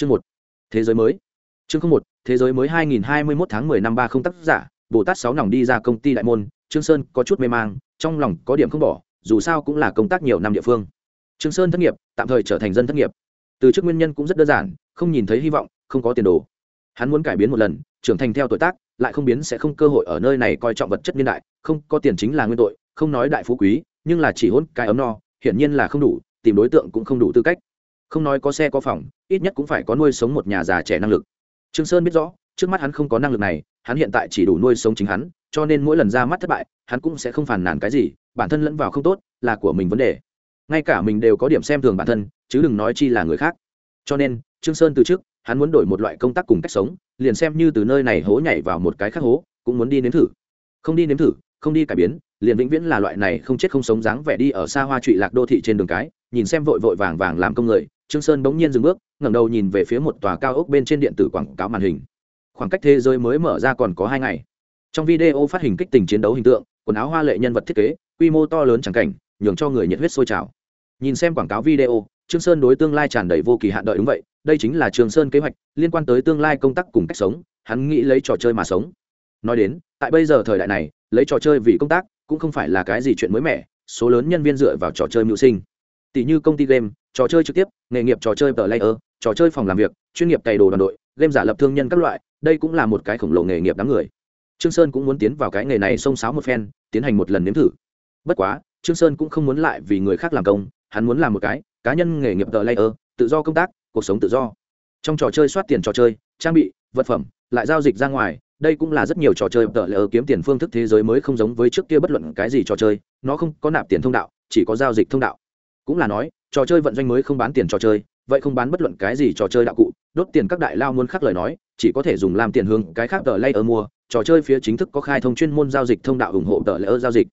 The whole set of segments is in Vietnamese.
chương một, thế giới mới. Chương không một, thế giới mới hai nghìn hai mươi mốt tháng mười năm ba không tác giả, bồ tát sáu nòng đi ra công ty đại môn, trương sơn có chút mê mang, trong lòng có điểm không bỏ, dù sao cũng là công tác nhiều năm địa phương. Trương sơn thất nghiệp, tạm thời trở thành dân thất nghiệp. Từ trước nguyên nhân cũng rất đơn giản, không nhìn thấy hy vọng, không có tiền đồ. Hắn muốn cải biến một lần, trưởng thành theo tuổi tác, lại không biến sẽ không cơ hội ở nơi này coi trọng vật chất niên đại, không có tiền chính là nguyên tội, không nói đại phú quý, nhưng là chỉ hôn cái ấm no, hiển nhiên là không đủ, tìm đối tượng cũng không đủ tư cách không nói có xe có phòng, ít nhất cũng phải có nuôi sống một nhà già trẻ năng lực. Trương sơn biết rõ, trước mắt hắn không có năng lực này, hắn hiện tại chỉ đủ nuôi sống chính hắn, cho nên mỗi lần ra mắt thất bại, hắn cũng sẽ không phản nàn cái gì, bản thân lẫn vào không tốt, là của mình vấn đề. Ngay cả mình đều có điểm xem thường bản thân, chứ đừng nói chi là người khác. Cho nên, trương sơn từ trước, hắn muốn đổi một loại công tác cùng cách sống, liền xem như từ nơi này hố nhảy vào một cái khác hố, cũng muốn đi nếm thử. Không đi nếm thử, không đi cải biến, liền vĩnh viễn là loại này không chết không sống dáng vẻ đi ở xa hoa trụy lạc đô thị trên đường cái, nhìn xem vội vội vàng vàng làm công người trương sơn bỗng nhiên dừng bước, ngẩng đầu nhìn về phía một tòa cao ốc bên trên điện tử quảng cáo màn hình. Khoảng cách thế giới mới mở ra còn có hai ngày. Trong video phát hình kích tình chiến đấu hình tượng, quần áo hoa lệ nhân vật thiết kế, quy mô to lớn chẳng cảnh, nhường cho người nhiệt huyết sôi trào. Nhìn xem quảng cáo video, trương sơn đối tương lai tràn đầy vô kỳ hạn đợi đúng vậy, đây chính là trương sơn kế hoạch, liên quan tới tương lai công tác cùng cách sống, hắn nghĩ lấy trò chơi mà sống. Nói đến, tại bây giờ thời đại này, lấy trò chơi vì công tác, cũng không phải là cái gì chuyện mới mẻ, số lớn nhân viên dựa vào trò chơi mưu sinh tỷ như công ty game, trò chơi trực tiếp, nghề nghiệp trò chơi tờ layer trò chơi phòng làm việc, chuyên nghiệp cày đồ đoàn đội, game giả lập thương nhân các loại, đây cũng là một cái khổng lồ nghề nghiệp đáng người. Trương sơn cũng muốn tiến vào cái nghề này xông xáo một phen, tiến hành một lần nếm thử. Bất quá, trương sơn cũng không muốn lại vì người khác làm công, hắn muốn làm một cái, cá nhân nghề nghiệp tờ layer tự do công tác, cuộc sống tự do. Trong trò chơi soát tiền trò chơi, trang bị, vật phẩm, lại giao dịch ra ngoài, đây cũng là rất nhiều trò chơi tờ layer kiếm tiền phương thức thế giới mới không giống với trước kia bất luận cái gì trò chơi, nó không có nạp tiền thông đạo, chỉ có giao dịch thông đạo cũng là nói, trò chơi vận doanh mới không bán tiền trò chơi, vậy không bán bất luận cái gì trò chơi đạo cụ, đốt tiền các đại lao muốn khắc lời nói, chỉ có thể dùng làm tiền hướng cái khác tờ ở mua, trò chơi phía chính thức có khai thông chuyên môn giao dịch thông đạo ủng hộ tờ ở giao dịch.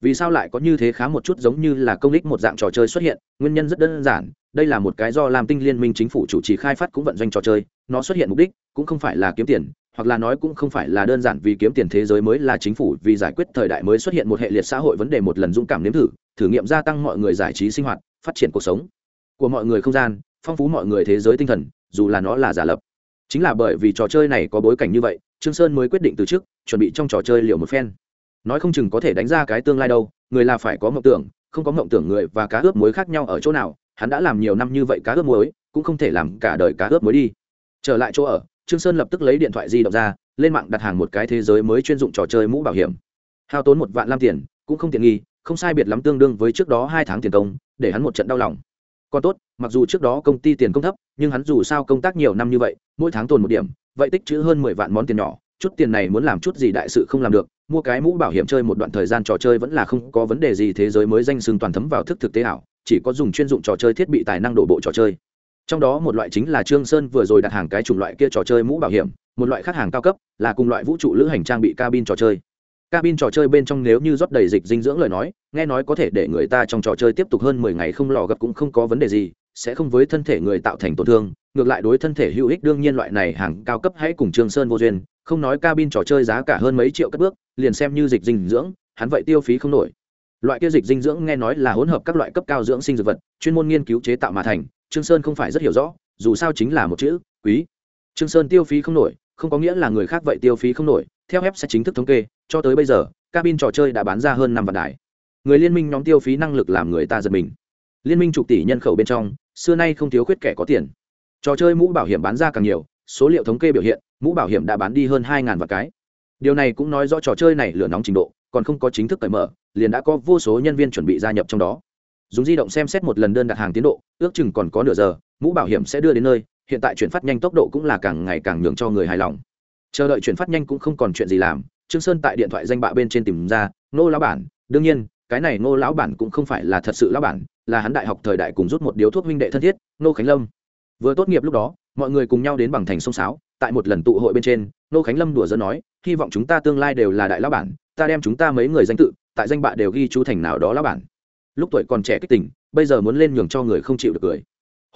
Vì sao lại có như thế khá một chút giống như là công ích một dạng trò chơi xuất hiện, nguyên nhân rất đơn giản, đây là một cái do làm tinh liên minh chính phủ chủ trì khai phát cũng vận doanh trò chơi, nó xuất hiện mục đích cũng không phải là kiếm tiền hoặc là nói cũng không phải là đơn giản vì kiếm tiền thế giới mới là chính phủ, vì giải quyết thời đại mới xuất hiện một hệ liệt xã hội vấn đề một lần dũng cảm nếm thử thử nghiệm gia tăng mọi người giải trí sinh hoạt, phát triển cuộc sống của mọi người không gian, phong phú mọi người thế giới tinh thần, dù là nó là giả lập. Chính là bởi vì trò chơi này có bối cảnh như vậy, trương sơn mới quyết định từ trước, chuẩn bị trong trò chơi liệu một phen. Nói không chừng có thể đánh ra cái tương lai đâu, người là phải có mộng tưởng, không có mộng tưởng người và cá ướp muối khác nhau ở chỗ nào, hắn đã làm nhiều năm như vậy cá ướp muối, cũng không thể làm cả đời cá ướp muối đi. Trở lại chỗ ở trương sơn lập tức lấy điện thoại di động ra, lên mạng đặt hàng một cái thế giới mới chuyên dụng trò chơi mũ bảo hiểm. Hao tốn một vạn lam tiền, cũng không tiện nghi, không sai biệt lắm tương đương với trước đó hai tháng tiền công, để hắn một trận đau lòng. Còn tốt, mặc dù trước đó công ty tiền công thấp, nhưng hắn dù sao công tác nhiều năm như vậy, mỗi tháng tồn một điểm, vậy tích chữ hơn mười vạn món tiền nhỏ, chút tiền này muốn làm chút gì đại sự không làm được, mua cái mũ bảo hiểm chơi một đoạn thời gian trò chơi vẫn là không có vấn đề gì thế giới mới danh xưng toàn thấm vào thức thực tế ảo, chỉ có dùng chuyên dụng trò chơi thiết bị tài năng đổ bộ trò chơi trong đó một loại chính là trương sơn vừa rồi đặt hàng cái chủng loại kia trò chơi mũ bảo hiểm, một loại khác hàng cao cấp là cùng loại vũ trụ lữ hành trang bị cabin trò chơi. Cabin trò chơi bên trong nếu như rót đầy dịch dinh dưỡng lời nói, nghe nói có thể để người ta trong trò chơi tiếp tục hơn mười ngày không lò gặp cũng không có vấn đề gì, sẽ không với thân thể người tạo thành tổn thương, ngược lại đối thân thể hữu ích đương nhiên loại này hàng cao cấp hãy cùng trương sơn vô duyên, không nói cabin trò chơi giá cả hơn mấy triệu cất bước, liền xem như dịch dinh dưỡng, hắn vậy tiêu phí không nổi. Loại kia dịch dinh dưỡng nghe nói là hỗn hợp các loại cấp cao dưỡng sinh dược vật, chuyên môn nghiên cứu chế tạo mà thành trương sơn không phải rất hiểu rõ, dù sao chính là một chữ, quý. Trương sơn tiêu phí không nổi, không có nghĩa là người khác vậy tiêu phí không nổi, theo web sẽ chính thức thống kê, cho tới bây giờ, cabin trò chơi đã bán ra hơn năm vạn đài. Người liên minh nhóm tiêu phí năng lực làm người ta giật mình. Liên minh chục tỷ nhân khẩu bên trong, xưa nay không thiếu khuyết kẻ có tiền. Trò chơi mũ bảo hiểm bán ra càng nhiều, số liệu thống kê biểu hiện, mũ bảo hiểm đã bán đi hơn hai vạn cái. Điều này cũng nói rõ trò chơi này lửa nóng trình độ, còn không có chính thức cởi mở, liền đã có vô số nhân viên chuẩn bị gia nhập trong đó dùng di động xem xét một lần đơn đặt hàng tiến độ, ước chừng còn có nửa giờ, mũ bảo hiểm sẽ đưa đến nơi, hiện tại chuyển phát nhanh tốc độ cũng là càng ngày càng nhường cho người hài lòng. Chờ đợi chuyển phát nhanh cũng không còn chuyện gì làm, trương sơn tại điện thoại danh bạ bên trên tìm ra nô lão bản, đương nhiên, cái này nô lão bản cũng không phải là thật sự lão bản, là hắn đại học thời đại cùng rút một điếu thuốc huynh đệ thân thiết nô khánh lâm. Vừa tốt nghiệp lúc đó, mọi người cùng nhau đến bằng thành sông sáo, tại một lần tụ hội bên trên nô khánh lâm đùa dân nói, hy vọng chúng ta tương lai đều là đại lão bản, ta đem chúng ta mấy người danh tự, tại danh bạ đều ghi chú thành nào đó lão bản lúc tuổi còn trẻ kích tình, bây giờ muốn lên nhường cho người không chịu được cười.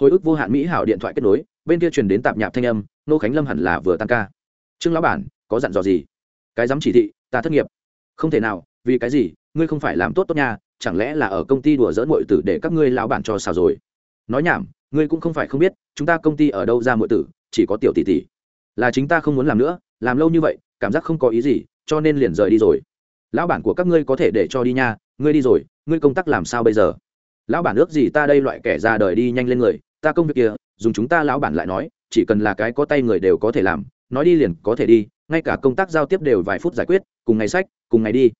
Hồi ức vô hạn mỹ hảo điện thoại kết nối, bên kia truyền đến tạp nhạp thanh âm, nô khánh lâm hẳn là vừa tăng ca. Trương lão bản, có dặn dò gì? Cái dám chỉ thị, ta thất nghiệp. Không thể nào, vì cái gì, ngươi không phải làm tốt tốt nha, chẳng lẽ là ở công ty đùa dỡn mọi tử để các ngươi lão bản cho xào rồi? Nói nhảm, ngươi cũng không phải không biết, chúng ta công ty ở đâu ra mọi tử, chỉ có tiểu tỷ tỷ. Là chính ta không muốn làm nữa, làm lâu như vậy, cảm giác không có ý gì, cho nên liền rời đi rồi. Lão bản của các ngươi có thể để cho đi nha, ngươi đi rồi ngươi công tác làm sao bây giờ? Lão bản ước gì ta đây loại kẻ ra đời đi nhanh lên người, ta công việc kia, dùng chúng ta lão bản lại nói, chỉ cần là cái có tay người đều có thể làm, nói đi liền có thể đi, ngay cả công tác giao tiếp đều vài phút giải quyết, cùng ngày sách, cùng ngày đi.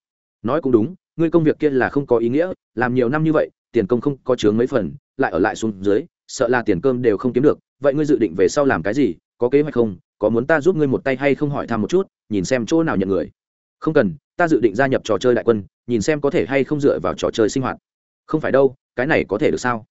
Nói cũng đúng, ngươi công việc kia là không có ý nghĩa, làm nhiều năm như vậy, tiền công không có chướng mấy phần, lại ở lại xuống dưới, sợ là tiền cơm đều không kiếm được, vậy ngươi dự định về sau làm cái gì, có kế hoạch không, có muốn ta giúp ngươi một tay hay không hỏi thăm một chút, nhìn xem chỗ nào nhận người. Không cần ta dự định gia nhập trò chơi đại quân, nhìn xem có thể hay không dựa vào trò chơi sinh hoạt. Không phải đâu, cái này có thể được sao?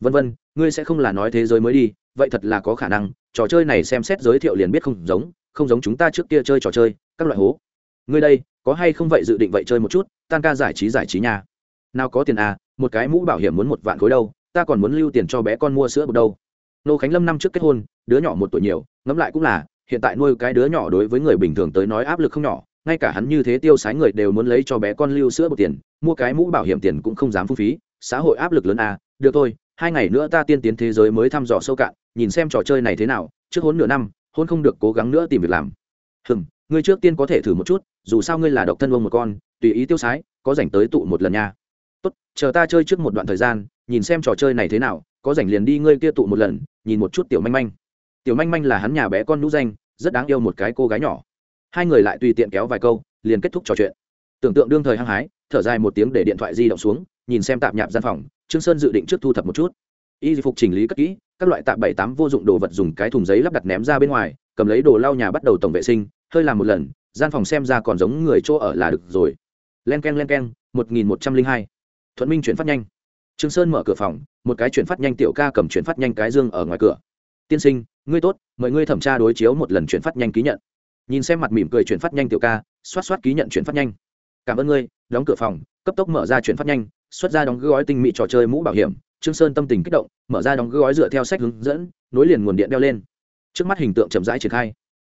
Vân vân, ngươi sẽ không là nói thế giới mới đi, vậy thật là có khả năng, trò chơi này xem xét giới thiệu liền biết không giống không giống chúng ta trước kia chơi trò chơi, các loại hố. Ngươi đây, có hay không vậy dự định vậy chơi một chút, tan ca giải trí giải trí nhà nào có tiền à một cái mũ bảo hiểm muốn một vạn khối đâu, ta còn muốn lưu tiền cho bé con mua sữa bột đâu. Nô khánh lâm năm trước kết hôn, đứa nhỏ một tuổi nhiều, ngẫm lại cũng là, hiện tại nuôi cái đứa nhỏ đối với người bình thường tới nói áp lực không nhỏ ngay cả hắn như thế tiêu sái người đều muốn lấy cho bé con lưu sữa bột tiền, mua cái mũ bảo hiểm tiền cũng không dám phung phí, xã hội áp lực lớn à được thôi, hai ngày nữa ta tiên tiến thế giới mới thăm dò sâu cạn, nhìn xem trò chơi này thế nào, trước hôn nửa năm, hôn không được cố gắng nữa tìm việc làm. Hừm, ngươi trước tiên có thể thử một chút, dù sao ngươi là độc thân ông một con, tùy ý tiêu sái, có rảnh tới tụ một lần nha. Tốt, chờ ta chơi trước một đoạn thời gian, nhìn xem trò chơi này thế nào, có rảnh liền đi ngươi kia tụ một lần, nhìn một chút tiểu manh manh. Tiểu manh manh là hắn nhà bé con nũ danh, rất đáng yêu một cái cô gái nhỏ hai người lại tùy tiện kéo vài câu, liền kết thúc trò chuyện. Tưởng tượng đương thời hăng hái, thở dài một tiếng để điện thoại di động xuống, nhìn xem tạp nhạp gian phòng, trương sơn dự định trước thu thập một chút. Y phục chỉnh lý cất kỹ, các loại tạp bảy tám vô dụng đồ vật dùng cái thùng giấy lắp đặt ném ra bên ngoài, cầm lấy đồ lau nhà bắt đầu tổng vệ sinh, hơi làm một lần, gian phòng xem ra còn giống người chỗ ở là được rồi. Len keng len keng, một nghìn một trăm linh hai. Thuận minh chuyển phát nhanh. Trương sơn mở cửa phòng, một cái chuyển phát nhanh tiểu ca cầm chuyển phát nhanh cái dương ở ngoài cửa. Tiên sinh, ngươi tốt, mời ngươi thẩm tra đối chiếu một lần chuyển phát nhanh ký nhận nhìn xem mặt mỉm cười chuyển phát nhanh tiểu ca, xoát xoát ký nhận chuyển phát nhanh. Cảm ơn ngươi, đóng cửa phòng, cấp tốc mở ra chuyển phát nhanh, xuất ra đóng gói tinh mỹ trò chơi mũ bảo hiểm. Trương sơn tâm tình kích động, mở ra đóng gói dựa theo sách hướng dẫn, nối liền nguồn điện đeo lên. Trước mắt hình tượng chậm rãi triển khai.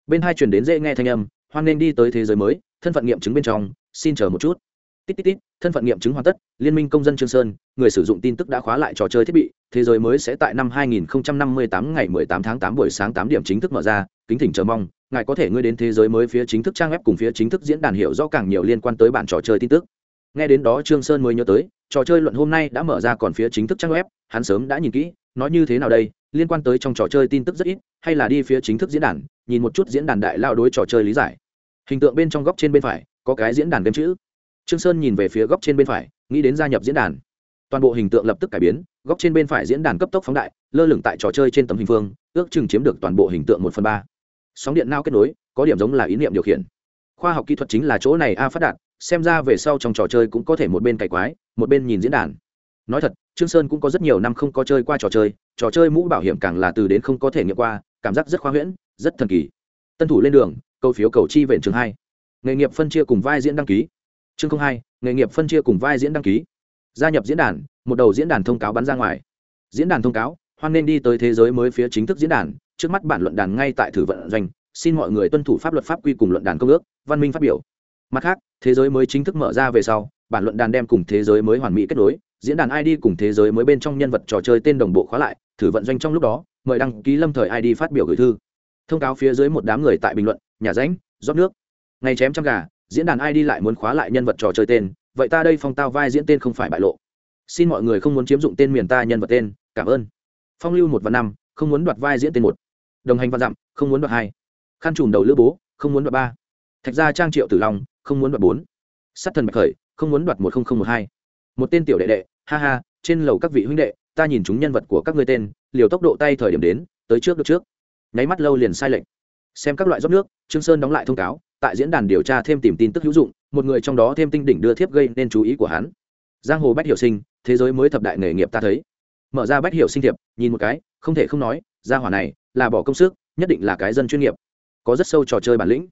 Bên hai chuyển đến dễ nghe thanh âm, hoan nên đi tới thế giới mới, thân phận nghiệm chứng bên trong, xin chờ một chút. Tít tít tít, thân phận nghiệm chứng hoàn tất, liên minh công dân trương sơn, người sử dụng tin tức đã khóa lại trò chơi thiết bị, thế giới mới sẽ tại năm 2058 ngày 18 tháng 8 buổi sáng 8 điểm chính thức mở ra, kính thỉnh chờ mong ngài có thể ngươi đến thế giới mới phía chính thức trang web cùng phía chính thức diễn đàn hiểu rõ càng nhiều liên quan tới bản trò chơi tin tức. Nghe đến đó trương sơn mới nhớ tới, trò chơi luận hôm nay đã mở ra còn phía chính thức trang web, hắn sớm đã nhìn kỹ, nói như thế nào đây, liên quan tới trong trò chơi tin tức rất ít, hay là đi phía chính thức diễn đàn, nhìn một chút diễn đàn đại lao đối trò chơi lý giải. Hình tượng bên trong góc trên bên phải, có cái diễn đàn game chữ. Trương sơn nhìn về phía góc trên bên phải, nghĩ đến gia nhập diễn đàn. Toàn bộ hình tượng lập tức cải biến, góc trên bên phải diễn đàn cấp tốc phóng đại, lơ lửng tại trò chơi trên tấm hình phương ước chừng chiếm được toàn bộ hình tượng một phần ba sóng điện nao kết nối, có điểm giống là ý niệm điều khiển. Khoa học kỹ thuật chính là chỗ này a phát đạt, xem ra về sau trong trò chơi cũng có thể một bên cày quái, một bên nhìn diễn đàn. Nói thật, trương sơn cũng có rất nhiều năm không có chơi qua trò chơi trò chơi mũ bảo hiểm càng là từ đến không có thể nghiệm qua, cảm giác rất khoa huyễn, rất thần kỳ. Tân thủ lên đường, câu phiếu cầu chi vện trường hai. Nghề nghiệp phân chia cùng vai diễn đăng ký. Chương hai, nghề nghiệp phân chia cùng vai diễn đăng ký. Gia nhập diễn đàn, một đầu diễn đàn thông cáo bắn ra ngoài. Diễn đàn thông cáo, hoan nên đi tới thế giới mới phía chính thức diễn đàn trước mắt bản luận đàn ngay tại thử vận doanh, xin mọi người tuân thủ pháp luật pháp quy cùng luận đàn công ước, văn minh phát biểu. Mặt khác, thế giới mới chính thức mở ra về sau, bản luận đàn đem cùng thế giới mới hoàn mỹ kết nối, diễn đàn id cùng thế giới mới bên trong nhân vật trò chơi tên đồng bộ khóa lại, thử vận doanh trong lúc đó, mời đăng ký lâm thời id phát biểu gửi thư. Thông cáo phía dưới một đám người tại bình luận, nhà ránh rót nước. Ngày chém trăm gà, diễn đàn id lại muốn khóa lại nhân vật trò chơi tên, vậy ta đây phong tao vai diễn tên không phải bại lộ. Xin mọi người không muốn chiếm dụng tên miền ta nhân vật tên, cảm ơn. Phong lưu một và năm không muốn đoạt vai diễn tên một. Đồng hành văn dặm, không muốn đoạt hai. Khăn trùm đầu lữ bố, không muốn đoạt ba. Thạch gia trang triệu tử long, không muốn đoạt bốn. Sát thần bạch khởi, không muốn đoạt một nghìn một hai. Một tên tiểu đệ đệ, ha ha, trên lầu các vị huynh đệ, ta nhìn chúng nhân vật của các ngươi tên, liều tốc độ tay thời điểm đến, tới trước được trước. Nháy mắt lâu liền sai lệnh. Xem các loại rót nước, trương sơn đóng lại thông cáo, tại diễn đàn điều tra thêm tìm tin tức hữu dụng, một người trong đó thêm tinh đỉnh đưa thiếp gây nên chú ý của hắn. Giang hồ bách hiểu sinh, thế giới mới thập đại nghề nghiệp ta thấy. Mở ra bách hiểu sinh thiệp, nhìn một cái không thể không nói, gia hỏa này là bỏ công sức, nhất định là cái dân chuyên nghiệp, có rất sâu trò chơi bản lĩnh.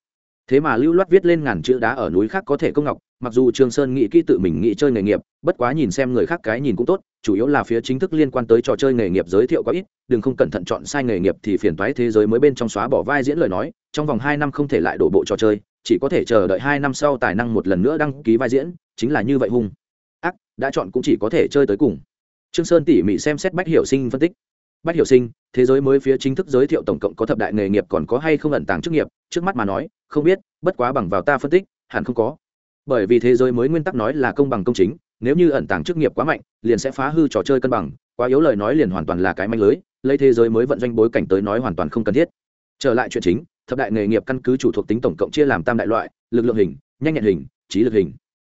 Thế mà lưu loát viết lên ngàn chữ đá ở núi khác có thể công ngọc, mặc dù trường sơn nghĩ kỹ tự mình nghĩ chơi nghề nghiệp, bất quá nhìn xem người khác cái nhìn cũng tốt, chủ yếu là phía chính thức liên quan tới trò chơi nghề nghiệp giới thiệu có ít, đừng không cẩn thận chọn sai nghề nghiệp thì phiền toái thế giới mới bên trong xóa bỏ vai diễn lời nói, trong vòng hai năm không thể lại đổ bộ trò chơi, chỉ có thể chờ đợi hai năm sau tài năng một lần nữa đăng ký vai diễn, chính là như vậy hung. Ác, đã chọn cũng chỉ có thể chơi tới cùng. Trương sơn tỉ mỉ xem xét bách hiểu sinh phân tích bách hiểu sinh, thế giới mới phía chính thức giới thiệu tổng cộng có thập đại nghề nghiệp còn có hay không ẩn tàng chức nghiệp, trước mắt mà nói, không biết, bất quá bằng vào ta phân tích, hẳn không có. Bởi vì thế giới mới nguyên tắc nói là công bằng công chính, nếu như ẩn tàng chức nghiệp quá mạnh, liền sẽ phá hư trò chơi cân bằng, quá yếu lời nói liền hoàn toàn là cái manh lưới, lấy thế giới mới vận doanh bối cảnh tới nói hoàn toàn không cần thiết. Trở lại chuyện chính, thập đại nghề nghiệp căn cứ chủ thuộc tính tổng cộng chia làm tam đại loại, lực lượng hình, nhanh nhẹn hình, trí lực hình.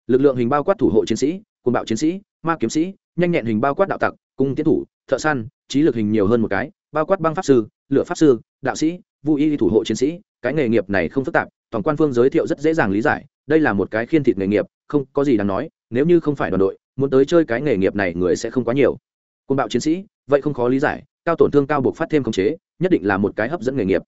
Lực lượng hình bao quát thủ hộ chiến sĩ quân bạo chiến sĩ, ma kiếm sĩ, nhanh nhẹn hình bao quát đạo tặc, cung tiến thủ thợ săn, trí lực hình nhiều hơn một cái, bao quát băng pháp sư lựa pháp sư, đạo sĩ, vũ y, thủ hộ chiến sĩ. Cái nghề nghiệp này không phức tạp toàn quan phương giới thiệu rất dễ dàng lý giải. Đây là một cái khiên thịt nghề nghiệp, không có gì đáng nói. Nếu như không phải đoàn đội, muốn tới chơi cái nghề nghiệp này người sẽ không quá nhiều. Côn bạo chiến sĩ, vậy không khó lý giải. Cao tổn thương cao buộc phát thêm khống chế, nhất định là một cái hấp dẫn nghề nghiệp.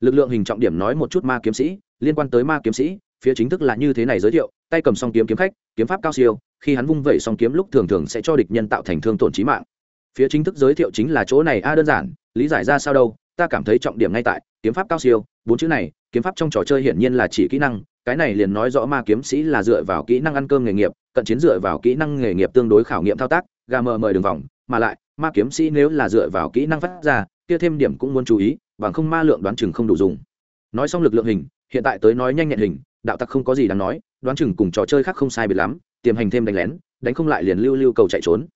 Lực lượng hình trọng điểm nói một chút ma kiếm sĩ, liên quan tới ma kiếm sĩ, phía chính thức là như thế này giới thiệu. Tay cầm song kiếm kiếm khách, kiếm pháp cao siêu, khi hắn vung vẩy song kiếm lúc thường thường sẽ cho địch nhân tạo thành thương tổn trí mạng phía chính thức giới thiệu chính là chỗ này. A, đơn giản. Lý giải ra sao đâu? Ta cảm thấy trọng điểm ngay tại, kiếm pháp cao siêu. Bốn chữ này, kiếm pháp trong trò chơi hiển nhiên là chỉ kỹ năng. Cái này liền nói rõ ma kiếm sĩ là dựa vào kỹ năng ăn cơm nghề nghiệp, cận chiến dựa vào kỹ năng nghề nghiệp tương đối khảo nghiệm thao tác, gà mờ mời đường vòng. Mà lại, ma kiếm sĩ nếu là dựa vào kỹ năng phát ra, kia thêm điểm cũng muốn chú ý, bằng không ma lượng đoán chừng không đủ dùng. Nói xong lực lượng hình, hiện tại tới nói nhanh nhẹn hình, đạo tặc không có gì đáng nói, đoán chừng cùng trò chơi khác không sai biệt lắm, tiềm hành thêm đánh lén, đánh không lại liền lưu lưu cầu chạy trốn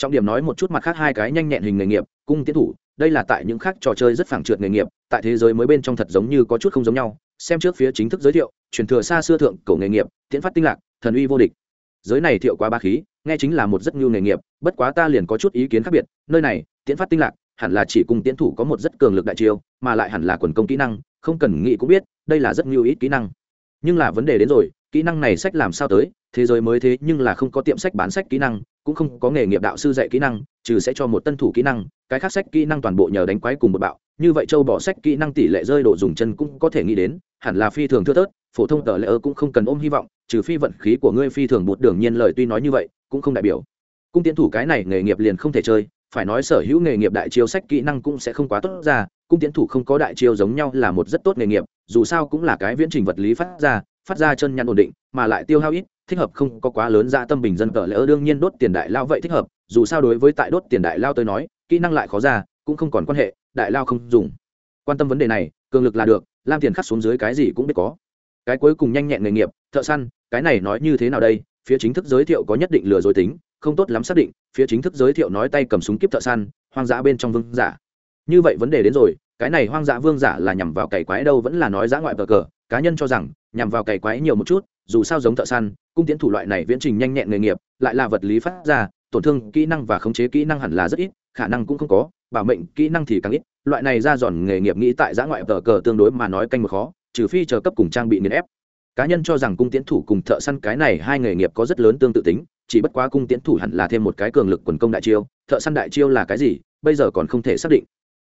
trọng điểm nói một chút mặt khác hai cái nhanh nhẹn hình nghề nghiệp, cung tiến thủ, đây là tại những khác trò chơi rất phẳng trượt nghề nghiệp, tại thế giới mới bên trong thật giống như có chút không giống nhau, xem trước phía chính thức giới thiệu, truyền thừa xa xưa thượng cổ nghề nghiệp, tiễn phát tinh lạc, thần uy vô địch. Giới này thiệu quá ba khí, nghe chính là một rất nhiều nghề nghiệp, bất quá ta liền có chút ý kiến khác biệt, nơi này, tiễn phát tinh lạc, hẳn là chỉ cùng tiễn thủ có một rất cường lực đại chiêu, mà lại hẳn là quần công kỹ năng, không cần nghĩ cũng biết, đây là rất nhiều ít kỹ năng. Nhưng là vấn đề đến rồi, kỹ năng này sách làm sao tới, thế giới mới thế nhưng là không có tiệm sách bán sách kỹ năng cũng không có nghề nghiệp đạo sư dạy kỹ năng, trừ sẽ cho một tân thủ kỹ năng, cái khác sách kỹ năng toàn bộ nhờ đánh quái cùng một bạo. Như vậy châu bỏ sách kỹ năng tỷ lệ rơi độ dùng chân cũng có thể nghĩ đến, hẳn là phi thường thưa thớt, phổ thông tờ lễ ơ cũng không cần ôm hy vọng, trừ phi vận khí của ngươi phi thường một đường nhiên lời tuy nói như vậy, cũng không đại biểu. Cung tiến thủ cái này nghề nghiệp liền không thể chơi, phải nói sở hữu nghề nghiệp đại chiêu sách kỹ năng cũng sẽ không quá tốt ra, cung tiến thủ không có đại chiêu giống nhau là một rất tốt nghề nghiệp, dù sao cũng là cái viễn trình vật lý phát ra phát ra chân nhăn ổn định, mà lại tiêu hao ít thích hợp không có quá lớn ra tâm bình dân cỡ lỡ đương nhiên đốt tiền đại lao vậy thích hợp, dù sao đối với tại đốt tiền đại lao tôi nói, kỹ năng lại khó ra, cũng không còn quan hệ, đại lao không dùng. Quan tâm vấn đề này, cường lực là được, lam tiền khắc xuống dưới cái gì cũng biết có. Cái cuối cùng nhanh nhẹn nghề nghiệp, thợ săn, cái này nói như thế nào đây? Phía chính thức giới thiệu có nhất định lừa dối tính, không tốt lắm xác định, phía chính thức giới thiệu nói tay cầm súng kiếp thợ săn, hoang dã bên trong vương giả. Như vậy vấn đề đến rồi, cái này hoang dã vương giả là nhằm vào cày quái đâu vẫn là nói dã ngoại bờ cờ, cá nhân cho rằng, nhằm vào cày quái nhiều một chút, dù sao giống thợ săn cung tiến thủ loại này viễn trình nhanh nhẹn nghề nghiệp, lại là vật lý phát ra, tổn thương kỹ năng và khống chế kỹ năng hẳn là rất ít, khả năng cũng không có, bảo mệnh kỹ năng thì càng ít. Loại này ra giòn nghề nghiệp nghĩ tại giã ngoại tờ cờ tương đối mà nói canh một khó, trừ phi chờ cấp cùng trang bị nghiền ép. Cá nhân cho rằng cung tiến thủ cùng thợ săn cái này hai nghề nghiệp có rất lớn tương tự tính, chỉ bất quá cung tiến thủ hẳn là thêm một cái cường lực quần công đại chiêu, thợ săn đại chiêu là cái gì, bây giờ còn không thể xác định.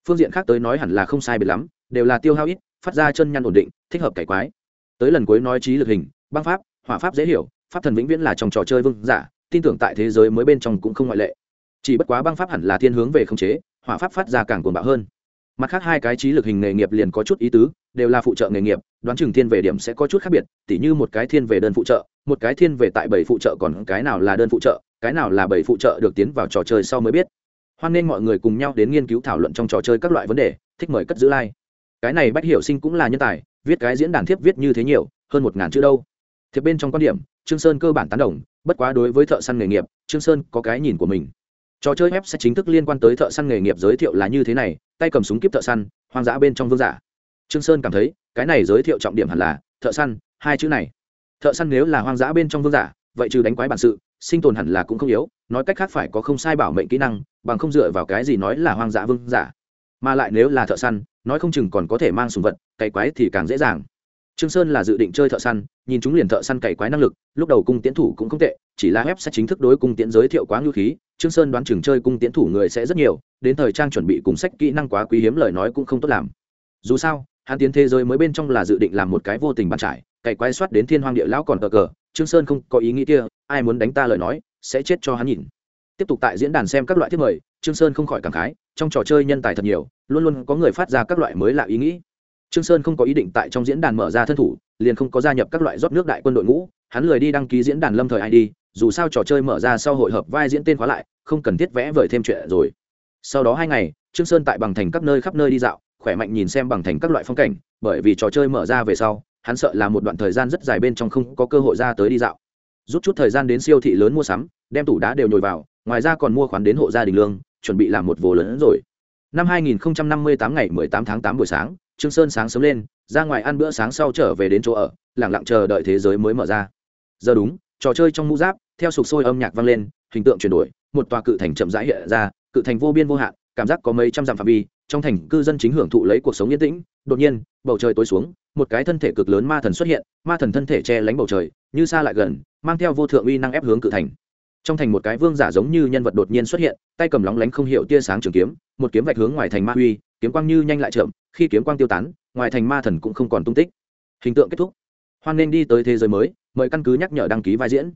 Phương diện khác tới nói hẳn là không sai biệt lắm, đều là tiêu hao ít, phát ra chân nhăn ổn định, thích hợp cải quái. Tới lần cuối nói trí lực hình, băng pháp, hỏa pháp dễ hiểu pháp thần vĩnh viễn là trong trò chơi vương giả, tin tưởng tại thế giới mới bên trong cũng không ngoại lệ. Chỉ bất quá băng pháp hẳn là thiên hướng về khống chế, hỏa pháp phát ra càng cuồng bạo hơn. Mặt khác hai cái trí lực hình nghề nghiệp liền có chút ý tứ, đều là phụ trợ nghề nghiệp, đoán chừng thiên về điểm sẽ có chút khác biệt, tỉ như một cái thiên về đơn phụ trợ, một cái thiên về tại bảy phụ trợ còn cái nào là đơn phụ trợ, cái nào là bảy phụ trợ được tiến vào trò chơi sau mới biết. Hoan nên mọi người cùng nhau đến nghiên cứu thảo luận trong trò chơi các loại vấn đề, thích mời cất giữ lai、like. cái này bách hiểu sinh cũng là nhân tài, viết cái diễn đàn thiếp viết như thế nhiều, hơn một ngàn chữ đâu. Thiệp bên trong quan điểm trương sơn cơ bản tán đồng, bất quá đối với thợ săn nghề nghiệp, trương sơn có cái nhìn của mình. Trò chơi web sẽ chính thức liên quan tới thợ săn nghề nghiệp giới thiệu là như thế này, tay cầm súng kiếp thợ săn, hoang dã bên trong vương giả. Trương sơn cảm thấy, cái này giới thiệu trọng điểm hẳn là, thợ săn, hai chữ này. Thợ săn nếu là hoang dã bên trong vương giả, vậy trừ đánh quái bản sự, sinh tồn hẳn là cũng không yếu, nói cách khác phải có không sai bảo mệnh kỹ năng, bằng không dựa vào cái gì nói là hoang dã vương giả. Mà lại nếu là thợ săn, nói không chừng còn có thể mang sùng vật, cày quái thì càng dễ dàng trương sơn là dự định chơi thợ săn, nhìn chúng liền thợ săn cày quái năng lực, lúc đầu cung tiễn thủ cũng không tệ, chỉ là web sẽ chính thức đối cung tiễn giới thiệu quá ngưu khí, trương sơn đoán chừng chơi cung tiễn thủ người sẽ rất nhiều, đến thời trang chuẩn bị cùng sách kỹ năng quá quý hiếm lời nói cũng không tốt làm. Dù sao, hắn tiến thế giới mới bên trong là dự định làm một cái vô tình bàn trải, cày quái soát đến thiên hoang địa lão còn cờ cờ, trương sơn không có ý nghĩ kia, ai muốn đánh ta lời nói, sẽ chết cho hắn nhìn. Tiếp tục tại diễn đàn xem các loại thiết mời, trương sơn không khỏi cảm khái, trong trò chơi nhân tài thật nhiều, luôn luôn có người phát ra các loại mới lạ ý nghĩ trương sơn không có ý định tại trong diễn đàn mở ra thân thủ, liền không có gia nhập các loại rót nước đại quân đội ngũ, hắn lười đi đăng ký diễn đàn lâm thời id dù sao trò chơi mở ra sau hội hợp vai diễn tên khóa lại, không cần thiết vẽ vời thêm chuyện rồi. Sau đó hai ngày, trương sơn tại bằng thành các nơi khắp nơi đi dạo, khỏe mạnh nhìn xem bằng thành các loại phong cảnh, bởi vì trò chơi mở ra về sau, hắn sợ là một đoạn thời gian rất dài bên trong không có cơ hội ra tới đi dạo. Rút chút thời gian đến siêu thị lớn mua sắm, đem tủ đá đều nhồi vào, ngoài ra còn mua khoán đến hộ gia đình lương, chuẩn bị làm một vồ lớn rồi. Năm 2058 ngày 18 tháng 8 buổi sáng trương sơn sáng sớm lên, ra ngoài ăn bữa sáng sau trở về đến chỗ ở lẳng lặng chờ đợi thế giới mới mở ra. Giờ đúng, trò chơi trong mũ giáp, theo sục sôi âm nhạc vang lên, hình tượng chuyển đổi, một tòa cự thành chậm rãi hiện ra, cự thành vô biên vô hạn, cảm giác có mấy trăm dặm phạm vi, trong thành cư dân chính hưởng thụ lấy cuộc sống yên tĩnh. Đột nhiên, bầu trời tối xuống, một cái thân thể cực lớn ma thần xuất hiện, ma thần thân thể che lánh bầu trời, như xa lại gần, mang theo vô thượng uy năng ép hướng cự thành. Trong thành một cái vương giả giống như nhân vật đột nhiên xuất hiện, tay cầm lóng lánh không hiểu tia sáng trường kiếm, một kiếm vạch hướng ngoài thành ma uy kiếm quang như nhanh lại chậm, khi kiếm quang tiêu tán, ngoài thành ma thần cũng không còn tung tích. Hình tượng kết thúc. Hoan nên đi tới thế giới mới, mời căn cứ nhắc nhở đăng ký vai diễn.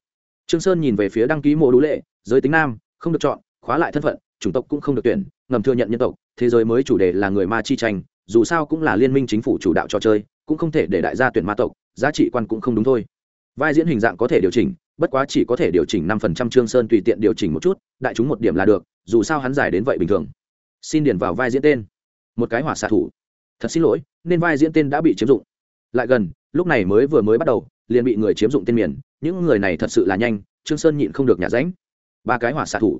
Trương sơn nhìn về phía đăng ký mộ đũ lệ, giới tính nam, không được chọn, khóa lại thân phận, chủng tộc cũng không được tuyển, ngầm thừa nhận nhân tộc, thế giới mới chủ đề là người ma chi tranh, dù sao cũng là liên minh chính phủ chủ đạo cho chơi, cũng không thể để đại gia tuyển ma tộc, giá trị quan cũng không đúng thôi. Vai diễn hình dạng có thể điều chỉnh, bất quá chỉ có thể điều chỉnh năm phần trăm trương sơn tùy tiện điều chỉnh một chút, đại chúng một điểm là được, dù sao hắn giải đến vậy bình thường. Xin điền vào vai diễn tên một cái hỏa xạ thủ. Thật xin lỗi, nên vai diễn tên đã bị chiếm dụng. Lại gần, lúc này mới vừa mới bắt đầu, liền bị người chiếm dụng tên miền. Những người này thật sự là nhanh, trương sơn nhịn không được nhả ránh. Ba cái hỏa xạ thủ.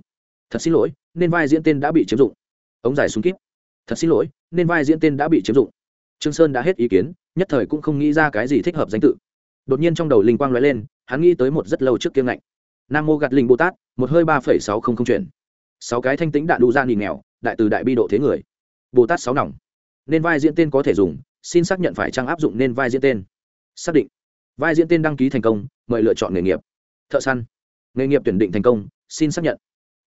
Thật xin lỗi, nên vai diễn tên đã bị chiếm dụng. Ống dài súng kíp. Thật xin lỗi, nên vai diễn tên đã bị chiếm dụng. Trương sơn đã hết ý kiến, nhất thời cũng không nghĩ ra cái gì thích hợp danh tự. Đột nhiên trong đầu linh quang lóe lên, hắn nghĩ tới một rất lâu trước kiêng ngạnh. Nam mô gạt linh bồ tát, một hơi ba phẩy sáu không không chuyển. Sáu cái thanh tĩnh đạn đủ ra nghỉ nghèo, đại từ đại bi độ thế người bồ tát sáu nòng. Nên vai diễn tên có thể dùng, xin xác nhận phải trang áp dụng nên vai diễn tên. Xác định. Vai diễn tên đăng ký thành công, mời lựa chọn nghề nghiệp. Thợ săn. Nghề nghiệp tuyển định thành công, xin xác nhận.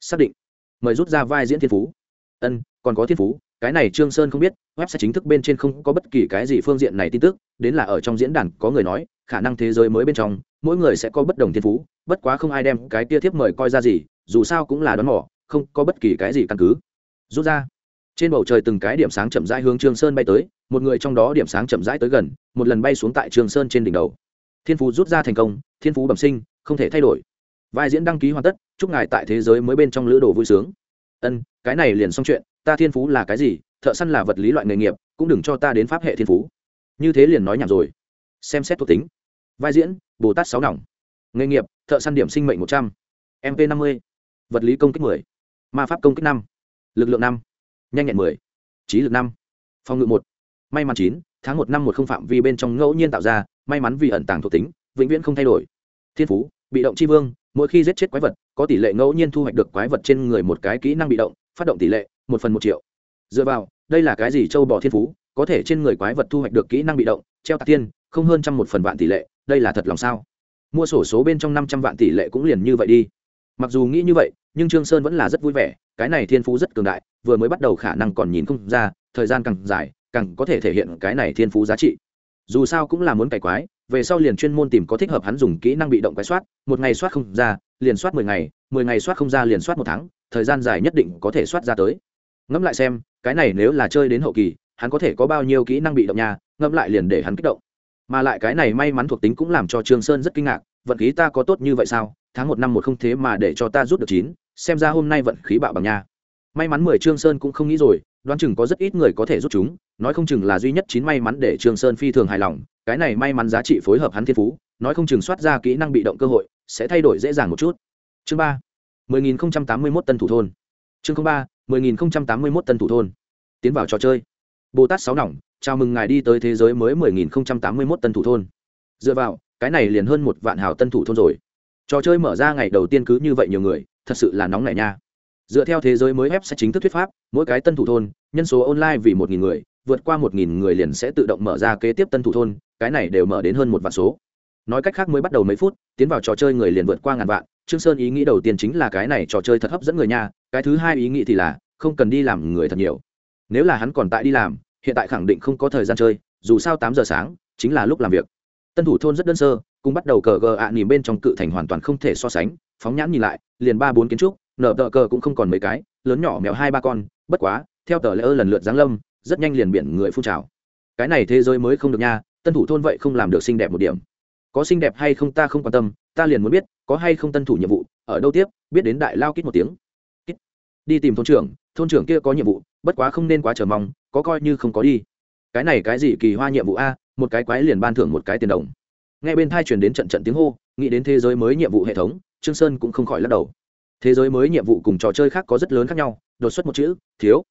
Xác định. Mời rút ra vai diễn thiên phú. Ân, còn có thiên phú, cái này trương sơn không biết website chính thức bên trên không có bất kỳ cái gì phương diện này tin tức, đến là ở trong diễn đàn có người nói, khả năng thế giới mới bên trong, mỗi người sẽ có bất đồng thiên phú, bất quá không ai đem cái kia thiếp mời coi ra gì, dù sao cũng là đoán mỏ không có bất kỳ cái gì căn cứ. Rút ra trên bầu trời từng cái điểm sáng chậm rãi hướng trương sơn bay tới, một người trong đó điểm sáng chậm rãi tới gần, một lần bay xuống tại trương sơn trên đỉnh đầu. Thiên phú rút ra thành công, thiên phú bẩm sinh, không thể thay đổi. Vai diễn đăng ký hoàn tất, chúc ngài tại thế giới mới bên trong lữ đồ vui sướng. Ân, cái này liền xong chuyện, ta thiên phú là cái gì, thợ săn là vật lý loại nghề nghiệp, cũng đừng cho ta đến pháp hệ thiên phú. Như thế liền nói nhảm rồi. Xem xét thuộc tính. Vai diễn, bồ tát sáu nòng. Nghề nghiệp, thợ săn điểm sinh mệnh một trăm. Mp năm mươi. Vật lý công kích mười. Ma pháp công kích năm. Lực lượng năm nhanh nhẹn mười, trí lực năm, phòng ngự một. May mắn chín, tháng một năm một không phạm vi bên trong ngẫu nhiên tạo ra, may mắn vì ẩn tàng thuộc tính, vĩnh viễn không thay đổi. Thiên phú, bị động chi vương, mỗi khi giết chết quái vật, có tỷ lệ ngẫu nhiên thu hoạch được quái vật trên người một cái kỹ năng bị động, phát động tỷ lệ một phần một triệu. Dựa vào, đây là cái gì châu bò thiên phú, có thể trên người quái vật thu hoạch được kỹ năng bị động, treo tạc tiên không hơn trăm một phần vạn tỷ lệ, đây là thật lòng sao? Mua sổ số bên trong năm trăm vạn tỷ lệ cũng liền như vậy đi. Mặc dù nghĩ như vậy nhưng trương sơn vẫn là rất vui vẻ cái này thiên phú rất cường đại vừa mới bắt đầu khả năng còn nhìn không ra thời gian càng dài càng có thể thể hiện cái này thiên phú giá trị dù sao cũng là muốn cải quái về sau liền chuyên môn tìm có thích hợp hắn dùng kỹ năng bị động quái soát một ngày soát không ra liền soát mười ngày mười ngày soát không ra liền soát một tháng thời gian dài nhất định có thể soát ra tới ngẫm lại xem cái này nếu là chơi đến hậu kỳ hắn có thể có bao nhiêu kỹ năng bị động nhà ngẫm lại liền để hắn kích động mà lại cái này may mắn thuộc tính cũng làm cho trương sơn rất kinh ngạc vận khí ta có tốt như vậy sao tháng một năm một không thế mà để cho ta rút được chín xem ra hôm nay vận khí bạo bằng nha. May mắn mười trương sơn cũng không nghĩ rồi, đoán chừng có rất ít người có thể rút chúng, nói không chừng là duy nhất chín may mắn để trương sơn phi thường hài lòng, cái này may mắn giá trị phối hợp hắn thiên phú, nói không chừng soát ra kỹ năng bị động cơ hội, sẽ thay đổi dễ dàng một chút. Chương ba, mười nghìn không trăm tám mươi mốt tân thủ thôn. Chương ba, mười nghìn không trăm tám mươi mốt tân thủ thôn. Tiến vào trò chơi. Bồ tát sáu nòng, chào mừng ngài đi tới thế giới mới mười nghìn không trăm tám mươi mốt tân thủ thôn. Dựa vào, cái này liền hơn một vạn hào tân thủ thôn rồi. Trò chơi mở ra ngày đầu tiên cứ như vậy nhiều người thật sự là nóng nảy nha. Dựa theo thế giới mới web sẽ chính thức thuyết pháp, mỗi cái tân thủ thôn, nhân số online vì một nghìn người, vượt qua một nghìn người liền sẽ tự động mở ra kế tiếp tân thủ thôn, cái này đều mở đến hơn một vạn số. Nói cách khác mới bắt đầu mấy phút, tiến vào trò chơi người liền vượt qua ngàn vạn. Trương sơn ý nghĩ đầu tiên chính là cái này trò chơi thật hấp dẫn người nha, cái thứ hai ý nghĩ thì là, không cần đi làm người thật nhiều. Nếu là hắn còn tại đi làm, hiện tại khẳng định không có thời gian chơi, dù sao tám giờ sáng, chính là lúc làm việc. Tân thủ thôn rất đơn sơ cũng bắt đầu cờ gờ ạ à nỉm bên trong cự thành hoàn toàn không thể so sánh phóng nhãn nhìn lại, liền ba bốn kiến trúc, nở tờ cờ cũng không còn mấy cái, lớn nhỏ mèo hai ba con, bất quá, theo tờ lễ ơ lần lượt giáng lâm, rất nhanh liền biển người phun trào. Cái này thế giới mới không được nha, tân thủ thôn vậy không làm được xinh đẹp một điểm. Có xinh đẹp hay không ta không quan tâm, ta liền muốn biết, có hay không tân thủ nhiệm vụ, ở đâu tiếp, biết đến đại lao kít một tiếng. Kít. đi tìm thôn trưởng thôn trưởng kia có nhiệm vụ, bất quá không nên quá chờ mong, có coi như không có đi. Cái này cái gì kỳ hoa nhiệm vụ a, một cái quái liền ban thưởng một cái tiền đồng. Nghe bên thai truyền đến trận trận tiếng hô, nghĩ đến thế giới mới nhiệm vụ hệ thống trương sơn cũng không khỏi lắc đầu. Thế giới mới nhiệm vụ cùng trò chơi khác có rất lớn khác nhau, đột xuất một chữ, thiếu.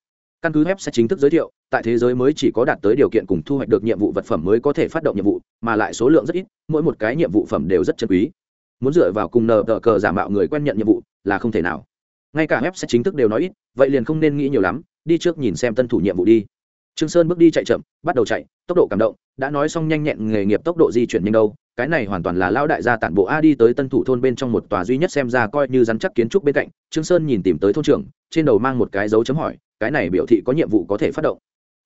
Căn cứ web sẽ chính thức giới thiệu, tại thế giới mới chỉ có đạt tới điều kiện cùng thu hoạch được nhiệm vụ vật phẩm mới có thể phát động nhiệm vụ, mà lại số lượng rất ít, mỗi một cái nhiệm vụ phẩm đều rất chân quý. Muốn dựa vào cùng nờ tờ cờ giả mạo người quen nhận nhiệm vụ là không thể nào. Ngay cả web sẽ chính thức đều nói ít, vậy liền không nên nghĩ nhiều lắm, đi trước nhìn xem tân thủ nhiệm vụ đi. Trương sơn bước đi chạy chậm, bắt đầu chạy, tốc độ cảm động, đã nói xong nhanh nhẹn nghề nghiệp tốc độ di chuyển nhanh đâu cái này hoàn toàn là lao đại gia tản bộ a đi tới tân thủ thôn bên trong một tòa duy nhất xem ra coi như rắn chắc kiến trúc bên cạnh, trương sơn nhìn tìm tới thôn trưởng, trên đầu mang một cái dấu chấm hỏi, cái này biểu thị có nhiệm vụ có thể phát động.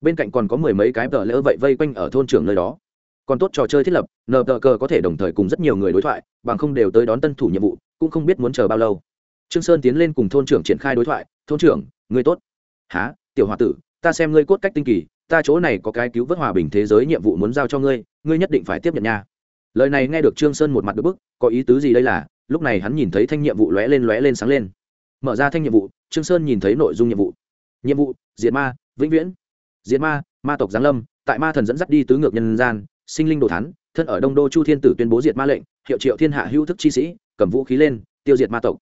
Bên cạnh còn có mười mấy cái tờ lỡ vậy vây quanh ở thôn trưởng nơi đó. Còn tốt trò chơi thiết lập, nờ tờ cờ có thể đồng thời cùng rất nhiều người đối thoại, bằng không đều tới đón tân thủ nhiệm vụ, cũng không biết muốn chờ bao lâu. Trương sơn tiến lên cùng thôn trưởng triển khai đối thoại, thôn trưởng ngươi tốt. Há tiểu hòa tử, ta xem ngươi cốt cách tinh kỳ, ta chỗ này có cái cứu vớt hòa bình thế giới nhiệm vụ muốn giao cho ngươi ngươi nhất định phải tiếp nhận nha lời này nghe được trương sơn một mặt được bức, có ý tứ gì đây là? Lúc này hắn nhìn thấy thanh nhiệm vụ lóe lên lóe lên sáng lên. Mở ra thanh nhiệm vụ, trương sơn nhìn thấy nội dung nhiệm vụ. Nhiệm vụ, diệt ma, vĩnh viễn. Diệt ma ma tộc giáng lâm, tại ma thần dẫn dắt đi tứ ngược nhân gian, sinh linh đồ thán, thân ở đông đô chu thiên tử tuyên bố diệt ma lệnh, hiệu triệu thiên hạ hữu thức chi sĩ, cầm vũ khí lên, tiêu diệt ma tộc.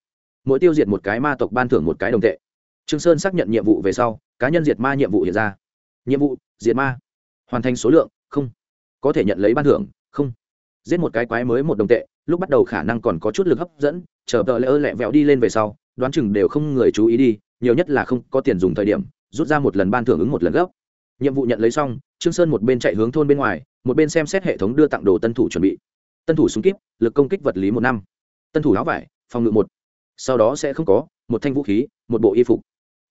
Mỗi tiêu diệt một cái ma tộc ban thưởng một cái đồng tệ. Trương sơn xác nhận nhiệm vụ về sau, cá nhân diệt ma nhiệm vụ hiện ra. Nhiệm vụ, diệt ma. Hoàn thành số lượng, không. Có thể nhận lấy ban thưởng, không giết một cái quái mới một đồng tệ, lúc bắt đầu khả năng còn có chút lực hấp dẫn, chờ tờ lỡ lẹ vẹo đi lên về sau, đoán chừng đều không người chú ý đi, nhiều nhất là không có tiền dùng thời điểm, rút ra một lần ban thưởng ứng một lần gấp. Nhiệm vụ nhận lấy xong, trương sơn một bên chạy hướng thôn bên ngoài, một bên xem xét hệ thống đưa tặng đồ tân thủ chuẩn bị. Tân thủ súng kíp, lực công kích vật lý một năm. Tân thủ áo vải, phòng ngự một. Sau đó sẽ không có, một thanh vũ khí, một bộ y phục.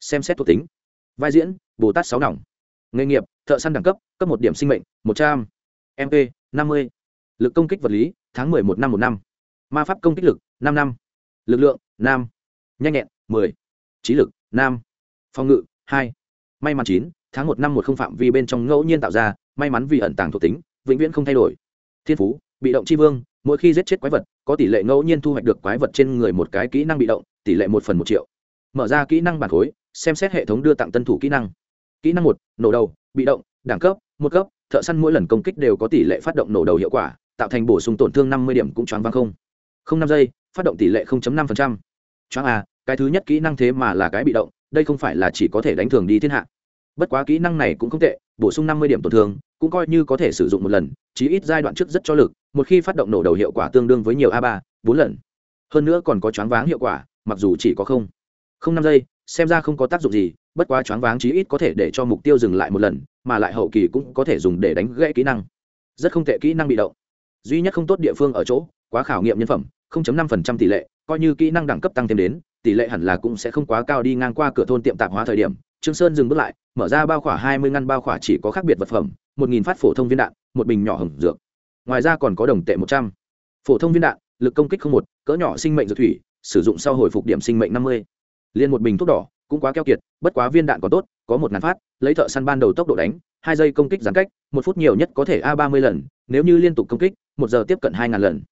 Xem xét thuộc tính. Vai diễn, bồ tát sáu nòng. Nghề nghiệp, thợ săn đẳng cấp cấp một điểm sinh mệnh, một trăm. Mp năm mươi lực công kích vật lý, tháng mười một năm một năm. Ma pháp công kích lực, năm năm. Lực lượng, nam. Nhanh nhẹn, mười. Trí lực, nam. Phòng ngự, hai. May mắn chín, tháng một năm một không phạm vi bên trong ngẫu nhiên tạo ra, may mắn vì ẩn tàng thuộc tính, vĩnh viễn không thay đổi. Thiên phú, bị động tri vương, mỗi khi giết chết quái vật, có tỷ lệ ngẫu nhiên thu hoạch được quái vật trên người một cái kỹ năng bị động, tỷ lệ một phần một triệu. Mở ra kỹ năng bản khối, xem xét hệ thống đưa tặng tân thủ kỹ năng. Kỹ năng một, nổ đầu, bị động, đẳng cấp, một cấp, thợ săn mỗi lần công kích đều có tỷ lệ phát động nổ đầu hiệu quả tạo thành bổ sung tổn thương năm mươi điểm cũng choáng vang không. Không năm giây, phát động tỷ lệ năm choáng à cái thứ nhất kỹ năng thế mà là cái bị động, đây không phải là chỉ có thể đánh thường đi thiên hạ. Bất quá kỹ năng này cũng không tệ, bổ sung năm mươi điểm tổn thương, cũng coi như có thể sử dụng một lần, chí ít giai đoạn trước rất cho lực, một khi phát động nổ đầu hiệu quả tương đương với nhiều a ba, bốn lần. Hơn nữa còn có choáng váng hiệu quả, mặc dù chỉ có không. Không năm giây, xem ra không có tác dụng gì, bất quá choáng váng chí ít có thể để cho mục tiêu dừng lại một lần, mà lại hậu kỳ cũng có thể dùng để đánh gãy kỹ năng. Rất không tệ kỹ năng bị động duy nhất không tốt địa phương ở chỗ, quá khảo nghiệm nhân phẩm 0.5% tỷ lệ, coi như kỹ năng đẳng cấp tăng thêm đến, tỷ lệ hẳn là cũng sẽ không quá cao đi ngang qua cửa thôn tiệm tạp hóa thời điểm. Trương sơn dừng bước lại, mở ra bao khỏa 20 ngăn bao khỏa chỉ có khác biệt vật phẩm, một nghìn phát phổ thông viên đạn, một bình nhỏ hồng dược. Ngoài ra còn có đồng tệ một trăm. Phổ thông viên đạn, lực công kích không một, cỡ nhỏ sinh mệnh dược thủy, sử dụng sau hồi phục điểm sinh mệnh năm mươi. Liên một bình thuốc đỏ, cũng quá keo kiệt, bất quá viên đạn còn tốt, có một ngàn phát, lấy thợ săn ban đầu tốc độ đánh, hai giây công kích giãn cách, một phút nhiều nhất có thể a ba mươi lần, nếu như liên tục công kích một giờ tiếp cận hai ngàn lần.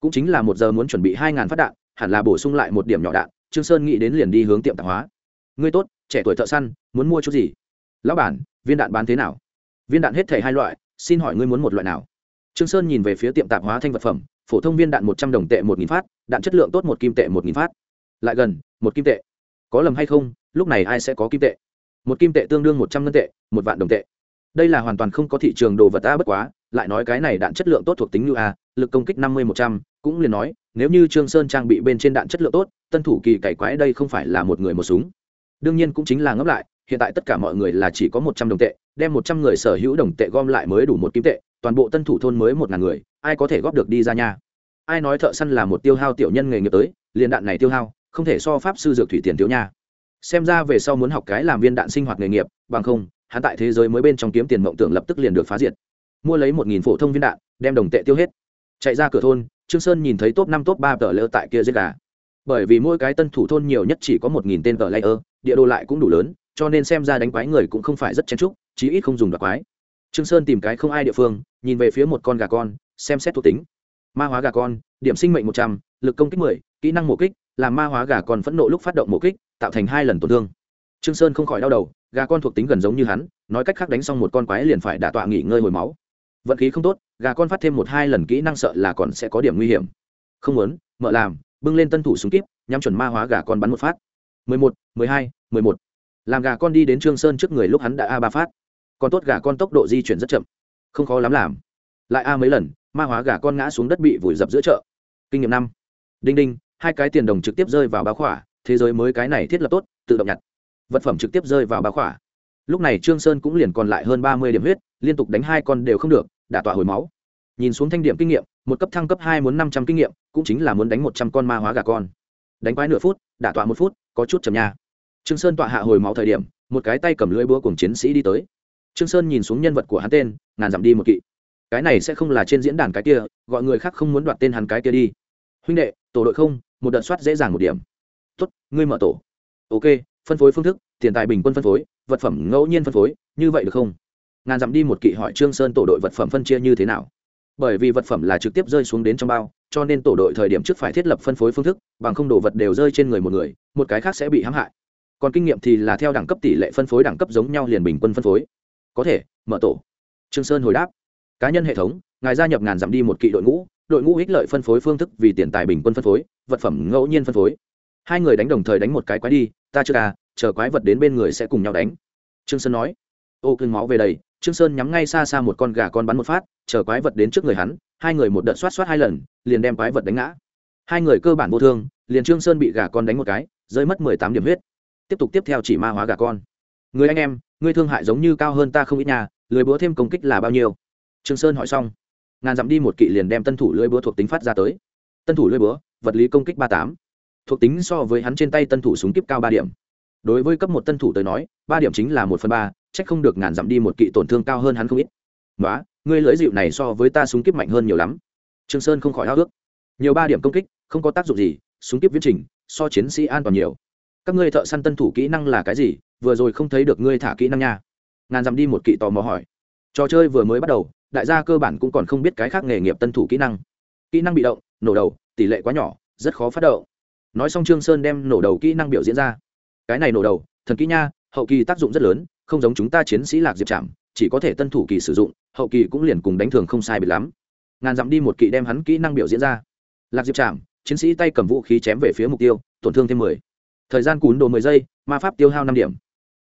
Cũng chính là một giờ muốn chuẩn bị hai ngàn phát đạn, hẳn là bổ sung lại một điểm nhỏ đạn, trương sơn nghĩ đến liền đi hướng tiệm tạp hóa. Ngươi tốt, trẻ tuổi thợ săn, muốn mua chút gì? Lão bản, viên đạn bán thế nào? Viên đạn hết thể hai loại, xin hỏi ngươi muốn một loại nào? Trương sơn nhìn về phía tiệm tạp hóa thanh vật phẩm, phổ thông viên đạn một trăm đồng tệ một nghìn phát, đạn chất lượng tốt một kim tệ một nghìn phát. Lại gần, một kim tệ. Có lầm hay không? Lúc này ai sẽ có kim tệ? Một kim tệ tương đương một trăm ngân tệ, một vạn đồng tệ. Đây là hoàn toàn không có thị trường đồ vật ta bất quá lại nói cái này đạn chất lượng tốt thuộc tính như a, lực công kích năm mươi một trăm, cũng liền nói, nếu như trương sơn trang bị bên trên đạn chất lượng tốt, tân thủ kỳ cày quái đây không phải là một người một súng. Đương nhiên cũng chính là ngấp lại, hiện tại tất cả mọi người là chỉ có một trăm đồng tệ, đem một trăm người sở hữu đồng tệ gom lại mới đủ một kim tệ, toàn bộ tân thủ thôn mới một ngàn người, ai có thể góp được đi ra nha? Ai nói thợ săn là một tiêu hao tiểu nhân nghề nghiệp tới, liền đạn này tiêu hao, không thể so pháp sư dược thủy tiền thiếu nha. Xem ra về sau muốn học cái làm viên đạn sinh hoạt nghề nghiệp, bằng không, hắn tại thế giới mới bên trong kiếm tiền mộng tưởng lập tức liền được phá diệt mua lấy một nghìn phổ thông viên đạn, đem đồng tệ tiêu hết. Chạy ra cửa thôn, trương sơn nhìn thấy top năm top ba tờ lỡ tại kia giết gà. Bởi vì mỗi cái tân thủ thôn nhiều nhất chỉ có một nghìn tên tờ layer, địa đồ lại cũng đủ lớn, cho nên xem ra đánh quái người cũng không phải rất chen trúc chí ít không dùng đoạt quái. Trương sơn tìm cái không ai địa phương, nhìn về phía một con gà con, xem xét thuộc tính. Ma hóa gà con, điểm sinh mệnh một trăm l ự c công kích mười, kỹ năng mổ kích, làm ma hóa gà con phẫn nộ lúc phát động mổ kích, tạo thành hai lần tổn thương. Trương sơn không khỏi đau đầu, gà con thuộc tính gần giống như hắn, nói cách khác đánh xong một con quái liền phải đả tọa nghỉ ngơi hồi máu vận khí không tốt, gà con phát thêm một hai lần kỹ năng sợ là còn sẽ có điểm nguy hiểm. Không muốn, mở làm, bưng lên tân thủ súng kíp, nhắm chuẩn ma hóa gà con bắn một phát. Mười một, mười hai, mười một. Làm gà con đi đến trương sơn trước người lúc hắn đã a ba phát. Còn tốt gà con tốc độ di chuyển rất chậm. Không khó lắm làm. Lại a mấy lần, ma hóa gà con ngã xuống đất bị vùi dập giữa chợ. Kinh nghiệm năm. Đinh đinh, hai cái tiền đồng trực tiếp rơi vào báo khỏa, thế giới mới cái này thiết lập tốt, tự động nhặt. Vật phẩm trực tiếp rơi vào báo khỏa. Lúc này trương sơn cũng liền còn lại hơn ba mươi điểm huyết liên tục đánh hai con đều không được, đả tỏa hồi máu. Nhìn xuống thanh điểm kinh nghiệm, một cấp thăng cấp hai muốn năm trăm kinh nghiệm, cũng chính là muốn đánh một trăm con ma hóa gà con. Đánh quái nửa phút, đả tỏa một phút, có chút chậm nha. Trương sơn tọa hạ hồi máu thời điểm, một cái tay cầm lưỡi búa cùng chiến sĩ đi tới. Trương sơn nhìn xuống nhân vật của hắn tên, ngàn dặm đi một kỵ. Cái này sẽ không là trên diễn đàn cái kia, gọi người khác không muốn đoạt tên hắn cái kia đi. Huynh đệ, tổ đội không, một đợt soát dễ dàng một điểm. Tốt, ngươi mở tổ. Ok, phân phối phương thức, tiền tài bình quân phân phối, vật phẩm ngẫu nhiên phân phối, như vậy được không? Ngàn dặm đi một kỵ hỏi trương sơn tổ đội vật phẩm phân chia như thế nào. Bởi vì vật phẩm là trực tiếp rơi xuống đến trong bao, cho nên tổ đội thời điểm trước phải thiết lập phân phối phương thức, bằng không đồ vật đều rơi trên người một người, một cái khác sẽ bị hãm hại. Còn kinh nghiệm thì là theo đẳng cấp tỷ lệ phân phối đẳng cấp giống nhau liền bình quân phân phối. Có thể, mở tổ. Trương sơn hồi đáp. Cá nhân hệ thống, ngài gia nhập ngàn dặm đi một kỵ đội ngũ đội ngũ ích lợi phân phối phương thức vì tiền tài bình quân phân phối, vật phẩm ngẫu nhiên phân phối. Hai người đánh đồng thời đánh một cái quái đi, ta chưa à chờ quái vật đến bên người sẽ cùng nhau đánh. Trương sơn nói. Ô, cưng máu về đây trương sơn nhắm ngay xa xa một con gà con bắn một phát, chờ quái vật đến trước người hắn, hai người một đợt xoát xoát hai lần, liền đem quái vật đánh ngã. Hai người cơ bản vô thương, liền trương sơn bị gà con đánh một cái, rơi mất mười tám điểm huyết. Tiếp tục tiếp theo chỉ ma hóa gà con. Người anh em ngươi thương hại giống như cao hơn ta không ít nhà lưới búa thêm công kích là bao nhiêu? Trương sơn hỏi xong, ngàn dặm đi một kỵ liền đem tân thủ lưới búa thuộc tính phát ra tới. Tân thủ lưới búa, vật lý công kích ba tám. Thuộc tính so với hắn trên tay tân thủ súng kíp cao ba điểm đối với cấp một tân thủ tới nói, ba điểm chính là một phần ba trách không được ngàn dặm đi một kỵ tổn thương cao hơn hắn không ít. Nói ngươi lưỡi dịu này so với ta súng kíp mạnh hơn nhiều lắm. Trương sơn không khỏi háo ước nhiều ba điểm công kích, không có tác dụng gì, súng kíp viễn trình, so chiến sĩ an toàn nhiều. Các ngươi thợ săn tân thủ kỹ năng là cái gì? Vừa rồi không thấy được ngươi thả kỹ năng nha. Ngàn dặm đi một kỵ tò mò hỏi. Trò chơi vừa mới bắt đầu, đại gia cơ bản cũng còn không biết cái khác nghề nghiệp tân thủ kỹ năng. Kỹ năng bị động, nổ đầu, tỷ lệ quá nhỏ, rất khó phát động. Nói xong trương sơn đem nổ đầu kỹ năng biểu diễn ra cái này nổ đầu, thần kỹ nha, hậu kỳ tác dụng rất lớn, không giống chúng ta chiến sĩ lạc diệp trảm, chỉ có thể tân thủ kỳ sử dụng, hậu kỳ cũng liền cùng đánh thường không sai biệt lắm. Ngàn dặm đi một kỳ đem hắn kỹ năng biểu diễn ra. Lạc diệp trảm, chiến sĩ tay cầm vũ khí chém về phía mục tiêu, tổn thương thêm mười. Thời gian cún đồ mười giây, ma pháp tiêu hao năm điểm.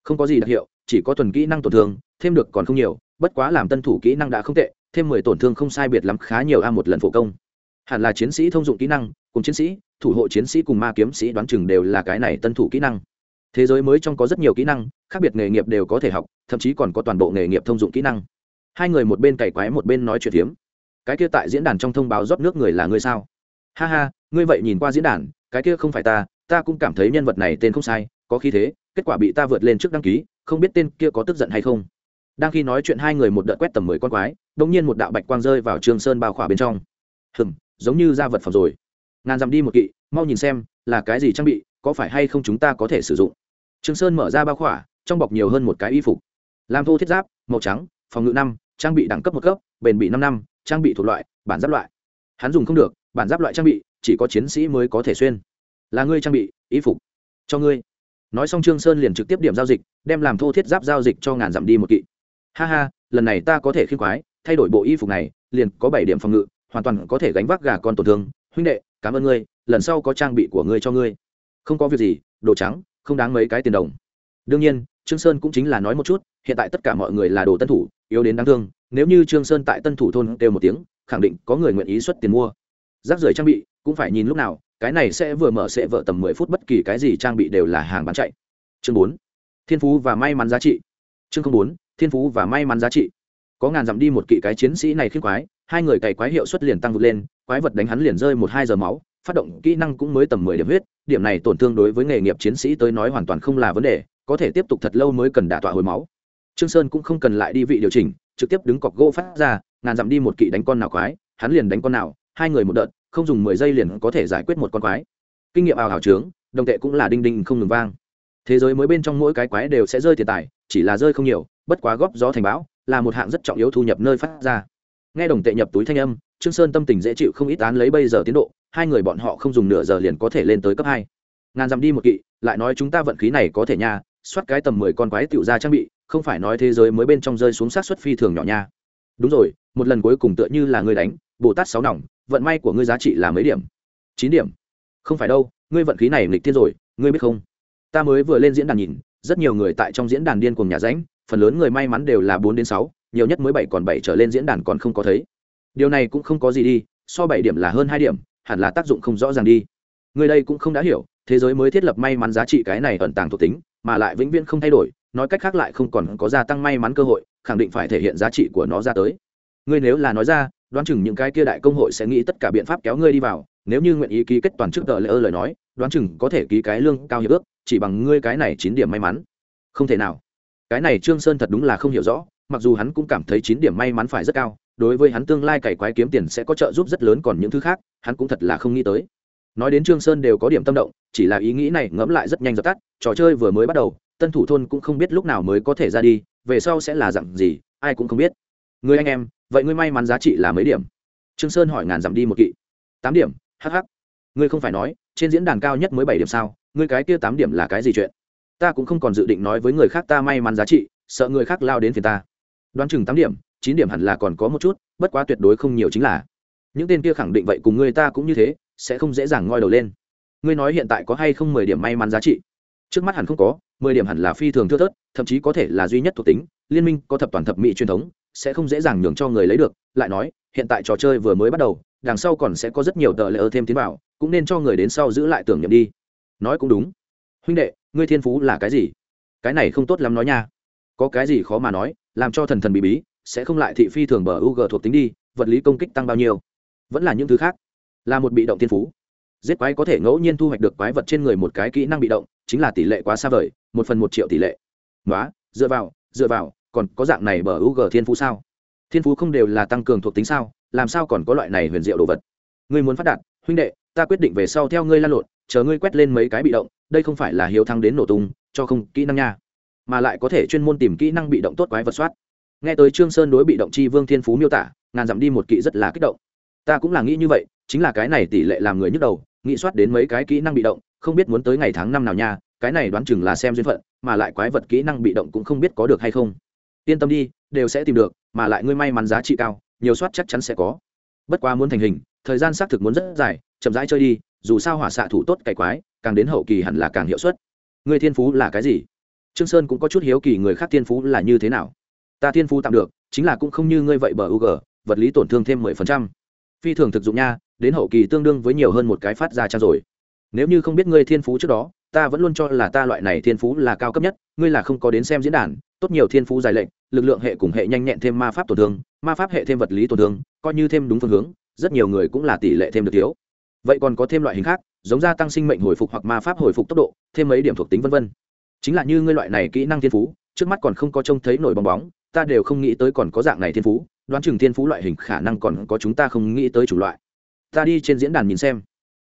Không có gì đặc hiệu, chỉ có thuần kỹ năng tổn thương, thêm được còn không nhiều, bất quá làm tân thủ kỹ năng đã không tệ, thêm mười tổn thương không sai biệt lắm khá nhiều a một lần phổ công. Hẳn là chiến sĩ thông dụng kỹ năng, cùng chiến sĩ, thủ hộ chiến sĩ cùng ma kiếm sĩ đoán chừng đều là cái này tân thủ kỹ năng thế giới mới trong có rất nhiều kỹ năng, khác biệt nghề nghiệp đều có thể học, thậm chí còn có toàn bộ nghề nghiệp thông dụng kỹ năng. Hai người một bên cày quái một bên nói chuyện phiếm. Cái kia tại diễn đàn trong thông báo rót nước người là ngươi sao? Ha ha, ngươi vậy nhìn qua diễn đàn, cái kia không phải ta ta cũng cảm thấy nhân vật này tên không sai, có khi thế, kết quả bị ta vượt lên trước đăng ký, không biết tên kia có tức giận hay không. Đang khi nói chuyện hai người một đợt quét tầm mười con quái đ ỗ n g nhiên một đạo bạch quang rơi vào trường sơn bao khỏa bên trong. Hừng giống như ra vật phẩm rồi. Ngàn dặm đi một kỵ, mau nhìn xem, là cái gì trang bị? Có phải hay không chúng ta có thể sử dụng? Trương sơn mở ra bao khỏa, trong bọc nhiều hơn một cái y phục. Làm thô thiết giáp, màu trắng, phòng ngự năm, trang bị đẳng cấp một cấp, bền bị năm năm, trang bị thuộc loại, bản giáp loại. Hắn dùng không được, bản giáp loại trang bị, chỉ có chiến sĩ mới có thể xuyên. Là ngươi trang bị, y phục. Cho ngươi. Nói xong trương sơn liền trực tiếp điểm giao dịch, đem làm thô thiết giáp giao dịch cho ngàn dặm đi một kỵ. Ha ha, lần này ta có thể khiêu quái thay đổi bộ y phục này, liền có bảy điểm phòng ngự, hoàn toàn có thể gánh vác gà con tổn thương. Huynh đệ, cảm ơn ngươi, lần sau có trang bị của ngươi cho ngươi không có việc gì, đồ trắng, không đáng mấy cái tiền đồng. Đương nhiên, trương sơn cũng chính là nói một chút, hiện tại tất cả mọi người là đồ tân thủ, yếu đến đáng thương, nếu như trương sơn tại tân thủ thôn kêu một tiếng, khẳng định có người nguyện ý xuất tiền mua. Rác rưởi trang bị, cũng phải nhìn lúc nào, cái này sẽ vừa mở sẽ vợ tầm mười phút bất kỳ cái gì trang bị đều là hàng bán chạy. Chương bốn, thiên phú và may mắn giá trị. Chương không bốn, thiên phú và may mắn giá trị. Có ngàn dặm đi một kỵ cái chiến sĩ này khiết quái hai người cày quái hiệu suất liền tăng vượt lên, quái vật đánh hắn liền rơi một hai giờ máu phát động kỹ năng cũng mới tầm mười điểm huyết, điểm này tổn thương đối với nghề nghiệp chiến sĩ tới nói hoàn toàn không là vấn đề, có thể tiếp tục thật lâu mới cần đả tọa hồi máu. Trương sơn cũng không cần lại đi vị điều chỉnh, trực tiếp đứng cọc gỗ phát ra, ngàn dặm đi một kỵ đánh con nào quái, hắn liền đánh con nào, hai người một đợt, không dùng mười giây liền có thể giải quyết một con quái. Kinh nghiệm ảo hảo trướng, đồng tệ cũng là đinh đinh không ngừng vang. Thế giới mới bên trong mỗi cái quái đều sẽ rơi tiền tài, chỉ là rơi không nhiều, bất quá góp gió thành bão, là một hạng rất trọng yếu thu nhập nơi phát ra. Nghe đồng tệ nhập túi thanh âm trương sơn tâm tình dễ chịu không ít án lấy bây giờ tiến độ, hai người bọn họ không dùng nửa giờ liền có thể lên tới cấp hai. Ngàn dặm đi một kỵ, lại nói chúng ta vận khí này có thể nha, soát cái tầm mười con quái tựu ra trang bị, không phải nói thế giới mới bên trong rơi xuống sát xuất phi thường nhỏ nha. Đúng rồi, một lần cuối cùng tựa như là ngươi đánh, bồ tát sáu nòng, vận may của ngươi giá trị là mấy điểm? Chín điểm. Không phải đâu, ngươi vận khí này lịch thiên rồi, ngươi biết không? Ta mới vừa lên diễn đàn nhìn, rất nhiều người tại trong diễn đàn điên cùng nhà ránh, phần lớn người may mắn đều là bốn đến sáu, nhiều nhất mới bảy còn bảy trở lên diễn đàn còn không có thấy điều này cũng không có gì đi, so bảy điểm là hơn hai điểm, hẳn là tác dụng không rõ ràng đi. Người đây cũng không đã hiểu, thế giới mới thiết lập may mắn giá trị cái này ẩn tàng thuộc tính, mà lại vĩnh viễn không thay đổi, nói cách khác lại không còn có gia tăng may mắn cơ hội, khẳng định phải thể hiện giá trị của nó ra tới. Ngươi nếu là nói ra, đoán chừng những cái kia đại công hội sẽ nghĩ tất cả biện pháp kéo ngươi đi vào, nếu như nguyện ý ký kết toàn chức tờ lễ ơ lời nói, đoán chừng có thể ký cái lương cao hiệp ước, chỉ bằng ngươi cái này chín điểm may mắn. Không thể nào. Cái này trương sơn thật đúng là không hiểu rõ, mặc dù hắn cũng cảm thấy chín điểm may mắn phải rất cao đối với hắn tương lai cày quái kiếm tiền sẽ có trợ giúp rất lớn còn những thứ khác, hắn cũng thật là không nghĩ tới. Nói đến trương sơn đều có điểm tâm động, chỉ là ý nghĩ này ngẫm lại rất nhanh dập tắt, trò chơi vừa mới bắt đầu, tân thủ thôn cũng không biết lúc nào mới có thể ra đi, về sau sẽ là dặn gì, ai cũng không biết. Người anh em, vậy ngươi may mắn giá trị là mấy điểm? Trương sơn hỏi ngàn dặm đi một kỵ. Tám điểm hh ngươi không phải nói, trên diễn đàn cao nhất mới bảy điểm sao, ngươi cái kia tám điểm là cái gì chuyện? Ta cũng không còn dự định nói với người khác ta may mắn giá trị, sợ người khác lao đến phiền ta. Đoán chừng tám điểm chín điểm hẳn là còn có một chút, bất quá tuyệt đối không nhiều chính là. Những tên kia khẳng định vậy cùng ngươi ta cũng như thế, sẽ không dễ dàng ngoi đầu lên. Ngươi nói hiện tại có hay không mười điểm may mắn giá trị? Trước mắt hẳn không có, mười điểm hẳn là phi thường thưa thớt, thậm chí có thể là duy nhất thuộc tính, liên minh có thập toàn thập mỹ truyền thống, sẽ không dễ dàng nhường cho người lấy được. Lại nói, hiện tại trò chơi vừa mới bắt đầu, đằng sau còn sẽ có rất nhiều tờ lỡ thêm tiến vào, cũng nên cho người đến sau giữ lại tưởng nhầm đi. Nói cũng đúng. Huynh đệ, ngươi thiên phú là cái gì? Cái này không tốt lắm nói nha. Có cái gì khó mà nói, làm cho thần thần bí bí sẽ không lại thị phi thường bờ u g thuộc tính đi, vật lý công kích tăng bao nhiêu. Vẫn là những thứ khác. Là một bị động thiên phú. Giết quái có thể ngẫu nhiên thu hoạch được quái vật trên người một cái kỹ năng bị động, chính là tỷ lệ quá xa vời, một phần một triệu tỷ lệ. Nói dựa vào dựa vào, còn có dạng này bờ u g thiên phú sao? Thiên phú không đều là tăng cường thuộc tính sao? Làm sao còn có loại này huyền diệu đồ vật? Ngươi muốn phát đạt, huynh đệ, ta quyết định về sau theo ngươi lan lộn, chờ ngươi quét lên mấy cái bị động, đây không phải là hiếu thắng đến nổ tung, cho không kỹ năng nha. Mà lại có thể chuyên môn tìm kỹ năng bị động tốt quái vật soát nghe tới trương sơn đối bị động chi vương thiên phú miêu tả, ngàn dặm đi một kỹ rất là kích động. Ta cũng là nghĩ như vậy, chính là cái này tỷ lệ làm người nhức đầu, nghĩ soát đến mấy cái kỹ năng bị động, không biết muốn tới ngày tháng năm nào nha, cái này đoán chừng là xem duyên phận, mà lại quái vật kỹ năng bị động cũng không biết có được hay không. Yên tâm đi, đều sẽ tìm được, mà lại ngươi may mắn giá trị cao, nhiều soát chắc chắn sẽ có. Bất quá muốn thành hình, thời gian xác thực muốn rất dài, chậm rãi chơi đi, dù sao hỏa xạ thủ tốt cày quái, càng đến hậu kỳ hẳn là càng hiệu suất. Người thiên phú là cái gì? Trương sơn cũng có chút hiếu kỳ người khác thiên phú là như thế nào ta thiên phú tạm được, chính là cũng không như ngươi vậy bờ u g vật lý tổn thương thêm mười phần trăm. Phi thường thực dụng nha, đến hậu kỳ tương đương với nhiều hơn một cái phát ra trang rồi. Nếu như không biết ngươi thiên phú trước đó, ta vẫn luôn cho là ta loại này thiên phú là cao cấp nhất, ngươi là không có đến xem diễn đàn, tốt nhiều thiên phú dài lệnh, lực lượng hệ cùng hệ nhanh nhẹn thêm ma pháp tổn thương, ma pháp hệ thêm vật lý tổn thương, coi như thêm đúng phương hướng, rất nhiều người cũng là tỷ lệ thêm được thiếu. Vậy còn có thêm loại hình khác, giống gia tăng sinh mệnh hồi phục hoặc ma pháp hồi phục tốc độ, thêm mấy điểm thuộc tính vân vân. Chính là như ngươi loại này kỹ năng thiên phú, trước mắt còn không có trông thấy nổi bong bóng ta đều không nghĩ tới còn có dạng này thiên phú, đoán chừng thiên phú loại hình khả năng còn có chúng ta không nghĩ tới chủ loại. Ta đi trên diễn đàn nhìn xem.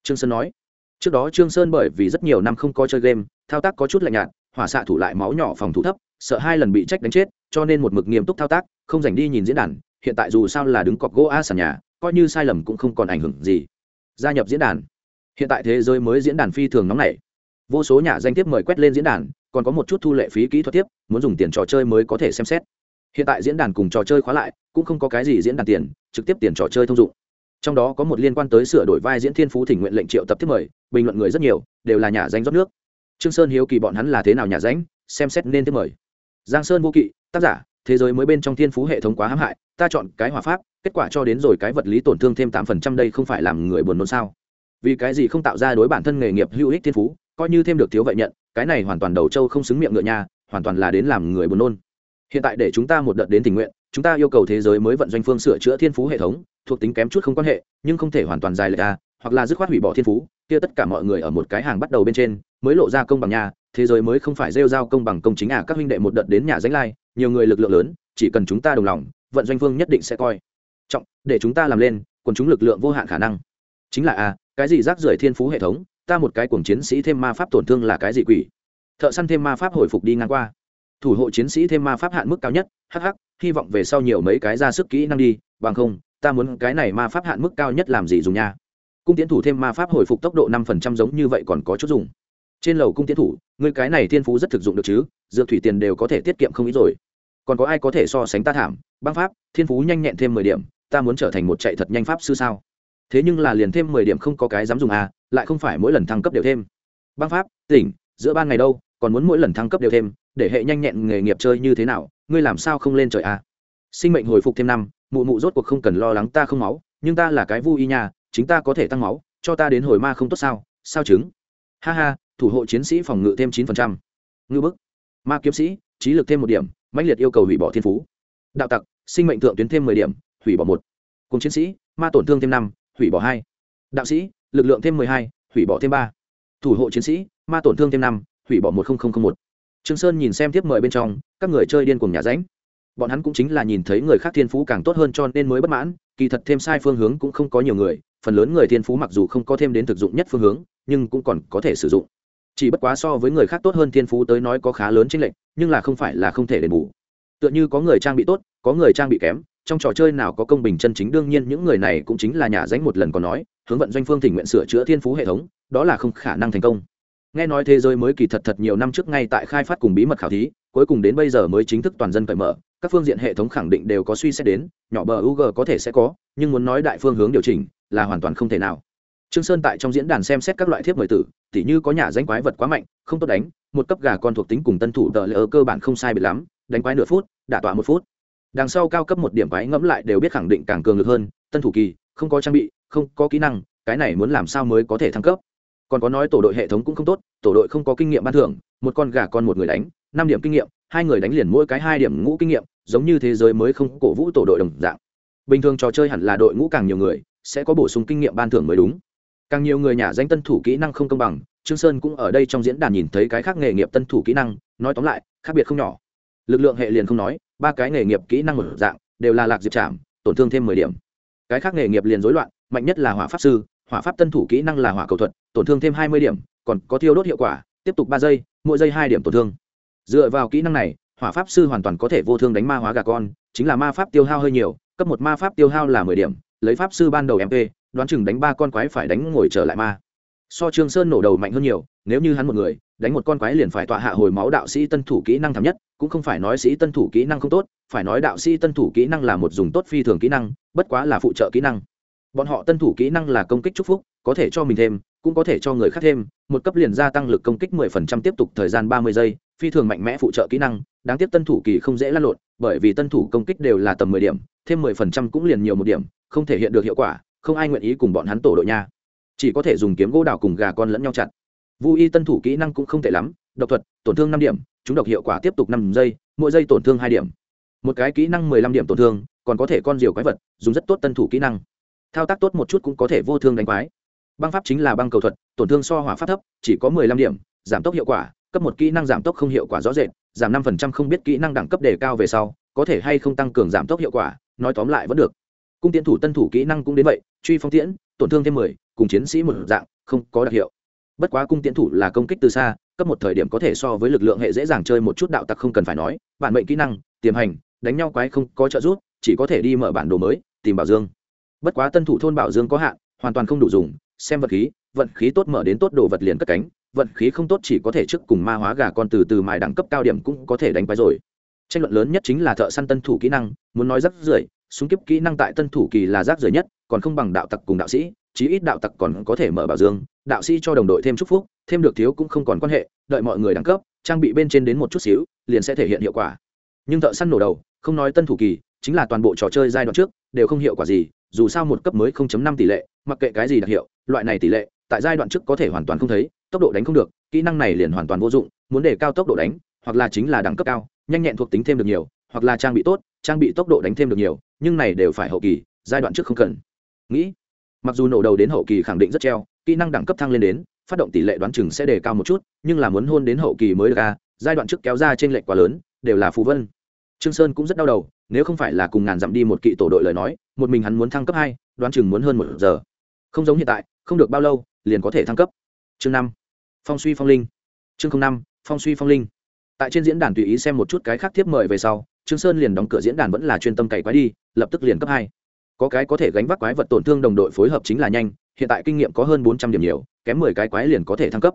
Trương sơn nói. Trước đó trương sơn bởi vì rất nhiều năm không có chơi game, thao tác có chút lạnh nhạt, hỏa xạ thủ lại máu nhỏ phòng thủ thấp, sợ hai lần bị trách đánh chết, cho nên một mực nghiêm túc thao tác, không dành đi nhìn diễn đàn, hiện tại dù sao là đứng cọc gỗ a sàn nhà, coi như sai lầm cũng không còn ảnh hưởng gì. Gia nhập diễn đàn. Hiện tại thế giới mới diễn đàn phi thường nóng nảy. Vô số nhà danh tiếp mời quét lên diễn đàn, còn có một chút thu lệ phí kỹ thuật tiếp, muốn dùng tiền trò chơi mới có thể xem xét hiện tại diễn đàn cùng trò chơi khóa lại, cũng không có cái gì diễn đàn tiền, trực tiếp tiền trò chơi thông dụng. Trong đó có một liên quan tới sửa đổi vai diễn thiên phú thỉnh nguyện lệnh triệu tập tiếp mời, bình luận người rất nhiều, đều là nhà danh rót nước. Trương sơn hiếu kỳ bọn hắn là thế nào nhà danh xem xét nên tiếp mời. Giang sơn vô kỵ, tác giả, thế giới mới bên trong thiên phú hệ thống quá hãm hại, ta chọn cái hòa pháp, kết quả cho đến rồi cái vật lý tổn thương thêm tám phần trăm đây không phải làm người buồn nôn sao? Vì cái gì không tạo ra đối bản thân nghề nghiệp hữu ích thiên phú, coi như thêm được thiếu vậy nhận, cái này hoàn toàn đầu châu không xứng miệng ngựa nha hoàn toàn là đến làm người buồn nôn hiện tại để chúng ta một đợt đến tình nguyện, chúng ta yêu cầu thế giới mới vận doanh phương sửa chữa thiên phú hệ thống, thuộc tính kém chút không quan hệ, nhưng không thể hoàn toàn dài lệch ra hoặc là dứt khoát hủy bỏ thiên phú, kia tất cả mọi người ở một cái hàng bắt đầu bên trên, mới lộ ra công bằng nhà thế giới mới không phải rêu giao công bằng công chính à các huynh đệ một đợt đến nhà danh lai, nhiều người lực lượng lớn, chỉ cần chúng ta đồng lòng, vận doanh phương nhất định sẽ coi. Trọng, để chúng ta làm lên còn chúng lực lượng vô hạn khả năng. Chính là a, cái gì rác rưởi thiên phú hệ thống, ta một cái cuồng chiến sĩ thêm ma pháp tổn thương là cái gì quỷ? Thợ săn thêm ma pháp hồi phục đi ngang qua thủ hộ chiến sĩ thêm ma pháp hạn mức cao nhất hh hy vọng về sau nhiều mấy cái ra sức kỹ năng đi, bằng không, ta muốn cái này ma pháp hạn mức cao nhất làm gì dùng nha? Cung tiến thủ thêm ma pháp hồi phục tốc độ năm phần trăm giống như vậy còn có chút dùng. Trên lầu cung tiến thủ người cái này thiên phú rất thực dụng được chứ, dược thủy tiền đều có thể tiết kiệm không ít rồi. Còn có ai có thể so sánh ta thảm? Băng pháp, thiên phú nhanh nhẹn thêm mười điểm, ta muốn trở thành một chạy thật nhanh pháp sư sao? Thế nhưng là liền thêm mười điểm không có cái dám dùng à lại không phải mỗi lần thăng cấp đều thêm. Băng pháp, tỉnh, giữa ban ngày đâu, còn muốn mỗi lần thăng cấp đều thêm để hệ nhanh nhẹn nghề nghiệp chơi như thế nào, ngươi làm sao không lên trời à? Sinh mệnh hồi phục thêm năm, mụ mụ rốt cuộc không cần lo lắng ta không máu, nhưng ta là cái vui y nhà chính ta có thể tăng máu, cho ta đến hồi ma không tốt sao? Sao chứng? Ha ha, thủ hộ chiến sĩ phòng ngự thêm chín phần trăm. Ngư bức. Ma kiếm sĩ, trí lực thêm một điểm, mãnh liệt yêu cầu hủy bỏ thiên phú. Đạo tặc, sinh mệnh thượng tuyến thêm mười điểm, hủy bỏ một. Cùng chiến sĩ, ma tổn thương thêm năm, hủy bỏ hai. Đạo sĩ, lực lượng thêm mười hai, hủy bỏ thêm ba. Thủ hộ chiến sĩ, ma tổn thương thêm năm, hủy bỏ một nghìn một trương sơn nhìn xem tiếp mời bên trong, các người chơi điên cùng nhà ránh. Bọn hắn cũng chính là nhìn thấy người khác thiên phú càng tốt hơn cho nên mới bất mãn, kỳ thật thêm sai phương hướng cũng không có nhiều người, phần lớn người thiên phú mặc dù không có thêm đến thực dụng nhất phương hướng, nhưng cũng còn có thể sử dụng. Chỉ bất quá so với người khác tốt hơn thiên phú tới nói có khá lớn chênh lệch, nhưng là không phải là không thể đền bù. Tựa như có người trang bị tốt, có người trang bị kém, trong trò chơi nào có công bình chân chính, đương nhiên những người này cũng chính là nhà danh một lần còn nói, hướng vận doanh phương thỉnh nguyện sửa chữa thiên phú hệ thống, đó là không khả năng thành công nghe nói thế giới mới kỳ thật thật nhiều năm trước ngay tại khai phát cùng bí mật khảo thí, cuối cùng đến bây giờ mới chính thức toàn dân cởi mở. Các phương diện hệ thống khẳng định đều có suy xét đến, nhỏ bờ u g có thể sẽ có, nhưng muốn nói đại phương hướng điều chỉnh, là hoàn toàn không thể nào. Trương sơn tại trong diễn đàn xem xét các loại thiếp mời tử, tỉ như có nhà danh quái vật quá mạnh, không tốt đánh, một cấp gà con thuộc tính cùng tân thủ tờ lỡ cơ bản không sai biệt lắm, đánh quái nửa phút, đả tọa một phút. Đằng sau cao cấp một điểm quái ngẫm lại đều biết khẳng định càng cường lực hơn, tân thủ kỳ, không có trang bị, không có kỹ năng, cái này muốn làm sao mới có thể thăng cấp? Còn có nói tổ đội hệ thống cũng không tốt, tổ đội không có kinh nghiệm ban thưởng, một con gà con một người đánh, năm điểm kinh nghiệm, hai người đánh liền mỗi cái hai điểm ngũ kinh nghiệm, giống như thế giới mới không cổ vũ tổ đội đồng dạng. Bình thường trò chơi hẳn là đội ngũ càng nhiều người, sẽ có bổ sung kinh nghiệm ban thưởng mới đúng. Càng nhiều người nhà danh tân thủ kỹ năng không công bằng, trương sơn cũng ở đây trong diễn đàn nhìn thấy cái khác nghề nghiệp tân thủ kỹ năng, nói tóm lại, khác biệt không nhỏ. Lực lượng hệ liền không nói, ba cái nghề nghiệp kỹ năng một dạng, đều là lạc diệp chạm, tổn thương thêm mười điểm. Cái khác nghề nghiệp liền rối loạn, mạnh nhất là hỏa pháp sư hỏa pháp tân thủ kỹ năng là hỏa cầu thuật, tổn thương thêm hai mươi điểm, còn có thiêu đốt hiệu quả, tiếp tục ba giây, mỗi giây hai điểm tổn thương. Dựa vào kỹ năng này, hỏa pháp sư hoàn toàn có thể vô thương đánh ma hóa gà con, chính là ma pháp tiêu hao hơi nhiều, cấp một ma pháp tiêu hao là mười điểm, lấy pháp sư ban đầu mp đoán chừng đánh ba con quái phải đánh ngồi trở lại ma. So trương sơn nổ đầu mạnh hơn nhiều, nếu như hắn một người, đánh một con quái liền phải tọa hạ hồi máu đạo sĩ tân thủ kỹ năng thảm nhất, cũng không phải nói sĩ tân thủ kỹ năng không tốt, phải nói đạo sĩ tân thủ kỹ năng là một dùng tốt phi thường kỹ năng, bất quá là phụ trợ kỹ năng bọn họ tân thủ kỹ năng là công kích chúc phúc, có thể cho mình thêm, cũng có thể cho người khác thêm, một cấp liền gia tăng lực công kích 10% tiếp tục thời gian 30 giây, phi thường mạnh mẽ phụ trợ kỹ năng, đáng tiếc tân thủ kỳ không dễ lăn lộn, bởi vì tân thủ công kích đều là tầm 10 điểm, thêm 10% cũng liền nhiều một điểm, không thể hiện được hiệu quả, không ai nguyện ý cùng bọn hắn tổ đội nha. Chỉ có thể dùng kiếm gỗ đào cùng gà con lẫn nhau chặn vu y tân thủ kỹ năng cũng không tệ lắm, độc thuật, tổn thương năm điểm, chúng độc hiệu quả tiếp tục năm giây, mỗi giây tổn thương hai điểm. Một cái kỹ năng mười lăm điểm tổn thương, còn có thể con diều quái vật, dùng rất tốt tân thủ kỹ năng thao tác tốt một chút cũng có thể vô thương đánh quái. Băng pháp chính là băng cầu thuật, tổn thương so hỏa pháp thấp, chỉ có mười lăm điểm, giảm tốc hiệu quả, cấp một kỹ năng giảm tốc không hiệu quả rõ rệt, giảm năm phần trăm không biết kỹ năng đẳng cấp đề cao về sau, có thể hay không tăng cường giảm tốc hiệu quả, nói tóm lại vẫn được. Cung tiễn thủ tân thủ kỹ năng cũng đến vậy, truy phong tiễn, tổn thương thêm mười, cùng chiến sĩ một dạng, không có đặc hiệu. Bất quá cung tiễn thủ là công kích từ xa, cấp một thời điểm có thể so với lực lượng hệ dễ dàng chơi một chút đạo tặc không cần phải nói, bản mệnh kỹ năng, tiềm hành, đánh nhau quái không có trợ giúp, chỉ có thể đi mở bản đồ mới, tìm bảo dương bất quá tân thủ thôn bảo dương có hạn, hoàn toàn không đủ dùng, xem vật khí, vận khí tốt mở đến tốt đồ vật liền cất cánh, vận khí không tốt chỉ có thể trước cùng ma hóa gà con từ từ mài đẳng cấp cao điểm cũng có thể đánh quái rồi. Tranh luận lớn nhất chính là thợ săn tân thủ kỹ năng, muốn nói rắc rưởi, súng kiếp kỹ năng tại tân thủ kỳ là rác rưởi nhất, còn không bằng đạo tặc cùng đạo sĩ, chí ít đạo tặc còn có thể mở bảo dương, đạo sĩ cho đồng đội thêm chúc phúc, thêm được thiếu cũng không còn quan hệ, đợi mọi người đẳng cấp, trang bị bên trên đến một chút xíu, liền sẽ thể hiện hiệu quả. Nhưng thợ săn nổ đầu, không nói tân thủ kỳ, chính là toàn bộ trò chơi giai đoạn trước, đều không hiệu quả gì dù sao một cấp mới 0.5 tỷ lệ mặc kệ cái gì đặc hiệu loại này tỷ lệ tại giai đoạn trước có thể hoàn toàn không thấy tốc độ đánh không được kỹ năng này liền hoàn toàn vô dụng muốn để cao tốc độ đánh hoặc là chính là đẳng cấp cao nhanh nhẹn thuộc tính thêm được nhiều hoặc là trang bị tốt trang bị tốc độ đánh thêm được nhiều nhưng này đều phải hậu kỳ giai đoạn trước không cần. Nghĩ mặc dù nổ đầu đến hậu kỳ khẳng định rất treo kỹ năng đẳng cấp thăng lên đến phát động tỷ lệ đoán chừng sẽ đề cao một chút nhưng là muốn hôn đến hậu kỳ mới được a, giai đoạn trước kéo ra trên lệch quá lớn đều là phù vân. Trương sơn cũng rất đau đầu nếu không phải là cùng ngàn dặm đi một kỵ tổ đội lời nói, một mình hắn muốn thăng cấp hai, đoán chừng muốn hơn một giờ. Không giống hiện tại, không được bao lâu, liền có thể thăng cấp. Chương năm, phong suy phong linh. Chương năm, phong suy phong linh. Tại trên diễn đàn tùy ý xem một chút cái khác tiếp mời về sau, trương sơn liền đóng cửa diễn đàn vẫn là chuyên tâm cày quái đi, lập tức liền cấp hai. Có cái có thể gánh vác quái vật tổn thương đồng đội phối hợp chính là nhanh, hiện tại kinh nghiệm có hơn bốn trăm điểm nhiều, kém mười cái quái liền có thể thăng cấp.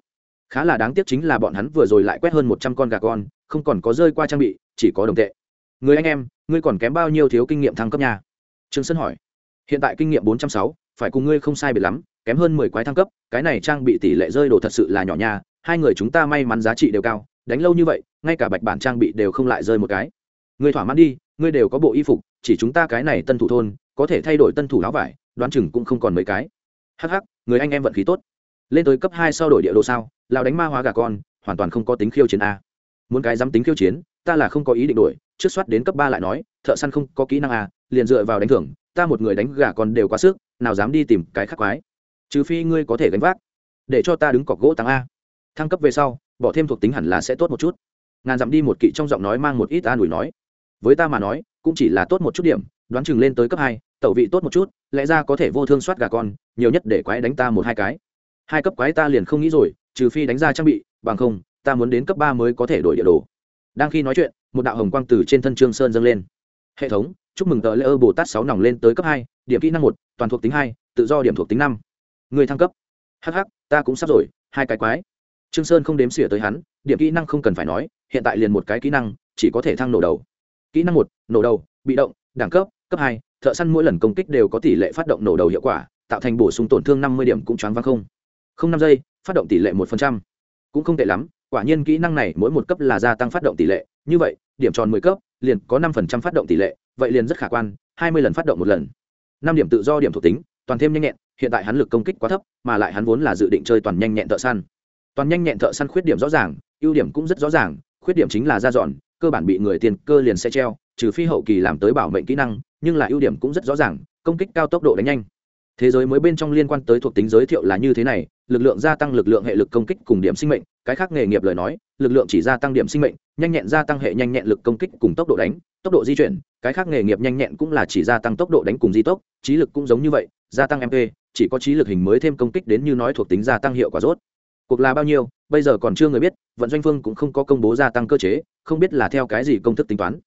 Khá là đáng tiếc chính là bọn hắn vừa rồi lại quét hơn một trăm con gà con, không còn có rơi qua trang bị, chỉ có đồng tệ. Người anh em ngươi còn kém bao nhiêu thiếu kinh nghiệm thăng cấp nhà trương sơn hỏi. Hiện tại kinh nghiệm bốn trăm sáu, phải cùng ngươi không sai biệt lắm, kém hơn mười quái thăng cấp, cái này trang bị tỷ lệ rơi đồ thật sự là nhỏ nha, hai người chúng ta may mắn giá trị đều cao, đánh lâu như vậy, ngay cả bạch bản trang bị đều không lại rơi một cái. Ngươi thỏa mãn đi, ngươi đều có bộ y phục, chỉ chúng ta cái này tân thủ thôn, có thể thay đổi tân thủ áo vải, đoán chừng cũng không còn mấy cái. Hắc hắc, người anh em vận khí tốt. Lên tới cấp hai sau đổi địa đồ sao lao đánh ma hóa gà con, hoàn toàn không có tính khiêu chiến a. Muốn cái dám tính khiêu chiến ta là không có ý định đổi trước soát đến cấp ba lại nói thợ săn không có kỹ năng à, liền dựa vào đánh thưởng ta một người đánh gà con đều quá sức nào dám đi tìm cái khắc quái. Trừ phi ngươi có thể gánh vác để cho ta đứng cọc gỗ tăng a. Thăng cấp về sau bỏ thêm thuộc tính hẳn là sẽ tốt một chút. Ngàn dặm đi một kỵ trong giọng nói mang một ít an ủi nói. Với ta mà nói cũng chỉ là tốt một chút điểm đoán chừng lên tới cấp hai tẩu vị tốt một chút lẽ ra có thể vô thương soát gà con nhiều nhất để quái đánh ta một hai cái. Hai cấp quái ta liền không nghĩ rồi trừ phi đánh ra trang bị bằng không ta muốn đến cấp ba mới có thể đổi địa đồ đang khi nói chuyện, một đạo hồng quang từ trên thân trương sơn dâng lên. Hệ thống, chúc mừng tờ lễ ơ bồ tát sáu nòng lên tới cấp hai, điểm kỹ năng một, toàn thuộc tính hai, tự do điểm thuộc tính năm. Người thăng cấp. Hh ta cũng sắp rồi, hai cái quái. Trương sơn không đếm xỉa tới hắn, điểm kỹ năng không cần phải nói, hiện tại liền một cái kỹ năng, chỉ có thể thăng nổ đầu. Kỹ năng một, nổ đầu, bị động, đẳng cấp cấp hai, thợ săn mỗi lần công kích đều có tỷ lệ phát động nổ đầu hiệu quả, tạo thành bổ sung tổn thương năm mươi điểm cũng choáng văng không. Không năm giây, phát động tỷ lệ một phần trăm. Cũng không tệ lắm quả nhiên kỹ năng này mỗi một cấp là gia tăng phát động tỷ lệ. Như vậy, điểm tròn mười cấp, liền có năm phần trăm phát động tỷ lệ, vậy liền rất khả quan, hai mươi lần phát động một lần. Năm điểm tự do, điểm thuộc tính, toàn thêm nhanh nhẹn, hiện tại hắn lực công kích quá thấp, mà lại hắn vốn là dự định chơi toàn nhanh nhẹn thợ săn. Toàn nhanh nhẹn thợ săn khuyết điểm rõ ràng, ưu điểm cũng rất rõ ràng, khuyết điểm chính là ra dọn, cơ bản bị người tiền cơ liền sẽ treo, trừ phi hậu kỳ làm tới bảo mệnh kỹ năng, nhưng là ưu điểm cũng rất rõ ràng, công kích cao tốc độ đánh nhanh thế giới mới bên trong liên quan tới thuộc tính giới thiệu là như thế này, lực lượng gia tăng lực lượng hệ lực công kích cùng điểm sinh mệnh, cái khác nghề nghiệp lời nói, lực lượng chỉ gia tăng điểm sinh mệnh, nhanh nhẹn gia tăng hệ nhanh nhẹn lực công kích cùng tốc độ đánh, tốc độ di chuyển, cái khác nghề nghiệp nhanh nhẹn cũng là chỉ gia tăng tốc độ đánh cùng di tốc, trí lực cũng giống như vậy, gia tăng mp chỉ có trí lực hình mới thêm công kích đến như nói thuộc tính gia tăng hiệu quả rốt. Cuộc là bao nhiêu, bây giờ còn chưa người biết, vận doanh phương cũng không có công bố gia tăng cơ chế, không biết là theo cái gì công thức tính toán.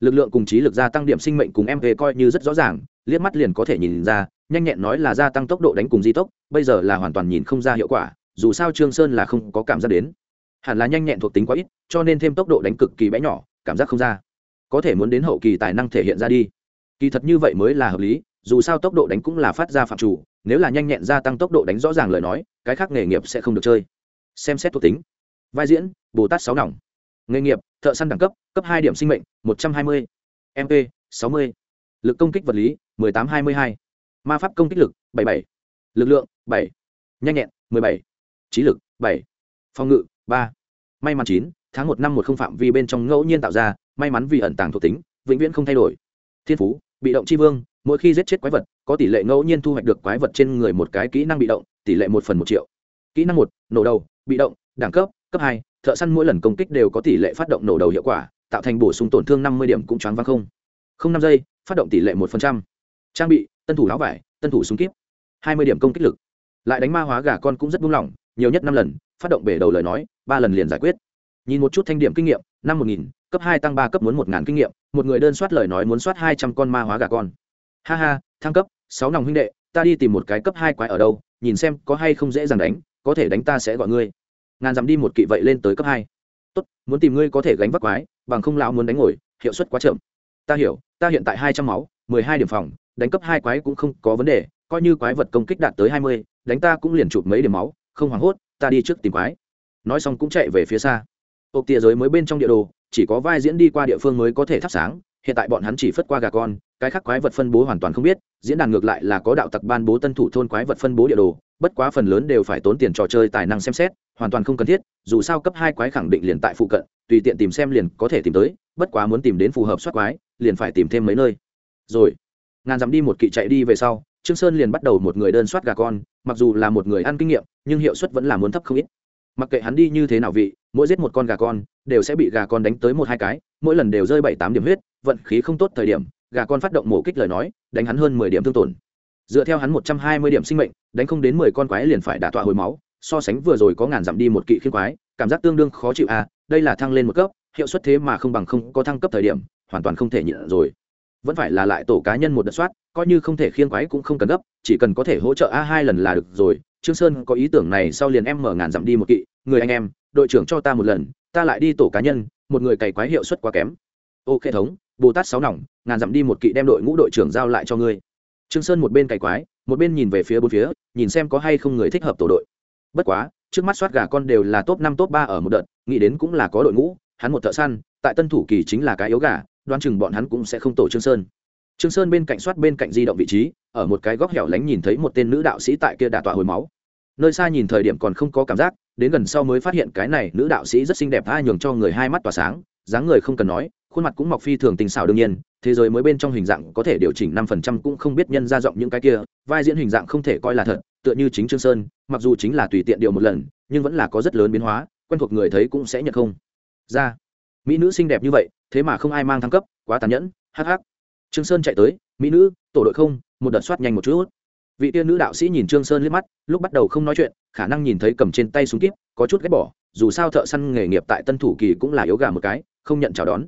Lực lượng cùng trí lực gia tăng điểm sinh mệnh cùng mp coi như rất rõ ràng, liếc mắt liền có thể nhìn ra nhanh nhẹn nói là gia tăng tốc độ đánh cùng di tốc, bây giờ là hoàn toàn nhìn không ra hiệu quả, dù sao trương sơn là không có cảm giác đến. Hẳn là nhanh nhẹn thuộc tính quá ít, cho nên thêm tốc độ đánh cực kỳ bé nhỏ, cảm giác không ra. Có thể muốn đến hậu kỳ tài năng thể hiện ra đi. Kỳ thật như vậy mới là hợp lý, dù sao tốc độ đánh cũng là phát ra phạm chủ, nếu là nhanh nhẹn gia tăng tốc độ đánh rõ ràng lời nói, cái khác nghề nghiệp sẽ không được chơi. Xem xét thuộc tính. Vai diễn, bồ tát sáu nòng. Nghề nghiệp, thợ săn đẳng cấp cấp hai điểm sinh mệnh, một trăm hai mươi. Mp sáu mươi. Lực công kích vật lý một tám hai mươi hai ma pháp công kích lực, bảy bảy. Lực lượng, bảy. Nhanh nhẹn, mười bảy. Trí lực, bảy. Phòng ngự, ba. May mắn chín, tháng một năm một không phạm vi bên trong ngẫu nhiên tạo ra, may mắn vì ẩn tàng thuộc tính, vĩnh viễn không thay đổi. Thiên phú, bị động tri vương, mỗi khi giết chết quái vật, có tỷ lệ ngẫu nhiên thu hoạch được quái vật trên người một cái kỹ năng bị động, tỷ lệ một phần một triệu. Kỹ năng một, nổ đầu, bị động, đẳng cấp cấp hai, thợ săn mỗi lần công kích đều có tỷ lệ phát động nổ đầu hiệu quả, tạo thành bổ sung tổn thương năm mươi điểm cũng choáng văng không. Không năm giây, phát động tỷ lệ một phần trăm. Trang bị tân thủ láo vải, tân thủ súng kíp. Hai mươi điểm công kích lực. Lại đánh ma hóa gà con cũng rất buông lỏng, nhiều nhất năm lần, phát động bể đầu lời nói, ba lần liền giải quyết. Nhìn một chút thanh điểm kinh nghiệm, năm một nghìn, cấp hai tăng ba, cấp muốn một ngàn kinh nghiệm, một người đơn soát lời nói muốn soát hai trăm con ma hóa gà con. Ha ha, thăng cấp, sáu nòng huynh đệ, ta đi tìm một cái cấp hai quái ở đâu, nhìn xem có hay không dễ dàng đánh, có thể đánh ta sẽ gọi ngươi. Ngàn dặm đi một kỵ vậy lên tới cấp hai. Tốt, muốn tìm ngươi có thể gánh vác quái, bằng không lão muốn đánh ngồi, hiệu suất quá chậm. Ta hiểu, ta hiện tại hai trăm máu, mười hai điểm phòng đánh cấp hai quái cũng không có vấn đề, coi như quái vật công kích đạt tới hai mươi, đánh ta cũng liền chụp mấy điểm máu, không hoảng hốt, ta đi trước tìm quái. Nói xong cũng chạy về phía xa. Ộp tịa giới mới bên trong địa đồ, chỉ có vai diễn đi qua địa phương mới có thể thắp sáng, hiện tại bọn hắn chỉ phất qua gà con, cái khác quái vật phân bố hoàn toàn không biết, diễn đàn ngược lại là có đạo tặc ban bố tân thủ thôn quái vật phân bố địa đồ, bất quá phần lớn đều phải tốn tiền trò chơi tài năng xem xét, hoàn toàn không cần thiết, dù sao cấp hai quái khẳng định liền tại phụ cận, tùy tiện tìm xem liền có thể tìm tới, bất quá muốn tìm đến phù hợp soát quái, liền phải tìm thêm mấy nơi. Rồi ngàn dặm đi một kỵ chạy đi về sau, trương sơn liền bắt đầu một người đơn soát gà con, mặc dù là một người ăn kinh nghiệm, nhưng hiệu suất vẫn là muốn thấp không ít. Mặc kệ hắn đi như thế nào vị, mỗi giết một con gà con, đều sẽ bị gà con đánh tới một hai cái, mỗi lần đều rơi bảy tám điểm huyết, vận khí không tốt thời điểm, gà con phát động mổ kích lời nói, đánh hắn hơn mười điểm thương tổn. Dựa theo hắn một trăm hai mươi điểm sinh mệnh, đánh không đến mười con quái liền phải đả tọa hồi máu, so sánh vừa rồi có ngàn dặm đi một kỵ khiên quái, cảm giác tương đương khó chịu à đây là thăng lên một cấp, hiệu suất thế mà không bằng không có thăng cấp thời điểm, hoàn toàn không thể nhịn rồi vẫn phải là lại tổ cá nhân một đợt soát, coi như không thể khiên quái cũng không cần gấp, chỉ cần có thể hỗ trợ a hai lần là được rồi. Trương sơn có ý tưởng này sau liền em mở ngàn dặm đi một kỵ, người anh em, đội trưởng cho ta một lần, ta lại đi tổ cá nhân, một người cày quái hiệu suất quá kém. Ô hệ thống, bồ tát sáu nòng, ngàn dặm đi một kỵ đem đội ngũ đội trưởng giao lại cho ngươi. Trương sơn một bên cày quái, một bên nhìn về phía bốn phía, nhìn xem có hay không người thích hợp tổ đội. Bất quá, trước mắt soát gà con đều là top năm, top ba ở một đợt, nghĩ đến cũng là có đội ngũ, hắn một thợ săn, tại tân thủ kỳ chính là cái yếu gà đoán chừng bọn hắn cũng sẽ không tổ trương sơn. Trương sơn bên cạnh soát bên cạnh di động vị trí, ở một cái góc hẻo lánh nhìn thấy một tên nữ đạo sĩ tại kia đả tọa hồi máu. Nơi xa nhìn thời điểm còn không có cảm giác, đến gần sau mới phát hiện cái này nữ đạo sĩ rất xinh đẹp tha nhường cho người hai mắt tỏa sáng, dáng người không cần nói, khuôn mặt cũng mọc phi thường tình xảo đương nhiên, thế giới mới bên trong hình dạng có thể điều chỉnh năm phần trăm cũng không biết nhân ra giọng những cái kia, vai diễn hình dạng không thể coi là thật, tựa như chính trương sơn, mặc dù chính là tùy tiện điều một lần, nhưng vẫn là có rất lớn biến hóa, quen thuộc người thấy cũng sẽ nhận không. Ra mỹ nữ xinh đẹp như vậy, thế mà không ai mang thăng cấp, quá tàn nhẫn, hắc hắc. Trương sơn chạy tới, mỹ nữ, tổ đội không, một đợt soát nhanh một chút. Vị tiên nữ đạo sĩ nhìn trương sơn liếc mắt, lúc bắt đầu không nói chuyện, khả năng nhìn thấy cầm trên tay súng kíp, có chút ghét bỏ, dù sao thợ săn nghề nghiệp tại tân thủ kỳ cũng là yếu gà một cái, không nhận chào đón.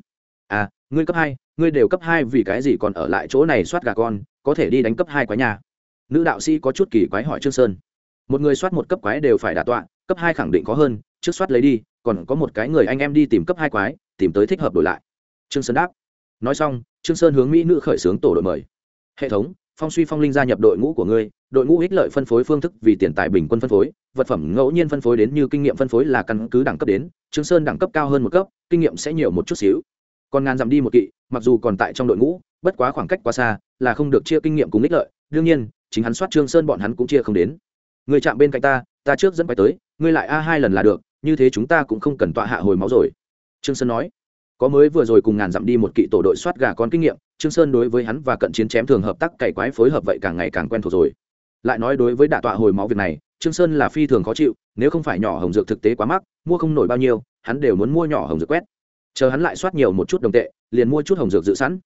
À ngươi cấp hai, ngươi đều cấp hai vì cái gì còn ở lại chỗ này soát gà con, có thể đi đánh cấp hai quái nhà? Nữ đạo sĩ có chút kỳ quái hỏi trương sơn. Một người soát một cấp quái đều phải đả tọa, cấp hai khẳng định có hơn, trước soát lấy đi còn có một cái người anh em đi tìm cấp hai quái, tìm tới thích hợp đổi lại. Trương sơn đáp. Nói xong, trương sơn hướng mỹ nữ khởi xướng tổ đội mời. Hệ thống, phong suy phong linh gia nhập đội ngũ của ngươi, đội ngũ ích lợi phân phối phương thức vì tiền tài bình quân phân phối, vật phẩm ngẫu nhiên phân phối đến như kinh nghiệm phân phối là căn cứ đẳng cấp đến, trương sơn đẳng cấp cao hơn một cấp, kinh nghiệm sẽ nhiều một chút xíu. Còn ngàn dặm đi một kỵ, mặc dù còn tại trong đội ngũ, bất quá khoảng cách quá xa, là không được chia kinh nghiệm cùng ích lợi. Đương nhiên, chính hắn soát trương sơn bọn hắn cũng chia không đến. Người chạm bên cạnh ta ta trước dẫn phải tới, ngươi lại a hai lần là được như thế chúng ta cũng không cần tọa hạ hồi máu rồi. Trương sơn nói, có mới vừa rồi cùng ngàn dặm đi một kỵ tổ đội soát gà con kinh nghiệm, trương sơn đối với hắn và cận chiến chém thường hợp tác cày quái phối hợp vậy càng ngày càng quen thuộc rồi. Lại nói đối với đả tọa hồi máu việc này, trương sơn là phi thường khó chịu, nếu không phải nhỏ hồng dược thực tế quá mắc, mua không nổi bao nhiêu, hắn đều muốn mua nhỏ hồng dược quét. Chờ hắn lại soát nhiều một chút đồng tệ, liền mua chút hồng dược dự sẵn.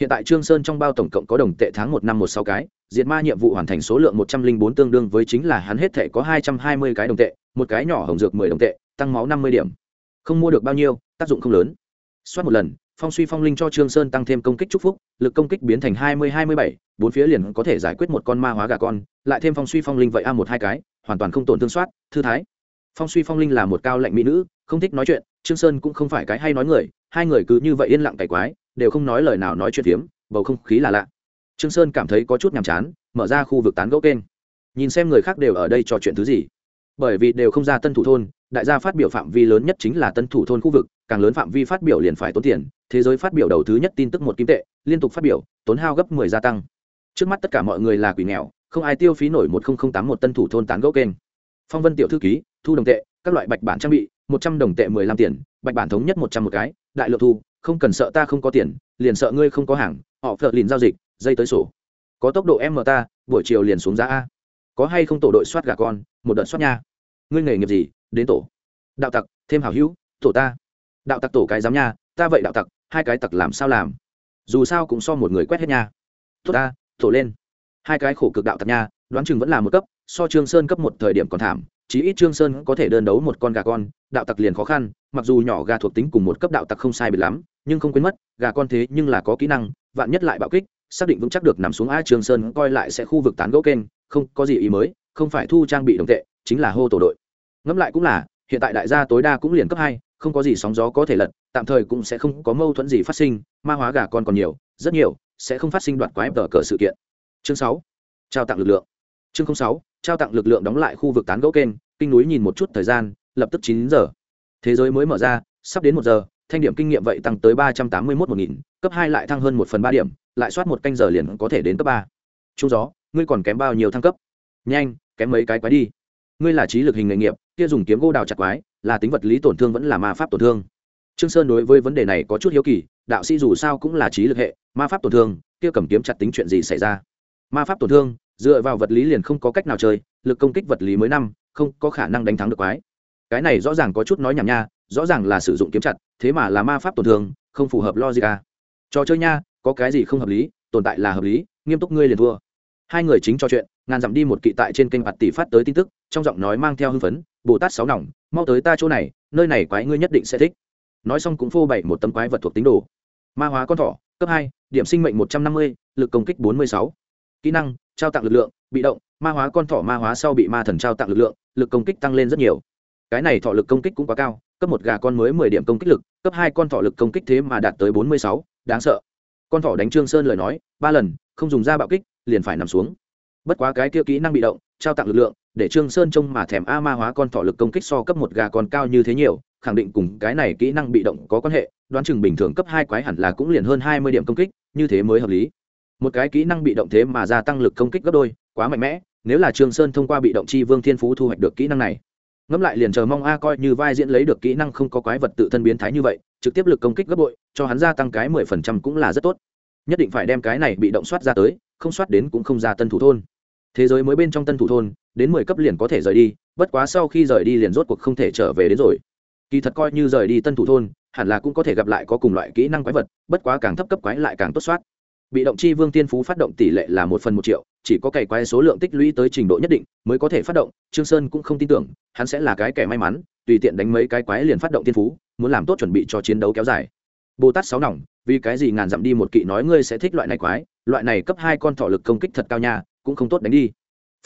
Hiện tại trương sơn trong bao tổng cộng có đồng tệ tháng một năm một sáu cái, diệt ma nhiệm vụ hoàn thành số lượng một trăm linh bốn tương đương với chính là hắn hết thể có hai trăm hai mươi cái đồng tệ, một cái nhỏ hồng dược mười đồng tệ tăng máu năm mươi điểm. Không mua được bao nhiêu, tác dụng không lớn. Soát một lần, phong suy phong linh cho trương sơn tăng thêm công kích chúc phúc, lực công kích biến thành hai mươi hai mươi bảy, bốn phía liền có thể giải quyết một con ma hóa gà con, lại thêm phong suy phong linh vậy a một hai cái, hoàn toàn không tổn thương soát thư thái. Phong suy phong linh là một cao lạnh mỹ nữ, không thích nói chuyện, trương sơn cũng không phải cái hay nói người, hai người cứ như vậy yên lặng cày quái, đều không nói lời nào nói chuyện phiếm, bầu không khí là lạ. Trương sơn cảm thấy có chút nhàm chán, mở ra khu vực tán gẫu kênh. Nhìn xem người khác đều ở đây trò chuyện thứ gì. Bởi vì đều không ra tân thủ thôn đại gia phát biểu phạm vi lớn nhất chính là tân thủ thôn khu vực, càng lớn phạm vi phát biểu liền phải tốn tiền, thế giới phát biểu đầu thứ nhất tin tức một kim tệ, liên tục phát biểu, tốn hao gấp mười gia tăng. Trước mắt tất cả mọi người là quỷ nghèo, không ai tiêu phí nổi một nghìn tám một tân thủ thôn tán gốc kênh. Phong vân tiểu thư ký, thu đồng tệ, các loại bạch bản trang bị, một trăm đồng tệ mười lăm tiền, bạch bản thống nhất một trăm một cái, đại lượng thu, không cần sợ ta không có tiền, liền sợ ngươi không có hàng, họ phợ liền giao dịch, dây tới sổ. Có tốc độ m ta, buổi chiều liền xuống giá a. Có hay không tổ đội soát gà con, một đợt soát nha. Ngươi nghề nghiệp gì đến tổ. Đạo tặc, thêm hảo hữu, tổ ta. Đạo tặc tổ cái giám nha, ta vậy đạo tặc, hai cái tặc làm sao làm? Dù sao cũng so một người quét hết nha. Tốt ta, tổ lên. Hai cái khổ cực đạo tặc nha, đoán chừng vẫn là một cấp, so trương sơn cấp một thời điểm còn thảm, chí ít trương sơn có thể đơn đấu một con gà con, đạo tặc liền khó khăn, mặc dù nhỏ gà thuộc tính cùng một cấp đạo tặc không sai biệt lắm, nhưng không quên mất, gà con thế nhưng là có kỹ năng, vạn nhất lại bạo kích, xác định vững chắc được nằm xuống a trương sơn coi lại sẽ khu vực tán gỗ kênh, không có gì ý mới, không phải thu trang bị đồng tệ, chính là hô tổ đội ngẫm lại cũng là, hiện tại đại gia tối đa cũng liền cấp hai, không có gì sóng gió có thể lật, tạm thời cũng sẽ không có mâu thuẫn gì phát sinh, ma hóa gà con còn nhiều, rất nhiều, sẽ không phát sinh đoạt quái tờ cờ sự kiện. Chương sáu, trao tặng lực lượng. Chương sáu, trao tặng lực lượng đóng lại khu vực tán gỗ kênh, kinh núi nhìn một chút thời gian, lập tức chín giờ. Thế giới mới mở ra, sắp đến một giờ, thanh điểm kinh nghiệm vậy tăng tới ba trăm tám mươi một một nghìn, cấp hai lại thăng hơn một phần ba điểm, lại soát một canh giờ liền có thể đến cấp ba. Trung gió, ngươi còn kém bao nhiêu thăng cấp? Nhanh, kém mấy cái quái đi. Ngươi là trí lực hình nghề nghiệp kia dùng kiếm gỗ đào chặt quái, là tính vật lý tổn thương vẫn là ma pháp tổn thương. Trương sơn đối với vấn đề này có chút hiếu kỳ, đạo sĩ dù sao cũng là trí lực hệ, ma pháp tổn thương, kia cầm kiếm chặt tính chuyện gì xảy ra? Ma pháp tổn thương, dựa vào vật lý liền không có cách nào chơi, lực công kích vật lý mới năm, không có khả năng đánh thắng được quái. Cái này rõ ràng có chút nói nhảm nha, rõ ràng là sử dụng kiếm chặt, thế mà là ma pháp tổn thương, không phù hợp logic à. trò chơi nha, có cái gì không hợp lý, tồn tại là hợp lý, nghiêm túc ngươi liền thua. Hai người chính trò chuyện ngàn dặm đi một kỵ tại trên kênh bạt tỷ phát tới tin tức, trong giọng nói mang theo hưng phấn, bồ tát sáu nòng, mau tới ta chỗ này, nơi này quái ngươi nhất định sẽ thích. Nói xong cũng phô bày một tấm quái vật thuộc tính đồ. Ma hóa con thỏ, cấp hai, điểm sinh mệnh một trăm năm mươi, lực công kích bốn mươi sáu. Kỹ năng, trao tặng lực lượng, bị động, ma hóa con thỏ ma hóa sau bị ma thần trao tặng lực lượng, lực công kích tăng lên rất nhiều. Cái này thọ lực công kích cũng quá cao, cấp một gà con mới mười điểm công kích lực, cấp hai con thọ lực công kích thế mà đạt tới bốn mươi sáu, đáng sợ. Con thỏ đánh trương sơn lời nói, ba lần, không dùng ra bạo kích, liền phải nằm xuống bất quá cái kia kỹ năng bị động, trao tặng lực lượng, để trương sơn trông mà thèm a ma hóa con thỏ lực công kích so cấp một gà còn cao như thế nhiều, khẳng định cùng cái này kỹ năng bị động có quan hệ, đoán chừng bình thường cấp hai quái hẳn là cũng liền hơn hai mươi điểm công kích, như thế mới hợp lý. Một cái kỹ năng bị động thế mà gia tăng lực công kích gấp đôi, quá mạnh mẽ, nếu là trương sơn thông qua bị động chi vương thiên phú thu hoạch được kỹ năng này. Ngẫm lại liền chờ mong a coi như vai diễn lấy được kỹ năng không có quái vật tự thân biến thái như vậy, trực tiếp lực công kích gấp bội, cho hắn gia tăng cái mười phần trăm cũng là rất tốt. Nhất định phải đem cái này bị động soát ra tới, không soát đến cũng không ra tân thủ thôn thế giới mới bên trong tân thủ thôn, đến mười cấp liền có thể rời đi, bất quá sau khi rời đi liền rốt cuộc không thể trở về đến rồi. Kỳ thật coi như rời đi tân thủ thôn, hẳn là cũng có thể gặp lại có cùng loại kỹ năng quái vật, bất quá càng thấp cấp quái lại càng tốt soát. Bị động chi vương tiên phú phát động tỷ lệ là một phần một triệu, chỉ có cày quái số lượng tích lũy tới trình độ nhất định mới có thể phát động, trương sơn cũng không tin tưởng, hắn sẽ là cái kẻ may mắn, tùy tiện đánh mấy cái quái liền phát động tiên phú, muốn làm tốt chuẩn bị cho chiến đấu kéo dài. Bồ tát sáu nòng, vì cái gì ngàn dặm đi một kỵ nói ngươi sẽ thích loại này quái, loại này cấp hai con thọ lực công kích thật cao nha cũng không tốt đánh đi.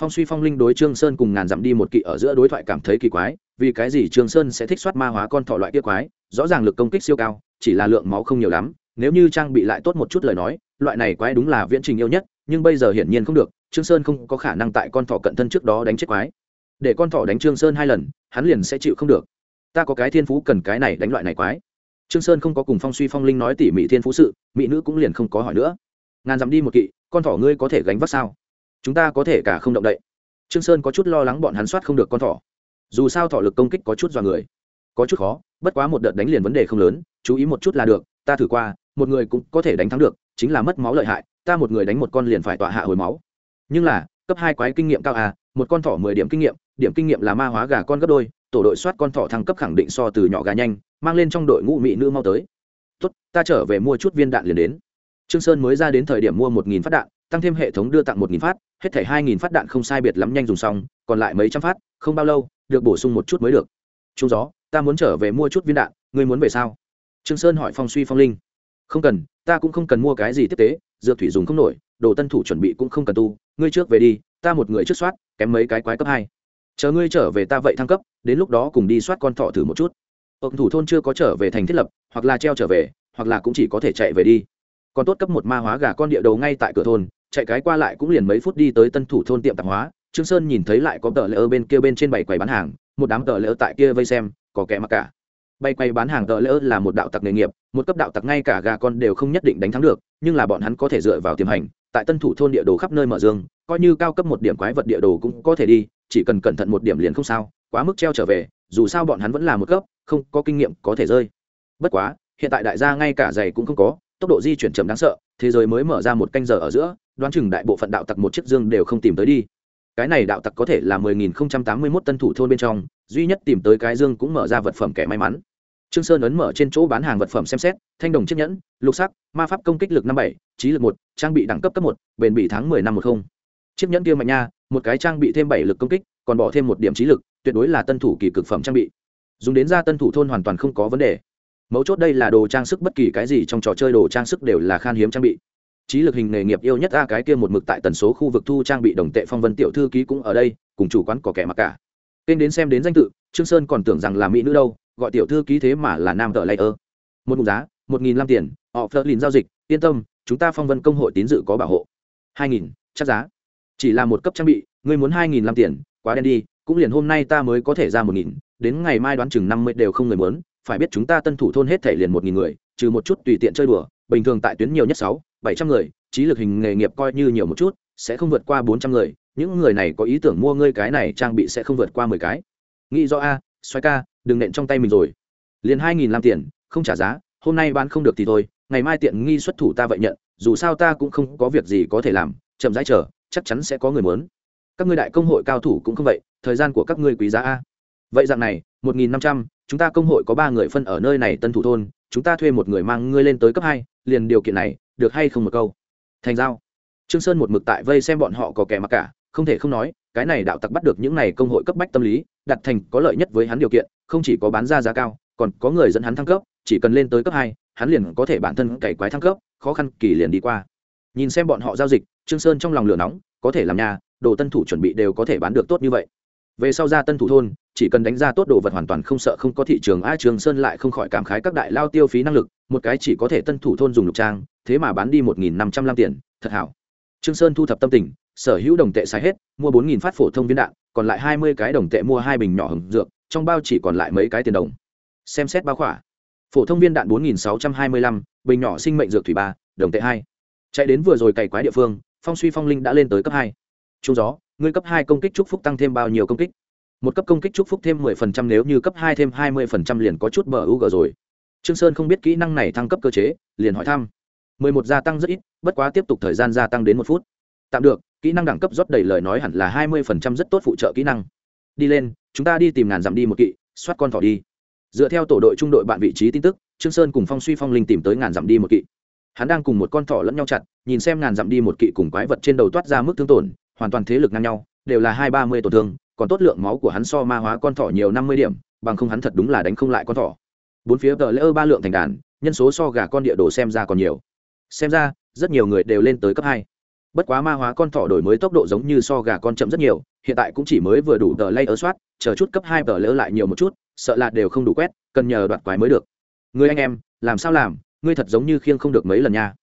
Phong suy phong linh đối trương sơn cùng ngàn dặm đi một kỵ ở giữa đối thoại cảm thấy kỳ quái, vì cái gì trương sơn sẽ thích soát ma hóa con thọ loại kia quái, rõ ràng lực công kích siêu cao, chỉ là lượng máu không nhiều lắm, nếu như trang bị lại tốt một chút lời nói, loại này quái đúng là viễn trình yêu nhất, nhưng bây giờ hiển nhiên không được, trương sơn không có khả năng tại con thỏ cận thân trước đó đánh chết quái. Để con thỏ đánh trương sơn hai lần, hắn liền sẽ chịu không được. Ta có cái thiên phú cần cái này đánh loại này quái. Trương sơn không có cùng phong suy phong linh nói tỉ mỉ thiên phú sự, mỹ nữ cũng liền không có hỏi nữa. Ngàn dặm đi một kỵ, con thỏ ngươi có thể gánh vác sao? Chúng ta có thể cả không động đậy. Trương sơn có chút lo lắng bọn hắn soát không được con thỏ. Dù sao thỏ lực công kích có chút dọa người. Có chút khó, bất quá một đợt đánh liền vấn đề không lớn, chú ý một chút là được, ta thử qua, một người cũng có thể đánh thắng được, chính là mất máu lợi hại, ta một người đánh một con liền phải tọa hạ hồi máu. Nhưng là, cấp hai quái kinh nghiệm cao à một con thỏ mười điểm kinh nghiệm, điểm kinh nghiệm là ma hóa gà con gấp đôi, tổ đội soát con thỏ thăng cấp khẳng định so từ nhỏ gà nhanh, mang lên trong đội ngũ mỹ nữ mau tới. Tốt, ta trở về mua chút viên đạn liền đến. Trương sơn mới ra đến thời điểm mua một nghìn phát đạn, tăng thêm hệ thống đưa tặng một nghìn phát hết thảy hai nghìn phát đạn không sai biệt lắm nhanh dùng xong, còn lại mấy trăm phát, không bao lâu, được bổ sung một chút mới được. Trung gió, ta muốn trở về mua chút viên đạn, ngươi muốn về sao? Trương sơn hỏi phong suy phong linh. Không cần, ta cũng không cần mua cái gì tiếp tế, dược thủy dùng không nổi, đồ tân thủ chuẩn bị cũng không cần tu, ngươi trước về đi, ta một người trước soát, kém mấy cái quái cấp hai. Chờ ngươi trở về ta vậy thăng cấp, đến lúc đó cùng đi soát con thọ thử một chút. Ông thủ thôn chưa có trở về thành thiết lập, hoặc là treo trở về, hoặc là cũng chỉ có thể chạy về đi. Còn tốt cấp một ma hóa gà con địa đầu ngay tại cửa thôn chạy cái qua lại cũng liền mấy phút đi tới tân thủ thôn tiệm tạp hóa, trương sơn nhìn thấy lại có tờ lỡ bên kia bên trên bảy quầy bán hàng, một đám tờ lỡ tại kia vây xem, có kẻ mặc cả. Bay quay bán hàng tờ lỡ là một đạo tặc nghề nghiệp, một cấp đạo tặc ngay cả gà con đều không nhất định đánh thắng được, nhưng là bọn hắn có thể dựa vào tiềm hành, tại tân thủ thôn địa đồ khắp nơi mở dương, coi như cao cấp một điểm quái vật địa đồ cũng có thể đi, chỉ cần cẩn thận một điểm liền không sao, quá mức treo trở về, dù sao bọn hắn vẫn là một cấp, không có kinh nghiệm có thể rơi. Bất quá, hiện tại đại gia ngay cả giày cũng không có, tốc độ di chuyển chậm đáng sợ, thế giới mới mở ra một canh giờ ở giữa đoán chừng đại bộ phận đạo tặc một chiếc dương đều không tìm tới đi. Cái này đạo tặc có thể là mười nghìn không trăm tám mươi mốt tân thủ thôn bên trong, duy nhất tìm tới cái dương cũng mở ra vật phẩm kẻ may mắn. Trương sơn ấn mở trên chỗ bán hàng vật phẩm xem xét, thanh đồng chiếc nhẫn, lục sắc, ma pháp công kích lực năm bảy, trí lực một, trang bị đẳng cấp cấp một, bền bỉ tháng mười năm một không. Chiếc nhẫn kia mạnh nha, một cái trang bị thêm bảy lực công kích, còn bỏ thêm một điểm trí lực, tuyệt đối là tân thủ kỳ cực phẩm trang bị. Dùng đến ra tân thủ thôn hoàn toàn không có vấn đề. Mấu chốt đây là đồ trang sức, bất kỳ cái gì trong trò chơi đồ trang sức đều là khan hiếm trang bị trí lực hình nghề nghiệp yêu nhất a cái kia một mực tại tần số khu vực thu trang bị đồng tệ phong vân tiểu thư ký cũng ở đây, cùng chủ quán có kẻ mặc cả. Kênh đến xem đến danh tự, trương sơn còn tưởng rằng là mỹ nữ đâu, gọi tiểu thư ký thế mà là nam tờ layer. Một mục giá, một nghìn năm tiền, họ phớt lìn giao dịch, yên tâm, chúng ta phong vân công hội tín dự có bảo hộ. Hai nghìn, chắc giá. Chỉ là một cấp trang bị, ngươi muốn hai nghìn năm tiền, quá đen đi, cũng liền hôm nay ta mới có thể ra một nghìn, đến ngày mai đoán chừng năm mươi đều không người muốn, phải biết chúng ta tân thủ thôn hết thể liền một nghìn người, trừ một chút tùy tiện chơi đùa bình thường tại tuyến nhiều nhất sáu, bảy trăm người, trí lực hình nghề nghiệp coi như nhiều một chút, sẽ không vượt qua bốn trăm người. Những người này có ý tưởng mua ngươi cái này trang bị sẽ không vượt qua mười cái. Nghĩ do a xoay ca, đừng nện trong tay mình rồi. Liền hai nghìn làm tiền, không trả giá, hôm nay bán không được thì thôi, ngày mai tiện nghi xuất thủ ta vậy nhận, dù sao ta cũng không có việc gì có thể làm, chậm rãi chờ, chắc chắn sẽ có người muốn. Các ngươi đại công hội cao thủ cũng không vậy, thời gian của các ngươi quý giá a. Vậy dạng này, một nghìn năm trăm chúng ta công hội có ba người phân ở nơi này tân thủ thôn, chúng ta thuê một người mang ngươi lên tới cấp hai, liền điều kiện này, được hay không một câu? Thành giao. Trương sơn một mực tại vây xem bọn họ có kẻ mặc cả, không thể không nói, cái này đạo tặc bắt được những này công hội cấp bách tâm lý, đặt thành có lợi nhất với hắn điều kiện, không chỉ có bán ra giá cao, còn có người dẫn hắn thăng cấp, chỉ cần lên tới cấp hai, hắn liền có thể bản thân cày quái thăng cấp, khó khăn kỳ liền đi qua. Nhìn xem bọn họ giao dịch, trương sơn trong lòng lửa nóng, có thể làm nhà, đồ tân thủ chuẩn bị đều có thể bán được tốt như vậy. Về sau ra tân thủ thôn chỉ cần đánh ra tốt đồ vật hoàn toàn không sợ, không có thị trường a trường sơn lại không khỏi cảm khái các đại lao tiêu phí năng lực, một cái chỉ có thể tân thủ thôn dùng lục trang, thế mà bán đi một nghìn năm trăm lam tiền, thật hảo. Trương sơn thu thập tâm tình, sở hữu đồng tệ sai hết, mua bốn nghìn phát phổ thông viên đạn, còn lại hai mươi cái đồng tệ mua hai bình nhỏ hầm dược, trong bao chỉ còn lại mấy cái tiền đồng. Xem xét bao khỏa. Phổ thông viên đạn bốn nghìn sáu trăm hai mươi lăm, bình nhỏ sinh mệnh dược thủy ba, đồng tệ hai. Chạy đến vừa rồi cày quái địa phương, phong suy phong linh đã lên tới cấp hai. Trung gió, ngươi cấp hai công kích chúc phúc tăng thêm bao nhiêu công kích? Một cấp công kích chúc phúc thêm mười phần trăm nếu như cấp hai thêm hai mươi phần trăm liền có chút bờ u g rồi. Trương sơn không biết kỹ năng này thăng cấp cơ chế, liền hỏi thăm. Mười một gia tăng rất ít, bất quá tiếp tục thời gian gia tăng đến một phút. Tạm được, kỹ năng đẳng cấp rót đầy lời nói hẳn là hai mươi phần trăm rất tốt phụ trợ kỹ năng. Đi lên, chúng ta đi tìm ngàn dặm đi một kỵ, soát con thỏ đi. Dựa theo tổ đội trung đội bạn vị trí tin tức, trương sơn cùng phong suy phong linh tìm tới ngàn dặm đi một kỵ. Hắn đang cùng một con thỏ lẫn nhau chặt, nhìn xem ngàn dặm đi một kỵ cùng quái vật trên đầu toát ra mức thương tổn, hoàn toàn thế lực ngang nhau, đều là hai ba mươi tổn thương còn tốt lượng máu của hắn so ma hóa con thỏ nhiều năm mươi điểm, bằng không hắn thật đúng là đánh không lại con thỏ. Bốn phía tờ lỡ ba lượng thành đàn, nhân số so gà con địa đồ xem ra còn nhiều. Xem ra, rất nhiều người đều lên tới cấp hai. Bất quá ma hóa con thỏ đổi mới tốc độ giống như so gà con chậm rất nhiều, hiện tại cũng chỉ mới vừa đủ tờ lay ở soát, chờ chút cấp hai tờ lỡ lại nhiều một chút, sợ là đều không đủ quét, cần nhờ đoạt quái mới được. Người anh em, làm sao làm, ngươi thật giống như khiêng không được mấy lần nha.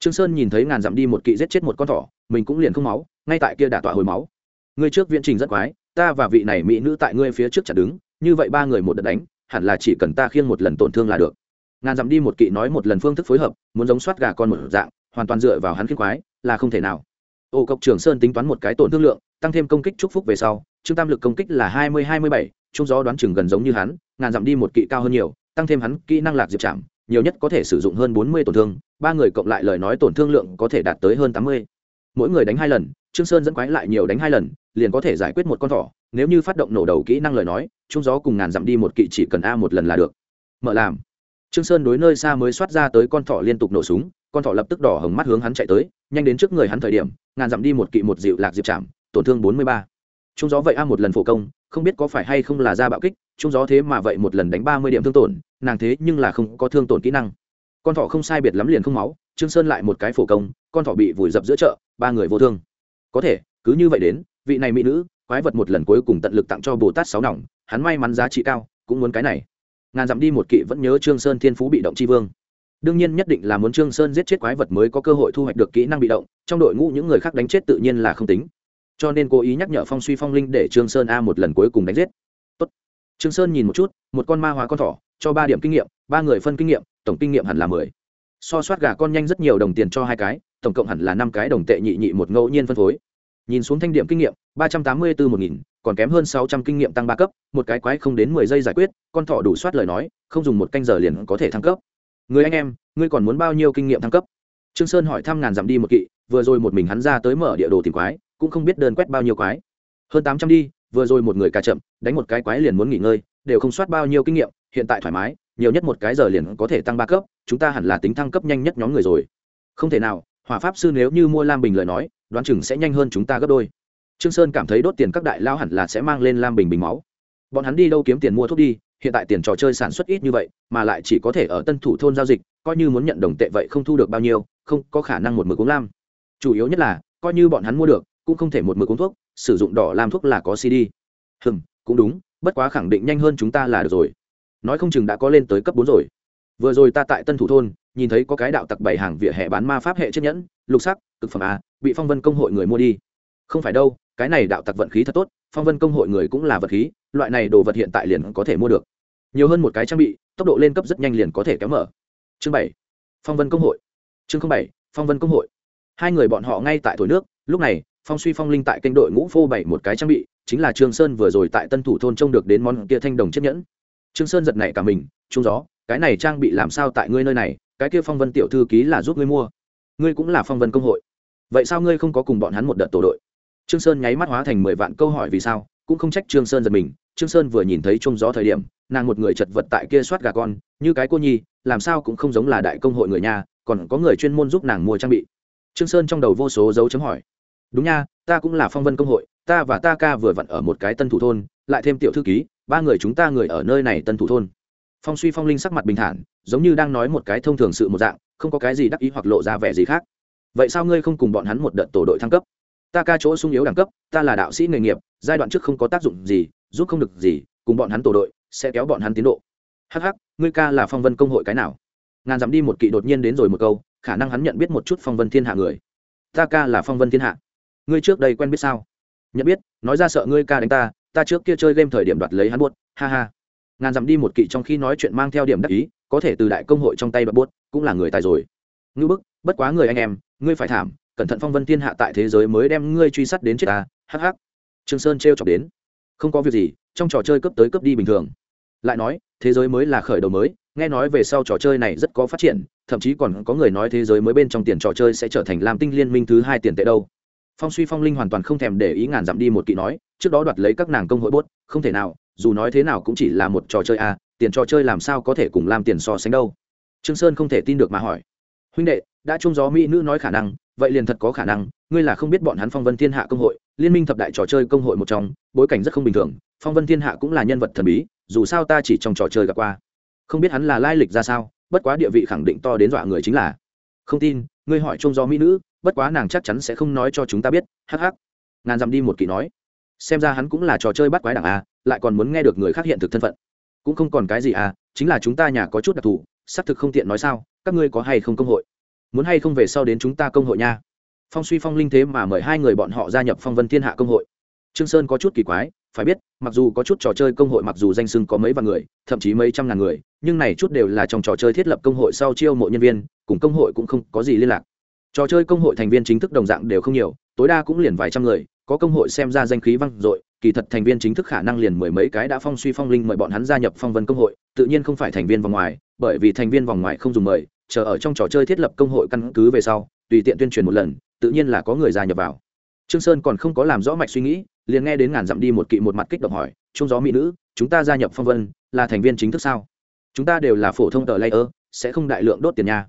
Trương sơn nhìn thấy ngàn dặm đi một kỵ giết chết một con thỏ, mình cũng liền không máu, ngay tại kia đả tọa hồi máu. Ngươi trước viễn trình rất quái ta và vị này mỹ nữ tại ngươi phía trước chặt đứng, như vậy ba người một đợt đánh, hẳn là chỉ cần ta khiêng một lần tổn thương là được. Ngàn dặm đi một kỵ nói một lần phương thức phối hợp, muốn giống soát gà con một dạng, hoàn toàn dựa vào hắn khiêng quái, là không thể nào. Ô cộc trường sơn tính toán một cái tổn thương lượng, tăng thêm công kích chúc phúc về sau, trương tam lực công kích là hai mươi hai mươi bảy, trung gió đoán chừng gần giống như hắn, ngàn dặm đi một kỵ cao hơn nhiều, tăng thêm hắn kỹ năng lạc diệp chạm, nhiều nhất có thể sử dụng hơn bốn mươi tổn thương, ba người cộng lại lời nói tổn thương lượng có thể đạt tới hơn tám mươi. Mỗi người đánh hai lần trương sơn dẫn quái lại nhiều đánh hai lần, liền có thể giải quyết một con thỏ. Nếu như phát động nổ đầu kỹ năng lời nói trung gió cùng ngàn dặm đi một kỵ chỉ cần a một lần là được. Mở làm. Trương sơn đối nơi xa mới xoát ra tới con thỏ liên tục nổ súng, con thỏ lập tức đỏ hồng mắt hướng hắn chạy tới, nhanh đến trước người hắn thời điểm, ngàn dặm đi một kỵ một dịu lạc diệp chạm, tổn thương bốn mươi ba. Trung gió vậy a một lần phổ công, không biết có phải hay không là ra bạo kích trung gió thế mà vậy một lần đánh ba mươi điểm thương tổn, nàng thế nhưng là không có thương tổn kỹ năng. Con thỏ không sai biệt lắm liền không máu, trương sơn lại một cái phổ công, con thỏ bị vùi dập giữa chợ, ba người vô thương có thể, cứ như vậy đến, vị này mỹ nữ, quái vật một lần cuối cùng tận lực tặng cho bồ tát sáu nòng, hắn may mắn giá trị cao, cũng muốn cái này. Ngàn dặm đi một kỵ vẫn nhớ trương sơn thiên phú bị động chi vương. Đương nhiên nhất định là muốn trương sơn giết chết quái vật mới có cơ hội thu hoạch được kỹ năng bị động, trong đội ngũ những người khác đánh chết tự nhiên là không tính. Cho nên cố ý nhắc nhở phong suy phong linh để trương sơn a một lần cuối cùng đánh giết. Tốt. Trương sơn nhìn một chút, một con ma hóa con thỏ, cho ba điểm kinh nghiệm, ba người phân kinh nghiệm, tổng kinh nghiệm hẳn là mười so soát gà con nhanh rất nhiều đồng tiền cho hai cái, tổng cộng hẳn là năm cái đồng tệ nhị nhị một ngẫu nhiên phân phối. Nhìn xuống thanh điểm kinh nghiệm, ba trăm tám mươi bốn một nghìn, còn kém hơn sáu trăm kinh nghiệm tăng ba cấp, một cái quái không đến mười giây giải quyết, con thỏ đủ soát lời nói, không dùng một canh giờ liền có thể thăng cấp. Người anh em, ngươi còn muốn bao nhiêu kinh nghiệm thăng cấp? Trương sơn hỏi thăm ngàn dặm đi một kỵ, vừa rồi một mình hắn ra tới mở địa đồ tìm quái, cũng không biết đơn quét bao nhiêu quái. Hơn tám trăm đi, vừa rồi một người cà chậm, đánh một cái quái liền muốn nghỉ ngơi, đều không soát bao nhiêu kinh nghiệm, hiện tại thoải mái nhiều nhất một cái giờ liền có thể tăng ba cấp, chúng ta hẳn là tính thăng cấp nhanh nhất nhóm người rồi. Không thể nào, hỏa pháp sư nếu như mua lam bình lời nói, đoán chừng sẽ nhanh hơn chúng ta gấp đôi. Trương sơn cảm thấy đốt tiền các đại lao hẳn là sẽ mang lên lam bình bình máu. Bọn hắn đi đâu kiếm tiền mua thuốc đi, hiện tại tiền trò chơi sản xuất ít như vậy, mà lại chỉ có thể ở tân thủ thôn giao dịch, coi như muốn nhận đồng tệ vậy không thu được bao nhiêu, không có khả năng một mực uống lam. Chủ yếu nhất là, coi như bọn hắn mua được, cũng không thể một mực uống thuốc, sử dụng đỏ làm thuốc là có cd hừm, cũng đúng, bất quá khẳng định nhanh hơn chúng ta là được rồi nói không chừng đã có lên tới cấp bốn rồi. Vừa rồi ta tại tân thủ thôn, nhìn thấy có cái đạo tặc bảy hàng vỉa hè bán ma pháp hệ chiếc nhẫn, lục sắc, cực phẩm a bị phong vân công hội người mua đi. Không phải đâu, cái này đạo tặc vận khí thật tốt, phong vân công hội người cũng là vật khí, loại này đồ vật hiện tại liền có thể mua được. Nhiều hơn một cái trang bị, tốc độ lên cấp rất nhanh liền có thể kéo mở. Chương bảy, phong vân công hội. Chương bảy, phong vân công hội. Hai người bọn họ ngay tại thổi nước, lúc này, phong suy phong linh tại kênh đội ngũ phô bảy một cái trang bị, chính là trương sơn vừa rồi tại tân thủ thôn trông được đến món kia thanh đồng chiếc nhẫn trương sơn giật nảy cả mình, trung gió, cái này trang bị làm sao tại ngươi nơi này? Cái kia phong vân tiểu thư ký là giúp ngươi mua. Ngươi cũng là phong vân công hội. Vậy sao ngươi không có cùng bọn hắn một đợt tổ đội? Trương sơn nháy mắt hóa thành mười vạn câu hỏi vì sao, cũng không trách trương sơn giật mình. Trương sơn vừa nhìn thấy trung gió thời điểm, nàng một người chật vật tại kia soát gà con, như cái cô nhi, làm sao cũng không giống là đại công hội người nhà, còn có người chuyên môn giúp nàng mua trang bị. Trương sơn trong đầu vô số dấu chấm hỏi, đúng nha, ta cũng là phong vân công hội, ta và ta ca vừa vặn ở một cái tân thủ thôn, lại thêm tiểu thư ký ba người chúng ta người ở nơi này tân thủ thôn. Phong suy phong linh sắc mặt bình thản, giống như đang nói một cái thông thường sự một dạng, không có cái gì đắc ý hoặc lộ ra vẻ gì khác. Vậy sao ngươi không cùng bọn hắn một đợt tổ đội thăng cấp? Ta ca chỗ sung yếu đẳng cấp, ta là đạo sĩ nghề nghiệp, giai đoạn trước không có tác dụng gì, giúp không được gì, cùng bọn hắn tổ đội sẽ kéo bọn hắn tiến độ. Hh ngươi ca là phong vân công hội cái nào? Ngàn dặm đi một kỵ đột nhiên đến rồi một câu, khả năng hắn nhận biết một chút phong vân thiên hạ người. Ta ca là phong vân thiên hạ. Ngươi trước đây quen biết sao? Nhận biết, nói ra sợ ngươi ca đánh ta ta trước kia chơi game thời điểm đoạt lấy hắn buốt, ha ha. Ngàn dặm đi một kỵ trong khi nói chuyện mang theo điểm đắc ý, có thể từ đại công hội trong tay bật buốt, cũng là người tài rồi. Ngư bức, bất quá người anh em, ngươi phải thảm, cẩn thận phong vân thiên hạ tại thế giới mới đem ngươi truy sát đến chết ta hh trương sơn trêu chọc đến. Không có việc gì, trong trò chơi cấp tới cấp đi bình thường. Lại nói, thế giới mới là khởi đầu mới, nghe nói về sau trò chơi này rất có phát triển, thậm chí còn có người nói thế giới mới bên trong tiền trò chơi sẽ trở thành làm tinh liên minh thứ hai tiền tệ đâu phong suy phong linh hoàn toàn không thèm để ý ngàn dặm đi một kỵ nói, trước đó đoạt lấy các nàng công hội bốt, không thể nào, dù nói thế nào cũng chỉ là một trò chơi à tiền trò chơi làm sao có thể cùng làm tiền so sánh đâu. Trương sơn không thể tin được mà hỏi. Huynh đệ, đã trung gió mỹ nữ nói khả năng, vậy liền thật có khả năng, ngươi là không biết bọn hắn phong vân thiên hạ công hội, liên minh thập đại trò chơi công hội một trong, bối cảnh rất không bình thường, phong vân thiên hạ cũng là nhân vật thần bí, dù sao ta chỉ trong trò chơi gặp qua. Không biết hắn là lai lịch ra sao, bất quá địa vị khẳng định to đến dọa người chính là. Không tin ngươi hỏi trung do mỹ nữ, bất quá nàng chắc chắn sẽ không nói cho chúng ta biết, hắc hắc. Ngàn dặm đi một kỳ nói. Xem ra hắn cũng là trò chơi bắt quái đảng a, lại còn muốn nghe được người khác hiện thực thân phận. Cũng không còn cái gì à chính là chúng ta nhà có chút đặc thù, xác thực không tiện nói sao, các ngươi có hay không công hội? Muốn hay không về sau đến chúng ta công hội nha. Phong suy phong linh thế mà mời hai người bọn họ gia nhập phong vân thiên hạ công hội. Trương sơn có chút kỳ quái phải biết mặc dù có chút trò chơi công hội mặc dù danh sưng có mấy vạn người thậm chí mấy trăm ngàn người nhưng này chút đều là trong trò chơi thiết lập công hội sau chiêu mộ nhân viên cùng công hội cũng không có gì liên lạc. Trò chơi công hội thành viên chính thức đồng dạng đều không nhiều tối đa cũng liền vài trăm người có công hội xem ra danh khí văng, dội kỳ thật thành viên chính thức khả năng liền mười mấy cái đã phong suy phong linh mời bọn hắn gia nhập phong vân công hội tự nhiên không phải thành viên vòng ngoài bởi vì thành viên vòng ngoài không dùng mời chờ ở trong trò chơi thiết lập công hội căn cứ về sau tùy tiện tuyên truyền một lần tự nhiên là có người gia nhập vào trương sơn còn không có làm rõ mạch suy nghĩ, liền nghe đến ngàn dặm đi một kỵ một mặt kích động hỏi, trung gió mỹ nữ, chúng ta gia nhập phong vân, là thành viên chính thức sao? Chúng ta đều là phổ thông tờ layer, sẽ không đại lượng đốt tiền nha.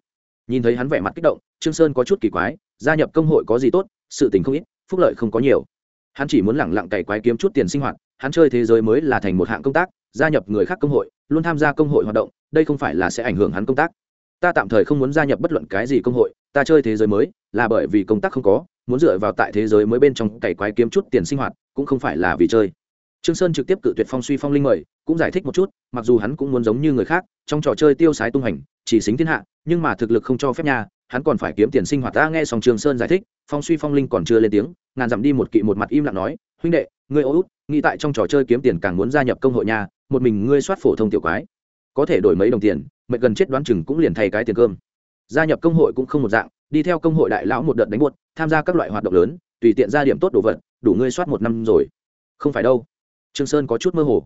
Nhìn thấy hắn vẻ mặt kích động, trương sơn có chút kỳ quái, gia nhập công hội có gì tốt, sự tình không ít, phúc lợi không có nhiều. Hắn chỉ muốn lẳng lặng cày quái kiếm chút tiền sinh hoạt, hắn chơi thế giới mới là thành một hạng công tác, gia nhập người khác công hội, luôn tham gia công hội hoạt động, đây không phải là sẽ ảnh hưởng hắn công tác. Ta tạm thời không muốn gia nhập bất luận cái gì công hội, ta chơi thế giới mới, là bởi vì công tác không có muốn dựa vào tại thế giới mới bên trong cày quái kiếm chút tiền sinh hoạt, cũng không phải là vì chơi. Trương sơn trực tiếp cự tuyệt phong suy phong linh mời, cũng giải thích một chút, mặc dù hắn cũng muốn giống như người khác, trong trò chơi tiêu sái tung hành, chỉ xính thiên hạ, nhưng mà thực lực không cho phép nha, hắn còn phải kiếm tiền sinh hoạt. Ta nghe xong trương sơn giải thích, phong suy phong linh còn chưa lên tiếng, ngàn dặm đi một kỵ một mặt im lặng nói, huynh đệ, ngươi ô út, nghĩ tại trong trò chơi kiếm tiền càng muốn gia nhập công hội nhà một mình ngươi soát phổ thông tiểu quái, có thể đổi mấy đồng tiền mệt gần chết đoán chừng cũng liền thay cái tiền cơm. Gia nhập công hội cũng không một dạng đi theo công hội đại lão một đợt đánh buốt, tham gia các loại hoạt động lớn, tùy tiện ra điểm tốt đồ vật, đủ ngươi soát một năm rồi. Không phải đâu. Trương sơn có chút mơ hồ.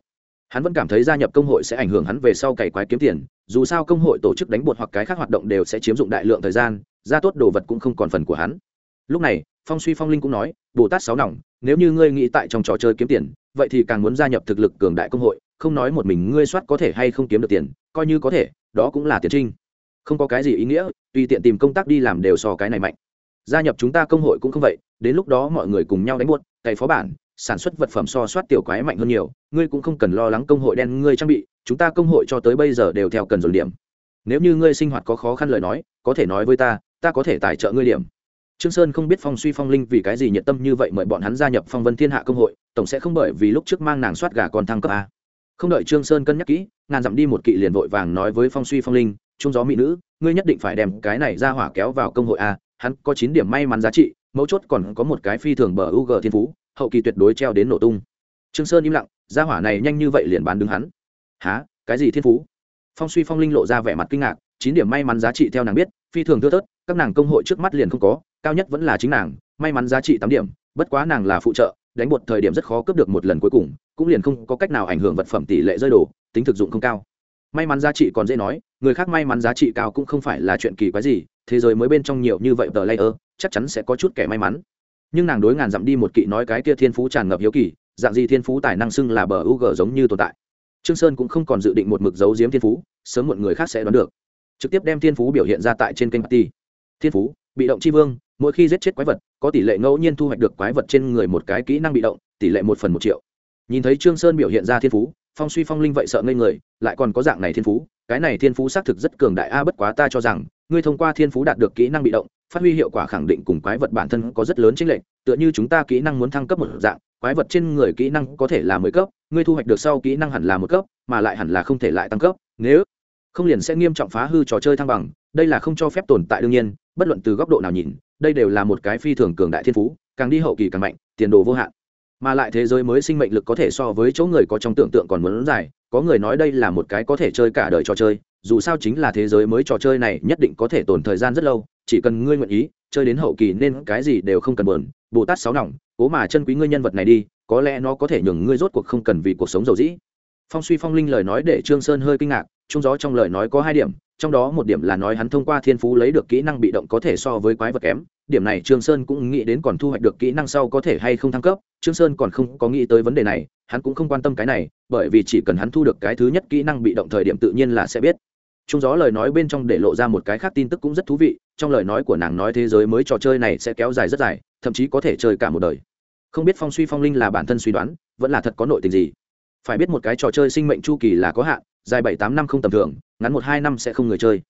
Hắn vẫn cảm thấy gia nhập công hội sẽ ảnh hưởng hắn về sau cày quái kiếm tiền, dù sao công hội tổ chức đánh bột hoặc cái khác hoạt động đều sẽ chiếm dụng đại lượng thời gian, ra tốt đồ vật cũng không còn phần của hắn. Lúc này, phong suy phong linh cũng nói, bồ tát sáu nòng, nếu như ngươi nghĩ tại trong trò chơi kiếm tiền, vậy thì càng muốn gia nhập thực lực cường đại công hội, không nói một mình ngươi soát có thể hay không kiếm được tiền, coi như có thể, đó cũng là tiền trinh không có cái gì ý nghĩa, tùy tiện tìm công tác đi làm đều so cái này mạnh. Gia nhập chúng ta công hội cũng không vậy, đến lúc đó mọi người cùng nhau đánh buốt, cày phó bản, sản xuất vật phẩm so soát tiểu quái mạnh hơn nhiều, ngươi cũng không cần lo lắng công hội đen ngươi trang bị, chúng ta công hội cho tới bây giờ đều theo cần dồn điểm. Nếu như ngươi sinh hoạt có khó khăn lời nói, có thể nói với ta ta có thể tài trợ ngươi điểm. Trương sơn không biết phong suy phong linh vì cái gì nhiệt tâm như vậy mời bọn hắn gia nhập phong vân thiên hạ công hội, tổng sẽ không bởi vì lúc trước mang nàng soát gà còn thăng cấp a. Không đợi trương sơn cân nhắc kỹ, ngàn dặm đi một kỵ liền vội vàng nói với phong suy phong linh trung gió mỹ nữ, ngươi nhất định phải đem cái này ra hỏa kéo vào công hội a, hắn có chín điểm may mắn giá trị, mấu chốt còn có một cái phi thường bờ u g thiên phú, hậu kỳ tuyệt đối treo đến nổ tung. Trương sơn im lặng, ra hỏa này nhanh như vậy liền bán đứng hắn. Há cái gì thiên phú? Phong suy phong linh lộ ra vẻ mặt kinh ngạc, chín điểm may mắn giá trị theo nàng biết, phi thường thưa thớt, các nàng công hội trước mắt liền không có, cao nhất vẫn là chính nàng, may mắn giá trị tám điểm, bất quá nàng là phụ trợ, đánh một thời điểm rất khó cướp được một lần cuối cùng, cũng liền không có cách nào ảnh hưởng vật phẩm tỷ lệ rơi đổ tính thực dụng không cao may mắn giá trị còn dễ nói, người khác may mắn giá trị cao cũng không phải là chuyện kỳ quái gì, thế giới mới bên trong nhiều như vậy tờ layer, chắc chắn sẽ có chút kẻ may mắn. Nhưng nàng đối ngàn dặm đi một kỵ nói cái kia thiên phú tràn ngập hiếu kỳ, dạng gì thiên phú tài năng xưng là bờ u g giống như tồn tại. Trương sơn cũng không còn dự định một mực giấu giếm thiên phú, sớm muộn người khác sẽ đoán được. Trực tiếp đem thiên phú biểu hiện ra tại trên kênh ti thiên phú, bị động chi vương, mỗi khi giết chết quái vật, có tỷ lệ ngẫu nhiên thu hoạch được quái vật trên người một cái kỹ năng bị động, tỷ lệ một phần một triệu. Nhìn thấy trương sơn biểu hiện ra thiên phú phong suy phong linh vậy sợ ngây người, lại còn có dạng này thiên phú, cái này thiên phú xác thực rất cường đại a, bất quá ta cho rằng, ngươi thông qua thiên phú đạt được kỹ năng bị động, phát huy hiệu quả khẳng định cùng quái vật bản thân có rất lớn chênh lệch, tựa như chúng ta kỹ năng muốn thăng cấp một dạng, quái vật trên người kỹ năng có thể là mười cấp, ngươi thu hoạch được sau kỹ năng hẳn là một cấp, mà lại hẳn là không thể lại tăng cấp. Nếu không liền sẽ nghiêm trọng phá hư trò chơi thăng bằng, đây là không cho phép tồn tại đương nhiên, bất luận từ góc độ nào nhìn, đây đều là một cái phi thường cường đại thiên phú, càng đi hậu kỳ càng mạnh, tiền đồ vô hạn mà lại thế giới mới sinh mệnh lực có thể so với chỗ người có trong tưởng tượng còn muốn dài, có người nói đây là một cái có thể chơi cả đời trò chơi, dù sao chính là thế giới mới trò chơi này nhất định có thể tồn thời gian rất lâu, chỉ cần ngươi nguyện ý, chơi đến hậu kỳ nên cái gì đều không cần buồn, bồ tát sáu nòng, cố mà chân quý ngươi nhân vật này đi, có lẽ nó có thể nhường ngươi rốt cuộc không cần vì cuộc sống giàu dĩ phong suy phong linh lời nói để trương sơn hơi kinh ngạc, trung gió trong lời nói có hai điểm, trong đó một điểm là nói hắn thông qua thiên phú lấy được kỹ năng bị động có thể so với quái vật kém. Điểm này trương sơn cũng nghĩ đến còn thu hoạch được kỹ năng sau có thể hay không thăng cấp. Trương sơn còn không có nghĩ tới vấn đề này, hắn cũng không quan tâm cái này, bởi vì chỉ cần hắn thu được cái thứ nhất kỹ năng bị động thời điểm tự nhiên là sẽ biết. Trung gió lời nói bên trong để lộ ra một cái khác tin tức cũng rất thú vị, trong lời nói của nàng nói thế giới mới trò chơi này sẽ kéo dài rất dài, thậm chí có thể chơi cả một đời. Không biết phong suy phong linh là bản thân suy đoán, vẫn là thật có nội tình gì phải biết một cái trò chơi sinh mệnh chu kỳ là có hạn, dài bảy tám năm không tầm thường, ngắn một hai năm sẽ không người chơi.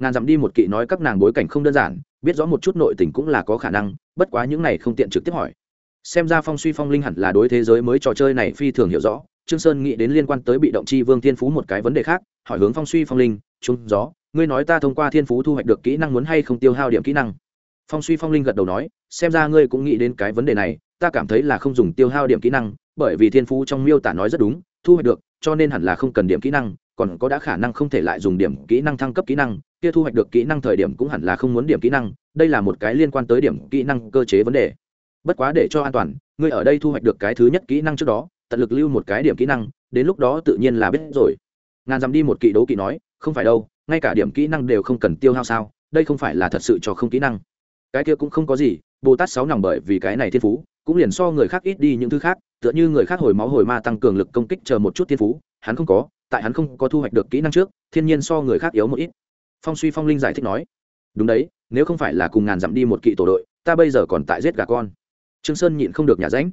Ngàn dặm đi một kỵ nói các nàng bối cảnh không đơn giản, biết rõ một chút nội tình cũng là có khả năng, bất quá những này không tiện trực tiếp hỏi. Xem ra phong suy phong linh hẳn là đối thế giới mới trò chơi này phi thường hiểu rõ, trương sơn nghĩ đến liên quan tới bị động chi vương thiên phú một cái vấn đề khác, hỏi hướng phong suy phong linh trung gió, ngươi nói ta thông qua thiên phú thu hoạch được kỹ năng muốn hay không tiêu hao điểm kỹ năng? Phong suy phong linh gật đầu nói, xem ra ngươi cũng nghĩ đến cái vấn đề này, ta cảm thấy là không dùng tiêu hao điểm kỹ năng bởi vì thiên phú trong miêu tả nói rất đúng, thu hoạch được, cho nên hẳn là không cần điểm kỹ năng, còn có đã khả năng không thể lại dùng điểm kỹ năng thăng cấp kỹ năng, kia thu hoạch được kỹ năng thời điểm cũng hẳn là không muốn điểm kỹ năng, đây là một cái liên quan tới điểm kỹ năng cơ chế vấn đề. Bất quá để cho an toàn, ngươi ở đây thu hoạch được cái thứ nhất kỹ năng trước đó, tận lực lưu một cái điểm kỹ năng, đến lúc đó tự nhiên là biết rồi. Ngàn dám đi một kỵ đấu kỵ nói, không phải đâu, ngay cả điểm kỹ năng đều không cần tiêu hao sao, đây không phải là thật sự cho không kỹ năng. Cái kia cũng không có gì, bồ tát sáu nòng bởi vì cái này thiên phú cũng liền so người khác ít đi những thứ khác, tựa như người khác hồi máu hồi ma tăng cường lực công kích chờ một chút thiên phú, hắn không có, tại hắn không có thu hoạch được kỹ năng trước, thiên nhiên so người khác yếu một ít. Phong suy phong linh giải thích nói, đúng đấy, nếu không phải là cùng ngàn dặm đi một kỵ tổ đội, ta bây giờ còn tại giết gà con. Trương sơn nhịn không được nhả ránh.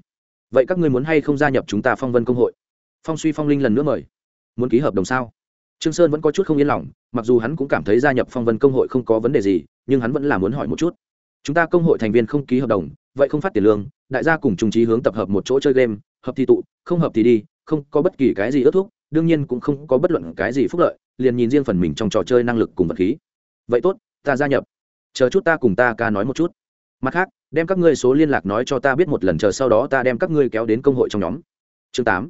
Vậy các ngươi muốn hay không gia nhập chúng ta phong vân công hội? Phong suy phong linh lần nữa mời. Muốn ký hợp đồng sao? Trương sơn vẫn có chút không yên lòng, mặc dù hắn cũng cảm thấy gia nhập phong vân công hội không có vấn đề gì, nhưng hắn vẫn là muốn hỏi một chút. Chúng ta công hội thành viên không ký hợp đồng, vậy không phát tiền lương đại gia cùng trung trí hướng tập hợp một chỗ chơi game hợp thì tụ không hợp thì đi không có bất kỳ cái gì ước thúc đương nhiên cũng không có bất luận cái gì phúc lợi liền nhìn riêng phần mình trong trò chơi năng lực cùng vật khí. Vậy tốt ta gia nhập. Chờ chút ta cùng ta ca nói một chút. Mặt khác đem các ngươi số liên lạc nói cho ta biết một lần chờ sau đó ta đem các ngươi kéo đến công hội trong nhóm. Chương tám.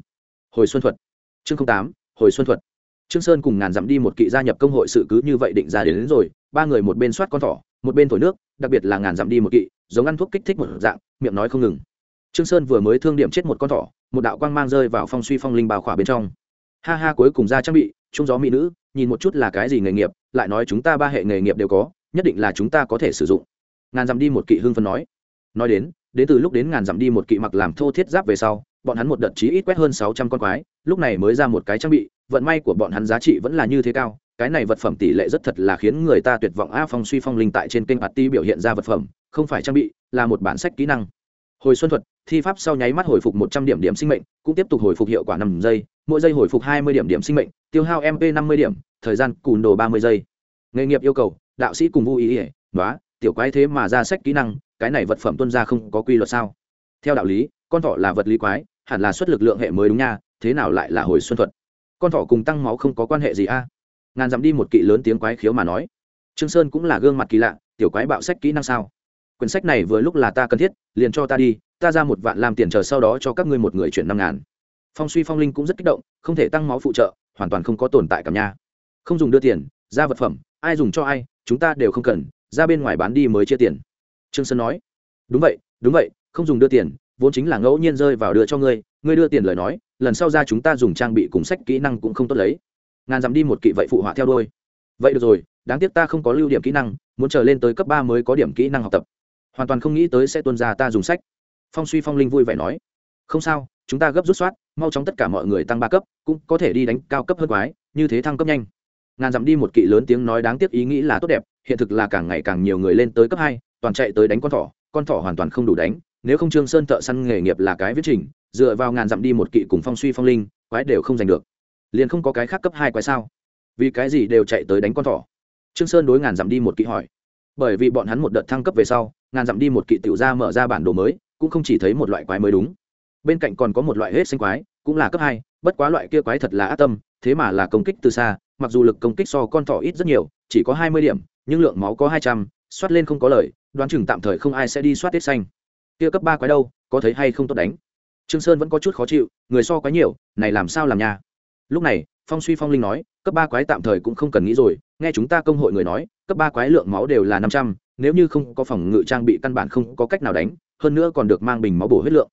Hồi xuân thuật. Chương tám hồi xuân thuật. Trương sơn cùng ngàn dặm đi một kỵ gia nhập công hội sự cứ như vậy định ra đến, đến rồi ba người một bên soát con thỏ một bên thổi nước đặc biệt là ngàn dặm đi một kỵ giống ăn thuốc kích thích một dạng, miệng nói không ngừng. Trương sơn vừa mới thương điểm chết một con thỏ, một đạo quang mang rơi vào phong suy phong linh bào khỏa bên trong. Ha ha, cuối cùng ra trang bị, trung gió mỹ nữ, nhìn một chút là cái gì nghề nghiệp, lại nói chúng ta ba hệ nghề nghiệp đều có, nhất định là chúng ta có thể sử dụng. Ngàn dặm đi một kỵ hưng phân nói. Nói đến đến từ lúc đến ngàn dặm đi một kỵ mặc làm thô thiết giáp về sau, bọn hắn một đợt chí ít quét hơn sáu trăm con quái, lúc này mới ra một cái trang bị, vận may của bọn hắn giá trị vẫn là như thế cao cái này vật phẩm tỷ lệ rất thật là khiến người ta tuyệt vọng. A phong suy phong linh tại trên kênh ạt ti biểu hiện ra vật phẩm, không phải trang bị, là một bản sách kỹ năng. Hồi xuân thuật, thi pháp sau nháy mắt hồi phục một trăm điểm điểm sinh mệnh, cũng tiếp tục hồi phục hiệu quả năm giây, mỗi giây hồi phục hai mươi điểm điểm sinh mệnh, tiêu hao mp năm mươi điểm, thời gian cùn đồ ba mươi giây. Nghề nghiệp yêu cầu, đạo sĩ cùng vui ý ỉa đó tiểu quái thế mà ra sách kỹ năng, cái này vật phẩm tuân ra không có quy luật sao? Theo đạo lý, con thỏ là vật lý quái, hẳn là xuất lực lượng hệ mới đúng nha, thế nào lại là hồi xuân thuật? Con thỏ cùng tăng máu không có quan hệ gì a? Ngàn dặm đi một kỵ lớn tiếng quái khiếu mà nói. Trương sơn cũng là gương mặt kỳ lạ, tiểu quái bạo sách kỹ năng sao? Quyển sách này vừa lúc là ta cần thiết, liền cho ta đi, ta ra một vạn làm tiền chờ sau đó cho các ngươi một người chuyển năm ngàn. Phong suy phong linh cũng rất kích động, không thể tăng máu phụ trợ, hoàn toàn không có tồn tại cảm nha. Không dùng đưa tiền, ra vật phẩm, ai dùng cho ai, chúng ta đều không cần, ra bên ngoài bán đi mới chia tiền. Trương sơn nói. Đúng vậy đúng vậy, không dùng đưa tiền, vốn chính là ngẫu nhiên rơi vào đưa cho ngươi ngươi đưa tiền lời nói, lần sau ra chúng ta dùng trang bị cùng sách kỹ năng cũng không tốt lấy ngàn dặm đi một kỵ vậy phụ họa theo đôi vậy được rồi, đáng tiếc ta không có lưu điểm kỹ năng, muốn trở lên tới cấp ba mới có điểm kỹ năng học tập. Hoàn toàn không nghĩ tới sẽ tuân ra ta dùng sách. Phong suy phong linh vui vẻ nói. Không sao, chúng ta gấp rút soát, mau chóng tất cả mọi người tăng ba cấp, cũng có thể đi đánh cao cấp hơn quái, như thế thăng cấp nhanh. Ngàn dặm đi một kỵ lớn tiếng nói đáng tiếc ý nghĩ là tốt đẹp, hiện thực là càng ngày càng nhiều người lên tới cấp hai, toàn chạy tới đánh con thỏ con thỏ hoàn toàn không đủ đánh, nếu không trương sơn thợ săn nghề nghiệp là cái viết trình, dựa vào ngàn dặm đi một kỵ cùng phong suy phong linh, quái đều không giành được liền không có cái khác cấp hai quái sao? Vì cái gì đều chạy tới đánh con thỏ? Trương sơn đối ngàn dặm đi một kỵ hỏi. Bởi vì bọn hắn một đợt thăng cấp về sau, ngàn dặm đi một kỵ tiểu ra mở ra bản đồ mới, cũng không chỉ thấy một loại quái mới đúng. Bên cạnh còn có một loại hết xanh quái, cũng là cấp hai, bất quá loại kia quái thật là ác tâm, thế mà là công kích từ xa, mặc dù lực công kích so con thỏ ít rất nhiều, chỉ có hai mươi điểm, nhưng lượng máu có hai trăm soát lên không có lời, đoán chừng tạm thời không ai sẽ đi soát tiết xanh. Kia cấp ba quái đâu, có thấy hay không tốt đánh? Trương sơn vẫn có chút khó chịu, người so quái nhiều, này làm sao làm nhà? Lúc này phong suy phong linh nói cấp ba quái tạm thời cũng không cần nghĩ rồi nghe chúng ta công hội người nói cấp ba quái lượng máu đều là năm trăm nếu như không có phòng ngự trang bị căn bản không có cách nào đánh hơn nữa còn được mang bình máu bổ huyết lượng.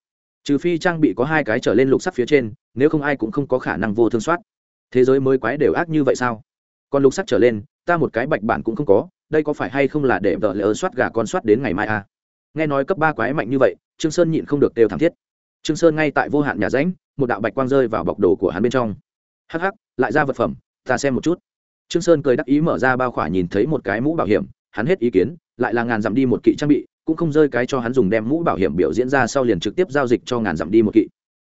Trừ phi trang bị có hai cái trở lên lục sắc phía trên nếu không ai cũng không có khả năng vô thương soát. Thế giới mới quái đều ác như vậy sao? Còn lục sắc trở lên ta một cái bạch bản cũng không có đây có phải hay không là để vợ lỡ soát gà con soát đến ngày mai à? nghe nói cấp ba quái mạnh như vậy trương sơn nhịn không được đều thảm thiết. Trương sơn ngay tại vô hạn nhà ránh, một đạo bạch quang rơi vào bọc đồ của hắn bên trong hắc hắc, lại ra vật phẩm, ta xem một chút. Trương sơn cười đắc ý mở ra bao khỏa nhìn thấy một cái mũ bảo hiểm, hắn hết ý kiến, lại là ngàn dặm đi một kỵ trang bị, cũng không rơi cái cho hắn dùng đem mũ bảo hiểm biểu diễn ra sau liền trực tiếp giao dịch cho ngàn dặm đi một kỵ.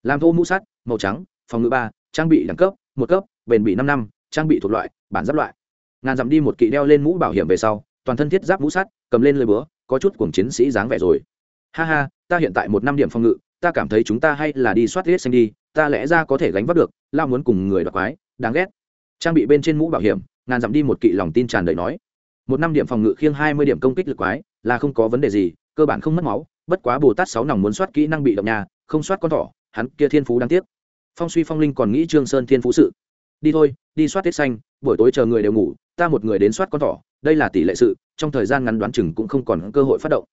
Làm thô mũ sắt, màu trắng, phòng ngự ba, trang bị đẳng cấp, một cấp, bền bị năm năm, trang bị thuộc loại, bản giáp loại. Ngàn dặm đi một kỵ đeo lên mũ bảo hiểm về sau, toàn thân thiết giáp mũ sắt, cầm lên lưỡi búa, có chút cuồng chiến sĩ dáng vẻ rồi. Ha ha, ta hiện tại một năm điểm phòng ngự ta cảm thấy chúng ta hay là đi soát hết xanh đi, ta lẽ ra có thể gánh vác được, lao muốn cùng người đoạt quái, đáng ghét. Trang bị bên trên mũ bảo hiểm, ngàn dặm đi một kỵ lòng tin tràn đầy nói. Một năm điểm phòng ngự khiêng hai mươi điểm công kích lực quái, là không có vấn đề gì, cơ bản không mất máu, bất quá bồ tát sáu nòng muốn soát kỹ năng bị động nhà, không soát con thỏ, hắn kia thiên phú đáng tiếc. Phong suy phong linh còn nghĩ trương sơn thiên phú sự. Đi thôi, đi soát tết xanh, buổi tối chờ người đều ngủ, ta một người đến soát con thỏ, đây là tỷ lệ sự, trong thời gian ngắn đoán chừng cũng không còn cơ hội phát động.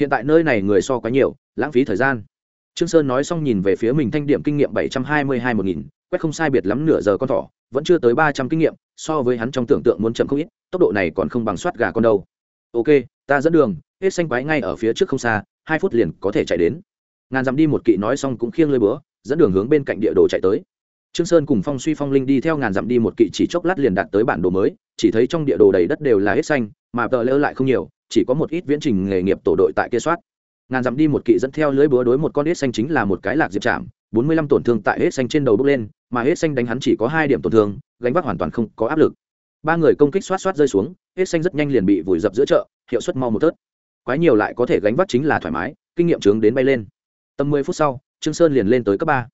Hiện tại nơi này người so quá nhiều, lãng phí thời gian trương sơn nói xong nhìn về phía mình thanh điểm kinh nghiệm bảy trăm hai mươi hai một nghìn, quét không sai biệt lắm nửa giờ con thỏ, vẫn chưa tới ba trăm kinh nghiệm, so với hắn trong tưởng tượng muốn chậm không ít, tốc độ này còn không bằng soát gà con đâu. Ok, ta dẫn đường, hết xanh quái ngay ở phía trước không xa, hai phút liền có thể chạy đến. Ngàn dặm đi một kỵ nói xong cũng khiêng lơi bữa dẫn đường hướng bên cạnh địa đồ chạy tới. Trương sơn cùng phong suy phong linh đi theo ngàn dặm đi một kỵ chỉ chốc lát liền đạt tới bản đồ mới, chỉ thấy trong địa đồ đầy đất đều là hết xanh, mà tờ lỡ lại không nhiều, chỉ có một ít viễn trình nghề nghiệp tổ đội tại kia soát ngàn dặm đi một kỵ dẫn theo lưới búa đối một con hết xanh chính là một cái lạc diệp chạm. Bốn mươi lăm tổn thương tại hết xanh trên đầu bước lên, mà hết xanh đánh hắn chỉ có hai điểm tổn thương, gánh vác hoàn toàn không có áp lực. Ba người công kích xoát xoát rơi xuống hết xanh rất nhanh liền bị vùi dập giữa chợ, hiệu suất mau một tớt. Quái nhiều lại có thể gánh vác chính là thoải mái, kinh nghiệm trướng đến bay lên. Tầm mười phút sau, trương sơn liền lên tới cấp ba.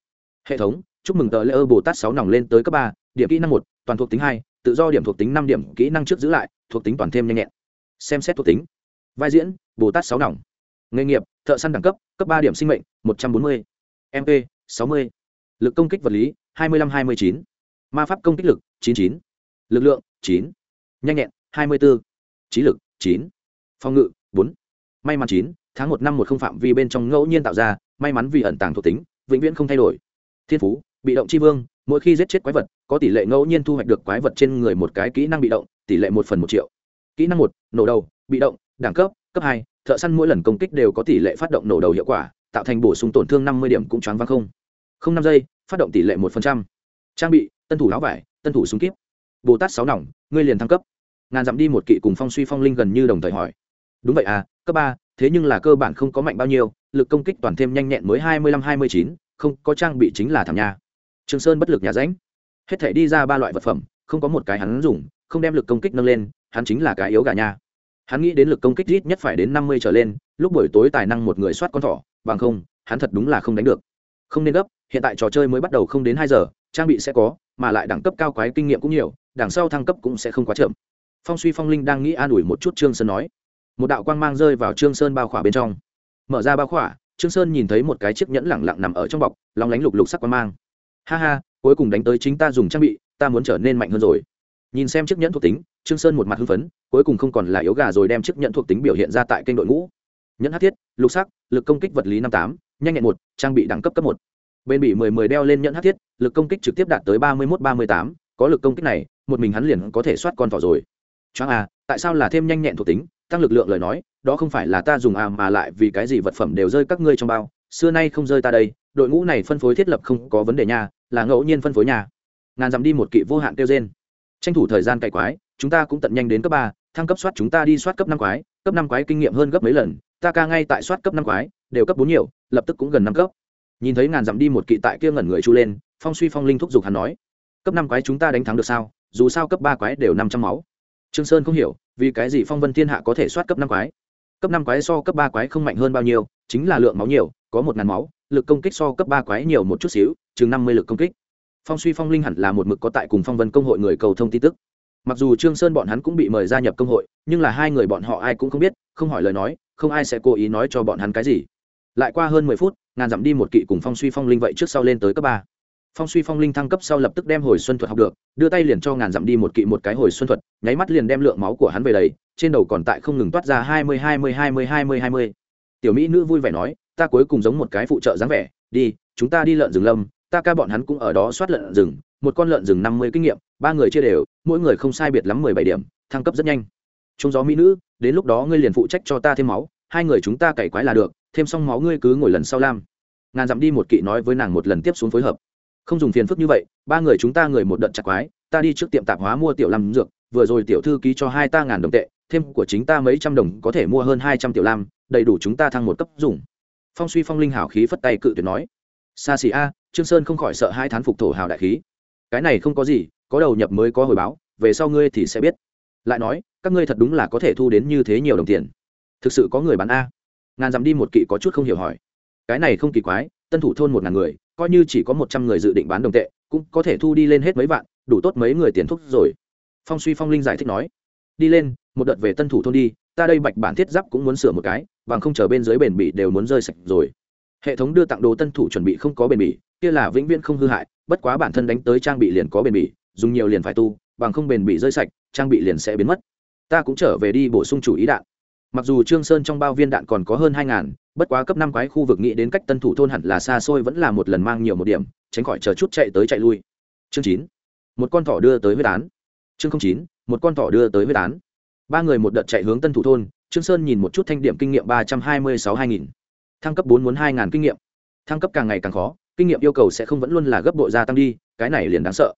Hệ thống, chúc mừng tờ lễ ơ bồ tát sáu nòng lên tới cấp ba, điểm kỹ năng một, toàn thuộc tính hai, tự do điểm thuộc tính năm điểm, kỹ năng trước giữ lại, thuộc tính toàn thêm nhanh nhẹn. Xem xét thuộc tính. Vai diễn, bồ tát sáu nòng nghề nghiệp, thợ săn đẳng cấp cấp ba điểm sinh mệnh, một trăm bốn mươi mp sáu mươi, lực công kích vật lý, hai mươi năm hai mươi chín, ma pháp công kích lực, chín chín, lực lượng, chín, nhanh nhẹn, hai mươi bốn trí lực, chín, phòng ngự, bốn, may mắn chín, tháng một năm một không phạm vi bên trong ngẫu nhiên tạo ra, may mắn vì ẩn tàng thuộc tính, vĩnh viễn không thay đổi. Thiên phú, bị động c h i vương, mỗi khi giết chết quái vật, có tỷ lệ ngẫu nhiên thu hoạch được quái vật trên người một cái kỹ năng bị động, tỷ lệ một phần một triệu. Kỹ năng một, nổ đầu, bị động, đẳng cấp cấp hai thợ săn mỗi lần công kích đều có tỷ lệ phát động nổ đầu hiệu quả, tạo thành bổ sung tổn thương năm mươi điểm cũng choáng vang không. Không năm giây, phát động tỷ lệ một phần trăm. Trang bị, tân thủ láo vải, tân thủ súng kíp. Bồ tát sáu nòng, ngươi liền thăng cấp. Ngàn dặm đi một kỵ cùng phong suy phong linh gần như đồng thời hỏi. Đúng vậy à cấp ba, thế nhưng là cơ bản không có mạnh bao nhiêu, lực công kích toàn thêm nhanh nhẹn mới hai mươi lăm hai mươi chín, không có trang bị chính là thảm nha. Trường sơn bất lực nhà ránh. Hết thể đi ra ba loại vật phẩm, không có một cái hắn dùng, không đem lực công kích nâng lên, hắn chính là cái yếu gà nha hắn nghĩ đến lực công kích ít nhất phải đến năm mươi trở lên, lúc buổi tối tài năng một người soát con thỏ, bằng không, hắn thật đúng là không đánh được. Không nên gấp, hiện tại trò chơi mới bắt đầu không đến hai giờ, trang bị sẽ có, mà lại đẳng cấp cao quái kinh nghiệm cũng nhiều, đằng sau thăng cấp cũng sẽ không quá chậm. Phong suy phong linh đang nghĩ an ủi một chút trương sơn nói. Một đạo quang mang rơi vào trương sơn bao khỏa bên trong. Mở ra bao khỏa, trương sơn nhìn thấy một cái chiếc nhẫn lẳng lặng nằm ở trong bọc, lóng lánh lục lục sắc quang mang. Ha ha, cuối cùng đánh tới chính ta dùng trang bị, ta muốn trở nên mạnh hơn rồi. Nhìn xem chiếc nhẫn thuộc tính trương sơn một mặt hưng phấn, cuối cùng không còn là yếu gà rồi đem chiếc nhận thuộc tính biểu hiện ra tại kênh đội ngũ. Nhẫn hát thiết, lục sắc, lực công kích vật lý năm tám, nhanh nhẹn một, trang bị đẳng cấp cấp một. Bên bị mười mười đeo lên nhẫn hát thiết, lực công kích trực tiếp đạt tới ba mươi mốt, ba mươi tám, có lực công kích này, một mình hắn liền có thể soát con thỏ rồi. Choáng à tại sao là thêm nhanh nhẹn thuộc tính, tăng lực lượng lời nói, đó không phải là ta dùng à mà lại vì cái gì vật phẩm đều rơi các ngươi trong bao, xưa nay không rơi ta đây, đội ngũ này phân phối thiết lập không có vấn đề nha, là ngẫu nhiên phân phối nhà ngàn dặm đi một kỵ vô hạn tiêu trên tranh thủ thời gian cày quái chúng ta cũng tận nhanh đến cấp ba, thăng cấp soát chúng ta đi soát cấp năm quái, cấp năm quái kinh nghiệm hơn gấp mấy lần, ta ca ngay tại soát cấp năm quái, đều cấp bốn nhiều, lập tức cũng gần năm cấp. Nhìn thấy ngàn dặm đi một kỵ tại kia ngẩn người chu lên, phong suy phong linh thúc giục hắn nói, cấp năm quái chúng ta đánh thắng được sao? Dù sao cấp ba quái đều năm trăm máu. Trương sơn không hiểu, vì cái gì phong vân thiên hạ có thể soát cấp năm quái? Cấp năm quái so cấp ba quái không mạnh hơn bao nhiêu, chính là lượng máu nhiều, có một ngàn máu, lực công kích so cấp ba quái nhiều một chút xíu, chừng năm mươi lực công kích. Phong suy phong linh hẳn là một mực có tại cùng phong vân công hội người cầu thông tin tức mặc dù trương sơn bọn hắn cũng bị mời gia nhập công hội, nhưng là hai người bọn họ ai cũng không biết, không hỏi lời nói, không ai sẽ cố ý nói cho bọn hắn cái gì. Lại qua hơn mười phút, ngàn dặm đi một kỵ cùng phong suy phong linh vậy trước sau lên tới cấp ba. Phong suy phong linh thăng cấp sau lập tức đem hồi xuân thuật học được, đưa tay liền cho ngàn dặm đi một kỵ một cái hồi xuân thuật, nháy mắt liền đem lượng máu của hắn về đầy, trên đầu còn tại không ngừng toát ra hai mươi hai mươi hai mươi hai mươi hai mươi. Tiểu mỹ nữ vui vẻ nói, ta cuối cùng giống một cái phụ trợ dáng vẻ, đi, chúng ta đi lợn rừng lâm, ta ca bọn hắn cũng ở đó soát lợn rừng, một con lợn rừng năm mươi kinh nghiệm ba người chia đều, mỗi người không sai biệt lắm mười bảy điểm, thăng cấp rất nhanh. Trung gió mỹ nữ, đến lúc đó ngươi liền phụ trách cho ta thêm máu, hai người chúng ta cày quái là được, thêm xong máu ngươi cứ ngồi lần sau lam. Ngàn dặm đi một kỵ nói với nàng một lần tiếp xuống phối hợp. Không dùng phiền phức như vậy, ba người chúng ta người một đợt chặt quái, ta đi trước tiệm tạp hóa mua tiểu lam dược, vừa rồi tiểu thư ký cho hai ta ngàn đồng tệ, thêm của chính ta mấy trăm đồng có thể mua hơn hai trăm tiểu lam, đầy đủ chúng ta thăng một cấp dùng. Phong suy phong linh hào khí phất tay cự tuyệt nói. Xa xỉ a, trương sơn không khỏi sợ hai thán phục thổ hào đại khí. Cái này không có gì có đầu nhập mới có hồi báo, về sau ngươi thì sẽ biết. Lại nói, các ngươi thật đúng là có thể thu đến như thế nhiều đồng tiền. Thực sự có người bán a. Ngàn dặm đi một kỵ có chút không hiểu hỏi. Cái này không kỳ quái, tân thủ thôn một ngàn người, coi như chỉ có một trăm người dự định bán đồng tệ, cũng có thể thu đi lên hết mấy vạn, đủ tốt mấy người tiền thuốc rồi. Phong suy phong linh giải thích nói. Đi lên, một đợt về tân thủ thôn đi, ta đây bạch bản thiết giáp cũng muốn sửa một cái, bằng không chờ bên dưới bền bỉ đều muốn rơi sạch rồi. Hệ thống đưa tặng đồ tân thủ chuẩn bị không có bền bỉ, kia là vĩnh viễn không hư hại, bất quá bản thân đánh tới trang bị liền có bền bỉ dùng nhiều liền phải tu, bằng không bền bị rơi sạch, trang bị liền sẽ biến mất. Ta cũng trở về đi bổ sung chủ ý đạn. Mặc dù trương sơn trong bao viên đạn còn có hơn hai ngàn, bất quá cấp năm quái khu vực nghĩ đến cách tân thủ thôn hẳn là xa xôi vẫn là một lần mang nhiều một điểm, tránh khỏi chờ chút chạy tới chạy lui. Chương chín, một con thỏ đưa tới huyết án chương chín, một con thỏ đưa tới huyết án ba người một đợt chạy hướng tân thủ thôn, trương sơn nhìn một chút thanh điểm kinh nghiệm ba trăm hai mươi sáu hai nghìn. Thăng cấp bốn muốn hai ngàn kinh nghiệm. Thăng cấp càng ngày càng khó, kinh nghiệm yêu cầu sẽ không vẫn luôn là gấp bội gia tăng đi, cái này liền đáng sợ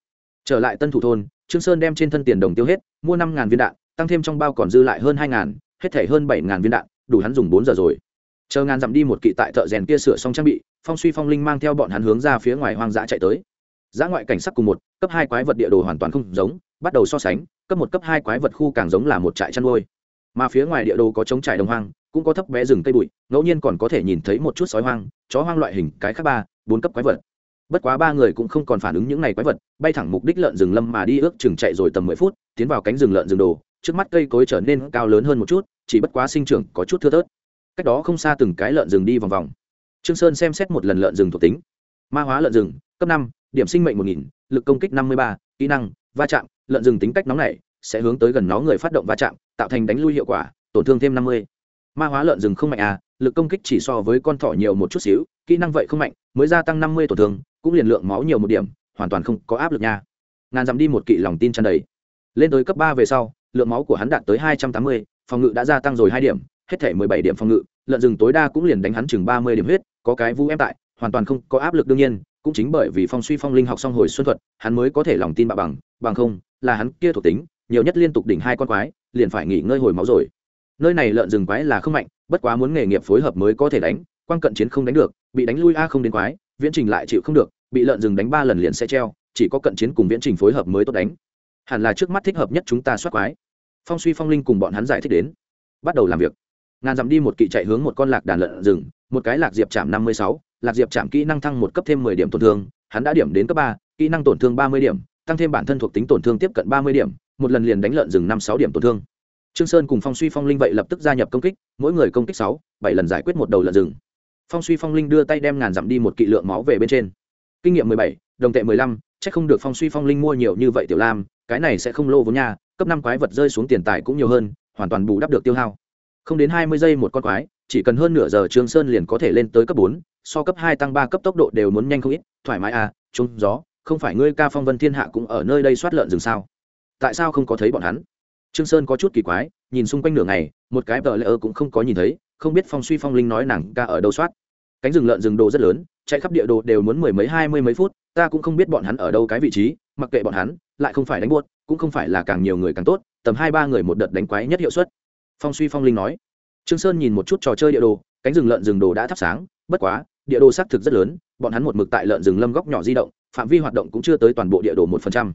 trở lại tân thủ thôn, trương sơn đem trên thân tiền đồng tiêu hết, mua năm ngàn viên đạn, tăng thêm trong bao còn dư lại hơn hai ngàn, hết thể hơn bảy ngàn viên đạn, đủ hắn dùng bốn giờ rồi. Chờ ngàn dặm đi một kỵ tại thợ rèn kia sửa xong trang bị, phong suy phong linh mang theo bọn hắn hướng ra phía ngoài hoang dã chạy tới. Giã ngoại cảnh sắc cùng một, cấp hai quái vật địa đồ hoàn toàn không giống, bắt đầu so sánh, cấp một, cấp hai quái vật khu càng giống là một trại chăn nuôi. Mà phía ngoài địa đồ có trống trại đồng hoang, cũng có thấp bé rừng cây bụi, ngẫu nhiên còn có thể nhìn thấy một chút sói hoang, chó hoang loại hình, cái khác ba, bốn cấp quái vật bất quá ba người cũng không còn phản ứng những n à y quái vật, bay thẳng mục đích lợn rừng lâm mà đi ước chừng chạy rồi tầm mười phút, tiến vào cánh rừng lợn rừng đồ. Trước mắt cây cối trở nên cao lớn hơn một chút, chỉ bất quá sinh trưởng có chút thưa thớt. Cách đó không xa từng cái lợn rừng đi vòng vòng. Trương sơn xem xét một lần lợn rừng thuộc tính. Ma hóa lợn rừng, cấp năm, điểm sinh mệnh một nghìn, lực công kích năm mươi ba, kỹ năng, va chạm. Lợn rừng tính cách nóng này sẽ hướng tới gần nó người phát động va chạm, tạo thành đánh lui hiệu quả, tổn thương thêm năm mươi. Ma hóa lợn rừng không mạnh à lực công kích chỉ so với con thỏ nhiều một chút xíu, kỹ năng vậy không mạnh, mới gia tăng năm mươi tổn thương, cũng liền lượng máu nhiều một điểm, hoàn toàn không có áp lực nha. Ngàn dặm đi một kỵ lòng tin tràn đầy. Lên tới cấp ba về sau, lượng máu của hắn đạt tới hai trăm tám mươi, phòng ngự đã gia tăng rồi hai điểm, hết thể mười bảy điểm phòng ngự, lợn rừng tối đa cũng liền đánh hắn chừng ba mươi điểm huyết, có cái vũ em tại, hoàn toàn không có áp lực đương nhiên, cũng chính bởi vì phong suy phong linh học xong hồi xuân thuật, hắn mới có thể lòng tin bạo bằng bằng không, là hắn kia thuộc tính, nhiều nhất liên tục đỉnh hai con quái, liền phải nghỉ ngơi hồi máu rồi. Nơi này lợn rừng quái là không mạnh bất quá muốn nghề nghiệp phối hợp mới có thể đánh quan cận chiến không đánh được, bị đánh lui a không đến quái, viễn trình lại chịu không được, bị lợn rừng đánh ba lần liền sẽ treo, chỉ có cận chiến cùng viễn trình phối hợp mới tốt đánh. Hẳn là trước mắt thích hợp nhất chúng ta soát quái. Phong suy phong linh cùng bọn hắn giải thích đến. Bắt đầu làm việc. Ngàn dặm đi một kỵ chạy hướng một con lạc đàn lợn rừng, một cái lạc diệp chạm năm mươi sáu, lạc diệp chạm kỹ năng thăng một cấp thêm mười điểm tổn thương, hắn đã điểm đến cấp ba, kỹ năng tổn thương ba mươi điểm, tăng thêm bản thân thuộc tính tổn thương tiếp cận ba mươi điểm, một lần liền đánh lợn rừng năm sáu điểm tổn thương trương sơn cùng phong suy phong linh vậy lập tức gia nhập công kích, mỗi người công kích sáu, bảy lần giải quyết một đầu lợn rừng. Phong suy phong linh đưa tay đem ngàn dặm đi một kỵ lượng máu về bên trên. Kinh nghiệm mười bảy, đồng tệ mười lăm, chắc không được phong suy phong linh mua nhiều như vậy tiểu lam, cái này sẽ không lô vốn nha, cấp năm quái vật rơi xuống tiền tài cũng nhiều hơn, hoàn toàn bù đắp được tiêu hao. Không đến hai mươi giây một con quái, chỉ cần hơn nửa giờ trương sơn liền có thể lên tới cấp bốn, so cấp hai tăng ba cấp tốc độ đều muốn nhanh không ít, thoải mái à trung gió, không phải ngươi ca phong vân thiên hạ cũng ở nơi đây soát lợn rừng sao? Tại sao không có thấy bọn hắn? Trương sơn có chút kỳ quái, nhìn xung quanh nửa ngày, một cái tờ lễ ơ cũng không có nhìn thấy, không biết phong suy phong linh nói nàng ca ở đâu soát. Cánh rừng lợn rừng đồ rất lớn, chạy khắp địa đồ đều muốn mười mấy, hai mươi mấy phút, ta cũng không biết bọn hắn ở đâu cái vị trí, mặc kệ bọn hắn, lại không phải đánh buốt, cũng không phải là càng nhiều người càng tốt, tầm hai ba người một đợt đánh quái nhất hiệu suất. Phong suy phong linh nói. Trương sơn nhìn một chút trò chơi địa đồ, cánh rừng lợn rừng đồ đã thắp sáng, bất quá, địa đồ xác thực rất lớn, bọn hắn một mực tại lợn rừng lâm góc nhỏ di động, phạm vi hoạt động cũng chưa tới toàn bộ địa đồ một phần trăm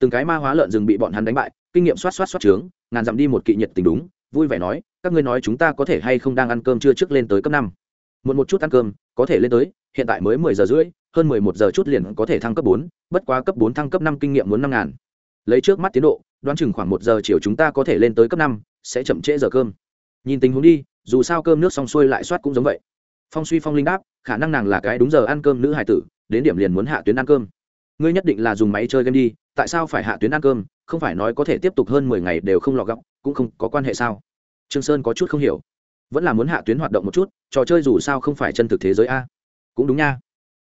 từng cái ma hóa lợn rừng bị bọn hắn đánh bại, kinh nghiệm xoát xoát xoát trướng, ngàn dặm đi một kỵ nhiệt tình đúng, vui vẻ nói, các ngươi nói chúng ta có thể hay không đang ăn cơm chưa trước lên tới cấp năm? Muộn một chút ăn cơm, có thể lên tới, hiện tại mới mười giờ rưỡi, hơn mười một giờ chút liền có thể thăng cấp bốn, bất quá cấp bốn thăng cấp năm kinh nghiệm muốn năm ngàn. Lấy trước mắt tiến độ, đoán chừng khoảng một giờ chiều chúng ta có thể lên tới cấp năm, sẽ chậm trễ giờ cơm. Nhìn tình huống đi, dù sao cơm nước xong xuôi lại soát cũng giống vậy. Phong suy phong linh đáp, khả năng nàng là cái đúng giờ ăn cơm nữ hải tử, đến điểm liền muốn hạ tuyến ăn cơm. Ngươi nhất định là dùng máy chơi game đi tại sao phải hạ tuyến ăn cơm, không phải nói có thể tiếp tục hơn mười ngày đều không lọ gọc cũng không có quan hệ sao? Trương sơn có chút không hiểu. Vẫn là muốn hạ tuyến hoạt động một chút, trò chơi dù sao không phải chân thực thế giới a. Cũng đúng nha.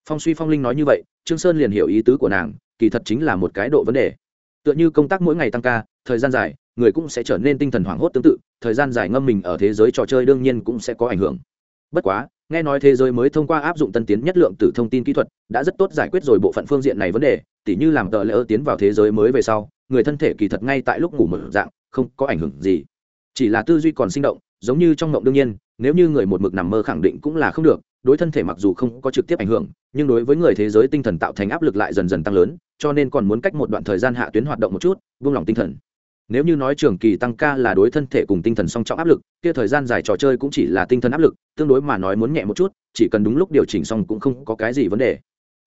Phong suy phong linh nói như vậy, trương sơn liền hiểu ý tứ của nàng, kỳ thật chính là một cái độ vấn đề. Tựa như công tác mỗi ngày tăng ca, thời gian dài, người cũng sẽ trở nên tinh thần hoảng hốt tương tự, thời gian dài ngâm mình ở thế giới trò chơi đương nhiên cũng sẽ có ảnh hưởng. Bất quá nghe nói thế giới mới thông qua áp dụng tân tiến nhất lượng từ thông tin kỹ thuật, đã rất tốt giải quyết rồi bộ phận phương diện này vấn đề, tỉ như làm tờ lỡ tiến vào thế giới mới về sau, người thân thể kỳ thật ngay tại lúc ngủ mở dạng, không có ảnh hưởng gì. Chỉ là tư duy còn sinh động, giống như trong mộng đương nhiên, nếu như người một mực nằm mơ khẳng định cũng là không được, đối thân thể mặc dù không có trực tiếp ảnh hưởng, nhưng đối với người thế giới tinh thần tạo thành áp lực lại dần dần tăng lớn, cho nên còn muốn cách một đoạn thời gian hạ tuyến hoạt động một chút, buông lỏng tinh thần nếu như nói trường kỳ tăng ca là đối thân thể cùng tinh thần song trọng áp lực, kia thời gian dài trò chơi cũng chỉ là tinh thần áp lực, tương đối mà nói muốn nhẹ một chút, chỉ cần đúng lúc điều chỉnh xong cũng không có cái gì vấn đề.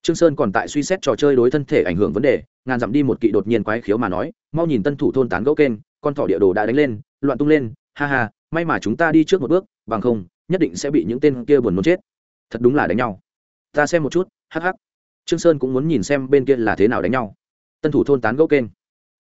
Trương sơn còn tại suy xét trò chơi đối thân thể ảnh hưởng vấn đề, ngàn dặm đi một kỵ đột nhiên quái khiếu mà nói, mau nhìn tân thủ thôn tán gẫu kênh, con thỏ địa đồ đã đánh lên, loạn tung lên, ha ha, may mà chúng ta đi trước một bước, bằng không, nhất định sẽ bị những tên kia buồn muốn chết. Thật đúng là đánh nhau. Ta xem một chút, hắc hắc. Trương sơn cũng muốn nhìn xem bên kia là thế nào đánh nhau. Tân thủ thôn tán gẫu kênh.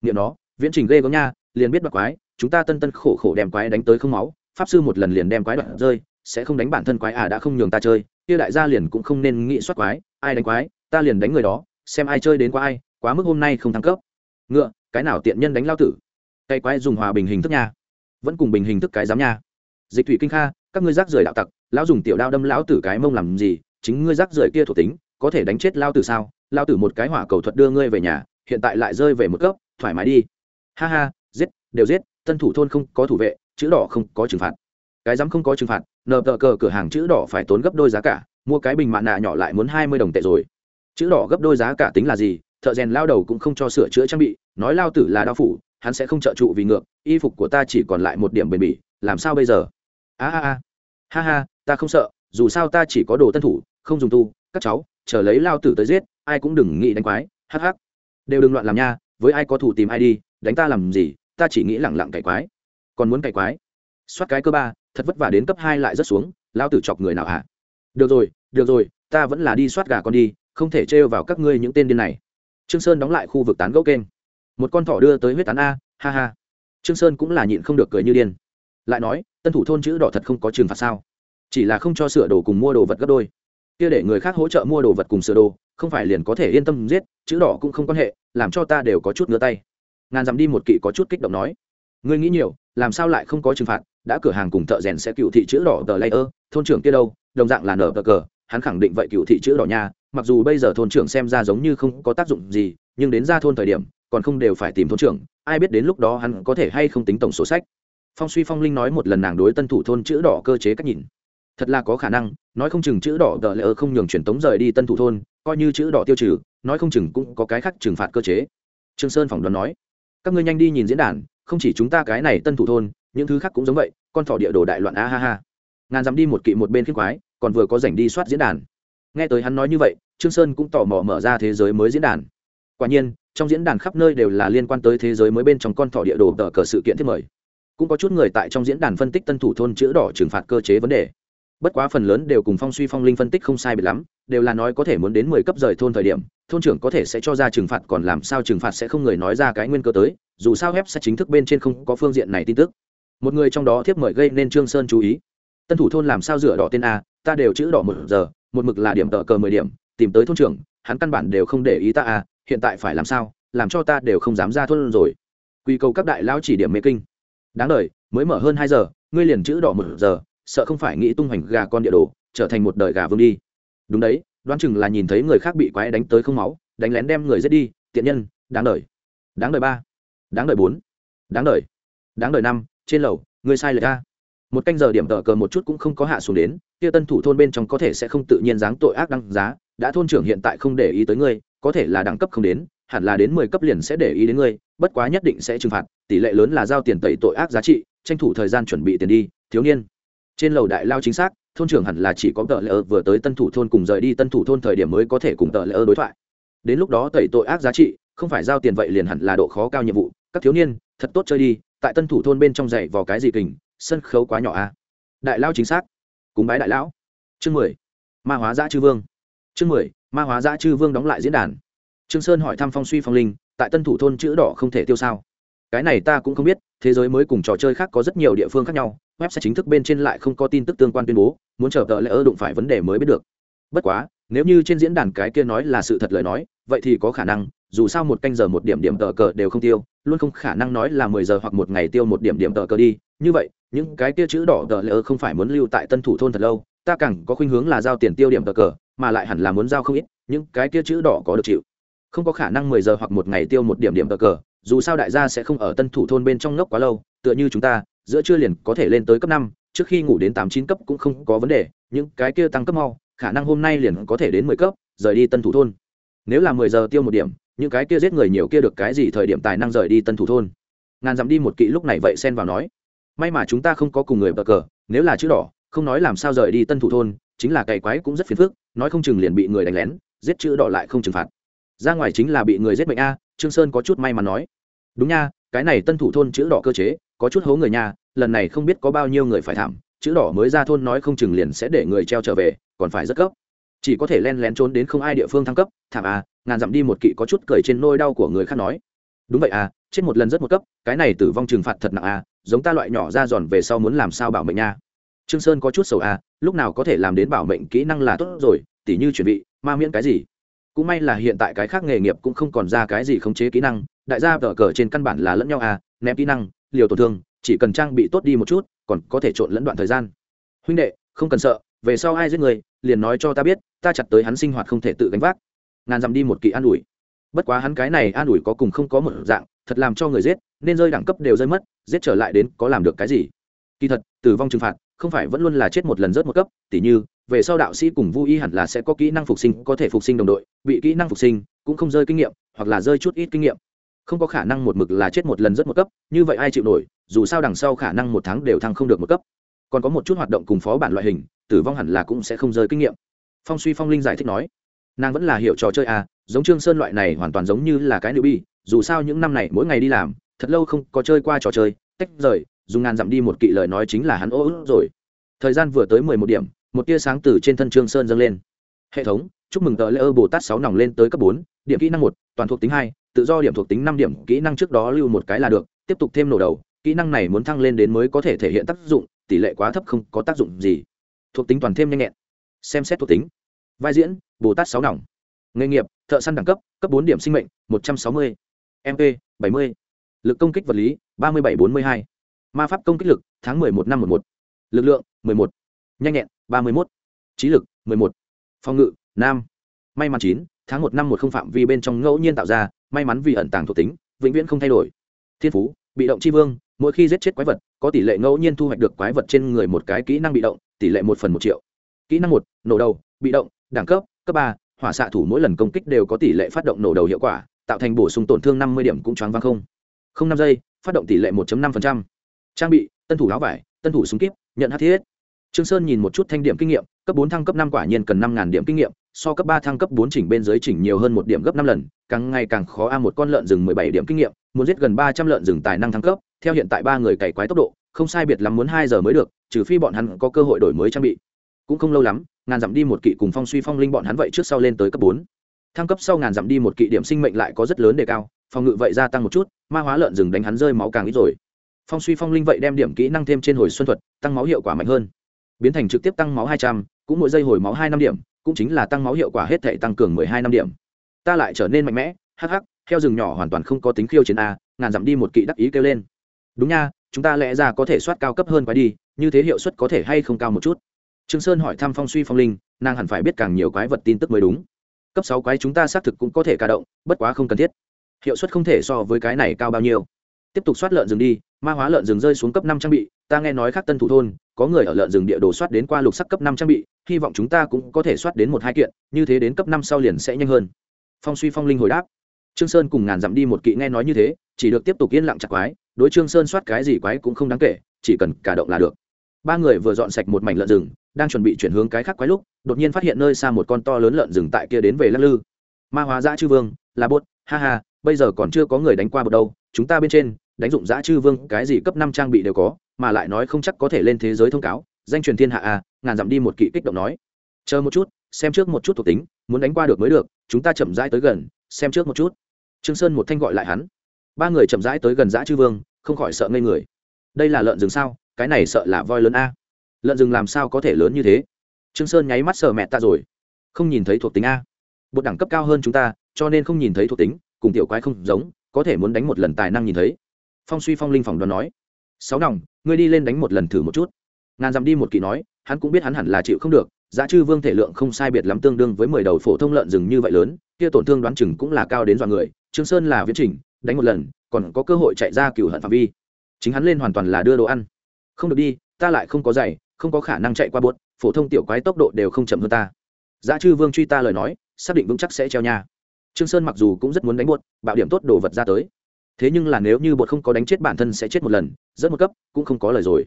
Niệm nó viễn trình ghê gớm nha, liền biết bạc quái, chúng ta tân tân khổ khổ đem quái đánh tới không máu, pháp sư một lần liền đem quái đoạt. rơi, sẽ không đánh bản thân quái à đã không nhường ta chơi, kia đại gia liền cũng không nên nghĩ soát quái, ai đánh quái, ta liền đánh người đó, xem ai chơi đến qua ai, quá mức hôm nay không thăng cấp. Ngựa, cái nào tiện nhân đánh lao tử? Cây quái dùng hòa bình hình thức nha. Vẫn cùng bình hình thức cái giám nha. Dịch thủy kinh kha, các ngươi rác rưởi đạo tặc, lão dùng tiểu đao đâm lão tử cái mông làm gì? Chính ngươi rác rưởi kia thuộc tính, có thể đánh chết lao tử sao? Lao tử một cái hỏa cầu thuật đưa ngươi về nhà, hiện tại lại rơi về một cấp, thoải mái đi ha ha, giết, đều giết, tân thủ thôn không có thủ vệ, chữ đỏ không có trừng phạt. Cái dám không có trừng phạt nợ tờ cờ cửa hàng chữ đỏ phải tốn gấp đôi giá cả, mua cái bình mạn nạ nhỏ lại muốn hai mươi đồng tệ rồi. Chữ đỏ gấp đôi giá cả tính là gì? Thợ rèn lao đầu cũng không cho sửa chữa trang bị, nói lao tử là đao phủ, hắn sẽ không trợ trụ vì ngược, y phục của ta chỉ còn lại một điểm bền bỉ, làm sao bây giờ? A a a. Ha ha, ta không sợ, dù sao ta chỉ có đồ tân thủ, không dùng tu, các cháu, chờ lấy lao tử tới giết, ai cũng đừng nghĩ đánh quái, hắc hắc. Đều đừng loạn làm nha, với ai có thủ tìm ai đi đánh ta làm gì, ta chỉ nghĩ lẳng lặng cày quái. Còn muốn cày quái? Soát cái cơ ba, thật vất vả đến cấp hai lại rất xuống lao tử chọc người nào hả? Được rồi được rồi, ta vẫn là đi soát gà con đi, không thể trêu vào các ngươi những tên điên này. Trương sơn đóng lại khu vực tán gẫu kênh. Một con thỏ đưa tới huyết tán a, ha ha. Trương sơn cũng là nhịn không được cười như điên. Lại nói, tân thủ thôn chữ đỏ thật không có trừng phạt sao? Chỉ là không cho sửa đồ cùng mua đồ vật gấp đôi. Kia để người khác hỗ trợ mua đồ vật cùng sửa đồ, không phải liền có thể yên tâm giết, chữ đỏ cũng không quan hệ, làm cho ta đều có chút ngứa tay ngàn dặm đi một kỵ có chút kích động nói, ngươi nghĩ nhiều, làm sao lại không có trừng phạt? Đã cửa hàng cùng thợ rèn sẽ cựu thị chữ đỏ tờ layer, thôn trưởng kia đâu? Đồng dạng là nở tờ cờ, hắn khẳng định vậy cựu thị chữ đỏ nha. Mặc dù bây giờ thôn trưởng xem ra giống như không có tác dụng gì, nhưng đến ra thôn thời điểm, còn không đều phải tìm thôn trưởng. Ai biết đến lúc đó hắn có thể hay không tính tổng số sách. Phong suy phong linh nói một lần nàng đối tân thủ thôn chữ đỏ cơ chế cách nhìn. Thật là có khả năng, nói không chừng chữ đỏ tờ lỡ không nhường truyền tống rời đi tân thủ thôn, coi như chữ đỏ tiêu trừ, nói không chừng cũng có cái khác trừng phạt cơ chế. Trương sơn phỏng đoán nói các ngươi nhanh đi nhìn diễn đàn, không chỉ chúng ta cái này tân thủ thôn, những thứ khác cũng giống vậy, con thỏ địa đồ đại loạn a ha ha. Ngàn dám đi một kỵ một bên khiết quái, còn vừa có rảnh đi soát diễn đàn. Nghe tới hắn nói như vậy, trương sơn cũng tò mò mở ra thế giới mới diễn đàn. Quả nhiên, trong diễn đàn khắp nơi đều là liên quan tới thế giới mới bên trong con thỏ địa đồ tờ cờ sự kiện thiết mời. Cũng có chút người tại trong diễn đàn phân tích tân thủ thôn chữ đỏ trừng phạt cơ chế vấn đề bất quá phần lớn đều cùng phong suy phong linh phân tích không sai biệt lắm, đều là nói có thể muốn đến mười cấp rời thôn thời điểm, thôn trưởng có thể sẽ cho ra trừng phạt còn làm sao trừng phạt sẽ không người nói ra cái nguyên cơ tới, dù sao web sẽ chính thức bên trên không có phương diện này tin tức. Một người trong đó thiếp mời gây nên trương sơn chú ý. Tân thủ thôn làm sao rửa đỏ tên a, ta đều chữ đỏ một giờ, một mực là điểm tờ cờ mười điểm, tìm tới thôn trưởng, hắn căn bản đều không để ý ta a, hiện tại phải làm sao, làm cho ta đều không dám ra thôn rồi. Quy cầu các đại lão chỉ điểm mê kinh. Đáng đời mới mở hơn hai giờ, ngươi liền chữ đỏ một giờ sợ không phải nghĩ tung hoành gà con địa đồ, trở thành một đời gà vương đi. Đúng đấy, đoán chừng là nhìn thấy người khác bị quái đánh tới không máu, đánh lén đem người giết đi, tiện nhân, đáng đời. Đáng đời ba, đáng đời bốn, đáng đời đáng đời năm, trên lầu ngươi sai lệch ra. Một canh giờ điểm tờ cờ một chút cũng không có hạ xuống đến, kia tân thủ thôn bên trong có thể sẽ không tự nhiên dáng tội ác đăng giá, đã thôn trưởng hiện tại không để ý tới ngươi, có thể là đẳng cấp không đến, hẳn là đến mười cấp liền sẽ để ý đến ngươi, bất quá nhất định sẽ trừng phạt, tỷ lệ lớn là giao tiền tẩy tội ác giá trị, tranh thủ thời gian chuẩn bị tiền đi, thiếu niên trên lầu đại lao chính xác, thôn trưởng hẳn là chỉ có tờ lệ ơ vừa tới tân thủ thôn cùng rời đi tân thủ thôn thời điểm mới có thể cùng tờ lệ ơ đối thoại. Đến lúc đó tẩy tội ác giá trị, không phải giao tiền vậy liền hẳn là độ khó cao nhiệm vụ. Các thiếu niên, thật tốt chơi đi, tại tân thủ thôn bên trong dạy vào cái gì kình, sân khấu quá nhỏ a à? đại lao chính xác. Cúng bái đại lão. Chương mười. Ma hóa giã chư vương. Chương mười, ma hóa giã chư vương đóng lại diễn đàn. Trương sơn hỏi thăm phong suy phong linh, tại tân thủ thôn chữ đỏ không thể tiêu sao? Cái này ta cũng không biết, thế giới mới cùng trò chơi khác có rất nhiều địa phương khác nhau website chính thức bên trên lại không có tin tức tương quan tuyên bố, muốn chờ đợi lẽ ơ đụng phải vấn đề mới biết được. Bất quá, nếu như trên diễn đàn cái kia nói là sự thật lời nói, vậy thì có khả năng, dù sao một canh giờ một điểm điểm tờ cờ đều không tiêu, luôn không khả năng nói là mười giờ hoặc một ngày tiêu một điểm điểm tờ cờ đi. Như vậy, những cái kia chữ đỏ tờ lỡ không phải muốn lưu tại tân thủ thôn thật lâu, ta càng có khuynh hướng là giao tiền tiêu điểm tờ cờ, mà lại hẳn là muốn giao không ít, những cái kia chữ đỏ có được chịu. Không có khả năng mười giờ hoặc một ngày tiêu một điểm điểm tờ cờ dù sao đại gia sẽ không ở tân thủ thôn bên trong ngốc quá lâu, tựa như chúng ta, giữa trưa liền có thể lên tới cấp năm, trước khi ngủ đến tám chín cấp cũng không có vấn đề, những cái kia tăng cấp mau, khả năng hôm nay liền có thể đến mười cấp, rời đi tân thủ thôn. Nếu là mười giờ tiêu một điểm, những cái kia giết người nhiều kia được cái gì thời điểm tài năng rời đi tân thủ thôn. Ngàn dặm đi một kỵ lúc này vậy xen vào nói. May mà chúng ta không có cùng người bờ cờ, nếu là chữ đỏ, không nói làm sao rời đi tân thủ thôn, chính là cày quái cũng rất phiền phức, nói không chừng liền bị người đánh lén, giết chữ đỏ lại không trừng phạt. Ra ngoài chính là bị người giết bệnh a, trương sơn có chút may mà nói đúng nha, cái này tân thủ thôn chữ đỏ cơ chế, có chút hố người nha, lần này không biết có bao nhiêu người phải thảm, chữ đỏ mới ra thôn nói không chừng liền sẽ để người treo trở về, còn phải rất gấp. Chỉ có thể len lén trốn đến không ai địa phương thăng cấp, thảm à ngàn dặm đi một kỵ có chút cười trên nôi đau của người khác nói. Đúng vậy à chết một lần rất một cấp, cái này tử vong trừng phạt thật nặng à giống ta loại nhỏ ra giòn về sau muốn làm sao bảo mệnh nha. Trương sơn có chút sầu à lúc nào có thể làm đến bảo mệnh kỹ năng là tốt rồi, tỉ như chuẩn bị, ma miễn cái gì? Cũng may là hiện tại cái khác nghề nghiệp cũng không còn ra cái gì khống chế kỹ năng, đại gia vở cờ trên căn bản là lẫn nhau à ném kỹ năng, liều tổn thương, chỉ cần trang bị tốt đi một chút, còn có thể trộn lẫn đoạn thời gian. Huynh đệ, không cần sợ, về sau ai giết người, liền nói cho ta biết, ta chặt tới hắn sinh hoạt không thể tự gánh vác. Ngàn dặm đi một kỳ an ủi. Bất quá hắn cái này an ủi có cùng không có một dạng, thật làm cho người giết, nên rơi đẳng cấp đều rơi mất, giết trở lại đến có làm được cái gì? Kỳ thật, tử vong trừng phạt không phải vẫn luôn là chết một lần rớt một cấp, tỉ như, về sau đạo sĩ cùng vui hẳn là sẽ có kỹ năng phục sinh, có thể phục sinh đồng đội, bị kỹ năng phục sinh, cũng không rơi kinh nghiệm, hoặc là rơi chút ít kinh nghiệm. Không có khả năng một mực là chết một lần rất một cấp, như vậy ai chịu nổi, dù sao đằng sau khả năng một tháng đều thăng không được một cấp. Còn có một chút hoạt động cùng phó bản loại hình, tử vong hẳn là cũng sẽ không rơi kinh nghiệm. Phong suy phong linh giải thích nói, nàng vẫn là hiểu trò chơi à giống trương sơn loại này hoàn toàn giống như là cái nữ bi dù sao những năm này mỗi ngày đi làm, thật lâu không có chơi qua trò chơi, tách rời dùng ngàn dặm đi một kỵ lời nói chính là hắn ô ức rồi. Thời gian vừa tới mười một điểm, một tia sáng từ trên thân trương sơn dâng lên. Hệ thống, chúc mừng tờ lễ ơ bồ tát sáu nòng lên tới cấp bốn, điểm kỹ năng một, toàn thuộc tính hai, tự do điểm thuộc tính năm điểm, kỹ năng trước đó lưu một cái là được, tiếp tục thêm nổ đầu, kỹ năng này muốn thăng lên đến mới có thể thể hiện tác dụng, tỷ lệ quá thấp không có tác dụng gì. Thuộc tính toàn thêm nhanh nhẹn. Xem xét thuộc tính. Vai diễn, bồ tát sáu nòng. Nghề nghiệp, thợ săn đẳng cấp cấp bốn điểm sinh mệnh, một trăm sáu mươi. Mp bảy mươi. Lực công kích vật lý, ba mươi bảy bốn mươi hai ma pháp công kích lực, tháng mười một năm một một. Lực lượng, mười một. Nhanh nhẹn, ba mươi một trí lực, mười một. Phòng ngự nam may mắn chín, tháng một năm một không phạm vi bên trong ngẫu nhiên tạo ra, may mắn vì ẩn tàng thuộc tính, vĩnh viễn không thay đổi. Thiên phú, bị động c h i vương, mỗi khi giết chết quái vật, có tỷ lệ ngẫu nhiên thu hoạch được quái vật trên người một cái kỹ năng bị động, tỷ lệ một phần một triệu. Kỹ năng một, nổ đầu, bị động, đẳng cấp cấp ba, hỏa xạ thủ mỗi lần công kích đều có tỷ lệ phát động nổ đầu hiệu quả, tạo thành bổ sung tổn thương năm mươi điểm cũng choáng vang không. Không năm giây, phát động tỷ lệ một năm trang bị, tân thủ áo vải, tân thủ súng kíp, nhận hát thiết trương sơn nhìn một chút thanh điểm kinh nghiệm, cấp bốn thăng cấp năm quả nhiên cần năm ngàn điểm kinh nghiệm, so cấp ba thăng cấp bốn chỉnh bên dưới chỉnh nhiều hơn một điểm gấp năm lần, càng ngày càng khó a một con lợn rừng mười bảy điểm kinh nghiệm, muốn giết gần ba trăm lợn rừng tài năng thăng cấp, theo hiện tại ba người cày quái tốc độ, không sai biệt lắm muốn hai giờ mới được, trừ phi bọn hắn có cơ hội đổi mới trang bị. Cũng không lâu lắm, ngàn dặm đi một kỵ cùng phong suy phong linh bọn hắn vậy trước sau lên tới cấp bốn. Thăng cấp sau ngàn dặm đi một kỵ điểm sinh mệnh lại có rất lớn đề cao, phòng ngự vậy gia tăng một chút, ma hóa lợn rừng đánh hắn rơi máu càng ít rồi phong suy phong linh vậy đem điểm kỹ năng thêm trên hồi xuân thuật, tăng máu hiệu quả mạnh hơn. Biến thành trực tiếp tăng máu hai trăm, cũng mỗi giây hồi máu hai năm điểm, cũng chính là tăng máu hiệu quả hết thể tăng cường mười hai năm điểm. Ta lại trở nên mạnh mẽ, hắc hắc theo rừng nhỏ hoàn toàn không có tính khiêu chiến a, ngàn dặm đi một kỵ đắc ý kêu lên. Đúng nha, chúng ta lẽ ra có thể soát cao cấp hơn quái đi, như thế hiệu suất có thể hay không cao một chút? Trương sơn hỏi thăm phong suy phong linh, nàng hẳn phải biết càng nhiều quái vật tin tức mới đúng. Cấp sáu quái chúng ta xác thực cũng có thể ca động, bất quá không cần thiết. Hiệu suất không thể so với cái này cao bao nhiêu. Tiếp tục soát lợn rừng đi ma hóa lợn rừng rơi xuống cấp năm trang bị ta nghe nói khác tân thủ thôn có người ở lợn rừng địa đồ soát đến qua lục sắc cấp năm trang bị hy vọng chúng ta cũng có thể soát đến một hai kiện như thế đến cấp năm sau liền sẽ nhanh hơn. Phong suy phong linh hồi đáp. Trương sơn cùng ngàn dặm đi một kỵ nghe nói như thế chỉ được tiếp tục yên lặng chặt quái đối trương sơn soát cái gì quái cũng không đáng kể chỉ cần cả động là được. Ba người vừa dọn sạch một mảnh lợn rừng đang chuẩn bị chuyển hướng cái khác quái lúc đột nhiên phát hiện nơi xa một con to lớn lợn rừng tại kia đến về lắc lư. Ma hóa dã chư vương là bột, ha ha bây giờ còn chưa có người đánh qua bột đâu chúng ta bên trên đánh dụng giã chư vương, cái gì cấp năm trang bị đều có, mà lại nói không chắc có thể lên thế giới thông cáo, danh truyền thiên hạ à ngàn dặm đi một kỵ kích động nói. Chờ một chút, xem trước một chút thuộc tính, muốn đánh qua được mới được, chúng ta chậm rãi tới gần, xem trước một chút. Trương sơn một thanh gọi lại hắn. Ba người chậm rãi tới gần giã chư vương, không khỏi sợ ngây người. Đây là lợn rừng sao, cái này sợ là voi lớn a. Lợn rừng làm sao có thể lớn như thế? Trương sơn nháy mắt sợ mẹ ta rồi. Không nhìn thấy thuộc tính a. Bột đẳng cấp cao hơn chúng ta, cho nên không nhìn thấy thuộc tính, cùng tiểu quái không giống, có thể muốn đánh một lần tài năng nhìn thấy phong suy phong linh phòng đoán nói, sáu nòng, ngươi đi lên đánh một lần thử một chút. Ngàn dặm đi một kỳ nói, hắn cũng biết hắn hẳn là chịu không được, giá chư vương thể lượng không sai biệt lắm tương đương với mười đầu phổ thông lợn rừng như vậy lớn, kia tổn thương đoán chừng cũng là cao đến dọa người, trương sơn là viễn trình, đánh một lần, còn có cơ hội chạy ra cửu hận phạm vi. Chính hắn lên hoàn toàn là đưa đồ ăn. Không được đi, ta lại không có giày, không có khả năng chạy qua buốt, phổ thông tiểu quái tốc độ đều không chậm hơn ta. Giá chư vương truy ta lời nói, xác định vững chắc sẽ treo nhà. trương sơn mặc dù cũng rất muốn đánh buốt, bạo điểm tốt đồ vật ra tới thế nhưng là nếu như bột không có đánh chết bản thân sẽ chết một lần rất một cấp, cũng không có lời rồi.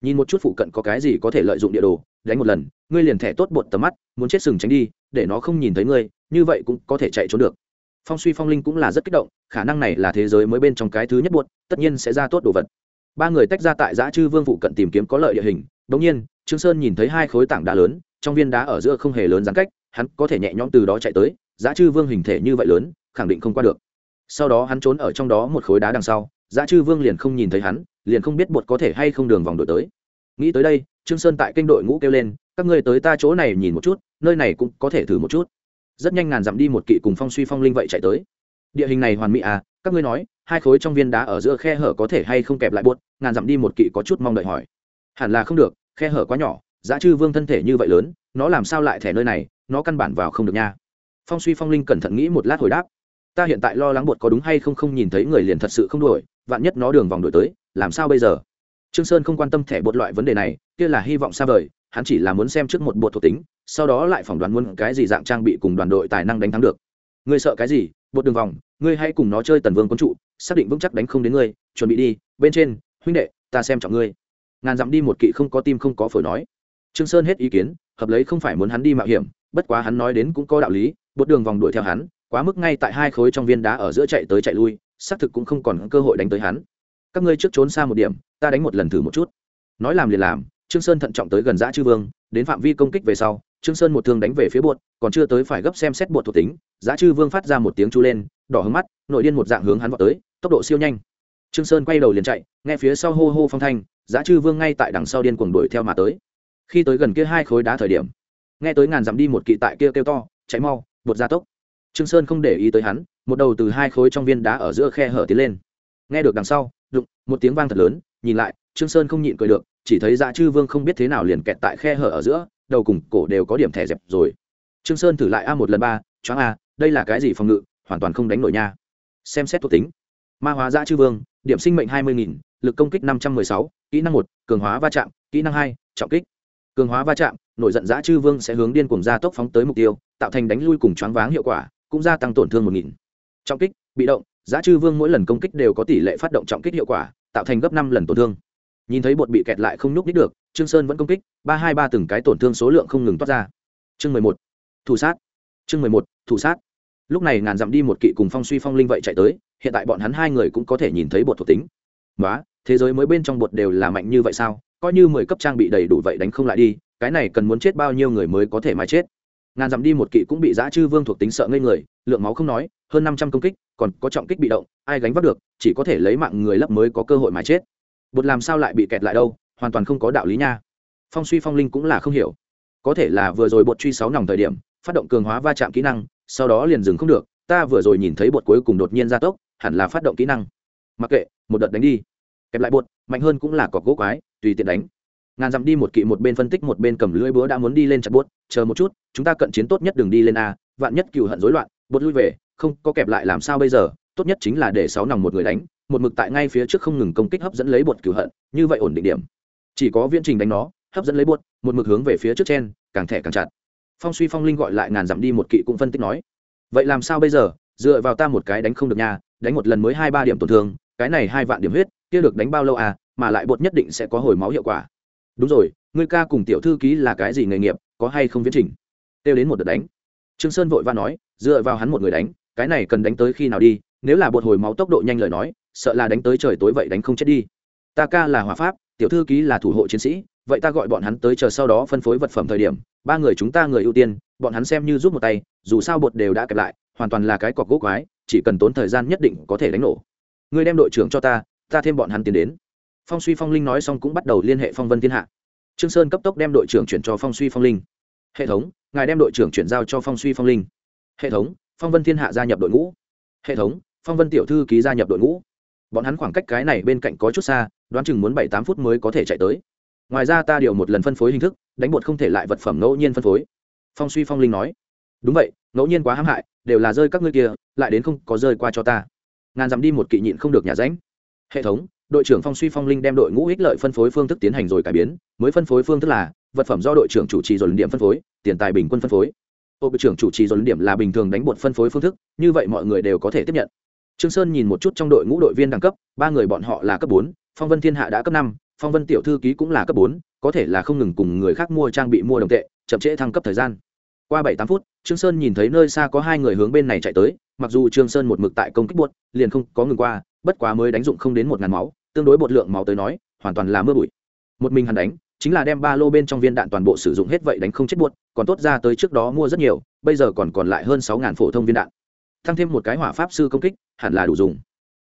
Nhìn một chút phụ cận có cái gì có thể lợi dụng địa đồ, đánh một lần, ngươi liền thẻ tốt bột tầm mắt, muốn chết sừng tránh đi, để nó không nhìn thấy ngươi, như vậy cũng có thể chạy trốn được. Phong suy phong linh cũng là rất kích động, khả năng này là thế giới mới bên trong cái thứ nhất buột tất nhiên sẽ ra tốt đồ vật. Ba người tách ra tại giã chư vương phụ cận tìm kiếm có lợi địa hình đ ỗ n g nhiên, trương sơn nhìn thấy hai khối tảng đá lớn, trong viên đá ở giữa không hề lớn giãn cách, hắn có thể nhẹ nhõm từ đó chạy tới, giã chư vương hình thể như vậy lớn, khẳng định không qua được sau đó hắn trốn ở trong đó một khối đá đằng sau dã chư vương liền không nhìn thấy hắn, liền không biết bột có thể hay không đường vòng đổi tới. Nghĩ tới đây, trương sơn tại kênh đội ngũ kêu lên, các ngươi tới ta chỗ này nhìn một chút, nơi này cũng có thể thử một chút. Rất nhanh ngàn dặm đi một kỵ cùng phong suy phong linh vậy chạy tới. Địa hình này hoàn mỹ à các ngươi nói, hai khối trong viên đá ở giữa khe hở có thể hay không kẹp lại buốt ngàn dặm đi một kỵ có chút mong đợi hỏi. Hẳn là không được, khe hở quá nhỏ, giá chư vương thân thể như vậy lớn, nó làm sao lại thẻ nơi này, nó căn bản vào không được nha. Phong suy phong linh cẩn thận nghĩ một lát hồi đáp ta hiện tại lo lắng bột có đúng hay không không nhìn thấy người liền thật sự không đuổi, vạn nhất nó đường vòng đuổi tới, làm sao bây giờ? Trương sơn không quan tâm thẻ bột loại vấn đề này, kia là hy vọng xa vời, hắn chỉ là muốn xem trước một bột thuộc tính, sau đó lại phỏng đoán muốn cái gì dạng trang bị cùng đoàn đội tài năng đánh thắng được. Ngươi sợ cái gì? Bột đường vòng, ngươi hãy cùng nó chơi tần vương quân trụ, xác định vững chắc đánh không đến ngươi, chuẩn bị đi, bên trên, huynh đệ, ta xem trọng ngươi. Ngàn dặm đi một kỵ không có tim không có phổi nói. Trương sơn hết ý kiến, hợp lấy không phải muốn hắn đi mạo hiểm, bất quá hắn nói đến cũng có đạo lý, bột đường vòng đuổi theo hắn quá mức ngay tại hai khối trong viên đá ở giữa chạy tới chạy lui, xác thực cũng không còn cơ hội đánh tới hắn. Các ngươi trước trốn xa một điểm, ta đánh một lần thử một chút. Nói làm liền làm, trương sơn thận trọng tới gần dã chư vương, đến phạm vi công kích về sau, trương sơn một thương đánh về phía bột còn chưa tới phải gấp xem xét bột thuộc tính, giã chư vương phát ra một tiếng chu lên, đỏ hướng mắt, nội điên một dạng hướng hắn vào tới, tốc độ siêu nhanh. Trương sơn quay đầu liền chạy, nghe phía sau hô hô phong thanh, giã chư vương ngay tại đằng sau điên cuồng đuổi theo mà tới. Khi tới gần kia hai khối đá thời điểm, nghe tới ngàn dặm đi một kỵ tại kia kêu to, chạy mau bột ra tốc trương sơn không để ý tới hắn, một đầu từ hai khối trong viên đá ở giữa khe hở tiến lên. Nghe được đằng sau, đụng, một tiếng vang thật lớn, nhìn lại, trương sơn không nhịn cười được, chỉ thấy dạ chư vương không biết thế nào liền kẹt tại khe hở ở giữa, đầu cùng cổ đều có điểm thẻ dẹp rồi. Trương sơn thử lại a một lần ba, choáng a, đây là cái gì phòng ngự, hoàn toàn không đánh nổi nha. Xem xét thuộc tính. Ma hóa dã chư vương, điểm sinh mệnh hai mươi nghìn, lực công kích năm trăm mười sáu, kỹ năng một, cường hóa va chạm, kỹ năng hai, trọng kích. Cường hóa va chạm, nổi giận dã chư vương sẽ hướng điên cuồng gia tốc phóng tới mục tiêu, tạo thành đánh lui cùng choáng váng hiệu quả cũng gia tăng tổn thương một nghìn. Trọng kích, bị động, giá chư vương mỗi lần công kích đều có tỷ lệ phát động trọng kích hiệu quả, tạo thành gấp năm lần tổn thương. Nhìn thấy bột bị kẹt lại không nhúc nít được, trương sơn vẫn công kích, ba hai ba từng cái tổn thương số lượng không ngừng toát ra. Chương mười một, thủ sát. Chương mười một, thủ sát. Lúc này ngàn dặm đi một kỵ cùng phong suy phong linh vậy chạy tới, hiện tại bọn hắn hai người cũng có thể nhìn thấy bột thuộc tính. Nói thế giới mới bên trong bột đều là mạnh như vậy sao? Coi như mười cấp trang bị đầy đủ vậy đánh không lại đi, cái này cần muốn chết bao nhiêu người mới có thể mà chết? Ngàn dặm đi một kỵ cũng bị giã chư vương thuộc tính sợ ngây người, lượng máu không nói, hơn năm trăm công kích, còn có trọng kích bị động, ai gánh vác được, chỉ có thể lấy mạng người lấp mới có cơ hội mà chết. Bột làm sao lại bị kẹt lại đâu, hoàn toàn không có đạo lý nha. Phong suy phong linh cũng là không hiểu. Có thể là vừa rồi bột truy sáu nòng thời điểm, phát động cường hóa va chạm kỹ năng, sau đó liền dừng không được, ta vừa rồi nhìn thấy bột cuối cùng đột nhiên ra tốc, hẳn là phát động kỹ năng. Mặc kệ, một đợt đánh đi. Kẹp lại bột, mạnh hơn cũng là cọc gỗ quái, tùy tiện đánh ngàn dặm đi một kỵ một bên phân tích một bên cầm lưỡi búa đã muốn đi lên chặt bốt chờ một chút, chúng ta cận chiến tốt nhất đừng đi lên a, vạn nhất cựu hận rối loạn bột lui về, không có kẹp lại làm sao bây giờ, tốt nhất chính là để sáu nòng một người đánh, một mực tại ngay phía trước không ngừng công kích hấp dẫn lấy bột cửu hận, như vậy ổn định điểm. Chỉ có viễn trình đánh nó, hấp dẫn lấy bột một mực hướng về phía trước trên càng thẻ càng chặt. Phong suy phong linh gọi lại ngàn dặm đi một kỵ cũng phân tích nói, vậy làm sao bây giờ, dựa vào ta một cái đánh không được nha, đánh một lần mới hai ba điểm tổn thương, cái này hai vạn điểm huyết, kia được đánh bao lâu à mà lại bột nhất định sẽ có hồi máu hiệu quả đúng rồi, ngươi ca cùng tiểu thư ký là cái gì nghề nghiệp, có hay không viễn trình? Têu đến một đợt đánh. Trương sơn vội va nói, dựa vào hắn một người đánh, cái này cần đánh tới khi nào đi, nếu là bột hồi máu tốc độ nhanh lời nói, sợ là đánh tới trời tối vậy đánh không chết đi. Ta ca là hỏa pháp, tiểu thư ký là thủ hộ chiến sĩ, vậy ta gọi bọn hắn tới chờ sau đó phân phối vật phẩm thời điểm, ba người chúng ta người ưu tiên, bọn hắn xem như giúp một tay, dù sao bột đều đã kẹp lại, hoàn toàn là cái cọc gỗ quái, chỉ cần tốn thời gian nhất định có thể đánh nổ. Ngươi đem đội trưởng cho ta ta thêm bọn hắn tiến đến phong suy phong linh nói xong cũng bắt đầu liên hệ phong vân thiên hạ. Trương sơn cấp tốc đem đội trưởng chuyển cho phong suy phong linh. Hệ thống, ngài đem đội trưởng chuyển giao cho phong suy phong linh. Hệ thống, phong vân thiên hạ gia nhập đội ngũ. Hệ thống, phong vân tiểu thư ký gia nhập đội ngũ. Bọn hắn khoảng cách cái này bên cạnh có chút xa, đoán chừng muốn bảy tám phút mới có thể chạy tới. Ngoài ra ta điều một lần phân phối hình thức, đánh bột không thể lại vật phẩm ngẫu nhiên phân phối. Phong suy phong linh nói. Đúng vậy, ngẫu nhiên quá hãm hại, đều là rơi các ngươi kia, lại đến không có rơi qua cho ta. Ngàn dặm đi một kỵ nhịn không được nhà ránh. Hệ thống đội trưởng phong suy phong linh đem đội ngũ ích lợi phân phối phương thức tiến hành rồi cải biến. Mới phân phối phương thức là, vật phẩm do đội trưởng chủ trì rồi điểm phân phối, tiền tài bình quân phân phối. Ô, đội trưởng chủ trì rồi điểm là bình thường đánh bột phân phối phương thức, như vậy mọi người đều có thể tiếp nhận. Trương sơn nhìn một chút trong đội ngũ đội viên đẳng cấp, ba người bọn họ là cấp bốn, phong vân thiên hạ đã cấp năm, phong vân tiểu thư ký cũng là cấp bốn, có thể là không ngừng cùng người khác mua trang bị mua đồng tệ, chậm trễ thăng cấp thời gian. Qua bảy tám phút, trương sơn nhìn thấy nơi xa có hai người hướng bên này chạy tới, mặc dù trương sơn một mực tại công kích buốt liền không có ngừng qua, bất quá mới đánh dụng không đến một ngàn máu tương đối bột lượng máu tới nói, hoàn toàn là mưa bụi. Một mình hắn đánh, chính là đem ba lô bên trong viên đạn toàn bộ sử dụng hết vậy đánh không chết buốt còn tốt ra tới trước đó mua rất nhiều, bây giờ còn còn lại hơn sáu ngàn phổ thông viên đạn. Tăng thêm một cái hỏa pháp sư công kích, hẳn là đủ dùng.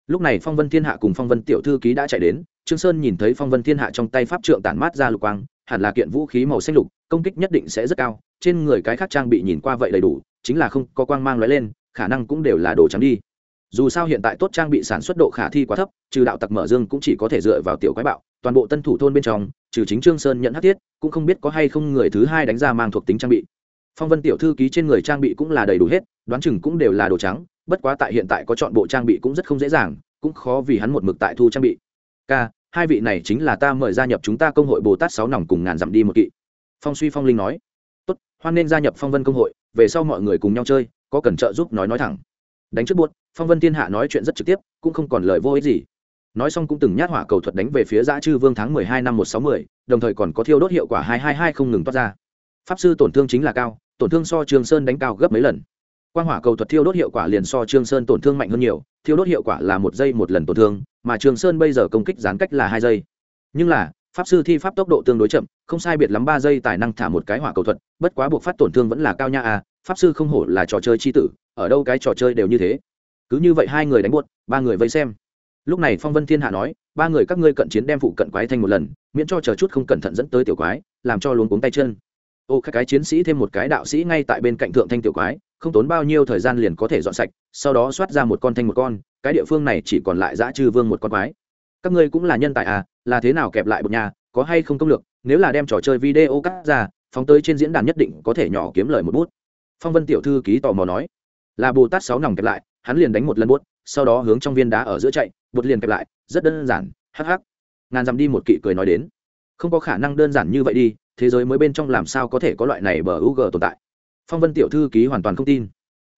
Lúc này phong vân thiên hạ cùng phong vân tiểu thư ký đã chạy đến, trương sơn nhìn thấy phong vân thiên hạ trong tay pháp trượng tản mát ra lục quang, hẳn là kiện vũ khí màu xanh lục, công kích nhất định sẽ rất cao, trên người cái khác trang bị nhìn qua vậy đầy đủ, chính là không có quang mang lóe lên, khả năng cũng đều là đồ trắng đi dù sao hiện tại tốt trang bị sản xuất độ khả thi quá thấp, trừ đạo tặc mở dương cũng chỉ có thể dựa vào tiểu quái bạo, toàn bộ tân thủ thôn bên trong, trừ chính trương sơn nhận hát thiết, cũng không biết có hay không người thứ hai đánh ra mang thuộc tính trang bị. Phong vân tiểu thư ký trên người trang bị cũng là đầy đủ hết, đoán chừng cũng đều là đồ trắng, bất quá tại hiện tại có chọn bộ trang bị cũng rất không dễ dàng, cũng khó vì hắn một mực tại thu trang bị. K hai vị này chính là ta mời gia nhập chúng ta công hội bồ tát sáu nòng cùng ngàn dặm đi một kỵ. Phong suy phong linh nói. Tốt, hoan nên gia nhập phong vân công hội, về sau mọi người cùng nhau chơi, có cần trợ giúp nói nói thẳng. Đánh trước buốt phong vân thiên hạ nói chuyện rất trực tiếp, cũng không còn lời vô ích gì. Nói xong cũng từng nhát hỏa cầu thuật đánh về phía giã chư vương tháng mười hai năm một sáu mươi đồng thời còn có thiêu đốt hiệu quả hai hai hai không ngừng toát ra. Pháp sư tổn thương chính là cao, tổn thương so trường sơn đánh cao gấp mấy lần. Quan hỏa cầu thuật thiêu đốt hiệu quả liền so trương sơn tổn thương mạnh hơn nhiều, thiêu đốt hiệu quả là một giây một lần tổn thương, mà trường sơn bây giờ công kích gián cách là hai giây. Nhưng là, pháp sư thi pháp tốc độ tương đối chậm, không sai biệt lắm ba giây tài năng thả một cái hỏa cầu thuật, bất quá buộc phát tổn thương vẫn là cao nha à pháp sư không hổ là trò chơi chi tử, ở đâu cái trò chơi đều như thế cứ như vậy hai người đánh buốt, ba người vây xem. Lúc này phong vân thiên hạ nói, ba người các ngươi cận chiến đem phụ cận quái thành một lần, miễn cho chờ chút không cẩn thận dẫn tới tiểu quái, làm cho luống cuống tay chân. Ô các cái chiến sĩ thêm một cái đạo sĩ ngay tại bên cạnh thượng thanh tiểu quái, không tốn bao nhiêu thời gian liền có thể dọn sạch, sau đó soát ra một con thanh một con, cái địa phương này chỉ còn lại dã chư vương một con quái. Các ngươi cũng là nhân tài à là thế nào kẹp lại một nhà, có hay không công lược, nếu là đem trò chơi video cắt ra, phóng tới trên diễn đàn nhất định có thể nhỏ kiếm lời một bút. Phong vân tiểu thư ký tò mò nói là bồ tát sáu nòng kẹp lại, hắn liền đánh một lần bút sau đó hướng trong viên đá ở giữa chạy bút liền kẹp lại, rất đơn giản, hắc hắc. Ngàn dặm đi một kỵ cười nói đến. Không có khả năng đơn giản như vậy đi, thế giới mới bên trong làm sao có thể có loại này bờ u g tồn tại. Phong vân tiểu thư ký hoàn toàn không tin.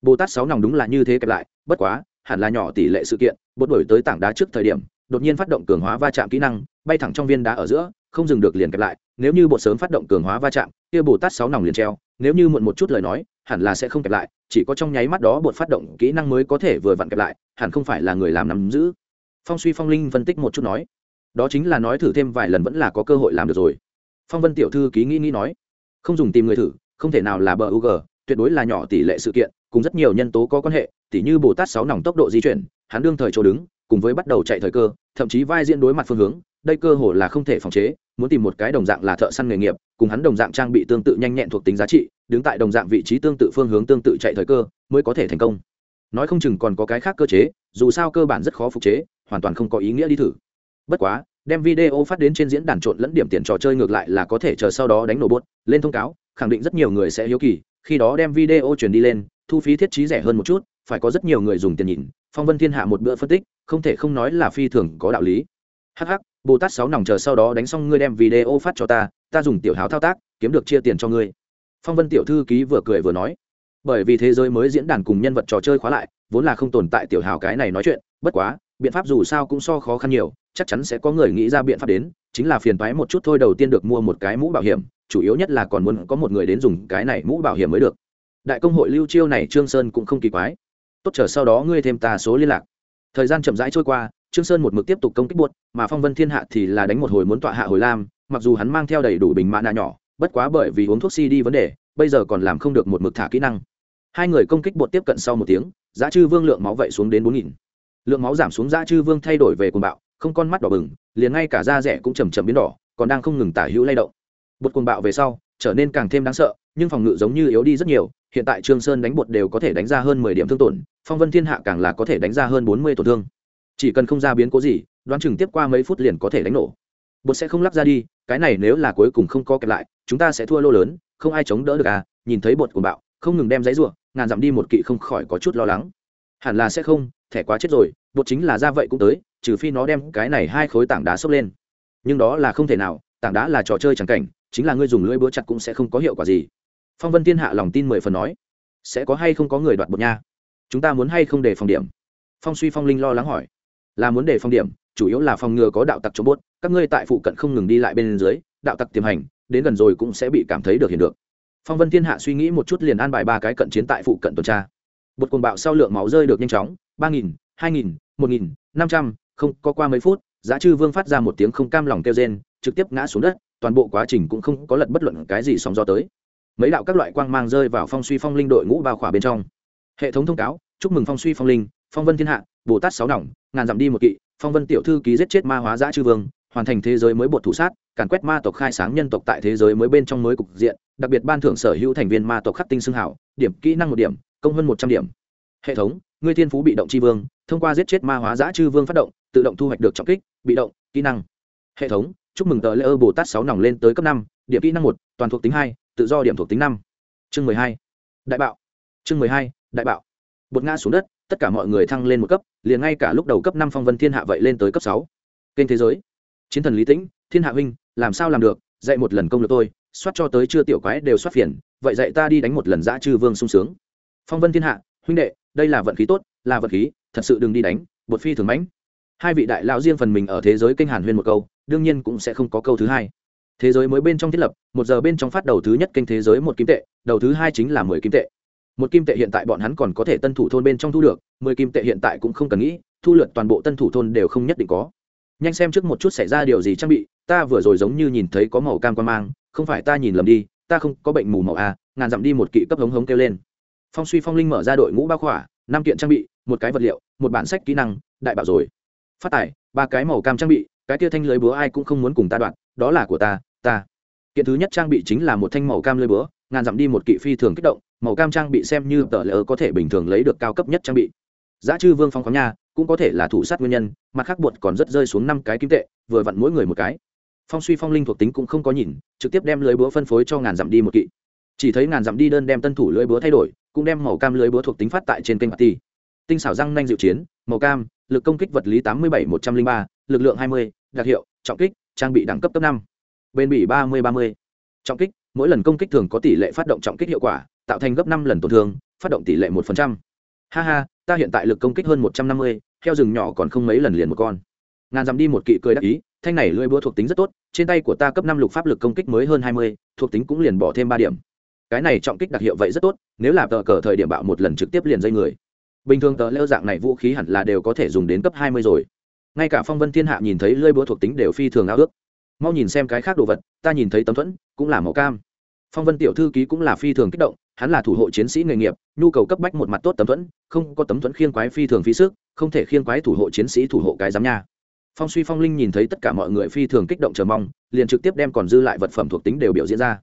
Bồ tát sáu nòng đúng là như thế kẹp lại, bất quá, hẳn là nhỏ tỷ lệ sự kiện bột đổi tới tảng đá trước thời điểm, đột nhiên phát động cường hóa va chạm kỹ năng, bay thẳng trong viên đá ở giữa, không dừng được liền kẹp lại, nếu như bột sớm phát động cường hóa va chạm, kia bồ tát sáu nòng liền treo, nếu như muộn một chút lời nói hẳn là sẽ không kẹp lại, chỉ có trong nháy mắt đó bột phát động kỹ năng mới có thể vừa vặn kẹp lại, hẳn không phải là người làm nắm giữ. Phong suy phong linh phân tích một chút nói, đó chính là nói thử thêm vài lần vẫn là có cơ hội làm được rồi. Phong vân tiểu thư ký nghĩ nghĩ nói, không dùng tìm người thử, không thể nào là bờ u g tuyệt đối là nhỏ tỷ lệ sự kiện, cùng rất nhiều nhân tố có quan hệ Tỷ như bồ tát sáu nòng tốc độ di chuyển, hắn đương thời chỗ đứng, cùng với bắt đầu chạy thời cơ, thậm chí vai diễn đối mặt phương hướng, đây cơ hồ là không thể phòng chế, muốn tìm một cái đồng dạng là thợ săn nghề nghiệp, cùng hắn đồng dạng trang bị tương tự nhanh nhẹn thuộc tính giá trị đứng tại đồng dạng vị trí tương tự phương hướng tương tự chạy thời cơ, mới có thể thành công. Nói không chừng còn có cái khác cơ chế, dù sao cơ bản rất khó phục chế, hoàn toàn không có ý nghĩa đi thử. Bất quá, đem video phát đến trên diễn đàn trộn lẫn điểm tiền trò chơi ngược lại là có thể chờ sau đó đánh nổ bốt lên thông cáo, khẳng định rất nhiều người sẽ hiếu kỳ, khi đó đem video truyền đi lên, thu phí thiết trí rẻ hơn một chút, phải có rất nhiều người dùng tiền nhìn, phong vân thiên hạ một bữa phân tích, không thể không nói là phi thường có đạo lý. Hh bồ tát sáu nòng chờ sau đó đánh xong ngươi đem video phát cho ta ta dùng tiểu háo thao tác, kiếm được chia tiền cho ngươi phong vân tiểu thư ký vừa cười vừa nói, bởi vì thế giới mới diễn đàn cùng nhân vật trò chơi khóa lại, vốn là không tồn tại tiểu hào cái này nói chuyện, bất quá, biện pháp dù sao cũng so khó khăn nhiều, chắc chắn sẽ có người nghĩ ra biện pháp đến, chính là phiền thoái một chút thôi đầu tiên được mua một cái mũ bảo hiểm, chủ yếu nhất là còn muốn có một người đến dùng cái này mũ bảo hiểm mới được. Đại công hội lưu chiêu này trương sơn cũng không kỳ quái. Tốt, chờ sau đó ngươi thêm ta số liên lạc. Thời gian chậm rãi trôi qua, trương sơn một mực tiếp tục công kích buốt mà phong vân thiên hạ thì là đánh một hồi muốn tọa hạ hồi lam, mặc dù hắn mang theo đầy đủ bình mã nạ nhỏ bất quá bởi vì uống thuốc si đi vấn đề, bây giờ còn làm không được một mực thả kỹ năng. Hai người công kích bột tiếp cận sau một tiếng, giá chư vương lượng máu vậy xuống đến bốn nghìn. Lượng máu giảm xuống, giá chư vương thay đổi về cuồng bạo, không con mắt đỏ bừng, liền ngay cả da rẻ cũng chầm chậm biến đỏ, còn đang không ngừng tả hữu lay động. Bột cuồng bạo về sau, trở nên càng thêm đáng sợ, nhưng phòng ngự giống như yếu đi rất nhiều, hiện tại trương sơn đánh bột đều có thể đánh ra hơn mười điểm thương tổn, phong vân thiên hạ càng là có thể đánh ra hơn bốn mươi tổn thương. Chỉ cần không ra biến cố gì, đoán chừng tiếp qua mấy phút liền có thể đánh nổ. Bột sẽ không lắp ra đi cái này nếu là cuối cùng không có kẹp lại, chúng ta sẽ thua lô lớn, không ai chống đỡ được à? Nhìn thấy bột của bạo, không ngừng đem giấy ruộng ngàn dặm đi một kỵ không khỏi có chút lo lắng. Hẳn là sẽ không, thẻ quá chết rồi, bột chính là ra vậy cũng tới, trừ phi nó đem cái này hai khối tảng đá xốc lên. Nhưng đó là không thể nào, tảng đá là trò chơi chẳng cảnh, chính là ngươi dùng lưỡi búa chặt cũng sẽ không có hiệu quả gì. Phong vân thiên hạ lòng tin mười phần nói, sẽ có hay không có người đoạt bột nha? Chúng ta muốn hay không để phòng điểm? Phong suy phong linh lo lắng hỏi, là muốn để phòng điểm chủ yếu là phòng ngừa có đạo tặc chống bốt, các ngươi tại phụ cận không ngừng đi lại bên dưới, đạo tặc tiềm hành, đến gần rồi cũng sẽ bị cảm thấy được hiện được. Phong vân thiên hạ suy nghĩ một chút liền an bài ba cái cận chiến tại phụ cận tuần tra. Bột cuồng bạo sau lượng máu rơi được nhanh chóng, ba nghìn, hai nghìn, một nghìn, năm trăm, không, có qua mấy phút, giá chư vương phát ra một tiếng không cam lòng kêu rên, trực tiếp ngã xuống đất, toàn bộ quá trình cũng không có lật bất luận cái gì sóng gió tới. Mấy đạo các loại quang mang rơi vào phong suy phong linh đội ngũ bao khỏa bên trong. Hệ thống thông cáo, chúc mừng phong suy phong linh phong vân thiên hạ, bồ tát sáu nòng ngàn dặm đi một kỵ, phong vân tiểu thư ký giết chết ma hóa giã chư vương, hoàn thành thế giới mới bột thủ sát, càn quét ma tộc khai sáng nhân tộc tại thế giới mới bên trong mới cục diện, đặc biệt ban thưởng sở hữu thành viên ma tộc khắc tinh xưng hảo, điểm kỹ năng một điểm, công hơn một trăm điểm. Hệ thống, ngươi thiên phú bị động tri vương, thông qua giết chết ma hóa giã chư vương phát động, tự động thu hoạch được trọng kích, bị động, kỹ năng. Hệ thống, chúc mừng tờ lễ ơ bồ tát sáu nòng lên tới cấp năm, điểm kỹ năng một, toàn thuộc tính hai, tự do điểm thuộc tính năm. Chương mười hai. Đại bạo. Chương mười hai, đại bạo. Bột ngã xuống đất tất cả mọi người thăng lên một cấp, liền ngay cả lúc đầu cấp năm phong vân thiên hạ vậy lên tới cấp sáu. Kênh thế giới, chiến thần lý tĩnh, thiên hạ huynh, làm sao làm được, dạy một lần công lực tôi, soát cho tới chưa tiểu quái đều soát phiền, vậy dạy ta đi đánh một lần dã chư vương sung sướng. Phong vân thiên hạ, huynh đệ, đây là vận khí tốt, là vận khí, thật sự đừng đi đánh, bột phi thường mãnh. Hai vị đại lão riêng phần mình ở thế giới kênh hàn huyên một câu, đương nhiên cũng sẽ không có câu thứ hai. Thế giới mới bên trong thiết lập, một giờ bên trong phát đầu thứ nhất kênh thế giới một kim tệ, đầu thứ hai chính là mười kim tệ một kim tệ hiện tại bọn hắn còn có thể tân thủ thôn bên trong thu được mười kim tệ hiện tại cũng không cần nghĩ thu lượt toàn bộ tân thủ thôn đều không nhất định có. Nhanh xem trước một chút xảy ra điều gì trang bị ta vừa rồi giống như nhìn thấy có màu cam quan mang không phải ta nhìn lầm đi ta không có bệnh mù màu a ngàn dặm đi một kỵ cấp hống hống kêu lên. Phong suy phong linh mở ra đội ngũ bao khỏa năm kiện trang bị một cái vật liệu một bản sách kỹ năng đại bảo rồi. Phát tài, ba cái màu cam trang bị cái kia thanh lưới búa ai cũng không muốn cùng ta đoạn đó là của ta ta. Kiện thứ nhất trang bị chính là một thanh màu cam lưới búa ngàn dặm đi một kỵ phi thường kích động màu cam trang bị xem như tờ lỡ có thể bình thường lấy được cao cấp nhất trang bị. Giá chư vương phong khoáng nha, cũng có thể là thủ sát nguyên nhân, mặt khác bột còn rất rơi xuống năm cái kim tệ, vừa vặn mỗi người một cái. Phong suy phong linh thuộc tính cũng không có nhìn, trực tiếp đem lưới búa phân phối cho ngàn dặm đi một kỵ. Chỉ thấy ngàn dặm đi đơn đem tân thủ lưới búa thay đổi, cũng đem màu cam lưới búa thuộc tính phát tại trên kênh ti tinh xảo răng nanh diệu chiến, màu cam, lực công kích vật lý tám mươi bảy một trăm linh ba, lực lượng hai mươi, đặc hiệu, trọng kích, trang bị đẳng cấp cấp năm. Bên bỉ ba mươi ba mươi. Trọng kích, mỗi lần công kích thường có tỷ lệ phát động trọng kích hiệu quả tạo thành gấp năm lần tổn thương, phát động tỷ lệ một phần trăm. Ha ha, ta hiện tại lực công kích hơn một trăm năm mươi theo rừng nhỏ còn không mấy lần liền một con. Ngàn dặm đi một kỵ cười đắc ý, thanh này lưỡi búa thuộc tính rất tốt, trên tay của ta cấp năm lục pháp lực công kích mới hơn hai mươi, thuộc tính cũng liền bỏ thêm ba điểm. Cái này trọng kích đặc hiệu vậy rất tốt, nếu là tờ cờ thời điểm bạo một lần trực tiếp liền dây người. Bình thường tờ leo dạng này vũ khí hẳn là đều có thể dùng đến cấp hai mươi rồi. Ngay cả phong vân thiên hạ nhìn thấy lưỡi búa thuộc tính đều phi thường ao ước. Mau nhìn xem cái khác đồ vật, ta nhìn thấy tấm thuẫn, cũng là màu cam. Phong vân tiểu thư ký cũng là phi thường kích động hắn là thủ hộ chiến sĩ nghề nghiệp, nhu cầu cấp bách một mặt tốt tấm thuẫn, không có tấm thuẫn khiên quái phi thường phí sức, không thể khiên quái thủ hộ chiến sĩ thủ hộ cái giám nha. Phong suy phong linh nhìn thấy tất cả mọi người phi thường kích động chờ mong, liền trực tiếp đem còn dư lại vật phẩm thuộc tính đều biểu diễn ra.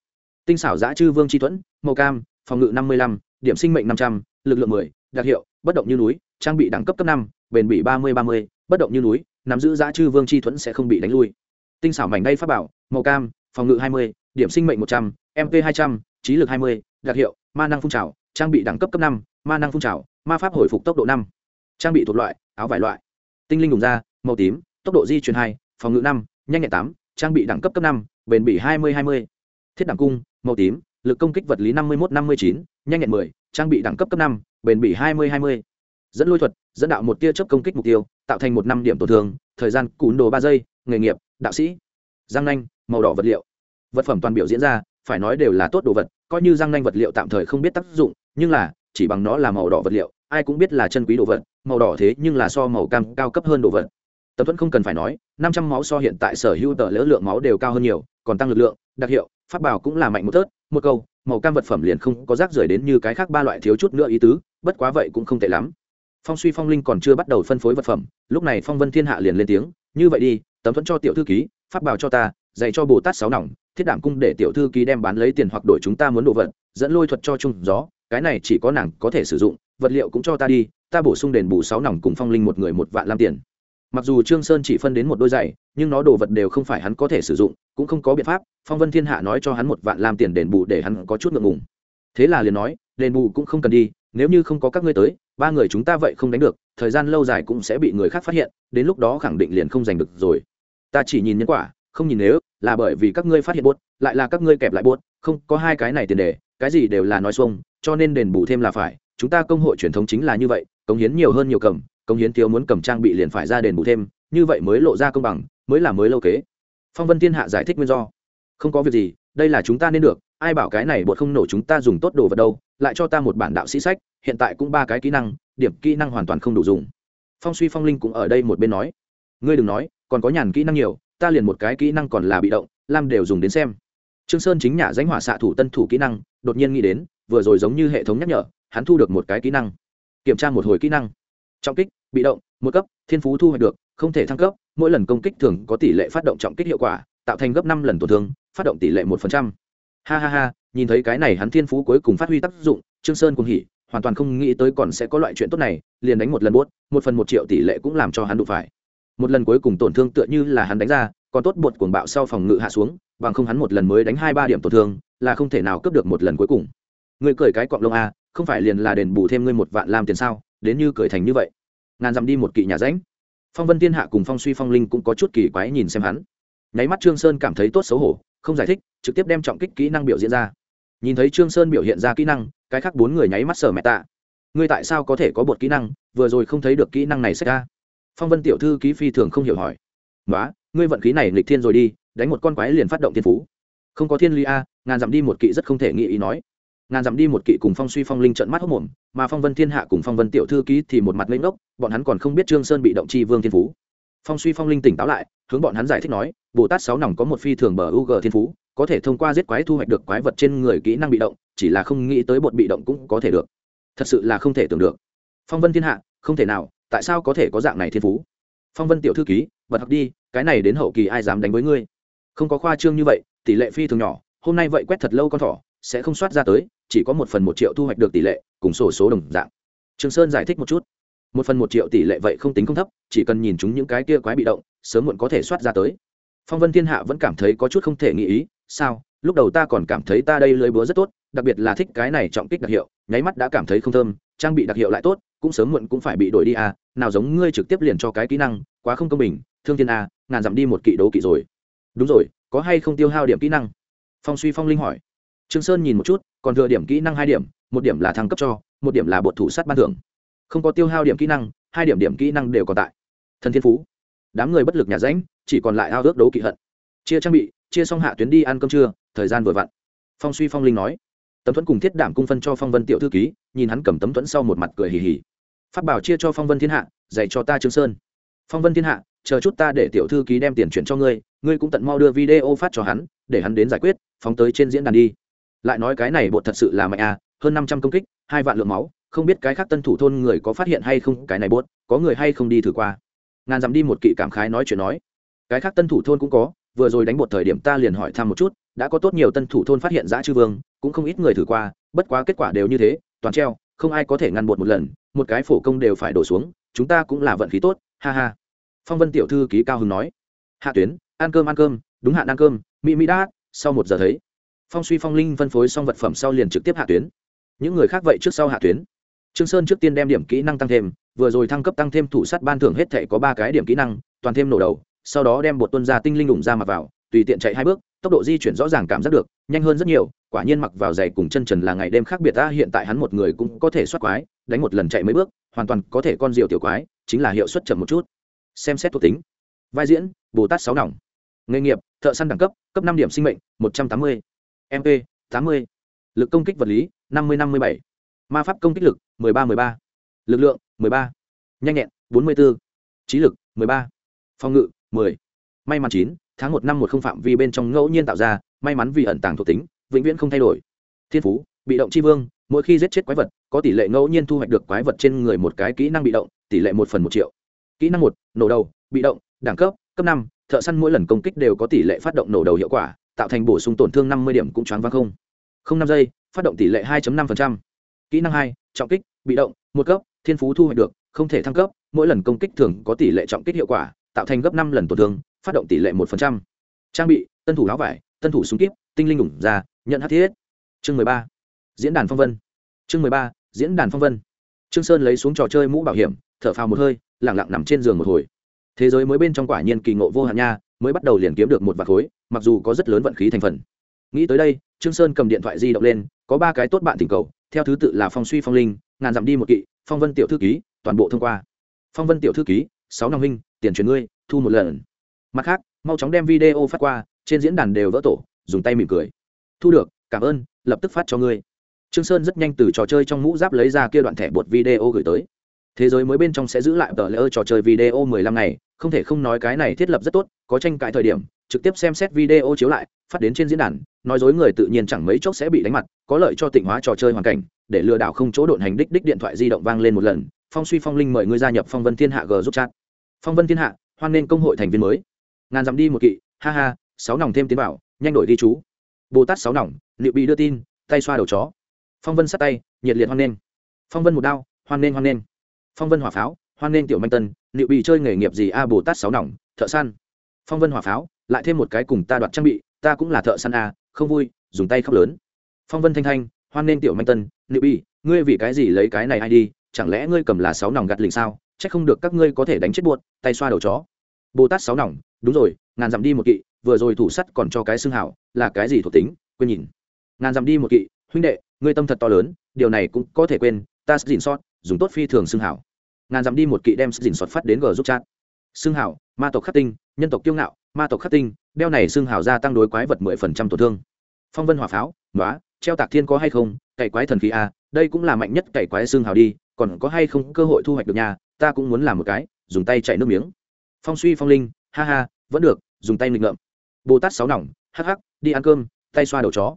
Tinh xảo giã chư vương chi thuẫn, màu cam, phòng ngự năm mươi lăm, điểm sinh mệnh năm trăm l ự c lượng mười, đặc hiệu, bất động như núi, trang bị đẳng cấp cấp năm, bền bỉ ba mươi ba mươi, bất động như núi, nắm giữ giã chư vương chi thuẫn sẽ không bị đánh lui. Tinh xảo mảnh đay pháp bảo, màu cam, phòng ngự hai mươi, điểm sinh mệnh một trăm mp hai trăm trí lực hai mươi, đặc hiệu, ma năng phun trào, trang bị đẳng cấp cấp năm, ma năng phun trào, ma pháp hồi phục tốc độ năm. Trang bị thuộc loại, áo vải loại. Tinh linh đùng da, màu tím, tốc độ di chuyển hai, phòng ngự năm, nhanh nhẹn tám, trang bị đẳng cấp cấp năm, bền bỉ hai mươi hai mươi. Thiết đẳng cung, màu tím, lực công kích vật lý năm mươi một năm mươi chín, nhanh nhẹn mười, trang bị đẳng cấp cấp năm, bền bỉ hai mươi hai mươi. Dẫn lôi thuật, dẫn đạo một tia chớp công kích mục tiêu, tạo thành một năm điểm tổn thương, thời gian cún đồ ba giây, nghề nghiệp, đạo sĩ. Giang nanh, màu đỏ vật liệu. Vật phẩm toàn biểu diễn ra phải nói đều là tốt đồ vật, coi như răng nanh vật liệu tạm thời không biết tác dụng, nhưng là, chỉ bằng nó là màu đỏ vật liệu, ai cũng biết là chân quý đồ vật, màu đỏ thế nhưng là so màu cam cao cấp hơn đồ vật. Tập thuẫn không cần phải nói, năm trăm máu so hiện tại sở hữu tờ lỡ lượng máu đều cao hơn nhiều, còn tăng lực lượng, đặc hiệu, pháp bảo cũng là mạnh một tớt, một câu, màu cam vật phẩm liền không có rác rưởi đến như cái khác ba loại thiếu chút nữa ý tứ, bất quá vậy cũng không tệ lắm. Phong suy phong linh còn chưa bắt đầu phân phối vật phẩm, lúc này phong vân thiên hạ liền lên tiếng, như vậy đi tấm thuẫn cho tiểu thư ký, pháp bảo cho ta, dạy cho bồ tát sáu nòng thiết đảm cung để tiểu thư ký đem bán lấy tiền hoặc đổi chúng ta muốn đồ vật, dẫn lôi thuật cho chung gió, cái này chỉ có nàng có thể sử dụng, vật liệu cũng cho ta đi, ta bổ sung đền bù sáu nòng cùng phong linh một người một vạn lam tiền. Mặc dù trương sơn chỉ phân đến một đôi giày, nhưng nó đồ vật đều không phải hắn có thể sử dụng, cũng không có biện pháp, phong vân thiên hạ nói cho hắn một vạn lam tiền đền bù để hắn có chút ngượng ngùng. Thế là liền nói, đền bù cũng không cần đi, nếu như không có các ngươi tới, ba người chúng ta vậy không đánh được, thời gian lâu dài cũng sẽ bị người khác phát hiện, đến lúc đó khẳng định liền không giành được rồi. Ta chỉ nhìn nhân quả không nhìn nếu, là bởi vì các ngươi phát hiện buốt, lại là các ngươi kẹp lại buốt, không có hai cái này tiền đề, cái gì đều là nói xuông, cho nên đền bù thêm là phải. Chúng ta công hội truyền thống chính là như vậy, cống hiến nhiều hơn nhiều cầm, cống hiến thiếu muốn cầm trang bị liền phải ra đền bù thêm, như vậy mới lộ ra công bằng, mới là mới lâu kế. Phong vân thiên hạ giải thích nguyên do. Không có việc gì, đây là chúng ta nên được, ai bảo cái này bột không nổ chúng ta dùng tốt đồ vật đâu, lại cho ta một bản đạo sĩ sách, hiện tại cũng ba cái kỹ năng, điểm kỹ năng hoàn toàn không đủ dùng. Phong suy phong linh cũng ở đây một bên nói. Ngươi đừng nói, còn có nhàn kỹ năng nhiều ta liền một cái kỹ năng còn là bị động, lam đều dùng đến xem. Trương sơn chính nhà danh hỏa xạ thủ tân thủ kỹ năng, đột nhiên nghĩ đến, vừa rồi giống như hệ thống nhắc nhở, hắn thu được một cái kỹ năng. Kiểm tra một hồi kỹ năng. Trọng kích, bị động, một cấp, thiên phú thu hoạch được, không thể thăng cấp, mỗi lần công kích thường có tỷ lệ phát động trọng kích hiệu quả, tạo thành gấp năm lần tổn thương, phát động tỷ lệ một phần trăm. Ha ha ha, nhìn thấy cái này hắn thiên phú cuối cùng phát huy tác dụng, trương sơn cùng hỉ, hoàn toàn không nghĩ tới còn sẽ có loại chuyện tốt này, liền đánh một lần buốt, một phần một triệu tỷ lệ cũng làm cho hắn đụng phải một lần cuối cùng tổn thương tựa như là hắn đánh ra, còn tốt bột cuồng bạo sau phòng ngự hạ xuống, bằng không hắn một lần mới đánh hai ba điểm tổn thương, là không thể nào cướp được một lần cuối cùng. Người cười cái cọng lông a không phải liền là đền bù thêm ngươi một vạn làm tiền sao, đến như cười thành như vậy. Ngàn dặm đi một kỵ nhà ránh phong vân thiên hạ cùng phong suy phong linh cũng có chút kỳ quái nhìn xem hắn. Nháy mắt trương sơn cảm thấy tốt xấu hổ, không giải thích, trực tiếp đem trọng kích kỹ năng biểu diễn ra. Nhìn thấy trương sơn biểu hiện ra kỹ năng, cái khác bốn người nháy mắt sở mẹ tạ. Ngươi tại sao có thể có bột kỹ năng, vừa rồi không thấy được kỹ năng này xảy ra phong vân tiểu thư ký phi thường không hiểu hỏi. Nói ngươi vận khí này nghịch thiên rồi đi, đánh một con quái liền phát động thiên phú. Không có thiên ly a, ngàn dặm đi một kỵ rất không thể nghĩ ý nói. Ngàn dặm đi một kỵ cùng phong suy phong linh trận mắt hốc mồm, mà phong vân thiên hạ cùng phong vân tiểu thư ký thì một mặt lên ngốc, bọn hắn còn không biết trương sơn bị động chi vương thiên phú. Phong suy phong linh tỉnh táo lại, hướng bọn hắn giải thích nói, bồ tát sáu nòng có một phi thường bờ u g thiên phú, có thể thông qua giết quái thu hoạch được quái vật trên người kỹ năng bị động, chỉ là không nghĩ tới bột bị động cũng có thể được. Thật sự là không thể tưởng được. Phong vân thiên hạ, không thể nào tại sao có thể có dạng này thiên phú? Phong vân tiểu thư ký, bật học đi, cái này đến hậu kỳ ai dám đánh với ngươi? Không có khoa trương như vậy, tỷ lệ phi thường nhỏ, hôm nay vậy quét thật lâu con thỏ, sẽ không soát ra tới, chỉ có một phần một triệu thu hoạch được tỷ lệ, cùng sổ số đồng dạng. Trường sơn giải thích một chút. Một phần một triệu tỷ lệ vậy không tính không thấp, chỉ cần nhìn chúng những cái kia quái bị động, sớm muộn có thể soát ra tới. Phong vân thiên hạ vẫn cảm thấy có chút không thể nghĩ ý, sao? Lúc đầu ta còn cảm thấy ta đây lưới búa rất tốt, đặc biệt là thích cái này trọng kích đặc hiệu, nháy mắt đã cảm thấy không thơm, trang bị đặc hiệu lại tốt cũng sớm muộn cũng phải bị đổi đi à nào giống ngươi trực tiếp liền cho cái kỹ năng, quá không công bình, thương thiên à ngàn dặm đi một kỵ đấu kỵ rồi. Đúng rồi, có hay không tiêu hao điểm kỹ năng? Phong suy phong linh hỏi. Trương sơn nhìn một chút, còn thừa điểm kỹ năng hai điểm, một điểm là thăng cấp cho, một điểm là bột thủ sát ban thưởng. Không có tiêu hao điểm kỹ năng, hai điểm điểm kỹ năng đều còn tại. Thần thiên phú. Đám người bất lực nhà ránh chỉ còn lại ao ước đấu kỵ hận. Chia trang bị, chia xong hạ tuyến đi ăn cơm trưa, thời gian vừa vặn. Phong suy phong linh nói tấm thuẫn cùng thiết đảm cung phân cho phong vân tiểu thư ký, nhìn hắn cầm tấm thuẫn sau một mặt cười hì hì. Phát bảo chia cho phong vân thiên hạ, dạy cho ta trương sơn. Phong vân thiên hạ, chờ chút ta để tiểu thư ký đem tiền chuyển cho ngươi ngươi cũng tận mau đưa video phát cho hắn, để hắn đến giải quyết, phóng tới trên diễn đàn đi. Lại nói cái này bột thật sự là mạnh à hơn năm trăm công kích, hai vạn lượng máu, không biết cái khác tân thủ thôn người có phát hiện hay không, cái này bột có người hay không đi thử qua. Ngàn dặm đi một kỵ cảm khái nói chuyện nói. Cái khác tân thủ thôn cũng có, vừa rồi đánh bột thời điểm ta liền hỏi thăm một chút, đã có tốt nhiều tân thủ thôn phát hiện giã chư vương cũng không ít người thử qua, bất quá kết quả đều như thế, toàn treo, không ai có thể ngăn bột một lần, một cái phổ công đều phải đổ xuống, chúng ta cũng là vận khí tốt, ha ha. Phong vân tiểu thư ký cao hưng nói. Hạ tuyến, ăn cơm ăn cơm, đúng hạn ăn cơm mỹ mỹ đát, sau một giờ thấy. Phong suy phong linh phân phối xong vật phẩm sau liền trực tiếp hạ tuyến. Những người khác vậy trước sau hạ tuyến. Trương sơn trước tiên đem điểm kỹ năng tăng thêm, vừa rồi thăng cấp tăng thêm thủ sát ban thưởng hết thể có ba cái điểm kỹ năng, toàn thêm nổ đầu, sau đó đem bột tuân ra tinh linh đủng ra mặc vào, tùy tiện chạy hai bước tốc độ di chuyển rõ ràng cảm giác được, nhanh hơn rất nhiều, quả nhiên mặc vào giày cùng chân trần là ngày đêm khác biệt, ta hiện tại hắn một người cũng có thể soát quái, đánh một lần chạy mấy bước, hoàn toàn có thể con diều tiểu quái, chính là hiệu suất chậm một chút. Xem xét thuộc tính. Vai diễn, bồ tát sáu nòng. Nghề nghiệp, thợ săn đẳng cấp cấp năm điểm sinh mệnh, một trăm tám mươi. Mp tám mươi. Lực công kích vật lý, năm mươi năm mươi bảy. Ma pháp công kích lực, mười ba mười ba. Lực lượng, mười ba. Nhanh nhẹn, bốn mươi bốn trí lực, mười ba. Phòng ngự, mười. May mắn chín tháng một năm một không phạm vi bên trong ngẫu nhiên tạo ra, may mắn vì ẩn tàng thuộc tính, vĩnh viễn không thay đổi. Thiên phú, bị động c h i vương, mỗi khi giết chết quái vật, có tỷ lệ ngẫu nhiên thu hoạch được quái vật trên người một cái kỹ năng bị động, tỷ lệ một phần một triệu. Kỹ năng một, nổ đầu, bị động, đẳng cấp cấp năm, thợ săn mỗi lần công kích đều có tỷ lệ phát động nổ đầu hiệu quả, tạo thành bổ sung tổn thương năm mươi điểm cũng choáng vang không. Không năm giây, phát động tỷ lệ hai năm kỹ năng hai, trọng kích, bị động, một cấp, thiên phú thu hoạch được, không thể thăng cấp, mỗi lần công kích thường có tỷ lệ trọng kích hiệu quả, tạo thành gấp năm lần tổn thương phát động tỷ lệ một trang bị, tân thủ áo vải, tân thủ súng kíp, tinh linh ủng ra, nhận hát thiết chương mười ba, diễn đàn phong vân. Chương mười ba, diễn đàn phong vân. Trương sơn lấy xuống trò chơi mũ bảo hiểm, thở phào một hơi lẳng lặng nằm trên giường một hồi. Thế giới mới bên trong quả nhiên kỳ ngộ vô hạn nha, mới bắt đầu liền kiếm được một vạt khối, mặc dù có rất lớn vận khí thành phần. Nghĩ tới đây, trương sơn cầm điện thoại di động lên, có ba cái tốt bạn tình cầu, theo thứ tự là phong suy phong linh, ngàn dặm đi một kỵ, phong vân tiểu thư ký, toàn bộ thông qua. Phong vân tiểu thư ký, sáu năm huynh, tiền chuyển ngươi, thu một lần mặt khác, mau chóng đem video phát qua, trên diễn đàn đều vỡ tổ, dùng tay mỉm cười. Thu được, cảm ơn, lập tức phát cho ngươi. Trương sơn rất nhanh từ trò chơi trong mũ giáp lấy ra kia đoạn thẻ bột video gửi tới. Thế giới mới bên trong sẽ giữ lại tờ lỡ trò chơi video 15 ngày, không thể không nói cái này thiết lập rất tốt, có tranh cãi thời điểm, trực tiếp xem xét video chiếu lại, phát đến trên diễn đàn, nói dối người tự nhiên chẳng mấy chốc sẽ bị đánh mặt, có lợi cho tịnh hóa trò chơi hoàn cảnh, để lừa đảo không chỗ độn hành đích đích điện thoại di động vang lên một lần. Phong suy phong linh mời ngươi gia nhập phong vân thiên hạ g giúp chat. Phong vân thiên hạ, hoan nên công hội thành viên mới ngàn dặm đi một kỵ, ha ha, sáu nòng thêm tiến bảo nhanh đổi đi chú. Bồ tát sáu nòng liệu bị đưa tin, tay xoa đầu chó. Phong vân sát tay, nhiệt liệt hoan nên phong vân một đao, hoan nên hoan nên phong vân hỏa pháo, hoan nên tiểu manh tân liệu bị chơi nghề nghiệp gì a, bồ tát sáu nòng, thợ săn. Phong vân hỏa pháo, lại thêm một cái cùng ta đoạt trang bị, ta cũng là thợ săn a, không vui, dùng tay khóc lớn. Phong vân thanh thanh, hoan nên tiểu manh tân liệu bị, ngươi vì cái gì lấy cái này ai đi, chẳng lẽ ngươi cầm là sáu nòng gạt lình sao? C h ắ c không được các ngươi có thể đánh chết buột tay xoa đầu chó. Bồ tát sáu nòng đúng rồi, ngàn dặm đi một kỵ, vừa rồi thủ sắt còn cho cái xương hảo, là cái gì thuộc tính, quên nhìn. Ngàn dặm đi một kỵ, huynh đệ, ngươi tâm thật to lớn, điều này cũng có thể quên, ta dình sót, dùng tốt phi thường xương hảo. Ngàn dặm đi một kỵ đem dình sót phát đến g giúp chat. Xương hảo, ma tộc khắc tinh, nhân tộc kiêu ngạo, ma tộc khắc tinh, đeo này xương hảo gia tăng đối quái vật mười phần trăm tổn thương. Phong vân hỏa pháo nói treo tạc thiên có hay không, cày quái thần khí a, đây cũng là mạnh nhất cày quái xương hảo đi, còn có hay không cơ hội thu hoạch được nhà ta cũng muốn làm một cái, dùng tay chạy nước miếng. Phong suy phong linh ha ha, vẫn được, dùng tay nghịch ngợm. Bồ tát sáu nòng, hắc hắc, đi ăn cơm, tay xoa đầu chó.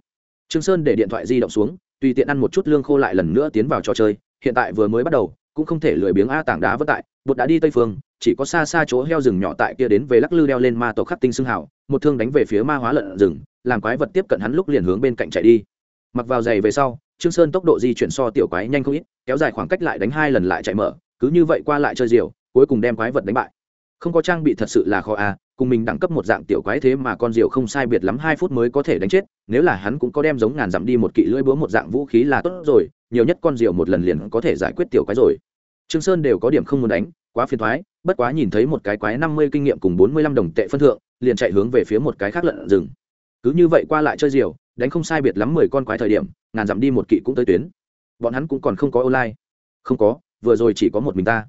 Trương sơn để điện thoại di động xuống, tùy tiện ăn một chút lương khô lại lần nữa tiến vào trò chơi, hiện tại vừa mới bắt đầu, cũng không thể lười biếng a tảng đá vất tại, bột đã đi tây phương, chỉ có xa xa chỗ heo rừng nhỏ tại kia đến về lắc lư đeo lên ma tộc khắc tinh xương hảo một thương đánh về phía ma hóa lợn rừng, làm quái vật tiếp cận hắn lúc liền hướng bên cạnh chạy đi. Mặc vào giày về sau, trương sơn tốc độ di chuyển so tiểu quái nhanh không ít, kéo dài khoảng cách lại đánh hai lần lại chạy mở, cứ như vậy qua lại chơi diều, cuối cùng đem quái vật đánh bại không có trang bị thật sự là khó a cùng mình đẳng cấp một dạng tiểu quái thế mà con diều không sai biệt lắm hai phút mới có thể đánh chết, nếu là hắn cũng có đem giống ngàn dặm đi một kỵ lưỡi búa một dạng vũ khí là tốt rồi, nhiều nhất con diều một lần liền có thể giải quyết tiểu quái rồi. Trương sơn đều có điểm không muốn đánh, quá phiền thoái bất quá nhìn thấy một cái quái năm mươi kinh nghiệm cùng bốn mươi lăm đồng tệ phân thượng, liền chạy hướng về phía một cái khác lợn rừng. Cứ như vậy qua lại chơi diều, đánh không sai biệt lắm mười con quái thời điểm, ngàn dặm đi một kỵ cũng tới tuyến. Bọn hắn cũng còn không có online. Không có, vừa rồi chỉ có một mình ta.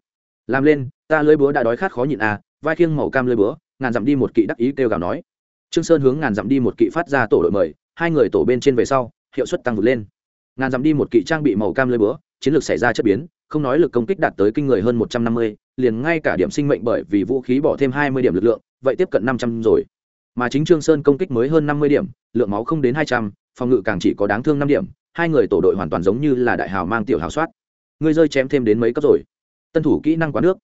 Làm lên ta lưỡi búa đã đói khát khó nhịn à vai khiêng màu cam lưỡi búa, ngàn dặm đi một kỵ đắc ý kêu gào nói. Trương sơn hướng ngàn dặm đi một kỵ phát ra tổ đội mời, hai người tổ bên trên về sau, hiệu suất tăng vượt lên. Ngàn dặm đi một kỵ trang bị màu cam lưỡi búa, chiến lược xảy ra chất biến, không nói lực công kích đạt tới kinh người hơn một trăm năm mươi, liền ngay cả điểm sinh mệnh bởi vì vũ khí bỏ thêm hai mươi điểm lực lượng, vậy tiếp cận năm trăm rồi. Mà chính trương sơn công kích mới hơn năm mươi điểm, lượng máu không đến hai trăm, phòng ngự càng chỉ có đáng thương năm điểm, hai người tổ đội hoàn toàn giống như là đại hào mang tiểu hào soát. Ngươi rơi chém thêm đến mấy cấp rồi. Tân thủ kỹ năng quá nước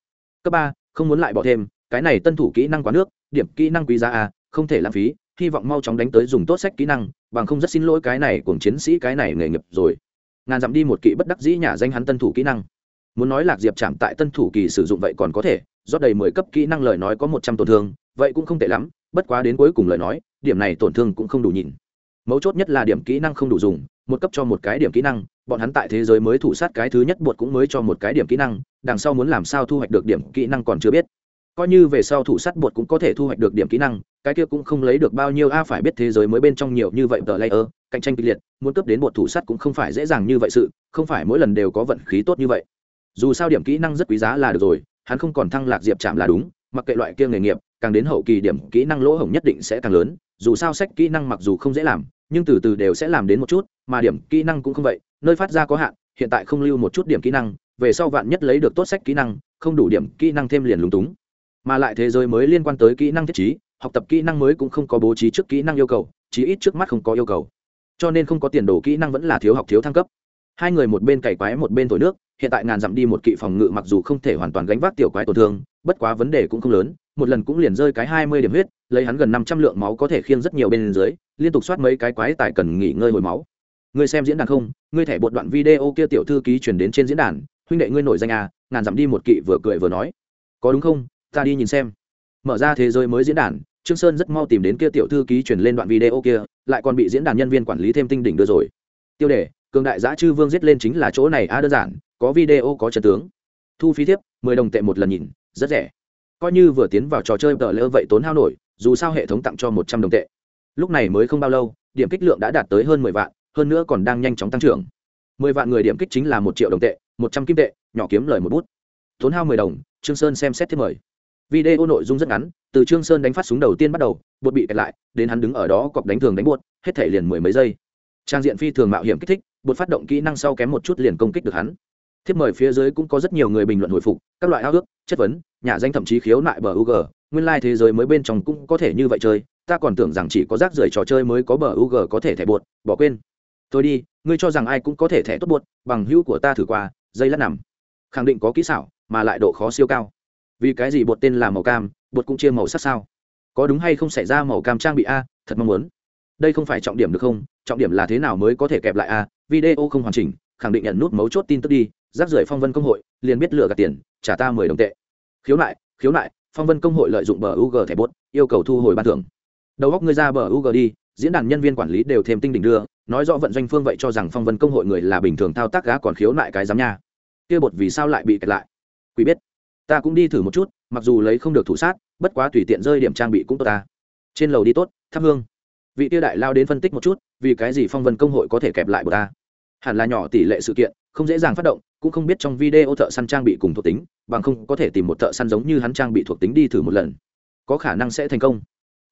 cấp ba, không muốn lại bỏ thêm, cái này tân thủ kỹ năng quá nước, điểm kỹ năng quý giá a không thể lãng phí, hy vọng mau chóng đánh tới dùng tốt sách kỹ năng, bằng không rất xin lỗi cái này cùng chiến sĩ cái này nghề nghiệp rồi. Ngàn dặm đi một kỵ bất đắc dĩ nhà danh hắn tân thủ kỹ năng. Muốn nói lạc diệp chạm tại tân thủ kỳ sử dụng vậy còn có thể, rót đầy mười cấp kỹ năng lời nói có một trăm tổn thương, vậy cũng không tệ lắm, bất quá đến cuối cùng lời nói, điểm này tổn thương cũng không đủ nhìn. Mấu chốt nhất là điểm kỹ năng không đủ dùng, một cấp cho một cái điểm kỹ năng bọn hắn tại thế giới mới thủ sát cái thứ nhất bột cũng mới cho một cái điểm kỹ năng, đằng sau muốn làm sao thu hoạch được điểm kỹ năng còn chưa biết. Coi như về sau thủ sát bột cũng có thể thu hoạch được điểm kỹ năng, cái kia cũng không lấy được bao nhiêu, a, phải biết thế giới mới bên trong nhiều như vậy tờ layer, cạnh tranh kịch liệt, muốn cấp đến bột thủ sát cũng không phải dễ dàng như vậy sự, không phải mỗi lần đều có vận khí tốt như vậy. Dù sao điểm kỹ năng rất quý giá là được rồi, hắn không còn thăng lạc diệp chạm là đúng, mặc kệ loại kia nghề nghiệp, càng đến hậu kỳ điểm kỹ năng lỗ hổng nhất định sẽ càng lớn, dù sao sách kỹ năng mặc dù không dễ làm, nhưng từ từ đều sẽ làm đến một chút, mà điểm kỹ năng cũng không vậy nơi phát ra có hạn, hiện tại không lưu một chút điểm kỹ năng, về sau vạn nhất lấy được tốt sách kỹ năng, không đủ điểm kỹ năng thêm liền lúng túng. Mà lại thế giới mới liên quan tới kỹ năng thiết trí, học tập kỹ năng mới cũng không có bố trí trước kỹ năng yêu cầu, chí ít trước mắt không có yêu cầu. Cho nên không có tiền đồ kỹ năng vẫn là thiếu học thiếu thăng cấp. Hai người một bên cày quái một bên thổi nước, hiện tại ngàn dặm đi một kỵ phòng ngự mặc dù không thể hoàn toàn gánh vác tiểu quái tổn thương, bất quá vấn đề cũng không lớn, một lần cũng liền rơi cái hai mươi điểm huyết, lấy hắn gần năm trăm lượng máu có thể khiêng rất nhiều bên dưới, liên tục soát mấy cái quái tại cần nghỉ ngơi hồi máu ngươi xem diễn đàn không? Ngươi thẻ bột đoạn video kia tiểu thư ký chuyển đến trên diễn đàn huynh đệ ngươi nổi danh à ngàn dặm đi một kỵ vừa cười vừa nói. Có đúng không? Ta đi nhìn xem. Mở ra thế giới mới diễn đàn trương sơn rất mau tìm đến kia tiểu thư ký chuyển lên đoạn video kia lại còn bị diễn đàn nhân viên quản lý thêm tinh đỉnh đưa rồi. Tiêu đề cường đại giã chư vương giết lên chính là chỗ này a đơn giản có video có trận tướng. Thu phí tiếp, mười đồng tệ một lần nhìn rất rẻ. Coi như vừa tiến vào trò chơi tờ lỡ vậy tốn hao nổi dù sao hệ thống tặng cho một trăm đồng tệ. Lúc này mới không bao lâu điểm kích lượng đã đạt tới hơn mười vạn hơn nữa còn đang nhanh chóng tăng trưởng. Mười vạn người điểm kích chính là một triệu đồng tệ, một trăm kim tệ, nhỏ kiếm lời một bút. Tốn hao mười đồng, trương sơn xem xét thêm mời. Video nội dung rất ngắn, từ trương sơn đánh phát súng đầu tiên bắt đầu, bột bị kẹt lại, đến hắn đứng ở đó cọp đánh thường đánh buột hết thể liền mười mấy giây. Trang diện phi thường mạo hiểm kích thích, bột phát động kỹ năng sau kém một chút liền công kích được hắn. Thiếp mời phía dưới cũng có rất nhiều người bình luận hồi phục, các loại ao ước, chất vấn, nhà danh thậm chí khiếu nại bờ ug nguyên lai、like、thế giới mới bên trong cũng có thể như vậy chơi, ta còn tưởng rằng chỉ có rác rưởi trò chơi mới có bờ ug có thể thẻ bột, bỏ quên tôi đi, ngươi cho rằng ai cũng có thể thẻ tốt bột bằng hữu của ta thử qua, dây lát nằm. Khẳng định có kỹ xảo, mà lại độ khó siêu cao. Vì cái gì bột tên là màu cam bột cũng chia màu sắc sao? Có đúng hay không xảy ra màu cam trang bị a, thật mong muốn. Đây không phải trọng điểm được không? Trọng điểm là thế nào mới có thể kẹp lại a? Video không hoàn chỉnh, khẳng định nhận nút mấu chốt tin tức đi. Rác rưởi phong vân công hội, liền biết lựa gạt tiền, trả ta mười đồng tệ. Khiếu nại khiếu nại, phong vân công hội lợi dụng bờ u thẻ bốt yêu cầu thu hồi ban thưởng. Đầu góc ngươi ra bờ u đi diễn đàn nhân viên quản lý đều thêm tinh đỉnh đưa, nói rõ vận doanh phương vậy cho rằng phong vân công hội người là bình thường thao tác gá còn khiếu nại cái giám nha. Kia bột vì sao lại bị kẹt lại? Quý biết. Ta cũng đi thử một chút, mặc dù lấy không được thủ sát, bất quá tùy tiện rơi điểm trang bị cũng tốt ta. Trên lầu đi tốt, thắp hương. Vị tiêu đại lao đến phân tích một chút, vì cái gì phong vân công hội có thể kẹp lại bột ta? Hẳn là nhỏ tỷ lệ sự kiện, không dễ dàng phát động, cũng không biết trong video thợ săn trang bị cùng thuộc tính, bằng không có thể tìm một thợ săn giống như hắn trang bị thuộc tính đi thử một lần. Có khả năng sẽ thành công.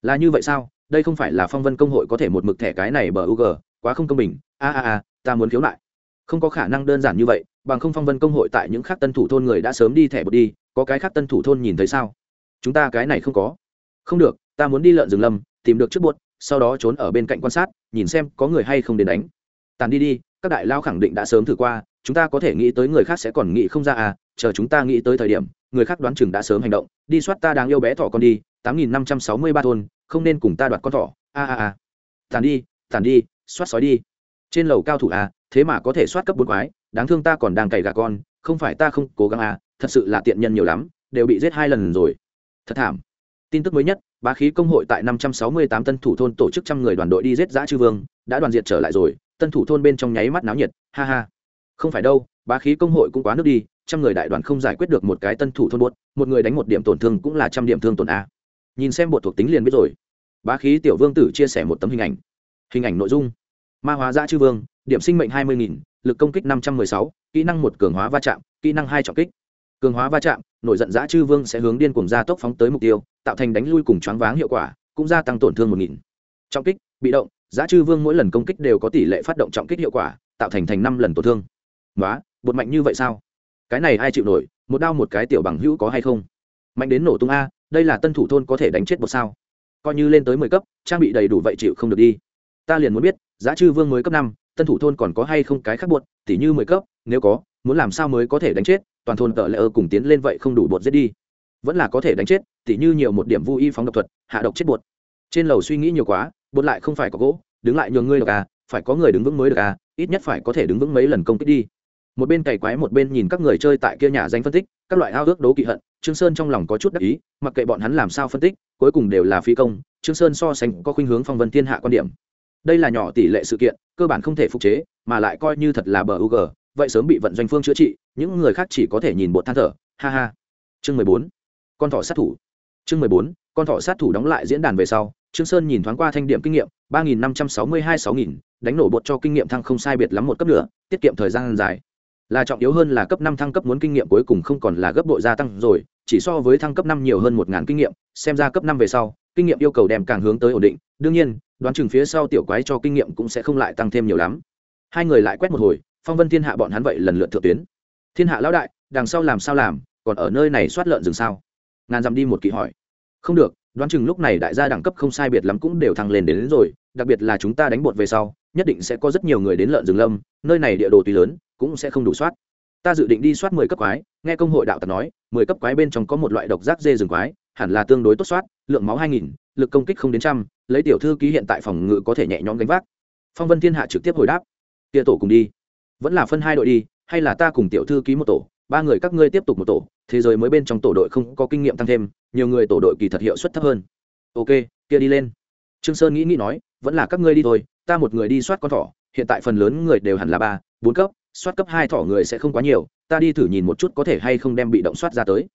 Là như vậy sao? Đây không phải là phong vân công hội có thể một mực thẻ cái này bờ u g, quá không công bình. A a a, ta muốn khiếu nại. Không có khả năng đơn giản như vậy, bằng không phong vân công hội tại những khác tân thủ thôn người đã sớm đi thẻ bột đi, có cái khác tân thủ thôn nhìn thấy sao? Chúng ta cái này không có. Không được, ta muốn đi lợn rừng lâm, tìm được trước bột, sau đó trốn ở bên cạnh quan sát, nhìn xem có người hay không đến đánh. Tàn đi đi, các đại lao khẳng định đã sớm thử qua, chúng ta có thể nghĩ tới người khác sẽ còn nghĩ không ra à chờ chúng ta nghĩ tới thời điểm, người khác đoán chừng đã sớm hành động, đi soát ta đáng yêu bé thỏ con đi tám nghìn năm trăm sáu mươi ba thôn, không nên cùng ta đoạt con thỏ. A a a. Tàn đi tàn đi soát sói đi. Trên lầu cao thủ à thế mà có thể soát cấp bốn quái, đáng thương ta còn đang cày gà con, không phải ta không cố gắng à thật sự là tiện nhân nhiều lắm, đều bị giết hai lần rồi. Thật thảm. Tin tức mới nhất, bá khí công hội tại năm trăm sáu mươi tám tân thủ thôn tổ chức trăm người đoàn đội đi giết giã chư vương, đã đoàn diệt trở lại rồi, tân thủ thôn bên trong nháy mắt náo nhiệt, ha ha. Không phải đâu, bá khí công hội cũng quá nước đi, trăm người đại đoàn không giải quyết được một cái tân thủ thôn buốt, một người đánh một điểm tổn thương cũng là trăm điểm thương tổn a nhìn xem bộ thuộc tính liền biết rồi. Bá khí tiểu vương tử chia sẻ một tấm hình ảnh. Hình ảnh nội dung. Ma hóa giã chư vương, điểm sinh mệnh hai mươi nghìn, lực công kích năm trăm mười sáu, kỹ năng một cường hóa va chạm, kỹ năng hai trọng kích. Cường hóa va chạm, nổi giận giã chư vương sẽ hướng điên cùng gia tốc phóng tới mục tiêu, tạo thành đánh lui cùng choáng váng hiệu quả, cũng gia tăng tổn thương một nghìn. Trọng kích, bị động giã chư vương mỗi lần công kích đều có tỷ lệ phát động trọng kích hiệu quả, tạo thành thành năm lần tổn thương. Nói bột mạnh như vậy sao? Cái này ai chịu nổi, một đao một cái tiểu bằng hữu có hay không? Mạnh đến nổ tung a đây là tân thủ thôn có thể đánh chết một sao. Coi như lên tới mười cấp trang bị đầy đủ vậy chịu không được đi. Ta liền muốn biết giá chư vương mới cấp năm tân thủ thôn còn có hay không cái khác buột, tỉ như mười cấp nếu có muốn làm sao mới có thể đánh chết toàn thôn tợ lỡ cùng tiến lên vậy không đủ bột giết đi. Vẫn là có thể đánh chết tỉ như nhiều một điểm vui y phóng độc thuật hạ độc chết bột trên lầu suy nghĩ nhiều quá bột lại không phải có gỗ đứng lại nhường ngươi được à phải có người đứng vững mới được à ít nhất phải có thể đứng vững mấy lần công kích đi. Một bên cày quái một bên nhìn các người chơi tại kia nhà danh phân tích các loại ao ước đấu kỵ hận trương sơn trong lòng có chút đắc ý, mặc kệ bọn hắn làm sao phân tích, cuối cùng đều là phi công, trương sơn so sánh có khuynh hướng phong vân thiên hạ quan điểm. Đây là nhỏ tỷ lệ sự kiện, cơ bản không thể phục chế, mà lại coi như thật là bờ u vậy sớm bị vận doanh phương chữa trị, những người khác chỉ có thể nhìn bột than thở, ha ha. Chương mười bốn, con thỏ sát thủ. Chương mười bốn, con thỏ sát thủ đóng lại diễn đàn về sau, trương sơn nhìn thoáng qua thanh điểm kinh nghiệm, ba nghìn năm trăm sáu mươi hai sáu nghìn, đánh nổ bột cho kinh nghiệm thăng không sai biệt lắm một cấp nữa tiết kiệm thời gian dài. Là trọng yếu hơn là cấp năm thăng cấp muốn kinh nghiệm cuối cùng không còn là gấp bội gia tăng rồi chỉ so với thăng cấp năm nhiều hơn một ngàn kinh nghiệm xem ra cấp năm về sau kinh nghiệm yêu cầu đem càng hướng tới ổn định. Đương nhiên đoán chừng phía sau tiểu quái cho kinh nghiệm cũng sẽ không lại tăng thêm nhiều lắm. Hai người lại quét một hồi phong vân thiên hạ bọn hắn vậy lần lượt thượng tuyến. Thiên hạ lão đại đằng sau làm sao làm còn ở nơi này soát lợn rừng sao? Ngàn dặm đi một kỳ hỏi. Không được đoán chừng lúc này đại gia đẳng cấp không sai biệt lắm cũng đều thăng lên đến, đến rồi đặc biệt là chúng ta đánh bột về sau nhất định sẽ có rất nhiều người đến lợn rừng lâm nơi này địa đồ tuy lớn cũng sẽ không đủ soát ta dự định đi soát mười cấp quái, nghe công hội đạo tặc nói, mười cấp quái bên trong có một loại độc giác dê rừng quái, hẳn là tương đối tốt soát, lượng máu hai nghìn, lực công kích không đến trăm, lấy tiểu thư ký hiện tại phòng ngự có thể nhẹ nhõm gánh vác. Phong vân thiên hạ trực tiếp hồi đáp. Tia tổ cùng đi. Vẫn là phân hai đội đi, hay là ta cùng tiểu thư ký một tổ, ba người các ngươi tiếp tục một tổ, thế giới mới bên trong tổ đội không có kinh nghiệm tăng thêm, nhiều người tổ đội kỳ thật hiệu suất thấp hơn. Ok, kia đi lên. Trương sơn nghĩ nghĩ nói, vẫn là các ngươi đi thôi, ta một người đi soát con thỏ, hiện tại phần lớn người đều hẳn là ba, bốn cấp soát cấp hai thỏ người sẽ không quá nhiều, ta đi thử nhìn một chút có thể hay không đem bị động soát ra tới.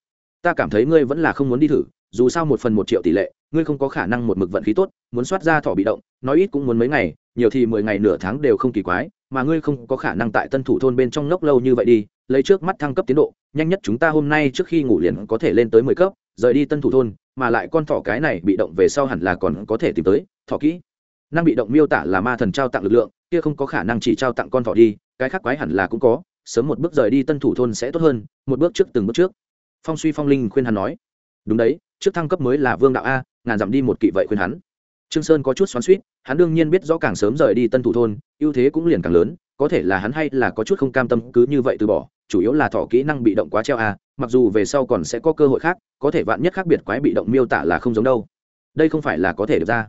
Ta cảm thấy ngươi vẫn là không muốn đi thử, dù sao một phần một triệu tỷ lệ, ngươi không có khả năng một mực vận khí tốt, muốn soát ra thỏ bị động, nói ít cũng muốn mấy ngày, nhiều thì mười ngày nửa tháng đều không kỳ quái, mà ngươi không có khả năng tại tân thủ thôn bên trong ngốc lâu như vậy đi, lấy trước mắt thăng cấp tiến độ, nhanh nhất chúng ta hôm nay trước khi ngủ liền có thể lên tới mười cấp, rời đi tân thủ thôn, mà lại con thỏ cái này bị động về sau hẳn là còn có thể tìm tới, thỏ kỹ. Năng bị động miêu tả là ma thần trao tặng lực lượng kia không có khả năng chỉ trao tặng con thỏ đi, cái khác quái hẳn là cũng có, sớm một bước rời đi tân thủ thôn sẽ tốt hơn, một bước trước từng bước trước. Phong suy phong linh khuyên hắn nói. Đúng đấy, trước thăng cấp mới là vương đạo a, ngàn dặm đi một kỵ vậy khuyên hắn. Trương sơn có chút xoắn suýt hắn đương nhiên biết rõ càng sớm rời đi tân thủ thôn, ưu thế cũng liền càng lớn, có thể là hắn hay là có chút không cam tâm cứ như vậy từ bỏ, chủ yếu là thỏ kỹ năng bị động quá treo a, mặc dù về sau còn sẽ có cơ hội khác, có thể vạn nhất khác biệt quái bị động miêu tả là không giống đâu. Đây không phải là có thể được ra.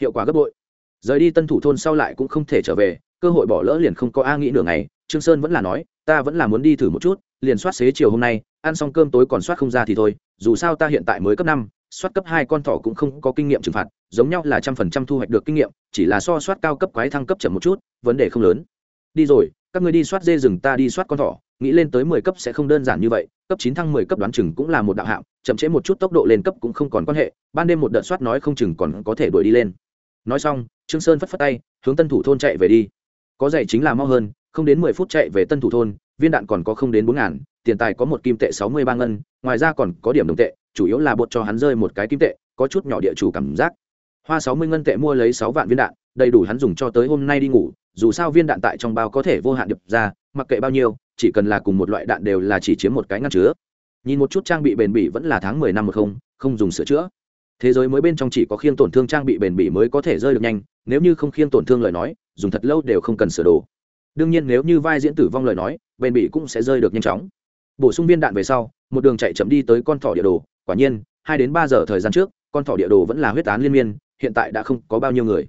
Hiệu quả gấp bội rời đi tân thủ thôn sau lại cũng không thể trở về, cơ hội bỏ lỡ liền không có a nghĩ nửa ngày, trương sơn vẫn là nói, ta vẫn là muốn đi thử một chút, liền soát xế chiều hôm nay, ăn xong cơm tối còn soát không ra thì thôi, dù sao ta hiện tại mới cấp năm, soát cấp hai con thỏ cũng không có kinh nghiệm trừng phạt, giống nhau là trăm phần trăm thu hoạch được kinh nghiệm, chỉ là so soát cao cấp quái thăng cấp chậm một chút, vấn đề không lớn. Đi rồi, các ngươi đi soát dê rừng, ta đi soát con thỏ, nghĩ lên tới mười cấp sẽ không đơn giản như vậy, cấp chín thăng mười cấp đoán chừng cũng là một đạo hạng, chậm trễ một chút tốc độ lên cấp cũng không còn quan hệ, ban đêm một đợt soát nói không chừng còn có thể đuổi đi lên. Nói xong trương sơn phất phất tay, hướng tân thủ thôn chạy về đi. Có dạy chính là mau hơn, không đến mười phút chạy về tân thủ thôn, viên đạn còn có không đến bốn ngàn, tiền tài có một kim tệ sáu mươi ba ngân, ngoài ra còn có điểm đồng tệ, chủ yếu là bột cho hắn rơi một cái kim tệ, có chút nhỏ địa chủ cảm giác. Hoa sáu mươi ngân tệ mua lấy sáu vạn viên đạn, đầy đủ hắn dùng cho tới hôm nay đi ngủ, dù sao viên đạn tại trong bao có thể vô hạn điệp ra, mặc kệ bao nhiêu, chỉ cần là cùng một loại đạn đều là chỉ chiếm một cái ngăn chứa. Nhìn một chút trang bị bền bỉ vẫn là tháng mười năm một không không dùng sửa chữa thế giới mới bên trong chỉ có khiêng tổn thương trang bị bền bỉ mới có thể rơi được nhanh, nếu như không khiêng tổn thương lời nói, dùng thật lâu đều không cần sửa đồ. Đương nhiên nếu như vai diễn tử vong lời nói, bền bỉ cũng sẽ rơi được nhanh chóng. Bổ sung viên đạn về sau, một đường chạy chậm đi tới con thỏ địa đồ, quả nhiên, hai đến ba giờ thời gian trước, con thỏ địa đồ vẫn là huyết án liên miên, hiện tại đã không có bao nhiêu người.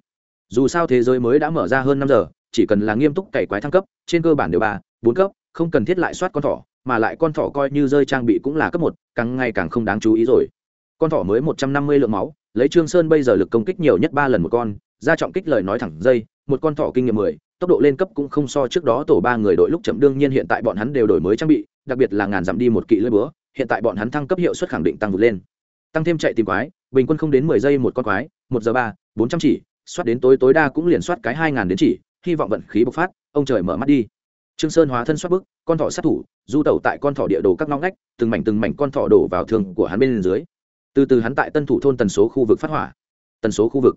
Dù sao thế giới mới đã mở ra hơn năm giờ, chỉ cần là nghiêm túc cày quái thăng cấp, trên cơ bản đều ba, bốn cấp, không cần thiết lại soát con thỏ, mà lại con thỏ coi như rơi trang bị cũng là cấp một, càng ngày càng không đáng chú ý rồi con thỏ mới một trăm năm mươi lượng máu, lấy trương sơn bây giờ lực công kích nhiều nhất ba lần một con, ra trọng kích lời nói thẳng dây, một con thỏ kinh nghiệm mười, tốc độ lên cấp cũng không so trước đó tổ ba người đội lúc chậm, đương nhiên hiện tại bọn hắn đều đổi mới trang bị, đặc biệt là ngàn dặm đi một kỵ lưỡi búa, hiện tại bọn hắn thăng cấp hiệu suất khẳng định tăng vượt lên. Tăng thêm chạy tìm quái, bình quân không đến mười giây một con quái, một giờ ba, bốn trăm chỉ, soát đến tối tối đa cũng liền soát cái hai ngàn đến chỉ, hy vọng vận khí bộc phát, ông trời mở mắt đi. Trương sơn hóa thân soát bức con thỏ sát thủ, du tẩu tại con thỏ địa đồ các ngõ ngách, từng mảnh từng mảnh con thỏ đổ vào thương của hắn bên dưới từ từ hắn tại tân thủ thôn tần số khu vực phát hỏa. Tần số khu vực.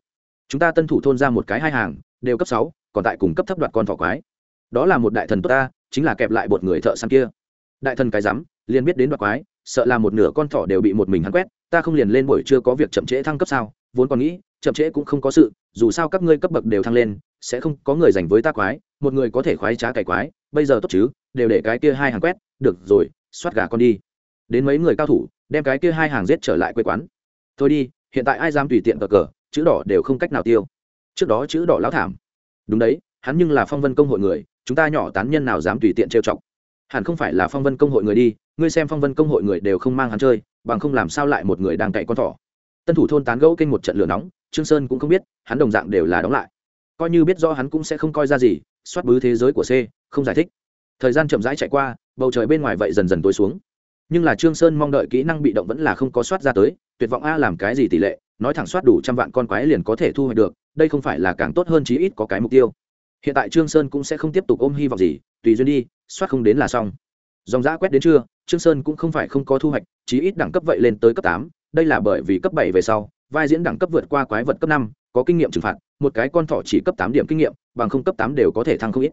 Chúng ta tân thủ thôn ra một cái hai hàng, đều cấp sáu, còn tại cùng cấp thấp đoạt con thỏ quái. Đó là một đại thần tốt ta, chính là kẹp lại một người thợ săn kia. Đại thần cái rắm, liền biết đến đoạt quái, sợ là một nửa con thỏ đều bị một mình hắn quét, ta không liền lên buổi chưa có việc chậm trễ thăng cấp sao, vốn còn nghĩ, chậm trễ cũng không có sự, dù sao các ngươi cấp bậc đều thăng lên, sẽ không có người dành với ta quái, một người có thể khoái trá cày quái, bây giờ tốt chứ, đều để cái kia hai hàng quét, được rồi xoát gà con đi. Đến mấy người cao thủ đem cái kia hai hàng giết trở lại quê quán. Thôi đi, hiện tại ai dám tùy tiện cờ cờ, chữ đỏ đều không cách nào tiêu. Trước đó chữ đỏ lão thảm. Đúng đấy, hắn nhưng là phong vân công hội người, chúng ta nhỏ tán nhân nào dám tùy tiện trêu chọc. Hẳn không phải là phong vân công hội người đi, ngươi xem phong vân công hội người đều không mang hắn chơi, bằng không làm sao lại một người đang cậy con thỏ. Tân thủ thôn tán gẫu kênh một trận lửa nóng, trương sơn cũng không biết, hắn đồng dạng đều là đóng lại. Coi như biết do hắn cũng sẽ không coi ra gì, soát bứ thế giới của c, không giải thích. Thời gian chậm rãi chạy qua, bầu trời bên ngoài vậy dần dần tối xuống nhưng là trương sơn mong đợi kỹ năng bị động vẫn là không có soát ra tới, tuyệt vọng a làm cái gì tỷ lệ, nói thẳng soát đủ trăm vạn con quái liền có thể thu hoạch được, đây không phải là càng tốt hơn chí ít có cái mục tiêu. Hiện tại trương sơn cũng sẽ không tiếp tục ôm hy vọng gì, tùy duyên đi, soát không đến là xong. Dòng giã quét đến chưa trương sơn cũng không phải không có thu hoạch, chí ít đẳng cấp vậy lên tới cấp tám, đây là bởi vì cấp bảy về sau, vai diễn đẳng cấp vượt qua quái vật cấp năm, có kinh nghiệm trừng phạt, một cái con thỏ chỉ cấp tám điểm kinh nghiệm, bằng không cấp tám đều có thể thăng không ít.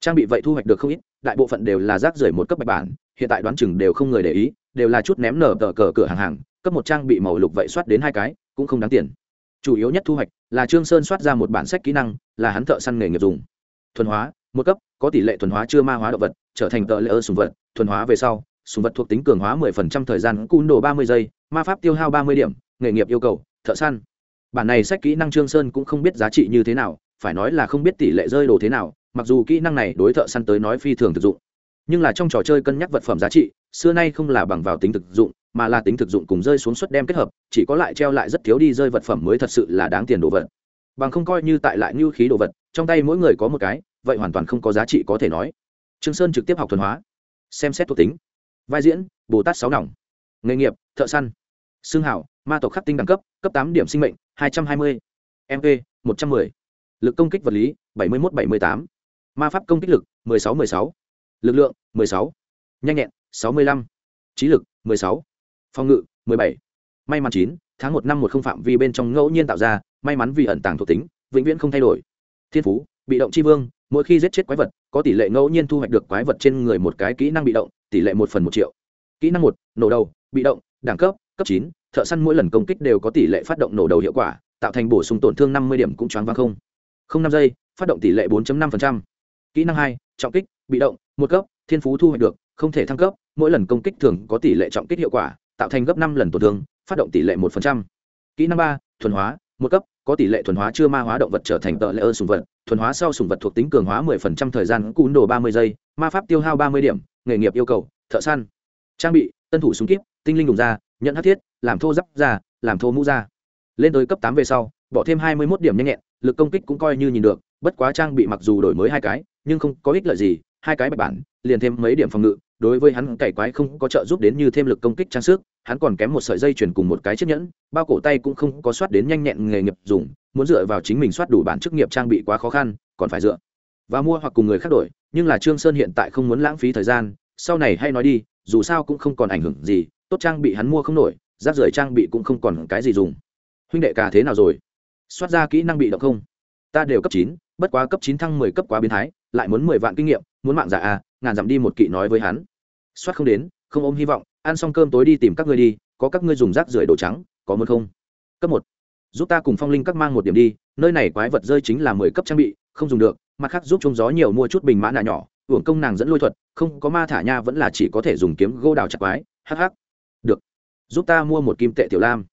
Trang bị vậy thu hoạch được không ít, đại bộ phận đều là rác rưởi một cấp bạch bản hiện tại đoán chừng đều không người để ý, đều là chút ném nở tờ cờ cửa hàng hàng, cấp một trang bị màu lục vậy soát đến hai cái, cũng không đáng tiền. Chủ yếu nhất thu hoạch là trương sơn soát ra một bản sách kỹ năng, là hắn thợ săn nghề nghiệp dùng. Thuần hóa, một cấp, có tỷ lệ thuần hóa chưa ma hóa động vật, trở thành tờ lệ ơ sùng vật, thuần hóa về sau, sùng vật thuộc tính cường hóa 10% thời gian, cun đồ 30 giây, ma pháp tiêu hao 30 điểm, nghề nghiệp yêu cầu, thợ săn. Bản này sách kỹ năng trương sơn cũng không biết giá trị như thế nào, phải nói là không biết tỷ lệ rơi đồ thế nào, mặc dù kỹ năng này đối thợ săn tới nói phi thường thực dụng nhưng là trong trò chơi cân nhắc vật phẩm giá trị, xưa nay không là bằng vào tính thực dụng, mà là tính thực dụng cùng rơi xuống suất đem kết hợp, chỉ có lại treo lại rất thiếu đi rơi vật phẩm mới thật sự là đáng tiền đồ vật. Bằng không coi như tại lại như khí đồ vật, trong tay mỗi người có một cái, vậy hoàn toàn không có giá trị có thể nói. Trương sơn trực tiếp học thuần hóa, xem xét thuộc tính. Vai diễn, bồ tát sáu nòng. Nghề nghiệp, thợ săn. Xương hảo ma tộc khắc tinh đẳng cấp cấp tám điểm sinh mệnh, hai trăm hai mươi. Mp một trăm mười. Lực công kích vật lý, bảy mươi một bảy mươi tám. Ma pháp công kích lực, mười sáu mười sáu lực lượng 16, nhanh nhẹn 65, trí lực 16, phòng ngự 17, may mắn 9, tháng 1 năm 10 phạm vi bên trong ngẫu nhiên tạo ra, may mắn vì ẩn tàng thuộc tính, vĩnh viễn không thay đổi. Thiên phú, bị động chi vương, mỗi khi giết chết quái vật, có tỷ lệ ngẫu nhiên thu hoạch được quái vật trên người một cái kỹ năng bị động, tỷ lệ 1 phần 1 triệu. Kỹ năng 1, nổ đầu, bị động, đẳng cấp, cấp 9, thợ săn mỗi lần công kích đều có tỷ lệ phát động nổ đầu hiệu quả, tạo thành bổ sung tổn thương 50 điểm cũng choáng váng không. Không 5 giây, phát động tỷ lệ 4.5% kỹ năng hai, trọng kích, bị động, một cấp, thiên phú thu hoạch được, không thể thăng cấp, mỗi lần công kích thường có tỷ lệ trọng kích hiệu quả, tạo thành gấp năm lần tổn thương, phát động tỷ lệ một kỹ năng ba, thuần hóa, một cấp, có tỷ lệ thuần hóa chưa ma hóa động vật trở thành tợ lệ ơn sùng vật, thuần hóa sau sùng vật thuộc tính cường hóa 10% thời gian cún đồ 30 giây, ma pháp tiêu hao 30 điểm, nghề nghiệp yêu cầu, thợ săn. Trang bị, tân thủ súng kíp, tinh linh đùng da, nhận hát thiết, làm thô giáp da, làm thô mũ da. Lên tới cấp tám về sau, bỏ thêm 21 điểm nhanh nhẹn, lực công kích cũng coi như nhìn được, bất quá trang bị mặc dù đổi mới hai cái nhưng không có ích lợi gì, hai cái bạch bản, liền thêm mấy điểm phòng ngự, đối với hắn cày quái không có trợ giúp đến như thêm lực công kích trang sức, hắn còn kém một sợi dây chuyển cùng một cái chiếc nhẫn, bao cổ tay cũng không có soát đến nhanh nhẹn nghề nghiệp dùng, muốn dựa vào chính mình soát đủ bản chức nghiệp trang bị quá khó khăn, còn phải dựa và mua hoặc cùng người khác đổi, nhưng là trương sơn hiện tại không muốn lãng phí thời gian, sau này hay nói đi, dù sao cũng không còn ảnh hưởng gì, tốt trang bị hắn mua không nổi, rác rưởi trang bị cũng không còn cái gì dùng. Huynh đệ cả thế nào rồi? Soát ra kỹ năng bị động không? Ta đều cấp chín bất quá cấp chín thăng mười cấp quá biến thái, lại muốn mười vạn kinh nghiệm, muốn mạng giả à ngàn dặm đi một kỵ nói với hắn. Soát không đến, không ôm hy vọng, ăn xong cơm tối đi tìm các ngươi đi, có các ngươi dùng rác rưởi đồ trắng, có muốn không? Cấp một. Giúp ta cùng phong linh các mang một điểm đi, nơi này quái vật rơi chính là mười cấp trang bị, không dùng được, mặt khác giúp trông gió nhiều mua chút bình mã nà nhỏ uổng công nàng dẫn lôi thuật, không có ma thả nha vẫn là chỉ có thể dùng kiếm gô đào chặt quái, hắc hắc. Được. Giúp ta mua một kim tệ tiểu lam.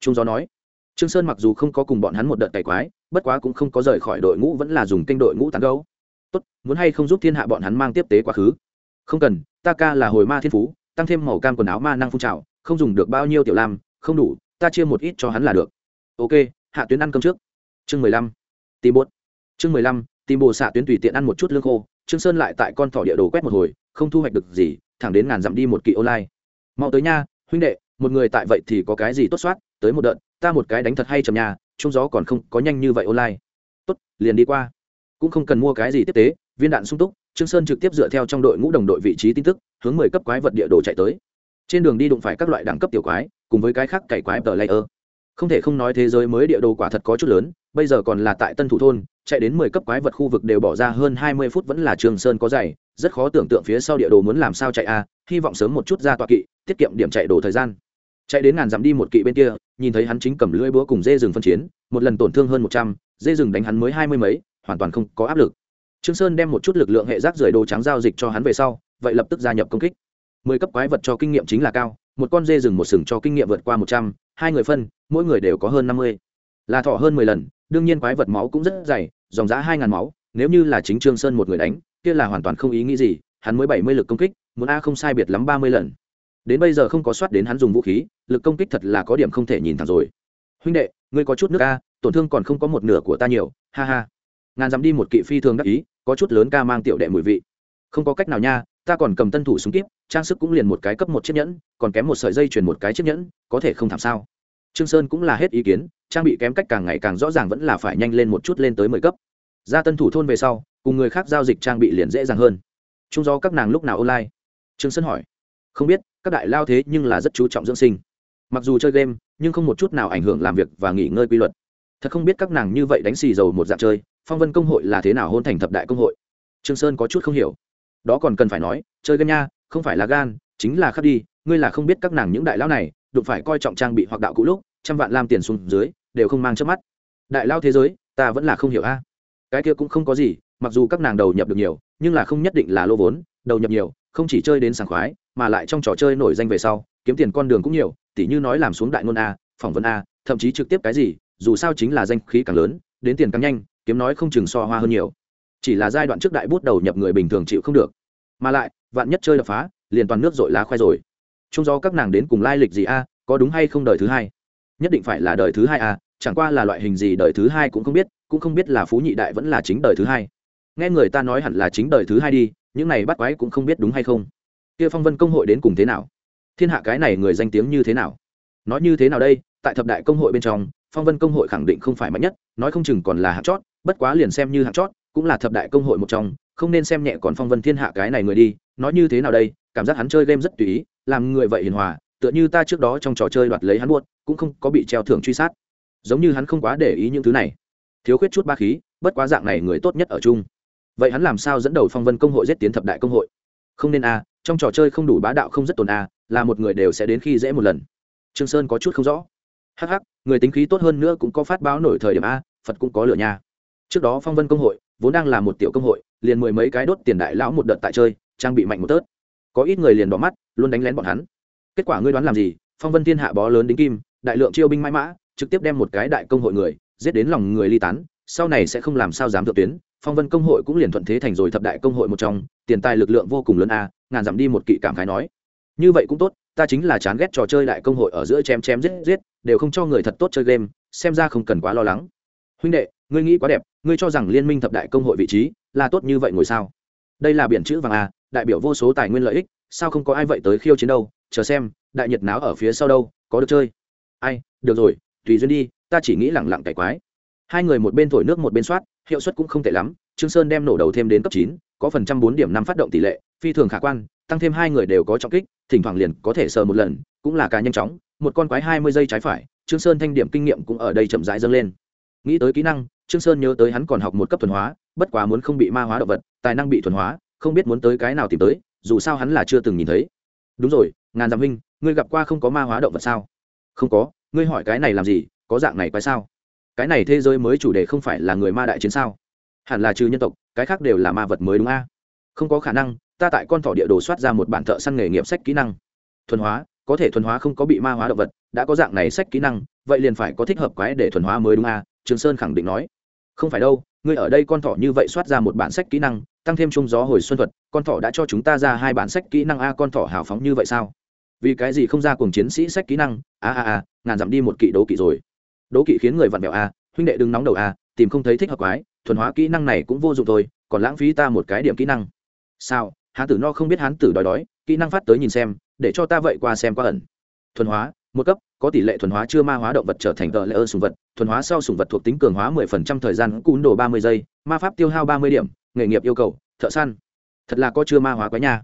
Trung gió nói. Trương sơn mặc dù không có cùng bọn hắn một đợt cày quái bất quá cũng không có rời khỏi đội ngũ, vẫn là dùng kênh đội ngũ tán gấu tốt, muốn hay không giúp thiên hạ bọn hắn mang tiếp tế quá khứ? Không cần, ta ca là hồi ma thiên phú, tăng thêm màu cam quần áo ma năng phun trào, không dùng được bao nhiêu tiểu lam, không đủ, ta chia một ít cho hắn là được. Ok, hạ tuyến ăn cơm trước. Chương mười lăm, tìm bột. Chương mười lăm, tìm bồ xạ tuyến tùy tiện ăn một chút lương khô, trương sơn lại tại con thỏ địa đồ quét một hồi, không thu hoạch được gì, thẳng đến ngàn dặm đi một kỵ online. Mau tới nha, huynh đệ, một người tại vậy thì có cái gì tốt soát, tới một đợt, ta một cái đánh thật hay chầm nhà trung gió còn không có nhanh như vậy online. Tốt, liền đi qua. Cũng không cần mua cái gì tiếp tế, viên đạn sung túc, trương sơn trực tiếp dựa theo trong đội ngũ đồng đội vị trí tin tức, hướng mười cấp quái vật địa đồ chạy tới. Trên đường đi đụng phải các loại đẳng cấp tiểu quái, cùng với cái khác cày quái tờ layer. Không thể không nói thế giới mới địa đồ quả thật có chút lớn, bây giờ còn là tại tân thủ thôn, chạy đến mười cấp quái vật khu vực đều bỏ ra hơn hai mươi phút vẫn là trường sơn có dày rất khó tưởng tượng phía sau địa đồ muốn làm sao chạy a, hy vọng sớm một chút ra tọa kỵ, tiết kiệm điểm chạy đồ thời gian chạy đến ngàn dặm đi một kỵ bên kia, nhìn thấy hắn chính cầm lưỡi búa cùng dê rừng phân chiến, một lần tổn thương hơn một trăm, dê rừng đánh hắn mới hai mươi mấy, hoàn toàn không có áp lực. Trương sơn đem một chút lực lượng hệ rác rưởi đồ trắng giao dịch cho hắn về sau, vậy lập tức gia nhập công kích. Mười cấp quái vật cho kinh nghiệm chính là cao, một con dê rừng một sừng cho kinh nghiệm vượt qua một trăm, hai người phân, mỗi người đều có hơn năm mươi. Là thọ hơn mười lần, đương nhiên quái vật máu cũng rất dày, dòng giá hai ngàn máu, nếu như là chính trương sơn một người đánh, kia là hoàn toàn không ý nghĩ gì, hắn mới bảy mươi lực công kích, muốn a không sai biệt lắm ba mươi lần đến bây giờ không có soát đến hắn dùng vũ khí, lực công kích thật là có điểm không thể nhìn thẳng rồi. Huynh đệ, ngươi có chút nước ca, tổn thương còn không có một nửa của ta nhiều, ha ha. Ngàn dám đi một kỵ phi thường đắc ý, có chút lớn ca mang tiểu đệ mùi vị. Không có cách nào nha, ta còn cầm tân thủ súng kíp, trang sức cũng liền một cái cấp một chiếc nhẫn, còn kém một sợi dây chuyển một cái chiếc nhẫn, có thể không thảm sao. Trương sơn cũng là hết ý kiến, trang bị kém cách càng ngày càng rõ ràng vẫn là phải nhanh lên một chút lên tới mười cấp. Ra tân thủ thôn về sau, cùng người khác giao dịch trang bị liền dễ dàng hơn. Trung do các nàng lúc nào online? Trương sơn hỏi. Không biết các đại lao thế nhưng là rất chú trọng dưỡng sinh. Mặc dù chơi game, nhưng không một chút nào ảnh hưởng làm việc và nghỉ ngơi quy luật. Thật không biết các nàng như vậy đánh xì dầu một dạng chơi, phong vân công hội là thế nào hôn thành thập đại công hội? Trương sơn có chút không hiểu. Đó còn cần phải nói, chơi game nha, không phải là gan, chính là khắc đi, ngươi là không biết các nàng những đại lao này, đụng phải coi trọng trang bị hoặc đạo cũ lúc, trăm vạn lam tiền xuống dưới, đều không mang trước mắt. Đại lao thế giới, ta vẫn là không hiểu a. Cái kia cũng không có gì, mặc dù các nàng đầu nhập được nhiều, nhưng là không nhất định là lô vốn, đầu nhập nhiều không chỉ chơi đến sảng khoái, mà lại trong trò chơi nổi danh về sau, kiếm tiền con đường cũng nhiều, tỉ như nói làm xuống đại ngôn a, phỏng vấn a, thậm chí trực tiếp cái gì, dù sao chính là danh khí càng lớn, đến tiền càng nhanh, kiếm nói không chừng so hoa hơn nhiều. Chỉ là giai đoạn trước đại bút đầu nhập người bình thường chịu không được. Mà lại, vạn nhất chơi đập phá, liền toàn nước dội lá khoai rồi. Chung do các nàng đến cùng lai lịch gì a, có đúng hay không đời thứ hai? Nhất định phải là đời thứ hai a, chẳng qua là loại hình gì đời thứ hai cũng không biết, cũng không biết là phú nhị đại vẫn là chính đời thứ hai. Nghe người ta nói hẳn là chính đời thứ hai đi những này bắt quái cũng không biết đúng hay không. Kia phong vân công hội đến cùng thế nào? Thiên hạ cái này người danh tiếng như thế nào? Nói như thế nào đây? Tại thập đại công hội bên trong, phong vân công hội khẳng định không phải mạnh nhất, nói không chừng còn là hạng chót, bất quá liền xem như hạng chót, cũng là thập đại công hội một trong, không nên xem nhẹ còn phong vân thiên hạ cái này người đi. Nói như thế nào đây? Cảm giác hắn chơi game rất tùy ý, làm người vậy hiền hòa, tựa như ta trước đó trong trò chơi đoạt lấy hắn buốt cũng không có bị treo thưởng truy sát. Giống như hắn không quá để ý những thứ này. Thiếu khuyết chút ba khí, bất quá dạng này người tốt nhất ở chung vậy hắn làm sao dẫn đầu phong vân công hội giết tiến thập đại công hội? Không nên a, trong trò chơi không đủ bá đạo không rất tồn a, là một người đều sẽ đến khi dễ một lần. Trương sơn có chút không rõ. Hắc hắc, người tính khí tốt hơn nữa cũng có phát báo nổi thời điểm a, phật cũng có lửa nha trước đó phong vân công hội vốn đang là một tiểu công hội, liền mười mấy cái đốt tiền đại lão một đợt tại chơi, trang bị mạnh một tớt. Có ít người liền bỏ mắt, luôn đánh lén bọn hắn. Kết quả ngươi đoán làm gì? Phong vân thiên hạ bó lớn đính kim, đại lượng chiêu binh mãi mã, trực tiếp đem một cái đại công hội người giết đến lòng người ly tán, sau này sẽ không làm sao dám thượng tuyến phong vân công hội cũng liền thuận thế thành rồi thập đại công hội một trong, tiền tài lực lượng vô cùng lớn a, ngàn dặm đi một kỵ cảm khái nói. Như vậy cũng tốt, ta chính là chán ghét trò chơi đại công hội ở giữa chém chém giết giết, đều không cho người thật tốt chơi game, xem ra không cần quá lo lắng. Huynh đệ, ngươi nghĩ quá đẹp, ngươi cho rằng liên minh thập đại công hội vị trí là tốt như vậy ngồi sao? Đây là biển chữ vàng a, đại biểu vô số tài nguyên lợi ích, sao không có ai vậy tới khiêu chiến đâu? Chờ xem, đại nhiệt náo ở phía sau đâu, có được chơi. Ai, được rồi, tùy duyên đi, ta chỉ nghĩ lẳng lặng cải quái. Hai người một bên thổi nước một bên soát hiệu suất cũng không tệ lắm, trương sơn đem nổ đầu thêm đến cấp chín, có phần trăm bốn điểm năm phát động tỷ lệ, phi thường khả quan, tăng thêm hai người đều có trọng kích, thỉnh thoảng liền có thể sờ một lần, cũng là cá nhanh chóng, một con quái hai mươi giây trái phải, trương sơn thanh điểm kinh nghiệm cũng ở đây chậm rãi dâng lên. Nghĩ tới kỹ năng, trương sơn nhớ tới hắn còn học một cấp thuần hóa, bất quá muốn không bị ma hóa động vật, tài năng bị thuần hóa, không biết muốn tới cái nào tìm tới, dù sao hắn là chưa từng nhìn thấy. Đúng rồi, ngàn dặm huynh, ngươi gặp qua không có ma hóa động vật sao? Không có, ngươi hỏi cái này làm gì, có dạng này quái sao? Cái này thế giới mới chủ đề không phải là người ma đại chiến sao? Hẳn là trừ nhân tộc, cái khác đều là ma vật mới đúng a? Không có khả năng, ta tại con thỏ địa đồ soát ra một bản thợ săn nghề nghiệp sách kỹ năng. Thuần hóa, có thể thuần hóa không có bị ma hóa động vật, đã có dạng này sách kỹ năng, vậy liền phải có thích hợp quái để thuần hóa mới đúng a? Trường sơn khẳng định nói. Không phải đâu, ngươi ở đây con thỏ như vậy soát ra một bản sách kỹ năng, tăng thêm trung gió hồi xuân thuật, con thỏ đã cho chúng ta ra hai bản sách kỹ năng a, con thỏ hào phóng như vậy sao? Vì cái gì không ra cùng chiến sĩ sách kỹ năng? A a a, ngàn dặm đi một kỵ đấu kỵ rồi đấu kỵ khiến người vặn vẹo a huynh đệ đừng nóng đầu a tìm không thấy thích hợp quái, thuần hóa kỹ năng này cũng vô dụng thôi, còn lãng phí ta một cái điểm kỹ năng. Sao? Hán tử no không biết hán tử đói đói, kỹ năng phát tới nhìn xem, để cho ta vậy qua xem qua ẩn. Thuần hóa, một cấp, có tỷ lệ thuần hóa chưa ma hóa động vật trở thành tờ lệ ơ sùng vật, thuần hóa sau sùng vật thuộc tính cường hóa mười phần trăm thời gian cún đồ ba mươi giây, ma pháp tiêu hao ba mươi điểm, nghề nghiệp yêu cầu, thợ săn. Thật là có chưa ma hóa quá nha.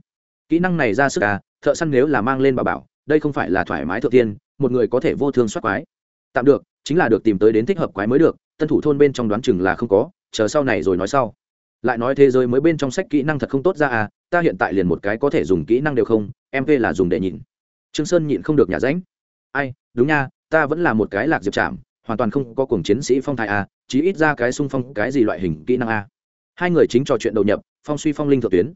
Kỹ năng này ra sức à thợ săn nếu là mang lên bà bảo, đây không phải là thoải mái thượng tiên, một người có thể vô thương soát quái. Tạm được chính là được tìm tới đến thích hợp quái mới được tân thủ thôn bên trong đoán chừng là không có chờ sau này rồi nói sau. Lại nói thế giới mới bên trong sách kỹ năng thật không tốt ra à ta hiện tại liền một cái có thể dùng kỹ năng đều không mp là dùng để nhìn. Trương sơn nhịn không được nhà ránh. Ai đúng nha ta vẫn là một cái lạc diệp chạm hoàn toàn không có cuồng chiến sĩ phong thái à, chí ít ra cái sung phong cái gì loại hình kỹ năng à. hai người chính trò chuyện đầu nhập phong suy phong linh thượng tuyến.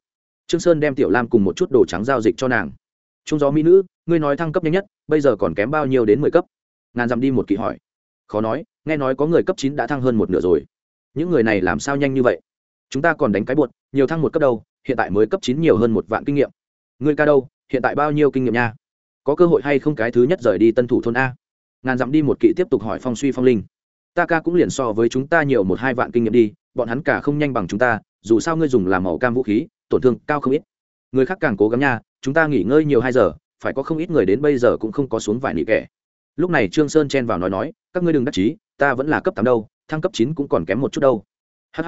Trương sơn đem tiểu lam cùng một chút đồ trắng giao dịch cho nàng. Trung gió mỹ nữ ngươi nói thăng cấp nhanh nhất bây giờ còn kém bao nhiêu đến mười cấp? Ngàn dặm đi một kỳ hỏi khó nói, nghe nói có người cấp chín đã thăng hơn một nửa rồi. Những người này làm sao nhanh như vậy? Chúng ta còn đánh cái buột, nhiều thăng một cấp đâu, hiện tại mới cấp chín nhiều hơn một vạn kinh nghiệm. Ngươi ca đâu, hiện tại bao nhiêu kinh nghiệm nha? Có cơ hội hay không cái thứ nhất rời đi tân thủ thôn a? Ngàn dặm đi một kỵ tiếp tục hỏi phong suy phong linh. Ta ca cũng liền so với chúng ta nhiều một hai vạn kinh nghiệm đi, bọn hắn cả không nhanh bằng chúng ta, dù sao ngươi dùng làm màu cam vũ khí, tổn thương cao không ít. Người khác càng cố gắng nha, chúng ta nghỉ ngơi nhiều hai giờ, phải có không ít người đến bây giờ cũng không có xuống vài nị kẻ. Lúc này trương sơn chen vào nói nói các ngươi đừng đắc chí, ta vẫn là cấp tám đâu, thăng cấp chín cũng còn kém một chút đâu. Hh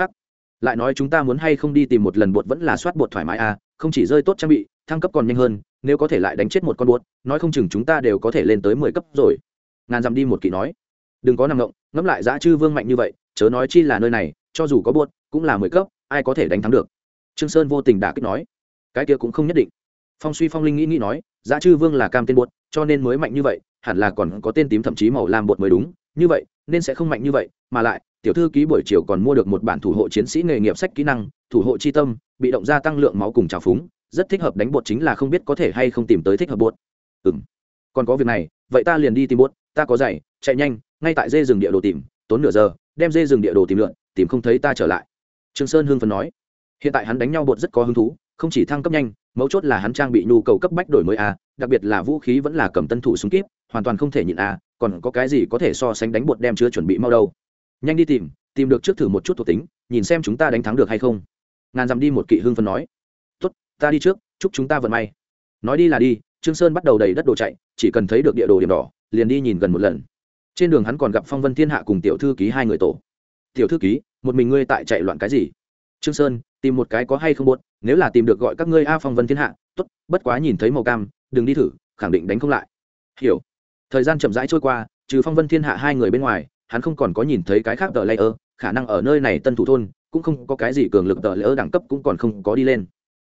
lại nói chúng ta muốn hay không đi tìm một lần bột vẫn là soát bột thoải mái à không chỉ rơi tốt trang bị, thăng cấp còn nhanh hơn, nếu có thể lại đánh chết một con bột, nói không chừng chúng ta đều có thể lên tới mười cấp rồi. Ngàn dặm đi một kỵ nói. Đừng có nằm ngộng, ngẫm lại giá chư vương mạnh như vậy, chớ nói chi là nơi này, cho dù có bột, cũng là mười cấp, ai có thể đánh thắng được. Trương sơn vô tình đả kích nói. Cái kia cũng không nhất định. Phong suy phong linh nghĩ nghĩ nói giá chư vương là cam tên bột, cho nên mới mạnh như vậy, hẳn là còn có tên tím thậm chí màu lam bột mới đúng. Như vậy, nên sẽ không mạnh như vậy, mà lại, tiểu thư ký buổi chiều còn mua được một bản thủ hộ chiến sĩ nghề nghiệp sách kỹ năng, thủ hộ chi tâm, bị động gia tăng lượng máu cùng trào phúng, rất thích hợp đánh bột chính là không biết có thể hay không tìm tới thích hợp bột. Ừ m còn có việc này, vậy ta liền đi tìm bột, ta có giày, chạy nhanh, ngay tại dê rừng địa đồ tìm, tốn nửa giờ, đem dê rừng địa đồ tìm lượn, tìm không thấy ta trở lại. Trường sơn hương phần nói. Hiện tại hắn đánh nhau bột rất có hứng thú, không chỉ thăng cấp nhanh mấu chốt là hắn trang bị nhu cầu cấp bách đổi mới a, đặc biệt là vũ khí vẫn là cầm tân thủ súng kíp, hoàn toàn không thể nhịn a, còn có cái gì có thể so sánh đánh bột đem chưa chuẩn bị mau đâu. Nhanh đi tìm tìm được trước thử một chút thuộc tính, nhìn xem chúng ta đánh thắng được hay không. Ngàn dặm đi một kỵ hưng phân nói. Tốt, ta đi trước, chúc chúng ta vận may. Nói đi là đi, trương sơn bắt đầu đầy đất đồ chạy, chỉ cần thấy được địa đồ điểm đỏ, liền đi nhìn gần một lần. Trên đường hắn còn gặp phong vân thiên hạ cùng tiểu thư ký hai người tổ. Tiểu thư ký, một mình ngươi tại chạy loạn cái gì? Trương sơn, tìm một cái có hay không buốt nếu là tìm được gọi các ngươi a phong vân thiên hạ, tốt, bất quá nhìn thấy màu cam, đừng đi thử, khẳng định đánh không lại. Hiểu. Thời gian chậm rãi trôi qua, trừ phong vân thiên hạ hai người bên ngoài, hắn không còn có nhìn thấy cái khác tờ layer, khả năng ở nơi này tân thủ thôn, cũng không có cái gì cường lực tờ layer đẳng cấp cũng còn không có đi lên.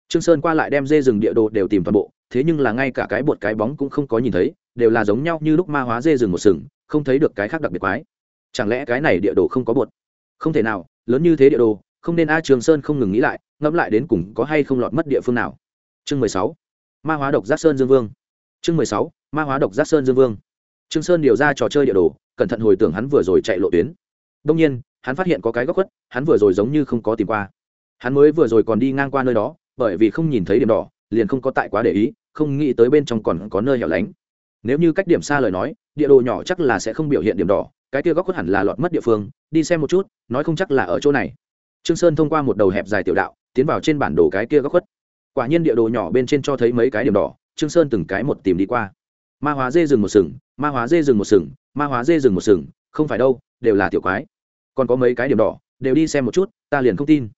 Trương sơn qua lại đem dê rừng địa đồ đều tìm toàn bộ, thế nhưng là ngay cả cái bột cái bóng cũng không có nhìn thấy, đều là giống nhau như lúc ma hóa dê rừng một sừng, không thấy được cái khác đặc biệt quái. Chẳng lẽ cái này địa đồ không có bột? Không thể nào, lớn như thế địa đồ không nên a trường sơn không ngừng nghĩ lại, ngẫm lại đến cùng có hay không lọt mất địa phương nào. Chương mười sáu, ma hóa độc giác sơn dương vương. Chương mười sáu, ma hóa độc giác sơn dương vương. Trương sơn điều ra trò chơi địa đồ, cẩn thận hồi tưởng hắn vừa rồi chạy lộ tuyến. Đông nhiên, hắn phát hiện có cái góc khuất, hắn vừa rồi giống như không có tìm qua. Hắn mới vừa rồi còn đi ngang qua nơi đó, bởi vì không nhìn thấy điểm đỏ, liền không có tại quá để ý, không nghĩ tới bên trong còn có nơi hẻo lánh. Nếu như cách điểm xa lời nói, địa đồ nhỏ chắc là sẽ không biểu hiện điểm đỏ, cái kia góc khuất hẳn là lọt mất địa phương, đi xem một chút, nói không chắc là ở chỗ này trương sơn thông qua một đầu hẹp dài tiểu đạo, tiến vào trên bản đồ cái kia góc khuất. Quả nhiên địa đồ nhỏ bên trên cho thấy mấy cái điểm đỏ, trương sơn từng cái một tìm đi qua. Ma hóa dê rừng một sừng, ma hóa dê rừng một sừng, ma hóa dê rừng một sừng, không phải đâu, đều là tiểu quái. Còn có mấy cái điểm đỏ, đều đi xem một chút, ta liền không tin.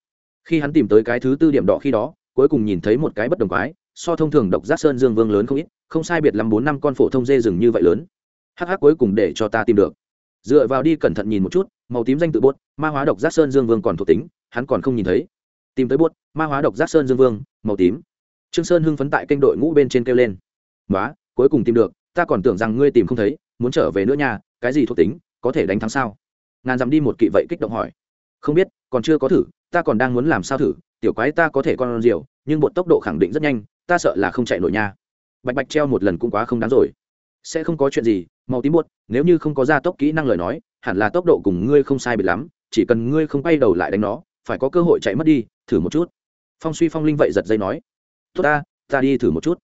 Khi hắn tìm tới cái thứ tư điểm đỏ khi đó, cuối cùng nhìn thấy một cái bất đồng quái, so thông thường độc giác sơn dương vương lớn không ít, không sai biệt lắm bốn năm con phổ thông dê rừng như vậy lớn. Hắc hắc cuối cùng để cho ta tìm được. Dựa vào đi cẩn thận nhìn một chút màu tím danh tự bốt, ma hóa độc giác sơn dương vương còn thuộc tính, hắn còn không nhìn thấy. Tìm tới bốt, ma hóa độc giác sơn dương vương, màu tím. Trương sơn hưng phấn tại kênh đội ngũ bên trên kêu lên. Nói cuối cùng tìm được, ta còn tưởng rằng ngươi tìm không thấy, muốn trở về nữa nha, cái gì thuộc tính, có thể đánh thắng sao? Ngàn dặm đi một kỵ vậy kích động hỏi. Không biết, còn chưa có thử, ta còn đang muốn làm sao thử, tiểu quái ta có thể con diều nhưng bột tốc độ khẳng định rất nhanh, ta sợ là không chạy nổi nha. Bạch bạch treo một lần cũng quá không đáng rồi. Sẽ không có chuyện gì, màu tím bột, nếu như không có gia tốc kỹ năng lời nói hẳn là tốc độ cùng ngươi không sai biệt lắm, chỉ cần ngươi không quay đầu lại đánh nó, phải có cơ hội chạy mất đi, thử một chút. Phong suy phong linh vậy giật dây nói, tốt ta ta đi thử một chút.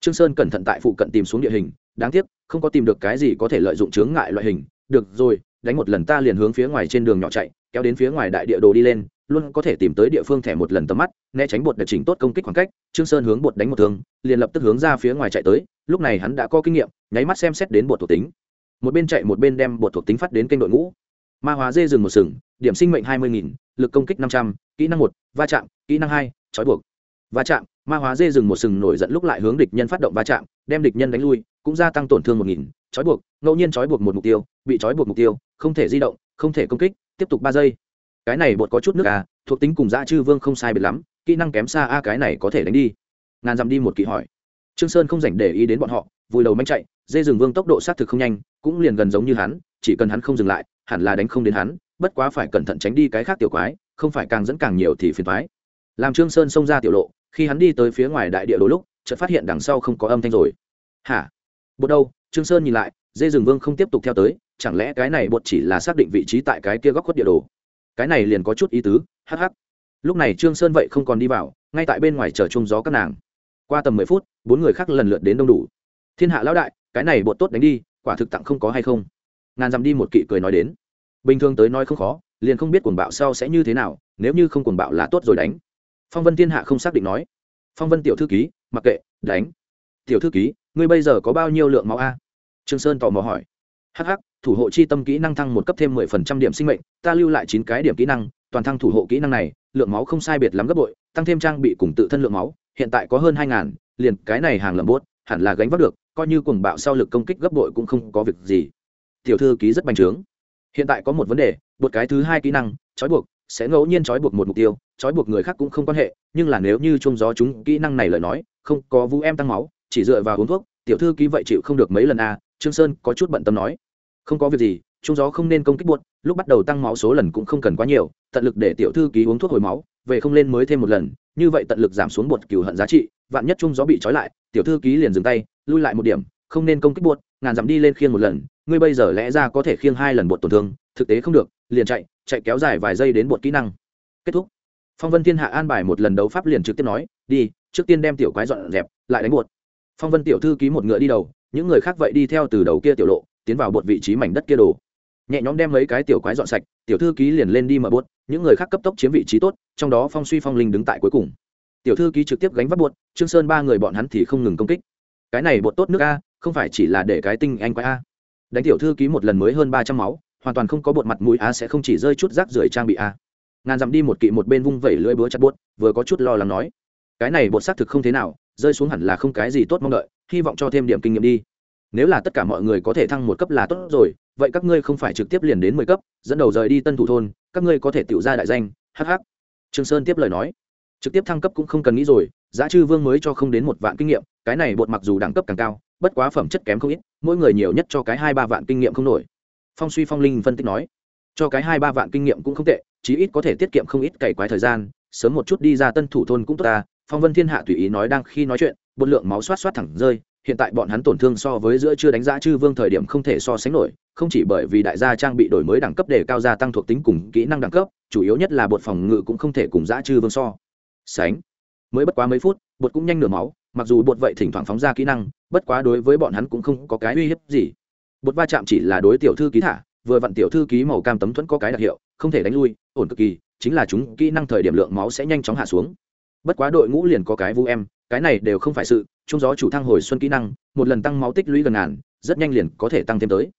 Trương sơn cẩn thận tại phụ cận tìm xuống địa hình, đáng tiếc, không có tìm được cái gì có thể lợi dụng chướng ngại loại hình. Được rồi, đánh một lần ta liền hướng phía ngoài trên đường nhỏ chạy, kéo đến phía ngoài đại địa đồ đi lên, luôn có thể tìm tới địa phương thẻ một lần tầm mắt, né tránh bột để chỉnh tốt công kích khoảng cách. Trương sơn hướng bột đánh một thương, liền lập tức hướng ra phía ngoài chạy tới, lúc này hắn đã có kinh nghiệm, nháy mắt xem xét đến bột thuộc tính một bên chạy một bên đem bột thuộc tính phát đến kênh đội ngũ. Ma hóa dê rừng một sừng, điểm sinh mệnh hai mươi nghìn, lực công kích năm trăm, kỹ năng một, va chạm, kỹ năng hai, trói buộc. Va chạm, ma hóa dê rừng một sừng nổi giận lúc lại hướng địch nhân phát động va chạm, đem địch nhân đánh lui, cũng gia tăng tổn thương một nghìn, trói buộc, ngẫu nhiên trói buộc một mục tiêu, bị trói buộc mục tiêu, không thể di động, không thể công kích, tiếp tục ba giây. Cái này bột có chút nước à thuộc tính cùng dã chư vương không sai biệt lắm, kỹ năng kém xa a, cái này có thể đánh đi. Ngàn dặm đi một kỹ hỏi. Trương sơn không dành để ý đến bọn họ vùi đầu manh chạy, dê rừng vương tốc độ xác thực không nhanh, cũng liền gần giống như hắn, chỉ cần hắn không dừng lại, hẳn là đánh không đến hắn, bất quá phải cẩn thận tránh đi cái khác tiểu quái, không phải càng dẫn càng nhiều thì phiền thoái làm trương sơn xông ra tiểu lộ, khi hắn đi tới phía ngoài đại địa đồ lúc, chợt phát hiện đằng sau không có âm thanh rồi. Hả? Bột đâu? Trương sơn nhìn lại, dê rừng vương không tiếp tục theo tới, chẳng lẽ cái này bột chỉ là xác định vị trí tại cái kia góc khuất địa đồ? Cái này liền có chút ý tứ, hắc hắc. Lúc này trương sơn vậy không còn đi vào, ngay tại bên ngoài chờ chung gió các nàng. Qua tầm mười phút, bốn người khác lần lượt đến đông đủ thiên hạ lão đại, cái này bột tốt đánh đi, quả thực tặng không có hay không? Ngàn dặm đi một kỵ cười nói đến. Bình thường tới nói không khó, liền không biết cuồng bạo sau sẽ như thế nào, nếu như không cuồng bạo là tốt rồi đánh. Phong vân thiên hạ không xác định nói. Phong vân tiểu thư ký, mặc kệ, đánh. Tiểu thư ký, ngươi bây giờ có bao nhiêu lượng máu a? Trương sơn tò mò hỏi. Hh thủ hộ chi tâm kỹ năng thăng một cấp thêm mười phần trăm điểm sinh mệnh, ta lưu lại chín cái điểm kỹ năng, toàn thăng thủ hộ kỹ năng này, lượng máu không sai biệt lắm gấp bội, tăng thêm trang bị cùng tự thân lượng máu, hiện tại có hơn hai ngàn, liền cái này hàng lầm bốt hẳn là gánh vác được coi như cuồng bạo sau lực công kích gấp bội cũng không có việc gì. Tiểu thư ký rất bành trướng. Hiện tại có một vấn đề một cái thứ hai kỹ năng trói buộc sẽ ngẫu nhiên trói buộc một mục tiêu trói buộc người khác cũng không quan hệ nhưng là nếu như chung gió chúng kỹ năng này lời nói không có vũ em tăng máu chỉ dựa vào uống thuốc tiểu thư ký vậy chịu không được mấy lần a à, trương sơn có chút bận tâm nói. Không có việc gì chung gió không nên công kích buộc lúc bắt đầu tăng máu số lần cũng không cần quá nhiều tận lực để tiểu thư ký uống thuốc hồi máu về không lên mới thêm một lần như vậy tận lực giảm xuống bột cửu hận giá trị, vạn nhất chung gió bị trói lại, tiểu thư ký liền dừng tay, lui lại một điểm, không nên công kích bột, ngàn dặm đi lên khiêng một lần, ngươi bây giờ lẽ ra có thể khiêng hai lần bột tổn thương, thực tế không được, liền chạy chạy kéo dài vài giây đến bột kỹ năng. Kết thúc. Phong vân thiên hạ an bài một lần đấu pháp liền trực tiếp nói, đi, trước tiên đem tiểu quái dọn dẹp, lại đánh bột. Phong vân tiểu thư ký một ngựa đi đầu, những người khác vậy đi theo từ đầu kia tiểu lộ, tiến vào bột vị trí mảnh đất kia đồ nhẹ nhõm đem mấy cái tiểu quái dọn sạch, tiểu thư ký liền lên đi mở buốt những người khác cấp tốc chiếm vị trí tốt, trong đó phong suy phong linh đứng tại cuối cùng. Tiểu thư ký trực tiếp gánh vác buốt trương sơn ba người bọn hắn thì không ngừng công kích. Cái này bột tốt nước a, không phải chỉ là để cái tinh anh quái a. Đánh tiểu thư ký một lần mới hơn ba trăm máu, hoàn toàn không có bột mặt mũi a sẽ không chỉ rơi chút rác rưởi trang bị a. Ngàn dặm đi một kỵ một bên vung vẩy lưỡi búa chặt buốt vừa có chút lo lắng nói, cái này bột xác thực không thế nào, rơi xuống hẳn là không cái gì tốt mong đợi, hy vọng cho thêm điểm kinh nghiệm đi nếu là tất cả mọi người có thể thăng một cấp là tốt rồi, vậy các ngươi không phải trực tiếp liền đến mười cấp, dẫn đầu rời đi tân thủ thôn, các ngươi có thể tự ra đại danh hh trương sơn tiếp lời nói. Trực tiếp thăng cấp cũng không cần nghĩ rồi, giá chư vương mới cho không đến một vạn kinh nghiệm, cái này bột mặc dù đẳng cấp càng cao, bất quá phẩm chất kém không ít, mỗi người nhiều nhất cho cái hai ba vạn kinh nghiệm không nổi. Phong suy phong linh phân tích nói. Cho cái hai ba vạn kinh nghiệm cũng không tệ, chí ít có thể tiết kiệm không ít cày quái thời gian, sớm một chút đi ra tân thủ thôn cũng tốt ta phong vân thiên hạ tùy ý nói đang khi nói chuyện, bột lượng máu xoát xoát thẳng rơi, hiện tại bọn hắn tổn thương so với giữa chưa đánh giá chư vương thời điểm không thể so sánh nổi, không chỉ bởi vì đại gia trang bị đổi mới đẳng cấp để cao gia tăng thuộc tính cùng kỹ năng đẳng cấp, chủ yếu nhất là bột phòng ngự cũng không thể cùng giã chư vương so. Sánh. Mới bất quá mấy phút, bột cũng nhanh nửa máu, mặc dù bột vậy thỉnh thoảng phóng ra kỹ năng, bất quá đối với bọn hắn cũng không có cái uy hiếp gì. Bột va chạm chỉ là đối tiểu thư ký thả, vừa vặn tiểu thư ký màu cam tấm thuẫn có cái đặc hiệu, không thể đánh lui, ổn cực kỳ, chính là chúng kỹ năng thời điểm lượng máu sẽ nhanh chóng hạ xuống bất quá đội ngũ liền có cái vu em, cái này đều không phải sự trung gió chủ thăng hồi xuân kỹ năng, một lần tăng máu tích lũy gần ngàn, rất nhanh liền có thể tăng thêm tới.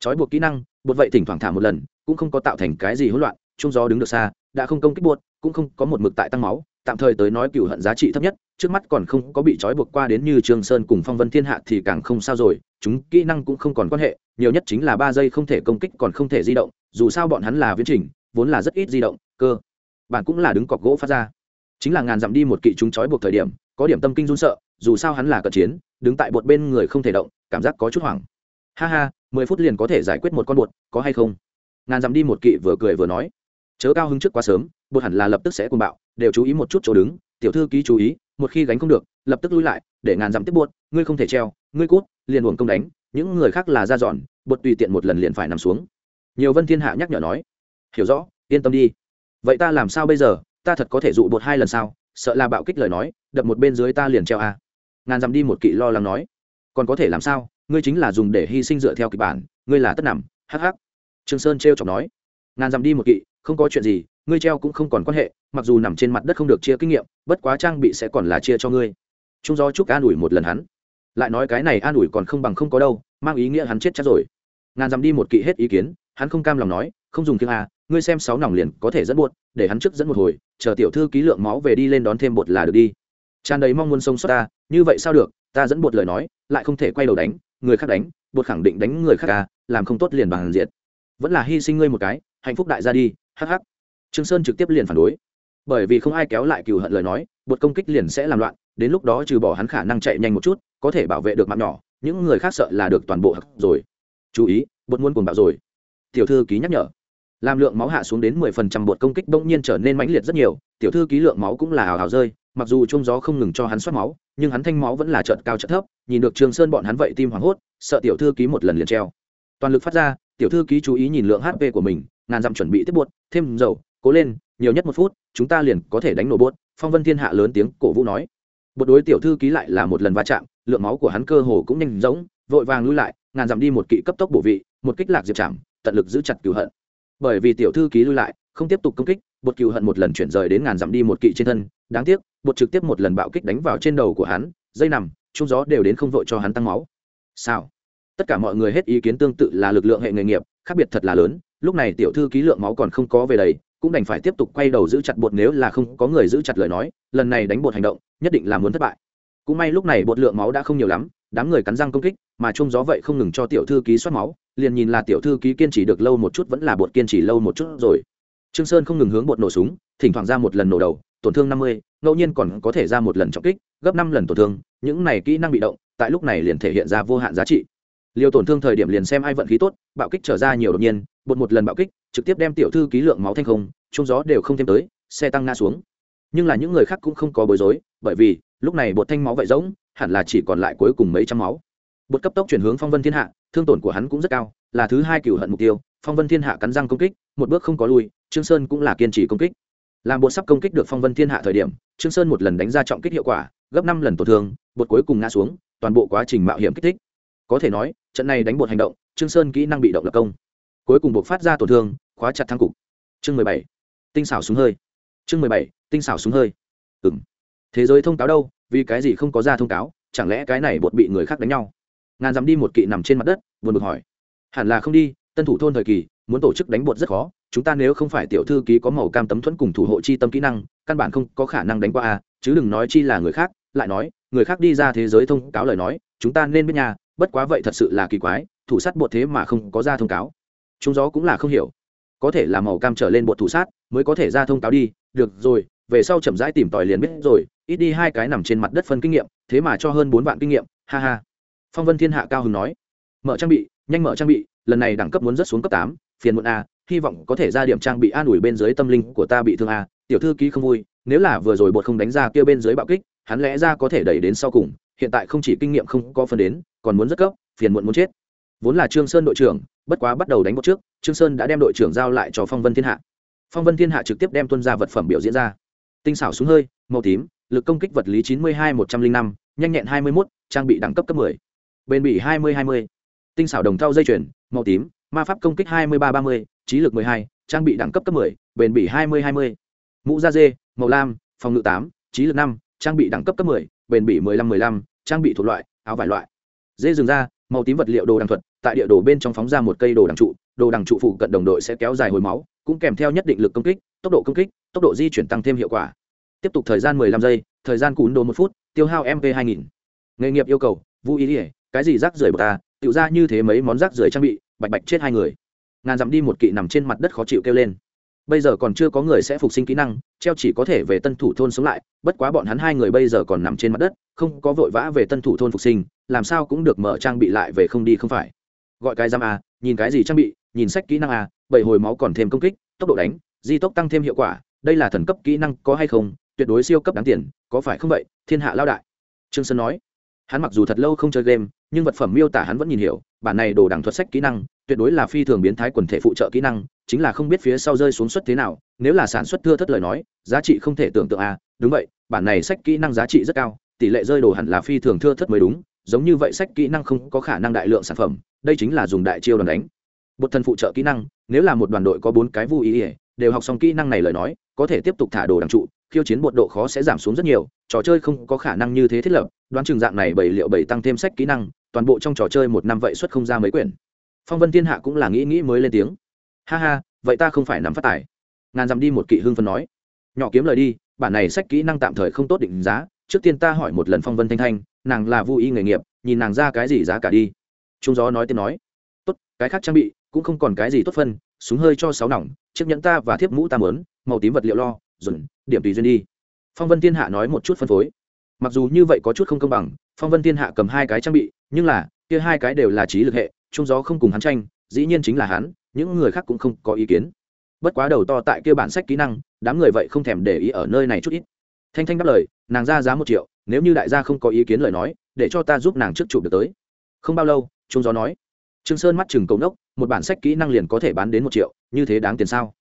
Trói buộc kỹ năng, bột vậy thỉnh thoảng thả một lần, cũng không có tạo thành cái gì hỗn loạn trung gió đứng được xa, đã không công kích buột cũng không có một mực tại tăng máu, tạm thời tới nói cựu hận giá trị thấp nhất, trước mắt còn không có bị trói buộc qua đến như trường sơn cùng phong vân thiên hạ thì càng không sao rồi, chúng kỹ năng cũng không còn quan hệ, nhiều nhất chính là ba giây không thể công kích còn không thể di động, dù sao bọn hắn là viễn trình, vốn là rất ít di động, cơ bạn cũng là đứng cọc gỗ phát ra chính là ngàn dặm đi một kỵ chúng trói buộc thời điểm, có điểm tâm kinh run sợ, dù sao hắn là cận chiến, đứng tại bột bên người không thể động, cảm giác có chút hoảng. Ha ha, mười phút liền có thể giải quyết một con bột, có hay không? Ngàn dặm đi một kỵ vừa cười vừa nói. Chớ cao hứng trước quá sớm, bột hẳn là lập tức sẽ cùng bạo, đều chú ý một chút chỗ đứng, tiểu thư ký chú ý, một khi gánh không được, lập tức lui lại, để ngàn dặm tiếp bột, ngươi không thể treo, ngươi cút, liền uổng công đánh, những người khác là ra dọn, bột tùy tiện một lần liền phải nằm xuống. Nhiều vân thiên hạ nhắc nhở nói. Hiểu rõ, yên tâm đi. Vậy ta làm sao bây giờ? Ta thật có thể dụ bột hai lần sao? Sợ là bạo kích lời nói, đập một bên dưới ta liền treo a. Ngàn dặm đi một kỵ lo lắng nói. Còn có thể làm sao? Ngươi chính là dùng để hy sinh dựa theo kịch bản, ngươi là tất nằm, hắc hắc. trương sơn trêu chọc nói. Ngàn dặm đi một kỵ, không có chuyện gì, ngươi treo cũng không còn quan hệ, mặc dù nằm trên mặt đất không được chia kinh nghiệm, bất quá trang bị sẽ còn là chia cho ngươi. Trung do chúc an ủi một lần hắn. Lại nói cái này an ủi còn không bằng không có đâu, mang ý nghĩa hắn chết chắc rồi. Ngàn dặm đi một kỵ hết ý kiến, hắn không cam lòng nói, không dùng kiêng a ngươi xem sáu nòng liền có thể dẫn bột để hắn trước dẫn một hồi, chờ tiểu thư ký lượng máu về đi lên đón thêm bột là được đi. Tràn đầy mong muốn sống sót ta, như vậy sao được, ta dẫn bột lời nói, lại không thể quay đầu đánh, người khác đánh bột khẳng định đánh người khác à làm không tốt liền bằng diệt. Vẫn là hy sinh ngươi một cái, hạnh phúc đại gia đi, hắc hắc. Trương sơn trực tiếp liền phản đối. Bởi vì không ai kéo lại cừu hận lời nói bột công kích liền sẽ làm loạn, đến lúc đó trừ bỏ hắn khả năng chạy nhanh một chút, có thể bảo vệ được mạng nhỏ, những người khác sợ là được toàn bộ rồi. Chú ý bột muốn cuồng bạo rồi. Tiểu thư ký nhắc nhở làm lượng máu hạ xuống đến mười phần trăm bột công kích bỗng nhiên trở nên mãnh liệt rất nhiều, tiểu thư ký lượng máu cũng là hào hào rơi, mặc dù trung gió không ngừng cho hắn soát máu, nhưng hắn thanh máu vẫn là trợt cao trợt thấp, nhìn được trường sơn bọn hắn vậy tim hoảng hốt, sợ tiểu thư ký một lần liền treo. Toàn lực phát ra, tiểu thư ký chú ý nhìn lượng hp của mình, ngàn dặm chuẩn bị tiếp buốt thêm dầu, cố lên, nhiều nhất một phút, chúng ta liền có thể đánh nổ bốt phong vân thiên hạ lớn tiếng cổ vũ nói. Bột đối tiểu thư ký lại là một lần va chạm, lượng máu của hắn cơ hồ cũng nhanh giống vội vàng lui lại, ngàn dặm đi một kỵ cấp tốc bổ vị, một kích lạc diệp chạm, tận lực giữ chặt cửu hận bởi vì tiểu thư ký lui lại, không tiếp tục công kích, bột cựu hận một lần chuyển rời đến ngàn dặm đi một kỵ trên thân, đáng tiếc, bột trực tiếp một lần bạo kích đánh vào trên đầu của hắn, dây nằm trung gió đều đến không vội cho hắn tăng máu. Sao tất cả mọi người hết ý kiến tương tự là lực lượng hệ nghề nghiệp, khác biệt thật là lớn, lúc này tiểu thư ký lượng máu còn không có về đầy, cũng đành phải tiếp tục quay đầu giữ chặt bột nếu là không có người giữ chặt lời nói, lần này đánh bột hành động, nhất định là muốn thất bại. Cũng may lúc này bột lượng máu đã không nhiều lắm đám người cắn răng công kích, mà chung gió vậy không ngừng cho tiểu thư ký soát máu, liền nhìn là tiểu thư ký kiên trì được lâu một chút vẫn là bột kiên trì lâu một chút rồi. Trương sơn không ngừng hướng bột nổ súng, thỉnh thoảng ra một lần nổ đầu, tổn thương năm mươi, ngẫu nhiên còn có thể ra một lần trọng kích, gấp năm lần tổn thương, những này kỹ năng bị động, tại lúc này liền thể hiện ra vô hạn giá trị. Liều tổn thương thời điểm liền xem ai vận khí tốt, bạo kích trở ra nhiều đột nhiên, bột một lần bạo kích, trực tiếp đem tiểu thư ký lượng máu thanh không chung gió đều không thêm tới, xe tăng ngã xuống. Nhưng là những người khác cũng không có bối rối, bởi vì lúc này bột thanh máu vậy rỗng hẳn là chỉ còn lại cuối cùng mấy trăm máu. Bột cấp tốc chuyển hướng phong vân thiên hạ, thương tổn của hắn cũng rất cao, là thứ hai cửu hận mục tiêu, phong vân thiên hạ cắn răng công kích, một bước không có lui, trương sơn cũng là kiên trì công kích. Làm bột sắp công kích được phong vân thiên hạ thời điểm, trương sơn một lần đánh ra trọng kích hiệu quả, gấp năm lần tổn thương, bột cuối cùng ngã xuống, toàn bộ quá trình mạo hiểm kích thích. Có thể nói, trận này đánh bột hành động, trương sơn kỹ năng bị động lập công. Cuối cùng buộc phát ra tổn thương, khóa chặt thang cục. Chương mười bảy. Tinh xảo súng hơi. Chương mười bảy. Tinh xảo súng hơi. Ừng thế giới thông cáo đâu? Vì cái gì không có ra thông cáo, chẳng lẽ cái này bột bị người khác đánh nhau? Ngàn dám đi một kỵ nằm trên mặt đất, buồn bực hỏi. Hẳn là không đi, tân thủ thôn thời kỳ, muốn tổ chức đánh bột rất khó, chúng ta nếu không phải tiểu thư ký có màu cam tấm thuẫn cùng thủ hộ chi tâm kỹ năng, căn bản không có khả năng đánh qua a, chứ đừng nói chi là người khác, lại nói, người khác đi ra thế giới thông cáo lời nói, chúng ta nên biết nhà bất quá vậy thật sự là kỳ quái, thủ sát bột thế mà không có ra thông cáo. Chúng gió cũng là không hiểu. Có thể là màu cam trở lên bột thủ sát, mới có thể ra thông cáo đi, được rồi, về sau chậm rãi tìm tòi liền biết rồi ít đi hai cái nằm trên mặt đất phân kinh nghiệm, thế mà cho hơn bốn vạn kinh nghiệm, ha ha. Phong vân thiên hạ cao hứng nói, mở trang bị, nhanh mở trang bị, lần này đẳng cấp muốn rất xuống cấp tám, phiền muộn a hy vọng có thể ra điểm trang bị an ủi bên dưới tâm linh của ta bị thương a tiểu thư ký không vui, nếu là vừa rồi bột không đánh ra kia bên dưới bạo kích, hắn lẽ ra có thể đẩy đến sau cùng, hiện tại không chỉ kinh nghiệm không có phần đến, còn muốn rất cấp, phiền muộn muốn chết. Vốn là trương sơn đội trưởng, bất quá bắt đầu đánh bột trước, trương sơn đã đem đội trưởng giao lại cho phong vân thiên hạ. Phong vân thiên hạ trực tiếp đem tuân ra vật phẩm biểu diễn ra. Tinh xảo súng hơi, màu tím lực công kích vật lý chín mươi hai một trăm linh năm nhanh nhẹn hai mươi một trang bị đẳng cấp cấp 10. bền bỉ hai mươi hai mươi. Tinh xảo đồng thau dây chuyền màu tím ma pháp công kích hai mươi ba ba mươi trí lực mười hai trang bị đẳng cấp cấp 10, bền bỉ hai mươi hai mươi. Mũ da dê màu lam phòng ngự 8, trí lực 5, trang bị đẳng cấp cấp 10, bền bỉ mười lăm mười lăm trang bị thuộc loại áo vải loại. Dê dừng ra màu tím vật liệu đồ đằng thuật tại địa đồ bên trong phóng ra một cây đồ đằng trụ đồ đằng trụ phụ cận đồng đội sẽ kéo dài hồi máu cũng kèm theo nhất định lực công kích tốc độ công kích tốc độ di chuyển tăng thêm hiệu quả tiếp tục thời gian 15 giây thời gian cún đồ một phút tiêu hao mp 2000. nghề nghiệp yêu cầu vũ ý ỉa cái gì rác rưởi bờ ta tự ra như thế mấy món rác rưởi trang bị bạch bạch chết hai người. Ngàn dặm đi một kỵ nằm trên mặt đất khó chịu kêu lên. Bây giờ còn chưa có người sẽ phục sinh kỹ năng treo chỉ có thể về tân thủ thôn sống lại bất quá bọn hắn hai người bây giờ còn nằm trên mặt đất không có vội vã về tân thủ thôn phục sinh làm sao cũng được mở trang bị lại về không đi không phải. Gọi cái giam à, nhìn cái gì trang bị nhìn sách kỹ năng à, bảy hồi máu còn thêm công kích tốc độ đánh di tốc tăng thêm hiệu quả đây là thần cấp kỹ năng có hay không tuyệt đối siêu cấp đáng tiền, có phải không vậy, thiên hạ lao đại? Trương sơn nói. Hắn mặc dù thật lâu không chơi game, nhưng vật phẩm miêu tả hắn vẫn nhìn hiểu, bản này đồ đẳng thuật sách kỹ năng, tuyệt đối là phi thường biến thái quần thể phụ trợ kỹ năng, chính là không biết phía sau rơi xuống suất thế nào, nếu là sản xuất thưa thất lời nói, giá trị không thể tưởng tượng a đúng vậy, bản này sách kỹ năng giá trị rất cao, tỷ lệ rơi đồ hẳn là phi thường thưa thất mới đúng, giống như vậy sách kỹ năng không có khả năng đại lượng sản phẩm, đây chính là dùng đại chiêu đòn đánh. Bột thân phụ trợ kỹ năng, nếu là một đoàn đội có bốn cái vui ý ỉa đều học xong kỹ năng này lời nói có thể tiếp tục thả đồ đằng trụ, khiêu chiến bột độ khó sẽ giảm xuống rất nhiều, trò chơi không có khả năng như thế thiết lập, đoán chừng dạng này bảy liệu bảy tăng thêm sách kỹ năng, toàn bộ trong trò chơi một năm vậy xuất không ra mấy quyển. Phong vân thiên hạ cũng là nghĩ nghĩ mới lên tiếng. Ha ha, vậy ta không phải nắm phát tài. Ngàn dặm đi một kỵ hương phân nói. Nhỏ kiếm lời đi, bản này sách kỹ năng tạm thời không tốt định giá, trước tiên ta hỏi một lần phong vân thanh thanh, nàng là vô y nghề nghiệp, nhìn nàng ra cái gì giá cả đi. Trung gió nói tiếng nói. Tốt, cái khác trang bị, cũng không còn cái gì tốt phân, súng hơi cho sáu nòng, chiếc nhẫn ta và thiếp mũ ta mớn màu tím vật liệu lo dồn điểm tùy duyên đi. Phong vân thiên hạ nói một chút phân phối. Mặc dù như vậy có chút không công bằng phong vân thiên hạ cầm hai cái trang bị nhưng là kia hai cái đều là trí lực hệ trung gió không cùng hắn tranh dĩ nhiên chính là hắn những người khác cũng không có ý kiến. Bất quá đầu to tại kia bản sách kỹ năng đám người vậy không thèm để ý ở nơi này chút ít. Thanh thanh đáp lời nàng ra giá một triệu nếu như đại gia không có ý kiến lời nói để cho ta giúp nàng trước chụp được tới. Không bao lâu trung gió nói trương sơn mắt chừng cầu nốc, một bản sách kỹ năng liền có thể bán đến một triệu như thế đáng tiền sao?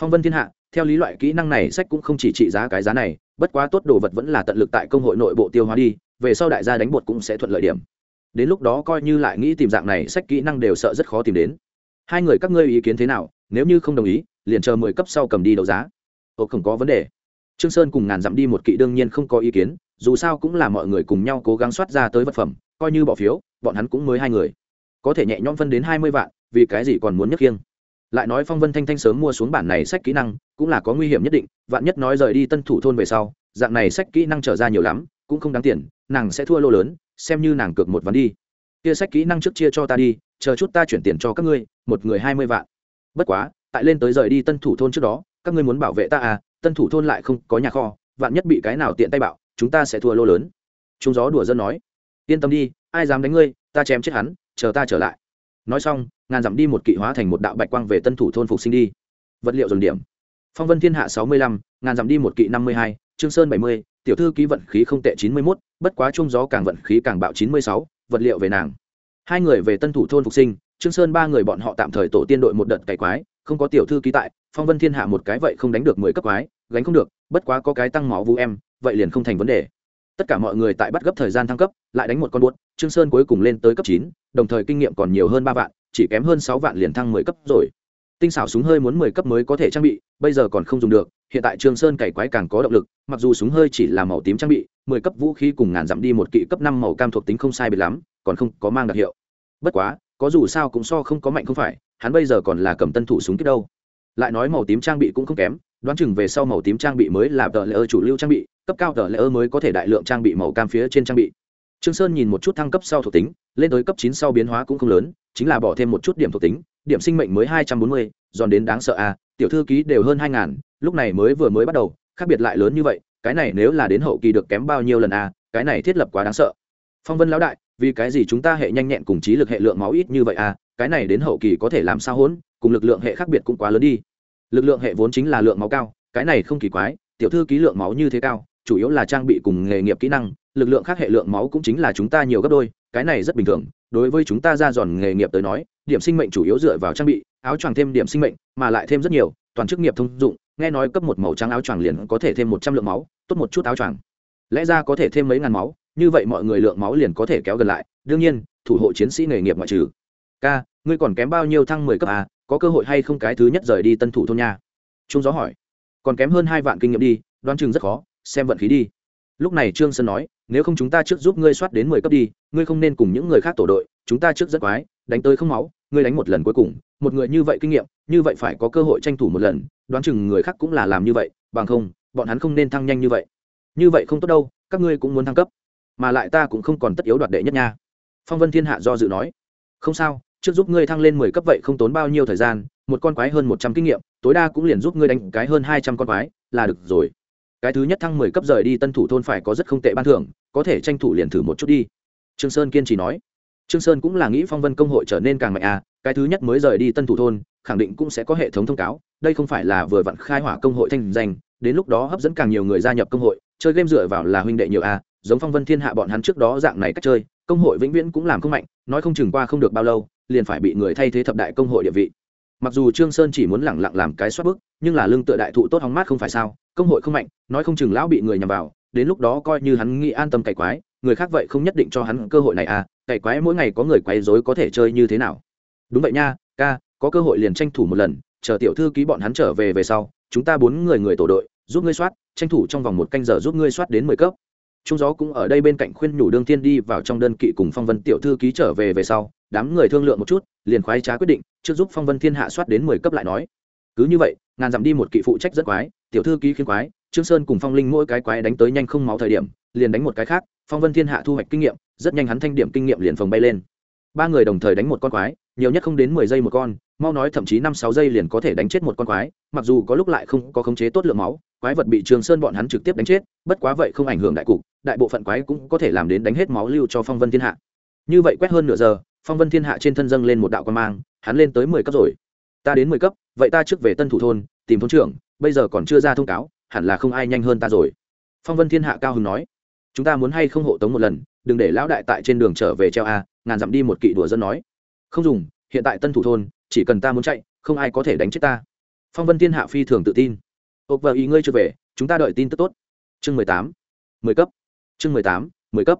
Phong vân thiên hạ theo lý loại kỹ năng này, sách cũng không chỉ trị giá cái giá này, bất quá tốt đồ vật vẫn là tận lực tại công hội nội bộ tiêu hóa đi, về sau đại gia đánh bột cũng sẽ thuận lợi điểm. Đến lúc đó coi như lại nghĩ tìm dạng này, sách kỹ năng đều sợ rất khó tìm đến. Hai người các ngươi ý kiến thế nào? Nếu như không đồng ý, liền chờ mười cấp sau cầm đi đấu giá. Ô, không có vấn đề. Trương sơn cùng ngàn dặm đi một kỵ đương nhiên không có ý kiến, dù sao cũng là mọi người cùng nhau cố gắng soát ra tới vật phẩm, coi như bỏ phiếu, bọn hắn cũng mới hai người. Có thể nhẹ nhõm phân đến hai mươi vạn, vì cái gì còn muốn nhấc khiêng? Lại nói phong vân thanh thanh sớm mua xuống bản này sách kỹ năng, cũng là có nguy hiểm nhất định, vạn nhất nói rời đi tân thủ thôn về sau, dạng này sách kỹ năng trở ra nhiều lắm, cũng không đáng tiền, nàng sẽ thua lô lớn, xem như nàng cược một ván đi. Kia sách kỹ năng trước chia cho ta đi, chờ chút ta chuyển tiền cho các ngươi, một người hai mươi vạn. Bất quá, tại lên tới rời đi tân thủ thôn trước đó, các ngươi muốn bảo vệ ta à tân thủ thôn lại không có nhà kho, vạn nhất bị cái nào tiện tay bạo, chúng ta sẽ thua lô lớn. Chúng gió đùa dân nói, yên tâm đi, ai dám đánh ngươi, ta chém chết hắn, chờ ta trở lại. Nói xong ngàn dặm đi một kỵ hóa thành một đạo bạch quang về tân thủ thôn phục sinh đi. Vật liệu dồn điểm. Phong vân thiên hạ sáu mươi lăm, ngàn dặm đi một kỵ năm mươi hai, trương sơn bảy mươi, tiểu thư ký vận khí không tệ chín mươi mốt, bất quá trung gió càng vận khí càng bạo chín mươi sáu, vật liệu về nàng. Hai người về tân thủ thôn phục sinh, trương sơn ba người bọn họ tạm thời tổ tiên đội một đợt cày quái, không có tiểu thư ký tại, phong vân thiên hạ một cái vậy không đánh được mười cấp quái, gánh không được, bất quá có cái tăng máu vũ em, vậy liền không thành vấn đề. Tất cả mọi người tại bắt gấp thời gian thăng cấp, lại đánh một con buốt, trương sơn cuối cùng lên tới cấp chín, đồng thời kinh nghiệm còn nhiều hơn ba vạn chỉ kém hơn sáu vạn liền thăng mười cấp rồi. Tinh xảo súng hơi muốn mười cấp mới có thể trang bị, bây giờ còn không dùng được, hiện tại trường sơn cày quái càng có động lực, mặc dù súng hơi chỉ là màu tím trang bị, mười cấp vũ khí cùng ngàn dặm đi một kỵ cấp năm màu cam thuộc tính không sai biệt lắm, còn không có mang đặc hiệu. Bất quá, có dù sao cũng so không có mạnh không phải, hắn bây giờ còn là cầm tân thủ súng kích đâu. Lại nói màu tím trang bị cũng không kém, đoán chừng về sau màu tím trang bị mới là tờ lễ ơ chủ lưu trang bị, cấp cao tờ lễ ơ mới có thể đại lượng trang bị màu cam phía trên trang bị trương sơn nhìn một chút thăng cấp sau thuộc tính, lên tới cấp chín sau biến hóa cũng không lớn, chính là bỏ thêm một chút điểm thuộc tính, điểm sinh mệnh mới hai trăm bốn mươi, giòn đến đáng sợ a, tiểu thư ký đều hơn hai ngàn, lúc này mới vừa mới bắt đầu, khác biệt lại lớn như vậy, cái này nếu là đến hậu kỳ được kém bao nhiêu lần a, cái này thiết lập quá đáng sợ. Phong vân lão đại, vì cái gì chúng ta hệ nhanh nhẹn cùng trí lực hệ lượng máu ít như vậy a, cái này đến hậu kỳ có thể làm sao hỗn, cùng lực lượng hệ khác biệt cũng quá lớn đi. Lực lượng hệ vốn chính là lượng máu cao, cái này không kỳ quái, tiểu thư ký lượng máu như thế cao, chủ yếu là trang bị cùng nghề nghiệp kỹ năng lực lượng khác hệ lượng máu cũng chính là chúng ta nhiều gấp đôi, cái này rất bình thường. Đối với chúng ta ra giòn nghề nghiệp tới nói, điểm sinh mệnh chủ yếu dựa vào trang bị, áo choàng thêm điểm sinh mệnh, mà lại thêm rất nhiều, toàn chức nghiệp thông dụng, nghe nói cấp một màu trắng áo choàng liền có thể thêm một trăm lượng máu, tốt một chút áo choàng. Lẽ ra có thể thêm mấy ngàn máu, như vậy mọi người lượng máu liền có thể kéo gần lại. Đương nhiên, thủ hộ chiến sĩ nghề nghiệp ngoại trừ. K ngươi còn kém bao nhiêu thăng mười cấp à? Có cơ hội hay không cái thứ nhất rời đi tân thủ thôn nha? Trung gió hỏi. Còn kém hơn hai vạn kinh nghiệm đi, đoán chừng rất khó, xem vận khí đi lúc này trương sơn nói, nếu không chúng ta trước giúp ngươi soát đến mười cấp đi, ngươi không nên cùng những người khác tổ đội, chúng ta trước rất quái, đánh tới không máu, ngươi đánh một lần cuối cùng. Một người như vậy kinh nghiệm, như vậy phải có cơ hội tranh thủ một lần, đoán chừng người khác cũng là làm như vậy, bằng không, bọn hắn không nên thăng nhanh như vậy. Như vậy không tốt đâu, các ngươi cũng muốn thăng cấp, mà lại ta cũng không còn tất yếu đoạt đệ nhất nha. Phong vân thiên hạ do dự nói, không sao, trước giúp ngươi thăng lên mười cấp vậy không tốn bao nhiêu thời gian, một con quái hơn một trăm kinh nghiệm, tối đa cũng liền giúp ngươi đánh cái hơn hai trăm con quái, là được rồi cái thứ nhất thăng mười cấp rời đi tân thủ thôn phải có rất không tệ ban thưởng, có thể tranh thủ liền thử một chút đi. Trương sơn kiên trì nói. Trương sơn cũng là nghĩ phong vân công hội trở nên càng mạnh à cái thứ nhất mới rời đi tân thủ thôn, khẳng định cũng sẽ có hệ thống thông cáo, đây không phải là vừa vặn khai hỏa công hội thanh danh, đến lúc đó hấp dẫn càng nhiều người gia nhập công hội, chơi game dựa vào là huynh đệ nhiều à giống phong vân thiên hạ bọn hắn trước đó dạng này cách chơi, công hội vĩnh viễn cũng làm không mạnh, nói không chừng qua không được bao lâu, liền phải bị người thay thế thập đại công hội địa vị. Mặc dù trương sơn chỉ muốn lẳng lặng làm cái xoát bức, nhưng là lương tựa đại thụ tốt hóng mát không phải sao công hội không mạnh, nói không chừng lão bị người nhằm vào, đến lúc đó coi như hắn nghĩ an tâm cày quái, người khác vậy không nhất định cho hắn cơ hội này à cày quái mỗi ngày có người quấy rối có thể chơi như thế nào. Đúng vậy nha, ca, có cơ hội liền tranh thủ một lần, chờ tiểu thư ký bọn hắn trở về về sau, chúng ta bốn người người tổ đội, giúp ngươi soát, tranh thủ trong vòng một canh giờ giúp ngươi soát đến mười cấp. Trung gió cũng ở đây bên cạnh khuyên nhủ đương thiên đi vào trong đơn kỵ cùng phong vân tiểu thư ký trở về về sau, đám người thương lượng một chút, liền khoái trá quyết định, trước giúp phong vân thiên hạ soát đến mười cấp lại nói. Cứ như vậy, ngàn dặm đi một kỵ phụ trách rất quái tiểu thư ký khiến quái, trương sơn cùng phong linh mỗi cái quái đánh tới nhanh không máu thời điểm, liền đánh một cái khác, phong vân thiên hạ thu hoạch kinh nghiệm, rất nhanh hắn thanh điểm kinh nghiệm liền phồng bay lên. Ba người đồng thời đánh một con quái, nhiều nhất không đến mười giây một con, mau nói thậm chí năm sáu giây liền có thể đánh chết một con quái, mặc dù có lúc lại không có khống chế tốt lượng máu, quái vật bị trường sơn bọn hắn trực tiếp đánh chết, bất quá vậy không ảnh hưởng đại cục, đại bộ phận quái cũng có thể làm đến đánh hết máu lưu cho phong vân thiên hạ. Như vậy quét hơn nửa giờ, phong vân thiên hạ trên thân dâng lên một đạo quan mang, hắn lên tới mười cấp rồi. Ta đến mười cấp, vậy ta trước về tân thủ thôn, tìm thôn trưởng bây giờ còn chưa ra thông cáo, hẳn là không ai nhanh hơn ta rồi. Phong vân thiên hạ cao hứng nói. Chúng ta muốn hay không hộ tống một lần, đừng để lão đại tại trên đường trở về treo a, ngàn dặm đi một kỵ đùa dân nói. Không dùng, hiện tại tân thủ thôn, chỉ cần ta muốn chạy, không ai có thể đánh chết ta. Phong vân thiên hạ phi thường tự tin. Ộp vợ ý ngươi chưa về, chúng ta đợi tin tức tốt. Chương mười tám. Mười cấp. Chương mười tám, mười cấp.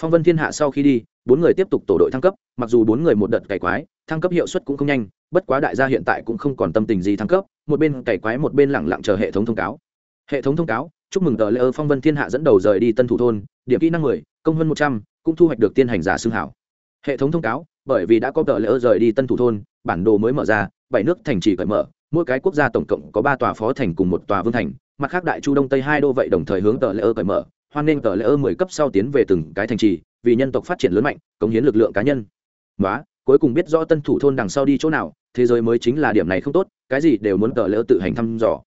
Phong vân thiên hạ sau khi đi, bốn người tiếp tục tổ đội thăng cấp, mặc dù bốn người một đợt cày quái, thăng cấp hiệu suất cũng không nhanh, bất quá đại gia hiện tại cũng không còn tâm tình gì thăng cấp một bên cày quái một bên lẳng lặng chờ hệ thống thông cáo. Hệ thống thông cáo, chúc mừng tờ lễ ơ phong vân thiên hạ dẫn đầu rời đi tân thủ thôn, điểm kỹ năng mười, công hơn một trăm, cũng thu hoạch được tiên hành giả xương hảo. Hệ thống thông cáo, bởi vì đã có tờ lễ ơ rời đi tân thủ thôn, bản đồ mới mở ra, bảy nước thành trì cởi mở, mỗi cái quốc gia tổng cộng có ba tòa phó thành cùng một tòa vương thành, mặt khác đại chu đông tây hai đô vậy đồng thời hướng tờ lễ ơ cởi mở, hoan nghênh tờ lễ ơ mười cấp sau tiến về từng cái thành trì, vì nhân tộc phát triển lớn mạnh, cống hiến lực lượng cá nhân. Nói cuối cùng biết rõ tân thủ thôn đằng sau đi chỗ nào thế giới mới chính là điểm này không tốt, cái gì đều muốn tờ lỡ tự hành thăm dò.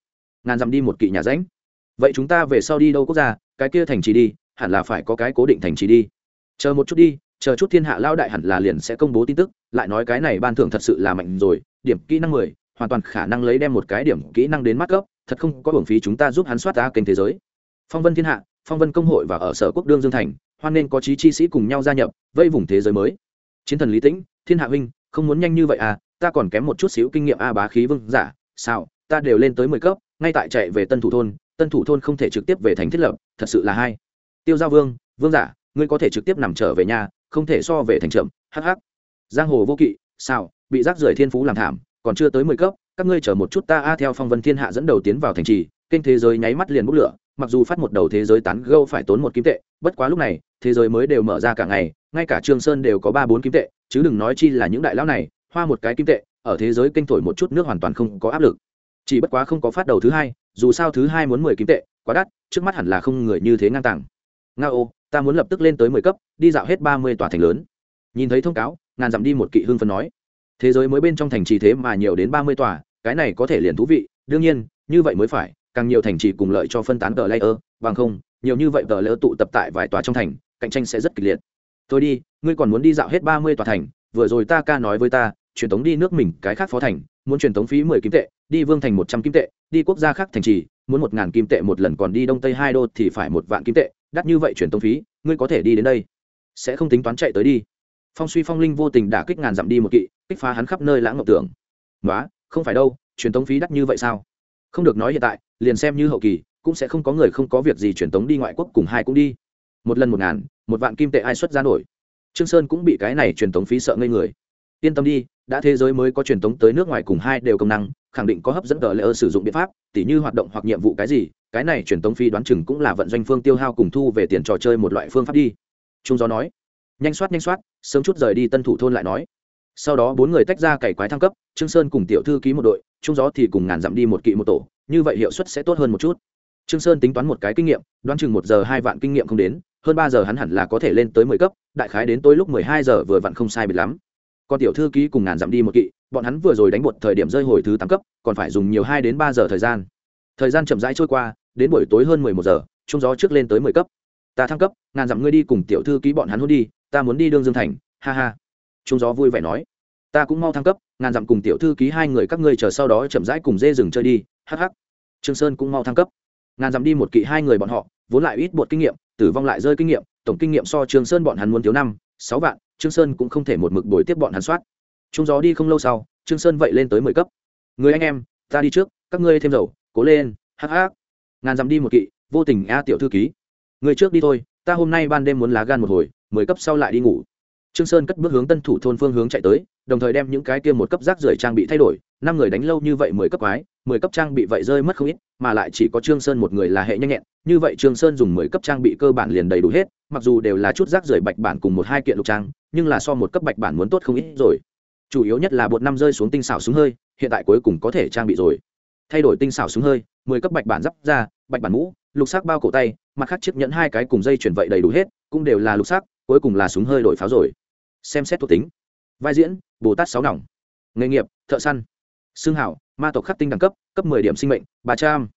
Ngàn dặm đi một kỵ nhà ránh vậy chúng ta về sau đi đâu quốc gia, cái kia thành trì đi, hẳn là phải có cái cố định thành trì đi. Chờ một chút đi, chờ chút thiên hạ lao đại hẳn là liền sẽ công bố tin tức, lại nói cái này ban thưởng thật sự là mạnh rồi, điểm kỹ năng mười, hoàn toàn khả năng lấy đem một cái điểm kỹ năng đến mắt gốc, thật không có hưởng phí chúng ta giúp hắn soát ra kênh thế giới. Phong vân thiên hạ, phong vân công hội và ở sở quốc đương dương thành, hoan nên có trí chi sĩ cùng nhau gia nhập, vây vùng thế giới mới. Chiến thần lý tĩnh, thiên hạ huynh không muốn nhanh như vậy à ta còn kém một chút xíu kinh nghiệm a bá khí vương, giả sao ta đều lên tới mười cấp, ngay tại chạy về tân thủ thôn, tân thủ thôn không thể trực tiếp về thành thiết lập, thật sự là hai tiêu giao vương vương giả, ngươi có thể trực tiếp nằm trở về nhà, không thể so về thành trầm hh giang hồ vô kỵ sao bị rác rưởi thiên phú làm thảm, còn chưa tới mười cấp, các ngươi chờ một chút ta a theo phong vân thiên hạ dẫn đầu tiến vào thành trì, kênh thế giới nháy mắt liền bốc lửa, mặc dù phát một đầu thế giới tán gâu phải tốn một kim tệ, bất quá lúc này, thế giới mới đều mở ra cả ngày ngay cả trương sơn đều có ba bốn kim tệ, chứ đừng nói chi là những đại lão này, hoa một cái kim tệ, ở thế giới kênh thổi một chút nước hoàn toàn không có áp lực. Chỉ bất quá không có phát đầu thứ hai, dù sao thứ hai muốn mười kim tệ, quá đắt, trước mắt hẳn là không người như thế ngang tàng. Nga ô, ta muốn lập tức lên tới mười cấp, đi dạo hết ba mươi tòa thành lớn. Nhìn thấy thông cáo, ngàn dặm đi một kỵ hương phân nói. Thế giới mới bên trong thành trì thế mà nhiều đến ba mươi tòa, cái này có thể liền thú vị, đương nhiên, như vậy mới phải, càng nhiều thành trì cùng lợi cho phân tán tờ layer, bằng không, nhiều như vậy tờ layer tụ tập tại vài tòa trong thành, cạnh tranh sẽ rất kịch liệt thôi đi, ngươi còn muốn đi dạo hết ba mươi tòa thành, vừa rồi ta ca nói với ta, truyền tống đi nước mình cái khác phó thành, muốn truyền tống phí mười kim tệ, đi vương thành một trăm kim tệ, đi quốc gia khác thành trì, muốn một ngàn kim tệ một lần còn đi đông tây hai đô thì phải một vạn kim tệ, đắt như vậy truyền tống phí, ngươi có thể đi đến đây. Sẽ không tính toán chạy tới đi. Phong suy phong linh vô tình đả kích ngàn dặm đi một kỵ, kích phá hắn khắp nơi lãng ngọc tưởng. Nói không phải đâu, truyền tống phí đắt như vậy sao? Không được nói hiện tại, liền xem như hậu kỳ, cũng sẽ không có người không có việc gì truyền tống đi ngoại quốc cùng hai cũng đi một lần một ngàn, một vạn kim tệ ai xuất ra nổi. Trương sơn cũng bị cái này truyền tống phí sợ ngây người. Yên tâm đi, đã thế giới mới có truyền tống tới nước ngoài cùng hai đều công năng, khẳng định có hấp dẫn tờ lệ ơ sử dụng biện pháp, tỉ như hoạt động hoặc nhiệm vụ cái gì, cái này truyền tống phí đoán chừng cũng là vận doanh phương tiêu hao cùng thu về tiền trò chơi một loại phương pháp đi. Trung gió nói, nhanh soát nhanh soát, sớm chút rời đi tân thủ thôn lại nói. Sau đó bốn người tách ra cày quái thăng cấp, trương sơn cùng tiểu thư ký một đội, trung gió thì cùng ngàn dặm đi một kỵ một tổ, như vậy hiệu suất sẽ tốt hơn một chút. Trương sơn tính toán một cái kinh nghiệm, đoán chừng một giờ hai vạn kinh nghiệm không đến hơn ba giờ hắn hẳn là có thể lên tới mười cấp, đại khái đến tối lúc mười hai giờ vừa vặn không sai biệt lắm. Còn tiểu thư ký cùng ngàn dặm đi một kỵ, bọn hắn vừa rồi đánh bột thời điểm rơi hồi thứ tám cấp, còn phải dùng nhiều hai đến ba giờ thời gian. Thời gian chậm rãi trôi qua, đến buổi tối hơn mười một giờ, trung gió trước lên tới mười cấp. Ta thăng cấp, ngàn dặm ngươi đi cùng tiểu thư ký bọn hắn hôn đi, ta muốn đi đương dương thành, ha ha. Trung gió vui vẻ nói. Ta cũng mau thăng cấp, ngàn dặm cùng tiểu thư ký hai người các ngươi chờ sau đó chậm rãi cùng dê rừng chơi đi hh trương sơn cũng mau thăng cấp. Ngàn dặm đi một kỵ hai người bọn họ, vốn lại ít bột kinh nghiệm tử vong lại rơi kinh nghiệm tổng kinh nghiệm so trương sơn bọn hắn muốn thiếu năm sáu vạn trương sơn cũng không thể một mực bồi tiếp bọn hắn soát. Trung gió đi không lâu sau trương sơn vậy lên tới mười cấp. Người anh em ta đi trước các ngươi thêm dầu cố lên hắc hắc, ngàn dặm đi một kỵ vô tình a tiểu thư ký. Người trước đi thôi ta hôm nay ban đêm muốn lá gan một hồi mười cấp sau lại đi ngủ. Trương sơn cất bước hướng tân thủ thôn phương hướng chạy tới đồng thời đem những cái kia một cấp rác rưởi trang bị thay đổi năm người đánh lâu như vậy mười cấp quái mười cấp trang bị vậy rơi mất không ít, mà lại chỉ có trương sơn một người là hệ nhanh nhẹn, như vậy trương sơn dùng mười cấp trang bị cơ bản liền đầy đủ hết, mặc dù đều là chút rác rưởi bạch bản cùng một hai kiện lục trang, nhưng là so một cấp bạch bản muốn tốt không ít rồi. Chủ yếu nhất là bột năm rơi xuống tinh xảo súng hơi, hiện tại cuối cùng có thể trang bị rồi. Thay đổi tinh xảo súng hơi, mười cấp bạch bản giáp ra bạch bản mũ, lục sắc bao cổ tay, mặt khác chiếc nhẫn hai cái cùng dây chuyển vậy đầy đủ hết, cũng đều là lục sắc, cuối cùng là súng hơi đổi pháo rồi. Xem xét thuộc tính. Vai diễn, bồ tát sáu nòng. Nghề nghiệp, thợ săn. Xương hảo ma tộc khắc tinh đẳng cấp cấp mười điểm sinh mệnh, ba trăm.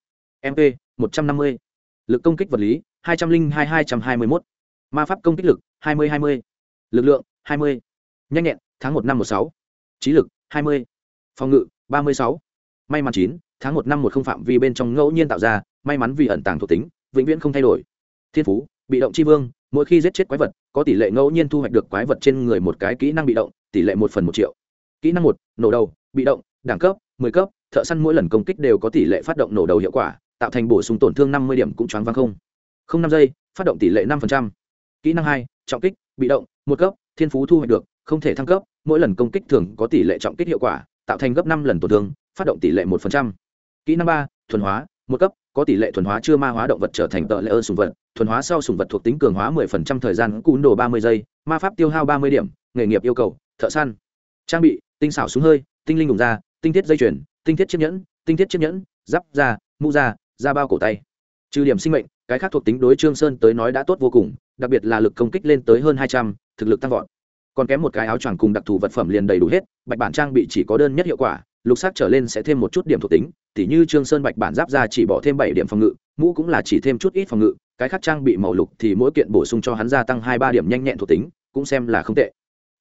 Mp một trăm năm mươi. Lực công kích vật lý, hai trăm linh hai hai trăm hai mươi mốt. Ma pháp công kích lực, hai mươi hai mươi. Lực lượng, hai mươi. Nhanh nhẹn, tháng một năm một sáu. Trí lực, hai mươi. Phòng ngự, ba mươi sáu. May mắn chín, tháng một năm một không phạm vi bên trong ngẫu nhiên tạo ra, may mắn vì ẩn tàng thuộc tính, vĩnh viễn không thay đổi. Thiên phú, bị động chi vương, mỗi khi giết chết quái vật, có tỷ lệ ngẫu nhiên thu hoạch được quái vật trên người một cái kỹ năng bị động, tỷ lệ một phần một triệu. Kỹ năng một, nổ đầu, bị động, đẳng cấp mười cấp, thợ săn mỗi lần công kích đều có tỷ lệ phát động nổ đầu hiệu quả, tạo thành bổ sung tổn thương năm mươi điểm cũng choáng vang không. Không năm giây, phát động tỷ lệ năm kỹ năng hai, trọng kích, bị động, một cấp, thiên phú thu hoạch được, không thể thăng cấp, mỗi lần công kích thường có tỷ lệ trọng kích hiệu quả, tạo thành gấp năm lần tổn thương, phát động tỷ lệ một kỹ năng ba, thuần hóa, một cấp, có tỷ lệ thuần hóa chưa ma hóa động vật trở thành tợ lệ ơ sùng vật, thuần hóa sau sùng vật thuộc tính cường hóa 10% thời gian, cún đồ 30 giây, ma pháp tiêu hao 30 điểm, nghề nghiệp yêu cầu, thợ săn. Trang bị, tinh xảo súng hơi, tinh linh đùng ra tinh thiết dây chuyền, tinh thiết chiếc nhẫn, tinh thiết chiếc nhẫn, giáp da, mũ da da bao cổ tay. Trừ điểm sinh mệnh, cái khác thuộc tính đối trương sơn tới nói đã tốt vô cùng, đặc biệt là lực công kích lên tới hơn hai trăm, thực lực tăng vọt. Còn kém một cái áo choàng cùng đặc thù vật phẩm liền đầy đủ hết, bạch bản trang bị chỉ có đơn nhất hiệu quả, lục sắc trở lên sẽ thêm một chút điểm thuộc tính, tỉ như trương sơn bạch bản giáp ra chỉ bỏ thêm bảy điểm phòng ngự, mũ cũng là chỉ thêm chút ít phòng ngự, cái khác trang bị màu lục thì mỗi kiện bổ sung cho hắn gia tăng hai ba điểm nhanh nhẹn thuộc tính, cũng xem là không tệ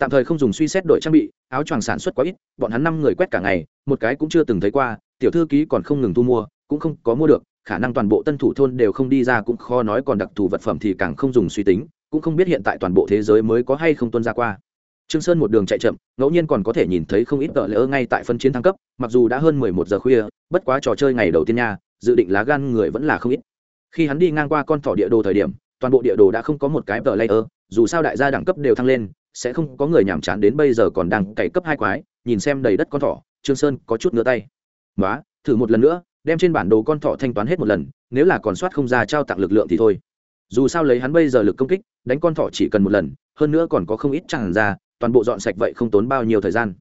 tạm thời không dùng suy xét đổi trang bị, áo choàng sản xuất quá ít, bọn hắn năm người quét cả ngày, một cái cũng chưa từng thấy qua, tiểu thư ký còn không ngừng thu mua, cũng không có mua được, khả năng toàn bộ tân thủ thôn đều không đi ra cũng khó nói còn đặc thù vật phẩm thì càng không dùng suy tính, cũng không biết hiện tại toàn bộ thế giới mới có hay không tuân ra qua. Trương sơn một đường chạy chậm, ngẫu nhiên còn có thể nhìn thấy không ít tợ lỡ ngay tại phân chiến thăng cấp, mặc dù đã hơn mười một giờ khuya, bất quá trò chơi ngày đầu tiên nha, dự định lá gan người vẫn là không ít. Khi hắn đi ngang qua con thỏ địa đồ thời điểm, toàn bộ địa đồ đã không có một cái tờ layer dù sao đại gia đẳng cấp đều thăng lên sẽ không có người nhàm chán đến bây giờ còn đang cày cấp hai quái, nhìn xem đầy đất con thỏ, trương sơn có chút ngửa tay. Nói thử một lần nữa, đem trên bản đồ con thỏ thanh toán hết một lần, nếu là còn soát không ra trao tặng lực lượng thì thôi. Dù sao lấy hắn bây giờ lực công kích, đánh con thỏ chỉ cần một lần, hơn nữa còn có không ít chẳng ra, toàn bộ dọn sạch vậy không tốn bao nhiêu thời gian.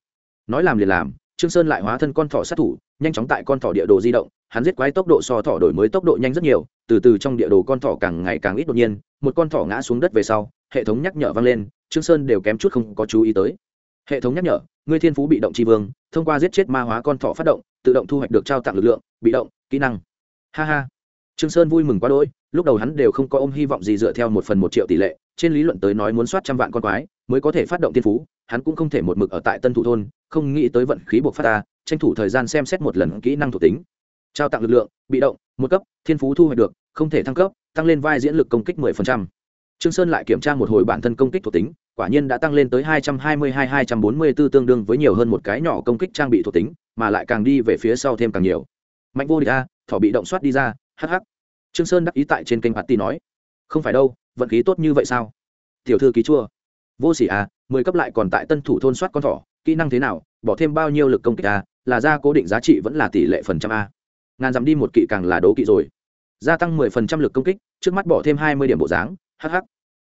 Nói làm liền làm, trương sơn lại hóa thân con thỏ sát thủ, nhanh chóng tại con thỏ địa đồ di động, hắn giết quái tốc độ so thỏ đổi mới tốc độ nhanh rất nhiều, từ từ trong địa đồ con thỏ càng ngày càng ít đột nhiên, một con thỏ ngã xuống đất về sau, hệ thống nhắc nhở vang lên trương sơn đều kém chút không có chú ý tới. Hệ thống nhắc nhở, ngươi thiên phú bị động tri vương, thông qua giết chết ma hóa con thỏ phát động, tự động thu hoạch được trao tặng lực lượng, bị động, kỹ năng. Ha ha. Trương sơn vui mừng quá đỗi, lúc đầu hắn đều không có ôm hy vọng gì dựa theo một phần một triệu tỷ lệ, trên lý luận tới nói muốn soát trăm vạn con quái, mới có thể phát động thiên phú, hắn cũng không thể một mực ở tại tân thủ thôn, không nghĩ tới vận khí buộc phát ta, tranh thủ thời gian xem xét một lần kỹ năng thuộc tính. Trao tặng lực lượng, bị động, một cấp, thiên phú thu hoạch được, không thể thăng cấp, tăng lên vai diễn lực công kích 10% trương sơn lại kiểm tra một hồi bản thân công kích thuộc tính quả nhiên đã tăng lên tới 222-244 tương đương với nhiều hơn một cái nhỏ công kích trang bị thuộc tính mà lại càng đi về phía sau thêm càng nhiều. Mạnh vô địch a thỏ bị động soát đi ra Hắc hắc. trương sơn đắc ý tại trên kênh party nói không phải đâu vận khí tốt như vậy sao? Tiểu thư ký chua. Vô sỉ a, mười cấp lại còn tại tân thủ thôn soát con thỏ kỹ năng thế nào bỏ thêm bao nhiêu lực công kích a là ra cố định giá trị vẫn là tỷ lệ phần trăm a. Ngàn dặm đi một kỵ càng là đố kỵ rồi. Gia tăng mười phần trăm lực công kích trước mắt bỏ thêm hai mươi điểm bộ dáng hh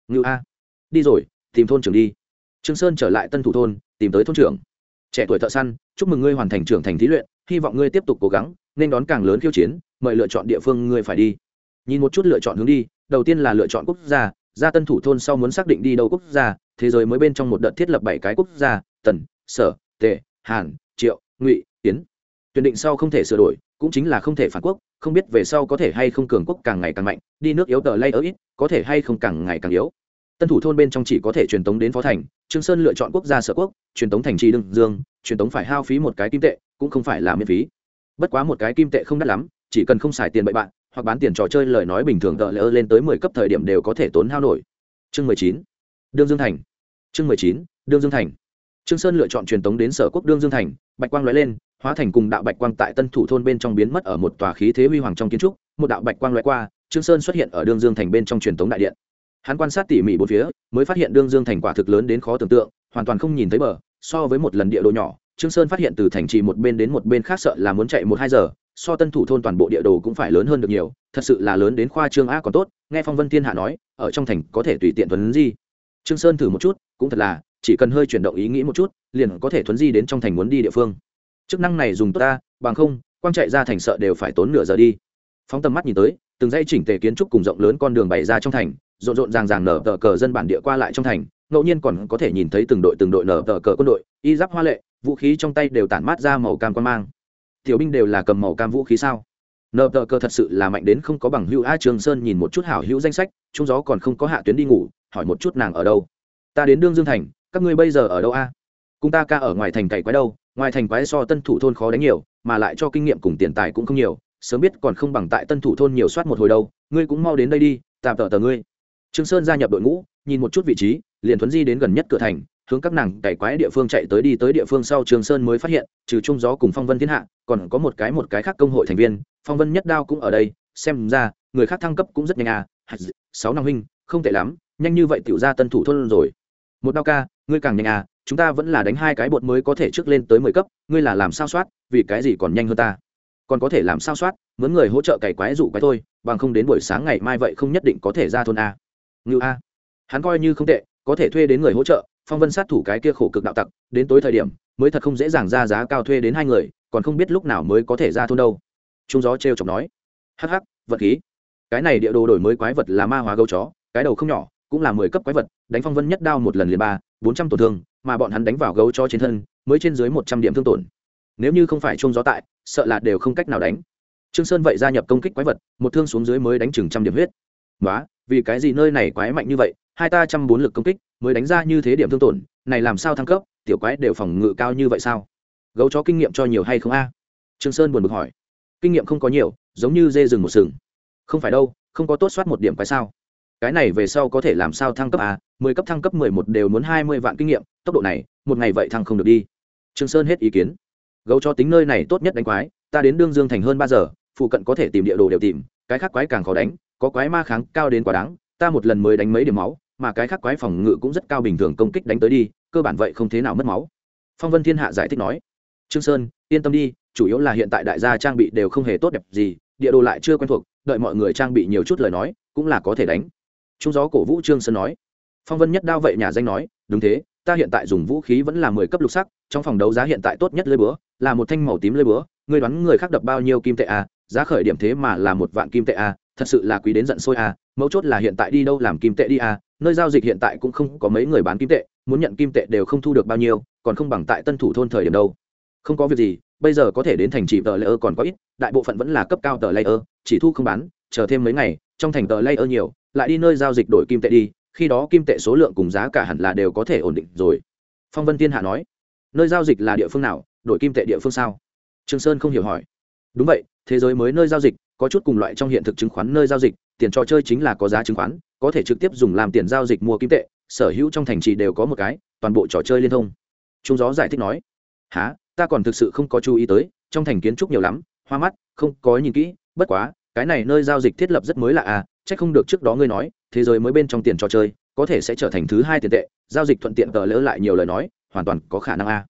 ngự a. Đi rồi, tìm thôn trưởng đi. Trương sơn trở lại tân thủ thôn, tìm tới thôn trưởng. Trẻ tuổi thợ săn, chúc mừng ngươi hoàn thành trưởng thành thí luyện, hy vọng ngươi tiếp tục cố gắng, nên đón càng lớn khiêu chiến, mời lựa chọn địa phương ngươi phải đi. Nhìn một chút lựa chọn hướng đi, đầu tiên là lựa chọn quốc gia, ra tân thủ thôn sau muốn xác định đi đâu quốc gia, thế giới mới bên trong một đợt thiết lập bảy cái quốc gia, tần, sở, tề, hàn, triệu, ngụy tiến tuyển định sau không thể sửa đổi, cũng chính là không thể phản quốc không biết về sau có thể hay không cường quốc càng ngày càng mạnh, đi nước yếu tờ lay ở ít, có thể hay không càng ngày càng yếu. Tân thủ thôn bên trong chỉ có thể truyền tống đến phó thành, trương sơn lựa chọn quốc gia sở quốc, truyền tống thành trì đương dương, truyền tống phải hao phí một cái kim tệ, cũng không phải là miễn phí. Bất quá một cái kim tệ không đắt lắm, chỉ cần không xài tiền bậy bạn, hoặc bán tiền trò chơi lời nói bình thường tờ lỡ lên tới mười cấp thời điểm đều có thể tốn hao nổi. Chương mười chín, đương dương thành. Chương mười chín, đương dương thành. Trương sơn lựa chọn truyền tống đến sở quốc đương dương thành, bạch quang lóe lên hóa thành cùng đạo bạch quang tại tân thủ thôn bên trong biến mất ở một tòa khí thế huy hoàng trong kiến trúc, một đạo bạch quang loại qua, trương sơn xuất hiện ở đương dương thành bên trong truyền thống đại điện. Hắn quan sát tỉ mỉ bốn phía, mới phát hiện đương dương thành quả thực lớn đến khó tưởng tượng, hoàn toàn không nhìn thấy bờ, so với một lần địa đồ nhỏ, trương sơn phát hiện từ thành trì một bên đến một bên khác sợ là muốn chạy một hai giờ, so tân thủ thôn toàn bộ địa đồ cũng phải lớn hơn được nhiều, thật sự là lớn đến khoa trương a còn tốt, nghe phong vân thiên hạ nói, ở trong thành có thể tùy tiện thuấn di. Trương sơn thử một chút, cũng thật là, chỉ cần hơi chuyển động ý nghĩ một chút, liền có thể thuấn di đến trong thành muốn đi địa phương chức năng này dùng tốt ta, bằng không, quang chạy ra thành sợ đều phải tốn nửa giờ đi. Phóng tầm mắt nhìn tới, từng dãy chỉnh tề kiến trúc cùng rộng lớn con đường bày ra trong thành, rộn rộn ràng ràng nở tờ cờ dân bản địa qua lại trong thành, ngẫu nhiên còn có thể nhìn thấy từng đội từng đội nở tờ cờ quân đội, y giáp hoa lệ, vũ khí trong tay đều tản mát ra màu cam quan mang. Tiểu binh đều là cầm màu cam vũ khí sao? Nợ tờ cờ thật sự là mạnh đến không có bằng hữu a trường sơn nhìn một chút hảo hữu danh sách, trung gió còn không có hạ tuyến đi ngủ, hỏi một chút nàng ở đâu. Ta đến đương dương thành, các ngươi bây giờ ở đâu a? À? cùng ta ca ở ngoài thành cày quái đâu ngoài thành quái so tân thủ thôn khó đánh nhiều, mà lại cho kinh nghiệm cùng tiền tài cũng không nhiều, sớm biết còn không bằng tại tân thủ thôn nhiều soát một hồi đâu, ngươi cũng mau đến đây đi, tạm tờ tờ ngươi. Trương sơn gia nhập đội ngũ, nhìn một chút vị trí, liền thuấn di đến gần nhất cửa thành, hướng các nàng cày quái địa phương chạy tới đi tới địa phương sau trường sơn mới phát hiện, trừ trung gió cùng phong vân thiên hạ, còn có một cái một cái khác công hội thành viên, phong vân nhất đao cũng ở đây, xem ra, người khác thăng cấp cũng rất nhanh à sáu năm huynh, không tệ lắm, nhanh như vậy tiểu ra tân thủ thôn rồi. Một đao ca, ngươi càng nhanh à chúng ta vẫn là đánh hai cái bột mới có thể trước lên tới mười cấp, ngươi là làm sao soát, vì cái gì còn nhanh hơn ta? Còn có thể làm sao soát, mướn người hỗ trợ cày quái dụ quái thôi, bằng không đến buổi sáng ngày mai vậy không nhất định có thể ra thôn a. Ngự a. Hắn coi như không tệ, có thể thuê đến người hỗ trợ, phong vân sát thủ cái kia khổ cực đạo tặc, đến tối thời điểm, mới thật không dễ dàng ra giá cao thuê đến hai người, còn không biết lúc nào mới có thể ra thôn đâu. Trung gió t r e o chọc nói. Hắc hắc, vật khí. Cái này địa đồ đổi mới quái vật là ma hóa gấu chó, cái đầu không nhỏ, cũng là mười cấp quái vật, đánh phong vân nhất đao một lần liền ba bốn trăm tổn thương, mà bọn hắn đánh vào gấu chó trên thân, mới trên dưới một trăm điểm thương tổn. Nếu như không phải chung gió tại, sợ là đều không cách nào đánh. Trương sơn vậy gia nhập công kích quái vật, một thương xuống dưới mới đánh chừng trăm điểm huyết. Nói vì cái gì nơi này quái mạnh như vậy, hai ta trăm bốn lực công kích, mới đánh ra như thế điểm thương tổn, này làm sao thăng cấp, tiểu quái đều phòng ngự cao như vậy sao? Gấu chó kinh nghiệm cho nhiều hay không a? Trương sơn buồn bực hỏi. Kinh nghiệm không có nhiều, giống như dê rừng một sừng. Không phải đâu, không có tốt soát một điểm quái sao? Cái này về sau có thể làm sao thăng cấp à? Mười cấp thăng cấp mười một đều muốn hai mươi vạn kinh nghiệm, tốc độ này, một ngày vậy thăng không được đi. Trương sơn hết ý kiến. Gấu cho tính nơi này tốt nhất đánh quái, ta đến đương dương thành hơn ba giờ, phụ cận có thể tìm địa đồ đều tìm, cái khác quái càng khó đánh, có quái ma kháng cao đến quá đáng, ta một lần mới đánh mấy điểm máu, mà cái khác quái phòng ngự cũng rất cao bình thường công kích đánh tới đi, cơ bản vậy không thế nào mất máu. Phong vân thiên hạ giải thích nói. Trương sơn, yên tâm đi, chủ yếu là hiện tại đại gia trang bị đều không hề tốt đẹp gì, địa đồ lại chưa quen thuộc, đợi mọi người trang bị nhiều chút lời nói, cũng là có thể đánh. Trung gió cổ vũ trương sơn nói phong vân nhất đao vậy nhà danh nói, đúng thế, ta hiện tại dùng vũ khí vẫn là mười cấp lục sắc, trong phòng đấu giá hiện tại tốt nhất lơi búa, là một thanh màu tím lơi búa người đoán người khác đập bao nhiêu kim tệ a giá khởi điểm thế mà là một vạn kim tệ a thật sự là quý đến giận sôi a mấu chốt là hiện tại đi đâu làm kim tệ đi a nơi giao dịch hiện tại cũng không có mấy người bán kim tệ, muốn nhận kim tệ đều không thu được bao nhiêu, còn không bằng tại tân thủ thôn thời điểm đâu. Không có việc gì, bây giờ có thể đến thành trì tờ layer còn có ít, đại bộ phận vẫn là cấp cao tờ layer chỉ thu không bán, chờ thêm mấy ngày, trong thành tờ layer nhiều, lại đi nơi giao dịch đổi kim tệ đi khi đó kim tệ số lượng cùng giá cả hẳn là đều có thể ổn định rồi. Phong vân tiên hạ nói, nơi giao dịch là địa phương nào? Đổi kim tệ địa phương sao? Trương sơn không hiểu hỏi. Đúng vậy, thế giới mới nơi giao dịch, có chút cùng loại trong hiện thực chứng khoán nơi giao dịch, tiền trò chơi chính là có giá chứng khoán, có thể trực tiếp dùng làm tiền giao dịch mua kim tệ, sở hữu trong thành trì đều có một cái, toàn bộ trò chơi liên thông. Trung gió giải thích nói há ta còn thực sự không có chú ý tới, trong thành kiến trúc nhiều lắm, hoa mắt, không có nhìn kỹ, bất quá, cái này nơi giao dịch thiết lập rất mới lạ à chắc không được trước đó ngươi nói, thế giới mới bên trong tiền trò chơi, có thể sẽ trở thành thứ hai tiền tệ, giao dịch thuận tiện tờ lỡ lại nhiều lời nói, hoàn toàn có khả năng a.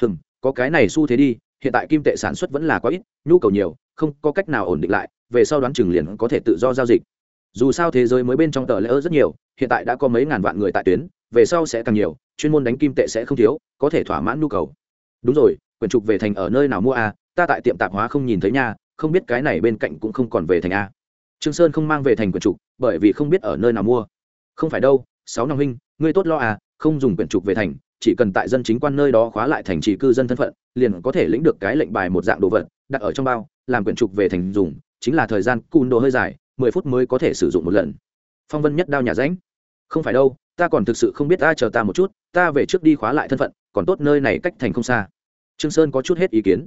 Hừm, có cái này xu thế đi, hiện tại kim tệ sản xuất vẫn là quá ít, nhu cầu nhiều, không có cách nào ổn định lại, về sau đoán chừng liền có thể tự do giao dịch. Dù sao thế giới mới bên trong tờ lỡ rất nhiều, hiện tại đã có mấy ngàn vạn người tại tuyến, về sau sẽ càng nhiều, chuyên môn đánh kim tệ sẽ không thiếu, có thể thỏa mãn nhu cầu. Đúng rồi, quyển trục về thành ở nơi nào mua a, ta tại tiệm tạp hóa không nhìn thấy nha, không biết cái này bên cạnh cũng không còn về thành a trương sơn không mang về thành quyển trục, bởi vì không biết ở nơi nào mua. Không phải đâu, sáu năm huynh, ngươi tốt lo à không dùng quyển trục về thành, chỉ cần tại dân chính quan nơi đó khóa lại thành trì cư dân thân phận, liền có thể lĩnh được cái lệnh bài một dạng đồ vật, đặt ở trong bao, làm quyển trục về thành dùng, chính là thời gian cùn đồ hơi dài, mười phút mới có thể sử dụng một lần. Phong vân nhất đao nhà ránh không phải đâu, ta còn thực sự không biết ta chờ ta một chút, ta về trước đi khóa lại thân phận, còn tốt nơi này cách thành không xa. Trương sơn có chút hết ý kiến.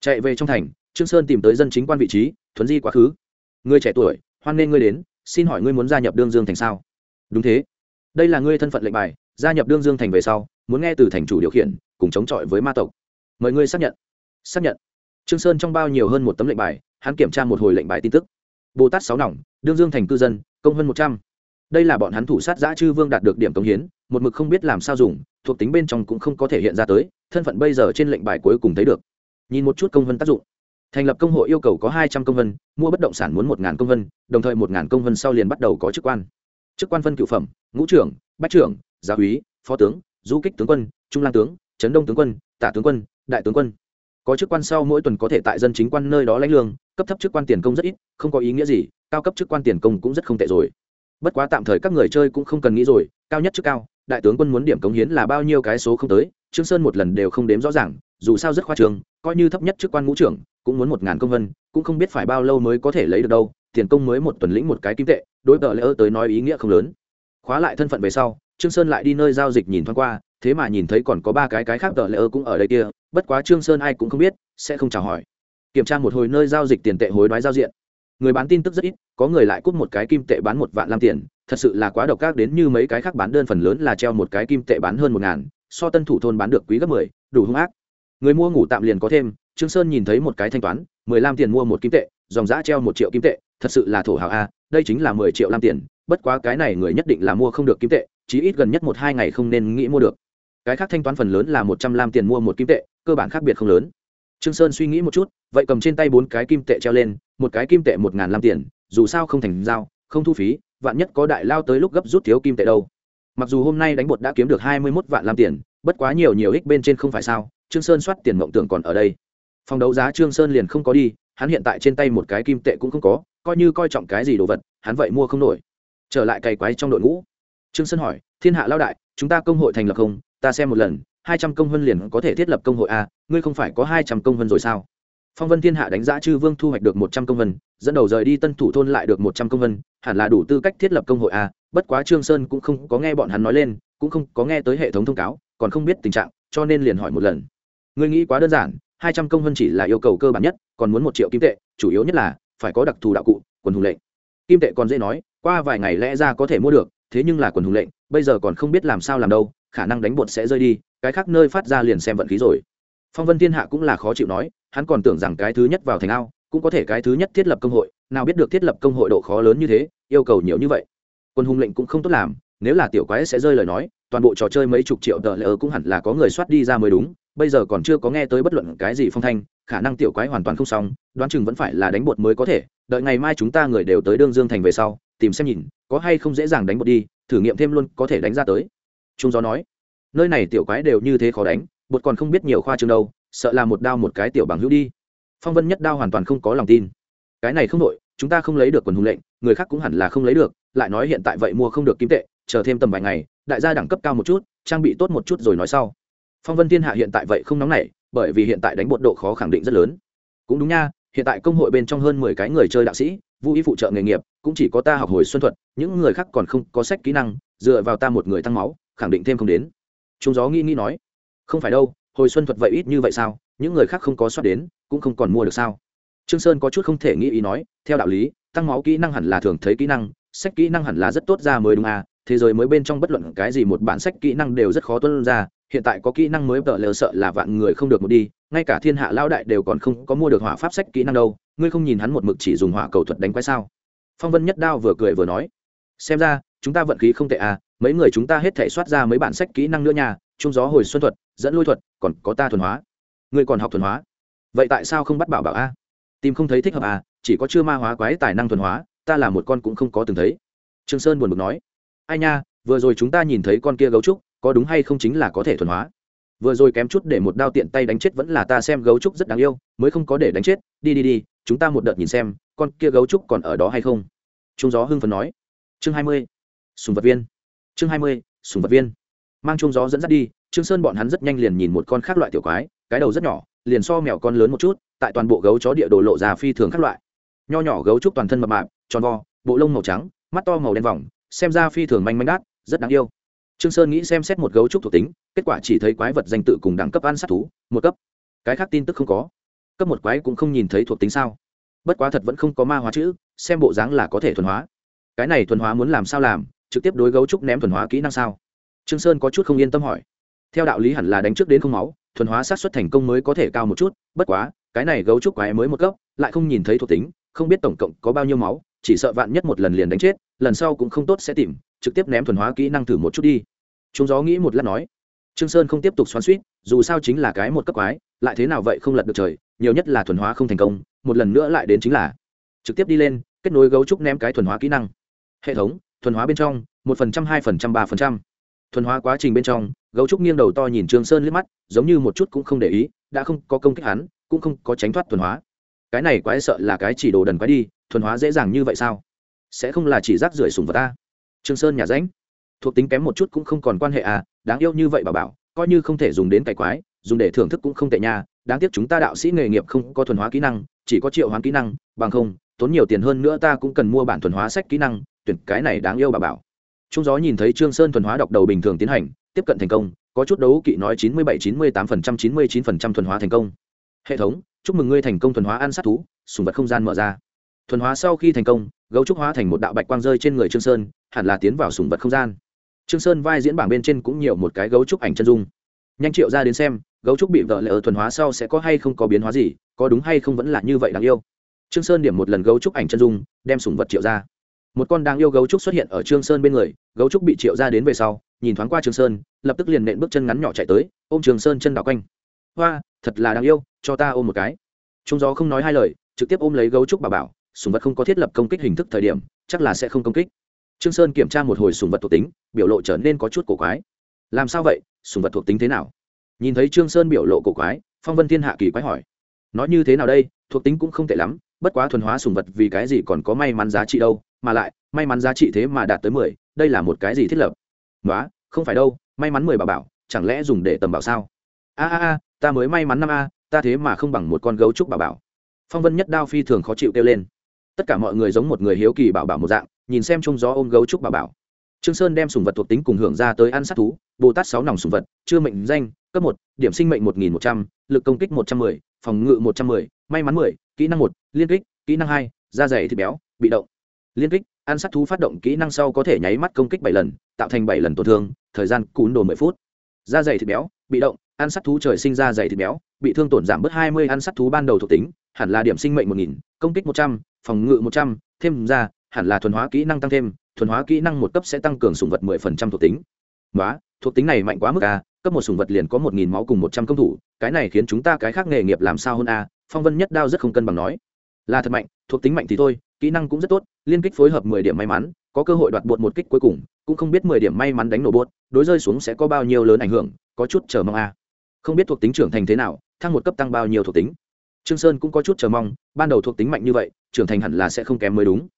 Chạy về trong thành, trương sơn tìm tới dân chính quan vị trí, thuấn di quá khứ người trẻ tuổi, hoan nghênh ngươi đến, xin hỏi ngươi muốn gia nhập đương dương thành sao? Đúng thế. Đây là ngươi thân phận lệnh bài, gia nhập đương dương thành về sau, muốn nghe từ thành chủ điều khiển, cùng chống chọi với ma tộc. Mời ngươi xác nhận. Xác nhận. Trương sơn trong bao nhiều hơn một tấm lệnh bài, hắn kiểm tra một hồi lệnh bài tin tức. Bồ tát sáu nòng, đương dương thành cư dân, công hơn một trăm. Đây là bọn hắn thủ sát giã chư vương đạt được điểm công hiến, một mực không biết làm sao dùng, thuộc tính bên trong cũng không có thể hiện ra tới, thân phận bây giờ trên lệnh bài cuối cùng thấy được. Nhìn một chút công hơn tác dụng thành lập công hội yêu cầu có hai trăm công vân, mua bất động sản muốn một ngàn công vân, đồng thời một ngàn công vân sau liền bắt đầu có chức quan. Chức quan phân cựu phẩm, ngũ trưởng, bách trưởng gia úy, phó tướng, du kích tướng quân, trung lang tướng, trấn đông tướng quân, tả tướng quân, đại tướng quân. Có chức quan sau mỗi tuần có thể tại dân chính quan nơi đó lãnh lương, cấp thấp chức quan tiền công rất ít, không có ý nghĩa gì, cao cấp chức quan tiền công cũng rất không tệ rồi. Bất quá tạm thời các người chơi cũng không cần nghĩ rồi, cao nhất chức cao, đại tướng quân muốn điểm cống hiến là bao nhiêu cái số không tới, trương sơn một lần đều không đếm rõ ràng, dù sao rất khoa trường coi như thấp nhất chức quan ngũ trưởng, cũng muốn một ngàn công vân cũng không biết phải bao lâu mới có thể lấy được đâu, tiền công mới một tuần lĩnh một cái kim tệ, đối tờ lễ ơ tới nói ý nghĩa không lớn. Khóa lại thân phận về sau, trương sơn lại đi nơi giao dịch nhìn thoáng qua, thế mà nhìn thấy còn có ba cái cái khác tờ lễ ơ cũng ở đây kia, bất quá trương sơn ai cũng không biết, sẽ không chào hỏi. Kiểm tra một hồi nơi giao dịch tiền tệ hối đoái giao diện. Người bán tin tức rất ít, có người lại cút một cái kim tệ bán một vạn lam tiền, thật sự là quá độc ác đến như mấy cái khác bán đơn phần lớn là treo một cái kim tệ bán hơn một ngàn, so tân thủ thôn bán được quý gấp mười, đủ hung ác người mua ngủ tạm liền có thêm, trương sơn nhìn thấy một cái thanh toán, mười lam tiền mua một kim tệ, dòng giã treo một triệu kim tệ, thật sự là thổ hào a, đây chính là mười triệu lam tiền, bất quá cái này người nhất định là mua không được kim tệ, chí ít gần nhất một hai ngày không nên nghĩ mua được. Cái khác thanh toán phần lớn là một trăm lam tiền mua một kim tệ, cơ bản khác biệt không lớn. Trương sơn suy nghĩ một chút, vậy cầm trên tay bốn cái kim tệ treo lên, một cái kim tệ một ngàn lam tiền, dù sao không thành giao, không thu phí, vạn nhất có đại lao tới lúc gấp rút thiếu kim tệ đâu. Mặc dù hôm nay đánh bột đã kiếm được hai mươi 21 vạn lam tiền, bất quá nhiều nhiều ích bên trên không phải sao trương sơn soát tiền mộng tưởng còn ở đây. Phòng đấu giá trương sơn liền không có đi, hắn hiện tại trên tay một cái kim tệ cũng không có, coi như coi trọng cái gì đồ vật, hắn vậy mua không nổi. Trở lại cày quái trong đội ngũ. Trương sơn hỏi, thiên hạ lao đại, chúng ta công hội thành lập không? Ta xem một lần, hai trăm công vân liền có thể thiết lập công hội a, ngươi không phải có hai trăm công vân rồi sao? Phong vân thiên hạ đánh giá chư vương thu hoạch được một trăm công vân dẫn đầu rời đi tân thủ thôn lại được một trăm công vân hẳn là đủ tư cách thiết lập công hội a, bất quá trương sơn cũng không có nghe bọn hắn nói lên, cũng không có nghe tới hệ thống thông cáo, còn không biết tình trạng, cho nên liền hỏi một lần ngươi nghĩ quá đơn giản, hai trăm công vân chỉ là yêu cầu cơ bản nhất, còn muốn một triệu kim tệ, chủ yếu nhất là, phải có đặc thù đạo cụ, quần hùng lệnh. Kim tệ còn dễ nói, qua vài ngày lẽ ra có thể mua được, thế nhưng là quần hùng lệnh, bây giờ còn không biết làm sao làm đâu, khả năng đánh bột sẽ rơi đi, cái khác nơi phát ra liền xem vận khí rồi. Phong vân thiên hạ cũng là khó chịu nói, hắn còn tưởng rằng cái thứ nhất vào thành ao, cũng có thể cái thứ nhất thiết lập công hội, nào biết được thiết lập công hội độ khó lớn như thế, yêu cầu nhiều như vậy. Quân hùng lệnh cũng không tốt làm, nếu là tiểu quái sẽ rơi lời nói, toàn bộ trò chơi mấy chục triệu tờ lỡ cũng hẳn là có người soát đi ra mới đúng bây giờ còn chưa có nghe tới bất luận cái gì phong thanh, khả năng tiểu quái hoàn toàn không xong, đoán chừng vẫn phải là đánh bột mới có thể, đợi ngày mai chúng ta người đều tới đương dương thành về sau, tìm xem nhìn, có hay không dễ dàng đánh bột đi, thử nghiệm thêm luôn có thể đánh ra tới. Trung gió nói. Nơi này tiểu quái đều như thế khó đánh, bột còn không biết nhiều khoa trường đâu, sợ là một đao một cái tiểu bằng hữu đi. Phong vân nhất đao hoàn toàn không có lòng tin. Cái này không đội chúng ta không lấy được quần hùng lệnh, người khác cũng hẳn là không lấy được, lại nói hiện tại vậy mua không được kim tệ, chờ thêm tầm vài ngày, đại gia đẳng cấp cao một chút, trang bị tốt một chút rồi nói sau phong vân thiên hạ hiện tại vậy không nóng nảy, bởi vì hiện tại đánh bột độ khó khẳng định rất lớn. Cũng đúng nha, hiện tại công hội bên trong hơn mười cái người chơi đạo sĩ vũ ý phụ trợ nghề nghiệp, cũng chỉ có ta học hồi xuân thuật, những người khác còn không có sách kỹ năng, dựa vào ta một người tăng máu, khẳng định thêm không đến. Chúng gió nghĩ nghĩ nói, không phải đâu, hồi xuân thuật vậy ít như vậy sao? Những người khác không có soát đến, cũng không còn mua được sao? Trương sơn có chút không thể nghĩ ý nói, theo đạo lý, tăng máu kỹ năng hẳn là thường thấy kỹ năng, sách kỹ năng hẳn là rất tốt ra mới đúng à thế giới mới bên trong bất luận cái gì một bản sách kỹ năng đều rất khó tuân ra hiện tại có kỹ năng mới vợ lờ sợ là vạn người không được một đi, ngay cả thiên hạ lão đại đều còn không có mua được hỏa pháp sách kỹ năng đâu, ngươi không nhìn hắn một mực chỉ dùng hỏa cầu thuật đánh quái sao? Phong vân nhất đao vừa cười vừa nói, xem ra, chúng ta vận khí không tệ à mấy người chúng ta hết thể soát ra mấy bản sách kỹ năng nữa nha, trung gió hồi xuân thuật, dẫn lôi thuật, còn có ta thuần hóa. Ngươi còn học thuần hóa? Vậy tại sao không bắt bảo bảo a tìm không thấy thích hợp à chỉ có chưa ma hóa quái tài năng thuần hóa, ta là một con cũng không có từng thấy. Trương sơn buồn bực nói, ai nha, vừa rồi chúng ta nhìn thấy con kia gấu trúc có đúng hay không chính là có thể thuần hóa. Vừa rồi kém chút để một đao tiện tay đánh chết vẫn là ta xem gấu trúc rất đáng yêu, mới không có để đánh chết. Đi đi đi, chúng ta một đợt nhìn xem, con kia gấu trúc còn ở đó hay không? Trung gió hưng phấn nói. Chương hai mươi, sùng vật viên. Chương hai mươi, sùng vật viên. Mang trung gió dẫn dắt đi, trương sơn bọn hắn rất nhanh liền nhìn một con khác loại tiểu quái, cái đầu rất nhỏ, liền so mèo con lớn một chút, tại toàn bộ gấu chó địa đồ lộ ra phi thường các loại. Nho nhỏ gấu trúc toàn thân mập mạp, tròn vo, bộ lông màu trắng, mắt to màu đen vòng, xem ra phi thường manh manh đát, rất đáng yêu trương sơn nghĩ xem xét một gấu trúc thuộc tính, kết quả chỉ thấy quái vật danh tự cùng đẳng cấp ăn sát thú, một cấp. Cái khác tin tức không có. Cấp một quái cũng không nhìn thấy thuộc tính sao? Bất quá thật vẫn không có ma hóa chữ, xem bộ dáng là có thể thuần hóa. Cái này thuần hóa muốn làm sao làm? Trực tiếp đối gấu trúc ném thuần hóa kỹ năng sao? Trương sơn có chút không yên tâm hỏi. Theo đạo lý hẳn là đánh trước đến không máu, thuần hóa sát xuất thành công mới có thể cao một chút, bất quá, cái này gấu trúc quái mới một cấp, lại không nhìn thấy thuộc tính, không biết tổng cộng có bao nhiêu máu, chỉ sợ vạn nhất một lần liền đánh chết, lần sau cũng không tốt sẽ tìm trực tiếp ném thuần hóa kỹ năng thử một chút đi. Chúng gió nghĩ một lát nói, trương sơn không tiếp tục xoắn suýt, dù sao chính là cái một cấp quái, lại thế nào vậy không lật được trời, nhiều nhất là thuần hóa không thành công, một lần nữa lại đến chính là trực tiếp đi lên, kết nối gấu trúc ném cái thuần hóa kỹ năng. Hệ thống, thuần hóa bên trong, một phần trăm, hai phần trăm, ba phần trăm. Thuần hóa quá trình bên trong, gấu trúc nghiêng đầu to nhìn trương sơn liếc mắt, giống như một chút cũng không để ý, đã không có công kích hắn, cũng không có tránh thoát thuần hóa. Cái này quái sợ là cái chỉ đồ đần quái đi, thuần hóa dễ dàng như vậy sao? Sẽ không là chỉ rác rưởi sùng vật ta trương sơn nhà ránh thuộc tính kém một chút cũng không còn quan hệ à đáng yêu như vậy bảo bảo, coi như không thể dùng đến cày quái, dùng để thưởng thức cũng không tệ nha, đáng tiếc chúng ta đạo sĩ nghề nghiệp không có thuần hóa kỹ năng, chỉ có triệu hoán kỹ năng, bằng không, tốn nhiều tiền hơn nữa ta cũng cần mua bản thuần hóa sách kỹ năng, tuyển cái này đáng yêu bảo bảo. Trung gió nhìn thấy trương sơn thuần hóa đọc đầu bình thường tiến hành, tiếp cận thành công, có chút đấu kỵ nói chín mươi bảy, chín mươi tám phần trăm, chín mươi chín phần trăm thuần hóa thành công. Hệ thống, chúc mừng ngươi thành công thuần hóa ăn sát thú, sùng vật không gian mở ra. Thuần hóa sau khi thành công, gấu trúc hóa thành một đạo bạch quang rơi trên người trương sơn hẳn là tiến vào sùng vật không gian. Trương sơn vai diễn bảng bên trên cũng nhiều một cái gấu trúc ảnh chân dung. Nhanh triệu ra đến xem, gấu trúc bị vợ lệ ở thuần hóa sau sẽ có hay không có biến hóa gì, có đúng hay không vẫn là như vậy đáng yêu. Trương sơn điểm một lần gấu trúc ảnh chân dung, đem sùng vật triệu ra. Một con đáng yêu gấu trúc xuất hiện ở trương sơn bên người, gấu trúc bị triệu ra đến về sau, nhìn thoáng qua trương sơn, lập tức liền nện bước chân ngắn nhỏ chạy tới, ôm trương sơn chân đảo quanh. Hoa, thật là đáng yêu, cho ta ôm một cái. Trung gió không nói hai lời, trực tiếp ôm lấy gấu trúc bà bảo, sùng vật không có thiết lập công kích hình thức thời điểm, chắc là sẽ không công kích trương sơn kiểm tra một hồi sùng vật thuộc tính, biểu lộ trở nên có chút cổ quái. Làm sao vậy? Sùng vật thuộc tính thế nào? Nhìn thấy trương sơn biểu lộ cổ quái, phong vân thiên hạ kỳ quái hỏi. Nói như thế nào đây? Thuộc tính cũng không tệ lắm, bất quá thuần hóa sùng vật vì cái gì còn có may mắn giá trị đâu? Mà lại, may mắn giá trị thế mà đạt tới mười, đây là một cái gì thiết lập? Nói không phải đâu, may mắn mười bà bảo, chẳng lẽ dùng để tầm bảo sao? A a a, ta mới may mắn năm a, ta thế mà không bằng một con gấu trúc bà bảo. Phong vân nhất đao phi thường khó chịu kêu lên. Tất cả mọi người giống một người hiếu kỳ bảo bảo một dạng nhìn xem trông gió ôm gấu trúc bà bảo. Trương sơn đem sùng vật thuộc tính cùng hưởng ra tới ăn sát thú, bồ tát sáu nòng sùng vật, chưa mệnh danh, cấp một, điểm sinh mệnh một nghìn một trăm, lực công kích một trăm mười, phòng ngự một trăm mười, may mắn mười, kỹ năng một, liên kích, kỹ năng hai, da dày thịt béo, bị động. Liên kích, ăn sát thú phát động kỹ năng sau có thể nháy mắt công kích bảy lần, tạo thành bảy lần tổn thương, thời gian cún đồ mười phút. Da dày thịt béo, bị động, ăn sát thú trời sinh ra dày thịt béo, bị thương tổn giảm bớt hai mươi, ăn sát thú ban đầu thuộc tính, hẳn là điểm sinh mệnh một nghìn, công kích một trăm, phòng ngự một trăm, thêm ra hẳn là thuần hóa kỹ năng tăng thêm, thuần hóa kỹ năng một cấp sẽ tăng cường sùng vật mười phần trăm thuộc tính. Đó thuộc tính này mạnh quá mức a cấp một sùng vật liền có một nghìn máu cùng một trăm công thủ, cái này khiến chúng ta cái khác nghề nghiệp làm sao hơn a phong vân nhất đao rất không cân bằng nói. Là thật mạnh, thuộc tính mạnh thì thôi, kỹ năng cũng rất tốt, liên kích phối hợp mười điểm may mắn, có cơ hội đoạt bột một kích cuối cùng, cũng không biết mười điểm may mắn đánh nổ bột, đối rơi xuống sẽ có bao nhiêu lớn ảnh hưởng, có chút chờ mong a không biết thuộc tính trưởng thành thế nào, thăng một cấp tăng bao nhiêu thuộc tính. Trương sơn cũng có chút chờ mong, ban đầu thuộc tính mạnh như vậy, trưởng thành hẳn là sẽ không kém mới đúng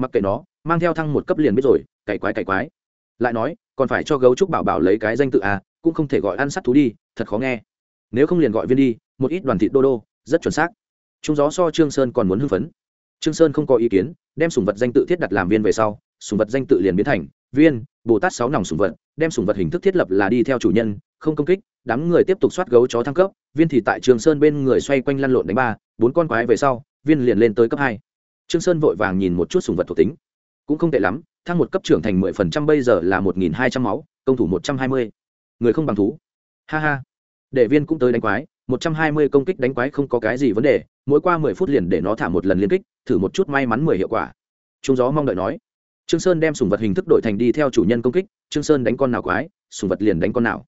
mặc kệ nó, mang theo thăng một cấp liền biết rồi, cày quái cày quái. Lại nói, còn phải cho gấu trúc bảo bảo lấy cái danh tự à cũng không thể gọi ăn sắt thú đi, thật khó nghe. Nếu không liền gọi viên đi, một ít đoàn thịt đô đô, rất chuẩn xác. Chúng gió so trương sơn còn muốn hưng phấn. Trương sơn không có ý kiến, đem sùng vật danh tự thiết đặt làm viên về sau sùng vật danh tự liền biến thành viên, bồ tát sáu nòng sùng vật, đem sùng vật hình thức thiết lập là đi theo chủ nhân, không công kích, đám người tiếp tục soát gấu chó thăng cấp, viên thì tại trương sơn bên người xoay quanh lăn lộn đánh ba, bốn con quái về sau, viên liền lên tới cấp hai trương sơn vội vàng nhìn một chút sùng vật thuộc tính. Cũng không tệ lắm, thăng một cấp trưởng thành mười phần trăm bây giờ là một nghìn hai trăm máu, công thủ một trăm hai mươi. Người không bằng thú. Ha ha. Để viên cũng tới đánh quái, một trăm hai mươi công kích đánh quái không có cái gì vấn đề, mỗi qua mười phút liền để nó thả một lần liên kích, thử một chút may mắn mười hiệu quả. Trung gió mong đợi nói. Trương sơn đem sùng vật hình thức đổi thành đi theo chủ nhân công kích, trương sơn đánh con nào quái, sùng vật liền đánh con nào.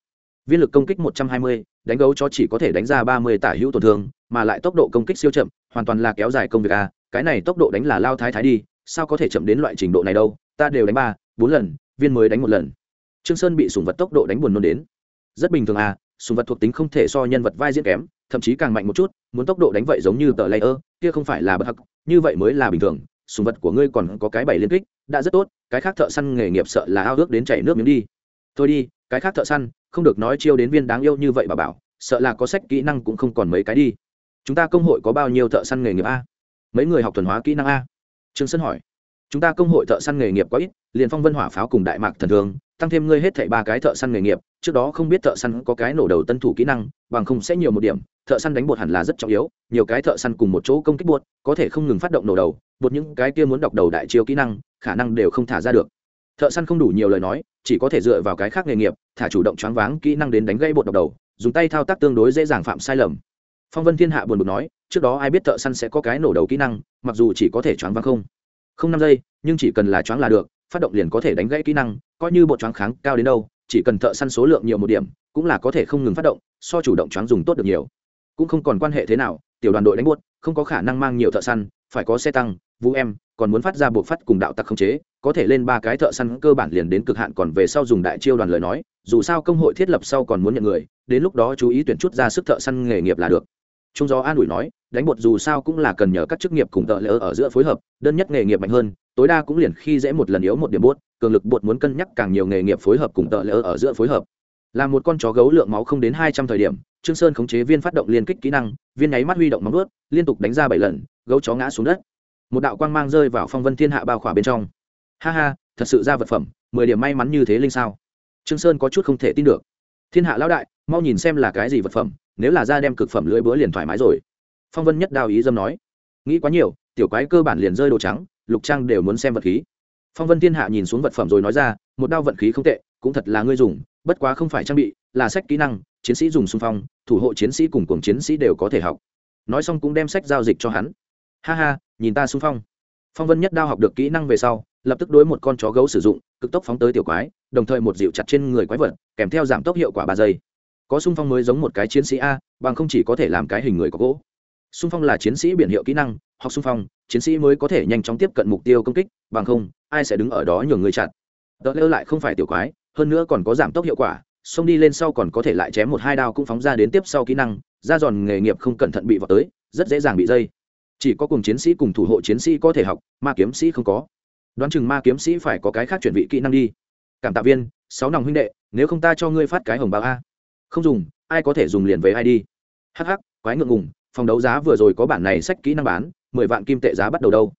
Viên lực công kích một trăm hai mươi, đánh gấu cho chỉ có thể đánh ra ba mươi tả hữu tổn thương, mà lại tốc độ công kích siêu chậm, hoàn toàn là kéo dài công việc a cái này tốc độ đánh là lao thái thái đi, sao có thể chậm đến loại trình độ này đâu? Ta đều đánh ba, bốn lần, viên mới đánh một lần. Trương sơn bị sùng vật tốc độ đánh buồn nôn đến. Rất bình thường à sùng vật thuộc tính không thể so nhân vật vai diễn kém, thậm chí càng mạnh một chút, muốn tốc độ đánh vậy giống như tờ layer, kia không phải là bất hắc, như vậy mới là bình thường. Sùng vật của ngươi còn có cái bảy liên kích, đã rất tốt, cái khác thợ săn nghề nghiệp sợ là ao ước đến chảy nước miếng đi. Thôi đi, cái khác thợ săn, không được nói chiêu đến viên đáng yêu như vậy bà bảo, sợ là có sách kỹ năng cũng không còn mấy cái đi. Chúng ta công hội có bao nhiêu thợ săn nghề nghiệp a? Mấy người học thuần hóa kỹ năng a? Trương sơn hỏi. Chúng ta công hội thợ săn nghề nghiệp quá ít, liền phong vân hỏa pháo cùng đại mạc thần thường, tăng thêm ngươi hết thảy ba cái thợ săn nghề nghiệp, trước đó không biết thợ săn có cái nổ đầu tân thủ kỹ năng, bằng không sẽ nhiều một điểm, thợ săn đánh bột hẳn là rất trọng yếu, nhiều cái thợ săn cùng một chỗ công kích bột, có thể không ngừng phát động nổ đầu, bột những cái kia muốn đọc đầu đại chiêu kỹ năng, khả năng đều không thả ra được. Thợ săn không đủ nhiều lời nói, chỉ có thể dựa vào cái khác nghề nghiệp, thả chủ động choáng váng kỹ năng đến đánh gây bột độc đầu, dùng tay thao tác tương đối dễ dàng phạm sai lầm. Phong vân thiên hạ buồn bực nói trước đó ai biết thợ săn sẽ có cái nổ đầu kỹ năng, mặc dù chỉ có thể choáng văng không. Không năm giây, nhưng chỉ cần là choáng là được, phát động liền có thể đánh gãy kỹ năng, coi như bộ choáng kháng cao đến đâu, chỉ cần thợ săn số lượng nhiều một điểm, cũng là có thể không ngừng phát động, so chủ động choáng dùng tốt được nhiều. Cũng không còn quan hệ thế nào, tiểu đoàn đội đánh buốt, không có khả năng mang nhiều thợ săn, phải có xe tăng, vũ em, còn muốn phát ra bộ phát cùng đạo tặc không chế, có thể lên ba cái thợ săn cơ bản liền đến cực hạn còn về sau dùng đại chiêu đoàn lời nói, dù sao công hội thiết lập sau còn muốn nhận người, đến lúc đó chú ý tuyển chút ra sức thợ săn nghề nghiệp là được. Trung gió an ủi nói đánh bột dù sao cũng là cần nhờ các chức nghiệp cùng tợ lỡ ở giữa phối hợp, đơn nhất nghề nghiệp mạnh hơn, tối đa cũng liền khi dễ một lần yếu một điểm bốt cường lực bột muốn cân nhắc càng nhiều nghề nghiệp phối hợp cùng tợ lỡ ở giữa phối hợp. Là một con chó gấu lượng máu không đến hai trăm thời điểm, trương sơn khống chế viên phát động liên kích kỹ năng, viên nháy mắt huy động móng ướt liên tục đánh ra bảy lần, gấu chó ngã xuống đất. Một đạo quang mang rơi vào phong vân thiên hạ bao khỏa bên trong. Ha ha, thật sự ra vật phẩm, mười điểm may mắn như thế linh sao? Trương sơn có chút không thể tin được. Thiên hạ lão đại, mau nhìn xem là cái gì vật phẩm, nếu là ra đem cực phẩm lưỡi búa liền thoải mái rồi phong vân nhất đao ý dâm nói. Nghĩ quá nhiều, tiểu quái cơ bản liền rơi đồ trắng, lục trang đều muốn xem vật khí. Phong vân thiên hạ nhìn xuống vật phẩm rồi nói ra, một đao vận khí không tệ, cũng thật là ngươi dùng, bất quá không phải trang bị, là sách kỹ năng, chiến sĩ dùng xung phong, thủ hộ chiến sĩ cùng cùng chiến sĩ đều có thể học. Nói xong cũng đem sách giao dịch cho hắn. Ha ha, nhìn ta xung phong. Phong vân nhất đao học được kỹ năng về sau, lập tức đối một con chó gấu sử dụng, cực tốc phóng tới tiểu quái, đồng thời một dịu chặt trên người quái vật, kèm theo giảm tốc hiệu quả ba giây. Có xung phong mới giống một cái chiến sĩ a, bằng không chỉ có thể làm cái hình người có gỗ xung phong là chiến sĩ biển hiệu kỹ năng, hoặc xung phong, chiến sĩ mới có thể nhanh chóng tiếp cận mục tiêu công kích, bằng không, ai sẽ đứng ở đó nhường người chặn. Đỡ lơ lại không phải tiểu quái, hơn nữa còn có giảm tốc hiệu quả, xông đi lên sau còn có thể lại chém một hai đao cũng phóng ra đến tiếp sau kỹ năng, ra giòn nghề nghiệp không cẩn thận bị vào tới, rất dễ dàng bị dây. Chỉ có cùng chiến sĩ cùng thủ hộ chiến sĩ có thể học, ma kiếm sĩ không có. Đoán chừng ma kiếm sĩ phải có cái khác chuẩn bị kỹ năng đi. Cảm tạ viên, sáu nòng huynh đệ, nếu không ta cho ngươi phát cái hồng báo a. Không dùng, ai có thể dùng liền với ai đi. Hh quái ngượng ngùng phòng đấu giá vừa rồi có bản này sách kỹ năng bán, mười vạn kim tệ giá bắt đầu đâu.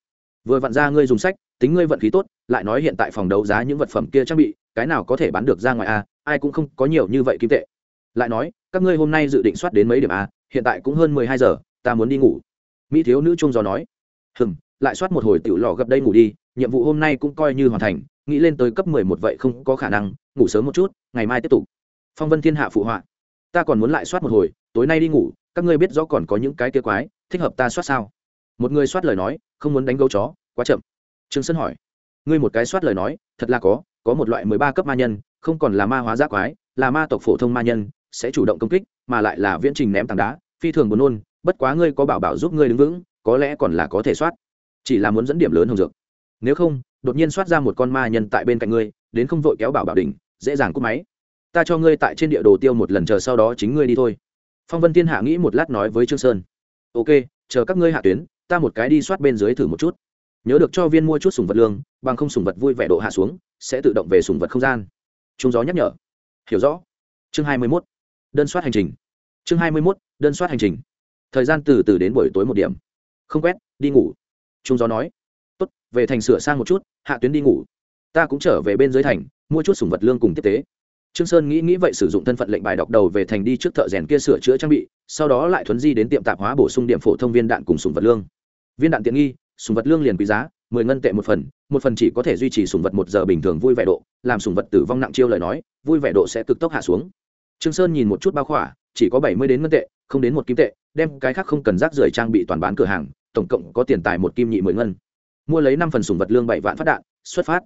Vừa vặn ra ngươi dùng sách, tính ngươi vận khí tốt, lại nói hiện tại phòng đấu giá những vật phẩm kia trang bị, cái nào có thể bán được ra ngoài a, ai cũng không có nhiều như vậy kim tệ. Lại nói, các ngươi hôm nay dự định soát đến mấy điểm a, hiện tại cũng hơn mười hai giờ, ta muốn đi ngủ. Mỹ thiếu nữ trung gió nói. Hừm, lại soát một hồi tiểu lò gặp đây ngủ đi, nhiệm vụ hôm nay cũng coi như hoàn thành, nghĩ lên tới cấp mười một vậy không có khả năng, ngủ sớm một chút, ngày mai tiếp tục. Phong vân thiên hạ phụ họa. Ta còn muốn lại soát một hồi, tối nay đi ngủ các ngươi biết rõ còn có những cái kia quái, thích hợp ta soát sao? Một người soát lời nói, không muốn đánh gấu chó, quá chậm. Trương sơn hỏi. Ngươi một cái soát lời nói, thật là có có một loại mười ba cấp ma nhân, không còn là ma hóa giác quái, là ma tộc phổ thông ma nhân, sẽ chủ động công kích, mà lại là viễn trình ném tảng đá, phi thường buồn nôn, bất quá ngươi có bảo bảo giúp ngươi đứng vững, có lẽ còn là có thể soát. Chỉ là muốn dẫn điểm lớn hồng dược. Nếu không, đột nhiên soát ra một con ma nhân tại bên cạnh ngươi, đến không vội kéo bảo bảo đỉnh, dễ dàng cúp máy. Ta cho ngươi tại trên địa đồ tiêu một lần chờ sau đó chính ngươi đi thôi phong vân thiên hạ nghĩ một lát nói với trương sơn. Ok, chờ các ngươi hạ tuyến, ta một cái đi soát bên dưới thử một chút. Nhớ được cho viên mua chút sùng vật lương, bằng không sùng vật vui vẻ độ hạ xuống, sẽ tự động về sùng vật không gian. Trung gió nhắc nhở. Hiểu rõ. Chương hai mươi 21. đơn soát hành trình. Chương hai mươi 21. đơn soát hành trình. Thời gian từ từ đến buổi tối một điểm. Không quét, đi ngủ. Trung gió nói. Tốt, về thành sửa sang một chút, hạ tuyến đi ngủ. Ta cũng trở về bên dưới thành, mua chút sùng vật lương cùng tiếp tế trương sơn nghĩ nghĩ vậy sử dụng thân phận lệnh bài đọc đầu về thành đi trước thợ rèn kia sửa chữa trang bị, sau đó lại thuấn di đến tiệm tạp hóa bổ sung điểm phổ thông viên đạn cùng sùng vật lương. Viên đạn tiện nghi, sùng vật lương liền quý giá, mười ngân tệ một phần một phần chỉ có thể duy trì sùng vật một giờ bình thường vui vẻ độ, làm sùng vật tử vong nặng chiêu lời nói, vui vẻ độ sẽ cực tốc hạ xuống. Trương sơn nhìn một chút bao khỏa, chỉ có bảy mươi đến ngân tệ, không đến một kim tệ, đem cái khác không cần rác rưởi trang bị toàn bán cửa hàng, tổng cộng có tiền tài một kim nhị mười ngân. Mua lấy năm phần sùng vật lương bảy vạn phát đạn, xuất phát.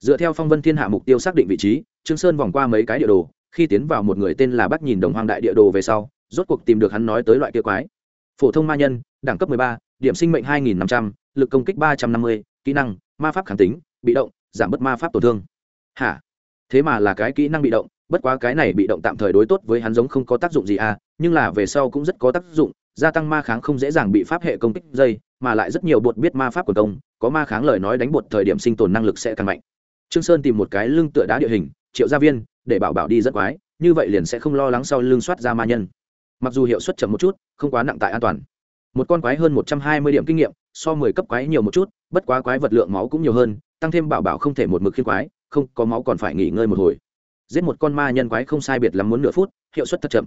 Dựa theo phong vân thiên hạ mục tiêu xác định vị trí trương sơn vòng qua mấy cái địa đồ khi tiến vào một người tên là bắt nhìn đồng hoang đại địa đồ về sau rốt cuộc tìm được hắn nói tới loại kia quái. Phổ thông ma nhân đẳng cấp 13, điểm sinh mệnh 2.500, lực công kích 350, kỹ năng ma pháp kháng tính bị động giảm bớt ma pháp tổn thương. Hả? Thế mà là cái kỹ năng bị động bất quá cái này bị động tạm thời đối tốt với hắn giống không có tác dụng gì à nhưng là về sau cũng rất có tác dụng gia tăng ma kháng không dễ dàng bị pháp hệ công kích dây mà lại rất nhiều bột biết ma pháp của công có ma kháng lời nói đánh bột thời điểm sinh tồn năng lực sẽ càng mạnh. Trương sơn tìm một cái lưng tựa đá địa hình triệu gia viên, để bảo bảo đi rất quái, như vậy liền sẽ không lo lắng sau lưng soát ra ma nhân. Mặc dù hiệu suất chậm một chút, không quá nặng tại an toàn. Một con quái hơn một trăm hai mươi điểm kinh nghiệm, so mười cấp quái nhiều một chút, bất quá quái vật lượng máu cũng nhiều hơn, tăng thêm bảo bảo không thể một mực khiên quái, không, có máu còn phải nghỉ ngơi một hồi. Giết một con ma nhân quái không sai biệt lắm muốn nửa phút, hiệu suất thật chậm.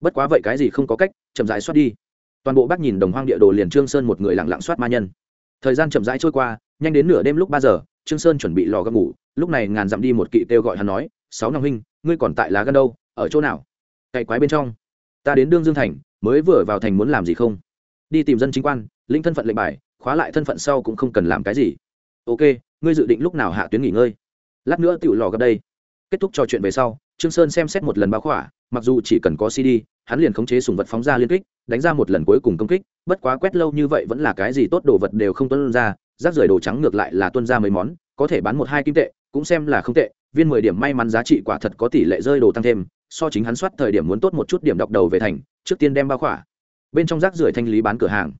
Bất quá vậy cái gì không có cách, chậm rãi soát đi. Toàn bộ bác nhìn đồng hoang địa đồ liền trương sơn một người lặng lặng soát ma nhân. Thời gian chậm rãi trôi qua, nhanh đến nửa đêm lúc ba giờ, trương sơn chuẩn bị lò gấp ngủ lúc này ngàn dặm đi một kỵ kêu gọi hắn nói, sáu năm huynh, ngươi còn tại lá gan đâu, ở chỗ nào? Cậy quái bên trong. Ta đến đương dương thành, mới vừa vào thành muốn làm gì không? Đi tìm dân chính quan, linh thân phận lệnh bài, khóa lại thân phận sau cũng không cần làm cái gì. Ok, ngươi dự định lúc nào hạ tuyến nghỉ ngơi? Lát nữa tiểu lò gặp đây. Kết thúc trò chuyện về sau, trương sơn xem xét một lần báo khỏa, mặc dù chỉ cần có cd hắn liền khống chế sùng vật phóng ra liên kích, đánh ra một lần cuối cùng công kích, bất quá quét lâu như vậy vẫn là cái gì tốt đồ vật đều không tuân ra, rác rưởi đồ trắng ngược lại là tuân ra mấy món có thể bán một hai kim tệ, cũng xem là không tệ, viên mười điểm may mắn giá trị quả thật có tỷ lệ rơi đồ tăng thêm, so chính hắn soát thời điểm muốn tốt một chút điểm đọc đầu về thành, trước tiên đem bao khỏa. Bên trong rác rưởi thanh lý bán cửa hàng.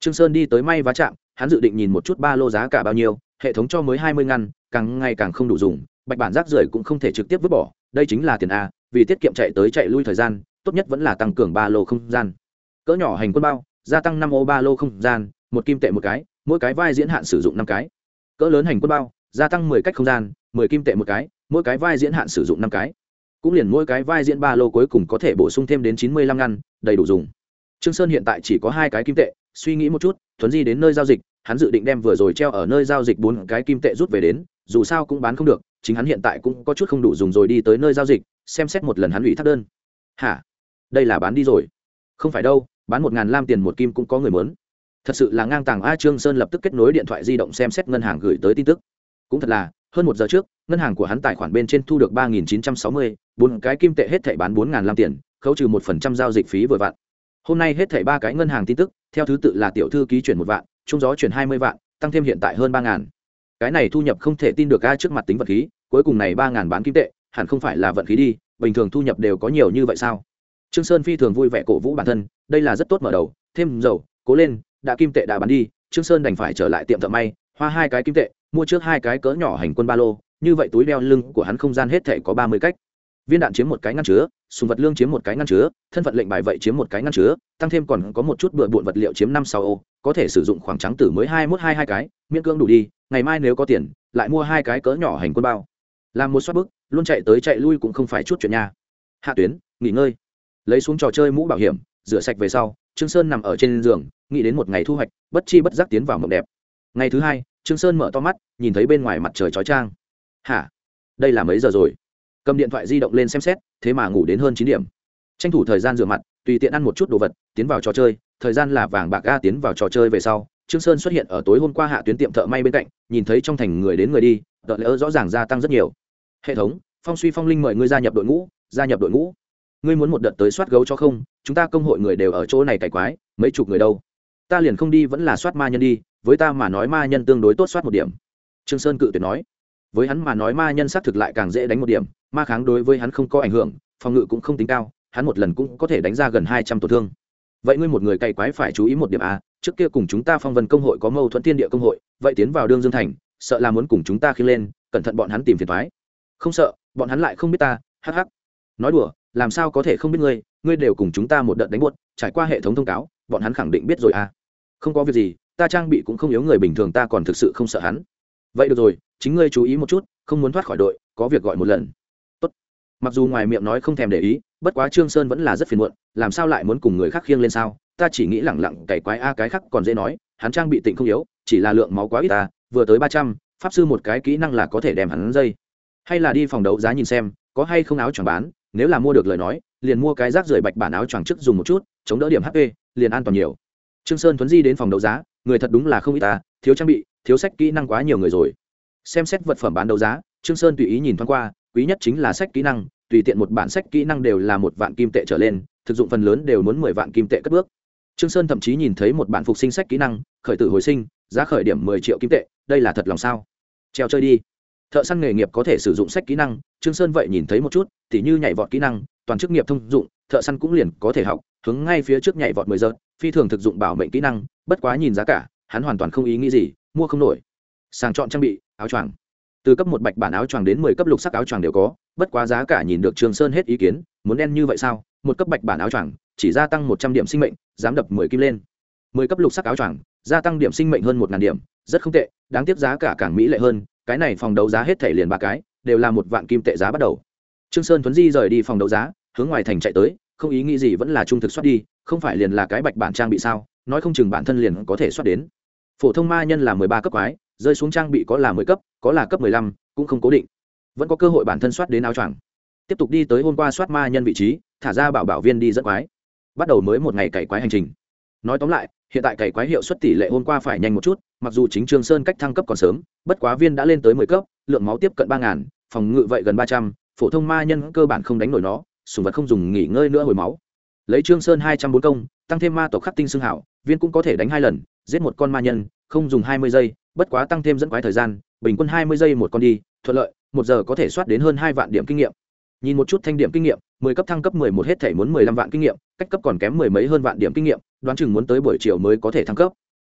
Trương sơn đi tới may vá chạm hắn dự định nhìn một chút ba lô giá cả bao nhiêu, hệ thống cho mới hai mươi ngăn, càng ngày càng không đủ dùng, bạch bản rác rưởi cũng không thể trực tiếp vứt bỏ, đây chính là tiền a, vì tiết kiệm chạy tới chạy lui thời gian, tốt nhất vẫn là tăng cường ba lô không gian. Cỡ nhỏ hành quân bao, gia tăng năm ô ba lô không gian, một kim tệ một cái, mỗi cái vai diễn hạn sử dụng năm cái. Cỡ lớn hành quân bao gia tăng mười cách không gian, mười kim tệ một cái, mỗi cái vai diễn hạn sử dụng năm cái. Cũng liền mỗi cái vai diễn ba lô cuối cùng có thể bổ sung thêm đến chín mươi lăm ngăn, đầy đủ dùng. Trương sơn hiện tại chỉ có hai cái kim tệ, suy nghĩ một chút, thuấn di đến nơi giao dịch, hắn dự định đem vừa rồi treo ở nơi giao dịch bốn cái kim tệ rút về đến, dù sao cũng bán không được, chính hắn hiện tại cũng có chút không đủ dùng rồi đi tới nơi giao dịch, xem xét một lần hắn ủy thác đơn. Hả? Đây là bán đi rồi. Không phải đâu, bán một ngàn lam tiền một kim cũng có người muốn. Thật sự là ngang tàng a trương sơn lập tức kết nối điện thoại di động xem xét ngân hàng gửi tới tin tức cũng thật là, hơn một giờ trước, ngân hàng của hắn tài khoản bên trên thu được ba nghìn chín trăm sáu mươi, bốn cái kim tệ hết thảy bán bốn ngàn làm tiền, khấu trừ một phần trăm giao dịch phí vừa vặn. Hôm nay hết thảy ba cái ngân hàng tin tức, theo thứ tự là tiểu thư ký chuyển một vạn, trung gió chuyển hai mươi vạn, tăng thêm hiện tại hơn ba ngàn. Cái này thu nhập không thể tin được ai trước mặt tính vật khí, cuối cùng này ba ngàn bán kim tệ, hẳn không phải là vận khí đi, bình thường thu nhập đều có nhiều như vậy sao? Trương sơn phi thường vui vẻ cổ vũ bản thân, đây là rất tốt mở đầu, thêm dầu, cố lên, đã kim tệ đã bán đi, trương sơn đành phải trở lại tiệm thợ may, hoa hai cái kim tệ mua trước hai cái cỡ nhỏ hành quân ba lô, như vậy túi đeo lưng của hắn không gian hết thể có ba mươi cách. Viên đạn chiếm một cái ngăn chứa, súng vật lương chiếm một cái ngăn chứa, thân phận lệnh bài vậy chiếm một cái ngăn chứa, tăng thêm còn có một chút bừa bộn vật liệu chiếm năm sáu ô, có thể sử dụng khoảng trắng tử mới hai mốt hai hai cái, miễn cưỡng đủ đi, ngày mai nếu có tiền, lại mua hai cái cỡ nhỏ hành quân bao. Làm một suất bức luôn chạy tới chạy lui cũng không phải chút chuyện nha. Hạ tuyến, nghỉ ngơi. Lấy xuống trò chơi mũ bảo hiểm, rửa sạch về sau, trương sơn nằm ở trên giường, nghĩ đến một ngày thu hoạch, bất chi bất giác tiến vào mộng đẹp. Ngày thứ hai trương sơn mở to mắt, nhìn thấy bên ngoài mặt trời chói chang. Hả? Đây là mấy giờ rồi? Cầm điện thoại di động lên xem xét, thế mà ngủ đến hơn chín điểm. Tranh thủ thời gian rửa mặt, tùy tiện ăn một chút đồ vật, tiến vào trò chơi. Thời gian là vàng bạc ga tiến vào trò chơi về sau, trương sơn xuất hiện ở tối hôm qua hạ tuyến tiệm thợ may bên cạnh, nhìn thấy trong thành người đến người đi đợt lỡ rõ ràng gia tăng rất nhiều. Hệ thống, phong suy phong linh mời ngươi gia nhập đội ngũ, gia nhập đội ngũ. Ngươi muốn một đợt tới soát gấu cho không? Chúng ta công hội người đều ở chỗ này cày quái, mấy chục người đâu? Ta liền không đi vẫn là soát ma nhân đi với ta mà nói ma nhân tương đối tốt soát một điểm. Trương sơn cự tuyệt nói. Với hắn mà nói ma nhân xác thực lại càng dễ đánh một điểm, ma kháng đối với hắn không có ảnh hưởng, phòng ngự cũng không tính cao, hắn một lần cũng có thể đánh ra gần hai trăm tổn thương. Vậy ngươi một người cày quái phải chú ý một điểm a, trước kia cùng chúng ta phong vân công hội có mâu thuẫn thiên địa công hội, vậy tiến vào đương dương thành, sợ là muốn cùng chúng ta khi lên, cẩn thận bọn hắn tìm phiền thoái không sợ, bọn hắn lại không biết ta, hắc hắc. Nói đùa, làm sao có thể không biết ngươi ngươi đều cùng chúng ta một đợt đánh buốt, trải qua hệ thống thông cáo, bọn hắn khẳng định biết rồi à không có việc gì ta trang bị cũng không yếu người bình thường ta còn thực sự không sợ hắn. Vậy được rồi, chính ngươi chú ý một chút, không muốn thoát khỏi đội, có việc gọi một lần. Tốt. mặc dù ngoài miệng nói không thèm để ý, bất quá trương sơn vẫn là rất phiền muộn, làm sao lại muốn cùng người khác khiêng lên sao? Ta chỉ nghĩ lẳng lặng cày quái a, cái khác còn dễ nói, hắn trang bị tịnh không yếu, chỉ là lượng máu quá ít ta, vừa tới ba trăm, pháp sư một cái kỹ năng là có thể đem hắn dây. Hay là đi phòng đấu giá nhìn xem, có hay không áo choàng bán, nếu là mua được lời nói, liền mua cái rác rưởi bạch bản áo choàng trước dùng một chút, chống đỡ điểm hp liền an toàn nhiều. Trương sơn thuấn di đến phòng đấu giá người thật đúng là không ít ta, thiếu trang bị, thiếu sách kỹ năng quá nhiều người rồi. Xem xét vật phẩm bán đấu giá, trương sơn tùy ý nhìn thoáng qua, quý nhất chính là sách kỹ năng, tùy tiện một bản sách kỹ năng đều là một vạn kim tệ trở lên, thực dụng phần lớn đều muốn mười vạn kim tệ cất bước. Trương sơn thậm chí nhìn thấy một bản phục sinh sách kỹ năng, khởi tử hồi sinh, giá khởi điểm mười triệu kim tệ, đây là thật lòng sao? Treo chơi đi. Thợ săn nghề nghiệp có thể sử dụng sách kỹ năng, trương sơn vậy nhìn thấy một chút, tỉ như nhảy vọt kỹ năng, toàn chức nghiệp thông dụng, thợ săn cũng liền có thể học hướng ngay phía trước nhảy vọt mười giờ, phi thường thực dụng bảo mệnh kỹ năng, bất quá nhìn giá cả, hắn hoàn toàn không ý nghĩ gì, mua không nổi. Sàng chọn trang bị, áo choàng. Từ cấp một bạch bản áo choàng đến mười cấp lục sắc áo choàng đều có, bất quá giá cả nhìn được trương sơn hết ý kiến, muốn đen như vậy sao? Một cấp bạch bản áo choàng, chỉ gia tăng một trăm điểm sinh mệnh, dám đập mười kim lên. Mười cấp lục sắc áo choàng, gia tăng điểm sinh mệnh hơn một ngàn điểm, rất không tệ, đáng tiếc giá cả càng mỹ lệ hơn, cái này phòng đấu giá hết thể liền ba cái, đều là một vạn kim tệ giá bắt đầu. Trương sơn thuấn di rời đi phòng đấu giá, hướng ngoài thành chạy tới không ý nghĩ gì vẫn là trung thực soát đi, không phải liền là cái bạch bản trang bị sao? Nói không chừng bản thân liền có thể soát đến. Phổ thông ma nhân là mười ba cấp quái, rơi xuống trang bị có là mười cấp, có là cấp mười lăm, cũng không cố định. Vẫn có cơ hội bản thân soát đến áo choàng. Tiếp tục đi tới hôm qua soát ma nhân vị trí, thả ra bảo bảo viên đi dẫn quái. Bắt đầu mới một ngày cày quái hành trình. Nói tóm lại, hiện tại cày quái hiệu suất tỷ lệ hôm qua phải nhanh một chút, mặc dù chính trương sơn cách thăng cấp còn sớm, bất quá viên đã lên tới mười cấp, lượng máu tiếp cận ba ngàn, phòng ngự vậy gần ba trăm, phổ thông ma nhân cơ bản không đánh nổi nó sùng vật không dùng nghỉ ngơi nữa hồi máu. Lấy trương sơn hai trăm bốn công, tăng thêm ma tộc khắc tinh xương hảo, viên cũng có thể đánh hai lần, giết một con ma nhân, không dùng hai mươi giây, bất quá tăng thêm dẫn quái thời gian, bình quân hai mươi giây một con đi, thuận lợi, một giờ có thể soát đến hơn hai vạn điểm kinh nghiệm. Nhìn một chút thanh điểm kinh nghiệm, mười cấp thăng cấp mười một hết thể muốn mười lăm vạn kinh nghiệm, cách cấp còn kém mười mấy hơn vạn điểm kinh nghiệm, đoán chừng muốn tới buổi chiều mới có thể thăng cấp.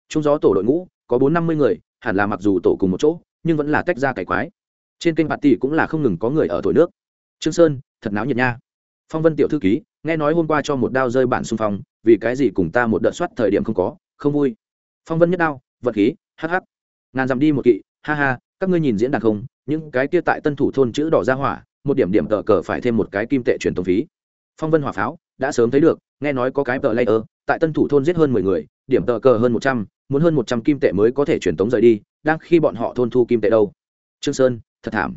Trung gió tổ đội ngũ, có bốn năm mươi người, hẳn là mặc dù tổ cùng một chỗ, nhưng vẫn là tách ra cải quái. Trên kênh bạt tỷ cũng là không ngừng có người ở thổi nước. Trương sơn, thật náo nhiệt nha phong vân tiểu thư ký, nghe nói hôm qua cho một đao rơi bản xung phong, vì cái gì cùng ta một đợt soát thời điểm không có, không vui. Phong vân nhất đao, vật khí hh ngàn dặm đi một kỵ, ha ha, các ngươi nhìn diễn đàn không, những cái kia tại tân thủ thôn chữ đỏ ra hỏa, một điểm điểm tờ cờ phải thêm một cái kim tệ truyền tống phí. Phong vân hỏa pháo, đã sớm thấy được, nghe nói có cái tờ layer, tại tân thủ thôn giết hơn mười người, điểm tờ cờ hơn một trăm, muốn hơn một trăm kim tệ mới có thể truyền tống rời đi, đang khi bọn họ thôn thu kim tệ đâu. Trương sơn, thật thảm.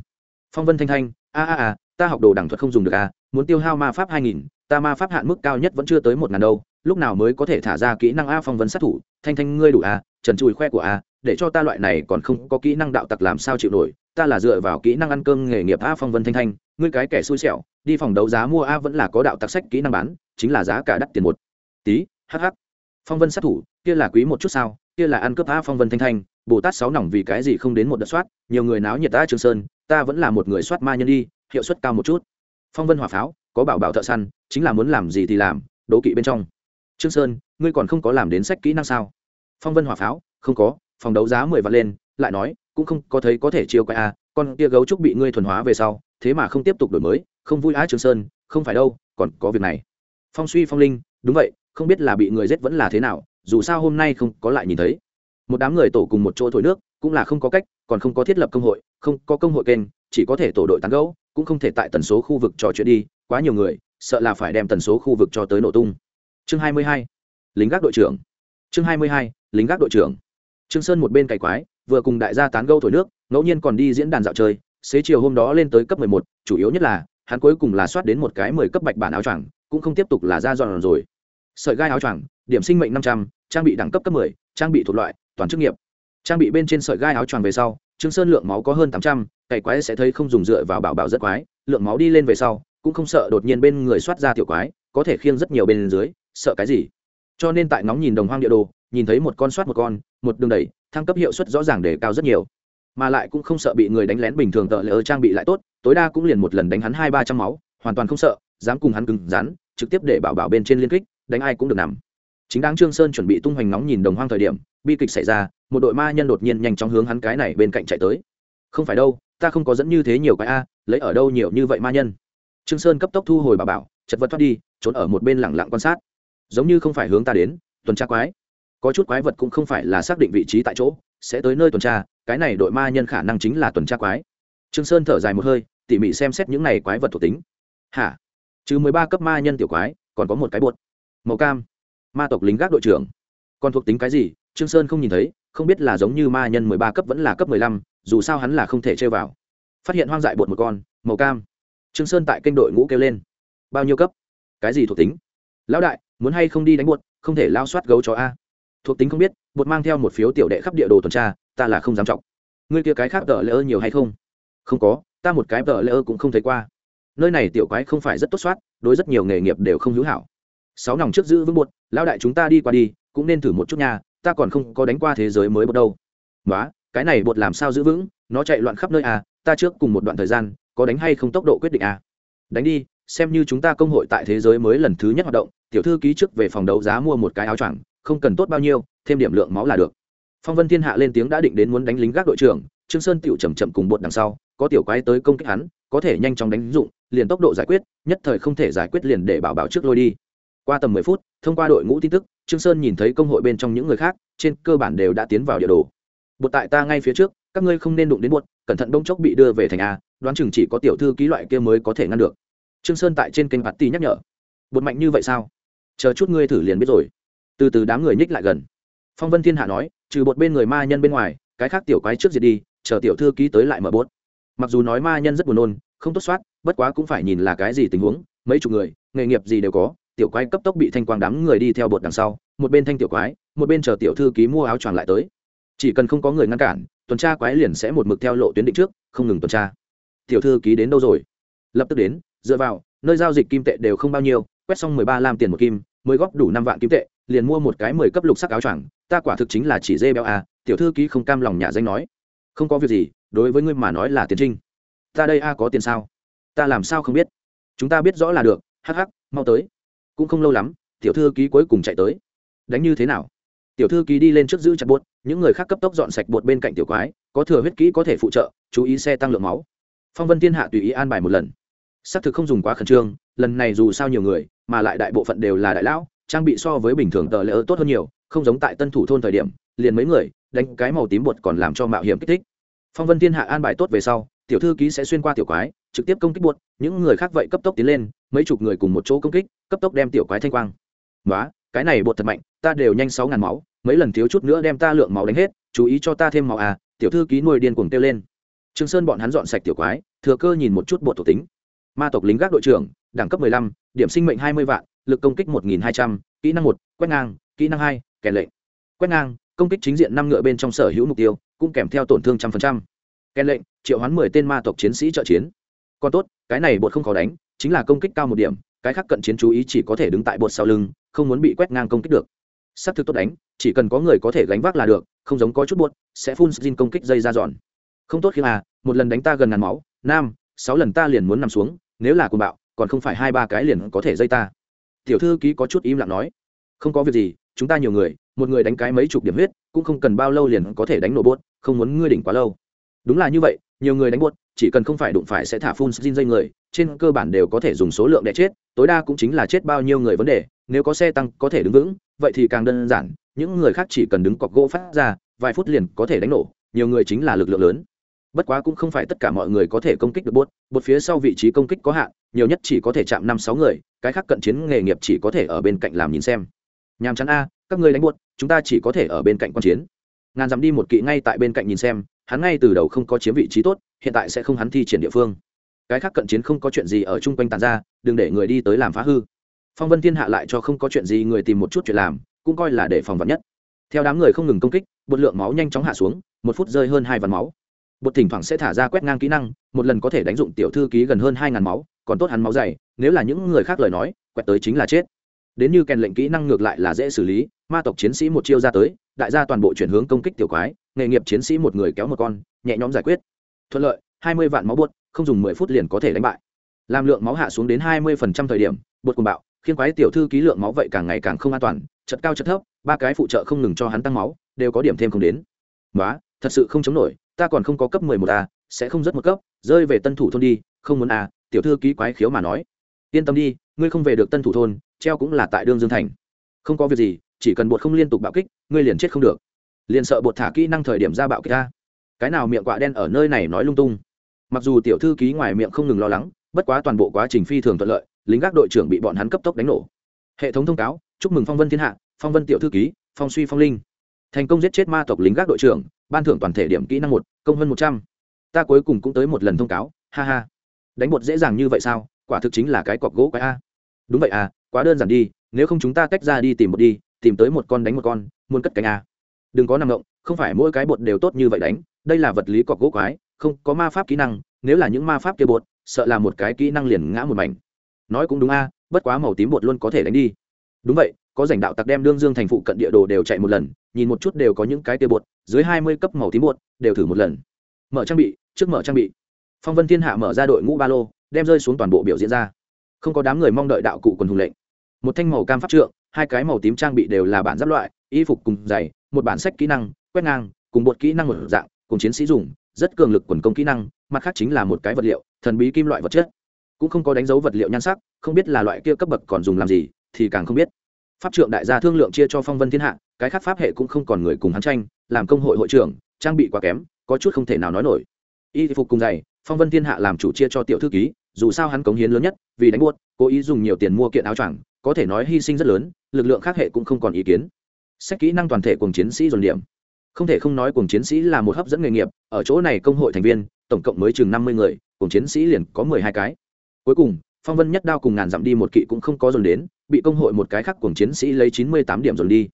Phong vân thanh thanh, a a a, ta học đồ đẳng thuật không dùng được a muốn tiêu hao ma pháp hai nghìn, ta ma pháp hạn mức cao nhất vẫn chưa tới một ngàn đâu, lúc nào mới có thể thả ra kỹ năng a phong vân sát thủ? Thanh thanh, ngươi đủ a, trần chùi khoe của a, để cho ta loại này còn không có kỹ năng đạo tặc làm sao chịu nổi, ta là dựa vào kỹ năng ăn cơm nghề nghiệp a phong vân thanh thanh, ngươi cái kẻ xui xẻo, đi phòng đấu giá mua a vẫn là có đạo tặc sách kỹ năng bán, chính là giá cả đắt tiền một. Tí hh phong vân sát thủ, kia là quý một chút sao, kia là ăn cướp a phong vân thanh thanh, bồ tát sáu nòng vì cái gì không đến một đợt soát, nhiều người náo nhiệt ta trường sơn, ta vẫn là một người soát ma nhân đi, hiệu suất cao một chút phong vân hỏa pháo, có bảo bảo thợ săn, chính là muốn làm gì thì làm, đố kỵ bên trong. Trương sơn, ngươi còn không có làm đến sách kỹ năng sao? Phong vân hỏa pháo, không có, phòng đấu giá mười vạn lên, lại nói, cũng không có thấy có thể chiêu quay a à, con kia gấu trúc bị ngươi thuần hóa về sau, thế mà không tiếp tục đổi mới, không vui á trương sơn, không phải đâu, còn có việc này. Phong suy phong linh, đúng vậy, không biết là bị người giết vẫn là thế nào, dù sao hôm nay không có lại nhìn thấy. Một đám người tổ cùng một chỗ thổi nước, cũng là không có cách, còn không có thiết lập công hội, không có công hội kênh, chỉ có thể tổ đội tán gấu cũng không thể tại tần số khu vực trò chuyện đi quá nhiều người sợ là phải đem tần số khu vực cho tới nổ tung chương 22. lính gác đội trưởng chương 22. lính gác đội trưởng trương sơn một bên cày quái vừa cùng đại gia tán gẫu thổi nước ngẫu nhiên còn đi diễn đàn dạo chơi xế chiều hôm đó lên tới cấp 11, chủ yếu nhất là hắn cuối cùng là soát đến một cái 10 cấp bạch bản áo choàng cũng không tiếp tục là ra dọn rồi sợi gai áo choàng điểm sinh mệnh 500, trang bị đẳng cấp cấp 10, trang bị thuộc loại toàn chức nghiệp trang bị bên trên sợi gai áo choàng về sau trương sơn lượng máu có hơn 800, cày quái sẽ thấy không dùng dựa vào bảo bảo rất quái lượng máu đi lên về sau cũng không sợ đột nhiên bên người soát ra tiểu quái có thể khiêng rất nhiều bên dưới sợ cái gì? Cho nên tại ngóng nhìn đồng hoang địa đồ nhìn thấy một con soát một con một đường đẩy thăng cấp hiệu suất rõ ràng để cao rất nhiều. Mà lại cũng không sợ bị người đánh lén bình thường tợ lỡ trang bị lại tốt tối đa cũng liền một lần đánh hắn hai ba trăm máu hoàn toàn không sợ dám cùng hắn cứng rắn trực tiếp để bảo bảo bên trên liên kích đánh ai cũng được nằm chính đáng trương sơn chuẩn bị tung hoành nóng nhìn đồng hoang thời điểm, bi kịch xảy ra, một đội ma nhân đột nhiên nhanh chóng hướng hắn cái này bên cạnh chạy tới. Không phải đâu, ta không có dẫn như thế nhiều cái a, lấy ở đâu nhiều như vậy ma nhân? Trương sơn cấp tốc thu hồi bảo bảo, chật vật thoát đi, trốn ở một bên lẳng lặng quan sát. Giống như không phải hướng ta đến, tuần tra quái. Có chút quái vật cũng không phải là xác định vị trí tại chỗ, sẽ tới nơi tuần tra, cái này đội ma nhân khả năng chính là tuần tra quái. Trương sơn thở dài một hơi, tỉ mỉ xem xét những này quái vật thuộc tính. Hả? Trừ mười ba cấp ma nhân tiểu quái, còn có một cái bột. Màu cam ma tộc lính gác đội trưởng. Còn thuộc tính cái gì, trương sơn không nhìn thấy, không biết là giống như ma nhân mười ba cấp vẫn là cấp mười lăm, dù sao hắn là không thể chơi vào. Phát hiện hoang dại bột một con, màu cam. Trương sơn tại kênh đội ngũ kêu lên. Bao nhiêu cấp? Cái gì thuộc tính? Lão đại, muốn hay không đi đánh bột, không thể lao soát gấu chó a. Thuộc tính không biết, bột mang theo một phiếu tiểu đệ khắp địa đồ tuần tra, ta là không dám trọng ngươi kia cái khác tờ lỡ nhiều hay không? Không có, ta một cái tờ lỡ cũng không thấy qua. Nơi này tiểu quái không phải rất tốt soát, đối rất nhiều nghề nghiệp đều không hữu hảo sáu nòng trước giữ vững bột lão đại chúng ta đi qua đi, cũng nên thử một chút nha, ta còn không có đánh qua thế giới mới bột đâu. Nói cái này bột làm sao giữ vững, nó chạy loạn khắp nơi à ta trước cùng một đoạn thời gian, có đánh hay không tốc độ quyết định à. Đánh đi, xem như chúng ta công hội tại thế giới mới lần thứ nhất hoạt động, tiểu thư ký trước về phòng đấu giá mua một cái áo choàng, không cần tốt bao nhiêu, thêm điểm lượng máu là được. Phong vân thiên hạ lên tiếng đã định đến muốn đánh lính gác đội trưởng, trương sơn tiểu chậm chậm cùng bột đằng sau, có tiểu quái tới công kích hắn, có thể nhanh chóng đánh dụng, liền tốc độ giải quyết, nhất thời không thể giải quyết liền để bảo bảo trước lôi đi qua tầm mười phút, thông qua đội ngũ tin tức, trương sơn nhìn thấy công hội bên trong những người khác, trên cơ bản đều đã tiến vào địa đồ. Bột tại ta ngay phía trước, các ngươi không nên đụng đến bột, cẩn thận đông chốc bị đưa về thành a, đoán chừng chỉ có tiểu thư ký loại kia mới có thể ngăn được. Trương sơn tại trên kênh bạt ti nhắc nhở. Bột mạnh như vậy sao? Chờ chút ngươi thử liền biết rồi. Từ từ đám người nhích lại gần. Phong vân thiên hạ nói, trừ bột bên người ma nhân bên ngoài, cái khác tiểu quái trước diệt đi, chờ tiểu thư ký tới lại mở bốt mặc dù nói ma nhân rất buồn nôn, không tốt soát, bất quá cũng phải nhìn là cái gì tình huống, mấy chục người, nghề nghiệp gì đều có tiểu quái cấp tốc bị thanh quang đám người đi theo bột đằng sau, một bên thanh tiểu quái, một bên chờ tiểu thư ký mua áo choàng lại tới. Chỉ cần không có người ngăn cản, tuần tra quái liền sẽ một mực theo lộ tuyến định trước, không ngừng tuần tra. Tiểu thư ký đến đâu rồi? Lập tức đến, dựa vào, nơi giao dịch kim tệ đều không bao nhiêu, quét xong mười ba lam tiền một kim, mới góp đủ năm vạn kim tệ, liền mua một cái mười cấp lục sắc áo choàng, ta quả thực chính là chỉ dê béo à tiểu thư ký không cam lòng nhà danh nói. Không có việc gì, đối với ngươi mà nói là tiền trinh. Ta đây a có tiền sao? Ta làm sao không biết? Chúng ta biết rõ là được, hắc hắc, mau tới cũng không lâu lắm, tiểu thư ký cuối cùng chạy tới. Đánh như thế nào? Tiểu thư ký đi lên trước giữ chặt bột, những người khác cấp tốc dọn sạch bột bên cạnh tiểu quái, có thừa huyết kỹ có thể phụ trợ, chú ý xe tăng lượng máu. Phong vân thiên hạ tùy ý an bài một lần. Xác thực không dùng quá khẩn trương, lần này dù sao nhiều người, mà lại đại bộ phận đều là đại lão, trang bị so với bình thường tờ lỡ tốt hơn nhiều, không giống tại tân thủ thôn thời điểm, liền mấy người, đánh cái màu tím bột còn làm cho mạo hiểm kích thích. Phong vân thiên hạ an bài tốt về sau, tiểu thư ký sẽ xuyên qua tiểu quái trực tiếp công kích buột, những người khác vậy cấp tốc tiến lên mấy chục người cùng một chỗ công kích cấp tốc đem tiểu quái thanh quang. Nói cái này bột thật mạnh ta đều nhanh sáu ngàn máu mấy lần thiếu chút nữa đem ta lượng máu đánh hết chú ý cho ta thêm máu à tiểu thư ký nuôi điên cuồng kêu lên. Trương sơn bọn hắn dọn sạch tiểu quái thừa cơ nhìn một chút bột thuộc tính. Ma tộc lính gác đội trưởng đẳng cấp 15, điểm sinh mệnh 20 vạn lực công kích 1.200, kỹ năng một quét ngang kỹ năng hai kèn lệnh. Quét ngang công kích chính diện năm ngựa bên trong sở hữu mục tiêu cũng kèm theo tổn thương trăm phần trăm. Kèn lệnh triệu hoán mười tên ma tộc chiến sĩ trợ chiến còn tốt, cái này bột không khó đánh, chính là công kích cao một điểm, cái khác cận chiến chú ý chỉ có thể đứng tại bột sau lưng, không muốn bị quét ngang công kích được. S thực tốt đánh, chỉ cần có người có thể gánh vác là được, không giống có chút bột, sẽ phun xin công kích dây ra dọn. Không tốt khi mà, một lần đánh ta gần ngàn máu, nam, sáu lần ta liền muốn nằm xuống, nếu là cuồng bạo, còn không phải hai ba cái liền có thể dây ta. Tiểu thư ký có chút im lặng nói. Không có việc gì, chúng ta nhiều người, một người đánh cái mấy chục điểm huyết, cũng không cần bao lâu liền có thể đánh nổ bốt không muốn ngươi đỉnh quá lâu. Đúng là như vậy, nhiều người đánh bốt chỉ cần không phải đụng phải sẽ thả phun xin dây người, trên cơ bản đều có thể dùng số lượng để chết, tối đa cũng chính là chết bao nhiêu người vấn đề, nếu có xe tăng có thể đứng vững, vậy thì càng đơn giản, những người khác chỉ cần đứng cọc gỗ phát ra, vài phút liền có thể đánh nổ, nhiều người chính là lực lượng lớn. Bất quá cũng không phải tất cả mọi người có thể công kích được bốt bột phía sau vị trí công kích có hạn, nhiều nhất chỉ có thể chạm năm sáu người, cái khác cận chiến nghề nghiệp chỉ có thể ở bên cạnh làm nhìn xem. Nhàm chán a, các ngươi đánh bốt chúng ta chỉ có thể ở bên cạnh quan chiến. Ngàn dám đi một kỵ ngay tại bên cạnh nhìn xem hắn ngay từ đầu không có chiếm vị trí tốt, hiện tại sẽ không hắn thi triển địa phương. Cái khác cận chiến không có chuyện gì ở chung quanh tàn ra, đừng để người đi tới làm phá hư. Phong vân thiên hạ lại cho không có chuyện gì người tìm một chút chuyện làm, cũng coi là để phòng vật nhất. Theo đám người không ngừng công kích, bột lượng máu nhanh chóng hạ xuống, một phút rơi hơn hai vạn máu. Bột thỉnh thoảng sẽ thả ra quét ngang kỹ năng, một lần có thể đánh dụng tiểu thư ký gần hơn hai ngàn máu, còn tốt hắn máu dày, nếu là những người khác lời nói, quẹt tới chính là chết. Đến như kèn lệnh kỹ năng ngược lại là dễ xử lý, ma tộc chiến sĩ một chiêu ra tới đại gia toàn bộ chuyển hướng công kích tiểu quái, nghề nghiệp chiến sĩ một người kéo một con, nhẹ nhõm giải quyết. Thuận lợi, hai mươi vạn máu buốt không dùng mười phút liền có thể đánh bại. Làm lượng máu hạ xuống đến hai mươi phần trăm thời điểm, bột cùng bạo khiến quái tiểu thư ký lượng máu vậy càng ngày càng không an toàn chật cao chật thấp, ba cái phụ trợ không ngừng cho hắn tăng máu, đều có điểm thêm không đến. Nói thật sự không chống nổi, ta còn không có cấp mười một a, sẽ không rất một cấp, rơi về tân thủ thôn đi, không muốn a, tiểu thư ký quái khiếu mà nói. Yên tâm đi, ngươi không về được tân thủ thôn, treo cũng là tại đương dương thành. Không có việc gì chỉ cần bột không liên tục bạo kích, ngươi liền chết không được. Liền sợ bột thả kỹ năng thời điểm ra bạo kích ra cái nào miệng quạ đen ở nơi này nói lung tung. Mặc dù tiểu thư ký ngoài miệng không ngừng lo lắng, bất quá toàn bộ quá trình phi thường thuận lợi, lính gác đội trưởng bị bọn hắn cấp tốc đánh nổ. Hệ thống thông cáo, chúc mừng phong vân thiên hạ, phong vân tiểu thư ký, phong suy phong linh. Thành công giết chết ma tộc lính gác đội trưởng, ban thưởng toàn thể điểm kỹ năng một, công hơn một trăm. Ta cuối cùng cũng tới một lần thông cáo, ha ha. Đánh bột dễ dàng như vậy sao? Quả thực chính là cái cọc gỗ quái a. Đúng vậy à quá đơn giản đi, nếu không chúng ta tách ra đi tìm một đi tìm tới một con đánh một con, muốn cất cánh a đừng có nằm động, không phải mỗi cái bột đều tốt như vậy đánh, đây là vật lý cọc gỗ quái, không, có ma pháp kỹ năng, nếu là những ma pháp kia bột, sợ là một cái kỹ năng liền ngã một mảnh. Nói cũng đúng a, bất quá màu tím bột luôn có thể đánh đi. Đúng vậy, có giành đạo tặc đem đương dương thành phụ cận địa đồ đều chạy một lần, nhìn một chút đều có những cái tia bột, dưới hai mươi cấp màu tím bột, đều thử một lần. Mở trang bị, trước mở trang bị. Phong vân thiên hạ mở ra đội ngũ ba lô, đem rơi xuống toàn bộ biểu diễn ra. Không có đám người mong đợi đạo cụ quần hùng lệnh. Một thanh màu cam pháp trượng hai cái màu tím trang bị đều là bản giáp loại, y phục cùng giày, một bản sách kỹ năng, quét ngang, cùng bột kỹ năng một dạng, cùng chiến sĩ dùng, rất cường lực quần công kỹ năng, mặt khác chính là một cái vật liệu, thần bí kim loại vật chất. Cũng không có đánh dấu vật liệu nhan sắc, không biết là loại kia cấp bậc còn dùng làm gì, thì càng không biết. Pháp trượng đại gia thương lượng chia cho phong vân thiên hạ, cái khác pháp hệ cũng không còn người cùng hắn tranh, làm công hội hội trưởng, trang bị quá kém, có chút không thể nào nói nổi. Y phục cùng giày, phong vân thiên hạ làm chủ chia cho tiểu thư ký, dù sao hắn cống hiến lớn nhất, vì đánh buốt, cố ý dùng nhiều tiền mua kiện áo choàng, có thể nói hy sinh rất lớn lực lượng khác hệ cũng không còn ý kiến. Xét kỹ năng toàn thể cùng chiến sĩ dồn điểm. Không thể không nói cùng chiến sĩ là một hấp dẫn nghề nghiệp, ở chỗ này công hội thành viên, tổng cộng mới chừng năm mươi người cùng chiến sĩ liền có mười hai cái. Cuối cùng, phong vân nhất đao cùng ngàn dặm đi một kỵ cũng không có dồn đến, bị công hội một cái khác cùng chiến sĩ lấy chín mươi tám điểm dồn đi.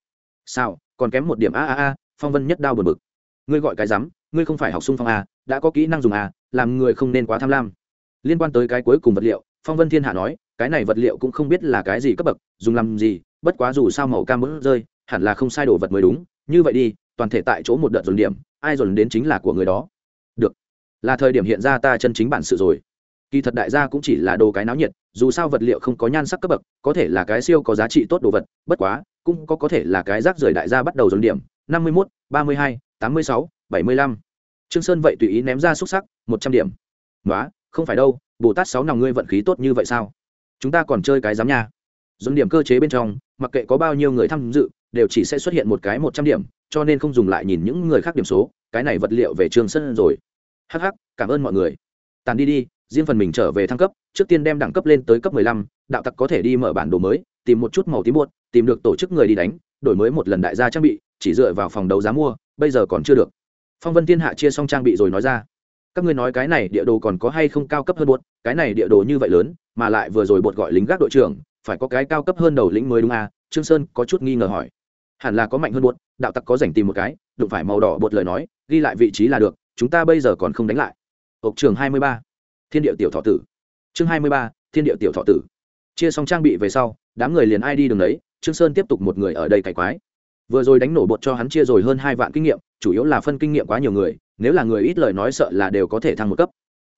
Sao, còn kém một điểm a a a, phong vân nhất đao bật bực. Ngươi gọi cái rắm ngươi không phải học sung phong a đã có kỹ năng dùng a làm người không nên quá tham lam. Liên quan tới cái cuối cùng vật liệu, phong vân thiên hạ nói, cái này vật liệu cũng không biết là cái gì cấp bậc, dùng làm gì bất quá dù sao màu cam mỡ rơi, hẳn là không sai đồ vật mới đúng. Như vậy đi, toàn thể tại chỗ một đợt dồn điểm, ai dồn đến chính là của người đó. Được. Là thời điểm hiện ra ta chân chính bản sự rồi. Kỳ thật đại gia cũng chỉ là đồ cái náo nhiệt, dù sao vật liệu không có nhan sắc cấp bậc, có thể là cái siêu có giá trị tốt đồ vật, bất quá, cũng có có thể là cái rác rưởi đại gia bắt đầu dồn điểm. Năm mươi mốt, ba mươi hai, tám mươi sáu, bảy mươi lăm. Trương sơn vậy tùy ý ném ra xúc sắc, một trăm điểm. Nói không phải đâu, bồ tát sáu nòng ngươi vận khí tốt như vậy sao? Chúng ta còn chơi cái giám nha dồn điểm cơ chế bên trong, mặc kệ có bao nhiêu người tham dự, đều chỉ sẽ xuất hiện một cái một trăm điểm, cho nên không dùng lại nhìn những người khác điểm số, cái này vật liệu về trường sân rồi. Hh cảm ơn mọi người. Tàn đi đi, riêng phần mình trở về thăng cấp, trước tiên đem đẳng cấp lên tới cấp mười lăm, đạo tặc có thể đi mở bản đồ mới, tìm một chút màu tím buốt tìm được tổ chức người đi đánh, đổi mới một lần đại gia trang bị, chỉ dựa vào phòng đấu giá mua, bây giờ còn chưa được. Phong vân thiên hạ chia xong trang bị rồi nói ra các ngươi nói cái này địa đồ còn có hay không cao cấp hơn bột cái này địa đồ như vậy lớn, mà lại vừa rồi bột gọi lính gác đội trưởng, phải có cái cao cấp hơn đầu lĩnh mới đúng à? Trương sơn có chút nghi ngờ hỏi. Hẳn là có mạnh hơn bột đạo tặc có dành tìm một cái, đụng phải màu đỏ bột lời nói, ghi lại vị trí là được, chúng ta bây giờ còn không đánh lại. Ộc trường hai mươi ba. Thiên địa tiểu thọ tử. Chương hai mươi ba, thiên địa tiểu thọ tử. Chia xong trang bị về sau, đám người liền ai đi đường đấy, trương sơn tiếp tục một người ở đây cày quái. Vừa rồi đánh nổ bột cho hắn chia rồi hơn hai vạn kinh nghiệm, chủ yếu là phân kinh nghiệm quá nhiều người nếu là người ít lời nói sợ là đều có thể thăng một cấp.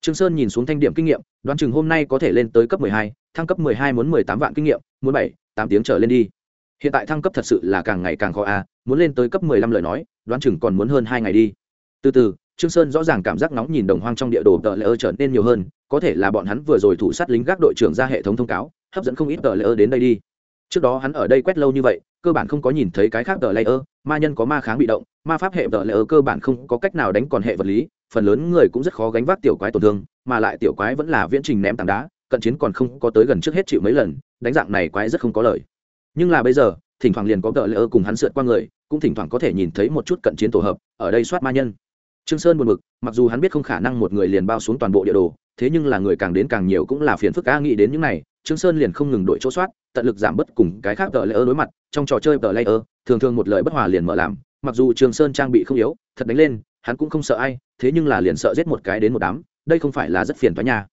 Trương sơn nhìn xuống thanh điểm kinh nghiệm, đoán chừng hôm nay có thể lên tới cấp mười hai, thăng cấp mười hai muốn mười tám vạn kinh nghiệm, muốn bảy, tám tiếng trở lên đi. Hiện tại thăng cấp thật sự là càng ngày càng khó a, muốn lên tới cấp mười lăm lời nói, đoán chừng còn muốn hơn hai ngày đi. Từ từ, trương sơn rõ ràng cảm giác nóng nhìn đồng hoang trong địa đồ tờ lỡ trở nên nhiều hơn, có thể là bọn hắn vừa rồi thủ sát lính gác đội trưởng ra hệ thống thông cáo, hấp dẫn không ít tờ lỡ đến đây đi. Trước đó hắn ở đây quét lâu như vậy, cơ bản không có nhìn thấy cái khác tờ lỡ ma nhân có ma kháng bị động, ma pháp hệ vợ lẽ ở cơ bản không có cách nào đánh còn hệ vật lý, phần lớn người cũng rất khó gánh vác tiểu quái tổn thương, mà lại tiểu quái vẫn là viễn trình ném tảng đá, cận chiến còn không có tới gần trước hết chịu mấy lần, đánh dạng này quái rất không có lời. Nhưng là bây giờ, thỉnh thoảng liền có vợ lẽ ở cùng hắn sượt qua người, cũng thỉnh thoảng có thể nhìn thấy một chút cận chiến tổ hợp, ở đây soát ma nhân. Trương sơn buồn bực, mặc dù hắn biết không khả năng một người liền bao xuống toàn bộ địa đồ, thế nhưng là người càng đến càng nhiều cũng là phiền phức, a nghĩ đến những này, trương sơn liền không ngừng đổi chỗ soát tận lực giảm bớt cùng cái khác tờ layer đối mặt, trong trò chơi tờ layer, thường thường một lời bất hòa liền mở làm, mặc dù trương sơn trang bị không yếu, thật đánh lên, hắn cũng không sợ ai, thế nhưng là liền sợ giết một cái đến một đám, đây không phải là rất phiền toái nha.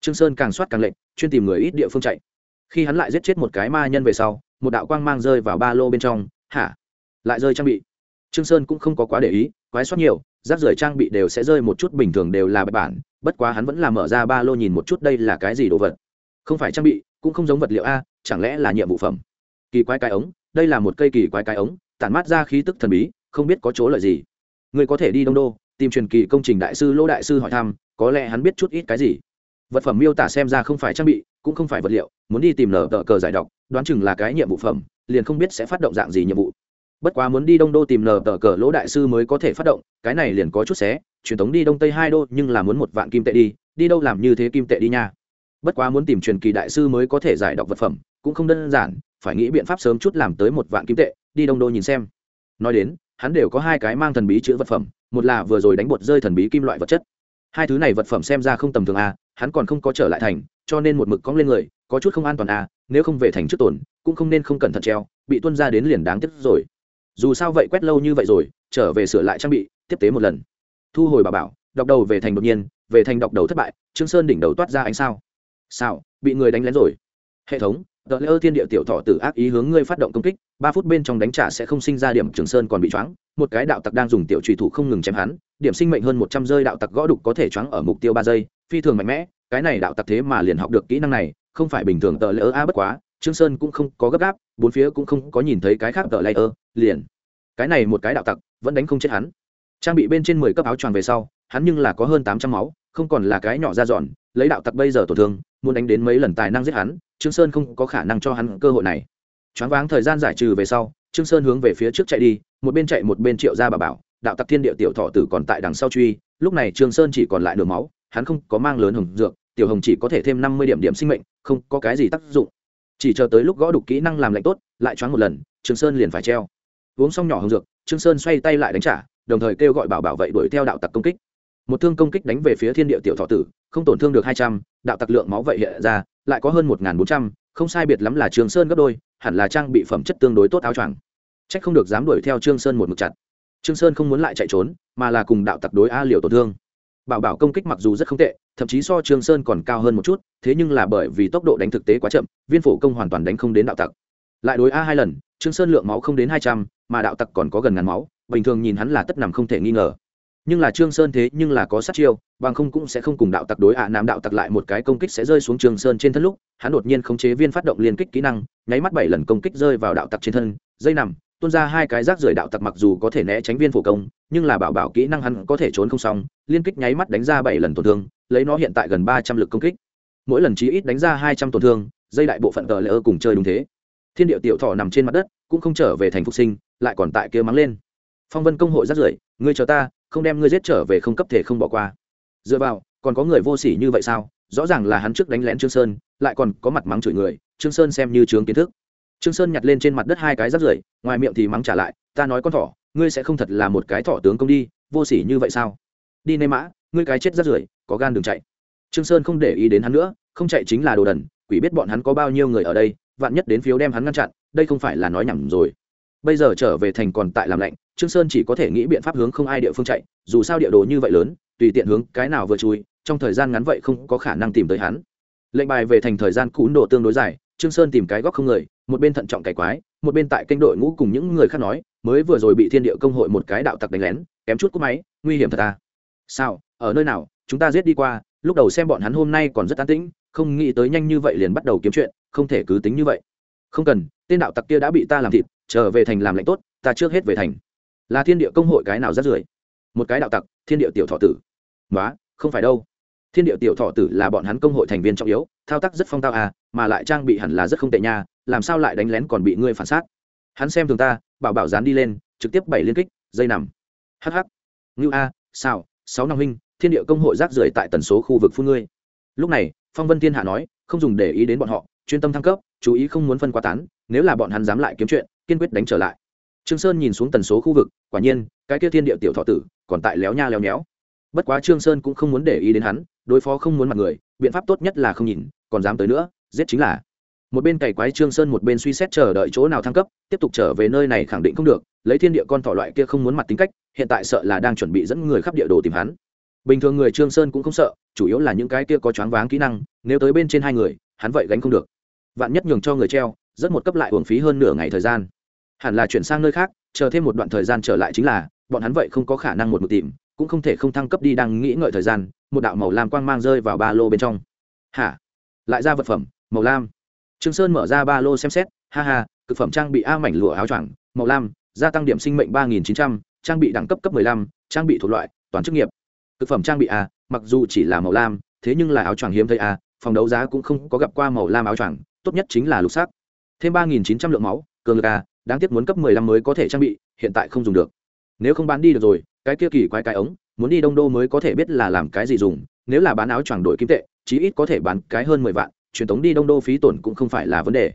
Trương sơn càng soát càng lệnh, chuyên tìm người ít địa phương chạy. Khi hắn lại giết chết một cái ma nhân về sau, một đạo quang mang rơi vào ba lô bên trong, hả? Lại rơi trang bị. Trương sơn cũng không có quá để ý, quái soát nhiều, rác rưởi trang bị đều sẽ rơi một chút bình thường đều là bạch bản, bất quá hắn vẫn là mở ra ba lô nhìn một chút đây là cái gì đồ vật. Không phải trang bị cũng không giống vật liệu a, chẳng lẽ là nhiệm vụ phẩm? Kỳ quái cái ống, đây là một cây kỳ quái cái ống, tản mát ra khí tức thần bí, không biết có chỗ lợi gì. Người có thể đi đông đô, tìm truyền kỳ công trình đại sư lỗ đại sư hỏi thăm, có lẽ hắn biết chút ít cái gì. Vật phẩm miêu tả xem ra không phải trang bị, cũng không phải vật liệu, muốn đi tìm nở tờ cờ giải độc đoán chừng là cái nhiệm vụ phẩm, liền không biết sẽ phát động dạng gì nhiệm vụ. Bất quá muốn đi đông đô tìm nở tờ cờ lỗ đại sư mới có thể phát động, cái này liền có chút xé, truyền thống đi đông tây hai đô nhưng là muốn một vạn kim tệ đi đi đâu làm như thế kim tệ đi nha bất quá muốn tìm truyền kỳ đại sư mới có thể giải đọc vật phẩm, cũng không đơn giản, phải nghĩ biện pháp sớm chút làm tới một vạn kim tệ, đi đông đô nhìn xem nói đến, hắn đều có hai cái mang thần bí chữ vật phẩm, một là vừa rồi đánh bột rơi thần bí kim loại vật chất hai thứ này vật phẩm xem ra không tầm thường à? hắn còn không có trở lại thành, cho nên một mực cong lên người, có chút không an toàn à? nếu không về thành trước tổn, cũng không nên không cẩn thận treo, bị tuân ra đến liền đáng tiếc rồi dù sao vậy quét lâu như vậy rồi, trở về sửa lại trang bị, tiếp tế một lần thu hồi bà bảo, đọc đầu về thành đột nhiên, về thành đọc đầu thất bại, trương sơn đỉnh đầu toát ra ánh sao sao bị người đánh lén rồi. Hệ thống đợt lỡ thiên địa tiểu thọ tử ác ý hướng ngươi phát động công kích, ba phút bên trong đánh trả sẽ không sinh ra điểm trường sơn còn bị choáng. Một cái đạo tặc đang dùng tiểu trùy thủ không ngừng chém hắn, điểm sinh mệnh hơn một trăm rơi đạo tặc gõ đục có thể choáng ở mục tiêu ba giây, phi thường mạnh mẽ. Cái này đạo tặc thế mà liền học được kỹ năng này, không phải bình thường tờ lỡ a bất quá trương sơn cũng không có gấp gáp, bốn phía cũng không có nhìn thấy cái khác tờ layer, liền. Cái này một cái đạo tặc, vẫn đánh không chết hắn. Trang bị bên trên mười cấp áo choàng về sau, hắn nhưng là có hơn tám trăm máu, không còn là cái nhỏ ra dọn lấy đạo tặc bây giờ tổn thương, muốn đánh đến mấy lần tài năng giết hắn, trương sơn không có khả năng cho hắn cơ hội này. Choáng váng thời gian giải trừ về sau, trương sơn hướng về phía trước chạy đi, một bên chạy một bên triệu ra bà bảo, đạo tặc thiên địa tiểu thọ tử còn tại đằng sau truy, lúc này trương sơn chỉ còn lại đường máu, hắn không có mang lớn hồng dược, tiểu hồng chỉ có thể thêm năm mươi điểm điểm sinh mệnh, không có cái gì tác dụng. Chỉ chờ tới lúc gõ đục kỹ năng làm lạnh tốt, lại choáng một lần, trương sơn liền phải treo. Uống xong nhỏ hồng dược, trương sơn xoay tay lại đánh trả, đồng thời kêu gọi bảo bảo vệ đuổi theo đạo tặc công kích một thương công kích đánh về phía thiên địa tiểu thọ tử, không tổn thương được hai trăm, đạo tặc lượng máu vậy hiện ra, lại có hơn một bốn trăm, không sai biệt lắm là trường sơn gấp đôi, hẳn là trang bị phẩm chất tương đối tốt áo choàng. Trách không được dám đuổi theo trương sơn một mực chặt. Trương sơn không muốn lại chạy trốn, mà là cùng đạo tặc đối a liều tổn thương. Bảo bảo công kích mặc dù rất không tệ, thậm chí so trương sơn còn cao hơn một chút, thế nhưng là bởi vì tốc độ đánh thực tế quá chậm, viên phổ công hoàn toàn đánh không đến đạo tặc. Lại đối a hai lần, trương sơn lượng máu không đến hai trăm, mà đạo tặc còn có gần ngàn máu, bình thường nhìn hắn là tất nằm không thể nghi ngờ nhưng là trương sơn thế nhưng là có sát chiêu, bằng không cũng sẽ không cùng đạo tặc đối ạ, nam đạo tặc lại một cái công kích sẽ rơi xuống trương sơn trên thân lúc, hắn đột nhiên khống chế viên phát động liên kích kỹ năng, nháy mắt bảy lần công kích rơi vào đạo tặc trên thân, dây nằm, tuôn ra hai cái rác rưởi đạo tặc mặc dù có thể né tránh viên phổ công, nhưng là bảo bảo kỹ năng hắn có thể trốn không xong, liên kích nháy mắt đánh ra bảy lần tổn thương, lấy nó hiện tại gần ba trăm lực công kích. Mỗi lần chí ít đánh ra hai trăm tổn thương, dây đại bộ phận tờ lỡ cùng chơi đúng thế. Thiên địa tiểu thọ nằm trên mặt đất, cũng không trở về thành phục sinh, lại còn tại kia mắng lên. Phong vân công hội rác rưởi, ngươi chờ ta không đem ngươi giết trở về không cấp thể không bỏ qua. Dựa vào, còn có người vô sỉ như vậy sao? Rõ ràng là hắn trước đánh lén trương sơn, lại còn có mặt mắng chửi người, trương sơn xem như trướng kiến thức. Trương sơn nhặt lên trên mặt đất hai cái rác rưởi, ngoài miệng thì mắng trả lại, ta nói con thỏ, ngươi sẽ không thật là một cái thỏ tướng công đi, vô sỉ như vậy sao? Đi nê mã, ngươi cái chết rác rưởi, có gan đừng chạy. Trương sơn không để ý đến hắn nữa, không chạy chính là đồ đần, quỷ biết bọn hắn có bao nhiêu người ở đây, vạn nhất đến phiếu đem hắn ngăn chặn, đây không phải là nói nhảm rồi. Bây giờ trở về thành còn tại làm lạnh trương sơn chỉ có thể nghĩ biện pháp hướng không ai địa phương chạy, dù sao địa đồ như vậy lớn, tùy tiện hướng cái nào vừa chui, trong thời gian ngắn vậy không có khả năng tìm tới hắn. Lệnh bài về thành thời gian cún độ tương đối dài, trương sơn tìm cái góc không người, một bên thận trọng cải quái, một bên tại kênh đội ngũ cùng những người khác nói, mới vừa rồi bị thiên địa công hội một cái đạo tặc đánh lén, kém chút cúp máy, nguy hiểm thật à. Sao, ở nơi nào? Chúng ta giết đi qua, lúc đầu xem bọn hắn hôm nay còn rất an tĩnh, không nghĩ tới nhanh như vậy liền bắt đầu kiếm chuyện, không thể cứ tính như vậy. Không cần, tên đạo tặc kia đã bị ta làm thịt, trở về thành làm lệnh tốt, ta trước hết về thành là thiên địa công hội cái nào rất rưởi? Một cái đạo tặc thiên địa tiểu thọ tử. Quá, không phải đâu. Thiên địa tiểu thọ tử là bọn hắn công hội thành viên trọng yếu thao tác rất phong tao à mà lại trang bị hẳn là rất không tệ nha làm sao lại đánh lén còn bị ngươi phản sát hắn xem thường ta bảo bảo dán đi lên trực tiếp bảy liên kích dây nằm. Hh ngưu a sao sáu năm huynh thiên địa công hội rác rưởi tại tần số khu vực phun ngươi. Lúc này phong vân thiên hạ nói không dùng để ý đến bọn họ chuyên tâm thăng cấp chú ý không muốn phân quá tán nếu là bọn hắn dám lại kiếm chuyện kiên quyết đánh trở lại trương sơn nhìn xuống tần số khu vực, quả nhiên, cái kia thiên địa tiểu thọ tử còn tại léo nha léo nhéo. Bất quá trương sơn cũng không muốn để ý đến hắn, đối phó không muốn mặt người, biện pháp tốt nhất là không nhìn, còn dám tới nữa, giết chính là. Một bên cày quái trương sơn một bên suy xét chờ đợi chỗ nào thăng cấp, tiếp tục trở về nơi này khẳng định không được, lấy thiên địa con thỏ loại kia không muốn mặt tính cách, hiện tại sợ là đang chuẩn bị dẫn người khắp địa đồ tìm hắn. Bình thường người trương sơn cũng không sợ, chủ yếu là những cái kia có choáng váng kỹ năng, nếu tới bên trên hai người, hắn vậy gánh không được. Vạn nhất nhường cho người treo rất một cấp lại uổng phí hơn nửa ngày thời gian hẳn là chuyển sang nơi khác, chờ thêm một đoạn thời gian trở lại chính là, bọn hắn vậy không có khả năng một mực tìm, cũng không thể không thăng cấp đi đang nghĩ ngợi thời gian, một đạo màu lam quang mang rơi vào ba lô bên trong. Hả? Lại ra vật phẩm, màu lam. Trương sơn mở ra ba lô xem xét, ha ha, cực phẩm trang bị a mảnh lụa áo choàng, màu lam, gia tăng điểm sinh mệnh ba nghìn chín trăm, trang bị đẳng cấp cấp mười lăm, trang bị thuộc loại, toàn chức nghiệp. Cực phẩm trang bị a, mặc dù chỉ là màu lam, thế nhưng là áo choàng hiếm thấy a, phòng đấu giá cũng không có gặp qua màu lam áo choàng, tốt nhất chính là lục sắc. Thêm ba nghìn chín trăm lượng máu, cường lực a đáng tiếc muốn cấp mười lăm mới có thể trang bị, hiện tại không dùng được. Nếu không bán đi được rồi, cái kia kỳ quái cái ống, muốn đi đông đô mới có thể biết là làm cái gì dùng, nếu là bán áo choàng đổi kim tệ, chí ít có thể bán cái hơn mười vạn, truyền tống đi đông đô phí tổn cũng không phải là vấn đề.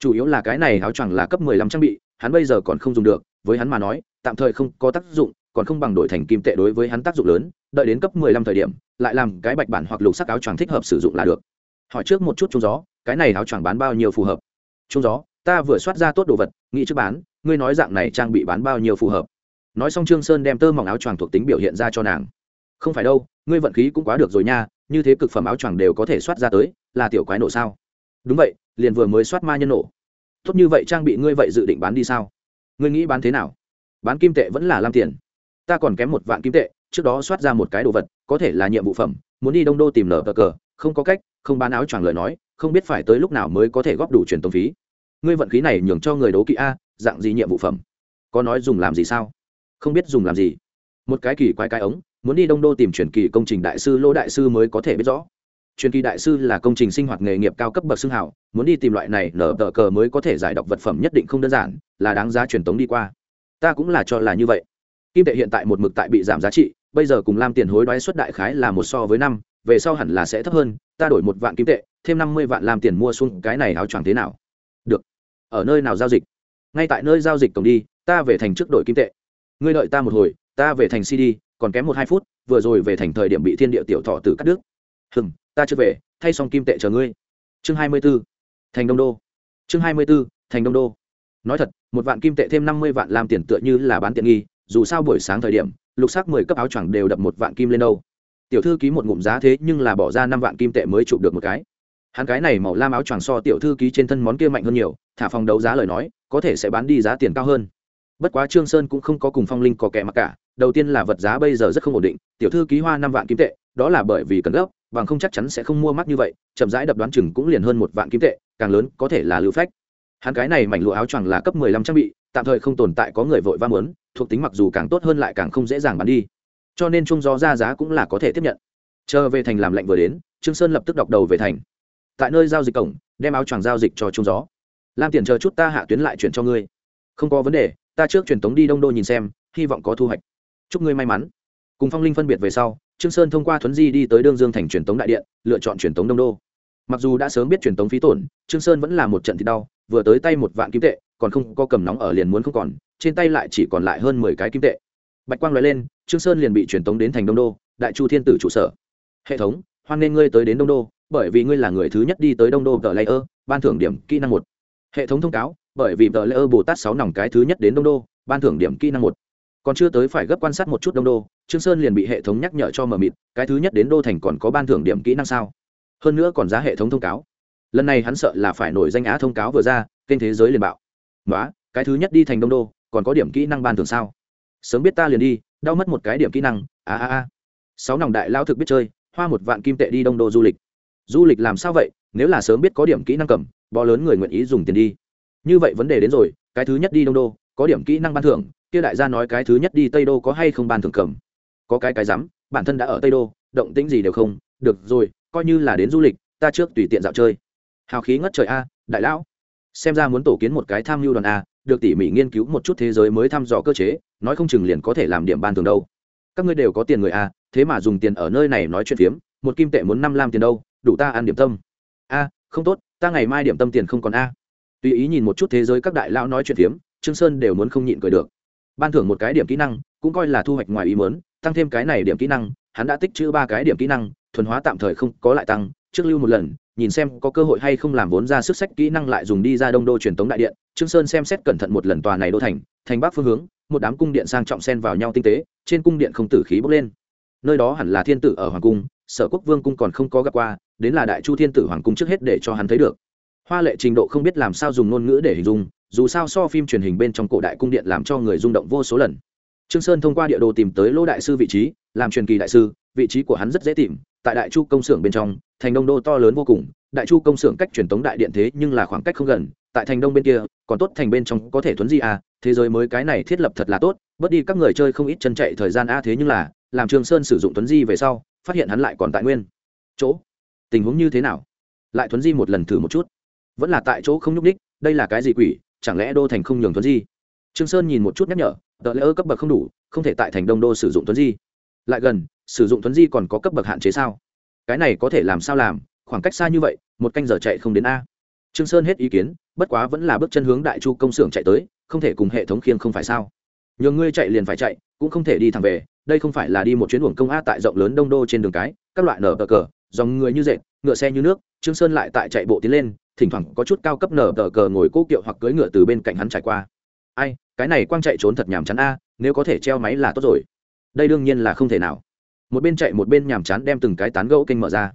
Chủ yếu là cái này áo choàng là cấp mười lăm trang bị, hắn bây giờ còn không dùng được, với hắn mà nói, tạm thời không có tác dụng, còn không bằng đổi thành kim tệ đối với hắn tác dụng lớn, đợi đến cấp mười lăm thời điểm, lại làm cái bạch bản hoặc lục sắc áo choàng thích hợp sử dụng là được. Hỏi trước một chút trung gió, cái này áo choàng bán bao nhiêu phù hợp? Trung gió ta vừa soát ra tốt đồ vật, nghĩ trước bán, ngươi nói dạng này trang bị bán bao nhiêu phù hợp. Nói xong trương sơn đem tơ mỏng áo choàng thuộc tính biểu hiện ra cho nàng. Không phải đâu, ngươi vận khí cũng quá được rồi nha, như thế cực phẩm áo choàng đều có thể soát ra tới, là tiểu quái nổ sao? Đúng vậy, liền vừa mới soát ma nhân nổ. Tốt như vậy trang bị ngươi vậy dự định bán đi sao? Ngươi nghĩ bán thế nào? Bán kim tệ vẫn là lam tiền. Ta còn kém một vạn kim tệ, trước đó soát ra một cái đồ vật, có thể là nhiệm vụ phẩm, muốn đi đông đô tìm nở cờ cờ, không có cách, không bán áo choàng lời nói, không biết phải tới lúc nào mới có thể góp đủ truyền tống phí ngươi vận khí này nhường cho người đố kỵ a, dạng gì nhiệm vụ phẩm? Có nói dùng làm gì sao? Không biết dùng làm gì. Một cái kỳ quái cái ống, muốn đi đông đô tìm truyền kỳ công trình đại sư lỗ đại sư mới có thể biết rõ. Truyền kỳ đại sư là công trình sinh hoạt nghề nghiệp cao cấp bậc xương hảo muốn đi tìm loại này nở tờ cờ mới có thể giải đọc vật phẩm nhất định không đơn giản, là đáng giá truyền tống đi qua. Ta cũng là cho là như vậy. Kim tệ hiện tại một mực tại bị giảm giá trị, bây giờ cùng lam tiền hối đoái suất đại khái là một so với năm, về sau hẳn là sẽ thấp hơn, ta đổi một vạn kim tệ, thêm năm mươi vạn làm tiền mua xuống cái này áo choàng thế nào? Ở nơi nào giao dịch? Ngay tại nơi giao dịch cổng đi, ta về thành trước đội kim tệ. Ngươi đợi ta một hồi, ta về thành cd còn kém một hai phút, vừa rồi về thành thời điểm bị thiên địa tiểu thọ tử cắt đứt. Hừng ta chưa về, thay xong kim tệ chờ ngươi. Chương hai mươi b ố thành đông đô. Chương hai mươi b ố thành đông đô. Nói thật, một vạn kim tệ thêm năm mươi vạn làm tiền tựa như là bán tiện nghi, dù sao buổi sáng thời điểm, lục sắc mười cấp áo choàng đều đập một vạn kim lên đâu. Tiểu thư ký một ngụm giá thế nhưng là bỏ ra năm vạn kim tệ mới chụp được một cái hắn cái này màu lam áo choàng so tiểu thư ký trên thân món kia mạnh hơn nhiều, thả phòng đấu giá lời nói, có thể sẽ bán đi giá tiền cao hơn. Bất quá trương sơn cũng không có cùng phong linh có kẻ mặc cả, đầu tiên là vật giá bây giờ rất không ổn định, tiểu thư ký hoa năm vạn kim tệ, đó là bởi vì cần gấp, bằng không chắc chắn sẽ không mua mắc như vậy, chậm rãi đập đoán chừng cũng liền hơn một vạn kim tệ, càng lớn có thể là lưu phách. Hắn cái này mảnh lụa áo choàng là cấp mười lăm trang bị, tạm thời không tồn tại có người vội va muốn, thuộc tính mặc dù càng tốt hơn lại càng không dễ dàng bán đi. Cho nên trung do ra giá cũng là có thể tiếp nhận. Chờ về thành làm lệnh vừa đến, trương sơn lập tức đọc đầu về thành tại nơi giao dịch cổng, đem áo choàng giao dịch cho trung gió. Lam tiền chờ chút ta hạ tuyến lại chuyển cho ngươi. Không có vấn đề, ta trước truyền tống đi đông đô nhìn xem, hy vọng có thu hoạch. Chúc ngươi may mắn. Cùng phong linh phân biệt về sau, trương sơn thông qua thuấn di đi tới đương dương thành truyền tống đại điện, lựa chọn truyền tống đông đô. Mặc dù đã sớm biết truyền tống phí tổn, trương sơn vẫn là một trận thì đau, vừa tới tay một vạn kim tệ, còn không có cầm nóng ở liền muốn không còn, trên tay lại chỉ còn lại hơn mười cái kim tệ. Bạch quang nói lên, trương sơn liền bị truyền tống đến thành đông đô, đại chu thiên tử trụ sở. Hệ thống, hoan nên ngươi tới đến đông đô bởi vì ngươi là người thứ nhất đi tới đông đô tờ layer, ban thưởng điểm kỹ năng một. Hệ thống thông cáo, bởi vì tờ layer bồ tát sáu nòng cái thứ nhất đến đông đô, ban thưởng điểm kỹ năng một. Còn chưa tới phải gấp quan sát một chút đông đô, trương sơn liền bị hệ thống nhắc nhở cho mờ mịt, cái thứ nhất đến đô thành còn có ban thưởng điểm kỹ năng sao? Hơn nữa còn giá hệ thống thông cáo. Lần này hắn sợ là phải nổi danh á thông cáo vừa ra, kênh thế giới liền bạo. Nói cái thứ nhất đi thành đông đô, còn có điểm kỹ năng ban thưởng sao? Sớm biết ta liền đi, đau mất một cái điểm kỹ năng a a a sáu nòng đại lao thực biết chơi, hoa một vạn kim tệ đi đông đô du lịch du lịch làm sao vậy? Nếu là sớm biết có điểm kỹ năng cầm bò lớn người nguyện ý dùng tiền đi. Như vậy vấn đề đến rồi cái thứ nhất đi đông đô có điểm kỹ năng ban thưởng kia đại gia nói cái thứ nhất đi tây đô có hay không ban thưởng cầm? Có cái cái dám, bản thân đã ở tây đô động tĩnh gì đều không được rồi coi như là đến du lịch ta trước tùy tiện dạo chơi. Hào khí ngất trời a đại lão. Xem ra muốn tổ kiến một cái tham mưu đoàn a được tỉ mỉ nghiên cứu một chút thế giới mới thăm dò cơ chế nói không chừng liền có thể làm điểm ban thường đâu. Các ngươi đều có tiền người a thế mà dùng tiền ở nơi này nói chuyện phiếm một kim tệ muốn năm lam tiền đâu? Đủ ta ăn điểm tâm. A, không tốt, ta ngày mai điểm tâm tiền không còn a. Tùy ý nhìn một chút thế giới các đại lão nói chuyện phiếm, trương sơn đều muốn không nhịn cười được. Ban thưởng một cái điểm kỹ năng, cũng coi là thu hoạch ngoài ý muốn, tăng thêm cái này điểm kỹ năng, hắn đã tích trữ ba cái điểm kỹ năng, thuần hóa tạm thời không có lại tăng, trước lưu một lần, nhìn xem có cơ hội hay không làm vốn ra sức sách kỹ năng lại dùng đi ra đông đô truyền tống đại điện. Trương sơn xem xét cẩn thận một lần tòa này đô thành thành bắc phương hướng, một đám cung điện sang trọng xen vào nhau tinh tế, trên cung điện không tử khí bốc lên. Nơi đó hẳn là thiên tử ở hoàng cung sở quốc vương cung còn không có gặp qua, đến là đại chu thiên tử hoàng cung trước hết để cho hắn thấy được. Hoa lệ trình độ không biết làm sao dùng ngôn ngữ để hình dung, dù sao so phim truyền hình bên trong cổ đại cung điện làm cho người rung động vô số lần. Trương sơn thông qua địa đồ tìm tới lỗ đại sư vị trí, làm truyền kỳ đại sư, vị trí của hắn rất dễ tìm, tại đại chu công xưởng bên trong, thành đông đô to lớn vô cùng, đại chu công xưởng cách truyền tống đại điện thế nhưng là khoảng cách không gần, tại thành đông bên kia, còn tốt thành bên trong có thể thuấn di à thế giới mới cái này thiết lập thật là tốt, bớt đi các người chơi không ít chân chạy thời gian a, thế nhưng là, làm trường sơn sử dụng thuấn di về sau phát hiện hắn lại còn tại nguyên chỗ. Tình huống như thế nào? Lại thuấn di một lần thử một chút. Vẫn là tại chỗ không nhúc ních đây là cái gì quỷ, chẳng lẽ đô thành không nhường thuấn di? Trương sơn nhìn một chút nhắc nhở, tờ lễ ơ cấp bậc không đủ, không thể tại thành đông đô sử dụng thuấn di. Lại gần, sử dụng thuấn di còn có cấp bậc hạn chế sao? Cái này có thể làm sao làm, khoảng cách xa như vậy, một canh giờ chạy không đến a. Trương sơn hết ý kiến, bất quá vẫn là bước chân hướng đại chu công xưởng chạy tới, không thể cùng hệ thống khiêng không phải sao? Nhường ngươi chạy liền phải chạy, cũng không thể đi thẳng về, đây không phải là đi một chuyến uổng công a tại rộng lớn đông đô trên đường cái, các loại nở cờ, dòng người như dệt, ngựa xe như nước, trương sơn lại tại chạy bộ tiến lên, thỉnh thoảng có chút cao cấp nở tờ cờ ngồi cố kiệu hoặc cưỡi ngựa từ bên cạnh hắn trải qua. Ai, cái này quang chạy trốn thật nhàm chán a, nếu có thể treo máy là tốt rồi. Đây đương nhiên là không thể nào. Một bên chạy một bên nhàm chán đem từng cái tán gẫu kênh mở ra.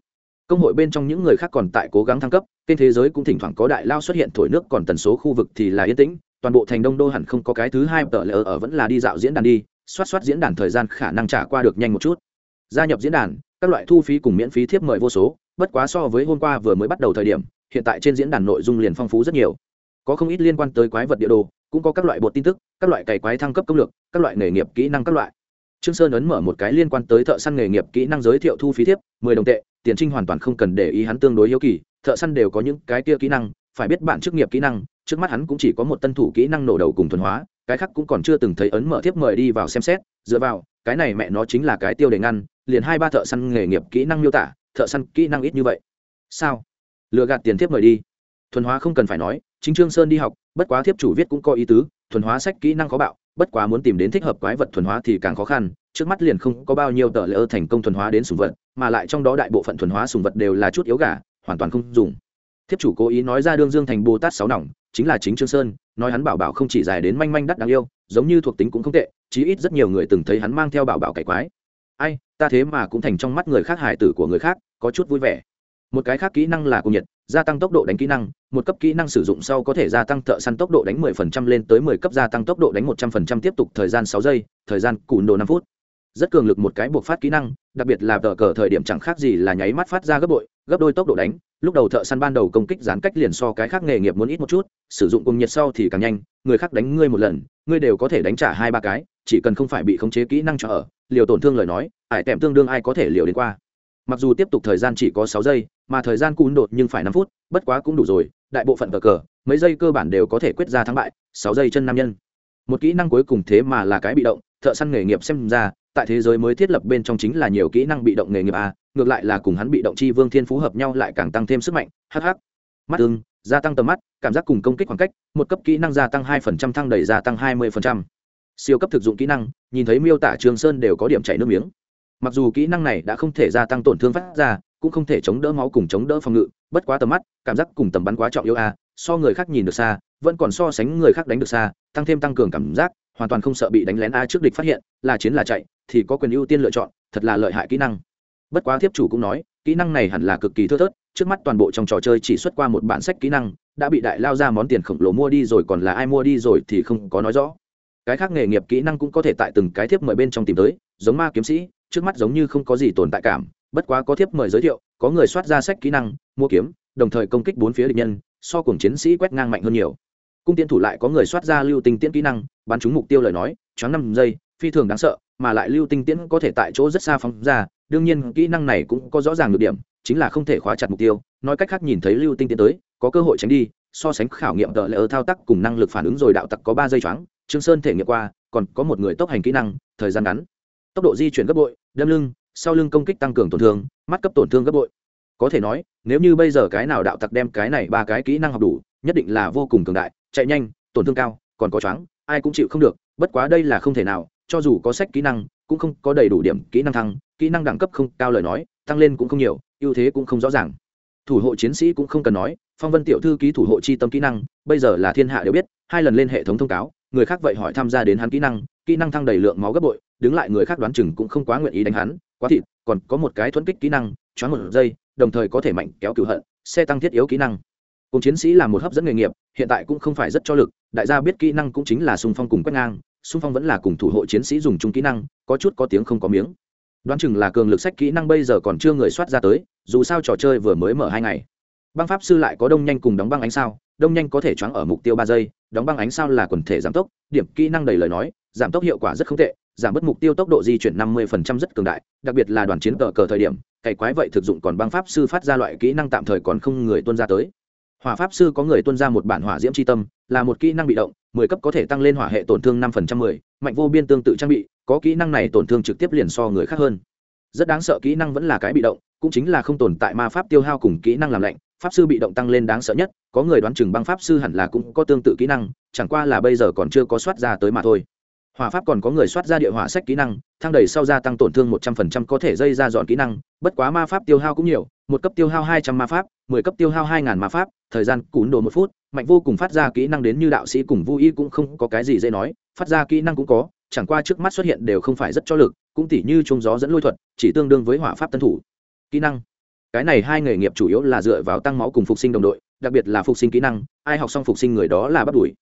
Công hội bên trong những người khác còn tại cố gắng thăng cấp kênh thế giới cũng thỉnh thoảng có đại lao xuất hiện, thổi nước còn tần số khu vực thì là yên tĩnh toàn bộ thành đông đô hẳn không có cái thứ hai tờ lỡ ở vẫn là đi dạo diễn đàn đi, xoát xoát diễn đàn thời gian khả năng trả qua được nhanh một chút. Gia nhập diễn đàn, các loại thu phí cùng miễn phí thiếp mời vô số, bất quá so với hôm qua vừa mới bắt đầu thời điểm, hiện tại trên diễn đàn nội dung liền phong phú rất nhiều. Có không ít liên quan tới quái vật địa đồ, cũng có các loại bột tin tức, các loại cày quái thăng cấp công lược, các loại nghề nghiệp kỹ năng các loại. Trương sơn ấn mở một cái liên quan tới thợ săn nghề nghiệp kỹ năng giới thiệu thu phí thiếp, mười đồng tệ, tiền trinh hoàn toàn không cần để ý hắn tương đối hiếu kỳ, thợ săn đều có những cái kia kỹ năng, phải biết bạn chức nghiệp kỹ năng trước mắt hắn cũng chỉ có một tân thủ kỹ năng nổ đầu cùng thuần hóa, cái khác cũng còn chưa từng thấy ấn mở thiếp mời đi vào xem xét, dựa vào, cái này mẹ nó chính là cái tiêu đề ngăn, liền hai ba thợ săn nghề nghiệp kỹ năng miêu tả, thợ săn kỹ năng ít như vậy. Sao? Lừa gạt tiền thiếp mời đi. Thuần hóa không cần phải nói, chính trương sơn đi học, bất quá thiếp chủ viết cũng có ý tứ, thuần hóa sách kỹ năng khó bạo, bất quá muốn tìm đến thích hợp quái vật thuần hóa thì càng khó khăn, trước mắt liền không có bao nhiêu tờ lỡ thành công thuần hóa đến sùng vật, mà lại trong đó đại bộ phận thuần hóa sùng vật đều là chút yếu gà, hoàn toàn không dùng. Thiếp chủ cố ý nói ra đương dương thành bồ tát sáu nòng chính là chính trương sơn, nói hắn bảo bảo không chỉ dài đến manh manh đắt đáng yêu, giống như thuộc tính cũng không tệ, chí ít rất nhiều người từng thấy hắn mang theo bảo bảo cải quái. Ai, ta thế mà cũng thành trong mắt người khác hải tử của người khác, có chút vui vẻ. Một cái khác kỹ năng là cung nhiệt, gia tăng tốc độ đánh kỹ năng, một cấp kỹ năng sử dụng sau có thể gia tăng thợ săn tốc độ đánh 10% lên tới 10 cấp gia tăng tốc độ đánh 100% tiếp tục thời gian 6 giây, thời gian cùn đồ 5 phút. Rất cường lực một cái buộc phát kỹ năng, đặc biệt là tờ cờ thời điểm chẳng khác gì là nháy mắt phát ra gấp bội, gấp đôi tốc độ đánh lúc đầu thợ săn ban đầu công kích gián cách liền so cái khác nghề nghiệp muốn ít một chút, sử dụng cùng nhiệt sau thì càng nhanh, người khác đánh ngươi một lần, ngươi đều có thể đánh trả hai ba cái, chỉ cần không phải bị khống chế kỹ năng cho ở, liều tổn thương lời nói, ải tèm tương đương ai có thể liều đến qua. Mặc dù tiếp tục thời gian chỉ có sáu giây, mà thời gian cún đột nhưng phải năm phút, bất quá cũng đủ rồi, đại bộ phận cờ cờ, mấy giây cơ bản đều có thể quyết ra thắng bại, sáu giây chân nam nhân. Một kỹ năng cuối cùng thế mà là cái bị động, thợ săn nghề nghiệp xem ra, tại thế giới mới thiết lập bên trong chính là nhiều kỹ năng bị động nghề nghiệp a ngược lại là cùng hắn bị động chi vương thiên phú hợp nhau lại càng tăng thêm sức mạnh. Hh mắt tương gia tăng tầm mắt, cảm giác cùng công kích khoảng cách, một cấp kỹ năng gia tăng hai phần trăm, thăng đầy gia tăng hai mươi phần trăm. Siêu cấp thực dụng kỹ năng, nhìn thấy miêu tả trường sơn đều có điểm chảy nước miếng. Mặc dù kỹ năng này đã không thể gia tăng tổn thương phát ra, cũng không thể chống đỡ máu cùng chống đỡ phòng ngự, bất quá tầm mắt, cảm giác cùng tầm bắn quá trọng yêu a à, so người khác nhìn được xa, vẫn còn so sánh người khác đánh được xa, tăng thêm tăng cường cảm giác, hoàn toàn không sợ bị đánh lén a trước địch phát hiện, là chiến là chạy, thì có quyền ưu tiên lựa chọn, thật là lợi hại kỹ năng bất quá thiếp chủ cũng nói, kỹ năng này hẳn là cực kỳ thưa thớt, trước mắt toàn bộ trong trò chơi chỉ xuất qua một bản sách kỹ năng, đã bị đại lao ra món tiền khổng lồ mua đi rồi, còn là ai mua đi rồi thì không có nói rõ. Cái khác nghề nghiệp kỹ năng cũng có thể tại từng cái thiếp mời bên trong tìm tới, giống ma kiếm sĩ, trước mắt giống như không có gì tồn tại cảm, bất quá có thiếp mời giới thiệu, có người soát ra sách kỹ năng, mua kiếm, đồng thời công kích bốn phía địch nhân, so cùng chiến sĩ quét ngang mạnh hơn nhiều. Cung tiên thủ lại có người soát ra lưu tinh tiễn kỹ năng, bắn trúng mục tiêu lời nói, choáng năm giây, phi thường đáng sợ, mà lại lưu tinh tiễn có thể tại chỗ rất xa phóng ra đương nhiên kỹ năng này cũng có rõ ràng được điểm, chính là không thể khóa chặt mục tiêu, nói cách khác nhìn thấy lưu tinh tiến tới, có cơ hội tránh đi, so sánh khảo nghiệm tợ lệ ở thao tác cùng năng lực phản ứng rồi đạo tặc có ba giây choáng, trương sơn thể nghiệm qua, còn có một người tốc hành kỹ năng, thời gian ngắn. Tốc độ di chuyển gấp bội, đâm lưng, sau lưng công kích tăng cường tổn thương, mắt cấp tổn thương gấp bội. Có thể nói, nếu như bây giờ cái nào đạo tặc đem cái này ba cái kỹ năng học đủ, nhất định là vô cùng cường đại, chạy nhanh, tổn thương cao, còn có choáng, ai cũng chịu không được, bất quá đây là không thể nào, cho dù có sách kỹ năng, cũng không có đầy đủ điểm kỹ năng thăng kỹ năng đẳng cấp không cao lời nói, tăng lên cũng không nhiều, ưu thế cũng không rõ ràng. Thủ hộ chiến sĩ cũng không cần nói, phong vân tiểu thư ký thủ hộ chi tâm kỹ năng, bây giờ là thiên hạ đều biết, hai lần lên hệ thống thông cáo, người khác vậy hỏi tham gia đến hắn kỹ năng kỹ năng thăng đầy lượng máu gấp bội, đứng lại người khác đoán chừng cũng không quá nguyện ý đánh hắn, quá thịt, còn có một cái thuẫn kích kỹ năng, choáng một giây, đồng thời có thể mạnh kéo cửu hận, xe tăng thiết yếu kỹ năng. Cùng chiến sĩ là một hấp dẫn nghề nghiệp, hiện tại cũng không phải rất cho lực, đại gia biết kỹ năng cũng chính là xung phong cùng quét ngang, xung phong vẫn là cùng thủ hộ chiến sĩ dùng chung kỹ năng, có chút có tiếng không có miếng đoán chừng là cường lực sách kỹ năng bây giờ còn chưa người soát ra tới, dù sao trò chơi vừa mới mở hai ngày. Băng pháp sư lại có đông nhanh cùng đóng băng ánh sao, đông nhanh có thể choáng ở mục tiêu ba giây, đóng băng ánh sao là quần thể giảm tốc, điểm kỹ năng đầy lời nói, giảm tốc hiệu quả rất không tệ, giảm bớt mục tiêu tốc độ di chuyển năm mươi rất cường đại, đặc biệt là đoàn chiến cờ cờ thời điểm, cày quái vậy thực dụng còn băng pháp sư phát ra loại kỹ năng tạm thời còn không người tuân ra tới. Hỏa pháp sư có người tuân ra một bản hỏa diễm tri tâm, là một kỹ năng bị động, mười cấp có thể tăng lên hỏa hệ tổn thương năm phần trăm mười, mạnh vô biên tương tự trang bị có kỹ năng này tổn thương trực tiếp liền so người khác hơn. Rất đáng sợ kỹ năng vẫn là cái bị động, cũng chính là không tồn tại ma pháp tiêu hao cùng kỹ năng làm lạnh, pháp sư bị động tăng lên đáng sợ nhất, có người đoán chừng băng pháp sư hẳn là cũng có tương tự kỹ năng, chẳng qua là bây giờ còn chưa có soát ra tới mà thôi. Hỏa pháp còn có người soát ra địa hỏa sách kỹ năng, thang đầy sau gia tăng tổn thương một trăm phần trăm có thể dây ra dọn kỹ năng, bất quá ma pháp tiêu hao cũng nhiều, một cấp tiêu hao hai trăm ma pháp, mười cấp tiêu hao hai ngàn ma pháp, thời gian cún đồ một phút, mạnh vô cùng phát ra kỹ năng đến như đạo sĩ cùng vô y cũng không có cái gì dễ nói, phát ra kỹ năng cũng có chẳng qua trước mắt xuất hiện đều không phải rất cho lực, cũng tỉ như trông gió dẫn lôi thuật, chỉ tương đương với hỏa pháp tân thủ. Kỹ năng. Cái này hai nghề nghiệp chủ yếu là dựa vào tăng máu cùng phục sinh đồng đội, đặc biệt là phục sinh kỹ năng, ai học xong phục sinh người đó là bắt đuổi.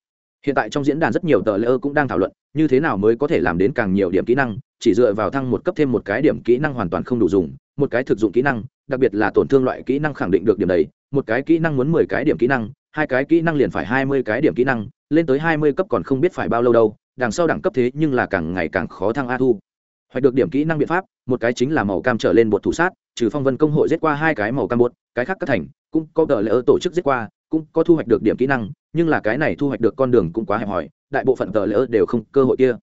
Hiện tại trong diễn đàn rất nhiều tờ lễ ơ cũng đang thảo luận, như thế nào mới có thể làm đến càng nhiều điểm kỹ năng, chỉ dựa vào thăng một cấp thêm một cái điểm kỹ năng hoàn toàn không đủ dùng, một cái thực dụng kỹ năng, đặc biệt là tổn thương loại kỹ năng khẳng định được điểm đấy, một cái kỹ năng muốn mười cái điểm kỹ năng, hai cái kỹ năng liền phải hai mươi cái điểm kỹ năng, lên tới hai mươi cấp còn không biết phải bao lâu đâu đằng sau đẳng cấp thế nhưng là càng ngày càng khó thăng a thu. Hoặc được điểm kỹ năng biện pháp, một cái chính là màu cam trở lên bột thủ sát, trừ phong vân công hội giết qua hai cái màu cam bột, cái khác các thành, cũng có tờ lỡ tổ chức giết qua, cũng có thu hoạch được điểm kỹ năng, nhưng là cái này thu hoạch được con đường cũng quá hẹp hòi, đại bộ phận tờ lỡ đều không cơ hội kia.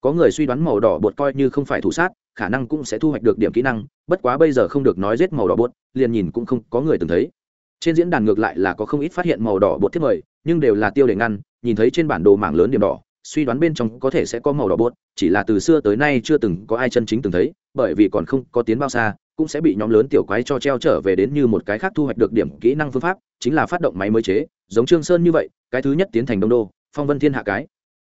Có người suy đoán màu đỏ bột coi như không phải thủ sát, khả năng cũng sẽ thu hoạch được điểm kỹ năng, bất quá bây giờ không được nói giết màu đỏ bột, liền nhìn cũng không có người từng thấy. Trên diễn đàn ngược lại là có không ít phát hiện màu đỏ bột thiết mời, nhưng đều là tiêu để ngăn, nhìn thấy trên bản đồ mảng lớn điểm đỏ suy đoán bên trong có thể sẽ có màu đỏ bột, chỉ là từ xưa tới nay chưa từng có ai chân chính từng thấy, bởi vì còn không có tiến bao xa, cũng sẽ bị nhóm lớn tiểu quái cho treo trở về đến như một cái khác thu hoạch được điểm kỹ năng phương pháp, chính là phát động máy mới chế, giống trương sơn như vậy, cái thứ nhất tiến thành đông đô, phong vân thiên hạ cái.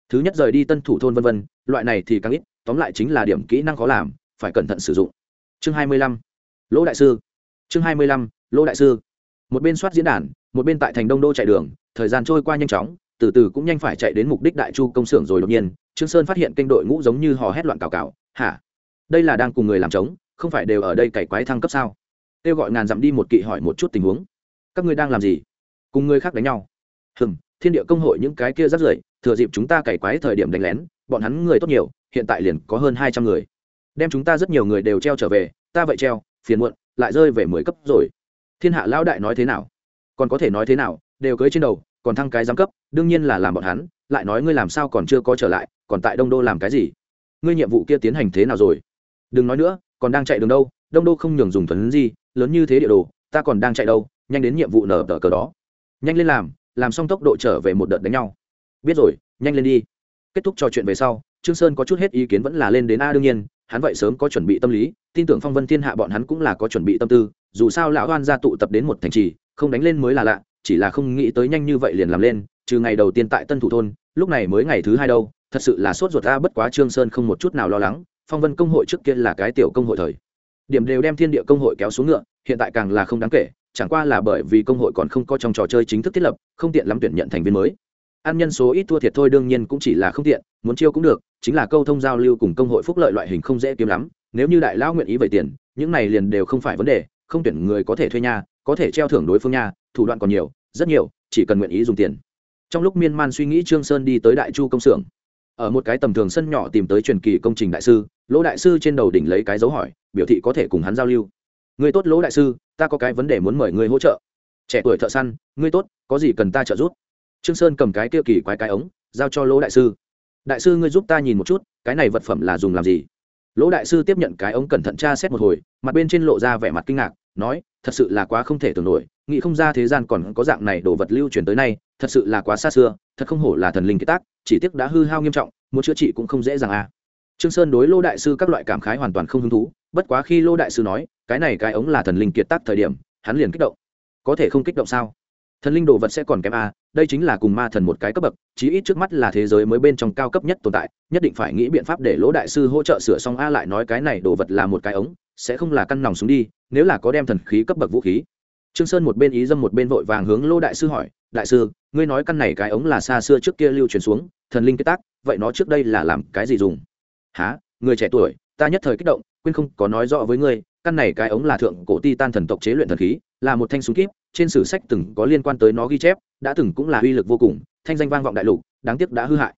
Thứ nhất rời đi tân thủ thôn vân vân, loại này thì càng ít, tóm lại chính là điểm kỹ năng khó làm, phải cẩn thận sử dụng. Chương hai mươi lăm, lỗ đại sư. Chương hai mươi lăm, lỗ đại sư. Một bên soát diễn đàn, một bên tại thành đông đô chạy đường, thời gian trôi qua nhanh chóng từ từ cũng nhanh phải chạy đến mục đích đại chu công xưởng rồi đột nhiên, trương sơn phát hiện kênh đội ngũ giống như hò hét loạn cào cào. Hả? Đây là đang cùng người làm trống, không phải đều ở đây cày quái thăng cấp sao? Kêu gọi ngàn dặm đi một kỵ hỏi một chút tình huống. Các ngươi đang làm gì? Cùng người khác đánh nhau. Hừm, thiên địa công hội những cái kia rất rưởi, thừa dịp chúng ta cày quái thời điểm đánh lén, bọn hắn người tốt nhiều, hiện tại liền có hơn hai trăm người. Đem chúng ta rất nhiều người đều treo trở về, ta vậy treo, phiền muộn, lại rơi về mười cấp rồi. Thiên hạ lão đại nói thế nào? Còn có thể nói thế nào, đều cưới trên đầu còn thăng cái giám cấp, đương nhiên là làm bọn hắn, lại nói ngươi làm sao còn chưa có trở lại, còn tại đông đô làm cái gì? Ngươi nhiệm vụ kia tiến hành thế nào rồi? Đừng nói nữa, còn đang chạy đường đâu, đông đô không nhường dùng thuấn gì, lớn như thế địa đồ, ta còn đang chạy đâu, nhanh đến nhiệm vụ nở tờ cờ đó. Nhanh lên làm làm xong tốc độ trở về một đợt đánh nhau. Biết rồi, nhanh lên đi. Kết thúc trò chuyện về sau, trương sơn có chút hết ý kiến vẫn là lên đến a đương nhiên, hắn vậy sớm có chuẩn bị tâm lý, tin tưởng phong vân thiên hạ bọn hắn cũng là có chuẩn bị tâm tư, dù sao lão hoan gia tụ tập đến một thành trì, không đánh lên mới là lạ chỉ là không nghĩ tới nhanh như vậy liền làm lên, trừ ngày đầu tiên tại tân thủ thôn, lúc này mới ngày thứ hai đâu, thật sự là sốt ruột ra bất quá trương sơn không một chút nào lo lắng, phong vân công hội trước kia là cái tiểu công hội thời. Điểm đều đem thiên địa công hội kéo xuống ngựa, hiện tại càng là không đáng kể, chẳng qua là bởi vì công hội còn không có trong trò chơi chính thức thiết lập, không tiện lắm tuyển nhận thành viên mới. Ăn nhân số ít thua thiệt thôi đương nhiên cũng chỉ là không tiện, muốn chiêu cũng được, chính là câu thông giao lưu cùng công hội phúc lợi loại hình không dễ kiếm lắm, nếu như đại lão nguyện ý vậy tiền, những này liền đều không phải vấn đề, không tuyển người có thể thuê nha có thể treo thưởng đối phương nha thủ đoạn còn nhiều rất nhiều, chỉ cần nguyện ý dùng tiền. Trong lúc miên man suy nghĩ, trương sơn đi tới đại chu công xưởng. Ở một cái tầm thường sân nhỏ tìm tới truyền kỳ công trình đại sư, lỗ đại sư trên đầu đỉnh lấy cái dấu hỏi, biểu thị có thể cùng hắn giao lưu. Người tốt lỗ đại sư, ta có cái vấn đề muốn mời người hỗ trợ. Trẻ tuổi thợ săn ngươi tốt, có gì cần ta trợ giúp? Trương sơn cầm cái kia kỳ quái cái ống, giao cho lỗ đại sư. Đại sư ngươi giúp ta nhìn một chút, cái này vật phẩm là dùng làm gì? Lỗ đại sư tiếp nhận cái ống cẩn thận tra xét một hồi, mặt bên trên lộ ra vẻ mặt kinh ngạc, nói, thật sự là quá không thể tưởng nổi nghĩ không ra thế gian còn có dạng này đồ vật lưu truyền tới nay, thật sự là quá xa xưa, thật không hổ là thần linh kiệt tác, chỉ tiếc đã hư hao nghiêm trọng, muốn chữa trị cũng không dễ dàng à. Trương sơn đối lô đại sư các loại cảm khái hoàn toàn không hứng thú, bất quá khi lô đại sư nói, cái này cái ống là thần linh kiệt tác thời điểm, hắn liền kích động. Có thể không kích động sao? Thần linh đồ vật sẽ còn kém a đây chính là cùng ma thần một cái cấp bậc, chí ít trước mắt là thế giới mới bên trong cao cấp nhất tồn tại, nhất định phải nghĩ biện pháp để lỗ đại sư hỗ trợ sửa xong a lại nói cái này đồ vật là một cái ống, sẽ không là căn nòng xuống đi, nếu là có đem thần khí cấp bậc vũ khí trương sơn một bên ý dâm một bên vội vàng hướng Lô đại sư hỏi, đại sư, ngươi nói căn này cái ống là xa xưa trước kia lưu truyền xuống, thần linh kết tác, vậy nó trước đây là làm cái gì dùng? Há người trẻ tuổi, ta nhất thời kích động, quên không có nói rõ với ngươi, căn này cái ống là thượng cổ ti tan thần tộc chế luyện thần khí, là một thanh súng kíp, trên sử sách từng có liên quan tới nó ghi chép, đã từng cũng là uy lực vô cùng, thanh danh vang vọng đại lục, đáng tiếc đã hư hại.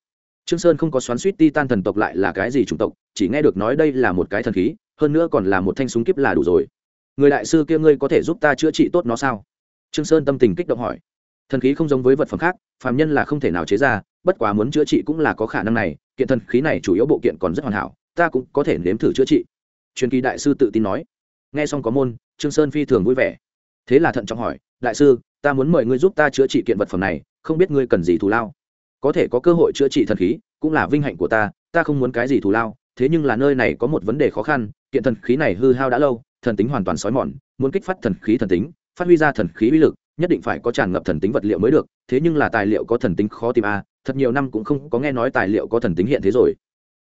Trương sơn không có xoắn suýt ti tan thần tộc lại là cái gì chủng tộc, chỉ nghe được nói đây là một cái thần khí, hơn nữa còn là một thanh súng kíp là đủ rồi người đại sư kia ngươi có thể giúp ta chữa trị tốt nó sao? Trương sơn tâm tình kích động hỏi. Thần khí không giống với vật phẩm khác, phàm nhân là không thể nào chế ra, bất quá muốn chữa trị cũng là có khả năng này, kiện thần khí này chủ yếu bộ kiện còn rất hoàn hảo, ta cũng có thể nếm thử chữa trị. Truyền kỳ đại sư tự tin nói. Nghe xong có môn, trương sơn phi thường vui vẻ. Thế là thận trọng hỏi, đại sư, ta muốn mời ngươi giúp ta chữa trị kiện vật phẩm này, không biết ngươi cần gì thù lao? Có thể có cơ hội chữa trị thần khí, cũng là vinh hạnh của ta ta không muốn cái gì thù lao, thế nhưng là nơi này có một vấn đề khó khăn, kiện thần khí này hư hao đã lâu thần tính hoàn toàn sói mòn muốn kích phát thần khí thần tính phát huy ra thần khí uy lực nhất định phải có tràn ngập thần tính vật liệu mới được thế nhưng là tài liệu có thần tính khó tìm a à, thật nhiều năm cũng không có nghe nói tài liệu có thần tính hiện thế rồi.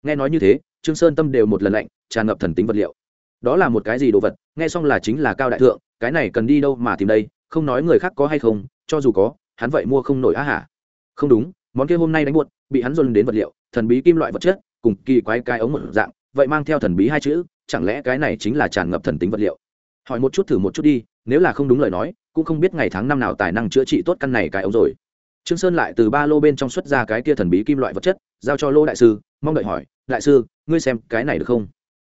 Nghe nói như thế trương sơn tâm đều một lần lạnh tràn ngập thần tính vật liệu. Đó là một cái gì đồ vật nghe xong là chính là cao đại thượng cái này cần đi đâu mà tìm đây không nói người khác có hay không cho dù có hắn vậy mua không nổi á hả? Không đúng món kia hôm nay đánh buột bị hắn dồn đến vật liệu thần bí kim loại vật chất cùng kỳ quái cái ống một dạng vậy mang theo thần bí hai chữ chẳng lẽ cái này chính là tràn ngập thần tính vật liệu? Hỏi một chút thử một chút đi, nếu là không đúng lời nói, cũng không biết ngày tháng năm nào tài năng chữa trị tốt căn này cái ống rồi. Trương sơn lại từ ba lô bên trong xuất ra cái kia thần bí kim loại vật chất, giao cho lô đại sư, mong đợi hỏi, đại sư, ngươi xem cái này được không?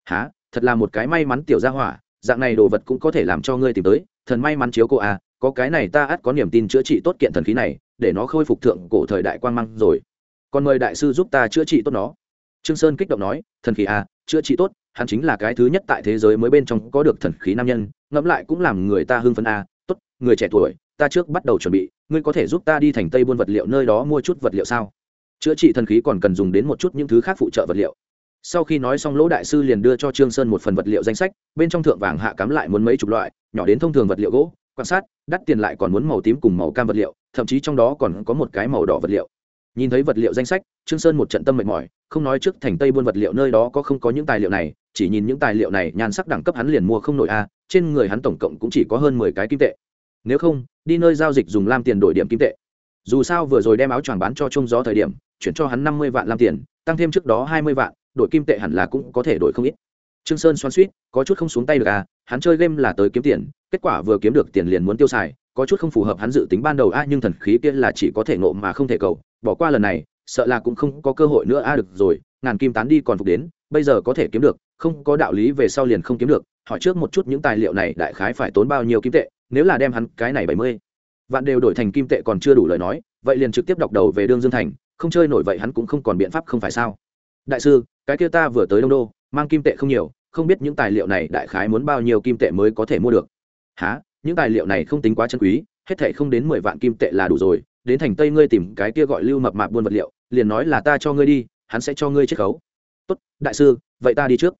Há thật là một cái may mắn tiểu gia hỏa, dạng này đồ vật cũng có thể làm cho ngươi tìm tới, thần may mắn chiếu cô à có cái này ta ắt có niềm tin chữa trị tốt kiện thần khí này, để nó khôi phục thượng cổ thời đại quang mang rồi. Còn mời đại sư giúp ta chữa trị tốt nó. Trương sơn kích động nói, thần khí à chữa trị tốt hắn chính là cái thứ nhất tại thế giới mới bên trong có được thần khí nam nhân, ngẫm lại cũng làm người ta hưng phấn à tốt, người trẻ tuổi, ta trước bắt đầu chuẩn bị, ngươi có thể giúp ta đi thành tây buôn vật liệu nơi đó mua chút vật liệu sao? Chữa trị thần khí còn cần dùng đến một chút những thứ khác phụ trợ vật liệu. Sau khi nói xong, lỗ đại sư liền đưa cho trương sơn một phần vật liệu danh sách, bên trong thượng vàng hạ cắm lại muốn mấy chục loại, nhỏ đến thông thường vật liệu gỗ, quan sát, đắt tiền lại còn muốn màu tím cùng màu cam vật liệu, thậm chí trong đó còn có một cái màu đỏ vật liệu nhìn thấy vật liệu danh sách, trương sơn một trận tâm mệt mỏi, không nói trước thành tây buôn vật liệu nơi đó có không có những tài liệu này, chỉ nhìn những tài liệu này, nhan sắc đẳng cấp hắn liền mua không nổi a, trên người hắn tổng cộng cũng chỉ có hơn mười cái kim tệ. Nếu không, đi nơi giao dịch dùng lam tiền đổi điểm kim tệ. Dù sao vừa rồi đem áo choàng bán cho trung gió thời điểm, chuyển cho hắn năm mươi vạn lam tiền, tăng thêm trước đó hai mươi vạn, đổi kim tệ hẳn là cũng có thể đổi không ít. Trương sơn xoan suýt có chút không xuống tay được à hắn chơi game là tới kiếm tiền, kết quả vừa kiếm được tiền liền muốn tiêu xài có chút không phù hợp hắn dự tính ban đầu, a, nhưng thần khí kia là chỉ có thể nộ mà không thể cầu, bỏ qua lần này, sợ là cũng không có cơ hội nữa, a, được rồi, ngàn kim tán đi còn phục đến, bây giờ có thể kiếm được, không có đạo lý về sau liền không kiếm được, hỏi trước một chút những tài liệu này đại khái phải tốn bao nhiêu kim tệ, nếu là đem hắn cái này bảy mươi vạn đều đổi thành kim tệ còn chưa đủ lời nói, vậy liền trực tiếp đọc đầu về đương dương thành, không chơi nổi vậy hắn cũng không còn biện pháp không phải sao. Đại sư, cái kia ta vừa tới đông đô, mang kim tệ không nhiều, không biết những tài liệu này đại khái muốn bao nhiêu kim tệ mới có thể mua được. Há những tài liệu này không tính quá chân quý, hết thệ không đến mười vạn kim tệ là đủ rồi, đến thành tây ngươi tìm cái kia gọi lưu mập mạp buôn vật liệu, liền nói là ta cho ngươi đi, hắn sẽ cho ngươi chiết khấu. Tốt, đại sư, vậy ta đi trước.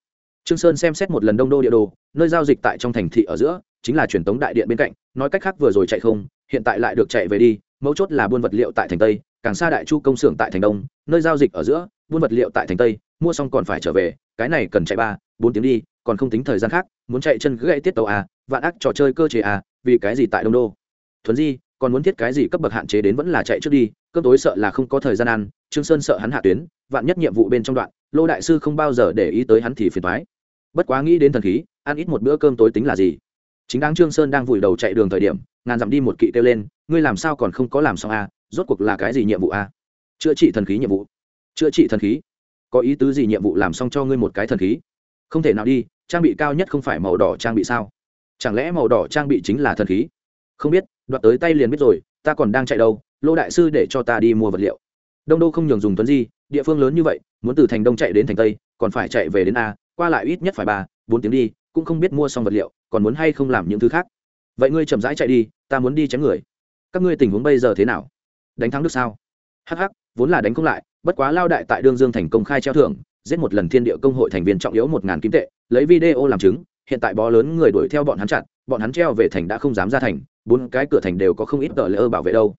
Trương sơn xem xét một lần đông đô địa đồ, nơi giao dịch tại trong thành thị ở giữa, chính là truyền tống đại điện bên cạnh, nói cách khác vừa rồi chạy không, hiện tại lại được chạy về đi, mấu chốt là buôn vật liệu tại thành tây, càng xa đại chu công xưởng tại thành đông, nơi giao dịch ở giữa, buôn vật liệu tại thành tây, mua xong còn phải trở về, cái này cần chạy ba, bốn tiếng đi, còn không tính thời gian khác muốn chạy chân gãy tiết tàu à vạn ác trò chơi cơ chế à vì cái gì tại đông đô? Thuấn di, còn muốn thiết cái gì cấp bậc hạn chế đến vẫn là chạy trước đi, cơm tối sợ là không có thời gian ăn, trương sơn sợ hắn hạ tuyến, vạn nhất nhiệm vụ bên trong đoạn, lô đại sư không bao giờ để ý tới hắn thì phiền toái. Bất quá nghĩ đến thần khí, ăn ít một bữa cơm tối tính là gì? Chính đáng trương sơn đang vùi đầu chạy đường thời điểm, ngàn dặm đi một kỵ kêu lên, ngươi làm sao còn không có làm xong à rốt cuộc là cái gì nhiệm vụ a chữa trị thần khí nhiệm vụ. Chữa trị thần khí? Có ý tứ gì nhiệm vụ làm xong cho ngươi một cái thần khí? Không thể nào đi trang bị cao nhất không phải màu đỏ trang bị sao? Chẳng lẽ màu đỏ trang bị chính là thần khí? Không biết, đoạt tới tay liền biết rồi, ta còn đang chạy đâu, lô đại sư để cho ta đi mua vật liệu. Đông đô không nhường dùng tuấn di, địa phương lớn như vậy, muốn từ thành đông chạy đến thành tây, còn phải chạy về đến a, qua lại ít nhất phải ba, bốn tiếng đi, cũng không biết mua xong vật liệu, còn muốn hay không làm những thứ khác. Vậy ngươi chậm rãi chạy đi, ta muốn đi chém người. Các ngươi tình huống bây giờ thế nào? Đánh thắng được sao? Hh vốn là đánh không lại, bất quá lao đại tại đương dương thành công khai treo thưởng giết một lần thiên địa công hội thành viên trọng yếu một ngàn kim tệ, lấy video làm chứng, hiện tại bó lớn người đuổi theo bọn hắn chặn, bọn hắn treo về thành đã không dám ra thành, bốn cái cửa thành đều có không ít tờ lỡ bảo vệ đâu.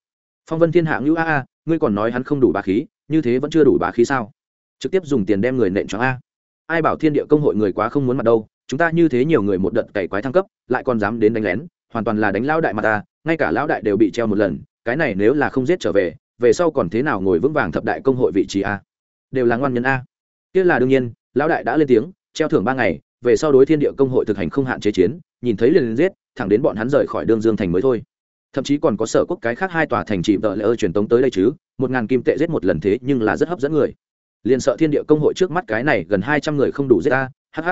Phong vân thiên hạ ngữ a a, ngươi còn nói hắn không đủ bá khí, như thế vẫn chưa đủ bá khí sao? Trực tiếp dùng tiền đem người nện cho a. Ai bảo thiên địa công hội người quá không muốn mặt đâu, chúng ta như thế nhiều người một đợt cày quái thăng cấp, lại còn dám đến đánh lén, hoàn toàn là đánh lão đại mà ta, ngay cả lão đại đều bị treo một lần, cái này nếu là không giết trở về về sau còn thế nào ngồi vững vàng thập đại công hội vị trí a? Đều là ngoan nhân a kia là đương nhiên, lão đại đã lên tiếng, treo thưởng ba ngày, về sau đối thiên địa công hội thực hành không hạn chế chiến, nhìn thấy liền giết, thẳng đến bọn hắn rời khỏi đương dương thành mới thôi. Thậm chí còn có sở quốc cái khác hai tòa thành chỉ vợ lỡ truyền tống tới đây chứ, một ngàn kim tệ giết một lần thế nhưng là rất hấp dẫn người. Liền sợ thiên địa công hội trước mắt cái này gần hai trăm người không đủ giết ta hh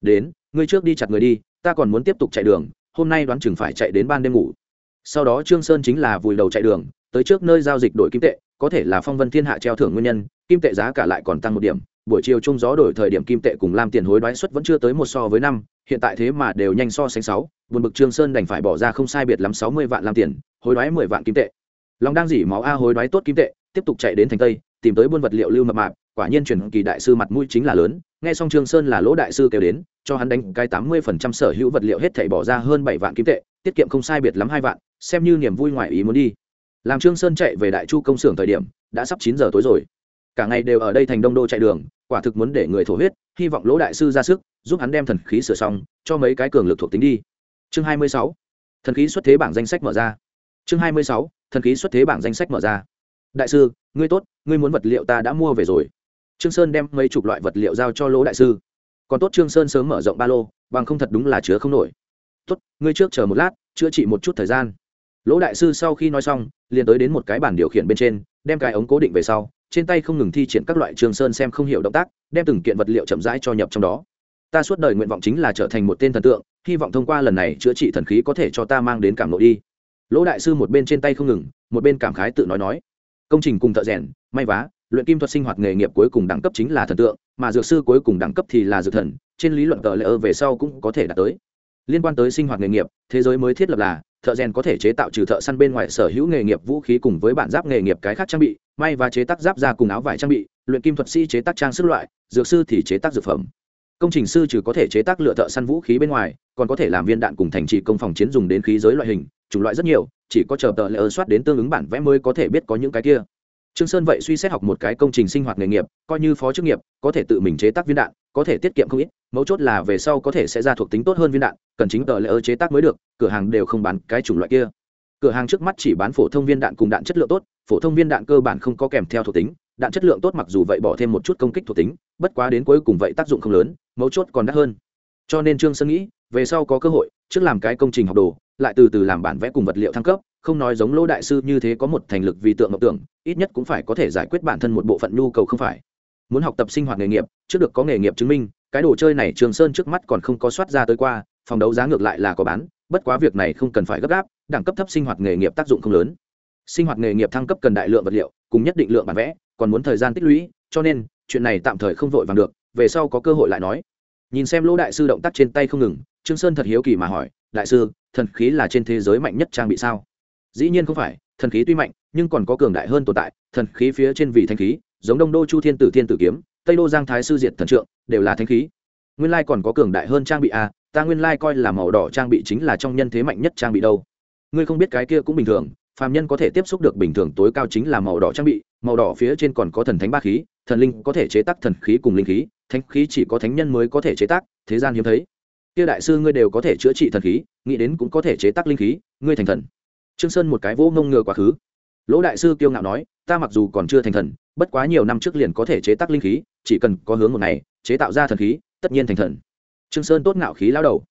đến, ngươi trước đi chặt người đi, ta còn muốn tiếp tục chạy đường, hôm nay đoán chừng phải chạy đến ban đêm ngủ. Sau đó trương sơn chính là vùi đầu chạy đường, tới trước nơi giao dịch đổi kim tệ, có thể là phong vân thiên hạ treo thưởng nguyên nhân, kim tệ giá cả lại còn tăng một điểm buổi chiều chung gió đổi thời điểm kim tệ cùng làm tiền hối đoái suất vẫn chưa tới một so với năm, hiện tại thế mà đều nhanh so sánh sáu, buồn bực trương sơn đành phải bỏ ra không sai biệt lắm sáu mươi vạn làm tiền, hối đoái mười vạn kim tệ. Lòng đang dỉ máu a hối đoái tốt kim tệ, tiếp tục chạy đến thành tây, tìm tới buôn vật liệu lưu mập mạp, quả nhiên truyền kỳ đại sư mặt mũi chính là lớn, nghe xong trương sơn là lỗ đại sư kêu đến, cho hắn đánh cái tám mươi phần trăm sở hữu vật liệu hết thảy bỏ ra hơn bảy vạn kim tệ, tiết kiệm không sai biệt lắm hai vạn, xem như niềm vui ngoài ý muốn đi. Làm trương sơn chạy về đại chu công xưởng thời điểm, đã sắp chín giờ tối rồi cả ngày đều ở đây thành đông đô chạy đường, quả thực muốn để người thổ huyết, hy vọng lỗ đại sư ra sức, giúp hắn đem thần khí sửa xong, cho mấy cái cường lực thuộc tính đi. Chương hai mươi sáu, thần khí xuất thế bảng danh sách mở ra. Chương hai mươi sáu, thần khí xuất thế bảng danh sách mở ra. Đại sư, ngươi tốt, ngươi muốn vật liệu ta đã mua về rồi. Trương sơn đem mấy chục loại vật liệu giao cho lỗ đại sư. Còn tốt trương sơn sớm mở rộng ba lô, bằng không thật đúng là chứa không nổi. Tốt, ngươi trước chờ một lát, chữa trị một chút thời gian. Lỗ đại sư sau khi nói xong, liền tới đến một cái bản điều khiển bên trên, đem cái ống cố định về sau trên tay không ngừng thi triển các loại trường sơn xem không hiểu động tác, đem từng kiện vật liệu chậm rãi cho nhập trong đó. Ta suốt đời nguyện vọng chính là trở thành một tên thần tượng, hy vọng thông qua lần này chữa trị thần khí có thể cho ta mang đến cảm nội đi. Lỗ đại sư một bên trên tay không ngừng, một bên cảm khái tự nói nói. Công trình cùng thợ rèn, may vá, luyện kim thuật sinh hoạt nghề nghiệp cuối cùng đẳng cấp chính là thần tượng, mà dược sư cuối cùng đẳng cấp thì là dược thần, trên lý luận tờ lễ ơ về sau cũng có thể đạt tới liên quan tới sinh hoạt nghề nghiệp, thế giới mới thiết lập là, thợ rèn có thể chế tạo trừ thợ săn bên ngoài sở hữu nghề nghiệp vũ khí cùng với bản giáp nghề nghiệp cái khác trang bị, may và chế tác giáp ra cùng áo vải trang bị, luyện kim thuật sĩ chế tác trang sức loại, dược sư thì chế tác dược phẩm. Công trình sư trừ có thể chế tác lựa thợ săn vũ khí bên ngoài, còn có thể làm viên đạn cùng thành trì công phòng chiến dùng đến khí giới loại hình, chủng loại rất nhiều, chỉ có chờ tờ lễ ơn soát đến tương ứng bản vẽ mới có thể biết có những cái kia trương sơn vậy suy xét học một cái công trình sinh hoạt nghề nghiệp, coi như phó chức nghiệp, có thể tự mình chế tác viên đạn, có thể tiết kiệm không ít, mấu chốt là về sau có thể sẽ ra thuộc tính tốt hơn viên đạn, cần chính tờ lệ ơ chế tác mới được, cửa hàng đều không bán cái chủng loại kia. Cửa hàng trước mắt chỉ bán phổ thông viên đạn cùng đạn chất lượng tốt, phổ thông viên đạn cơ bản không có kèm theo thuộc tính, đạn chất lượng tốt mặc dù vậy bỏ thêm một chút công kích thuộc tính, bất quá đến cuối cùng vậy tác dụng không lớn, mấu chốt còn đắt hơn. Cho nên trương sơn nghĩ, về sau có cơ hội, trước làm cái công trình học đồ, lại từ từ làm bản vẽ cùng vật liệu thăng cấp không nói giống lỗ đại sư như thế có một thành lực vì tượng ngọc tưởng, ít nhất cũng phải có thể giải quyết bản thân một bộ phận nhu cầu không phải. Muốn học tập sinh hoạt nghề nghiệp, trước được có nghề nghiệp chứng minh, cái đồ chơi này trường sơn trước mắt còn không có soát ra tới qua, phòng đấu giá ngược lại là có bán, bất quá việc này không cần phải gấp gáp, đẳng cấp thấp sinh hoạt nghề nghiệp tác dụng không lớn. Sinh hoạt nghề nghiệp thăng cấp cần đại lượng vật liệu, cùng nhất định lượng bản vẽ, còn muốn thời gian tích lũy, cho nên, chuyện này tạm thời không vội vàng được, về sau có cơ hội lại nói. Nhìn xem lỗ đại sư động tác trên tay không ngừng, trương sơn thật hiếu kỳ mà hỏi, đại sư, thần khí là trên thế giới mạnh nhất trang bị sao? Dĩ nhiên không phải thần khí tuy mạnh nhưng còn có cường đại hơn tồn tại thần khí phía trên vị thanh khí giống đông đô chu thiên tử thiên tử kiếm tây đô giang thái sư diệt thần trượng đều là thanh khí. Nguyên lai còn có cường đại hơn trang bị a à, ta nguyên lai coi là màu đỏ trang bị chính là trong nhân thế mạnh nhất trang bị đâu. Ngươi không biết cái kia cũng bình thường phàm nhân có thể tiếp xúc được bình thường tối cao chính là màu đỏ trang bị màu đỏ phía trên còn có thần thánh ba khí thần linh có thể chế tác thần khí cùng linh khí thánh khí chỉ có thánh nhân mới có thể chế tác thế gian hiếm thấy. Kia đại sư ngươi đều có thể chữa trị thần khí nghĩ đến cũng có thể chế tác linh khí ngươi thành thần trương sơn một cái vỗ ngông ngừa quá khứ. Lỗ đại sư kiêu ngạo nói, ta mặc dù còn chưa thành thần, bất quá nhiều năm trước liền có thể chế tác linh khí, chỉ cần có hướng một ngày, chế tạo ra thần khí, tất nhiên thành thần. Trương sơn tốt ngạo khí lao đầu.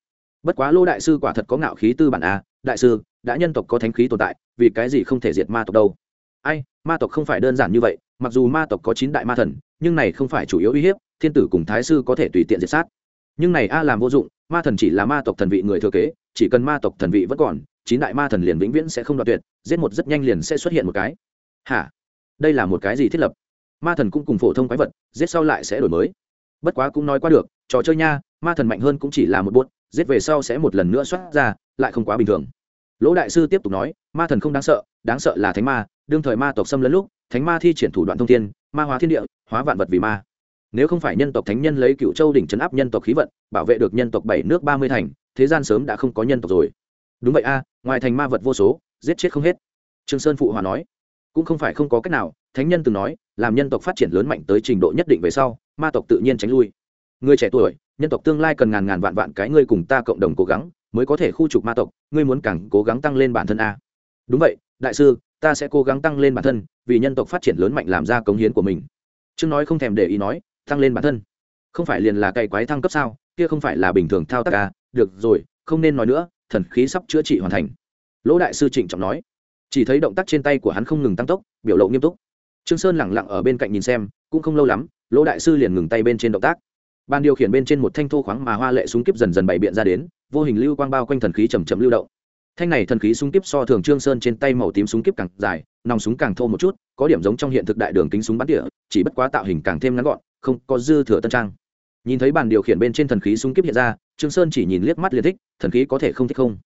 Bất quá lỗ đại sư quả thật có ngạo khí tư bản a đại sư, đã nhân tộc có thánh khí tồn tại, vì cái gì không thể diệt ma tộc đâu? Ai, ma tộc không phải đơn giản như vậy, mặc dù ma tộc có chín đại ma thần, nhưng này không phải chủ yếu uy hiếp, thiên tử cùng thái sư có thể tùy tiện diệt sát. Nhưng này a làm vô dụng, ma thần chỉ là ma tộc thần vị người thừa kế, chỉ cần ma tộc thần vị vẫn còn chín đại ma thần liền vĩnh viễn sẽ không đoạt tuyệt, giết một rất nhanh liền sẽ xuất hiện một cái. Hả? Đây là một cái gì thiết lập? Ma thần cũng cùng phổ thông quái vật, giết sau lại sẽ đổi mới. Bất quá cũng nói qua được, trò chơi nha, ma thần mạnh hơn cũng chỉ là một bút giết về sau sẽ một lần nữa xuất ra, lại không quá bình thường. Lỗ đại sư tiếp tục nói, ma thần không đáng sợ đáng sợ là thánh ma, đương thời ma tộc xâm lấn lúc, thánh ma thi triển thủ đoạn thông thiên, ma hóa thiên địa, hóa vạn vật vì ma. Nếu không phải nhân tộc thánh nhân lấy cựu châu đỉnh chấn áp nhân tộc khí vận, bảo vệ được nhân tộc bảy nước ba mươi thành, thế gian sớm đã không có nhân tộc rồi đúng vậy a, ngoài thành ma vật vô số, giết chết không hết. Trương sơn phụ hòa nói. Cũng không phải không có cách nào, thánh nhân từng nói, làm nhân tộc phát triển lớn mạnh tới trình độ nhất định về sau, ma tộc tự nhiên tránh lui. Người trẻ tuổi, nhân tộc tương lai cần ngàn ngàn vạn vạn cái ngươi cùng ta cộng đồng cố gắng, mới có thể khu trục ma tộc, ngươi muốn càng cố gắng tăng lên bản thân a. Đúng vậy, đại sư, ta sẽ cố gắng tăng lên bản thân, vì nhân tộc phát triển lớn mạnh làm ra cống hiến của mình. Chương nói không thèm để ý nói, tăng lên bản thân. Không phải liền là cày quái thăng cấp sao, kia không phải là bình thường thao tác à được rồi, không nên nói nữa thần khí sắp chữa trị hoàn thành. Lỗ đại sư trịnh trọng nói. Chỉ thấy động tác trên tay của hắn không ngừng tăng tốc, biểu lộ nghiêm túc. Trương sơn lẳng lặng ở bên cạnh nhìn xem, cũng không lâu lắm, lỗ đại sư liền ngừng tay bên trên động tác. Ban điều khiển bên trên một thanh thô khoáng mà hoa lệ súng kíp dần dần bày biện ra đến, vô hình lưu quang bao quanh thần khí chầm chậm lưu động. Thanh này thần khí súng kíp so thường trương sơn trên tay màu tím súng kíp càng dài, nòng súng càng thô một chút, có điểm giống trong hiện thực đại đường kính súng bắn tỉa, chỉ bất quá tạo hình càng thêm ngắn gọn, không có dư thừa tân trang. Nhìn thấy bàn điều khiển bên trên thần khí súng kíp hiện ra trương sơn chỉ nhìn liếc mắt liền thích, thần khí có thể không thích không?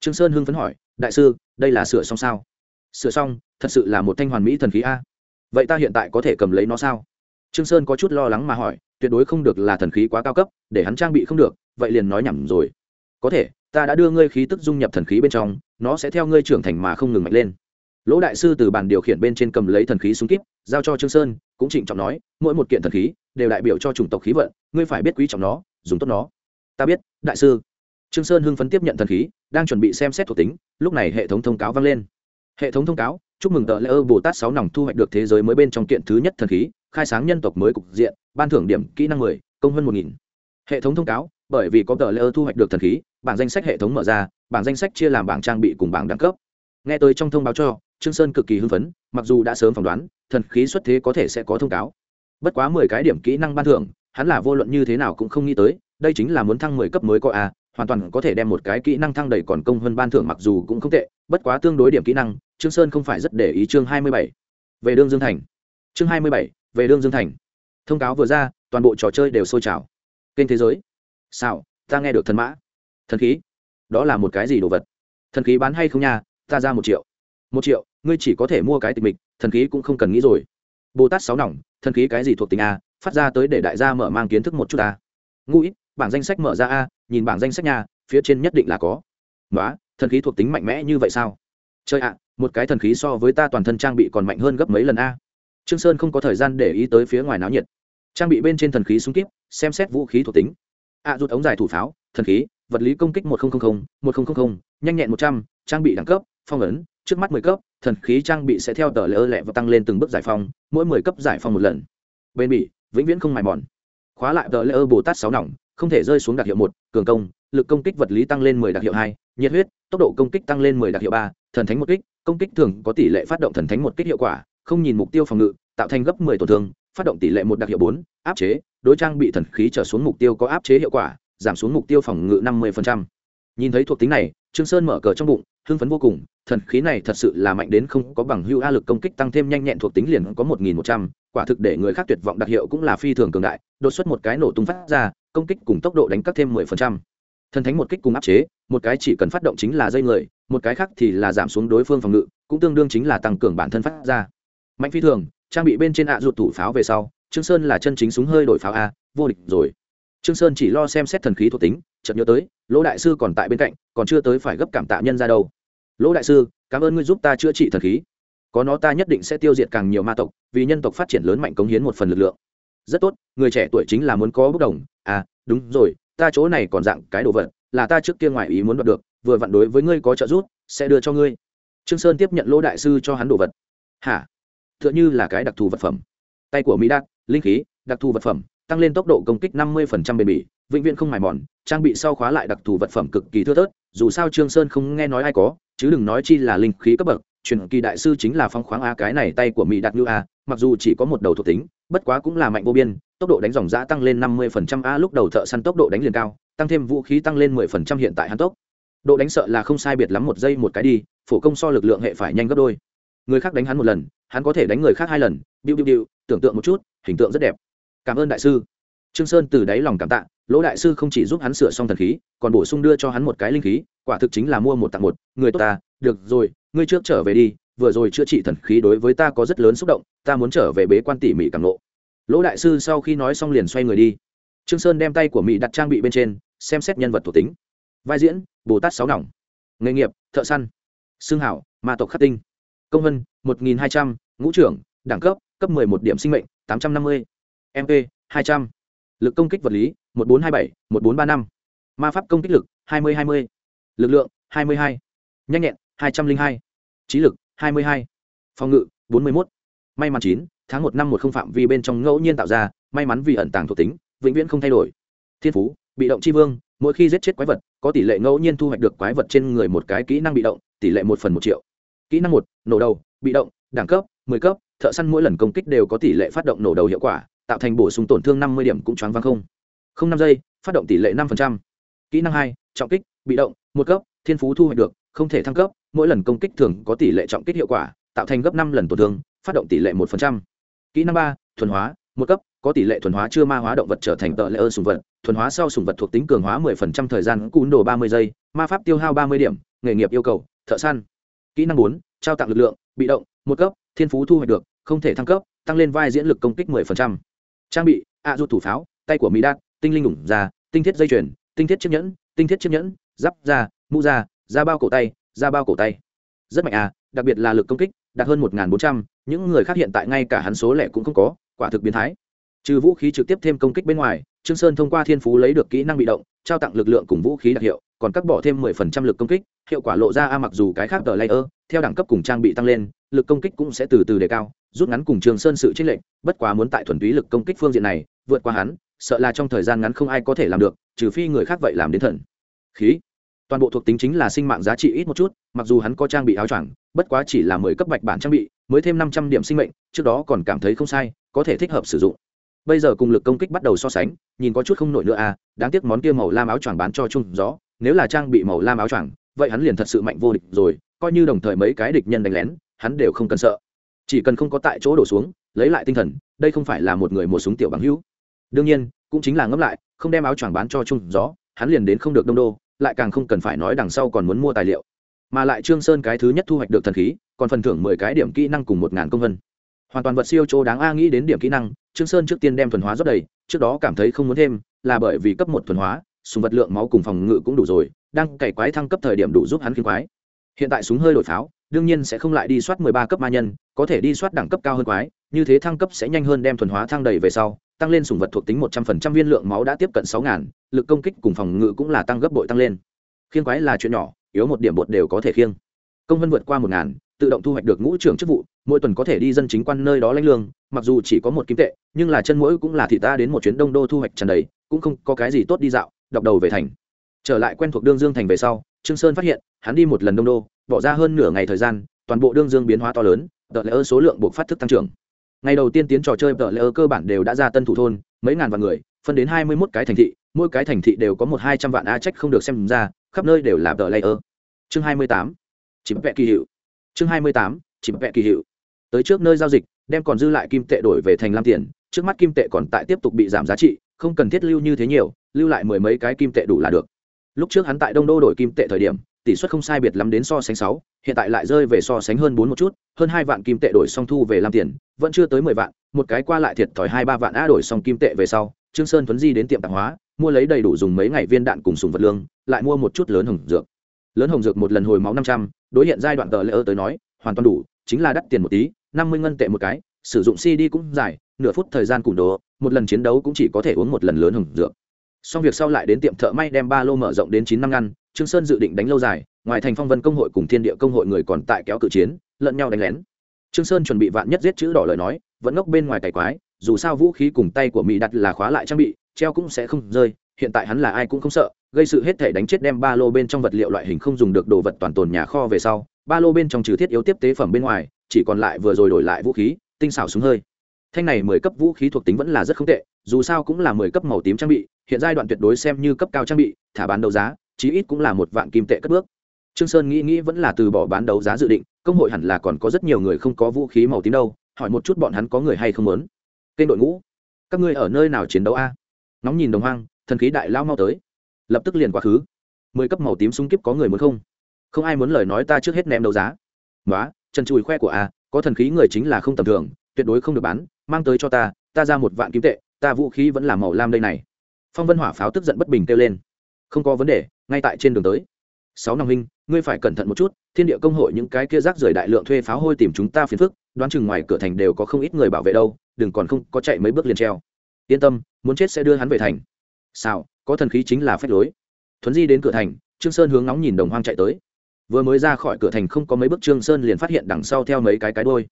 Trương sơn hưng phấn hỏi, đại sư, đây là sửa xong sao? Sửa xong, thật sự là một thanh hoàn mỹ thần khí a. Vậy ta hiện tại có thể cầm lấy nó sao? Trương sơn có chút lo lắng mà hỏi, tuyệt đối không được là thần khí quá cao cấp, để hắn trang bị không được, vậy liền nói nhầm rồi. Có thể, ta đã đưa ngươi khí tức dung nhập thần khí bên trong, nó sẽ theo ngươi trưởng thành mà không ngừng mạnh lên. Lỗ đại sư từ bàn điều khiển bên trên cầm lấy thần khí súng kíp, giao cho trương sơn, cũng trịnh trọng nói, mỗi một kiện thần khí đều đại biểu cho chủng tộc khí vận, ngươi phải biết quý trọng nó, dùng tốt nó ta biết, đại sư. Trương sơn hưng phấn tiếp nhận thần khí, đang chuẩn bị xem xét thuộc tính, lúc này hệ thống thông cáo vang lên. Hệ thống thông cáo, chúc mừng tờ lễ ơ bồ tát sáu nòng thu hoạch được thế giới mới bên trong kiện thứ nhất thần khí, khai sáng nhân tộc mới cục diện, ban thưởng điểm kỹ năng mười, công hơn một nghìn. Hệ thống thông cáo, bởi vì có tờ lễ ơ thu hoạch được thần khí, bảng danh sách hệ thống mở ra, bảng danh sách chia làm bảng trang bị cùng bảng đẳng cấp. Nghe tới trong thông báo cho, trương sơn cực kỳ hưng phấn, mặc dù đã sớm phỏng đoán, thần khí xuất thế có thể sẽ có thông cáo. Bất quá mười cái điểm kỹ năng ban thưởng, hắn là vô luận như thế nào cũng không nghĩ tới đây chính là muốn thăng mười cấp mới có a, hoàn toàn có thể đem một cái kỹ năng thăng đầy còn công hơn ban thưởng mặc dù cũng không tệ, bất quá tương đối điểm kỹ năng, trương sơn không phải rất để ý chương hai mươi bảy. Về đương dương thành. Chương hai mươi bảy, về đương dương thành. Thông cáo vừa ra, toàn bộ trò chơi đều sôi trào. Kênh thế giới. Sao ta nghe được thần mã. Thần khí. Đó là một cái gì đồ vật? Thần khí bán hay không nha, ta ra một triệu. Một triệu, ngươi chỉ có thể mua cái tịch mịch, thần khí cũng không cần nghĩ rồi. Bồ tát sáu nòng, thần khí cái gì thuộc tính a, phát ra tới để đại gia mở mang kiến thức một chút a. Ngũ ít bảng danh sách mở ra a, nhìn bảng danh sách nhà phía trên nhất định là có. Nói thần khí thuộc tính mạnh mẽ như vậy sao? Chơi ạ, một cái thần khí so với ta toàn thân trang bị còn mạnh hơn gấp mấy lần a. Trương sơn không có thời gian để ý tới phía ngoài náo nhiệt. Trang bị bên trên thần khí súng kíp, xem xét vũ khí thuộc tính. À rút ống dài thủ pháo, thần khí, vật lý công kích một nghìn một nghìn nhanh nhẹn một trăm, trang bị đẳng cấp, phong ấn, trước mắt mười cấp, thần khí trang bị sẽ theo tờ lỡ lẹ và tăng lên từng bước giải phong mỗi mười cấp giải phong một lần. Bên bị vĩnh viễn không mài mòn. Khóa lại tờ lỡ bồ tát sáu nòng không thể rơi xuống đặc hiệu một, cường công, lực công kích vật lý tăng lên mười đặc hiệu hai, nhiệt huyết, tốc độ công kích tăng lên mười đặc hiệu ba, thần thánh một kích, công kích thường có tỷ lệ phát động thần thánh một kích hiệu quả, không nhìn mục tiêu phòng ngự, tạo thành gấp mười tổn thương, phát động tỷ lệ một đặc hiệu bốn, áp chế, đối trang bị thần khí trở xuống mục tiêu có áp chế hiệu quả, giảm xuống mục tiêu phòng ngự năm mươi nhìn thấy thuộc tính này, trương sơn mở cờ trong bụng hưng phấn vô cùng, thần khí này thật sự là mạnh đến không có bằng hưu a lực công kích tăng thêm nhanh nhẹn thuộc tính liền có một nghìn một trăm, quả thực để người khác tuyệt vọng đặc hiệu cũng là phi thường cường đại, đột xuất một cái nổ tung phát ra, công kích cùng tốc độ đánh cắt thêm mười phần trăm. Thần thánh một kích cùng áp chế, một cái chỉ cần phát động chính là dây người, một cái khác thì là giảm xuống đối phương phòng ngự, cũng tương đương chính là tăng cường bản thân phát ra. Mạnh phi thường, trang bị bên trên ạ ruột thủ pháo về sau, trương sơn là chân chính súng hơi đổi pháo a, vô địch rồi. Trương sơn chỉ lo xem xét thần khí thuộc tính, chợt nhớ tới, lỗ đại sư còn tại bên cạnh, còn chưa tới phải gấp cảm tạ nhân ra đâu lỗ đại sư, cảm ơn ngươi giúp ta chữa trị thần khí. Có nó ta nhất định sẽ tiêu diệt càng nhiều ma tộc, vì nhân tộc phát triển lớn mạnh cống hiến một phần lực lượng. Rất tốt, người trẻ tuổi chính là muốn có bốc đồng. À đúng rồi, ta chỗ này còn dạng cái đồ vật, là ta trước kia ngoài ý muốn đoạt được, vừa vặn đối với ngươi có trợ giúp, sẽ đưa cho ngươi. Trương sơn tiếp nhận lỗ đại sư cho hắn đồ vật. Hả? Tựa như là cái đặc thù vật phẩm. Tay của mỹ đạt, linh khí, đặc thù vật phẩm, tăng lên tốc độ công kích năm 50% bền bỉ, vĩnh viễn không mài mòn, trang bị sau khóa lại đặc thù vật phẩm cực kỳ thưa thớt, dù sao trương sơn không nghe nói ai có chứ đừng nói chi là linh khí cấp bậc, truyền kỳ đại sư chính là phong khoáng a, cái này tay của mỹ đạt như a, mặc dù chỉ có một đầu thuộc tính, bất quá cũng là mạnh vô biên, tốc độ đánh dòng giã tăng lên năm mươi phần trăm a, lúc đầu thợ săn tốc độ đánh liền cao, tăng thêm vũ khí tăng lên mười phần trăm hiện tại hắn tốc. Độ đánh sợ là không sai biệt lắm một giây một cái đi, phổ công so lực lượng hệ phải nhanh gấp đôi. Người khác đánh hắn một lần, hắn có thể đánh người khác hai lần biu biu biu tưởng tượng một chút, hình tượng rất đẹp. Cảm ơn đại sư trương sơn từ đáy lòng cảm tạ, lỗ đại sư không chỉ giúp hắn sửa xong thần khí, còn bổ sung đưa cho hắn một cái linh khí, quả thực chính là mua một tặng một, người tốt ta, được rồi, ngươi trước trở về đi, vừa rồi chữa trị thần khí đối với ta có rất lớn xúc động, ta muốn trở về bế quan tỉ mỉ cảm lộ. lỗ đại sư sau khi nói xong liền xoay người đi. Trương sơn đem tay của mỹ đặt trang bị bên trên, xem xét nhân vật thuộc tính. Vai diễn, bồ tát sáu nòng. Nghề nghiệp, thợ săn. Xương hảo, ma tộc khắc tinh. Công vân, một nghìn hai trăm, ngũ trưởng, đẳng cấp cấp mười một điểm sinh mệnh, tám trăm năm mươi. Mp hai trăm lực công kích vật lý, một bốn hai bảy, một bốn ba năm. Ma pháp công kích lực, hai mươi hai mươi. Lực lượng, hai mươi hai. Nhanh nhẹn, hai trăm linh hai. Trí lực, hai mươi hai. Phòng ngự, bốn mươi một may mắn chín, tháng một năm một không phạm vi bên trong ngẫu nhiên tạo ra, may mắn vì ẩn tàng thuộc tính, vĩnh viễn không thay đổi. Thiên phú, bị động c h i vương, mỗi khi giết chết quái vật, có tỷ lệ ngẫu nhiên thu hoạch được quái vật trên người một cái kỹ năng bị động, tỷ lệ một phần một triệu. Kỹ năng một, nổ đầu, bị động, đẳng cấp, mười cấp, thợ săn mỗi lần công kích đều có tỷ lệ phát động nổ đầu hiệu quả tạo thành bổ sung tổn thương năm mươi điểm cũng choáng vang không. Không năm giây, phát động tỷ lệ năm kỹ năng hai, trọng kích, bị động, một cấp, thiên phú thu hoạch được, không thể thăng cấp, mỗi lần công kích thường có tỷ lệ trọng kích hiệu quả, tạo thành gấp năm lần tổn thương, phát động tỷ lệ một kỹ năng ba, thuần hóa, một cấp, có tỷ lệ thuần hóa chưa ma hóa động vật trở thành tợ lệ ơn sùng vật, thuần hóa sau sùng vật thuộc tính cường hóa 10% thời gian, cún đồ 30 giây, ma pháp tiêu hao 30 điểm, nghề nghiệp yêu cầu, thợ săn. Kỹ năng bốn, trao tặng lực lượng, bị động, một cấp, thiên phú thu hoạch được, không thể thăng cấp, tăng lên vai diễn lực công kích 10% trang bị ạ à, thủ pháo tay của mỹ đạt tinh linh ủng da tinh thiết dây chuyền tinh thiết chiếc nhẫn tinh thiết chiếc nhẫn giáp da mũ da da bao cổ tay da bao cổ tay. Rất mạnh à đặc biệt là lực công kích đạt hơn một bốn trăm những người khác hiện tại ngay cả hắn số lẻ cũng không có quả thực biến thái. Trừ vũ khí trực tiếp thêm công kích bên ngoài trương sơn thông qua thiên phú lấy được kỹ năng bị động trao tặng lực lượng cùng vũ khí đặc hiệu còn cắt bỏ thêm mười phần trăm lực công kích hiệu quả lộ ra a mặc dù cái khác tờ layer theo đẳng cấp cùng trang bị tăng lên lực công kích cũng sẽ từ từ đề cao rút ngắn cùng trường sơn sự chênh lệnh bất quá muốn tại thuần túy lực công kích phương diện này, vượt qua hắn, sợ là trong thời gian ngắn không ai có thể làm được, trừ phi người khác vậy làm đến thần. Khí. Toàn bộ thuộc tính chính là sinh mạng giá trị ít một chút, mặc dù hắn có trang bị áo choàng, bất quá chỉ là mười cấp bạch bản trang bị, mới thêm năm trăm điểm sinh mệnh, trước đó còn cảm thấy không sai, có thể thích hợp sử dụng. Bây giờ cùng lực công kích bắt đầu so sánh, nhìn có chút không nổi nữa à đáng tiếc món kia màu lam áo choàng bán cho chung gió, nếu là trang bị màu lam áo choàng, vậy hắn liền thật sự mạnh vô địch rồi, coi như đồng thời mấy cái địch nhân đánh lén, hắn đều không cần sợ chỉ cần không có tại chỗ đổ xuống, lấy lại tinh thần, đây không phải là một người một súng tiểu bằng hữu. Đương nhiên, cũng chính là ngẫm lại, không đem áo choàng bán cho trung gió, hắn liền đến không được đông đô, lại càng không cần phải nói đằng sau còn muốn mua tài liệu. Mà lại trương sơn cái thứ nhất thu hoạch được thần khí, còn phần thưởng mười cái điểm kỹ năng cùng một ngàn công vân. Hoàn toàn vật siêu chỗ đáng a nghĩ đến điểm kỹ năng, trương sơn trước tiên đem thuần hóa rất đầy, trước đó cảm thấy không muốn thêm, là bởi vì cấp một thuần hóa, súng vật lượng máu cùng phòng ngự cũng đủ rồi, đang cày quái thăng cấp thời điểm đủ giúp hắn khiến quái. Hiện tại súng hơi đổi pháo đương nhiên sẽ không lại đi soát mười ba cấp ma nhân, có thể đi soát đẳng cấp cao hơn quái, như thế thăng cấp sẽ nhanh hơn đem thuần hóa thăng đầy về sau, tăng lên sủng vật thuộc tính một trăm phần trăm, viên lượng máu đã tiếp cận sáu ngàn, lực công kích cùng phòng ngự cũng là tăng gấp bội tăng lên. Khiên quái là chuyện nhỏ, yếu một điểm bột đều có thể khiêng. Công vân vượt qua một ngàn, tự động thu hoạch được ngũ trưởng chức vụ, mỗi tuần có thể đi dân chính quan nơi đó lãnh lương, mặc dù chỉ có một kim tệ, nhưng là chân mỗi cũng là thị ta đến một chuyến đông đô thu hoạch trần đầy, cũng không có cái gì tốt đi dạo, đọc đầu về thành. Trở lại quen thuộc đương dương thành về sau, trương sơn phát hiện, hắn đi một lần đông đô bỏ ra hơn nửa ngày thời gian, toàn bộ đương dương biến hóa to lớn, tờ lễ ơ số lượng buộc phát thức tăng trưởng. Ngày đầu tiên tiến trò chơi, tờ lễ ơ cơ bản đều đã ra tân thủ thôn, mấy ngàn vạn người, phân đến hai mươi mốt cái thành thị, mỗi cái thành thị đều có một hai trăm vạn a trách không được xem ra, khắp nơi đều là tờ lễ ơ. Chương hai mươi tám chỉ vẽ kỳ hiệu. Chương hai mươi tám chỉ vẽ kỳ hiệu. Tới trước nơi giao dịch, đem còn dư lại kim tệ đổi về thành lam tiền, trước mắt kim tệ còn tại tiếp tục bị giảm giá trị, không cần thiết lưu như thế nhiều, lưu lại mười mấy cái kim tệ đủ là được. Lúc trước hắn tại đông đô đổi kim tệ thời điểm tỷ suất không sai biệt lắm đến so sánh sáu, hiện tại lại rơi về so sánh hơn bốn một chút, hơn hai vạn kim tệ đổi xong thu về làm tiền, vẫn chưa tới mười vạn, một cái qua lại thiệt thòi hai ba vạn a đổi xong kim tệ về sau, trương sơn tuấn di đến tiệm tạp hóa, mua lấy đầy đủ dùng mấy ngày viên đạn cùng sùng vật lương, lại mua một chút lớn hồng dược. Lớn hồng dược một lần hồi máu năm trăm, đối hiện giai đoạn tờ lễ ơ tới nói, hoàn toàn đủ, chính là đắt tiền một tí, năm mươi ngân tệ một cái, sử dụng cd cũng dài, nửa phút thời gian củng đồ, một lần chiến đấu cũng chỉ có thể uống một lần lớn hồng dược. Xong việc sau lại đến tiệm thợ may đem ba lô mở rộng đến chín năm ngăn trương sơn dự định đánh lâu dài, ngoài thành phong vân công hội cùng thiên địa công hội người còn tại kéo cự chiến, lẫn nhau đánh lén. Trương sơn chuẩn bị vạn nhất giết chữ đỏ lời nói, vẫn ngốc bên ngoài cày quái, dù sao vũ khí cùng tay của mỹ đặt là khóa lại trang bị, treo cũng sẽ không rơi, hiện tại hắn là ai cũng không sợ, gây sự hết thể đánh chết đem ba lô bên trong vật liệu loại hình không dùng được đồ vật toàn tồn nhà kho về sau, ba lô bên trong trừ thiết yếu tiếp tế phẩm bên ngoài, chỉ còn lại vừa rồi đổi lại vũ khí, tinh xảo súng hơi. Thanh này mười cấp vũ khí thuộc tính vẫn là rất không tệ, dù sao cũng là mười cấp màu tím trang bị, hiện giai đoạn tuyệt đối xem như cấp cao trang bị, thả bán đấu giá chí ít cũng là một vạn kim tệ cất bước. Trương sơn nghĩ nghĩ vẫn là từ bỏ bán đấu giá dự định, công hội hẳn là còn có rất nhiều người không có vũ khí màu tím đâu, hỏi một chút bọn hắn có người hay không muốn. Kênh đội ngũ, các ngươi ở nơi nào chiến đấu a? Nóng nhìn đồng hoang, thần khí đại lao mau tới. Lập tức liền quá khứ. Mười cấp màu tím súng kiếp có người muốn không? Không ai muốn lời nói ta trước hết ném đấu giá. Nói chân chùi khoe của a, có thần khí người chính là không tầm thường, tuyệt đối không được bán, mang tới cho ta ta ra một vạn kim tệ, ta vũ khí vẫn là màu lam đây này. Phong vân hỏa pháo tức giận bất bình kêu lên. Không có vấn đề ngay tại trên đường tới. Sáu năm huynh, ngươi phải cẩn thận một chút, thiên địa công hội những cái kia rác rưởi đại lượng thuê pháo hôi tìm chúng ta phiền phức, đoán chừng ngoài cửa thành đều có không ít người bảo vệ đâu, đừng còn không có chạy mấy bước liền treo. Yên tâm, muốn chết sẽ đưa hắn về thành. Sao có thần khí chính là phép lối. Thuấn di đến cửa thành, trương sơn hướng nóng nhìn đồng hoang chạy tới. Vừa mới ra khỏi cửa thành không có mấy bước trương sơn liền phát hiện đằng sau theo mấy cái cái đôi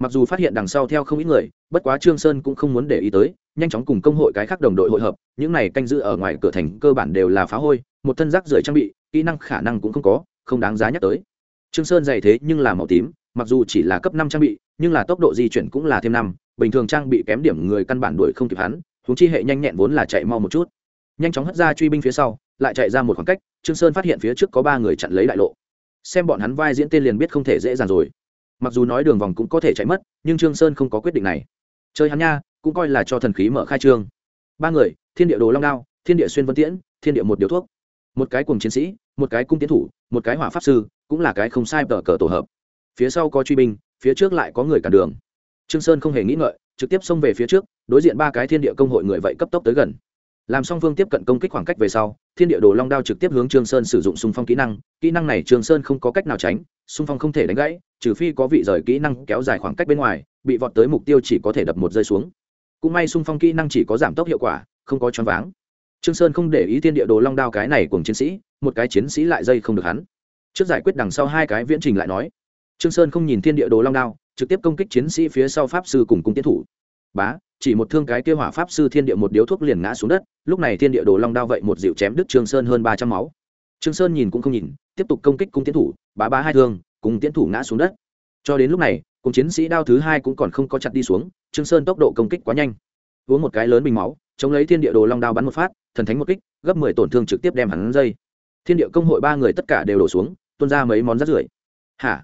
mặc dù phát hiện đằng sau theo không ít người, bất quá trương sơn cũng không muốn để ý tới, nhanh chóng cùng công hội cái khác đồng đội hội hợp, những này canh giữ ở ngoài cửa thành cơ bản đều là phá hôi một thân rác rưởi trang bị, kỹ năng khả năng cũng không có, không đáng giá nhắc tới. Trương sơn dày thế nhưng là màu tím, mặc dù chỉ là cấp năm trang bị, nhưng là tốc độ di chuyển cũng là thêm năm, bình thường trang bị kém điểm người căn bản đuổi không kịp hắn chúng chi hệ nhanh nhẹn vốn là chạy mau một chút. Nhanh chóng hất ra truy binh phía sau, lại chạy ra một khoảng cách, trương sơn phát hiện phía trước có ba người chặn lấy đại lộ. Xem bọn hắn vai diễn tên liền biết không thể dễ dàng rồi. Mặc dù nói đường vòng cũng có thể chạy mất, nhưng trương sơn không có quyết định này. Chơi hắn nha, cũng coi là cho thần khí mở khai trương. Ba người, thiên địa đồ long đao, thiên địa xuyên vân tiễn, thiên địa một điều thuốc một cái cùng chiến sĩ, một cái cung tiến thủ, một cái hỏa pháp sư, cũng là cái không sai tờ cờ tổ hợp. Phía sau có truy binh, phía trước lại có người cản đường. Trương sơn không hề nghĩ ngợi, trực tiếp xông về phía trước, đối diện ba cái thiên địa công hội người vậy cấp tốc tới gần. Làm song phương tiếp cận công kích khoảng cách về sau, thiên địa đồ long đao trực tiếp hướng trương sơn sử dụng xung phong kỹ năng kỹ năng này trương sơn không có cách nào tránh, xung phong không thể đánh gãy, trừ phi có vị rời kỹ năng kéo dài khoảng cách bên ngoài, bị vọt tới mục tiêu chỉ có thể đập một rơi xuống. Cũng may xung phong kỹ năng chỉ có giảm tốc hiệu quả, không có choáng váng trương sơn không để ý thiên địa đồ long đao cái này cùng chiến sĩ, một cái chiến sĩ lại dây không được hắn. Trước giải quyết đằng sau hai cái viễn trình lại nói. Trương sơn không nhìn thiên địa đồ long đao, trực tiếp công kích chiến sĩ phía sau pháp sư cùng cung tiến thủ. Bá, chỉ một thương cái kia hỏa pháp sư thiên địa một điếu thuốc liền ngã xuống đất, lúc này thiên địa đồ long đao vậy một dịu chém đứt trương sơn hơn ba trăm máu. Trương sơn nhìn cũng không nhìn, tiếp tục công kích cung tiến thủ, bá bá hai thương, cùng tiến thủ ngã xuống đất. Cho đến lúc này cùng chiến sĩ đao thứ hai cũng còn không có chặt đi xuống, trương sơn tốc độ công kích quá nhanh. Uống một cái lớn bình máu, chống lấy thiên địa đồ long đao bắn một phát thần thánh một kích, gấp mười tổn thương trực tiếp đem hắn dây. Thiên địa công hội ba người tất cả đều đổ xuống, tuôn ra mấy món rác rưởi. Hả?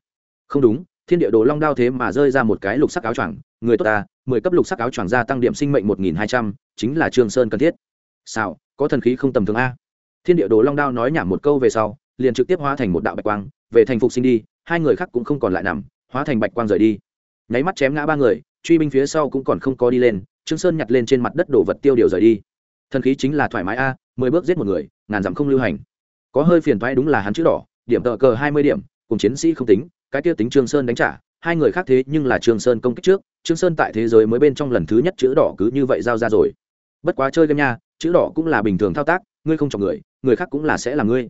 Không đúng, thiên địa đồ long đao thế mà rơi ra một cái lục sắc áo choàng. Người tốt ta, mười cấp lục sắc áo choàng gia tăng điểm sinh mệnh một nghìn hai trăm, chính là trương sơn cần thiết. Sao có thần khí không tầm thường a. Thiên địa đồ long đao nói nhảm một câu về sau, liền trực tiếp hóa thành một đạo bạch quang, về thành phục sinh đi, hai người khác cũng không còn lại nằm, hóa thành bạch quang rời đi. Nháy mắt chém ngã ba người, truy binh phía sau cũng còn không có đi lên, trương sơn nhặt lên trên mặt đất đổ vật tiêu điều rời đi thần khí chính là thoải mái a, mười bước giết một người, ngàn dặm không lưu hành. Có hơi phiền thoái đúng là hắn chữ đỏ, điểm tờ cờ hai mươi điểm, cùng chiến sĩ không tính, cái kia tính trương sơn đánh trả, hai người khác thế nhưng là trương sơn công kích trước, trương sơn tại thế giới mới bên trong lần thứ nhất chữ đỏ cứ như vậy giao ra rồi. Bất quá chơi game nha, chữ đỏ cũng là bình thường thao tác, ngươi không chọn người người khác cũng là sẽ là ngươi.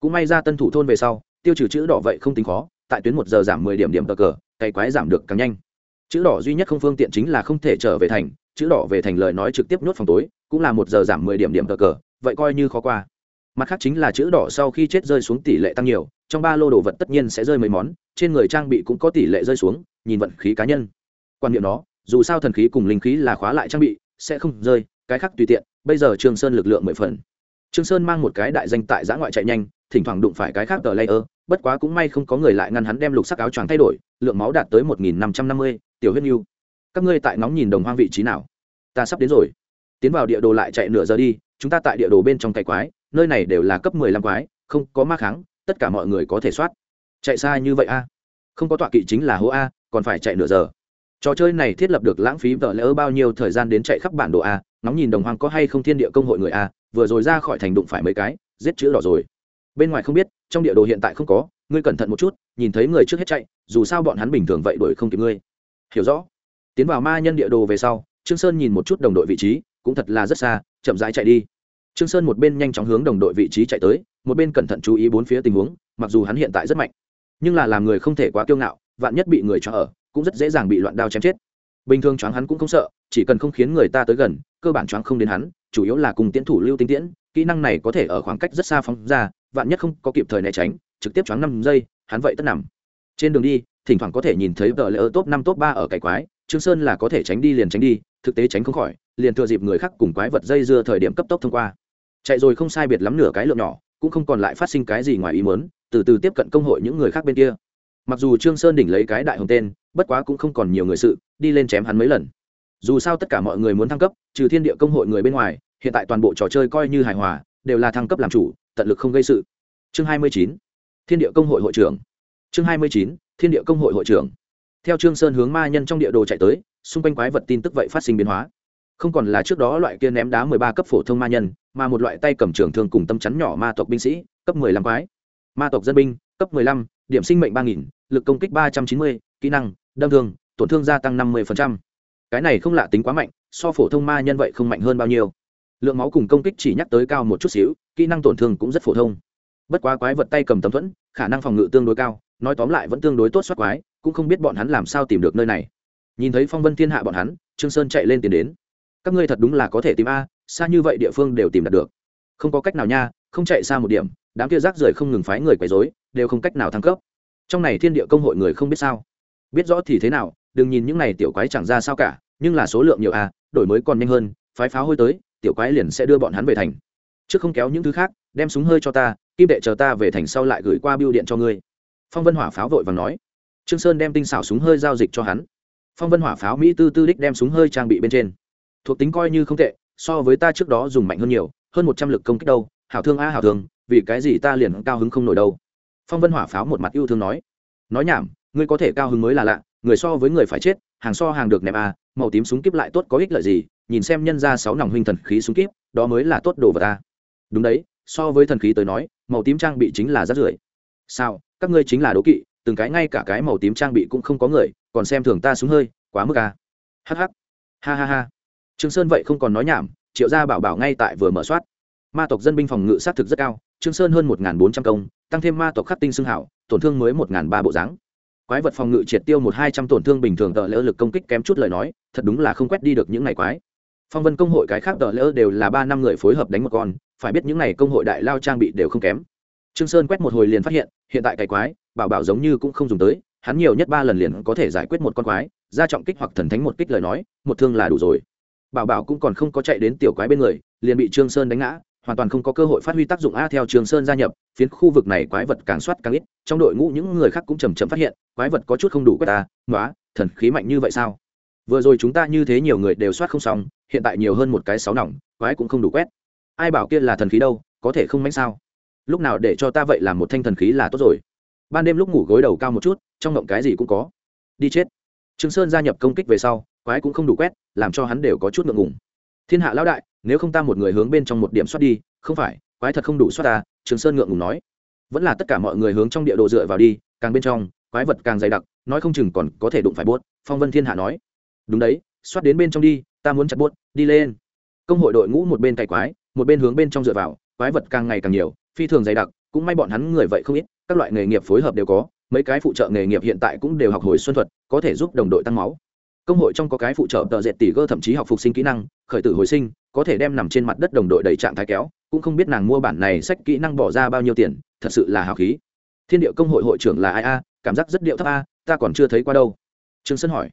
Cũng may ra tân thủ thôn về sau, tiêu trừ chữ đỏ vậy không tính khó, tại tuyến một giờ giảm mười điểm điểm tờ cờ cày quái giảm được càng nhanh. Chữ đỏ duy nhất không phương tiện chính là không thể trở về thành, chữ đỏ về thành lời nói trực tiếp nhốt phòng tối cũng là một giờ giảm mười điểm điểm tờ cờ, vậy coi như khó qua. Mặt khác chính là chữ đỏ sau khi chết rơi xuống tỷ lệ tăng nhiều, trong ba lô đồ vật tất nhiên sẽ rơi mấy món, trên người trang bị cũng có tỷ lệ rơi xuống, nhìn vận khí cá nhân. Quan niệm đó, dù sao thần khí cùng linh khí là khóa lại trang bị, sẽ không rơi, cái khác tùy tiện, bây giờ trương sơn lực lượng mười phần. Trương sơn mang một cái đại danh tại giã ngoại chạy nhanh, thỉnh thoảng đụng phải cái khác tờ layer, bất quá cũng may không có người lại ngăn hắn đem lục sắc áo choàng thay đổi, lượng máu đạt tới một nghìn năm trăm năm mươi, tiểu huyết nhu. Các ngươi tại ngóng nhìn đồng hoang vị trí nào? Ta sắp đến rồi tiến vào địa đồ lại chạy nửa giờ đi, chúng ta tại địa đồ bên trong cày quái, nơi này đều là cấp mười lăm quái, không có ma kháng, tất cả mọi người có thể soát. Chạy xa như vậy a? Không có tọa kỵ chính là hố a, còn phải chạy nửa giờ. Trò chơi này thiết lập được lãng phí vợ lỡ bao nhiêu thời gian đến chạy khắp bản đồ a nóng nhìn đồng hoàng có hay không thiên địa công hội người a, vừa rồi ra khỏi thành đụng phải mấy cái, giết chữ đỏ rồi. Bên ngoài không biết, trong địa đồ hiện tại không có, ngươi cẩn thận một chút, nhìn thấy người trước hết chạy, dù sao bọn hắn bình thường vậy đuổi không kịp ngươi. Hiểu rõ. Tiến vào ma nhân địa đồ về sau, trương sơn nhìn một chút đồng đội vị trí cũng thật là rất xa, chậm rãi chạy đi. Trương sơn một bên nhanh chóng hướng đồng đội vị trí chạy tới, một bên cẩn thận chú ý bốn phía tình huống, mặc dù hắn hiện tại rất mạnh, nhưng là làm người không thể quá kiêu ngạo, vạn nhất bị người cho ở, cũng rất dễ dàng bị loạn đao chém chết. Bình thường choáng hắn cũng không sợ, chỉ cần không khiến người ta tới gần, cơ bản choáng không đến hắn, chủ yếu là cùng tiễn thủ lưu tinh tiễn, kỹ năng này có thể ở khoảng cách rất xa phóng ra, vạn nhất không có kịp thời né tránh, trực tiếp choáng năm giây, hắn vậy tất nằm. Trên đường đi, thỉnh thoảng có thể nhìn thấy tờ lỡ top năm, top ba ở cải quái, trương sơn là có thể tránh đi liền tránh đi thực tế tránh không khỏi, liền thừa dịp người khác cùng quái vật dây dưa thời điểm cấp tốc thông qua chạy rồi không sai biệt lắm nửa cái lượng nhỏ, cũng không còn lại phát sinh cái gì ngoài ý muốn, từ từ tiếp cận công hội những người khác bên kia mặc dù trương sơn đỉnh lấy cái đại hồng tên, bất quá cũng không còn nhiều người sự, đi lên chém hắn mấy lần dù sao tất cả mọi người muốn thăng cấp, trừ thiên địa công hội người bên ngoài, hiện tại toàn bộ trò chơi coi như hài hòa, đều là thăng cấp làm chủ, tận lực không gây sự chương 29. thiên địa công hội hội trưởng chương 29. thiên địa công hội hội trưởng theo trương sơn hướng ma nhân trong địa đồ chạy tới xung quanh quái vật tin tức vậy phát sinh biến hóa. Không còn là trước đó loại kia ném đá mười ba cấp phổ thông ma nhân, mà một loại tay cầm trường thương cùng tâm chắn nhỏ ma tộc binh sĩ, cấp mười lăm quái. Ma tộc dân binh, cấp mười lăm, điểm sinh mệnh ba nghìn, lực công kích ba trăm chín mươi, kỹ năng, đâm thương, tổn thương gia tăng năm mươi phần trăm. cái này không lạ tính quá mạnh, so phổ thông ma nhân vậy không mạnh hơn bao nhiêu. Lượng máu cùng công kích chỉ nhắc tới cao một chút xíu, kỹ năng tổn thương cũng rất phổ thông. Bất quá quái vật tay cầm tấm thuẫn, khả năng phòng ngự tương đối cao, nói tóm lại vẫn tương đối tốt soát quái, cũng không biết bọn hắn làm sao tìm được nơi này nhìn thấy phong vân thiên hạ bọn hắn, trương sơn chạy lên tiền đến. Các ngươi thật đúng là có thể tìm a, xa như vậy địa phương đều tìm đạt được. Không có cách nào nha, không chạy xa một điểm, đám kia rác rưởi không ngừng phái người quấy rối, đều không cách nào thăng cấp. Trong này thiên địa công hội người không biết sao. Biết rõ thì thế nào, đừng nhìn những này tiểu quái chẳng ra sao cả, nhưng là số lượng nhiều a, đổi mới còn nhanh hơn, phái pháo hôi tới, tiểu quái liền sẽ đưa bọn hắn về thành. Trước không kéo những thứ khác, đem súng hơi cho ta, kim đệ chờ ta về thành sau lại gửi qua biêu điện cho ngươi. Phong vân hỏa pháo vội và nói. Trương sơn đem tinh xảo súng hơi giao dịch cho hắn phong vân hỏa pháo mỹ tư tư đích đem súng hơi trang bị bên trên. Thuộc tính coi như không tệ, so với ta trước đó dùng mạnh hơn nhiều, hơn một trăm lực công kích đâu, hảo thương a hảo thương, vì cái gì ta liền cao hứng không nổi đâu. Phong vân hỏa pháo một mặt yêu thương nói. Nói nhảm, ngươi có thể cao hứng mới là lạ, người so với người phải chết, hàng so hàng được nẹp a, màu tím súng kíp lại tốt có ích lợi gì, nhìn xem nhân ra sáu nòng huynh thần khí súng kíp, đó mới là tốt đồ vật ta đúng đấy, so với thần khí tới nói, màu tím trang bị chính là rát rưởi. Sao, các ngươi chính là đố kỵ, từng cái ngay cả cái màu tím trang bị cũng không có người còn xem thường ta xuống hơi, quá mức à. hh ha ha ha. Trương sơn vậy không còn nói nhảm, triệu gia bảo bảo ngay tại vừa mở soát. Ma tộc dân binh phòng ngự sát thực rất cao, trương sơn hơn một bốn trăm công, tăng thêm ma tộc khắc tinh xương hảo, tổn thương mới một ba bộ dáng. Quái vật phòng ngự triệt tiêu một hai trăm tổn thương bình thường tờ lỡ lực công kích kém chút lời nói, thật đúng là không quét đi được những ngày quái. Phong vân công hội cái khác tờ lỡ đều là ba năm người phối hợp đánh một con, phải biết những ngày công hội đại lao trang bị đều không kém. Trương sơn quét một hồi liền phát hiện hiện tại cái quái, bảo bảo giống như cũng không dùng tới hắn nhiều nhất ba lần liền có thể giải quyết một con quái, ra trọng kích hoặc thần thánh một kích lời nói, một thương là đủ rồi. Bảo bảo cũng còn không có chạy đến tiểu quái bên người, liền bị trương sơn đánh ngã, hoàn toàn không có cơ hội phát huy tác dụng a theo trương sơn gia nhập, phiến khu vực này quái vật càng soát càng ít, trong đội ngũ những người khác cũng chầm chậm phát hiện, quái vật có chút không đủ quét ta nói thần khí mạnh như vậy sao? Vừa rồi chúng ta như thế nhiều người đều soát không xong, hiện tại nhiều hơn một cái sáu nòng, quái cũng không đủ quét. Ai bảo kia là thần khí đâu, có thể không mạnh sao? Lúc nào để cho ta vậy làm một thanh thần khí là tốt rồi ban đêm lúc ngủ gối đầu cao một chút, trong ngộng cái gì cũng có. Đi chết. Trương sơn gia nhập công kích về sau, quái cũng không đủ quét, làm cho hắn đều có chút ngượng ngùng. Thiên hạ lão đại, nếu không ta một người hướng bên trong một điểm soát đi, không phải, quái thật không đủ soát ta, trương sơn ngượng ngùng nói. Vẫn là tất cả mọi người hướng trong địa đồ dựa vào đi, càng bên trong, quái vật càng dày đặc, nói không chừng còn có thể đụng phải buốt, phong vân thiên hạ nói. Đúng đấy, soát đến bên trong đi, ta muốn chặt buốt, đi lên. Công hội đội ngũ một bên cày quái, một bên hướng bên trong dựa vào, quái vật càng ngày càng nhiều, phi thường dày đặc, cũng may bọn hắn người vậy không ít các loại nghề nghiệp phối hợp đều có, mấy cái phụ trợ nghề nghiệp hiện tại cũng đều học hồi xuân thuật, có thể giúp đồng đội tăng máu. Công hội trong có cái phụ trợ tợ dệt tỷ cơ thậm chí học phục sinh kỹ năng, khởi tử hồi sinh, có thể đem nằm trên mặt đất đồng đội đầy trạng thái kéo, cũng không biết nàng mua bản này sách kỹ năng bỏ ra bao nhiêu tiền, thật sự là hào khí. Thiên điệu công hội hội trưởng là ai a? Cảm giác rất điệu thấp a, ta còn chưa thấy qua đâu. Trương sơn hỏi.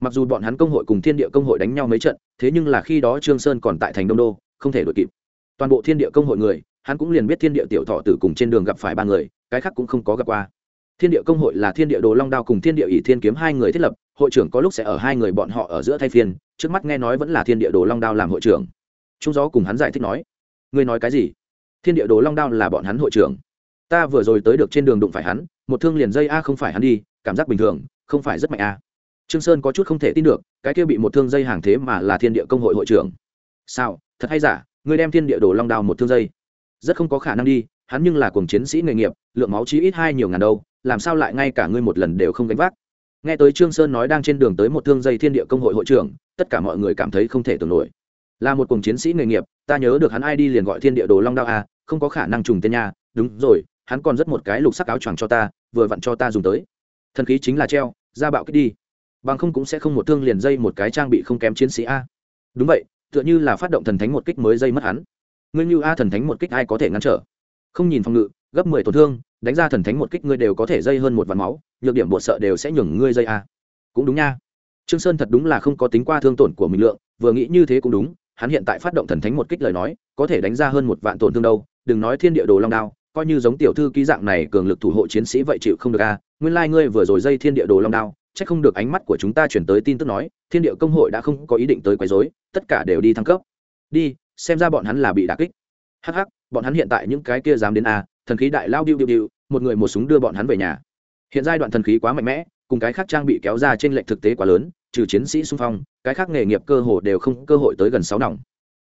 Mặc dù bọn hắn công hội cùng thiên địa công hội đánh nhau mấy trận, thế nhưng là khi đó trương sơn còn tại thành đông đô, không thể đuổi kịp. Toàn bộ thiên địa công hội người, hắn cũng liền biết thiên địa tiểu thọ tử cùng trên đường gặp phải ba người cái khác cũng không có gặp qua. Thiên địa công hội là thiên địa đồ long đao cùng thiên địa ỷ thiên kiếm hai người thiết lập, hội trưởng có lúc sẽ ở hai người bọn họ ở giữa thay phiên, trước mắt nghe nói vẫn là thiên địa đồ long đao làm hội trưởng. Trung gió cùng hắn giải thích nói, ngươi nói cái gì? Thiên địa đồ long đao là bọn hắn hội trưởng. Ta vừa rồi tới được trên đường đụng phải hắn, một thương liền dây a không phải hắn đi, cảm giác bình thường, không phải rất mạnh a. Trương sơn có chút không thể tin được, cái kia bị một thương dây hàng thế mà là thiên địa công hội hội trưởng. Sao? Thật hay giả? Ngươi đem thiên địa đồ long đao một thương dây? Rất không có khả năng đi, hắn nhưng là cuồng chiến sĩ nghề nghiệp, lượng máu chí ít hai nhiều ngàn đâu, làm sao lại ngay cả ngươi một lần đều không gánh vác? Nghe tới trương sơn nói đang trên đường tới một thương dây thiên địa công hội hội trưởng, tất cả mọi người cảm thấy không thể tưởng nổi. Là một cuồng chiến sĩ nghề nghiệp, ta nhớ được hắn ai đi liền gọi thiên địa đồ long đao à không có khả năng trùng tên nha. Đúng rồi, hắn còn rất một cái lục sắc áo choàng cho ta, vừa vặn cho ta dùng tới. Thần khí chính là treo, ra bạo kích đi. Bằng không cũng sẽ không một thương liền dây một cái trang bị không kém chiến sĩ a. Đúng vậy, tựa như là phát động thần thánh một kích mới dây mất hắn ngươi như a thần thánh một kích ai có thể ngăn trở? Không nhìn phòng ngự, gấp mười tổn thương, đánh ra thần thánh một kích ngươi đều có thể dây hơn một vạn máu, nhược điểm bột sợ đều sẽ nhường ngươi dây a. Cũng đúng nha. Trương sơn thật đúng là không có tính qua thương tổn của mình lượng, vừa nghĩ như thế cũng đúng, hắn hiện tại phát động thần thánh một kích lời nói, có thể đánh ra hơn một vạn tổn thương đâu, đừng nói thiên địa đồ long đao, coi như giống tiểu thư ký dạng này cường lực thủ hộ chiến sĩ vậy chịu không được a. Nguyên lai like ngươi vừa rồi dây thiên địa đồ long đao, chắc không được ánh mắt của chúng ta chuyển tới tin tức nói, thiên địa công hội đã không có ý định tới quấy rối, tất cả đều đi thăng cấp. Đi xem ra bọn hắn là bị đả kích. Hắc hắc, bọn hắn hiện tại những cái kia dám đến a thần khí đại lao điêu điêu điêu một người một súng đưa bọn hắn về nhà. Hiện giai đoạn thần khí quá mạnh mẽ, cùng cái khác trang bị kéo ra trên lệnh thực tế quá lớn, trừ chiến sĩ xung phong, cái khác nghề nghiệp cơ hồ đều không cơ hội tới gần sáu nòng.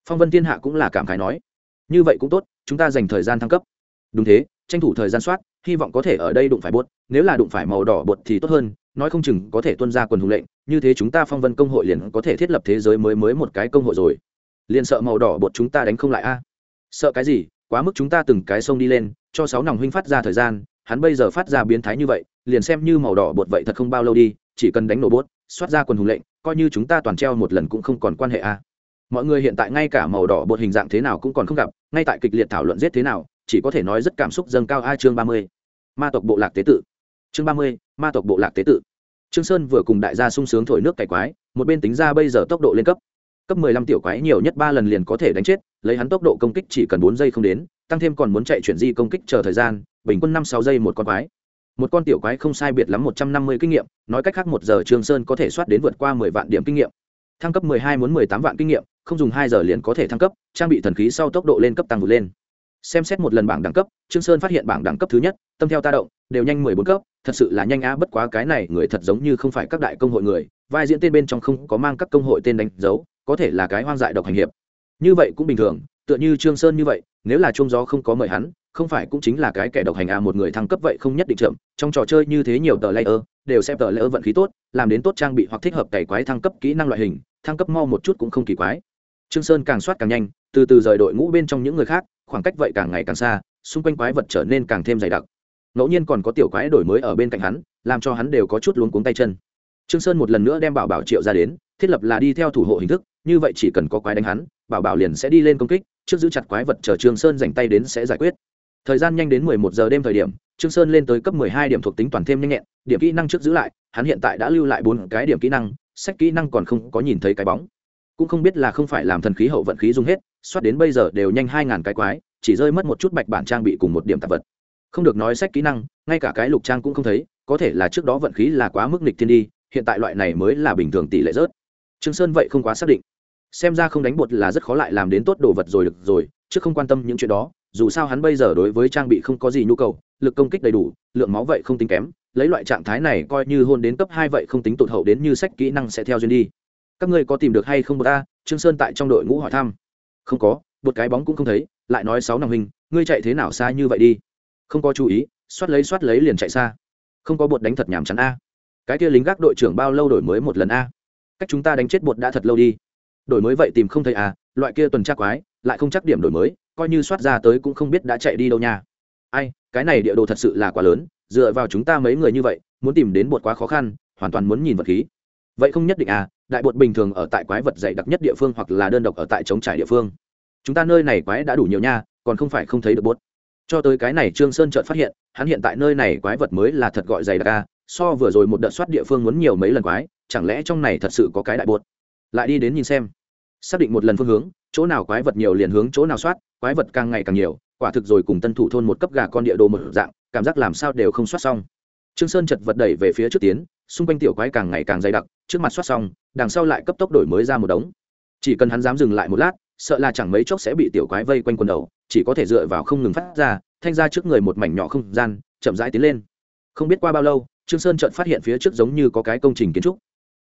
Phong vân thiên hạ cũng là cảm khái nói, như vậy cũng tốt, chúng ta dành thời gian thăng cấp. Đúng thế, tranh thủ thời gian soát, hy vọng có thể ở đây đụng phải bột, nếu là đụng phải màu đỏ bột thì tốt hơn, nói không chừng có thể tuân ra quần hùng lệnh, như thế chúng ta phong vân công hội liền có thể thiết lập thế giới mới mới một cái công hội rồi liền sợ màu đỏ bột chúng ta đánh không lại a. Sợ cái gì? Quá mức chúng ta từng cái sông đi lên, cho sáu nòng huynh phát ra thời gian, hắn bây giờ phát ra biến thái như vậy, liền xem như màu đỏ bột vậy thật không bao lâu đi, chỉ cần đánh nổ bốt xoát ra quần hùng lệnh, coi như chúng ta toàn treo một lần cũng không còn quan hệ a. Mọi người hiện tại ngay cả màu đỏ bột hình dạng thế nào cũng còn không gặp, ngay tại kịch liệt thảo luận giết thế nào, chỉ có thể nói rất cảm xúc dâng cao a chương ba mươi. Ma tộc bộ lạc tế tự. Chương ba mươi, ma tộc bộ lạc tế tự. Trương sơn vừa cùng đại gia sung sướng thổi nước cày quái, một bên tính ra bây giờ tốc độ lên cấp cấp mười lăm tiểu quái nhiều nhất ba lần liền có thể đánh chết, lấy hắn tốc độ công kích chỉ cần bốn giây không đến, tăng thêm còn muốn chạy chuyển di công kích chờ thời gian, bình quân năm sáu giây một con quái. Một con tiểu quái không sai biệt lắm một trăm năm mươi kinh nghiệm, nói cách khác một giờ trương sơn có thể soát đến vượt qua mười vạn điểm kinh nghiệm. Thăng cấp mười hai muốn mười tám vạn kinh nghiệm, không dùng hai giờ liền có thể thăng cấp, trang bị thần khí sau tốc độ lên cấp tăng vượt lên. Xem xét một lần bảng đẳng cấp, trương sơn phát hiện bảng đẳng cấp thứ nhất, tâm theo ta động, đều nhanh mười bốn cấp, thật sự là nhanh á, bất quá cái này người thật giống như không phải các đại công hội người, vai diễn tên bên trong không có mang các công hội tên đánh dấu có thể là cái hoang dại độc hành hiệp. Như vậy cũng bình thường, tựa như trương sơn như vậy, nếu là chuông gió không có mời hắn, không phải cũng chính là cái kẻ độc hành à một người thăng cấp vậy không nhất định chậm, trong trò chơi như thế nhiều tờ layer, đều xem tờ layer vận khí tốt, làm đến tốt trang bị hoặc thích hợp cày quái thăng cấp kỹ năng loại hình, thăng cấp mau một chút cũng không kỳ quái. Trương sơn càng soát càng nhanh, từ từ rời đội ngũ bên trong những người khác, khoảng cách vậy càng ngày càng xa, xung quanh quái vật trở nên càng thêm dày đặc. Ngẫu nhiên còn có tiểu quái đổi mới ở bên cạnh hắn, làm cho hắn đều có chút luống cuống tay chân. Trương sơn một lần nữa đem bảo bảo triệu ra đến thiết lập là đi theo thủ hộ hình thức, như vậy chỉ cần có quái đánh hắn, bảo bảo liền sẽ đi lên công kích, trước giữ chặt quái vật chờ trương sơn dành tay đến sẽ giải quyết. Thời gian nhanh đến mười một giờ đêm thời điểm, trương sơn lên tới cấp mười hai điểm thuộc tính toàn thêm nhanh nhẹn, điểm kỹ năng trước giữ lại, hắn hiện tại đã lưu lại bốn cái điểm kỹ năng, sách kỹ năng còn không có nhìn thấy cái bóng. Cũng không biết là không phải làm thần khí hậu vận khí dùng hết soát đến bây giờ đều nhanh hai ngàn cái quái, chỉ rơi mất một chút bạch bản trang bị cùng một điểm tạp vật. Không được nói sách kỹ năng, ngay cả cái lục trang cũng không thấy, có thể là trước đó vận khí là quá mức nghịch thiên đi, hiện tại loại này mới là bình thường tỷ lệ rớt trương sơn vậy không quá xác định. Xem ra không đánh bột là rất khó lại làm đến tốt đồ vật rồi được rồi, chứ không quan tâm những chuyện đó, dù sao hắn bây giờ đối với trang bị không có gì nhu cầu, lực công kích đầy đủ, lượng máu vậy không tính kém, lấy loại trạng thái này coi như hôn đến cấp hai vậy không tính tụt hậu đến như sách kỹ năng sẽ theo duyên đi. Các ngươi có tìm được hay không bột a? Trương sơn tại trong đội ngũ hỏi thăm. Không có một cái bóng cũng không thấy, lại nói sáu năm hình, ngươi chạy thế nào xa như vậy đi? Không có chú ý, xoát lấy xoát lấy liền chạy xa. Không có bột đánh thật nhảm chán a. Cái kia lính gác đội trưởng bao lâu đổi mới một lần a? Cách chúng ta đánh chết bột đã thật lâu đi. Đổi mới vậy tìm không thấy à loại kia tuần tra quái, lại không chắc điểm đổi mới, coi như soát ra tới cũng không biết đã chạy đi đâu nha. Ai, cái này địa đồ thật sự là quá lớn, dựa vào chúng ta mấy người như vậy, muốn tìm đến bột quá khó khăn, hoàn toàn muốn nhìn vật khí. Vậy không nhất định à đại bột bình thường ở tại quái vật dày đặc nhất địa phương hoặc là đơn độc ở tại chống trải địa phương. Chúng ta nơi này quái đã đủ nhiều nha, còn không phải không thấy được bột. Cho tới cái này trương sơn chợt phát hiện, hắn hiện tại nơi này quái vật mới là thật gọi dày đặc a so vừa rồi một đợt soát địa phương muốn nhiều mấy lần quái chẳng lẽ trong này thật sự có cái đại bột? Lại đi đến nhìn xem. Xác định một lần phương hướng, chỗ nào quái vật nhiều liền hướng chỗ nào soát, quái vật càng ngày càng nhiều, quả thực rồi cùng tân thủ thôn một cấp gà con địa đồ một dạng, cảm giác làm sao đều không soát xong. Trương sơn chật vật đẩy về phía trước tiến, xung quanh tiểu quái càng ngày càng dày đặc, trước mặt soát xong, đằng sau lại cấp tốc đổi mới ra một đống. Chỉ cần hắn dám dừng lại một lát, sợ là chẳng mấy chốc sẽ bị tiểu quái vây quanh quần đầu, chỉ có thể dựa vào không ngừng phát ra, thanh ra trước người một mảnh nhỏ không gian, chậm rãi tiến lên. Không biết qua bao lâu, trương sơn chợt phát hiện phía trước giống như có cái công trình kiến trúc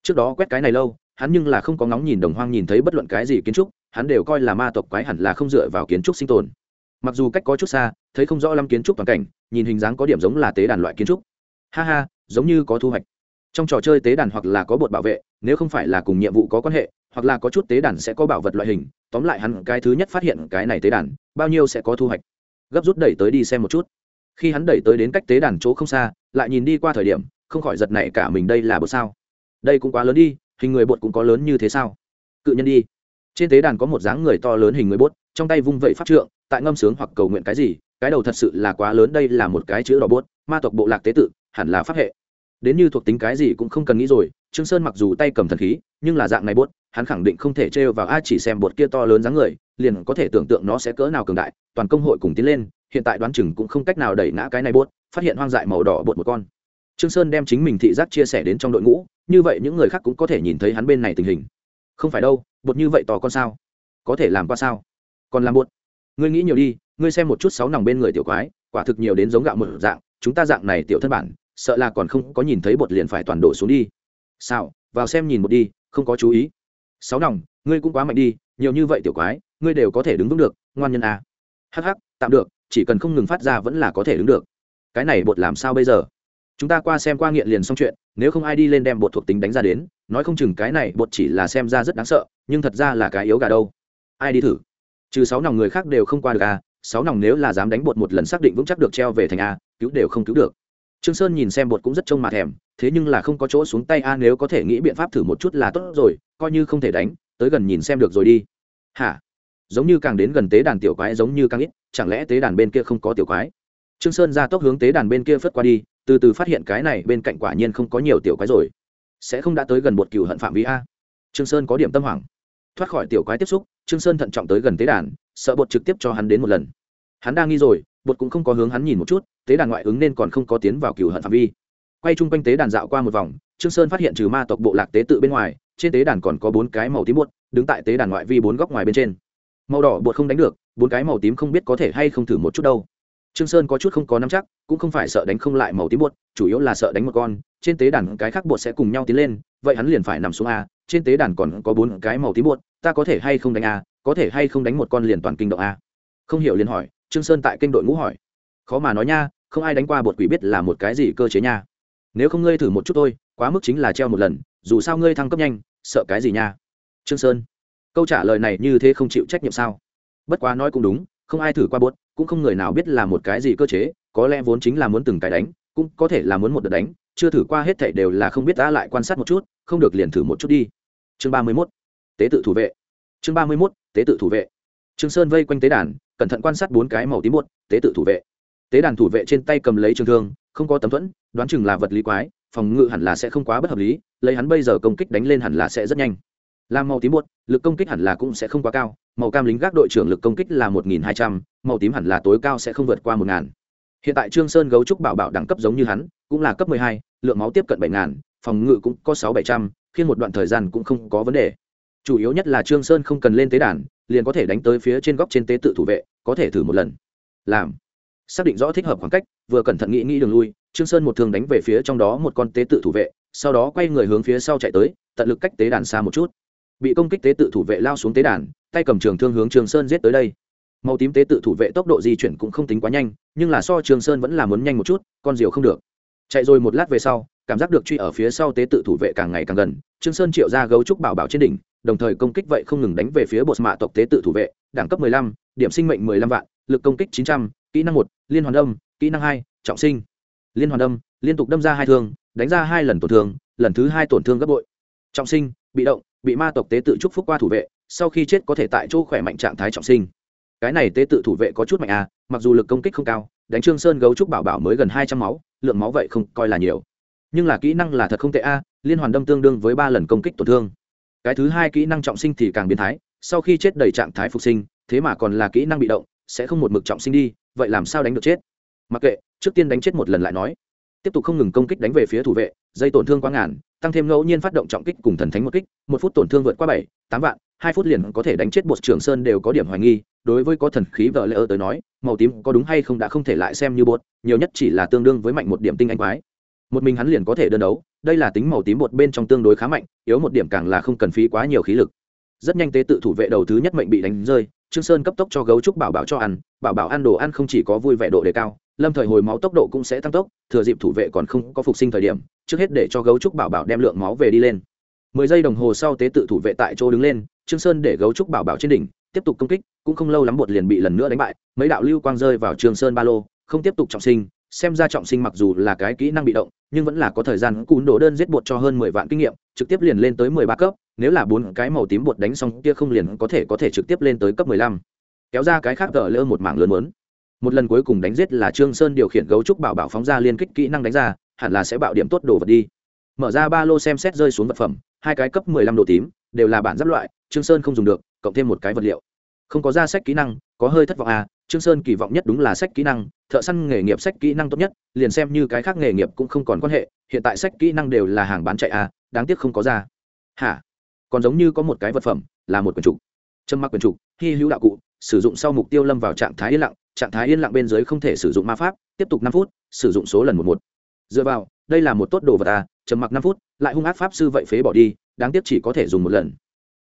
trước đó quét cái này lâu, hắn nhưng là không có ngóng nhìn đồng hoang nhìn thấy bất luận cái gì kiến trúc, hắn đều coi là ma tộc quái hẳn là không dựa vào kiến trúc sinh tồn. Mặc dù cách có chút xa, thấy không rõ lắm kiến trúc toàn cảnh, nhìn hình dáng có điểm giống là tế đàn loại kiến trúc. Ha ha, giống như có thu hoạch. Trong trò chơi tế đàn hoặc là có bột bảo vệ, nếu không phải là cùng nhiệm vụ có quan hệ, hoặc là có chút tế đàn sẽ có bảo vật loại hình, tóm lại hắn cái thứ nhất phát hiện cái này tế đàn, bao nhiêu sẽ có thu hoạch. Gấp rút đẩy tới đi xem một chút. Khi hắn đẩy tới đến cách tế đàn chỗ không xa, lại nhìn đi qua thời điểm, không khỏi giật này cả mình đây là bột sao đây cũng quá lớn đi, hình người bột cũng có lớn như thế sao? Cự nhân đi. Trên tế đàn có một dáng người to lớn hình người bốt trong tay vung vẩy pháp trượng, tại ngâm sướng hoặc cầu nguyện cái gì, cái đầu thật sự là quá lớn, đây là một cái chữ đỏ bốt ma tộc bộ lạc tế tự, hẳn là pháp hệ. Đến như thuộc tính cái gì cũng không cần nghĩ rồi, trương sơn mặc dù tay cầm thần khí, nhưng là dạng này bốt hắn khẳng định không thể trêu vào ai chỉ xem bột kia to lớn dáng người, liền có thể tưởng tượng nó sẽ cỡ nào cường đại, toàn công hội cùng tiến lên, hiện tại đoán chừng cũng không cách nào đẩy ngã cái này bốt phát hiện hoang dại màu đỏ bột một con trương sơn đem chính mình thị giác chia sẻ đến trong đội ngũ, như vậy những người khác cũng có thể nhìn thấy hắn bên này tình hình. Không phải đâu, bột như vậy to con sao? Có thể làm qua sao? Còn làm bột? Ngươi nghĩ nhiều đi, ngươi xem một chút sáu nòng bên người tiểu quái, quả thực nhiều đến giống gạo một dạng, chúng ta dạng này tiểu thân bản, sợ là còn không có nhìn thấy bột liền phải toàn đổ xuống đi. Sao vào xem nhìn một đi, không có chú ý. Sáu nòng, ngươi cũng quá mạnh đi, nhiều như vậy tiểu quái, ngươi đều có thể đứng vững được, ngoan nhân à. a hh tạm được, chỉ cần không ngừng phát ra vẫn là có thể đứng được. Cái này bột làm sao bây giờ? Chúng ta qua xem qua nghiện liền xong chuyện, nếu không ai đi lên đem bột thuộc tính đánh ra đến, nói không chừng cái này bột chỉ là xem ra rất đáng sợ, nhưng thật ra là cái yếu gà đâu. Ai đi thử? Trừ sáu nòng người khác đều không qua được a sáu nòng nếu là dám đánh bột một lần xác định vững chắc được treo về thành a, cứu đều không cứu được. Trương sơn nhìn xem bột cũng rất trông mà thèm, thế nhưng là không có chỗ xuống tay a nếu có thể nghĩ biện pháp thử một chút là tốt rồi, coi như không thể đánh, tới gần nhìn xem được rồi đi. Hả? Giống như càng đến gần tế đàn tiểu quái giống như càng ít, chẳng lẽ tế đàn bên kia không có tiểu quái? Trương sơn ra tốc hướng tế đàn bên kia phất qua đi từ từ phát hiện cái này bên cạnh quả nhiên không có nhiều tiểu quái rồi. Sẽ không đã tới gần bột cựu hận phạm vi a? Trương sơn có điểm tâm hoảng. Thoát khỏi tiểu quái tiếp xúc, trương sơn thận trọng tới gần tế đàn, sợ bột trực tiếp cho hắn đến một lần. Hắn đang nghi rồi, bột cũng không có hướng hắn nhìn một chút, tế đàn ngoại ứng nên còn không có tiến vào cựu hận phạm vi. Quay chung quanh tế đàn dạo qua một vòng, trương sơn phát hiện trừ ma tộc bộ lạc tế tự bên ngoài, trên tế đàn còn có bốn cái màu tím bột, đứng tại tế đàn ngoại vi bốn góc ngoài bên trên. Màu đỏ bột không đánh được, bốn cái màu tím không biết có thể hay không thử một chút đâu trương sơn có chút không có nắm chắc, cũng không phải sợ đánh không lại màu tím bột, chủ yếu là sợ đánh một con, trên tế đàn cái khác bột sẽ cùng nhau tiến lên, vậy hắn liền phải nằm xuống a, trên tế đàn còn có bốn cái màu tím bột, ta có thể hay không đánh a, có thể hay không đánh một con liền toàn kinh động a. Không hiểu liền hỏi, trương sơn tại kinh đội ngũ hỏi. Khó mà nói nha, không ai đánh qua bột quỷ biết là một cái gì cơ chế nha. Nếu không ngươi thử một chút thôi, quá mức chính là treo một lần, dù sao ngươi thăng cấp nhanh, sợ cái gì nha? Trương sơn. Câu trả lời này như thế không chịu trách nhiệm sao? Bất quá nói cũng đúng, không ai thử qua bốt cũng không người nào biết là một cái gì cơ chế, có lẽ vốn chính là muốn từng cái đánh, cũng có thể là muốn một đợt đánh, chưa thử qua hết thảy đều là không biết đã lại quan sát một chút, không được liền thử một chút đi chương ba mươi 31. tế tự thủ vệ chương ba mươi 31. tế tự thủ vệ trương sơn vây quanh tế đàn, cẩn thận quan sát bốn cái màu tím bột, tế tự thủ vệ tế đàn thủ vệ trên tay cầm lấy trường thương, không có tấm thuẫn, đoán chừng là vật lý quái, phòng ngự hẳn là sẽ không quá bất hợp lý, lấy hắn bây giờ công kích đánh lên hẳn là sẽ rất nhanh làm màu tím bột lực công kích hẳn là cũng sẽ không quá cao, màu cam lính gác đội trưởng lực công kích là một nghìn hai trăm, màu tím hẳn là tối cao sẽ không vượt qua một ngàn. Hiện tại trương sơn gấu trúc bảo bảo đẳng cấp giống như hắn, cũng là cấp mười hai, lượng máu tiếp cận bảy ngàn, phòng ngự cũng có sáu bảy trăm khiến một đoạn thời gian cũng không có vấn đề. Chủ yếu nhất là trương sơn không cần lên tế đàn, liền có thể đánh tới phía trên góc trên tế tự thủ vệ, có thể thử một lần. Làm. Xác định rõ thích hợp khoảng cách, vừa cẩn thận nghĩ nghĩ đường lui, trương sơn một thường đánh về phía trong đó một con tế tự thủ vệ, sau đó quay người hướng phía sau chạy tới, tận lực cách tế đàn xa một chút bị công kích tế tự thủ vệ lao xuống tế đàn tay cầm trường thương hướng trường sơn giết tới đây. Màu tím tế tự thủ vệ tốc độ di chuyển cũng không tính quá nhanh nhưng là so trường sơn vẫn là muốn nhanh một chút con diều không được. Chạy rồi một lát về sau cảm giác được truy ở phía sau tế tự thủ vệ càng ngày càng gần trương sơn triệu ra gấu trúc bảo bảo trên đỉnh đồng thời công kích vậy không ngừng đánh về phía bột mạ tộc tế tự thủ vệ đẳng cấp 15, điểm sinh mệnh 15 vạn lực công kích 900, kỹ năng một liên hoàn đâm kỹ năng hai trọng sinh. Liên hoàn đâm liên tục đâm ra hai thương đánh ra hai lần tổn thương lần thứ hai tổn thương gấp bội. Trọng sinh bị động bị ma tộc tế tự chúc phúc qua thủ vệ, sau khi chết có thể tại chỗ khỏe mạnh trạng thái trọng sinh. Cái này tế tự thủ vệ có chút mạnh à mặc dù lực công kích không cao, đánh trương sơn gấu trúc bảo bảo mới gần hai trăm máu, lượng máu vậy không coi là nhiều. Nhưng là kỹ năng là thật không tệ a liên hoàn đâm tương đương với ba lần công kích tổn thương. Cái thứ hai kỹ năng trọng sinh thì càng biến thái, sau khi chết đầy trạng thái phục sinh, thế mà còn là kỹ năng bị động, sẽ không một mực trọng sinh đi, vậy làm sao đánh được chết? Mặc kệ, trước tiên đánh chết một lần lại nói. Tiếp tục không ngừng công kích đánh về phía thủ vệ, dây tổn thương quá ngàn tăng thêm ngẫu nhiên phát động trọng kích cùng thần thánh một kích, một phút tổn thương vượt qua bảy, tám vạn, hai phút liền có thể đánh chết bột trường sơn đều có điểm hoài nghi. Đối với có thần khí vợ lỡ tới nói, màu tím có đúng hay không đã không thể lại xem như bột, nhiều nhất chỉ là tương đương với mạnh một điểm tinh anh quái. Một mình hắn liền có thể đơn đấu, đây là tính màu tím bột bên trong tương đối khá mạnh, yếu một điểm càng là không cần phí quá nhiều khí lực. Rất nhanh tế tự thủ vệ đầu thứ nhất mệnh bị đánh rơi, trương sơn cấp tốc cho gấu trúc bảo bảo cho ăn, bảo bảo ăn đồ ăn không chỉ có vui vẻ độ đề cao, lâm thời hồi máu tốc độ cũng sẽ tăng tốc, thừa dịp thủ vệ còn không có phục sinh thời điểm trước hết để cho gấu trúc bảo bảo đem lượng máu về đi lên. Mười giây đồng hồ sau tế tự thủ vệ tại chỗ đứng lên, trương sơn để gấu trúc bảo bảo trên đỉnh, tiếp tục công kích, cũng không lâu lắm bột liền bị lần nữa đánh bại, mấy đạo lưu quang rơi vào trương sơn ba lô, không tiếp tục trọng sinh, xem ra trọng sinh mặc dù là cái kỹ năng bị động, nhưng vẫn là có thời gian cún đổ đơn giết bột cho hơn mười vạn kinh nghiệm, trực tiếp liền lên tới mười ba cấp, nếu là bốn cái màu tím bột đánh xong kia không liền có thể có thể trực tiếp lên tới cấp mười lăm. Kéo ra cái khác gỡ lỡ một mảng lớn muốn. Một lần cuối cùng đánh giết là trương sơn điều khiển gấu trúc bảo bảo phóng ra liên kích kỹ năng đánh ra hẳn là sẽ bạo điểm tốt đồ vật đi. Mở ra ba lô xem xét rơi xuống vật phẩm, hai cái cấp mười lăm độ tím, đều là bản giáp loại, trương sơn không dùng được, cộng thêm một cái vật liệu. Không có ra sách kỹ năng, có hơi thất vọng à trương sơn kỳ vọng nhất đúng là sách kỹ năng, thợ săn nghề nghiệp sách kỹ năng tốt nhất, liền xem như cái khác nghề nghiệp cũng không còn quan hệ, hiện tại sách kỹ năng đều là hàng bán chạy à đáng tiếc không có ra. Hả? Còn giống như có một cái vật phẩm, là một quyển trục. Trâm mặc quyển trục, hy hữu đạo cụ, sử dụng sau mục tiêu lâm vào trạng thái yên lặng, trạng thái yên lặng bên dưới không thể sử dụng ma pháp, tiếp tục năm phút, sử dụng số lần một một dựa vào, đây là một tốt đồ vật à trầm mặc năm phút, lại hung ác pháp sư vậy phế bỏ đi, đáng tiếc chỉ có thể dùng một lần.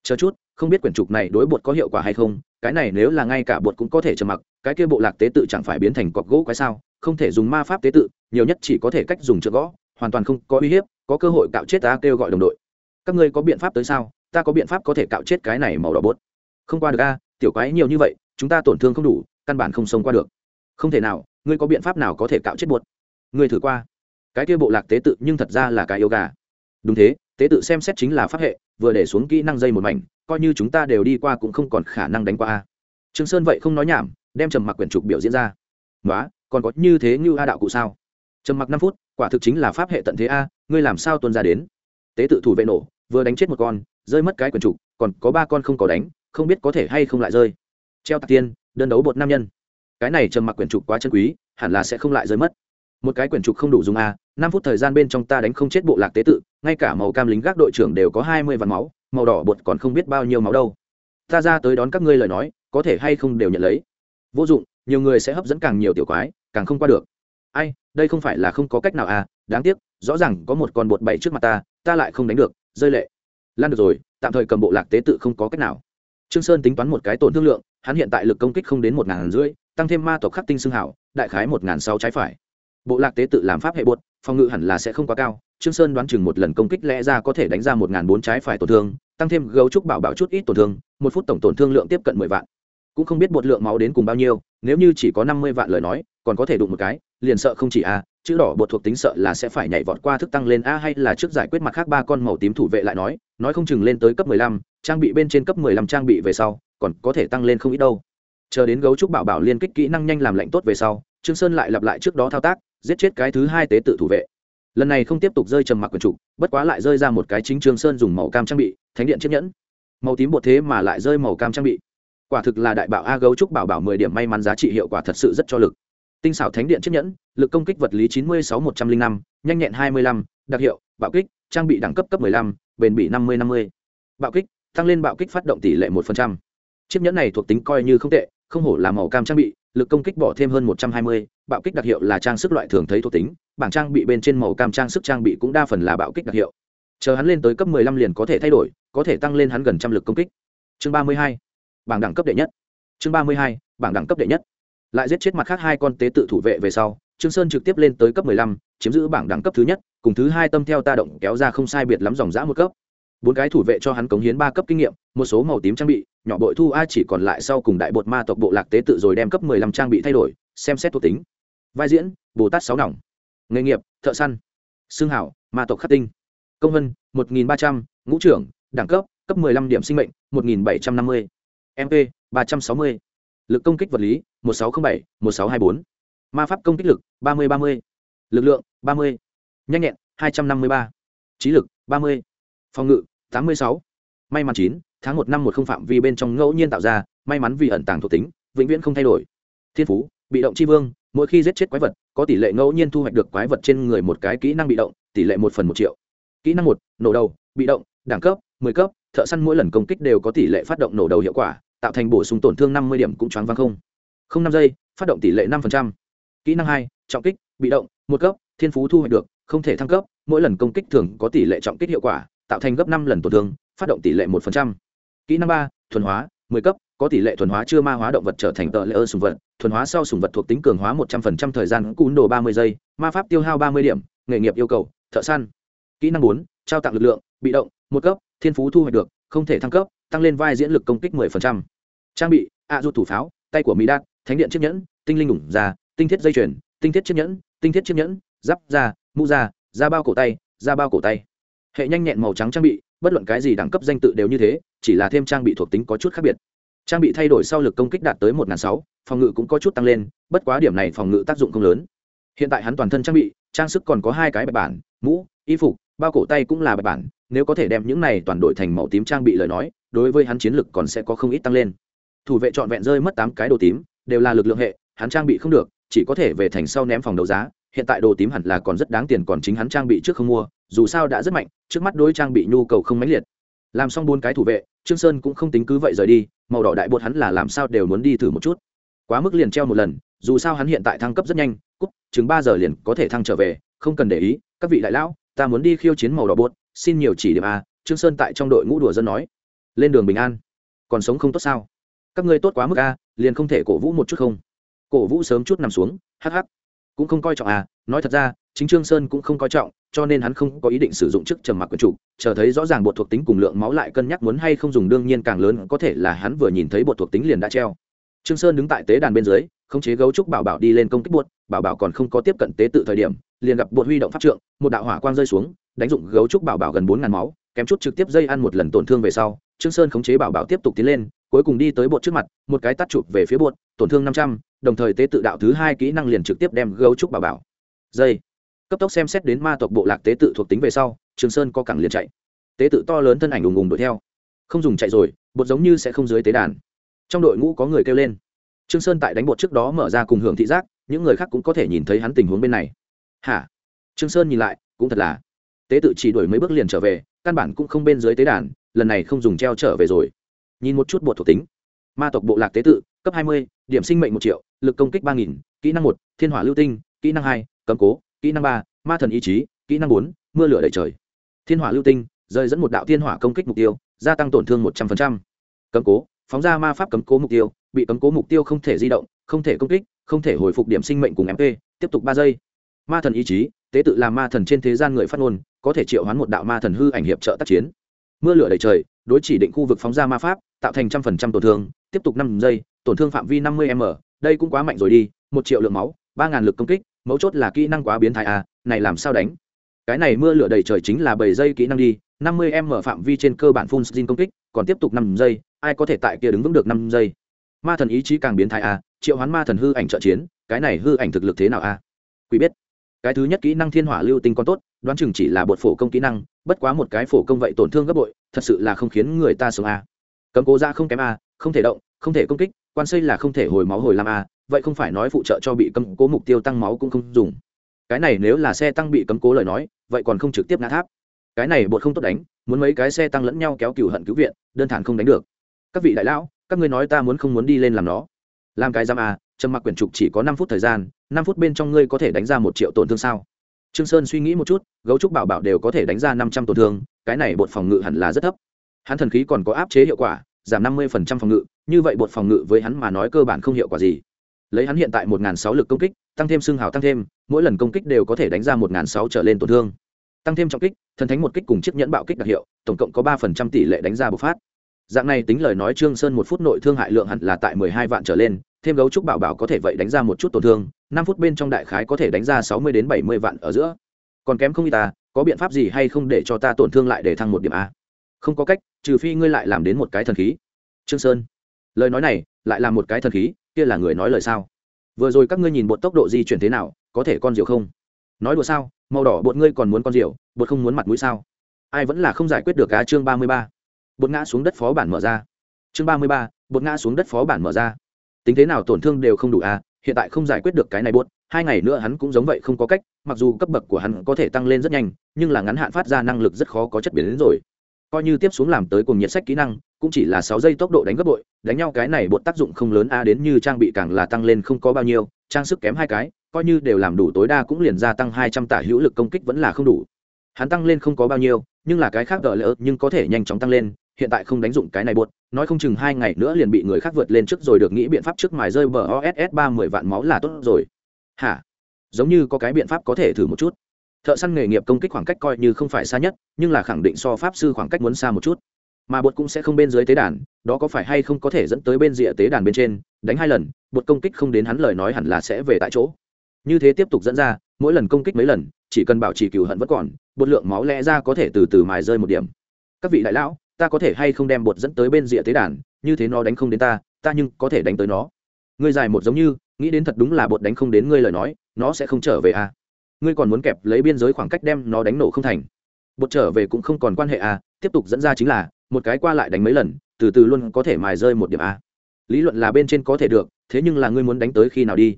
Chờ chút, không biết quyển trục này đối bột có hiệu quả hay không, cái này nếu là ngay cả bột cũng có thể trầm mặc, cái kia bộ lạc tế tự chẳng phải biến thành cọc gỗ quái sao, không thể dùng ma pháp tế tự, nhiều nhất chỉ có thể cách dùng trợ gõ, hoàn toàn không có uy hiếp, có cơ hội cạo chết ta kêu gọi đồng đội. Các ngươi có biện pháp tới sao? Ta có biện pháp có thể cạo chết cái này màu đỏ bột. Không qua được a, tiểu quái nhiều như vậy, chúng ta tổn thương không đủ, căn bản không xông qua được. Không thể nào, ngươi có biện pháp nào có thể cạo chết bột? Ngươi thử qua cái kia bộ lạc tế tự nhưng thật ra là cái yêu gà. Đúng thế, tế tự xem xét chính là pháp hệ, vừa để xuống kỹ năng dây một mảnh, coi như chúng ta đều đi qua cũng không còn khả năng đánh qua a. Trương sơn vậy không nói nhảm, đem trầm mặc quyển trục biểu diễn ra. Nói còn có như thế như a đạo cụ sao? Trầm mặc năm phút, quả thực chính là pháp hệ tận thế a, ngươi làm sao tuân ra đến? Tế tự thủ vệ nổ, vừa đánh chết một con, rơi mất cái quyển trục, còn có ba con không có đánh, không biết có thể hay không lại rơi. Treo tạc tiên, đơn đấu bột nam nhân. Cái này trầm mặc quyển trục quá chân quý, hẳn là sẽ không lại rơi mất. Một cái quyển trục không đủ dùng a năm phút thời gian bên trong ta đánh không chết bộ lạc tế tự, ngay cả màu cam lính gác đội trưởng đều có hai mươi vạn máu, màu đỏ bột còn không biết bao nhiêu máu đâu. Ta ra tới đón các ngươi lời nói, có thể hay không đều nhận lấy. Vô dụng, nhiều người sẽ hấp dẫn càng nhiều tiểu quái, càng không qua được. Ai, đây không phải là không có cách nào à đáng tiếc, rõ ràng có một con bột bảy trước mặt ta ta lại không đánh được, rơi lệ. Lan được rồi, tạm thời cầm bộ lạc tế tự không có cách nào. Trương sơn tính toán một cái tổn thương lượng, hắn hiện tại lực công kích không đến một ngàn rưỡi tăng thêm ma tộc khắc tinh xương hảo, đại khái một ngàn sáu trái phải bộ lạc tế tự làm pháp hệ bột, phòng ngự hẳn là sẽ không quá cao, trương sơn đoán chừng một lần công kích lẽ ra có thể đánh ra một ngàn bốn trái phải tổn thương, tăng thêm gấu trúc bảo bảo chút ít tổn thương, một phút tổng tổn thương lượng tiếp cận mười vạn. Cũng không biết bột lượng máu đến cùng bao nhiêu, nếu như chỉ có năm mươi vạn lời nói, còn có thể đụng một cái, liền sợ không chỉ a, chữ đỏ bột thuộc tính sợ là sẽ phải nhảy vọt qua thức tăng lên a hay là trước giải quyết mặt khác ba con màu tím thủ vệ lại nói nói không chừng lên tới cấp mười lăm, trang bị bên trên cấp mười lăm trang bị về sau, còn có thể tăng lên không ít đâu. Chờ đến gấu trúc bảo bảo liên kích kỹ năng nhanh làm lạnh tốt về sau, trương sơn lại lặp lại trước đó thao tác giết chết cái thứ hai tế tự thủ vệ. Lần này không tiếp tục rơi trầm mặc quần trục bất quá lại rơi ra một cái chính trường sơn dùng màu cam trang bị, thánh điện chiếc nhẫn. Màu tím bột thế mà lại rơi màu cam trang bị. Quả thực là đại bảo a gấu trúc bảo bảo mười điểm may mắn giá trị hiệu quả thật sự rất cho lực. Tinh xảo thánh điện chiếc nhẫn, lực công kích vật lý chín mươi sáu một trăm linh năm, nhanh nhẹn hai mươi lăm, đặc hiệu, bạo kích, trang bị đẳng cấp cấp mười lăm, bền bỉ năm mươi năm mươi. Bạo kích, tăng lên bạo kích phát động tỷ lệ một phần trăm. Chiếc nhẫn này thuộc tính coi như không tệ, không hổ là màu cam trang bị, lực công kích bỏ thêm hơn một trăm hai mươi bạo kích đặc hiệu là trang sức loại thường thấy thuộc tính, bảng trang bị bên trên màu cam trang sức trang bị cũng đa phần là bạo kích đặc hiệu. Chờ hắn lên tới cấp mười lăm liền có thể thay đổi, có thể tăng lên hắn gần trăm lực công kích. Chương ba mươi hai, bảng đẳng cấp đệ nhất. Chương ba mươi hai, bảng đẳng cấp đệ nhất. Lại giết chết mặt khác hai con tế tự thủ vệ về sau, trương sơn trực tiếp lên tới cấp mười lăm, chiếm giữ bảng đẳng cấp thứ nhất, cùng thứ hai tâm theo ta động kéo ra không sai biệt lắm dòng dã một cấp. Bốn cái thủ vệ cho hắn cống hiến ba cấp kinh nghiệm, một số màu tím trang bị, nhỏ bội thu a chỉ còn lại sau cùng đại bột ma tộc bộ lạc tế tự rồi đem cấp mười lăm trang bị thay đổi, xem xét thuộc tính vai diễn, bồ tát sáu nòng. Nghề nghiệp, thợ săn. Xương hảo, ma tộc khắc tinh. Công vân một nghìn ba trăm, ngũ trưởng, đẳng cấp cấp mười lăm điểm sinh mệnh, một nghìn bảy trăm năm mươi. Mp ba trăm sáu mươi. Lực công kích vật lý, một sáu trăm bảy, một sáu hai bốn. Ma pháp công kích lực, ba mươi ba mươi. Lực lượng, ba mươi. Nhanh nhẹn, hai trăm năm mươi ba. Trí lực, ba mươi. Phòng ngự, tám mươi sáu. May mắn chín, tháng một năm một không phạm vi bên trong ngẫu nhiên tạo ra, may mắn vì ẩn tàng thuộc tính, vĩnh viễn không thay đổi. Thiên phú, bị động c h i vương mỗi khi giết chết quái vật, có tỷ lệ ngẫu nhiên thu hoạch được quái vật trên người một cái kỹ năng bị động, tỷ lệ một phần một triệu kỹ năng một, nổ đầu, bị động, đẳng cấp, mười cấp, thợ săn mỗi lần công kích đều có tỷ lệ phát động nổ đầu hiệu quả, tạo thành bổ sung tổn thương năm mươi điểm cũng choáng vang không không năm giây, phát động tỷ lệ năm phần trăm. kỹ năng hai, trọng kích, bị động, một cấp, thiên phú thu hoạch được, không thể thăng cấp, mỗi lần công kích thường có tỷ lệ trọng kích hiệu quả, tạo thành gấp năm lần tổn thương, phát động tỷ lệ một phần trăm. kỹ năng ba, thuần hóa, mười cấp có tỷ lệ thuần hóa chưa ma hóa động vật trở thành tờ lễ ơ sùng vật thuần hóa sau sùng vật thuộc tính cường hóa một trăm phần trăm thời gian cún đồ ba mươi giây ma pháp tiêu hao ba mươi điểm nghề nghiệp yêu cầu thợ săn. Kỹ năng bốn trao tặng lực lượng bị động một cấp thiên phú thu hoạch được không thể thăng cấp tăng lên vai diễn lực công kích mười phần trăm. Trang bị a à, rút thủ pháo tay của mỹ đạt thánh điện chiếc nhẫn tinh linh ủng da tinh thiết dây chuyền tinh thiết chiếc nhẫn tinh thiết chiếc nhẫn giáp da mũ da da bao cổ tay da bao cổ tay. Hệ nhanh nhẹn màu trắng trang bị bất luận cái gì đẳng cấp danh tự đều như thế chỉ là thêm trang bị thuộc tính có chút khác biệt trang bị thay đổi sau lực công kích đạt tới một sáu, phòng ngự cũng có chút tăng lên, bất quá điểm này phòng ngự tác dụng không lớn. Hiện tại hắn toàn thân trang bị, trang sức còn có hai cái bạch bản, mũ, y phục, bao cổ tay cũng là bạch bản, nếu có thể đem những này toàn đội thành màu tím trang bị lời nói, đối với hắn chiến lực còn sẽ có không ít tăng lên. Thủ vệ trọn vẹn rơi mất tám cái đồ tím, đều là lực lượng hệ, hắn trang bị không được, chỉ có thể về thành sau ném phòng đấu giá, hiện tại đồ tím hẳn là còn rất đáng tiền còn chính hắn trang bị trước không mua, dù sao đã rất mạnh, trước mắt đối trang bị nhu cầu không mãnh liệt làm xong bốn cái thủ vệ trương sơn cũng không tính cứ vậy rời đi màu đỏ đại bột hắn là làm sao đều muốn đi thử một chút. Quá mức liền treo một lần dù sao hắn hiện tại thăng cấp rất nhanh cúc chừng ba giờ liền có thể thăng trở về không cần để ý các vị đại lão ta muốn đi khiêu chiến màu đỏ bột xin nhiều chỉ điểm a trương sơn tại trong đội ngũ đùa dân nói. Lên đường bình an. Còn sống không tốt sao? Các ngươi tốt quá mức a liền không thể cổ vũ một chút không? Cổ vũ sớm chút nằm xuống hắc hắc, cũng không coi trọng à nói thật ra chính trương sơn cũng không coi trọng, cho nên hắn không có ý định sử dụng chức trầm mặc quyền chủ, chờ thấy rõ ràng bột thuộc tính cùng lượng máu lại cân nhắc muốn hay không dùng đương nhiên càng lớn có thể là hắn vừa nhìn thấy bột thuộc tính liền đã treo. Trương sơn đứng tại tế đàn bên dưới, khống chế gấu trúc bảo bảo đi lên công kích bột bảo bảo còn không có tiếp cận tế tự thời điểm, liền gặp bột huy động pháp trượng, một đạo hỏa quang rơi xuống, đánh dụng gấu trúc bảo bảo gần bốn ngàn máu, kém chút trực tiếp dây ăn một lần tổn thương về sau, trương sơn khống chế bảo bảo tiếp tục tiến lên, cuối cùng đi tới bột trước mặt, một cái tắt chụp về phía bột tổn thương năm trăm, đồng thời tế tự đạo thứ hai kỹ năng liền trực tiếp đem gấu trúc bảo bảo. Dây cấp tốc xem xét đến ma tộc bộ lạc tế tự thuộc tính về sau, trường sơn co cẳng liền chạy. Tế tự to lớn thân ảnh ùng ùng đuổi theo. Không dùng chạy rồi, bột giống như sẽ không dưới tế đàn. Trong đội ngũ có người kêu lên. Trương sơn tại đánh bột trước đó mở ra cùng hưởng thị giác, những người khác cũng có thể nhìn thấy hắn tình huống bên này. Hả? Trương sơn nhìn lại, cũng thật là. Tế tự chỉ đuổi mấy bước liền trở về, căn bản cũng không bên dưới tế đàn, lần này không dùng treo trở về rồi. Nhìn một chút bột thuộc tính. Ma tộc bộ lạc tế tự, cấp hai mươi, điểm sinh mệnh một triệu, lực công kích ba nghìn, kỹ năng một, thiên hỏa lưu tinh, kỹ năng hai, cấm cố kỹ năng ba, ma thần ý chí, kỹ năng bốn, mưa lửa đầy trời. Thiên hỏa lưu tinh, rơi dẫn một đạo thiên hỏa công kích mục tiêu, gia tăng tổn thương một trăm linh cấm cố, phóng ra ma pháp cấm cố mục tiêu, bị cấm cố mục tiêu không thể di động, không thể công kích, không thể hồi phục điểm sinh mệnh cùng mp tiếp tục ba giây. Ma thần ý chí, tế tự làm ma thần trên thế gian người phát ngôn, có thể triệu hoán một đạo ma thần hư ảnh hiệp trợ tác chiến. Mưa lửa đầy trời, đối chỉ định khu vực phóng ra ma pháp, tạo thành trăm phần trăm tổn thương, tiếp tục năm giây, tổn thương phạm vi năm mươi m, đây cũng quá mạnh rồi đi, một triệu lượng máu, ba ngàn lực công kích mấu chốt là kỹ năng quá biến thái à này làm sao đánh? Cái này mưa lửa đầy trời chính là bảy giây kỹ năng đi năm mươi m phạm vi trên cơ bản full screen công kích còn tiếp tục năm giây ai có thể tại kia đứng vững được năm giây? Ma thần ý chí càng biến thái à triệu hoán ma thần hư ảnh trợ chiến cái này hư ảnh thực lực thế nào à? Quý biết. Cái thứ nhất kỹ năng thiên hỏa lưu tinh còn tốt đoán chừng chỉ là bột phổ công kỹ năng bất quá một cái phổ công vậy tổn thương gấp bội thật sự là không khiến người ta sống à. cấm cố ra không kém à, không thể động không thể công kích quan xây là không thể hồi máu hồi làm à, vậy không phải nói phụ trợ cho bị cấm cố mục tiêu tăng máu cũng không dùng. Cái này nếu là xe tăng bị cấm cố lời nói, vậy còn không trực tiếp ngã tháp. Cái này bột không tốt đánh, muốn mấy cái xe tăng lẫn nhau kéo cựu hận cứu viện, đơn thản không đánh được. Các vị đại lão, các ngươi nói ta muốn không muốn đi lên làm nó? Làm cái giam à trầm mặc quyển trục chỉ có năm phút thời gian, năm phút bên trong ngươi có thể đánh ra một triệu tổn thương sao? Trương sơn suy nghĩ một chút, gấu trúc bảo bảo đều có thể đánh ra năm trăm tổn thương, cái này bột phòng ngự hẳn là rất thấp. Hắn thần khí còn có áp chế hiệu quả, giảm năm mươi phần trăm phòng ngự, như vậy bột phòng ngự với hắn mà nói cơ bản không hiệu quả gì lấy hắn hiện tại một sáu lực công kích, tăng thêm xương hào tăng thêm, mỗi lần công kích đều có thể đánh ra một sáu trở lên tổn thương. Tăng thêm trọng kích, thần thánh một kích cùng chiếc nhẫn bạo kích đặc hiệu, tổng cộng có ba phần trăm tỷ lệ đánh ra bộc phát. Dạng này tính lời nói trương sơn một phút nội thương hại lượng hẳn là tại mười hai vạn trở lên, thêm gấu trúc bảo bảo có thể vậy đánh ra một chút tổn thương, năm phút bên trong đại khái có thể đánh ra sáu mươi đến bảy mươi vạn ở giữa. Còn kém không y ta, có biện pháp gì hay không để cho ta tổn thương lại để thăng một điểm a? Không có cách, trừ phi ngươi lại làm đến một cái thần khí. Trương sơn, lời nói này lại là một cái thần khí kia là người nói lời sao? Vừa rồi các ngươi nhìn bột tốc độ di chuyển thế nào, có thể con diều không? Nói đùa sao, màu đỏ bột ngươi còn muốn con diều, bột không muốn mặt mũi sao? Ai vẫn là không giải quyết được cá chương ba mươi ba. Bột ngã xuống đất phó bản mở ra. Chương ba mươi ba, bột ngã xuống đất phó bản mở ra. Tính thế nào tổn thương đều không đủ à hiện tại không giải quyết được cái này bột, hai ngày nữa hắn cũng giống vậy không có cách, mặc dù cấp bậc của hắn có thể tăng lên rất nhanh, nhưng là ngắn hạn phát ra năng lực rất khó có chất biến đến rồi coi như tiếp xuống làm tới cùng nhiệt sách kỹ năng, cũng chỉ là sáu giây tốc độ đánh gấp bội, đánh nhau cái này bột tác dụng không lớn a, đến như trang bị càng là tăng lên không có bao nhiêu, trang sức kém hai cái, coi như đều làm đủ tối đa cũng liền gia tăng hai trăm tả hữu lực công kích vẫn là không đủ. Hắn tăng lên không có bao nhiêu, nhưng là cái khác gỡ lỡ, nhưng có thể nhanh chóng tăng lên, hiện tại không đánh dụng cái này buột nói không chừng hai ngày nữa liền bị người khác vượt lên trước rồi được nghĩ biện pháp trước mài rơi bờ oss ba mười vạn máu là tốt rồi. Hả? Giống như có cái biện pháp có thể thử một chút thợ săn nghề nghiệp công kích khoảng cách coi như không phải xa nhất, nhưng là khẳng định so pháp sư khoảng cách muốn xa một chút. Mà bột cũng sẽ không bên dưới tế đàn, đó có phải hay không có thể dẫn tới bên rìa tế đàn bên trên, đánh hai lần, bột công kích không đến hắn lời nói hẳn là sẽ về tại chỗ. Như thế tiếp tục dẫn ra, mỗi lần công kích mấy lần, chỉ cần bảo trì cừu hận vẫn còn, bột lượng máu lẽ ra có thể từ từ mài rơi một điểm. Các vị đại lão, ta có thể hay không đem bột dẫn tới bên rìa tế đàn, như thế nó đánh không đến ta ta nhưng có thể đánh tới nó. Ngươi dài một giống như, nghĩ đến thật đúng là bột đánh không đến ngươi lời nói, nó sẽ không trở về à ngươi còn muốn kẹp lấy biên giới khoảng cách đem nó đánh nổ không thành. Bột trở về cũng không còn quan hệ à tiếp tục dẫn ra chính là, một cái qua lại đánh mấy lần, từ từ luôn có thể mài rơi một điểm a lý luận là bên trên có thể được, thế nhưng là ngươi muốn đánh tới khi nào đi?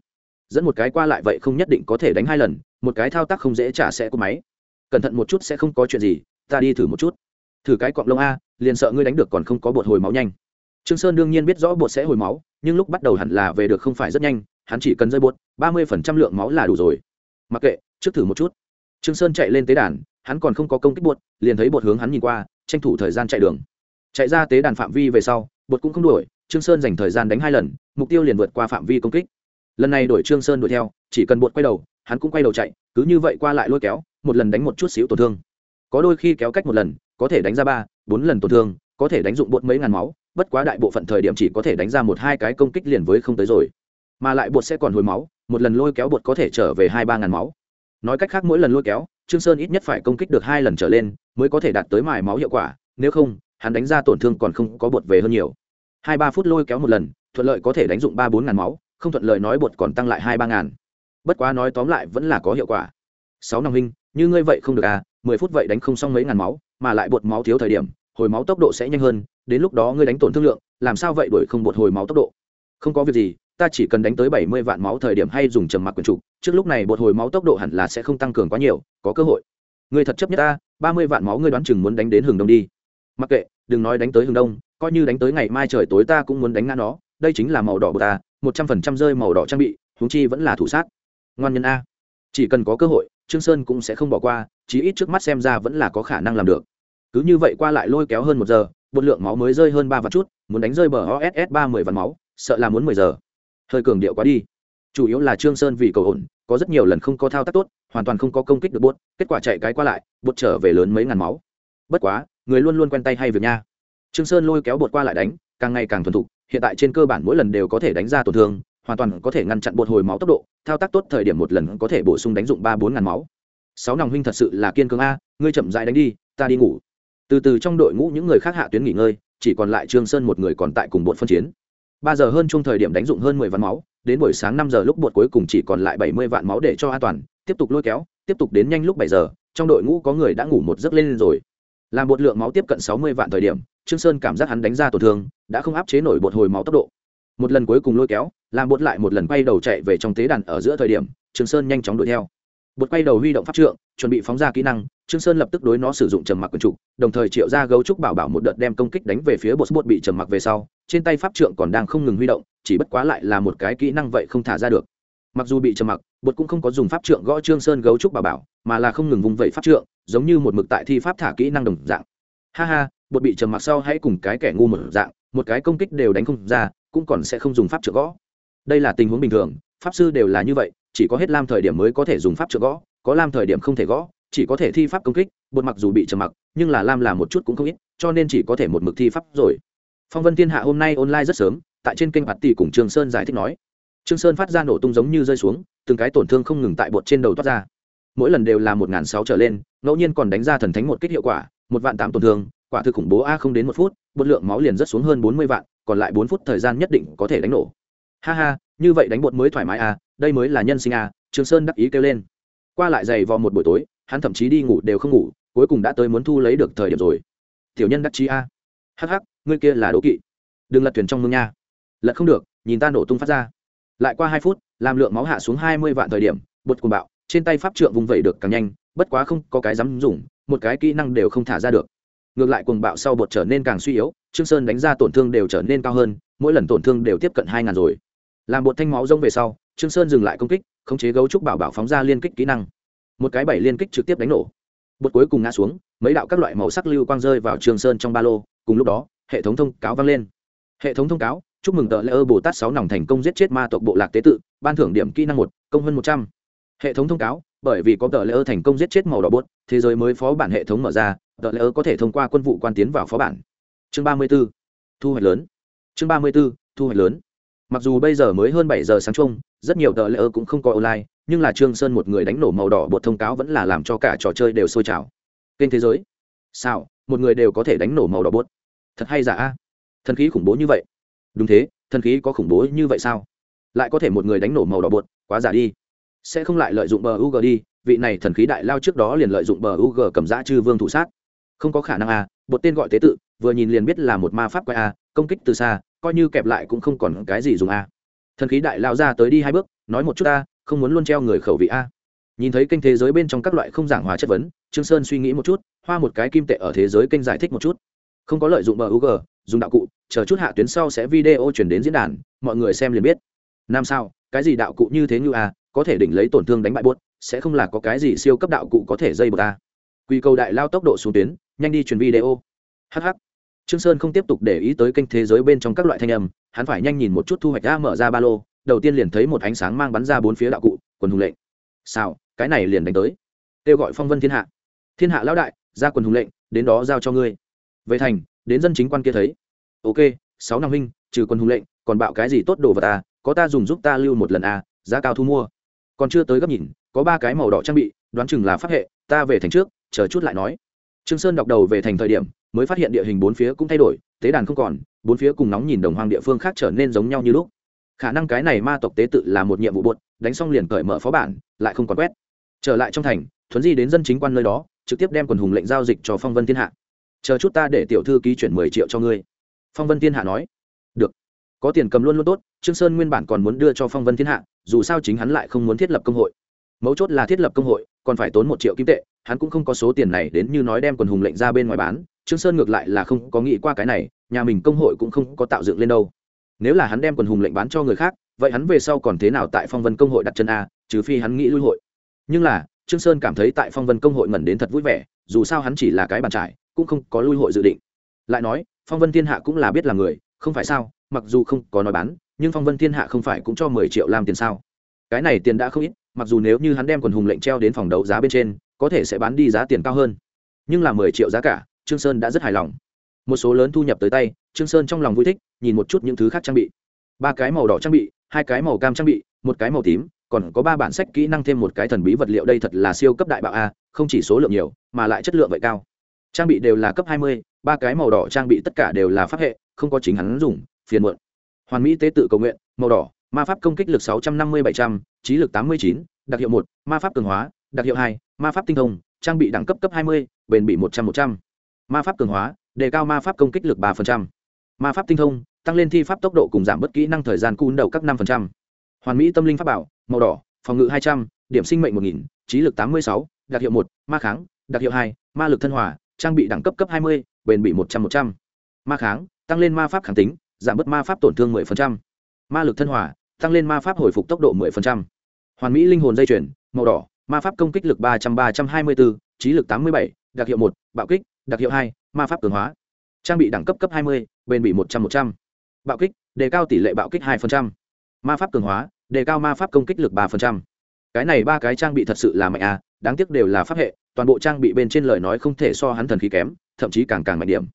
Dẫn một cái qua lại vậy không nhất định có thể đánh hai lần, một cái thao tác không dễ trả sẽ có máy. Cẩn thận một chút sẽ không có chuyện gì, ta đi thử một chút. Thử cái cọng lông a, liền sợ ngươi đánh được còn không có bột hồi máu nhanh. Trương sơn đương nhiên biết rõ bột sẽ hồi máu, nhưng lúc bắt đầu hẳn là về được không phải rất nhanh, hắn chỉ cần rơi bột, ba mươi phần trăm lượng máu là đủ rồi. Mặc kệ trước thử một chút. Trương sơn chạy lên tế đàn, hắn còn không có công kích bột, liền thấy bột hướng hắn nhìn qua, tranh thủ thời gian chạy đường. Chạy ra tế đàn phạm vi về sau, bột cũng không đuổi, trương sơn dành thời gian đánh hai lần, mục tiêu liền vượt qua phạm vi công kích. Lần này đổi trương sơn đuổi theo, chỉ cần bột quay đầu, hắn cũng quay đầu chạy, cứ như vậy qua lại lôi kéo, một lần đánh một chút xíu tổn thương. Có đôi khi kéo cách một lần, có thể đánh ra ba, bốn lần tổn thương, có thể đánh dụng bột mấy ngàn máu, bất quá đại bộ phận thời điểm chỉ có thể đánh ra một hai cái công kích liền với không tới rồi. Mà lại bột sẽ còn hồi máu, một lần lôi kéo bột có thể trở về hai ba ngàn máu nói cách khác mỗi lần lôi kéo, trương sơn ít nhất phải công kích được hai lần trở lên mới có thể đạt tới mài máu hiệu quả, nếu không, hắn đánh ra tổn thương còn không có bột về hơn nhiều. Hai ba phút lôi kéo một lần, thuận lợi có thể đánh dụng ba bốn ngàn máu, không thuận lợi nói bột còn tăng lại hai ba ngàn. Bất quá nói tóm lại vẫn là có hiệu quả. Sáu năm huynh, như ngươi vậy không được à mười phút vậy đánh không xong mấy ngàn máu, mà lại bột máu thiếu thời điểm, hồi máu tốc độ sẽ nhanh hơn, đến lúc đó ngươi đánh tổn thương lượng, làm sao vậy đuổi không bột hồi máu tốc độ? Không có việc gì ta chỉ cần đánh tới bảy mươi vạn máu thời điểm hay dùng trầm mặc quyển trục trước lúc này bột hồi máu tốc độ hẳn là sẽ không tăng cường quá nhiều, có cơ hội. Ngươi thật chấp nhất ta, ba mươi vạn máu ngươi đoán chừng muốn đánh đến hừng đông đi. Mặc kệ, đừng nói đánh tới hừng đông, coi như đánh tới ngày mai trời tối ta cũng muốn đánh ngã nó, đây chính là màu đỏ của ta, một trăm phần trăm rơi màu đỏ trang bị, huống chi vẫn là thủ sát. Ngoan nhân a. Chỉ cần có cơ hội, trương sơn cũng sẽ không bỏ qua, chí ít trước mắt xem ra vẫn là có khả năng làm được. Cứ như vậy qua lại lôi kéo hơn một giờ, bột lượng máu mới rơi hơn ba vạn chút, muốn đánh rơi bờ oss ba mươi vạn máu, sợ là muốn mười giờ hơi cường điệu quá đi. Chủ yếu là trương sơn vì cầu ổn có rất nhiều lần không có thao tác tốt, hoàn toàn không có công kích được bốt, kết quả chạy cái qua lại bột trở về lớn mấy ngàn máu. Bất quá, người luôn luôn quen tay hay việc nha. Trương sơn lôi kéo bột qua lại đánh, càng ngày càng thuần thục, hiện tại trên cơ bản mỗi lần đều có thể đánh ra tổn thương, hoàn toàn có thể ngăn chặn bột hồi máu tốc độ, thao tác tốt thời điểm một lần có thể bổ sung đánh dụng ba bốn ngàn máu. Sáu nòng huynh thật sự là kiên cường a, ngươi chậm rãi đánh đi, ta đi ngủ. Từ từ trong đội ngũ những người khác hạ tuyến nghỉ ngơi, chỉ còn lại trương sơn một người còn tại cùng bột phân chiến ba giờ hơn chung thời điểm đánh dụng hơn mười vạn máu, đến buổi sáng năm giờ lúc bột cuối cùng chỉ còn lại bảy mươi vạn máu để cho an toàn, tiếp tục lôi kéo, tiếp tục đến nhanh lúc bảy giờ, trong đội ngũ có người đã ngủ một giấc lên rồi. Làm bột lượng máu tiếp cận sáu mươi vạn thời điểm, trương sơn cảm giác hắn đánh ra tổn thương, đã không áp chế nổi bột hồi máu tốc độ. Một lần cuối cùng lôi kéo, làm bột lại một lần quay đầu chạy về trong tế đàn ở giữa thời điểm, trương sơn nhanh chóng đuổi theo bột quay đầu huy động pháp trượng, chuẩn bị phóng ra kỹ năng, trương sơn lập tức đối nó sử dụng trầm mặc quần trục đồng thời triệu ra gấu trúc bảo bảo một đợt đem công kích đánh về phía bột bột bị trầm mặc về sau, trên tay pháp trượng còn đang không ngừng huy động, chỉ bất quá lại là một cái kỹ năng vậy không thả ra được. Mặc dù bị trầm mặc, bột cũng không có dùng pháp trượng gõ trương sơn gấu trúc bảo bảo, mà là không ngừng vùng vẫy pháp trượng, giống như một mực tại thi pháp thả kỹ năng đồng dạng. Ha ha, bột bị trầm mặc sau hãy cùng cái kẻ ngu một dạng, một cái công kích đều đánh không ra, cũng còn sẽ không dùng pháp trượng gõ. Đây là tình huống bình thường pháp sư đều là như vậy, chỉ có hết lam thời điểm mới có thể dùng pháp trượng gõ, có lam thời điểm không thể gõ, chỉ có thể thi pháp công kích, bột mặc dù bị trầm mặc, nhưng là lam là một chút cũng không ít, cho nên chỉ có thể một mực thi pháp rồi. Phong vân thiên hạ hôm nay online rất sớm, tại trên kênh bạt tỷ cùng trường sơn giải thích nói. Trương sơn phát ra nổ tung giống như rơi xuống, từng cái tổn thương không ngừng tại bột trên đầu toát ra. Mỗi lần đều là một n sáu trở lên, ngẫu nhiên còn đánh ra thần thánh một kích hiệu quả, một vạn tám tổn thương, quả thực khủng bố a không đến một phút, bột lượng máu liền rất xuống hơn bốn mươi vạn, còn lại bốn phút thời gian nhất định có thể đánh nổ ha ha, như vậy đánh bột mới thoải mái à? đây mới là nhân sinh à? Trường sơn đắc ý kêu lên. Qua lại giày vò một buổi tối, hắn thậm chí đi ngủ đều không ngủ, cuối cùng đã tới muốn thu lấy được thời điểm rồi. Tiểu nhân đắc chí a. Hắc hắc, ngươi kia là đố kỵ. Đừng lật thuyền trong mương nha. Lật không được, nhìn ta nổ tung phát ra. Lại qua hai phút, làm lượng máu hạ xuống hai mươi vạn thời điểm, bột cùng bạo, trên tay pháp trượng vùng vẩy được càng nhanh, bất quá không có cái dám dùng, một cái kỹ năng đều không thả ra được. Ngược lại cuồng bạo sau bột trở nên càng suy yếu, trương sơn đánh ra tổn thương đều trở nên cao hơn, mỗi lần tổn thương đều tiếp cận hai ngàn rồi làm bột thanh máu rông về sau, trương sơn dừng lại công kích, khống chế gấu trúc bảo bảo phóng ra liên kích kỹ năng. Một cái bảy liên kích trực tiếp đánh nổ. Bột cuối cùng ngã xuống, mấy đạo các loại màu sắc lưu quang rơi vào trương sơn trong ba lô, cùng lúc đó, hệ thống thông cáo vang lên. Hệ thống thông cáo, chúc mừng tờ lễ ơ bồ tát sáu nòng thành công giết chết ma tộc bộ lạc tế tự, ban thưởng điểm kỹ năng một, công hơn một trăm. Hệ thống thông cáo, bởi vì có tờ lễ ơ thành công giết chết màu đỏ bốt thế giới mới phó bản hệ thống mở ra, tờ lễ ơ có thể thông qua quân vụ quan tiến vào phó bản. Chương ba mươi b ố thu hoạch lớn. Chương ba mươi b ố thu hoạch lớn mặc dù bây giờ mới hơn bảy giờ sáng chung, rất nhiều tờ lễ ơ cũng không có online, nhưng là trương sơn một người đánh nổ màu đỏ bột thông cáo vẫn là làm cho cả trò chơi đều sôi trào. Kênh thế giới. Sao, một người đều có thể đánh nổ màu đỏ bột? Thật hay giả a? Thần khí khủng bố như vậy. Đúng thế, thần khí có khủng bố như vậy sao? Lại có thể một người đánh nổ màu đỏ bột, quá giả đi. Sẽ không lại lợi dụng bờ UG đi, vị này thần khí đại lao trước đó liền lợi dụng bờ UG cầm giã chư vương thủ sát. Không có khả năng a, bột tên gọi tế tự, vừa nhìn liền biết là một ma pháp quái a, công kích từ xa coi như kẹp lại cũng không còn cái gì dùng a. Thần khí đại lao ra tới đi hai bước, nói một chút a không muốn luôn treo người khẩu vị a. Nhìn thấy kênh thế giới bên trong các loại không giảng hòa chất vấn, trương sơn suy nghĩ một chút, hoa một cái kim tệ ở thế giới kênh giải thích một chút. Không có lợi dụng bờ UG dùng đạo cụ, chờ chút hạ tuyến sau sẽ video chuyển đến diễn đàn, mọi người xem liền biết. Nam sao, cái gì đạo cụ như thế như a, có thể đỉnh lấy tổn thương đánh bại buốt, sẽ không là có cái gì siêu cấp đạo cụ có thể dây bột ta. Quy cầu đại lao tốc độ xuống tuyến, nhanh đi truyền video. Hh trương sơn không tiếp tục để ý tới kênh thế giới bên trong các loại thanh âm, hắn phải nhanh nhìn một chút thu hoạch ra mở ra ba lô, đầu tiên liền thấy một ánh sáng mang bắn ra bốn phía đạo cụ, quần hùng lệnh. Sao cái này liền đánh tới. Kêu gọi phong vân thiên hạ. Thiên hạ lão đại, ra quần hùng lệnh, đến đó giao cho ngươi. Về thành, đến dân chính quan kia thấy. Ok, sáu năm huynh, trừ quần hùng lệnh, còn bạo cái gì tốt đồ vật ta có ta dùng giúp ta lưu một lần à giá cao thu mua. Còn chưa tới gấp nhìn, có ba cái màu đỏ trang bị, đoán chừng là pháp hệ, ta về thành trước, chờ chút lại nói trương sơn đọc đầu về thành thời điểm, mới phát hiện địa hình bốn phía cũng thay đổi, tế đàn không còn, bốn phía cùng nóng nhìn đồng hoang địa phương khác trở nên giống nhau như lúc. Khả năng cái này ma tộc tế tự là một nhiệm vụ buột đánh xong liền cởi mở phó bản, lại không còn quét. Trở lại trong thành, thuấn di đến dân chính quan nơi đó, trực tiếp đem quần hùng lệnh giao dịch cho phong vân thiên hạ. Chờ chút ta để tiểu thư ký chuyển mười triệu cho ngươi. Phong vân thiên hạ nói. Được. Có tiền cầm luôn luôn tốt, trương sơn nguyên bản còn muốn đưa cho phong vân thiên hạ, dù sao chính hắn lại không muốn thiết lập công hội. Mấu chốt là thiết lập công hội, còn phải tốn một triệu kim tệ hắn cũng không có số tiền này đến như nói đem quần hùng lệnh ra bên ngoài bán, trương sơn ngược lại là không có nghĩ qua cái này, nhà mình công hội cũng không có tạo dựng lên đâu. Nếu là hắn đem quần hùng lệnh bán cho người khác, vậy hắn về sau còn thế nào tại phong vân công hội đặt chân a, trừ phi hắn nghĩ lui hội. Nhưng là, trương sơn cảm thấy tại phong vân công hội ngẩn đến thật vui vẻ, dù sao hắn chỉ là cái bàn trải, cũng không có lui hội dự định. Lại nói, phong vân thiên hạ cũng là biết là người, không phải sao, mặc dù không có nói bán, nhưng phong vân thiên hạ không phải cũng cho mười triệu làm tiền sao? Cái này tiền đã không ít, mặc dù nếu như hắn đem quần hùng lệnh treo đến phòng đấu giá bên trên có thể sẽ bán đi giá tiền cao hơn. Nhưng là mười triệu giá cả, trương sơn đã rất hài lòng. Một số lớn thu nhập tới tay, trương sơn trong lòng vui thích, nhìn một chút những thứ khác trang bị. Ba cái màu đỏ trang bị, hai cái màu cam trang bị, một cái màu tím, còn có ba bản sách kỹ năng thêm một cái thần bí vật liệu đây thật là siêu cấp đại bạo a, không chỉ số lượng nhiều, mà lại chất lượng vậy cao. Trang bị đều là cấp hai mươi, ba cái màu đỏ trang bị tất cả đều là pháp hệ, không có chính hắn dùng, phiền muộn. Hoàn mỹ tế tự cầu nguyện, màu đỏ, ma pháp công kích lực sáu trăm năm mươi bảy trăm, trí lực tám mươi chín, đặc hiệu một, ma pháp cường hóa đặc hiệu hai ma pháp tinh thông trang bị đẳng cấp cấp 20, bền bị 100-100. Ma pháp cường hóa, đề cao ma pháp công kích lực 3%. Ma pháp tinh thông, tăng lên thi pháp tốc độ cùng giảm bất kỹ năng thời gian cún đầu các 5%. Hoàn mỹ tâm linh pháp bảo, màu đỏ, phòng ngự 200, điểm sinh mệnh 1000, trí lực 86, đặc hiệu 1, ma kháng, đặc hiệu 2, ma lực thân hòa, trang bị đẳng cấp cấp 20, bền bị 100-100. Ma kháng, tăng lên ma pháp kháng tính, giảm bất ma pháp tổn thương 10%. Ma lực thân hòa, tăng lên ma pháp hồi phục tốc độ 10%. Hoàn mỹ linh hồn dây chuyển màu đỏ, ma pháp công kích lực ba trăm ba trăm hai mươi bốn, trí lực tám mươi bảy, đặc hiệu một, bạo kích, đặc hiệu hai, ma pháp cường hóa. Trang bị đẳng cấp cấp hai mươi, bền bị một trăm một trăm. Bạo kích, đề cao tỷ lệ bạo kích hai ma pháp cường hóa, đề cao ma pháp công kích lực ba cái này ba cái trang bị thật sự là mạnh à đáng tiếc đều là pháp hệ, toàn bộ trang bị bên trên lời nói không thể so hắn thần khí kém, thậm chí càng càng mạnh điểm.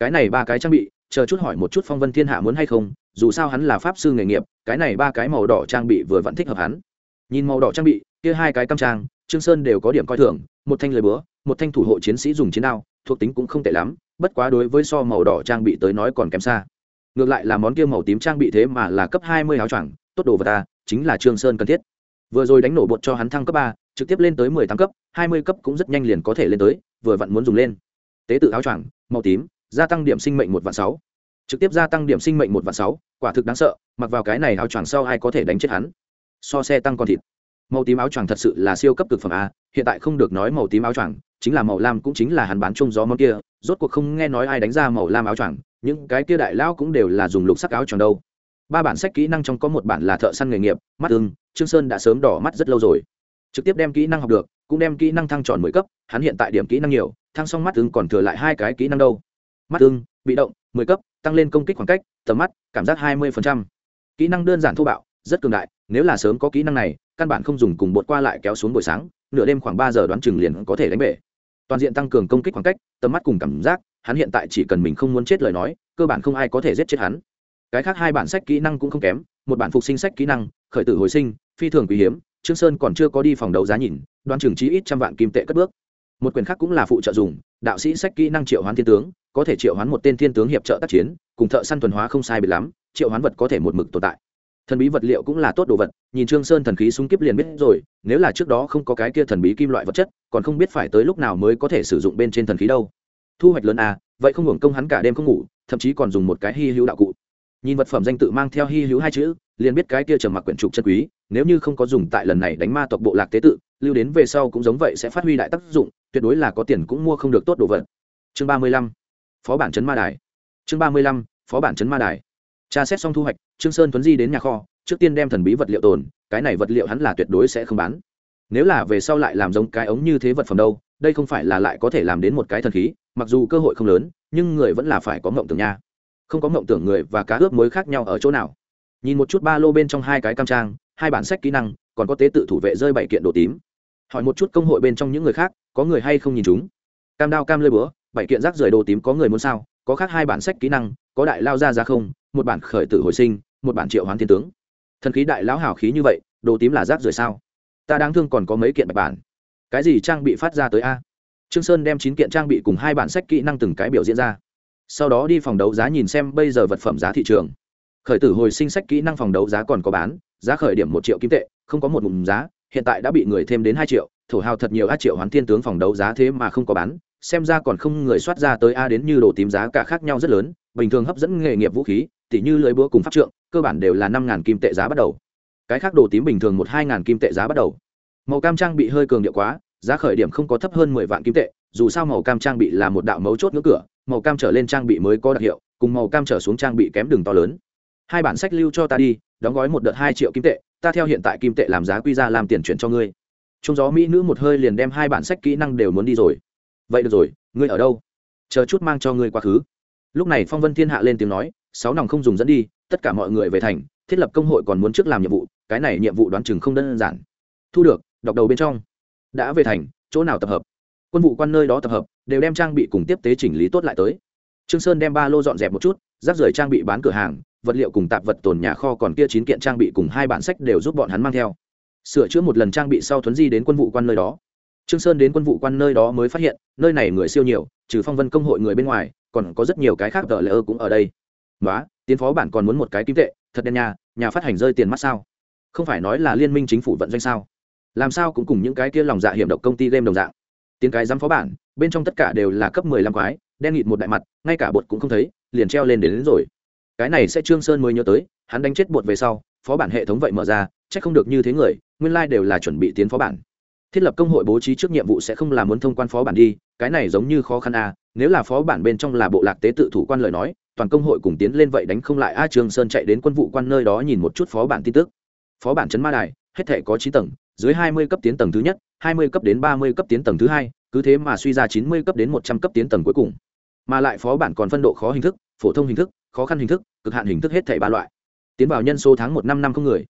Cái này ba cái trang bị, chờ chút hỏi một chút phong vân thiên hạ muốn hay không, dù sao hắn là pháp sư nghề nghiệp, cái này ba cái màu đỏ trang bị vừa vẫn thích hợp hắn. Nhìn màu đỏ trang bị kia hai cái cam trang, trương sơn đều có điểm coi thường, một thanh lời búa, một thanh thủ hộ chiến sĩ dùng chiến đao, thuộc tính cũng không tệ lắm, bất quá đối với so màu đỏ trang bị tới nói còn kém xa. Ngược lại là món kia màu tím trang bị thế mà là cấp hai mươi áo choàng, tốt đồ vật ta chính là trương sơn cần thiết. Vừa rồi đánh nổ bột cho hắn thăng cấp ba, trực tiếp lên tới mười tám cấp, hai mươi cấp cũng rất nhanh liền có thể lên tới, vừa vặn muốn dùng lên. Tế tự áo choàng, màu tím, gia tăng điểm sinh mệnh một vạn sáu. Trực tiếp gia tăng điểm sinh mệnh một vạn sáu, quả thực đáng sợ, mặc vào cái này áo choàng sau ai có thể đánh chết hắn? So xe tăng con thịt màu tím áo choàng thật sự là siêu cấp cực phẩm a, hiện tại không được nói màu tím áo choàng, chính là màu lam cũng chính là hắn bán chung gió món kia, rốt cuộc không nghe nói ai đánh ra màu lam áo choàng, những cái kia đại lão cũng đều là dùng lục sắc áo choàng đâu. Ba bản sách kỹ năng trong có một bản là thợ săn nghề nghiệp, mắt ưng, trương sơn đã sớm đỏ mắt rất lâu rồi. Trực tiếp đem kỹ năng học được, cũng đem kỹ năng thăng tròn mười cấp, hắn hiện tại điểm kỹ năng nhiều, thăng xong mắt ưng còn thừa lại hai cái kỹ năng đâu. Mắt ưng, bị động, mười cấp, tăng lên công kích khoảng cách, tầm mắt, cảm giác hai mươi kỹ năng đơn giản thô bạo, rất cường đại, nếu là sớm có kỹ năng này căn bản không dùng cùng bột qua lại kéo xuống buổi sáng, nửa đêm khoảng ba giờ đoán chừng liền có thể đánh bể. Toàn diện tăng cường công kích khoảng cách, tầm mắt cùng cảm giác, hắn hiện tại chỉ cần mình không muốn chết lời nói, cơ bản không ai có thể giết chết hắn. Cái khác hai bản sách kỹ năng cũng không kém, một bản phục sinh sách kỹ năng, khởi tử hồi sinh, phi thường quý hiếm, trương sơn còn chưa có đi phòng đấu giá nhìn, đoán chừng chí ít trăm vạn kim tệ cất bước. Một quyền khác cũng là phụ trợ dùng, đạo sĩ sách kỹ năng triệu hoán thiên tướng, có thể triệu hoán một tên thiên tướng hiệp trợ tác chiến, cùng thợ săn thuần hóa không sai biệt lắm, triệu hoán vật có thể một mực tồn tại thần bí vật liệu cũng là tốt đồ vật, nhìn trương sơn thần khí súng kiếp liền biết rồi, nếu là trước đó không có cái kia thần bí kim loại vật chất, còn không biết phải tới lúc nào mới có thể sử dụng bên trên thần khí đâu. Thu hoạch lớn à vậy không hưởng công hắn cả đêm không ngủ, thậm chí còn dùng một cái hy hữu đạo cụ. Nhìn vật phẩm danh tự mang theo hy hữu hai chữ, liền biết cái kia trầm mặc quyển trục chân quý, nếu như không có dùng tại lần này đánh ma tộc bộ lạc tế tự, lưu đến về sau cũng giống vậy sẽ phát huy đại tác dụng, tuyệt đối là có tiền cũng mua không được tốt đồ vật. Chương ba mươi lăm, phó bản chấn ma đài. Chương ba mươi lăm, phó bản chấn ma đài tra xét xong thu hoạch, trương sơn tuấn di đến nhà kho, trước tiên đem thần bí vật liệu tồn, cái này vật liệu hắn là tuyệt đối sẽ không bán. Nếu là về sau lại làm giống cái ống như thế vật phẩm đâu, đây không phải là lại có thể làm đến một cái thần khí, mặc dù cơ hội không lớn, nhưng người vẫn là phải có mộng tưởng nha. Không có mộng tưởng người và cá ướp mối khác nhau ở chỗ nào. Nhìn một chút ba lô bên trong hai cái cam trang, hai bản sách kỹ năng, còn có tế tự thủ vệ rơi bảy kiện đồ tím. Hỏi một chút công hội bên trong những người khác, có người hay không nhìn chúng? Cam đao cam lơi búa, bảy kiện rác rời đồ tím có người muốn sao? Có khác hai bản sách kỹ năng, có đại lao ra ra không? Một bản khởi tử hồi sinh, một bản triệu hoán thiên tướng. Thần khí đại lão hào khí như vậy, đồ tím là rác rồi sao? Ta đáng thương còn có mấy kiện bạch bản. Cái gì trang bị phát ra tới a? Trương sơn đem chín kiện trang bị cùng hai bản sách kỹ năng từng cái biểu diễn ra. Sau đó đi phòng đấu giá nhìn xem bây giờ vật phẩm giá thị trường. Khởi tử hồi sinh sách kỹ năng phòng đấu giá còn có bán, giá khởi điểm một triệu kim tệ, không có một ngụm giá, hiện tại đã bị người thêm đến hai triệu, thổ hào thật nhiều a triệu hoán thiên tướng phòng đấu giá thế mà không có bán, xem ra còn không người soát ra tới a đến như đồ tím giá cả khác nhau rất lớn bình thường hấp dẫn nghề nghiệp vũ khí, tỉ như lưới búa cùng pháp trượng, cơ bản đều là năm ngàn kim tệ giá bắt đầu. Cái khác đồ tím bình thường một hai ngàn kim tệ giá bắt đầu. Màu cam trang bị hơi cường điệu quá, giá khởi điểm không có thấp hơn mười vạn kim tệ, dù sao màu cam trang bị là một đạo mấu chốt ngưỡng cửa, màu cam trở lên trang bị mới có đặc hiệu, cùng màu cam trở xuống trang bị kém đường to lớn. Hai bản sách lưu cho ta đi, đóng gói một đợt hai triệu kim tệ, ta theo hiện tại kim tệ làm giá quy ra làm tiền chuyển cho ngươi. Trong gió mỹ nữ một hơi liền đem hai bản sách kỹ năng đều muốn đi rồi. Vậy được rồi, ngươi ở đâu? Chờ chút mang cho ngươi quá khứ lúc này phong vân thiên hạ lên tiếng nói, sáu nòng không dùng dẫn đi, tất cả mọi người về thành, thiết lập công hội còn muốn trước làm nhiệm vụ, cái này nhiệm vụ đoán chừng không đơn giản. Thu được, đọc đầu bên trong. Đã về thành, chỗ nào tập hợp? Quân vụ quan nơi đó tập hợp, đều đem trang bị cùng tiếp tế chỉnh lý tốt lại tới. Trương sơn đem ba lô dọn dẹp một chút, rác rưởi trang bị bán cửa hàng, vật liệu cùng tạp vật tồn nhà kho còn kia chín kiện trang bị cùng hai bản sách đều giúp bọn hắn mang theo. Sửa chữa một lần trang bị sau thuấn di đến quân vụ quan nơi đó. Trương sơn đến quân vụ quan nơi đó mới phát hiện, nơi này người siêu nhiều, trừ phong vân công hội người bên ngoài còn có rất nhiều cái khác tờ lỡ cũng ở đây. Nói tiến phó bản còn muốn một cái kim tệ thật đen nhà nhà phát hành rơi tiền mắt sao? Không phải nói là liên minh chính phủ vận doanh sao? Làm sao cũng cùng những cái kia lòng dạ hiểm độc công ty game đồng dạng. Tiến cái giám phó bản bên trong tất cả đều là cấp mười lăm quái đen nghịt một đại mặt ngay cả bột cũng không thấy liền treo lên đến, đến rồi. Cái này sẽ trương sơn mới nhớ tới hắn đánh chết bột về sau phó bản hệ thống vậy mở ra chắc không được như thế người nguyên lai like đều là chuẩn bị tiến phó bản thiết lập công hội bố trí trước nhiệm vụ sẽ không làm muốn thông quan phó bản đi, cái này giống như khó khăn a nếu là phó bản bên trong là bộ lạc tế tự thủ quan lời nói, toàn công hội cùng tiến lên vậy đánh không lại a trương sơn chạy đến quân vụ quan nơi đó nhìn một chút phó bản tin tức. Phó bản chấn ma đài, hết thể có chín tầng, dưới hai mươi cấp tiến tầng thứ nhất, hai mươi cấp đến ba mươi cấp tiến tầng thứ hai, cứ thế mà suy ra chín mươi cấp đến một trăm cấp tiến tầng cuối cùng. Mà lại phó bản còn phân độ khó hình thức, phổ thông hình thức, khó khăn hình thức, cực hạn hình thức hết thảy ba loại. Tiến vào nhân số tháng một năm năm không người.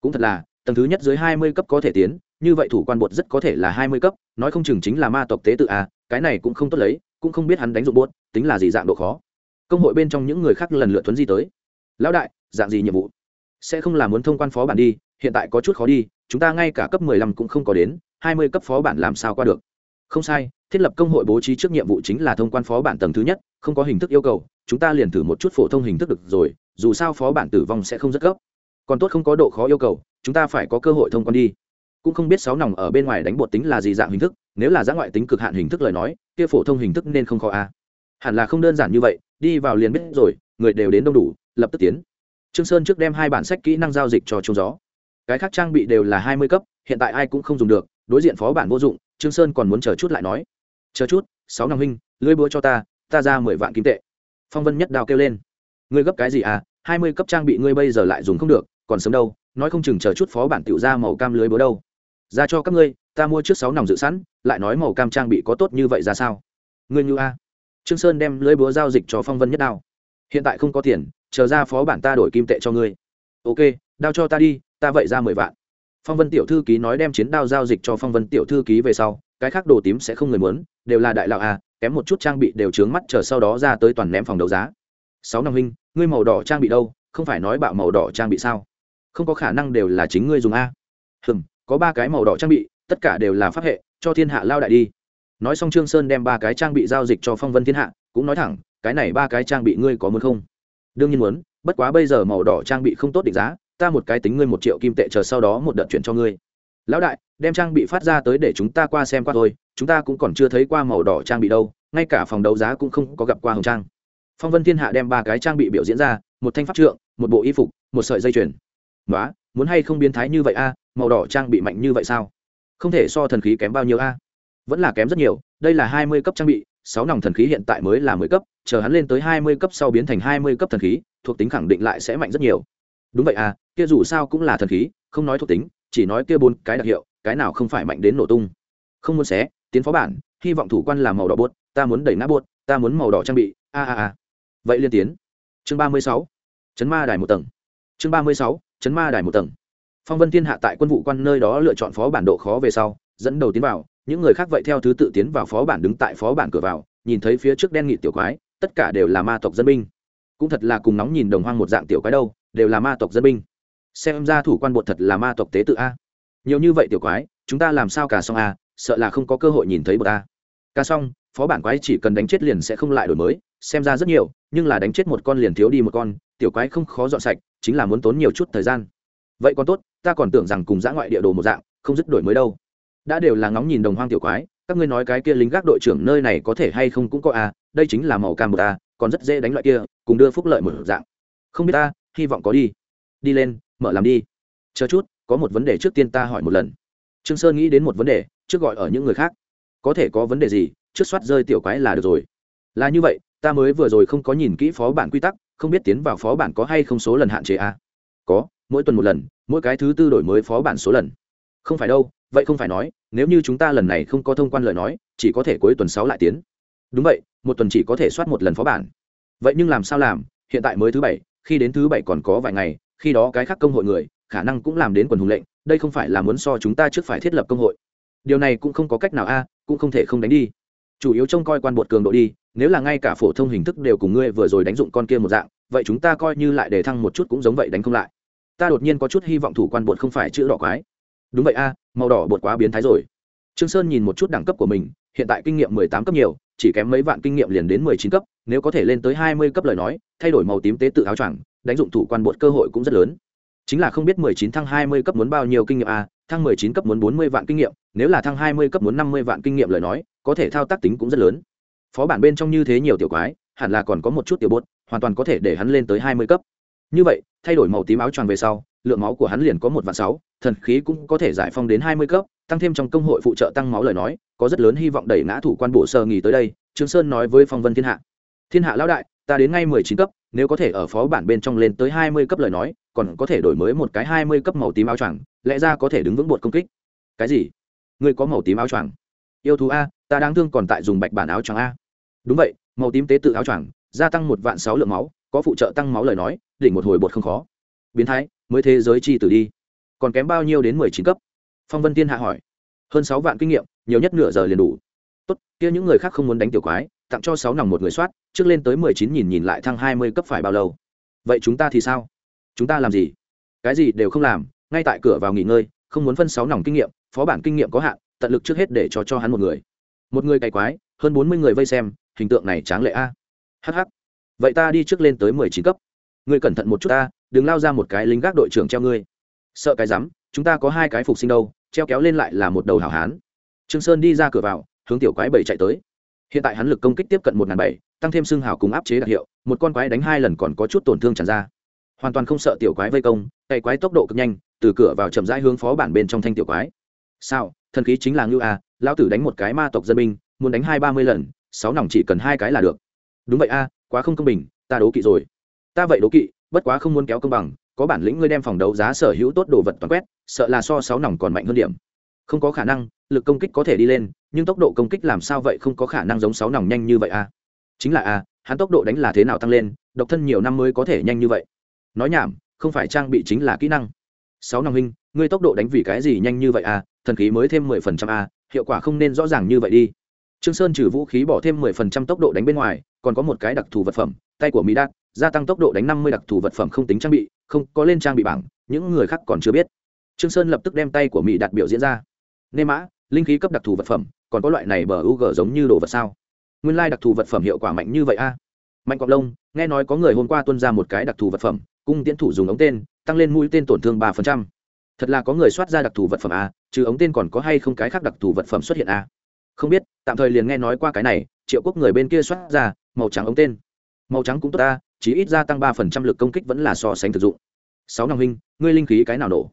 Cũng thật là, tầng thứ nhất dưới hai mươi cấp có thể tiến như vậy thủ quan bột rất có thể là hai mươi cấp, nói không chừng chính là ma tộc tế tự a cái này cũng không tốt lấy, cũng không biết hắn đánh dụng bột, tính là gì dạng độ khó. Công hội bên trong những người khác lần lượt thuấn di tới. Lão đại, dạng gì nhiệm vụ? Sẽ không là muốn thông quan phó bản đi, hiện tại có chút khó đi, chúng ta ngay cả cấp mười lăm cũng không có đến, hai mươi cấp phó bản làm sao qua được? Không sai, thiết lập công hội bố trí trước nhiệm vụ chính là thông quan phó bản tầng thứ nhất, không có hình thức yêu cầu, chúng ta liền thử một chút phổ thông hình thức được rồi, dù sao phó bản tử vong sẽ không rất gấp. Còn tốt không có độ khó yêu cầu, chúng ta phải có cơ hội thông quan đi cũng không biết sáu nòng ở bên ngoài đánh bột tính là gì dạng hình thức, nếu là giã ngoại tính cực hạn hình thức lời nói, kia phổ thông hình thức nên không khó a. À. hẳn là không đơn giản như vậy, đi vào liền biết rồi, người đều đến đông đủ, lập tức tiến. Trương sơn trước đem hai bản sách kỹ năng giao dịch cho trung gió. Cái khác trang bị đều là hai mươi cấp, hiện tại ai cũng không dùng được, đối diện phó bản vô dụng, trương sơn còn muốn chờ chút lại nói. Chờ chút, sáu năm huynh lưỡi búa cho ta ta ra mười vạn kim tệ. Phong vân nhất đào kêu lên. Ngươi gấp cái gì à hai mươi cấp trang bị ngươi bây giờ lại dùng không được, còn sớm đâu, nói không chừng chờ chút phó bản tiểu ra màu cam lưới búa đâu ra cho các ngươi, ta mua trước sáu nòng dự sẵn, lại nói màu cam trang bị có tốt như vậy ra sao? Ngươi như a. Trương sơn đem lưới búa giao dịch cho phong vân nhất đao. Hiện tại không có tiền, chờ ra phó bản ta đổi kim tệ cho ngươi. Ok, đao cho ta đi, ta vậy ra mười vạn. Phong vân tiểu thư ký nói đem chiến đao giao dịch cho phong vân tiểu thư ký về sau, cái khác đồ tím sẽ không người muốn, đều là đại lão à kém một chút trang bị đều trướng mắt chờ sau đó ra tới toàn ném phòng đấu giá. Sáu năm huynh, ngươi màu đỏ trang bị đâu? Không phải nói bạo màu đỏ trang bị sao? Không có khả năng đều là chính ngươi dùng a. Hừm có ba cái màu đỏ trang bị, tất cả đều là pháp hệ, cho thiên hạ lao đại đi. Nói xong trương sơn đem ba cái trang bị giao dịch cho phong vân thiên hạ, cũng nói thẳng, cái này ba cái trang bị ngươi có muốn không? Đương nhiên muốn, bất quá bây giờ màu đỏ trang bị không tốt định giá, ta một cái tính ngươi một triệu kim tệ chờ sau đó một đợt chuyển cho ngươi. Lão đại, đem trang bị phát ra tới để chúng ta qua xem qua thôi, chúng ta cũng còn chưa thấy qua màu đỏ trang bị đâu, ngay cả phòng đấu giá cũng không có gặp qua hồng trang. Phong vân thiên hạ đem ba cái trang bị biểu diễn ra, một thanh pháp trượng, một bộ y phục, một sợi dây chuyền. Nói muốn hay không biến thái như vậy a? Màu đỏ trang bị mạnh như vậy sao? Không thể so thần khí kém bao nhiêu a. Vẫn là kém rất nhiều, đây là hai mươi cấp trang bị, sáu nòng thần khí hiện tại mới là mười cấp, chờ hắn lên tới hai mươi cấp sau biến thành hai mươi cấp thần khí, thuộc tính khẳng định lại sẽ mạnh rất nhiều. Đúng vậy à kia dù sao cũng là thần khí, không nói thuộc tính, chỉ nói kia bốn cái đặc hiệu, cái nào không phải mạnh đến nổ tung. Không muốn xé, tiến phó bản, hy vọng thủ quan là màu đỏ buốt ta muốn đẩy nát buốt ta muốn màu đỏ trang bị, a a a. Vậy liên tiến. Chương ba mươi sáu, chấn ma đài một tầng. Chương ba mươi sáu, chấn ma đài một tầng phong vân thiên hạ tại quân vụ quan nơi đó lựa chọn phó bản độ khó về sau, dẫn đầu tiến vào, những người khác vậy theo thứ tự tiến vào phó bản đứng tại phó bản cửa vào, nhìn thấy phía trước đen nghị tiểu quái, tất cả đều là ma tộc dân binh. Cũng thật là cùng nóng nhìn đồng hoang một dạng tiểu quái đâu, đều là ma tộc dân binh. Xem ra thủ quan bột thật là ma tộc tế tự a. Nhiều như vậy tiểu quái, chúng ta làm sao cả xong a, sợ là không có cơ hội nhìn thấy bột a. Ca xong, phó bản quái chỉ cần đánh chết liền sẽ không lại đổi mới, xem ra rất nhiều, nhưng là đánh chết một con liền thiếu đi một con, tiểu quái không khó dọn sạch, chính là muốn tốn nhiều chút thời gian vậy còn tốt, ta còn tưởng rằng cùng dã ngoại địa đồ một dạng, không dứt đổi mới đâu. Đã đều là ngóng nhìn đồng hoang tiểu quái, các ngươi nói cái kia lính gác đội trưởng nơi này có thể hay không cũng có a đây chính là màu cam một a còn rất dễ đánh loại kia, cùng đưa phúc lợi một dạng. Không biết ta, hy vọng có đi. Đi lên, mở làm đi. Chờ chút, có một vấn đề trước tiên ta hỏi một lần. Trương sơn nghĩ đến một vấn đề, trước gọi ở những người khác. Có thể có vấn đề gì, trước soát rơi tiểu quái là được rồi. Là như vậy, ta mới vừa rồi không có nhìn kỹ phó bản quy tắc, không biết tiến vào phó bản có hay không số lần hạn chế a có mỗi tuần một lần, mỗi cái thứ tư đổi mới phó bản số lần. Không phải đâu, vậy không phải nói, nếu như chúng ta lần này không có thông quan lời nói, chỉ có thể cuối tuần sáu lại tiến. Đúng vậy, một tuần chỉ có thể soát một lần phó bản. Vậy nhưng làm sao làm? Hiện tại mới thứ bảy, khi đến thứ bảy còn có vài ngày, khi đó cái khác công hội người, khả năng cũng làm đến quần hùng lệnh, đây không phải là muốn so chúng ta trước phải thiết lập công hội. Điều này cũng không có cách nào a, cũng không thể không đánh đi. Chủ yếu trông coi quan bột cường độ đi, nếu là ngay cả phổ thông hình thức đều cùng ngươi vừa rồi đánh dụng con kia một dạng, vậy chúng ta coi như lại để thăng một chút cũng giống vậy đánh không lại ta đột nhiên có chút hy vọng thủ quan bột không phải chữ đỏ quái. Đúng vậy a, màu đỏ bột quá biến thái rồi. Trương sơn nhìn một chút đẳng cấp của mình, hiện tại kinh nghiệm mười tám cấp nhiều, chỉ kém mấy vạn kinh nghiệm liền đến mười chín cấp, nếu có thể lên tới hai mươi cấp lời nói, thay đổi màu tím tế tự áo choàng, đánh dụng thủ quan bột cơ hội cũng rất lớn. Chính là không biết mười chín thăng hai mươi cấp muốn bao nhiêu kinh nghiệm a, thăng mười chín cấp muốn bốn mươi vạn kinh nghiệm, nếu là thăng hai mươi cấp muốn năm mươi vạn kinh nghiệm lời nói, có thể thao tác tính cũng rất lớn. Phó bản bên trong như thế nhiều tiểu quái, hẳn là còn có một chút tiểu bột, hoàn toàn có thể để hắn lên tới hai mươi cấp như vậy, thay đổi màu tím áo choàng về sau, lượng máu của hắn liền có một vạn sáu, thần khí cũng có thể giải phong đến hai mươi cấp, tăng thêm trong công hội phụ trợ tăng máu lời nói, có rất lớn hy vọng đẩy ngã thủ quan bộ sơ nghỉ tới đây, trương sơn nói với phong vân thiên hạ. Thiên hạ lão đại, ta đến ngay mười chín cấp, nếu có thể ở phó bản bên trong lên tới hai mươi cấp lời nói, còn có thể đổi mới một cái hai mươi cấp màu tím áo choàng, lẽ ra có thể đứng vững bột công kích. Cái gì? Ngươi có màu tím áo choàng? Yêu thú a, ta đang thương còn tại dùng bạch bản áo choàng a. Đúng vậy, màu tím tế tự áo choàng, gia tăng một vạn sáu lượng máu có phụ trợ tăng máu lời nói, đỉnh một hồi bột không khó. Biến thái, mới thế giới chi tử đi. Còn kém bao nhiêu đến mười chín cấp? Phong vân tiên hạ hỏi. Hơn sáu vạn kinh nghiệm, nhiều nhất nửa giờ liền đủ. Tốt, kia những người khác không muốn đánh tiểu quái, tặng cho sáu nòng một người soát, trước lên tới mười chín nhìn nhìn lại thăng hai mươi cấp phải bao lâu. Vậy chúng ta thì sao? Chúng ta làm gì? Cái gì đều không làm, ngay tại cửa vào nghỉ ngơi, không muốn phân sáu nòng kinh nghiệm, phó bản kinh nghiệm có hạn, tận lực trước hết để cho cho hắn một người. Một người cày quái, hơn bốn mươi người vây xem, hình tượng này tráng lệ a. Hh vậy ta đi trước lên tới mười chín cấp. Ngươi cẩn thận một chút ta, đừng lao ra một cái lính gác đội trưởng treo ngươi. Sợ cái rắm, chúng ta có hai cái phục sinh đâu, treo kéo lên lại là một đầu hảo hán. Trương sơn đi ra cửa vào, hướng tiểu quái bảy chạy tới. Hiện tại hắn lực công kích tiếp cận một ngàn bảy, tăng thêm xương hào cùng áp chế đặc hiệu, một con quái đánh hai lần còn có chút tổn thương tràn ra. Hoàn toàn không sợ tiểu quái vây công, cày quái tốc độ cực nhanh, từ cửa vào chậm rãi hướng phó bản bên trong thanh tiểu quái. Sao, thần khí chính là ngưu a, lão tử đánh một cái ma tộc dân binh, muốn đánh hai ba mươi lần, sáu nòng chỉ cần hai cái là được. Đúng vậy a quá không công bình, ta đố kỵ rồi. Ta vậy đố kỵ, bất quá không muốn kéo công bằng, có bản lĩnh ngươi đem phòng đấu giá sở hữu tốt đồ vật toàn quét, sợ là so sáu nòng còn mạnh hơn điểm. Không có khả năng, lực công kích có thể đi lên, nhưng tốc độ công kích làm sao vậy không có khả năng giống sáu nòng nhanh như vậy a chính là a hắn tốc độ đánh là thế nào tăng lên, độc thân nhiều năm mới có thể nhanh như vậy. Nói nhảm, không phải trang bị chính là kỹ năng. Sáu nòng huynh, ngươi tốc độ đánh vì cái gì nhanh như vậy a thần khí mới thêm mười phần trăm a hiệu quả không nên rõ ràng như vậy đi trương sơn trừ vũ khí bỏ thêm mười phần trăm tốc độ đánh bên ngoài, còn có một cái đặc thù vật phẩm, tay của mỹ đạt, gia tăng tốc độ đánh năm mươi đặc thù vật phẩm không tính trang bị, không, có lên trang bị bảng, những người khác còn chưa biết. Trương sơn lập tức đem tay của mỹ đạt biểu diễn ra. Nê mã, linh khí cấp đặc thù vật phẩm, còn có loại này bờ u g giống như đồ vật sao? Nguyên lai đặc thù vật phẩm hiệu quả mạnh như vậy a. Mạnh cọc lông nghe nói có người hôm qua tuân ra một cái đặc thù vật phẩm, cung tiến thủ dùng ống tên, tăng lên mũi tên tổn thương ba phần trăm. Thật là có người soát ra đặc thù vật phẩm a chứ ống tên còn có hay không cái khác đặc thù vật phẩm xuất hiện a? Không biết, tạm thời liền nghe nói qua cái này, triệu quốc người bên kia soát ra, màu trắng ống tên. Màu trắng cũng tốt ta, chỉ ít gia tăng ba phần trăm lực công kích vẫn là so sánh thực dụng. Sáu năm huynh, ngươi linh khí cái nào nổ?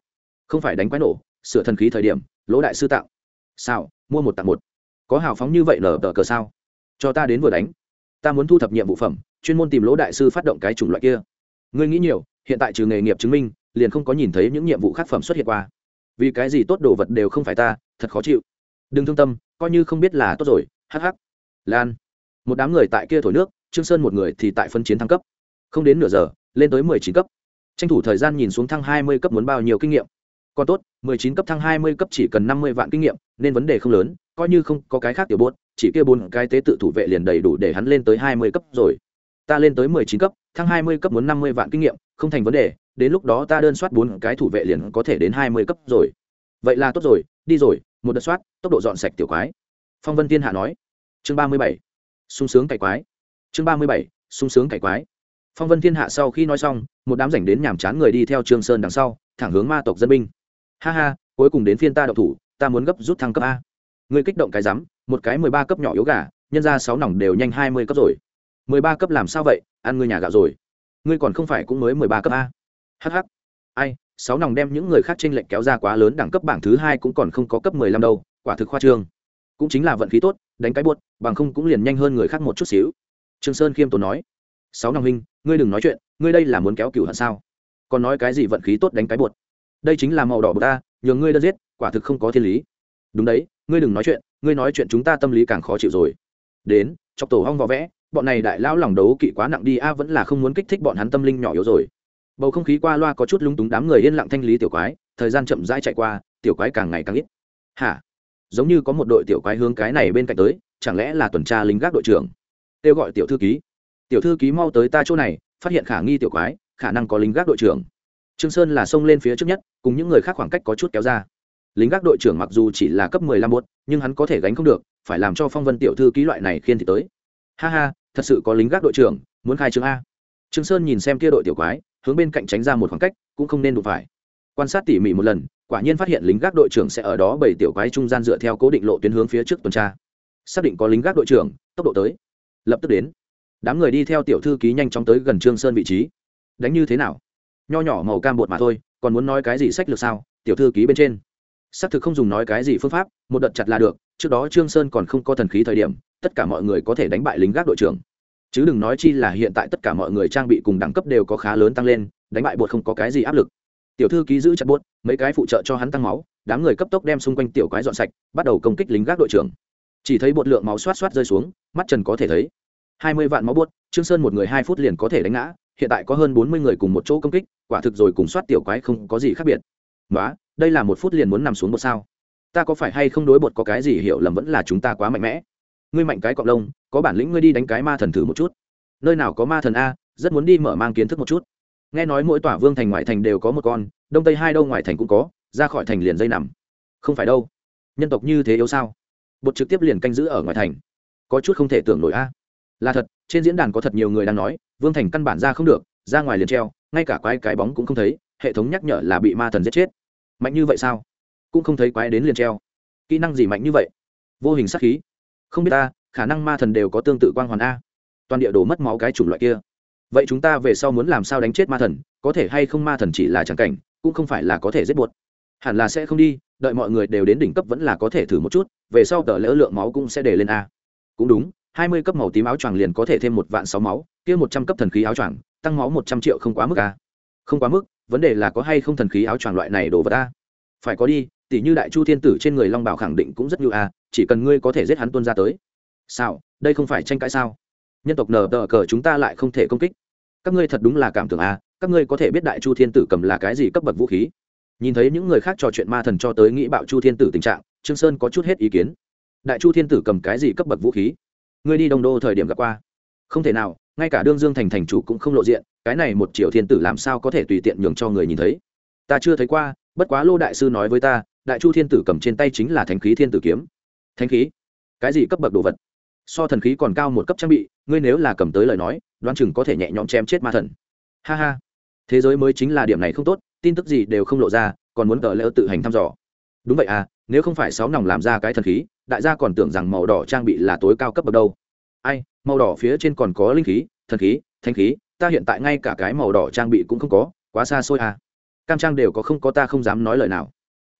Không phải đánh quái nổ, sửa thần khí thời điểm, lỗ đại sư tạo. Sao mua một tặng một. Có hào phóng như vậy nở tờ cờ sao? Cho ta đến vừa đánh. Ta muốn thu thập nhiệm vụ phẩm, chuyên môn tìm lỗ đại sư phát động cái chủng loại kia. Ngươi nghĩ nhiều, hiện tại trừ nghề nghiệp chứng minh, liền không có nhìn thấy những nhiệm vụ khác phẩm xuất hiện qua. Vì cái gì tốt đồ vật đều không phải ta, thật khó chịu. Đừng thương tâm coi như không biết là tốt rồi, hắc hắc. Lan, một đám người tại kia thổi nước, trương sơn một người thì tại phân chiến thăng cấp. Không đến nửa giờ, lên tới mười chín cấp. Tranh thủ thời gian nhìn xuống thăng hai mươi cấp muốn bao nhiêu kinh nghiệm. Còn tốt, mười chín cấp thăng hai mươi cấp chỉ cần năm mươi vạn kinh nghiệm, nên vấn đề không lớn, coi như không có cái khác tiểu bốt chỉ kia bốn cái tế tự thủ vệ liền đầy đủ để hắn lên tới hai mươi cấp rồi. Ta lên tới mười chín cấp, thăng hai mươi cấp muốn năm mươi vạn kinh nghiệm, không thành vấn đề, đến lúc đó ta đơn soát bốn cái thủ vệ liền có thể đến hai mươi cấp rồi. Vậy là tốt rồi, đi rồi một đợt soát, tốc độ dọn sạch tiểu quái. Phong vân tiên hạ nói. Chương ba mươi bảy. Sung sướng cải quái. Chương ba mươi bảy. Sung sướng cải quái. Phong vân thiên hạ sau khi nói xong, một đám rảnh đến nhàm chán người đi theo trương sơn đằng sau, thẳng hướng ma tộc dân binh. Ha ha, cuối cùng đến phiên ta độc thủ, ta muốn gấp rút thăng cấp a. Người kích động cái rắm, một cái mười ba cấp nhỏ yếu gà, nhân ra sáu nòng đều nhanh hai mươi cấp rồi. Mười ba cấp làm sao vậy? Ăn ngươi nhà gạo rồi. Ngươi còn không phải cũng mới mười ba cấp a. Hh ai sáu nòng đem những người khác trên lệch kéo ra quá lớn đẳng cấp bảng thứ hai cũng còn không có cấp mười lăm đâu, quả thực khoa trương. Cũng chính là vận khí tốt, đánh cái buốt, bằng không cũng liền nhanh hơn người khác một chút xíu. Trương sơn khiêm tốn nói, sáu nòng huynh, ngươi đừng nói chuyện, ngươi đây là muốn kéo cửu hận sao? Còn nói cái gì vận khí tốt đánh cái buột đây chính là màu đỏ của ta, nhường ngươi đơn giết, quả thực không có thiên lý. Đúng đấy, ngươi đừng nói chuyện, ngươi nói chuyện chúng ta tâm lý càng khó chịu rồi. Đến, chọc tổ hong vò vẽ, bọn này đại lão lòng đấu kỵ quá nặng đi, a vẫn là không muốn kích thích bọn hắn tâm linh nhỏ yếu rồi bầu không khí qua loa có chút lúng túng đám người yên lặng thanh lý tiểu quái, thời gian chậm rãi chạy qua, tiểu quái càng ngày càng ít. Hả? Giống như có một đội tiểu quái hướng cái này bên cạnh tới, chẳng lẽ là tuần tra lính gác đội trưởng? Kêu gọi tiểu thư ký. Tiểu thư ký mau tới ta chỗ này, phát hiện khả nghi tiểu quái, khả năng có lính gác đội trưởng. Trương sơn là xông lên phía trước nhất, cùng những người khác khoảng cách có chút kéo ra. Lính gác đội trưởng mặc dù chỉ là cấp mười lăm một, nhưng hắn có thể gánh không được, phải làm cho phong vân tiểu thư ký loại này khiên thì tới. Ha ha, thật sự có lính gác đội trưởng, muốn khai trương a. Trương sơn nhìn xem kia đội tiểu quái hướng bên cạnh tránh ra một khoảng cách, cũng không nên đụng phải. Quan sát tỉ mỉ một lần, quả nhiên phát hiện lính gác đội trưởng sẽ ở đó bảy tiểu quái trung gian dựa theo cố định lộ tuyến hướng phía trước tuần tra. Xác định có lính gác đội trưởng, tốc độ tới. Lập tức đến. Đám người đi theo tiểu thư ký nhanh chóng tới gần trương sơn vị trí. Đánh như thế nào? Nho nhỏ màu cam bột mà thôi, còn muốn nói cái gì sách lược sao? Tiểu thư ký bên trên. Xác thực không dùng nói cái gì phương pháp, một đợt chặt là được, trước đó trương sơn còn không có thần khí thời điểm, tất cả mọi người có thể đánh bại lính gác đội trưởng chứ đừng nói chi là hiện tại tất cả mọi người trang bị cùng đẳng cấp đều có khá lớn tăng lên đánh bại bột không có cái gì áp lực. Tiểu thư ký giữ chặt bột mấy cái phụ trợ cho hắn tăng máu đám người cấp tốc đem xung quanh tiểu quái dọn sạch bắt đầu công kích lính gác đội trưởng. Chỉ thấy bột lượng máu xoát xoát rơi xuống mắt trần có thể thấy. Hai mươi vạn máu bột, trương sơn một người hai phút liền có thể đánh ngã hiện tại có hơn bốn mươi người cùng một chỗ công kích quả thực rồi cùng xoát tiểu quái không có gì khác biệt. Đó đây là một phút liền muốn nằm xuống một sao? Ta có phải hay không đối bột có cái gì hiểu lầm vẫn là chúng ta quá mạnh mẽ? Ngươi mạnh cái cọp lông, có bản lĩnh ngươi đi đánh cái ma thần thử một chút. Nơi nào có ma thần a, rất muốn đi mở mang kiến thức một chút. Nghe nói mỗi tòa vương thành ngoại thành đều có một con, đông tây hai đâu ngoại thành cũng có, ra khỏi thành liền dây nằm. Không phải đâu. Nhân tộc như thế yếu sao? Bột trực tiếp liền canh giữ ở ngoài thành. Có chút không thể tưởng nổi a. Là thật, trên diễn đàn có thật nhiều người đang nói, vương thành căn bản ra không được, ra ngoài liền treo, ngay cả quái cái bóng cũng không thấy, hệ thống nhắc nhở là bị ma thần giết chết. Mạnh như vậy sao? Cũng không thấy quái đến liền treo. Kỹ năng gì mạnh như vậy? Vô hình sát khí không biết ta, khả năng ma thần đều có tương tự quang hoàn a. Toàn địa đồ mất máu cái chủng loại kia. Vậy chúng ta về sau muốn làm sao đánh chết ma thần, có thể hay không ma thần chỉ là tràng cảnh, cũng không phải là có thể giết buột hẳn là sẽ không đi, đợi mọi người đều đến đỉnh cấp vẫn là có thể thử một chút, về sau tờ lỡ lượng máu cũng sẽ để lên a. Cũng đúng, hai mươi cấp màu tím áo choàng liền có thể thêm một vạn sáu máu, kia một trăm cấp thần khí áo choàng, tăng máu một trăm triệu không quá mức a. Không quá mức, vấn đề là có hay không thần khí áo choàng loại này đồ vật a. Phải có đi tỷ như đại chu thiên tử trên người long bảo khẳng định cũng rất nhiều a à, chỉ cần ngươi có thể giết hắn tuân ra tới. Sao? Đây không phải tranh cãi sao? Nhân tộc nờ tờ cờ chúng ta lại không thể công kích. Các ngươi thật đúng là cảm tưởng a các ngươi có thể biết đại chu thiên tử cầm là cái gì cấp bậc vũ khí? Nhìn thấy những người khác trò chuyện ma thần cho tới nghĩ bạo chu thiên tử tình trạng, trương sơn có chút hết ý kiến. Đại chu thiên tử cầm cái gì cấp bậc vũ khí? Ngươi đi đông đô thời điểm gặp qua. Không thể nào, ngay cả đương dương thành thành chủ cũng không lộ diện, cái này một triệu thiên tử làm sao có thể tùy tiện nhường cho người nhìn thấy? Ta chưa thấy qua, bất quá lô đại sư nói với ta đại chu thiên tử cầm trên tay chính là thánh khí thiên tử kiếm. Thánh khí? Cái gì cấp bậc đồ vật? So thần khí còn cao một cấp trang bị, ngươi nếu là cầm tới lời nói, đoán chừng có thể nhẹ nhõm chém chết ma thần. Ha ha. Thế giới mới chính là điểm này không tốt, tin tức gì đều không lộ ra, còn muốn tờ lỡ tự hành thăm dò. Đúng vậy à nếu không phải sáu nòng làm ra cái thần khí, đại gia còn tưởng rằng màu đỏ trang bị là tối cao cấp bậc đâu. Ai, màu đỏ phía trên còn có linh khí, thần khí thanh khí, ta hiện tại ngay cả cái màu đỏ trang bị cũng không có, quá xa xôi à. Cam trang đều có không có ta không dám nói lời nào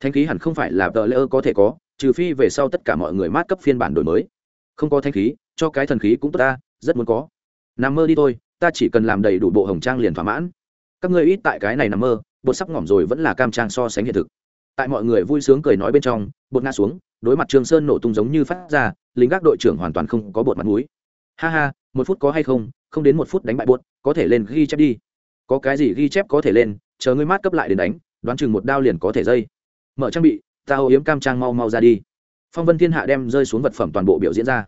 thanh khí hẳn không phải là tờ lỡ có thể có, trừ phi về sau tất cả mọi người mát cấp phiên bản đổi mới. Không có thanh khí, cho cái thần khí cũng tốt ta, rất muốn có. Nằm mơ đi thôi, ta chỉ cần làm đầy đủ bộ hồng trang liền thỏa mãn. Các ngươi ít tại cái này nằm mơ, bột sắp ngỏm rồi vẫn là cam trang so sánh hiện thực. Tại mọi người vui sướng cười nói bên trong, bột ngã xuống, đối mặt trường sơn nổ tung giống như phát ra, lính gác đội trưởng hoàn toàn không có bột mặt mũi. Ha ha, một phút có hay không không đến một phút đánh bại bột, có thể lên ghi chép đi. Có cái gì ghi chép có thể lên, chờ ngươi mát cấp lại đến đánh, đoán chừng một đao liền có thể dây mở trang bị, ta ô yếm cam trang mau mau ra đi. Phong vân thiên hạ đem rơi xuống vật phẩm toàn bộ biểu diễn ra.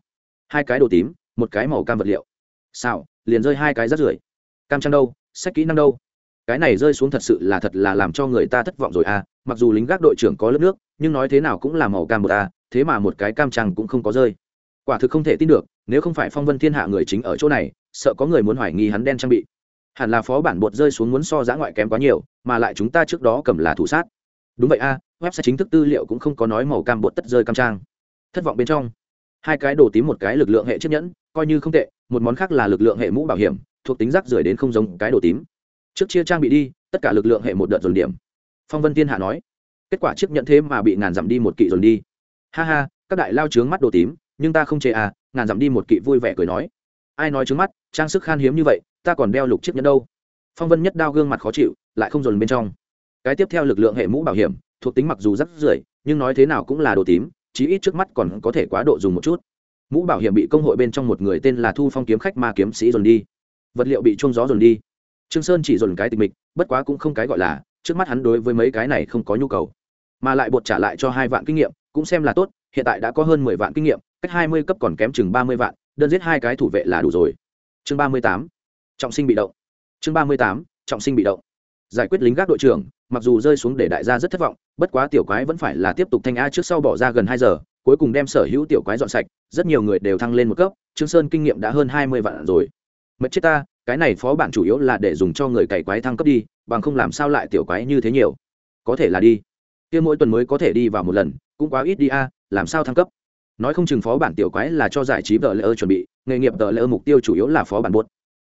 Hai cái đồ tím, một cái màu cam vật liệu. Sao liền rơi hai cái rắt rưởi. Cam trang đâu, sách kỹ năng đâu? Cái này rơi xuống thật sự là thật là làm cho người ta thất vọng rồi à mặc dù lính gác đội trưởng có lớp nước, nhưng nói thế nào cũng là màu cam một à thế mà một cái cam trang cũng không có rơi. Quả thực không thể tin được, nếu không phải phong vân thiên hạ người chính ở chỗ này, sợ có người muốn hoài nghi hắn đen trang bị. Hẳn là phó bản bột rơi xuống muốn so giã ngoại kém quá nhiều, mà lại chúng ta trước đó cầm là thủ sát đúng vậy a à, website chính thức tư liệu cũng không có nói màu cam bột tất rơi cam trang. Thất vọng bên trong. Hai cái đồ tím một cái lực lượng hệ chiếc nhẫn coi như không tệ một món khác là lực lượng hệ mũ bảo hiểm thuộc tính rác rưởi đến không giống cái đồ tím. Trước chia trang bị đi tất cả lực lượng hệ một đợt dồn điểm. Phong vân thiên hạ nói. Kết quả chiếc nhẫn thế mà bị ngàn dặm đi một kỵ dồn đi. Ha ha các đại lao trướng mắt đồ tím nhưng ta không chê à ngàn dặm đi một kỵ vui vẻ cười nói. Ai nói trướng mắt trang sức khan hiếm như vậy ta còn đeo lục chiếc nhẫn đâu. Phong vân nhất đao gương mặt khó chịu lại không dồn bên trong cái tiếp theo lực lượng hệ mũ bảo hiểm, thuộc tính mặc dù rất rưởi, nhưng nói thế nào cũng là đồ tím, chí ít trước mắt còn có thể quá độ dùng một chút. Mũ bảo hiểm bị công hội bên trong một người tên là thu phong kiếm khách ma kiếm sĩ dồn đi. Vật liệu bị trông gió dồn đi. Trương sơn chỉ dồn cái tịch mịch, bất quá cũng không cái gọi là, trước mắt hắn đối với mấy cái này không có nhu cầu. Mà lại bột trả lại cho hai vạn kinh nghiệm, cũng xem là tốt, hiện tại đã có hơn mười vạn kinh nghiệm, cách hai mươi cấp còn kém chừng ba mươi vạn, đơn giết hai cái thủ vệ là đủ rồi. Chương ba mươi tám, trọng sinh bị động. Chương ba mươi tám, trọng sinh bị động. Giải quyết lính gác đội trưởng mặc dù rơi xuống để đại gia rất thất vọng, bất quá tiểu quái vẫn phải là tiếp tục thanh a trước sau bỏ ra gần hai giờ, cuối cùng đem sở hữu tiểu quái dọn sạch, rất nhiều người đều thăng lên một cấp, trương sơn kinh nghiệm đã hơn hai mươi vạn rồi. Mất chết ta, cái này phó bản chủ yếu là để dùng cho người cày quái thăng cấp đi, bằng không làm sao lại tiểu quái như thế nhiều. Có thể là đi. Kia mỗi tuần mới có thể đi vào một lần, cũng quá ít đi a, làm sao thăng cấp? Nói không chừng phó bản tiểu quái là cho giải trí vợ lỡ chuẩn bị, nghề nghiệp vợ lỡ mục tiêu chủ yếu là phó bản buốt.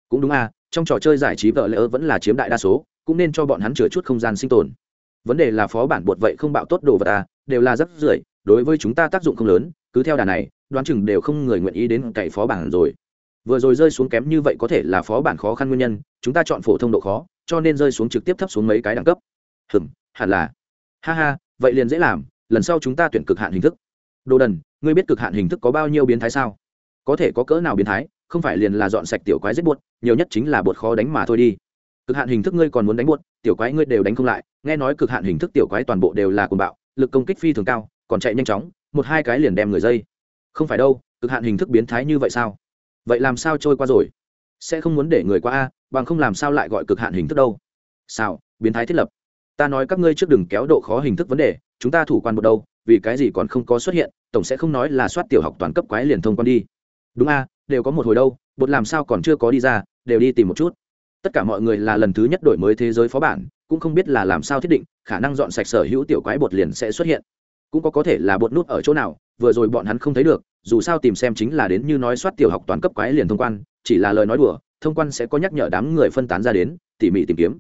Cũng đúng a, trong trò chơi giải trí vợ lỡ vẫn là chiếm đại đa số cũng nên cho bọn hắn chừa chút không gian sinh tồn. Vấn đề là phó bản bột vậy không bạo tốt đồ vật à đều là rất rưởi, đối với chúng ta tác dụng không lớn, cứ theo đà này, đoán chừng đều không người nguyện ý đến cậy phó bản rồi. Vừa rồi rơi xuống kém như vậy có thể là phó bản khó khăn nguyên nhân, chúng ta chọn phổ thông độ khó, cho nên rơi xuống trực tiếp thấp xuống mấy cái đẳng cấp. Hừm, hẳn là. Ha ha, vậy liền dễ làm, lần sau chúng ta tuyển cực hạn hình thức. Đồ đần, ngươi biết cực hạn hình thức có bao nhiêu biến thái sao? Có thể có cỡ nào biến thái, không phải liền là dọn sạch tiểu quái giết buột, nhiều nhất chính là bột khó đánh mà thôi đi cực hạn hình thức ngươi còn muốn đánh buốt, tiểu quái ngươi đều đánh không lại. Nghe nói cực hạn hình thức tiểu quái toàn bộ đều là cuồng bạo, lực công kích phi thường cao, còn chạy nhanh chóng, một hai cái liền đem người dây. Không phải đâu, cực hạn hình thức biến thái như vậy sao? Vậy làm sao trôi qua rồi? Sẽ không muốn để người qua a, bằng không làm sao lại gọi cực hạn hình thức đâu? Sao biến thái thiết lập. Ta nói các ngươi trước đừng kéo độ khó hình thức vấn đề, chúng ta thủ quan một đâu, vì cái gì còn không có xuất hiện, tổng sẽ không nói là soát tiểu học toàn cấp quái liền thông quan đi. Đúng a, đều có một hồi đâu, bột làm sao còn chưa có đi ra, đều đi tìm một chút tất cả mọi người là lần thứ nhất đổi mới thế giới phó bản, cũng không biết là làm sao thiết định, khả năng dọn sạch sở hữu tiểu quái bột liền sẽ xuất hiện. Cũng có có thể là bột nút ở chỗ nào, vừa rồi bọn hắn không thấy được, dù sao tìm xem chính là đến như nói soát tiểu học toàn cấp quái liền thông quan, chỉ là lời nói đùa, thông quan sẽ có nhắc nhở đám người phân tán ra đến, tỉ mỉ tìm kiếm.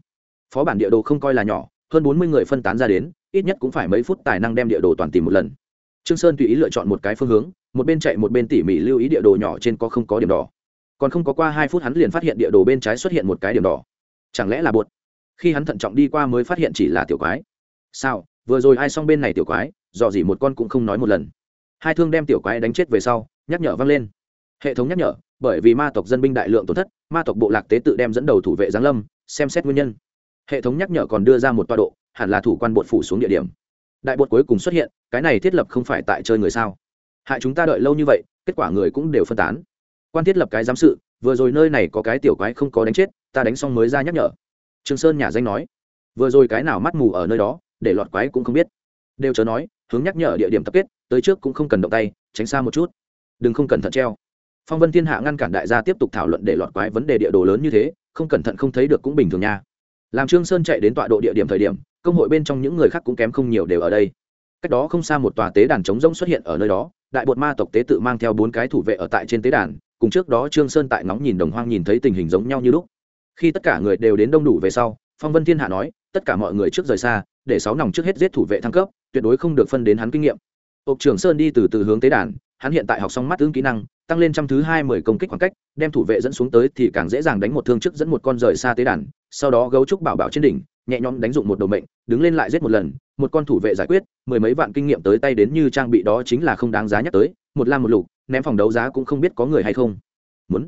Phó bản địa đồ không coi là nhỏ, hơn bốn mươi người phân tán ra đến, ít nhất cũng phải mấy phút tài năng đem địa đồ toàn tìm một lần. Trương sơn tùy ý lựa chọn một cái phương hướng, một bên chạy một bên tỉ mỉ lưu ý địa đồ nhỏ trên có không có điểm đỏ còn không có qua hai phút hắn liền phát hiện địa đồ bên trái xuất hiện một cái điểm đỏ. Chẳng lẽ là bột? Khi hắn thận trọng đi qua mới phát hiện chỉ là tiểu quái. Sao? Vừa rồi ai xong bên này tiểu quái? Dò gì một con cũng không nói một lần. Hai thương đem tiểu quái đánh chết về sau, nhắc nhở vang lên. Hệ thống nhắc nhở, bởi vì ma tộc dân binh đại lượng tổn thất, ma tộc bộ lạc tế tự đem dẫn đầu thủ vệ giáng lâm, xem xét nguyên nhân. Hệ thống nhắc nhở còn đưa ra một toa độ, hẳn là thủ quan bột phủ xuống địa điểm. Đại bột cuối cùng xuất hiện, cái này thiết lập không phải tại chơi người sao? Hại chúng ta đợi lâu như vậy, kết quả người cũng đều phân tán quan thiết lập cái giám sự, vừa rồi nơi này có cái tiểu quái không có đánh chết, ta đánh xong mới ra nhắc nhở. Trường sơn nhà danh nói. Vừa rồi cái nào mắt mù ở nơi đó, để lọt quái cũng không biết. Đều chớ nói, hướng nhắc nhở địa điểm tập kết, tới trước cũng không cần động tay, tránh xa một chút. Đừng không cẩn thận treo. Phong vân thiên hạ ngăn cản đại gia tiếp tục thảo luận để lọt quái vấn đề địa đồ lớn như thế, không cẩn thận không thấy được cũng bình thường nha. Làm trương sơn chạy đến tọa độ địa điểm thời điểm, công hội bên trong những người khác cũng kém không nhiều đều ở đây. Cách đó không xa một tòa tế đàn trống rỗng xuất hiện ở nơi đó, đại bột ma tộc tế tự mang theo bốn cái thủ vệ ở tại trên tế đàn cùng trước đó trương sơn tại ngóng nhìn đồng hoang nhìn thấy tình hình giống nhau như lúc. Khi tất cả người đều đến đông đủ về sau, phong vân thiên hạ nói, tất cả mọi người trước rời xa, để sáu nòng trước hết giết thủ vệ thăng cấp, tuyệt đối không được phân đến hắn kinh nghiệm. Ộc trưởng sơn đi từ từ hướng tế đàn, hắn hiện tại học xong mắt tương kỹ năng, tăng lên trăm thứ hai mười công kích khoảng cách, đem thủ vệ dẫn xuống tới thì càng dễ dàng đánh một thương trước dẫn một con rời xa tế đàn, sau đó gấu trúc bảo bảo trên đỉnh, nhẹ nhõm đánh dụng một đầu mệnh, đứng lên lại giết một lần, một con thủ vệ giải quyết, mười mấy vạn kinh nghiệm tới tay đến như trang bị đó chính là không đáng giá nhắc tới, một lam một lục ném phòng đấu giá cũng không biết có người hay không. Muốn?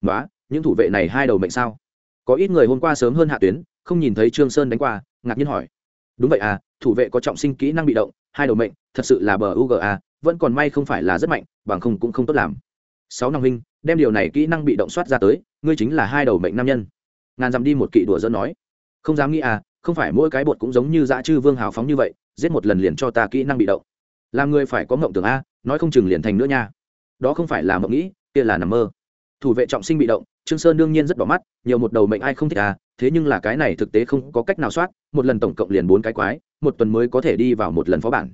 Nói những thủ vệ này hai đầu mệnh sao? Có ít người hôm qua sớm hơn hạ tuyến, không nhìn thấy trương sơn đánh qua, ngạc nhiên hỏi. Đúng vậy à thủ vệ có trọng sinh kỹ năng bị động, hai đầu mệnh, thật sự là bờ uga vẫn còn may không phải là rất mạnh, bằng không cũng không tốt làm. Sáu năm huynh, đem điều này kỹ năng bị động soát ra tới, ngươi chính là hai đầu mệnh nam nhân. Ngàn dặm đi một kỵ đùa dẫn nói. Không dám nghĩ à không phải mỗi cái bột cũng giống như dã chư vương hào phóng như vậy, giết một lần liền cho ta kỹ năng bị động. Làm người phải có ngộng tưởng a, nói không chừng liền thành nữa nha đó không phải là mộng nghĩ kia là nằm mơ. Thủ vệ trọng sinh bị động trương sơn đương nhiên rất bỏ mắt nhiều một đầu mệnh ai không thích à thế nhưng là cái này thực tế không có cách nào soát một lần tổng cộng liền bốn cái quái một tuần mới có thể đi vào một lần phó bản.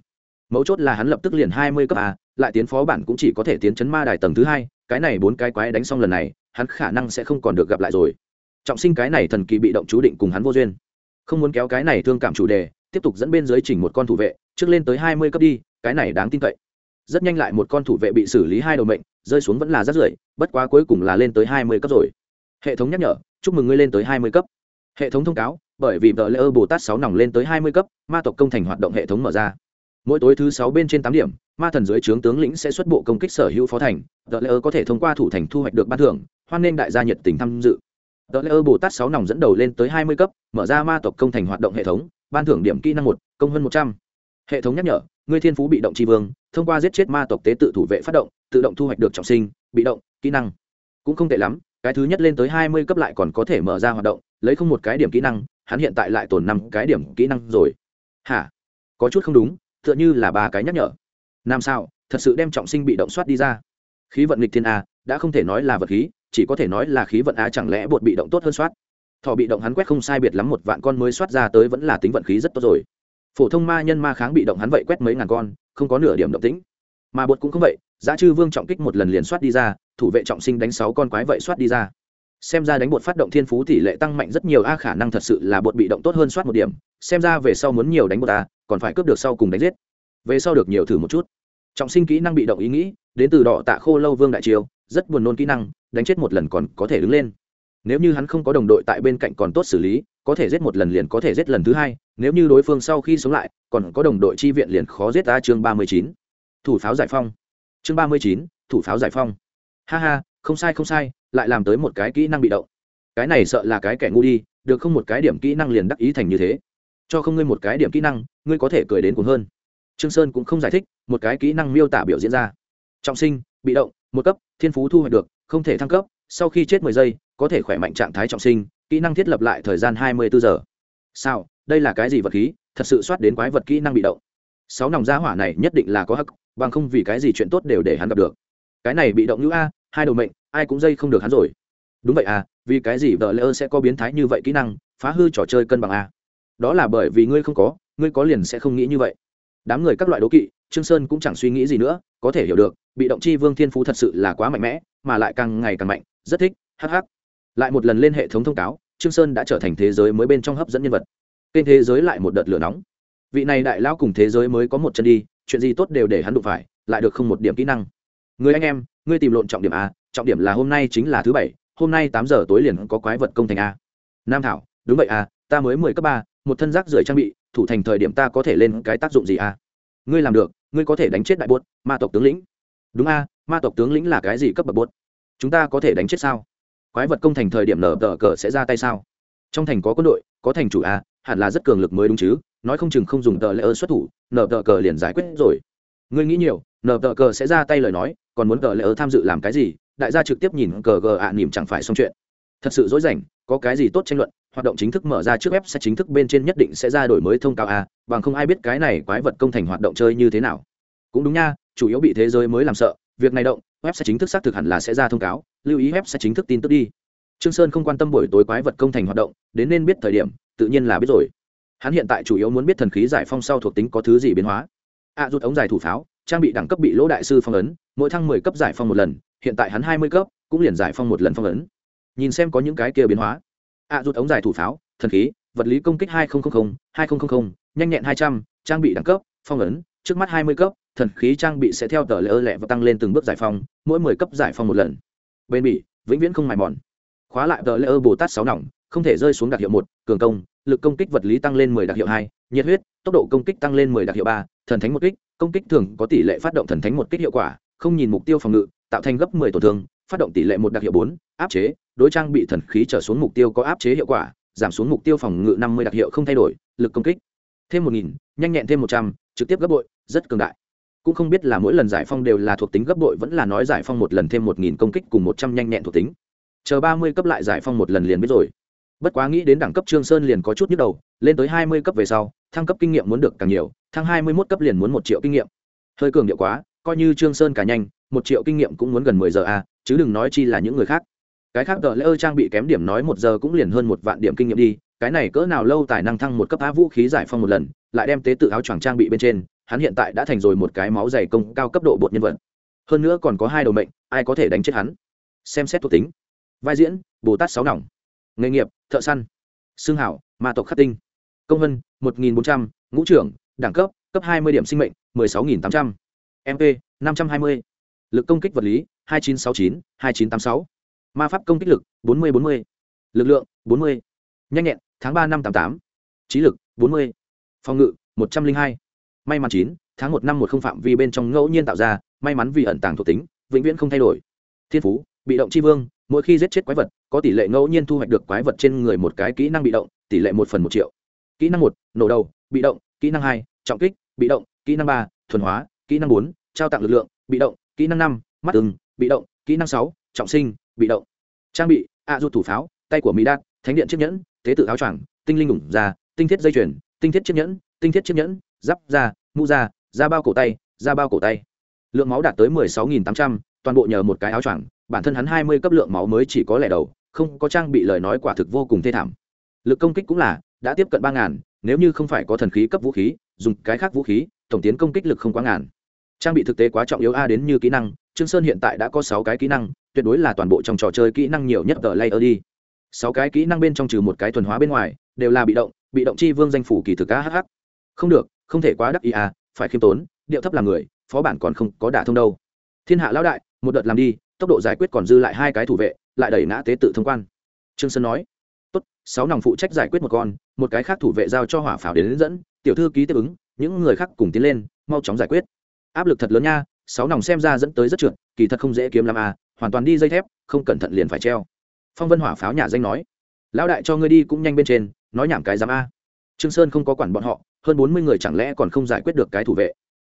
Mấu chốt là hắn lập tức liền hai mươi cấp à, lại tiến phó bản cũng chỉ có thể tiến chấn ma đài tầng thứ hai cái này bốn cái quái đánh xong lần này hắn khả năng sẽ không còn được gặp lại rồi. Trọng sinh cái này thần kỳ bị động chú định cùng hắn vô duyên. Không muốn kéo cái này thương cảm chủ đề tiếp tục dẫn bên dưới chỉnh một con thủ vệ trước lên tới hai mươi cấp đi cái này đáng tin cậy rất nhanh lại một con thủ vệ bị xử lý hai đầu mệnh, rơi xuống vẫn là rất rưởi, bất quá cuối cùng là lên tới hai mươi cấp rồi. Hệ thống nhắc nhở, chúc mừng ngươi lên tới hai mươi cấp. Hệ thống thông cáo, bởi vì vợ lễ ơ bồ tát sáu nòng lên tới hai mươi cấp, ma tộc công thành hoạt động hệ thống mở ra. Mỗi tối thứ sáu bên trên tám điểm, ma thần dưới trướng tướng lĩnh sẽ xuất bộ công kích sở hữu phó thành vợ lễ ơ có thể thông qua thủ thành thu hoạch được ban thưởng, hoan nghênh đại gia nhiệt tình tham dự. Vợ lễ ơ bồ tát sáu nòng dẫn đầu lên tới hai mươi cấp, mở ra ma tộc công thành hoạt động hệ thống, ban thưởng điểm kỹ năng một, công hơn một trăm. Hệ thống nhắc nhở ngươi thiên phú bị động tri vương, thông qua giết chết ma tộc tế tự thủ vệ phát động, tự động thu hoạch được trọng sinh, bị động, kỹ năng. Cũng không tệ lắm, cái thứ nhất lên tới hai mươi cấp lại còn có thể mở ra hoạt động, lấy không một cái điểm kỹ năng, hắn hiện tại lại tồn năm cái điểm kỹ năng rồi. Hả? Có chút không đúng, tựa như là ba cái nhắc nhở. Nam sao? Thật sự đem trọng sinh bị động soát đi ra. Khí vận nghịch thiên a, đã không thể nói là vật khí, chỉ có thể nói là khí vận a chẳng lẽ bột bị động tốt hơn soát? Thọ bị động hắn quét không sai biệt lắm, một vạn con mới soát ra tới vẫn là tính vận khí rất tốt rồi phổ thông ma nhân ma kháng bị động hắn vậy quét mấy ngàn con, không có nửa điểm động tĩnh. Mà bột cũng không vậy, giá chư vương trọng kích một lần liền soát đi ra, thủ vệ trọng sinh đánh sáu con quái vậy soát đi ra. Xem ra đánh bột phát động thiên phú tỷ lệ tăng mạnh rất nhiều, a, khả năng thật sự là bột bị động tốt hơn soát một điểm. Xem ra về sau muốn nhiều đánh bột a còn phải cướp được sau cùng đánh giết. Về sau được nhiều thử một chút. Trọng sinh kỹ năng bị động ý nghĩ, đến từ đỏ tạ khô lâu vương đại triều, rất buồn nôn kỹ năng, đánh chết một lần còn có thể đứng lên. Nếu như hắn không có đồng đội tại bên cạnh còn tốt xử lý có thể giết một lần liền có thể giết lần thứ hai, nếu như đối phương sau khi sống lại, còn có đồng đội chi viện liền khó giết ta. Chương ba mươi chín. Thủ pháo giải phong. Chương ba mươi chín. Thủ pháo giải phong. Ha ha, không sai không sai, lại làm tới một cái kỹ năng bị động. Cái này sợ là cái kẻ ngu đi, được không một cái điểm kỹ năng liền đắc ý thành như thế. Cho không ngươi một cái điểm kỹ năng, ngươi có thể cười đến cùng hơn. Trương sơn cũng không giải thích, một cái kỹ năng miêu tả biểu diễn ra. Trọng sinh, bị động, một cấp, thiên phú thu hoạch được, không thể thăng cấp, sau khi chết mười giây, có thể khỏe mạnh trạng thái trọng sinh kỹ năng thiết lập lại thời gian hai mươi bốn giờ. Sao, đây là cái gì vật khí? Thật sự soát đến quái vật kỹ năng bị động. Sáu nòng gia hỏa này nhất định là có hắc, bằng không vì cái gì chuyện tốt đều để hắn gặp được. Cái này bị động như a, hai đầu mệnh, ai cũng dây không được hắn rồi. Đúng vậy à vì cái gì vợ lỡ sẽ có biến thái như vậy kỹ năng, phá hư trò chơi cân bằng a? Đó là bởi vì ngươi không có, ngươi có liền sẽ không nghĩ như vậy. Đám người các loại đố kỵ, trương sơn cũng chẳng suy nghĩ gì nữa, có thể hiểu được, bị động chi vương thiên phú thật sự là quá mạnh mẽ, mà lại càng ngày càng mạnh, rất thích hh lại một lần lên hệ thống thông cáo, trương sơn đã trở thành thế giới mới bên trong hấp dẫn nhân vật. Kênh thế giới lại một đợt lửa nóng. Vị này đại lao cùng thế giới mới có một chân đi, chuyện gì tốt đều để hắn đụng phải, lại được không một điểm kỹ năng. Người anh em, ngươi tìm lộn trọng điểm a, trọng điểm là hôm nay chính là thứ bảy, hôm nay tám giờ tối liền có quái vật công thành a. Nam thảo, đúng vậy a, ta mới mười cấp ba, một thân rác rưởi trang bị, thủ thành thời điểm ta có thể lên cái tác dụng gì a? Ngươi làm được, ngươi có thể đánh chết đại bốt, ma tộc tướng lĩnh. Đúng a, ma tộc tướng lĩnh là cái gì cấp bậc bốt? Chúng ta có thể đánh chết sao? Quái vật công thành thời điểm nở tờ cờ sẽ ra tay sao? Trong thành có quân đội có thành chủ a hẳn là rất cường lực mới đúng chứ nói không chừng không dùng tờ lễ ơ xuất thủ nở tờ cờ liền giải quyết rồi. Ngươi nghĩ nhiều nở tờ cờ sẽ ra tay lời nói còn muốn tờ lễ ơ tham dự làm cái gì? Đại gia trực tiếp nhìn cờ gờ ạ à, nỉm chẳng phải xong chuyện. Thật sự dối rảnh có cái gì tốt tranh luận hoạt động chính thức mở ra trước web sẽ chính thức bên trên nhất định sẽ ra đổi mới thông cáo a bằng không ai biết cái này quái vật công thành hoạt động chơi như thế nào. Cũng đúng nha chủ yếu bị thế giới mới làm sợ việc này động web sẽ chính thức xác thực hẳn là sẽ ra thông cáo lưu ý web sẽ chính thức tin tức đi. Trương sơn không quan tâm buổi tối quái vật công thành hoạt động đến nên biết thời điểm tự nhiên là biết rồi. Hắn hiện tại chủ yếu muốn biết thần khí giải phong sau thuộc tính có thứ gì biến hóa. À, rút ống dài thủ pháo trang bị đẳng cấp bị lỗ đại sư phong ấn mỗi thăng mười cấp giải phong một lần hiện tại hắn hai mươi cấp cũng liền giải phong một lần phong ấn. Nhìn xem có những cái kia biến hóa. À, rút ống dài thủ pháo thần khí vật lý công kích hai nghìn hai nghìn nhanh nhẹn hai trăm trang bị đẳng cấp phong ấn trước mắt hai mươi cấp thần khí trang bị sẽ theo tờ lễ ơ lẹ và tăng lên từng bước giải phong mỗi mười cấp giải phong một lần bên bỉ, vĩnh viễn không mài mòn. Khóa lại tờ lễ ơ bồ tát sáu nòng không thể rơi xuống đặc hiệu một cường công lực công kích vật lý tăng lên mười đặc hiệu hai nhiệt huyết tốc độ công kích tăng lên mười đặc hiệu ba thần thánh một kích công kích thường có tỷ lệ phát động thần thánh một kích hiệu quả không nhìn mục tiêu phòng ngự tạo thành gấp mười tổn thương phát động tỷ lệ một đặc hiệu bốn áp chế đối trang bị thần khí trở xuống mục tiêu có áp chế hiệu quả giảm xuống mục tiêu phòng ngự năm mươi đặc hiệu không thay đổi lực công kích. Thêm một nghìn nhanh nhẹn thêm một trăm trực tiếp gấp bội rất cường đại cũng không biết là mỗi lần giải phong đều là thuộc tính gấp bội vẫn là nói giải phong một lần thêm một nghìn công kích cùng một trăm nhanh nhẹn thuộc tính. Chờ ba mươi cấp lại giải phong một lần liền biết rồi. Bất quá nghĩ đến đẳng cấp trương sơn liền có chút nhức đầu, lên tới hai mươi cấp về sau, thăng cấp kinh nghiệm muốn được càng nhiều, thăng hai mươi mốt cấp liền muốn một triệu kinh nghiệm. Hơi cường điệu quá, coi như trương sơn cả nhanh, một triệu kinh nghiệm cũng muốn gần mười giờ a, chứ đừng nói chi là những người khác. Cái khác đợi lễ ơ trang bị kém điểm nói một giờ cũng liền hơn một vạn điểm kinh nghiệm đi, cái này cỡ nào lâu tài năng thăng một cấp á vũ khí giải phong một lần, lại đem tế tự áo choàng trang bị bên trên hắn hiện tại đã thành rồi một cái máu dày công cao cấp độ bột nhân vật. Hơn nữa còn có hai đầu mệnh, ai có thể đánh chết hắn? Xem xét thuộc tính. Vai diễn, bồ tát sáu nòng. Nghề nghiệp, thợ săn. Xương hảo, ma tộc khắc tinh. Công vân, một nghìn bốn trăm, ngũ trưởng, đẳng cấp cấp hai mươi điểm sinh mệnh, mười sáu nghìn tám trăm. Mp năm trăm hai mươi. Lực công kích vật lý, hai chín sáu chín, hai chín tám sáu. Ma pháp công kích lực, bốn mươi bốn mươi. Lực lượng, bốn mươi. Nhanh nhẹn, tháng ba năm tám tám. Trí lực, bốn mươi. Phòng ngự, một trăm linh hai may mắn chín tháng một năm một không phạm vi bên trong ngẫu nhiên tạo ra may mắn vì ẩn tàng thuộc tính vĩnh viễn không thay đổi. Thiên phú bị động tri vương mỗi khi giết chết quái vật có tỷ lệ ngẫu nhiên thu hoạch được quái vật trên người một cái kỹ năng bị động tỷ lệ một phần một triệu. Kỹ năng một nổ đầu bị động kỹ năng hai trọng kích bị động kỹ năng ba thuần hóa kỹ năng bốn trao tặng lực lượng bị động kỹ năng năm mắt ưng bị động kỹ năng sáu trọng sinh bị động. Trang bị a à, rút thủ pháo tay của mỹ đạt thánh điện chiếc nhẫn tế tự áo choàng tinh linh ủng da tinh thiết dây chuyền tinh thiết chiếc nhẫn tinh thiết chiếc nhẫn giáp da mũ da da bao cổ tay da bao cổ tay. Lượng máu đạt tới mười sáu nghìn tám trăm, toàn bộ nhờ một cái áo choàng, bản thân hắn hai mươi cấp lượng máu mới chỉ có lẻ đầu, không có trang bị lời nói quả thực vô cùng thê thảm. Lực công kích cũng là, đã tiếp cận ba ngàn, nếu như không phải có thần khí cấp vũ khí, dùng cái khác vũ khí, tổng tiến công kích lực không quá ngàn. Trang bị thực tế quá trọng yếu a đến như kỹ năng, trương sơn hiện tại đã có sáu cái kỹ năng, tuyệt đối là toàn bộ trong trò chơi kỹ năng nhiều nhất ở layer đi. Sáu cái kỹ năng bên trong trừ một cái thuần hóa bên ngoài, đều là bị động bị động chi vương danh phủ kỳ thực a hh không được không thể quá đắc ý à phải khiêm tốn điệu thấp là người phó bản còn không có đả thông đâu. Thiên hạ lão đại một đợt làm đi tốc độ giải quyết còn dư lại hai cái thủ vệ lại đẩy ngã tế tự thông quan. Trương sơn nói tốt sáu nòng phụ trách giải quyết một con một cái khác thủ vệ giao cho hỏa pháo đến, dẫn tiểu thư ký tiếp ứng những người khác cùng tiến lên mau chóng giải quyết. Áp lực thật lớn nha sáu nòng xem ra dẫn tới rất trượt kỳ thật không dễ kiếm làm à hoàn toàn đi dây thép không cẩn thận liền phải treo. Phong vân hỏa pháo nhà danh nói lão đại cho ngươi đi cũng nhanh bên trên nói nhảm cái dám a. Trương sơn không có quản bọn họ hơn bốn mươi người chẳng lẽ còn không giải quyết được cái thủ vệ?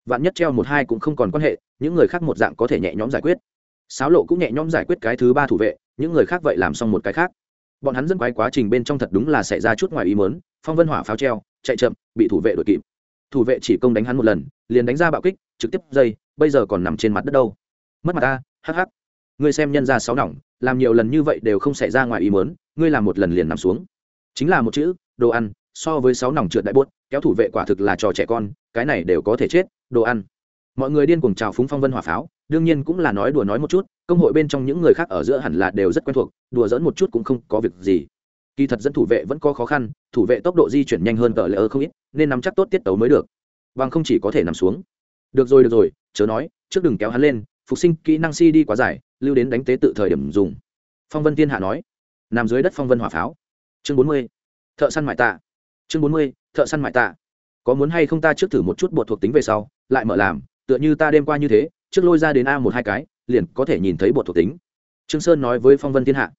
Vạn nhất treo một hai cũng không còn quan hệ, những người khác một dạng có thể nhẹ nhõm giải quyết. Sáo lộ cũng nhẹ nhõm giải quyết cái thứ ba thủ vệ, những người khác vậy làm xong một cái khác. Bọn hắn dẫn quái quá trình bên trong thật đúng là xảy ra chút ngoài ý mớn phong vân hỏa pháo treo, chạy chậm, bị thủ vệ đuổi kịp. Thủ vệ chỉ công đánh hắn một lần, liền đánh ra bạo kích, trực tiếp dây, bây giờ còn nằm trên mặt đất đâu. Mất mặt ta, hắc hắc. Ngươi xem nhân ra sáu nòng, làm nhiều lần như vậy đều không xảy ra ngoài ý mớn ngươi làm một lần liền nằm xuống. Chính là một chữ, đồ ăn so với sáu nòng trượt đại bốt, kéo thủ vệ quả thực là trò trẻ con, cái này đều có thể chết, đồ ăn. Mọi người điên cuồng chào phúng phong vân hỏa pháo, đương nhiên cũng là nói đùa nói một chút, công hội bên trong những người khác ở giữa hẳn là đều rất quen thuộc, đùa dẫn một chút cũng không có việc gì. Kỳ thật dẫn thủ vệ vẫn có khó khăn, thủ vệ tốc độ di chuyển nhanh hơn tờ lỡ không ít, nên nắm chắc tốt tiết tấu mới được. Bằng không chỉ có thể nằm xuống. Được rồi được rồi, chớ nói, trước đừng kéo hắn lên, phục sinh kỹ năng si đi quá dài, lưu đến đánh tế tự thời điểm dùng. Phong vân tiên hạ nói, nằm dưới đất phong vân hỏa pháo. Chương bốn mươi, thợ săn mại tạ chương bốn mươi, thợ săn mại tạ. Có muốn hay không ta trước thử một chút bột thuộc tính về sau, lại mở làm, tựa như ta đêm qua như thế, trước lôi ra đến a một hai cái, liền có thể nhìn thấy bột thuộc tính. Trương sơn nói với phong vân thiên hạ.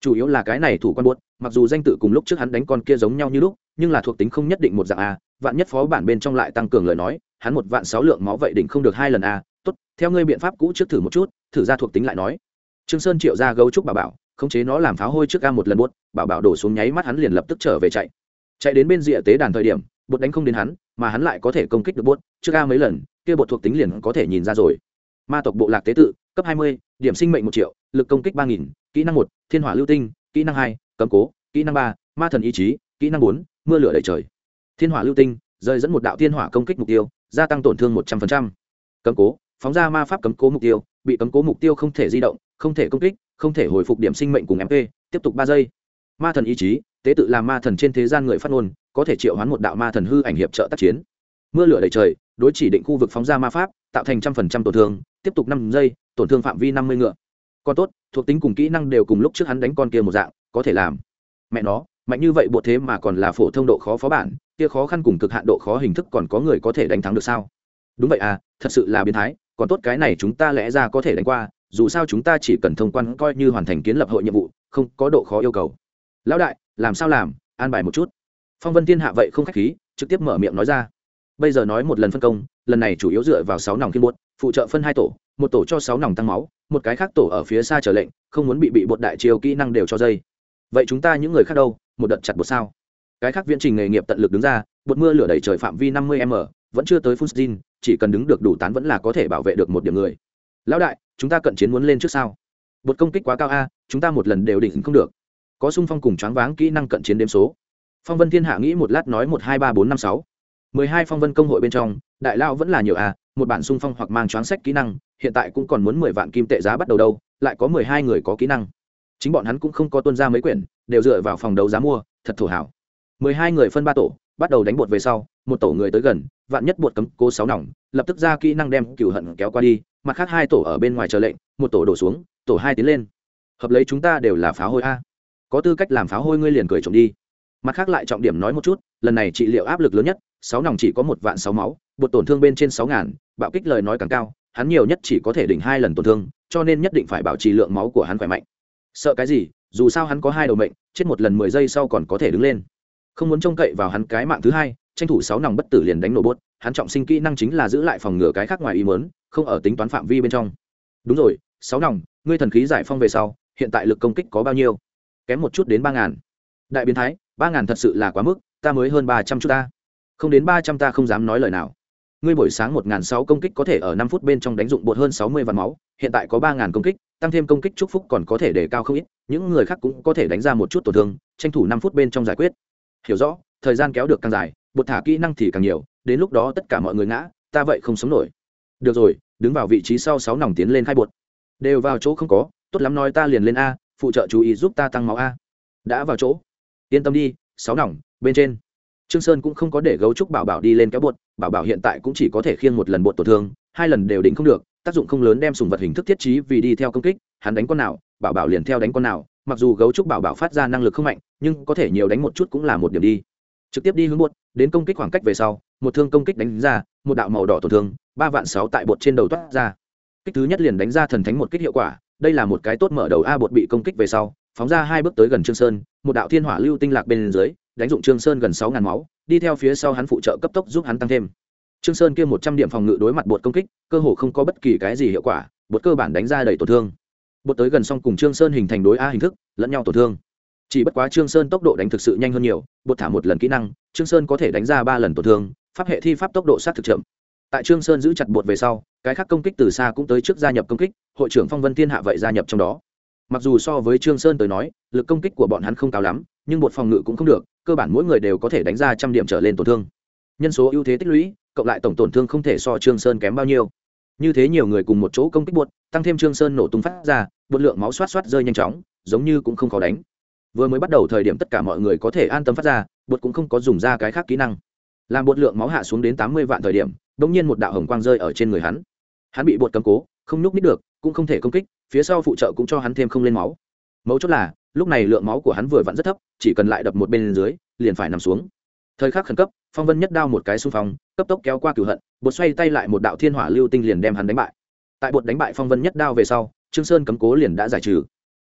Chủ yếu là cái này thủ quan bột, mặc dù danh tự cùng lúc trước hắn đánh con kia giống nhau như lúc, nhưng là thuộc tính không nhất định một dạng a, vạn nhất phó bản bên trong lại tăng cường lời nói, hắn một vạn sáu lượng máu vậy đỉnh không được hai lần a. Tốt, theo ngươi biện pháp cũ trước thử một chút, thử ra thuộc tính lại nói. Trương sơn triệu ra gấu trúc bảo bảo, khống chế nó làm pháo hôi trước a một lần buốt bảo bảo đổ xuống nháy mắt hắn liền lập tức trở về chạy chạy đến bên rìa tế đàn thời điểm, bột đánh không đến hắn, mà hắn lại có thể công kích được bột, trước a mấy lần, kia bột thuộc tính liền có thể nhìn ra rồi. Ma tộc bộ lạc tế tự, cấp hai mươi, điểm sinh mệnh một triệu, lực công kích ba nghìn, kỹ năng một, thiên hỏa lưu tinh, kỹ năng hai cấm cố, kỹ năng ba, ma thần ý chí, kỹ năng bốn, mưa lửa đầy trời. Thiên hỏa lưu tinh, rơi dẫn một đạo thiên hỏa công kích mục tiêu, gia tăng tổn thương một trăm linh cấm cố, phóng ra ma pháp cấm cố mục tiêu, bị cấm cố mục tiêu không thể di động, không thể công kích, không thể hồi phục điểm sinh mệnh cùng mp tiếp tục ba giây. Ma thần ý chí tế tự làm ma thần trên thế gian người phát ngôn, có thể triệu hoán một đạo ma thần hư ảnh hiệp trợ tác chiến. Mưa lửa đầy trời, đối chỉ định khu vực phóng ra ma pháp, tạo thành trăm phần trăm tổn thương, tiếp tục năm giây, tổn thương phạm vi năm mươi ngựa. Còn tốt, thuộc tính cùng kỹ năng đều cùng lúc trước hắn đánh con kia một dạng, có thể làm. Mẹ nó, mạnh như vậy bộ thế mà còn là phổ thông độ khó phó bản, kia khó khăn cùng cực hạn độ khó hình thức còn có người có thể đánh thắng được sao? Đúng vậy à thật sự là biến thái, còn tốt cái này chúng ta lẽ ra có thể đánh qua, dù sao chúng ta chỉ cần thông quan coi như hoàn thành kiến lập hội nhiệm vụ, không có độ khó yêu cầu. Lão đại làm sao làm, an bài một chút. Phong vân thiên hạ vậy không khách khí, trực tiếp mở miệng nói ra. Bây giờ nói một lần phân công, lần này chủ yếu dựa vào sáu nòng kiên bột, phụ trợ phân hai tổ, một tổ cho sáu nòng tăng máu, một cái khác tổ ở phía xa trở lệnh, không muốn bị bị bột đại chiều kỹ năng đều cho dây. Vậy chúng ta những người khác đâu, một đợt chặt bột sao? Cái khác viễn trình nghề nghiệp tận lực đứng ra, bột mưa lửa đẩy trời phạm vi năm mươi m, vẫn chưa tới phun chỉ cần đứng được đủ tán vẫn là có thể bảo vệ được một điểm người. Lão đại, chúng ta cận chiến muốn lên trước sao? Bột công kích quá cao a, chúng ta một lần đều định không được có sung phong cùng choáng váng kỹ năng cận chiến đếm số. Phong vân thiên hạ nghĩ một lát nói một hai ba bốn năm sáu. Mười hai phong vân công hội bên trong, đại lao vẫn là nhiều a một bản sung phong hoặc mang choáng sách kỹ năng, hiện tại cũng còn muốn mười vạn kim tệ giá bắt đầu đâu, lại có mười hai người có kỹ năng. Chính bọn hắn cũng không có tuân ra mấy quyển, đều dựa vào phòng đấu giá mua, thật thổ hảo. Mười hai người phân ba tổ, bắt đầu đánh bột về sau, một tổ người tới gần, vạn nhất bột cấm, cố sáu nòng, lập tức ra kỹ năng đem cựu hận kéo qua đi, mặt khác hai tổ ở bên ngoài chờ lệnh, một tổ đổ xuống, tổ hai tiến lên. Hợp lấy chúng ta đều là pháo hôi a có tư cách làm pháo hôi ngươi liền cười trộm đi. Mặt khác lại trọng điểm nói một chút, lần này trị liệu áp lực lớn nhất, sáu nòng chỉ có một vạn sáu máu bột tổn thương bên trên sáu ngàn, bạo kích lời nói càng cao, hắn nhiều nhất chỉ có thể đỉnh hai lần tổn thương, cho nên nhất định phải bảo trì lượng máu của hắn khỏe mạnh. Sợ cái gì, dù sao hắn có hai đầu mệnh, chết một lần mười giây sau còn có thể đứng lên. Không muốn trông cậy vào hắn cái mạng thứ hai, tranh thủ sáu nòng bất tử liền đánh nổ bốt, hắn trọng sinh kỹ năng chính là giữ lại phòng ngừa cái khác ngoài ý mớn không ở tính toán phạm vi bên trong. Đúng rồi, sáu nòng, ngươi thần khí giải phong về sau, hiện tại lực công kích có bao nhiêu? Kém một chút đến ba ngàn. Đại biến thái, ba ngàn thật sự là quá mức, ta mới hơn ba trăm chút ta. Không đến ba trăm ta không dám nói lời nào. Ngươi buổi sáng một ngàn sáu công kích có thể ở năm phút bên trong đánh dụng bột hơn sáu mươi vạn máu, hiện tại có ba ngàn công kích, tăng thêm công kích chúc phúc còn có thể để cao không ít, những người khác cũng có thể đánh ra một chút tổn thương, tranh thủ năm phút bên trong giải quyết. Hiểu rõ, thời gian kéo được càng dài, bột thả kỹ năng thì càng nhiều, đến lúc đó tất cả mọi người ngã, ta vậy không sống nổi. Được rồi, đứng vào vị trí sau sáu nòng tiến lên khai bột. Đều vào chỗ không có, tốt lắm nói ta liền lên a phụ trợ chú ý giúp ta tăng máu a. Đã vào chỗ. Yên tâm đi, sáu nòng, bên trên. Trương sơn cũng không có để gấu trúc bảo bảo đi lên kéo bột, bảo bảo hiện tại cũng chỉ có thể khiêng một lần bột tổn thương, hai lần đều đỉnh không được, tác dụng không lớn đem sùng vật hình thức thiết trí vì đi theo công kích, hắn đánh con nào, bảo bảo liền theo đánh con nào, mặc dù gấu trúc bảo bảo phát ra năng lực không mạnh, nhưng có thể nhiều đánh một chút cũng là một điểm đi. Trực tiếp đi hướng bột, đến công kích khoảng cách về sau, một thương công kích đánh ra, một đạo màu đỏ tổn thương, ba vạn sáu tại bột trên đầu toát ra. Kích thứ nhất liền đánh ra thần thánh một kích hiệu quả đây là một cái tốt mở đầu a bột bị công kích về sau, phóng ra hai bước tới gần trương sơn, một đạo thiên hỏa lưu tinh lạc bên dưới, đánh dụng trương sơn gần sáu ngàn máu, đi theo phía sau hắn phụ trợ cấp tốc giúp hắn tăng thêm. Trương sơn kia một trăm điểm phòng ngự đối mặt bột công kích, cơ hồ không có bất kỳ cái gì hiệu quả, bột cơ bản đánh ra đầy tổn thương. Bột tới gần xong cùng trương sơn hình thành đối a hình thức, lẫn nhau tổn thương. Chỉ bất quá trương sơn tốc độ đánh thực sự nhanh hơn nhiều, bột thả một lần kỹ năng, trương sơn có thể đánh ra ba lần tổn thương, pháp hệ thi pháp tốc độ sát thực chậm. Tại trương sơn giữ chặt bột về sau cái khác công kích từ xa cũng tới trước gia nhập công kích, hội trưởng phong vân thiên hạ vậy gia nhập trong đó. Mặc dù so với trương sơn tới nói, lực công kích của bọn hắn không cao lắm, nhưng một phòng ngự cũng không được, cơ bản mỗi người đều có thể đánh ra trăm điểm trở lên tổn thương. Nhân số ưu thế tích lũy, cộng lại tổng tổn thương không thể so trương sơn kém bao nhiêu. Như thế nhiều người cùng một chỗ công kích buột tăng thêm trương sơn nổ tung phát ra bột lượng máu xoát xoát rơi nhanh chóng, giống như cũng không khó đánh. Vừa mới bắt đầu thời điểm tất cả mọi người có thể an tâm phát ra bột cũng không có dùng ra cái khác kỹ năng. Làm bột lượng máu hạ xuống đến tám mươi vạn thời điểm đ ỗ n g nhiên một đạo hồng quang rơi ở trên người hắn hắn bị bột cầm cố, không nhúc nít được, cũng không thể công kích, phía sau phụ trợ cũng cho hắn thêm không lên máu. Mấu chốt là, lúc này lượng máu của hắn vừa vặn rất thấp, chỉ cần lại đập một bên dưới, liền phải nằm xuống. Thời khắc khẩn cấp, phong vân nhất đao một cái xung phong, cấp tốc kéo qua cửu hận, bột xoay tay lại một đạo thiên hỏa lưu tinh liền đem hắn đánh bại. Tại bột đánh bại phong vân nhất đao về sau, trương sơn cấm cố liền đã giải trừ.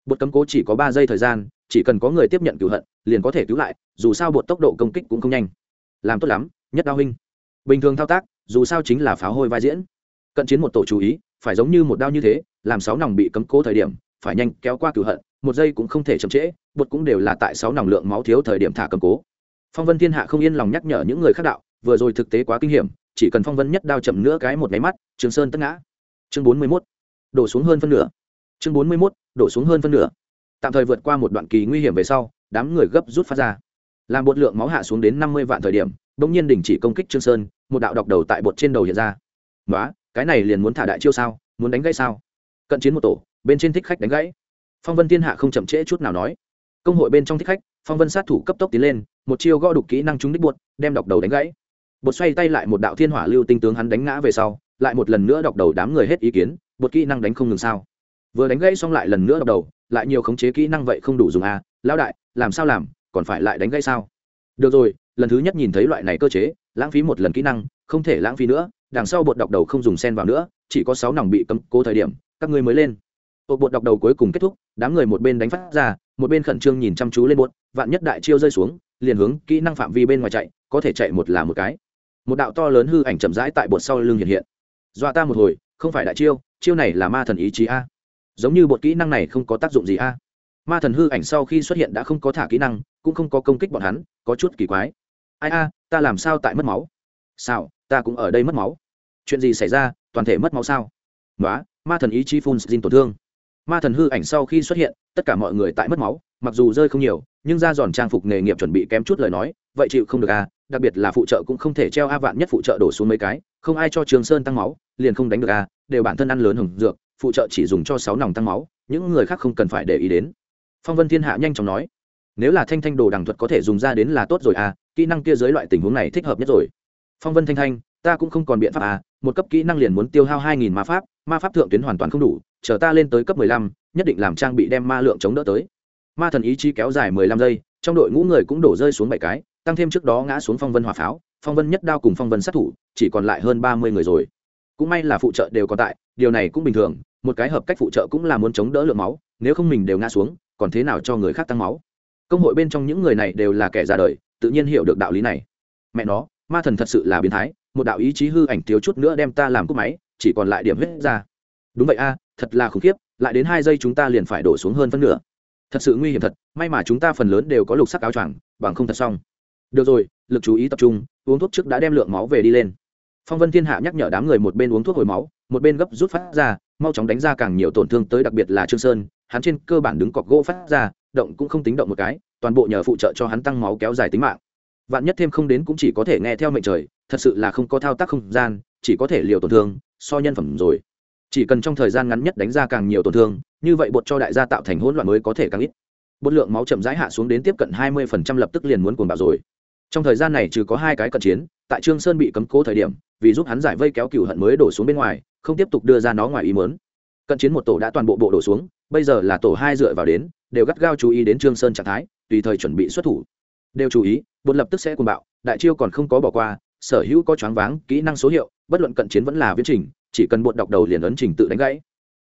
Bột cấm cố chỉ có ba giây thời gian, chỉ cần có người tiếp nhận cửu hận, liền có thể cứu lại, dù sao bột tốc độ công kích cũng không nhanh. Làm tốt lắm, nhất đao huynh. Bình thường thao tác, dù sao chính là pháo hôi vai diễn cận chiến một tổ chú ý, phải giống như một đao như thế, làm sáu nòng bị cấm cố thời điểm, phải nhanh kéo qua cửu hận, một giây cũng không thể chậm trễ, bột cũng đều là tại sáu nòng lượng máu thiếu thời điểm thả cầm cố. Phong vân thiên hạ không yên lòng nhắc nhở những người khác đạo, vừa rồi thực tế quá kinh hiểm, chỉ cần phong vân nhất đao chậm nữa cái một máy mắt, trường sơn tất ngã. Chương bốn mươi mốt, đổ xuống hơn phân nửa. Chương bốn mươi mốt, đổ xuống hơn phân nửa. Tạm thời vượt qua một đoạn kỳ nguy hiểm về sau, đám người gấp rút phát ra. Làm bột lượng máu hạ xuống đến năm mươi vạn thời điểm đ ỗ n g nhiên đình chỉ công kích trương sơn, một đạo độc đầu tại bột trên đầu hiện ra. Nói cái này liền muốn thả đại chiêu sao, muốn đánh gãy sao? Cận chiến một tổ, bên trên thích khách đánh gãy. Phong vân thiên hạ không chậm trễ chút nào nói. Công hội bên trong thích khách, phong vân sát thủ cấp tốc tiến lên, một chiêu gõ đục kỹ năng trúng đích buột, đem đọc đầu đánh gãy. Bột xoay tay lại một đạo thiên hỏa lưu tinh tướng hắn đánh ngã về sau, lại một lần nữa đọc đầu đám người hết ý kiến bột kỹ năng đánh không ngừng sao. Vừa đánh gãy xong lại lần nữa đọc đầu, lại nhiều khống chế kỹ năng vậy không đủ dùng à lão đại, làm sao làm, còn phải lại đánh gãy sao? Được rồi, lần thứ nhất nhìn thấy loại này cơ chế, lãng phí một lần kỹ năng, không thể lãng phí nữa đằng sau bột đọc đầu không dùng sen vào nữa, chỉ có sáu nòng bị cấm cố thời điểm, các ngươi mới lên. Ột bột đọc đầu cuối cùng kết thúc, đám người một bên đánh phát ra, một bên khẩn trương nhìn chăm chú lên bột, vạn nhất đại chiêu rơi xuống, liền hướng kỹ năng phạm vi bên ngoài chạy, có thể chạy một là một cái. Một đạo to lớn hư ảnh chậm rãi tại bột sau lưng hiện hiện. Dọa ta một hồi, không phải đại chiêu chiêu này là ma thần ý chí a. Giống như bột kỹ năng này không có tác dụng gì a. Ma thần hư ảnh sau khi xuất hiện đã không có thả kỹ năng, cũng không có công kích bọn hắn, có chút kỳ quái. Ai a, ta làm sao tại mất máu? Sao ta cũng ở đây mất máu chuyện gì xảy ra, toàn thể mất máu sao? Nói ma thần ý chí phun xin tổn thương. Ma thần hư ảnh sau khi xuất hiện, tất cả mọi người tại mất máu, mặc dù rơi không nhiều, nhưng ra giòn trang phục nghề nghiệp chuẩn bị kém chút lời nói, vậy chịu không được à đặc biệt là phụ trợ cũng không thể treo a vạn nhất phụ trợ đổ xuống mấy cái, không ai cho trường sơn tăng máu, liền không đánh được à? đều bản thân ăn lớn hồng dược, phụ trợ chỉ dùng cho sáu nòng tăng máu, những người khác không cần phải để ý đến. Phong vân thiên hạ nhanh chóng nói, nếu là thanh thanh đồ đằng thuật có thể dùng ra đến là tốt rồi à kỹ năng kia dưới loại tình huống này thích hợp nhất rồi. Phong vân thanh thanh ta cũng không còn biện pháp à một cấp kỹ năng liền muốn tiêu hao hai nghìn ma pháp ma pháp thượng tuyến hoàn toàn không đủ, chờ ta lên tới cấp mười lăm, nhất định làm trang bị đem ma lượng chống đỡ tới. Ma thần ý chí kéo dài mười lăm giây, trong đội ngũ người cũng đổ rơi xuống bảy cái, tăng thêm trước đó ngã xuống phong vân hỏa pháo, phong vân nhất đao cùng phong vân sát thủ, chỉ còn lại hơn ba mươi người rồi. Cũng may là phụ trợ đều còn tại, điều này cũng bình thường, một cái hợp cách phụ trợ cũng là muốn chống đỡ lượng máu, nếu không mình đều ngã xuống, còn thế nào cho người khác tăng máu? Công hội bên trong những người này đều là kẻ ra đời, tự nhiên hiểu được đạo lý này. Mẹ nó, ma thần thật sự là biến thái một đạo ý chí hư ảnh thiếu chút nữa đem ta làm cúp máy, chỉ còn lại điểm huyết ra. Đúng vậy a, thật là khủng khiếp, lại đến hai giây chúng ta liền phải đổ xuống hơn phân nửa. Thật sự nguy hiểm thật, may mà chúng ta phần lớn đều có lục sắc áo choàng, bằng không thật xong. Được rồi, lực chú ý tập trung, uống thuốc trước đã đem lượng máu về đi lên. Phong vân thiên hạ nhắc nhở đám người một bên uống thuốc hồi máu, một bên gấp rút phát ra, mau chóng đánh ra càng nhiều tổn thương tới đặc biệt là trương sơn, hắn trên cơ bản đứng cọc gỗ phát ra, động cũng không tính động một cái, toàn bộ nhờ phụ trợ cho hắn tăng máu kéo dài tính mạng. Vạn nhất thêm không đến cũng chỉ có thể nghe theo mệnh trời thật sự là không có thao tác không gian, chỉ có thể liều tổn thương, so nhân phẩm rồi. Chỉ cần trong thời gian ngắn nhất đánh ra càng nhiều tổn thương, như vậy bột cho đại gia tạo thành hỗn loạn mới có thể càng ít. Bột lượng máu chậm rãi hạ xuống đến tiếp cận hai mươi lập tức liền muốn cuồng bạo rồi. Trong thời gian này trừ có hai cái cận chiến, tại trương sơn bị cấm cố thời điểm, vì giúp hắn giải vây kéo cửu hận mới đổ xuống bên ngoài, không tiếp tục đưa ra nó ngoài ý muốn. Cận chiến một tổ đã toàn bộ bộ đổ xuống, bây giờ là tổ hai dựa vào đến, đều gắt gao chú ý đến trương sơn trạng thái, tùy thời chuẩn bị xuất thủ. Đều chú ý, bột lập tức sẽ cuồng bạo, đại chiêu còn không có bỏ qua sở hữu có choáng váng kỹ năng số hiệu, bất luận cận chiến vẫn là viễn trình, chỉ cần bột đọc đầu liền ấn trình tự đánh gãy.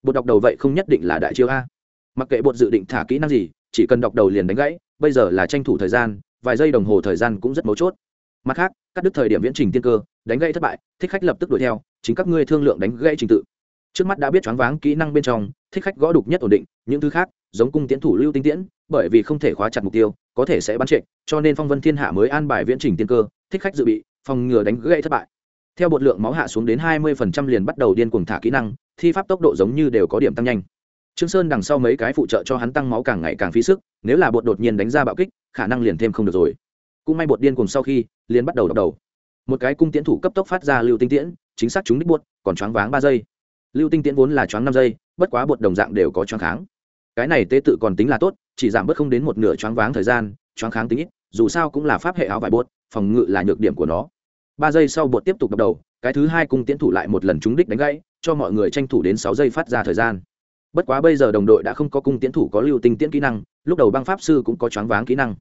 Bột đọc đầu vậy không nhất định là đại chiêu a. Mặc kệ bột dự định thả kỹ năng gì, chỉ cần đọc đầu liền đánh gãy, bây giờ là tranh thủ thời gian, vài giây đồng hồ thời gian cũng rất mấu chốt. Mặt khác, cắt đứt thời điểm viễn trình tiên cơ, đánh gãy thất bại, thích khách lập tức đuổi theo, chính các ngươi thương lượng đánh gãy trình tự. Trước mắt đã biết choáng váng kỹ năng bên trong, thích khách gõ đục nhất ổn định, những thứ khác, giống cung tiến thủ lưu tinh tiễn, bởi vì không thể khóa chặt mục tiêu, có thể sẽ bắn trệ, cho nên phong vân thiên hạ mới an bài viễn trình tiên cơ, thích khách dự bị phòng ngừa đánh gãy thất bại. Theo bột lượng máu hạ xuống đến hai mươi liền bắt đầu điên cuồng thả kỹ năng, thi pháp tốc độ giống như đều có điểm tăng nhanh. Trương sơn đằng sau mấy cái phụ trợ cho hắn tăng máu càng ngày càng phí sức, nếu là bột đột nhiên đánh ra bạo kích, khả năng liền thêm không được rồi. Cũng may bột điên cuồng sau khi, liền bắt đầu đập đầu. Một cái cung tiễn thủ cấp tốc phát ra lưu tinh tiễn, chính xác chúng đích bột, còn choáng váng ba giây. Lưu tinh tiễn vốn là choáng năm giây, bất quá bột đồng dạng đều có choáng kháng. Cái này tế tự còn tính là tốt, chỉ giảm bớt không đến một nửa choáng váng thời gian, choáng kháng tính ít, dù sao cũng là pháp hệ áo vải bột, phòng ngự là nhược điểm của nó ba giây sau bột tiếp tục đập đầu, cái thứ hai cung tiễn thủ lại một lần trúng đích đánh gãy, cho mọi người tranh thủ đến sáu giây phát ra thời gian. Bất quá bây giờ đồng đội đã không có cung tiễn thủ có lưu tinh tiễn kỹ năng, lúc đầu băng pháp sư cũng có choáng váng kỹ năng.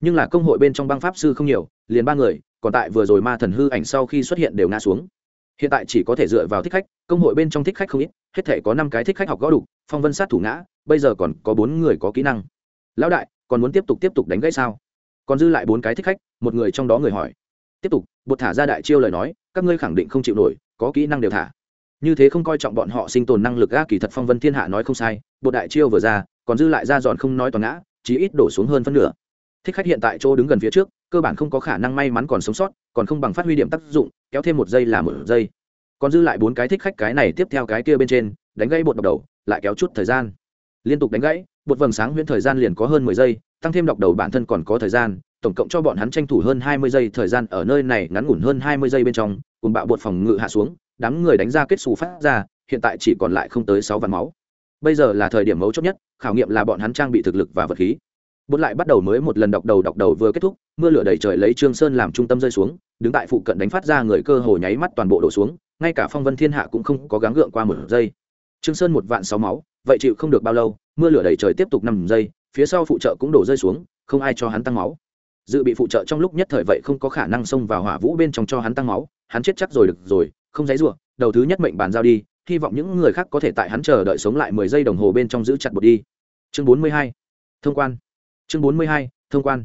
Nhưng là công hội bên trong băng pháp sư không nhiều, liền ba người, còn tại vừa rồi ma thần hư ảnh sau khi xuất hiện đều ngã xuống. Hiện tại chỉ có thể dựa vào thích khách, công hội bên trong thích khách không ít, hết thể có năm cái thích khách học gõ đủ phong vân sát thủ ngã, bây giờ còn có bốn người có kỹ năng. Lão đại, còn muốn tiếp tục tiếp tục đánh gãy sao? Còn dư lại bốn cái thích khách, một người trong đó người hỏi tiếp tục, bột thả ra đại chiêu lời nói, các ngươi khẳng định không chịu nổi, có kỹ năng đều thả. Như thế không coi trọng bọn họ sinh tồn năng lực ga kỳ thật phong vân thiên hạ nói không sai, bột đại chiêu vừa ra, còn dư lại ra dọn không nói toàn ngã, chí ít đổ xuống hơn phân nửa. Thích khách hiện tại chỗ đứng gần phía trước, cơ bản không có khả năng may mắn còn sống sót, còn không bằng phát huy điểm tác dụng, kéo thêm một giây là một giây. Còn dư lại bốn cái thích khách cái này tiếp theo cái kia bên trên, đánh gãy bột đọc đầu, lại kéo chút thời gian. Liên tục đánh gãy, bột vầng sáng huyễn thời gian liền có hơn mười giây, tăng thêm đọc đầu bản thân còn có thời gian tổng cộng cho bọn hắn tranh thủ hơn hai mươi giây thời gian ở nơi này ngắn ngủn hơn hai mươi giây bên trong, cùng bạo bột phòng ngự hạ xuống, đám người đánh ra kết xù phát ra, hiện tại chỉ còn lại không tới sáu vạn máu. Bây giờ là thời điểm mấu chốt nhất, khảo nghiệm là bọn hắn trang bị thực lực và vật khí. Bốn lại bắt đầu mới một lần đọc đầu đọc đầu vừa kết thúc, mưa lửa đầy trời lấy trương sơn làm trung tâm rơi xuống, đứng tại phụ cận đánh phát ra người cơ hồ nháy mắt toàn bộ đổ xuống, ngay cả phong vân thiên hạ cũng không có gắng gượng qua một giây. Trương sơn một vạn sáu máu, vậy chịu không được bao lâu, mưa lửa đầy trời tiếp tục năm giây, phía sau phụ trợ cũng đổ rơi xuống, không ai cho hắn tăng máu dự bị phụ trợ trong lúc nhất thời vậy không có khả năng xông vào hỏa vũ bên trong cho hắn tăng máu, hắn chết chắc rồi được rồi, không dãy rủa, đầu thứ nhất mệnh bàn giao đi, hy vọng những người khác có thể tại hắn chờ đợi sống lại mười giây đồng hồ bên trong giữ chặt bột đi. Chương bốn mươi hai, thông quan. Chương bốn mươi hai, thông quan.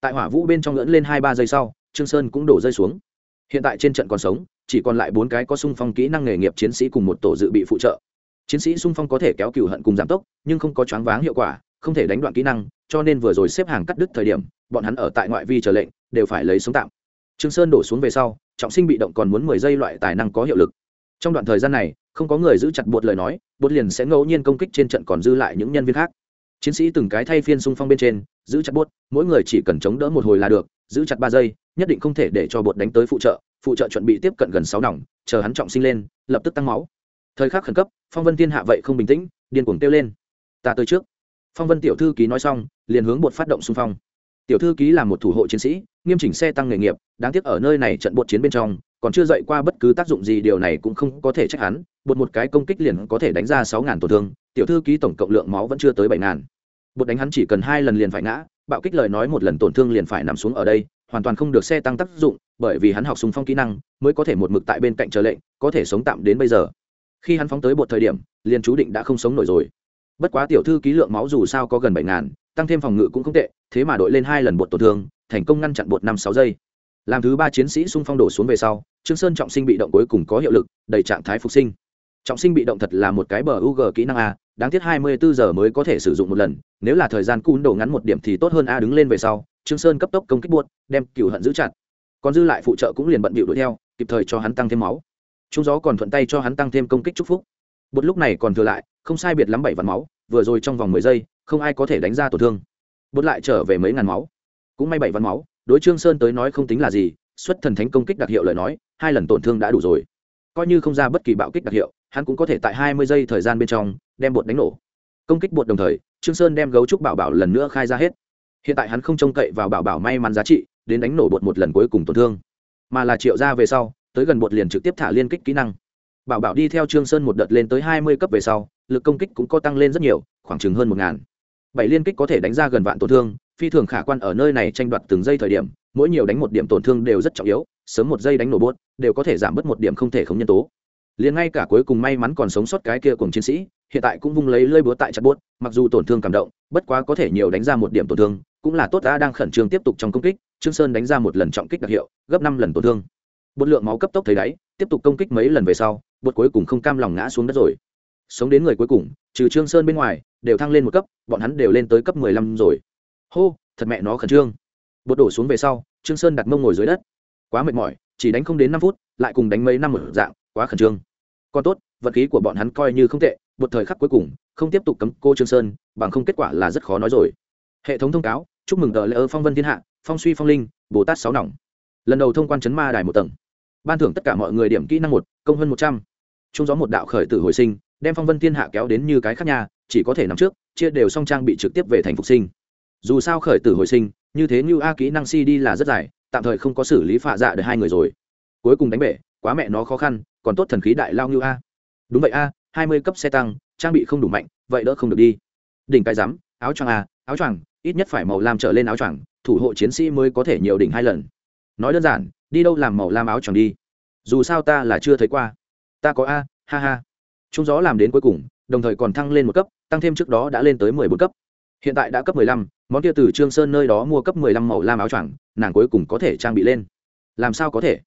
Tại hỏa vũ bên trong lẫn lên hai ba giây sau, trương sơn cũng đổ rơi xuống. Hiện tại trên trận còn sống, chỉ còn lại bốn cái có sung phong kỹ năng nghề nghiệp chiến sĩ cùng một tổ dự bị phụ trợ. Chiến sĩ sung phong có thể kéo cửu hận cùng giảm tốc, nhưng không có choáng váng hiệu quả, không thể đánh đoạn kỹ năng, cho nên vừa rồi xếp hàng cắt đứt thời điểm bọn hắn ở tại ngoại vi chờ lệnh, đều phải lấy sống tạm. Trương sơn đổ xuống về sau, trọng sinh bị động còn muốn mười giây loại tài năng có hiệu lực. Trong đoạn thời gian này, không có người giữ chặt bột lời nói, bột liền sẽ ngẫu nhiên công kích trên trận còn dư lại những nhân viên khác. Chiến sĩ từng cái thay phiên xung phong bên trên, giữ chặt bột, mỗi người chỉ cần chống đỡ một hồi là được, giữ chặt ba giây, nhất định không thể để cho bột đánh tới phụ trợ phụ trợ chuẩn bị tiếp cận gần sáu nòng, chờ hắn trọng sinh lên, lập tức tăng máu. Thời khắc khẩn cấp, phong vân thiên hạ vậy không bình tĩnh, điên cuồng kêu lên. Ta tới trước. Phong vân tiểu thư ký nói xong, liền hướng bột phát động xung phong tiểu thư ký là một thủ hộ chiến sĩ, nghiêm chỉnh xe tăng nghề nghiệp, đáng tiếc ở nơi này trận bột chiến bên trong, còn chưa dậy qua bất cứ tác dụng gì, điều này cũng không có thể trách hắn bột một cái công kích liền có thể đánh ra sáu ngàn tổn thương, tiểu thư ký tổng cộng lượng máu vẫn chưa tới bảy ngàn. Bột đánh hắn chỉ cần hai lần liền phải ngã, bạo kích lời nói một lần tổn thương liền phải nằm xuống ở đây, hoàn toàn không được xe tăng tác dụng, bởi vì hắn học súng phong kỹ năng, mới có thể một mực tại bên cạnh chờ lệnh, có thể sống tạm đến bây giờ. Khi hắn phóng tới bột thời điểm, liền chú định đã không sống nổi rồi. Bất quá tiểu thư ký lượng máu dù sao có gần bảy ngàn tăng thêm phòng ngự cũng không tệ, thế mà đội lên hai lần bột tổn thương, thành công ngăn chặn bột năm sáu giây. Làm thứ ba chiến sĩ xung phong đổ xuống về sau, trương sơn trọng sinh bị động cuối cùng có hiệu lực, đầy trạng thái phục sinh. Trọng sinh bị động thật là một cái bờ u g kỹ năng a, đáng tiếc hai mươi bốn giờ mới có thể sử dụng một lần, nếu là thời gian cún đổ ngắn một điểm thì tốt hơn a đứng lên về sau, trương sơn cấp tốc công kích buốt, đem cửu hận giữ chặt. Còn dư lại phụ trợ cũng liền bận bịu đuổi theo, kịp thời cho hắn tăng thêm máu. Trung gió còn thuận tay cho hắn tăng thêm công kích chúc phúc. Bột lúc này còn thừa lại, không sai biệt lắm bảy vạn máu, vừa rồi trong vòng mười giây không ai có thể đánh ra tổn thương. Bột lại trở về mấy ngàn máu. Cũng may bảy văn máu, đối trương sơn tới nói không tính là gì, xuất thần thánh công kích đặc hiệu lời nói, hai lần tổn thương đã đủ rồi. Coi như không ra bất kỳ bạo kích đặc hiệu, hắn cũng có thể tại hai mươi giây thời gian bên trong, đem bột đánh nổ. Công kích bột đồng thời, trương sơn đem gấu trúc bảo bảo lần nữa khai ra hết. Hiện tại hắn không trông cậy vào bảo bảo may mắn giá trị, đến đánh nổ bột một lần cuối cùng tổn thương. Mà là triệu ra về sau, tới gần bột liền trực tiếp thả liên kích kỹ năng. Bảo bảo đi theo trương sơn một đợt lên tới hai mươi cấp về sau, lực công kích cũng có tăng lên rất nhiều, khoảng chừng hơn một ngàn bảy liên kích có thể đánh ra gần vạn tổn thương, phi thường khả quan ở nơi này tranh đoạt từng giây thời điểm, mỗi nhiều đánh một điểm tổn thương đều rất trọng yếu, sớm một giây đánh nổ bốt, đều có thể giảm bớt một điểm không thể không nhân tố. Liền ngay cả cuối cùng may mắn còn sống sót cái kia cùng chiến sĩ, hiện tại cũng vung lấy lơi búa tại chặt bốt, mặc dù tổn thương cảm động, bất quá có thể nhiều đánh ra một điểm tổn thương, cũng là tốt đã đang khẩn trương tiếp tục trong công kích, trương sơn đánh ra một lần trọng kích đặc hiệu, gấp năm lần tổn thương. Bột lượng máu cấp tốc thấy đáy, tiếp tục công kích mấy lần về sau bột cuối cùng không cam lòng ngã xuống đất rồi. Sống đến người cuối cùng, trừ trương sơn bên ngoài đều thăng lên một cấp, bọn hắn đều lên tới cấp mười lăm rồi. Hô, thật mẹ nó khẩn trương. Bột đổ xuống về sau, trương sơn đặt mông ngồi dưới đất. Quá mệt mỏi, chỉ đánh không đến năm phút, lại cùng đánh mấy năm một dạng, quá khẩn trương. Còn tốt, vật khí của bọn hắn coi như không tệ, một thời khắc cuối cùng, không tiếp tục cấm cô trương sơn, bằng không kết quả là rất khó nói rồi. Hệ thống thông cáo, chúc mừng tờ lễ ơ phong vân thiên hạ, phong suy phong linh, bồ tát sáu nòng. Lần đầu thông quan chấn ma đài một tầng. Ban thưởng tất cả mọi người điểm kỹ năng một, công hơn một trăm. Trung gió một đạo khởi tử hồi sinh, đem phong vân thiên hạ kéo đến như cái khác nhà chỉ có thể nằm trước, chia đều song trang bị trực tiếp về thành phục sinh. Dù sao khởi tử hồi sinh, như thế như a kỹ năng cd là rất dài, tạm thời không có xử lý phạ dạ được hai người rồi. Cuối cùng đánh bể, quá mẹ nó khó khăn, còn tốt thần khí đại lao như a. Đúng vậy a, hai mươi cấp xe tăng, trang bị không đủ mạnh, vậy đỡ không được đi. Đỉnh cái rắm áo choàng a, áo choàng, ít nhất phải màu lam trở lên áo choàng, thủ hộ chiến sĩ mới có thể nhiều đỉnh hai lần. Nói đơn giản, đi đâu làm màu lam áo choàng đi. Dù sao ta là chưa thấy qua. Ta có a, ha ha. Trung gió làm đến cuối cùng đồng thời còn thăng lên một cấp, tăng thêm trước đó đã lên tới mười bốn cấp. Hiện tại đã cấp mười lăm, món kia từ trương sơn nơi đó mua cấp mười lăm màu lam áo choàng, nàng cuối cùng có thể trang bị lên. Làm sao có thể?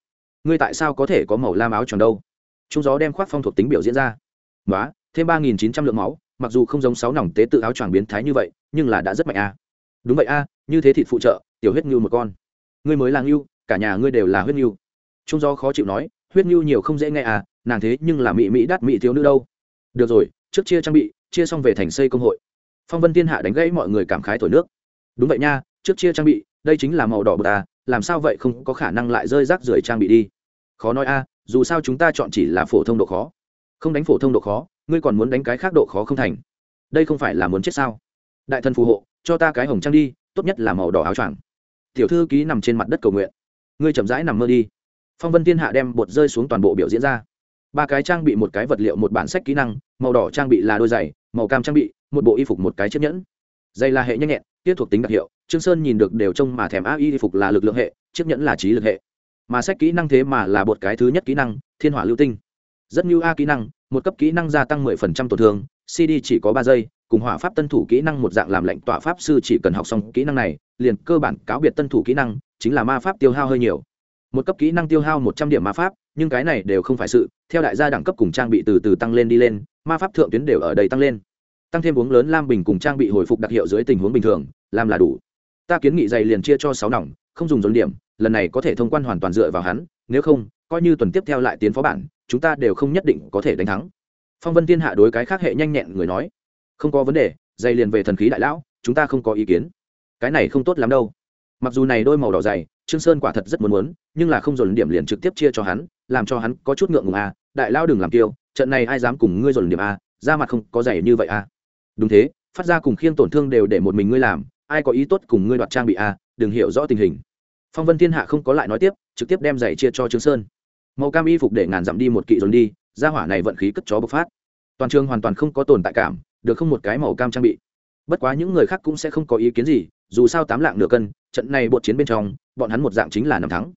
Ngươi tại sao có thể có màu lam áo choàng đâu? Trung gió đem khoác phong thuộc tính biểu diễn ra. Nói thêm ba nghìn chín trăm lượng máu, mặc dù không giống sáu nòng tế tự áo choàng biến thái như vậy, nhưng là đã rất mạnh a. Đúng vậy a, như thế thịt phụ trợ, tiểu huyết ngưu một con. Ngươi mới là ngưu cả nhà ngươi đều là huyết ngưu trung gió khó chịu nói, huyết ngưu nhiều không dễ nghe à nàng thế nhưng là mỹ mỹ đắt mỹ thiếu nữ đâu. Được rồi trước chia trang bị, chia xong về thành xây công hội. Phong vân thiên hạ đánh gãy mọi người cảm khái thổi nước. Đúng vậy nha, trước chia trang bị, đây chính là màu đỏ bờ ta, làm sao vậy không có khả năng lại rơi rác rưởi trang bị đi? Khó nói a, dù sao chúng ta chọn chỉ là phổ thông độ khó. Không đánh phổ thông độ khó, ngươi còn muốn đánh cái khác độ khó không thành. Đây không phải là muốn chết sao? Đại thần phù hộ, cho ta cái hồng trang đi, tốt nhất là màu đỏ áo choàng. Tiểu thư ký nằm trên mặt đất cầu nguyện. Ngươi chậm rãi nằm mơ đi. Phong vân thiên hạ đem bột rơi xuống toàn bộ biểu diễn ra ba cái trang bị một cái vật liệu một bản sách kỹ năng, màu đỏ trang bị là đôi giày, màu cam trang bị, một bộ y phục một cái chiếc nhẫn. Dây là hệ nhanh nhẹn tiết thuộc tính đặc hiệu, trương sơn nhìn được đều trông mà thèm a y phục là lực lượng hệ, chiếc nhẫn là trí lực hệ. Mà sách kỹ năng thế mà là một cái thứ nhất kỹ năng, thiên hỏa lưu tinh. Rất như a kỹ năng, một cấp kỹ năng gia tăng 10% tổn thương cd chỉ có ba giây, cùng hỏa pháp tân thủ kỹ năng một dạng làm lệnh tỏa pháp sư chỉ cần học xong kỹ năng này, liền cơ bản cáo biệt tân thủ kỹ năng, chính là ma pháp tiêu hao hơi nhiều. Một cấp kỹ năng tiêu hao một trăm điểm ma pháp nhưng cái này đều không phải sự, theo đại gia đẳng cấp cùng trang bị từ từ tăng lên đi lên, ma pháp thượng tuyến đều ở đây tăng lên. Tăng thêm uống lớn lam bình cùng trang bị hồi phục đặc hiệu dưới tình huống bình thường, làm là đủ. Ta kiến nghị dày liền chia cho sáu nòng, không dùng dồn điểm, lần này có thể thông quan hoàn toàn dựa vào hắn, nếu không, coi như tuần tiếp theo lại tiến phó bản, chúng ta đều không nhất định có thể đánh thắng. Phong vân thiên hạ đối cái khác hệ nhanh nhẹn người nói, không có vấn đề, dày liền về thần khí đại lão, chúng ta không có ý kiến. Cái này không tốt lắm đâu. Mặc dù này đôi màu đỏ dày, trương sơn quả thật rất muốn muốn, nhưng là không dồn điểm liền trực tiếp chia cho hắn làm cho hắn có chút ngượng ngùng a đại lao đừng làm kiêu, trận này ai dám cùng ngươi dồn điểm à, a ra mặt không có dày như vậy a đúng thế phát ra cùng khiêng tổn thương đều để một mình ngươi làm ai có ý tốt cùng ngươi đoạt trang bị a đừng hiểu rõ tình hình. Phong vân thiên hạ không có lại nói tiếp trực tiếp đem giày chia cho trương sơn. Màu cam y phục để ngàn dặm đi một kỵ dồn đi ra hỏa này vận khí cất chó bộc phát. Toàn trường hoàn toàn không có tồn tại cảm được không một cái màu cam trang bị. Bất quá những người khác cũng sẽ không có ý kiến gì dù sao tám lạng nửa cân trận này bộ chiến bên trong bọn hắn một dạng chính là nằm thắng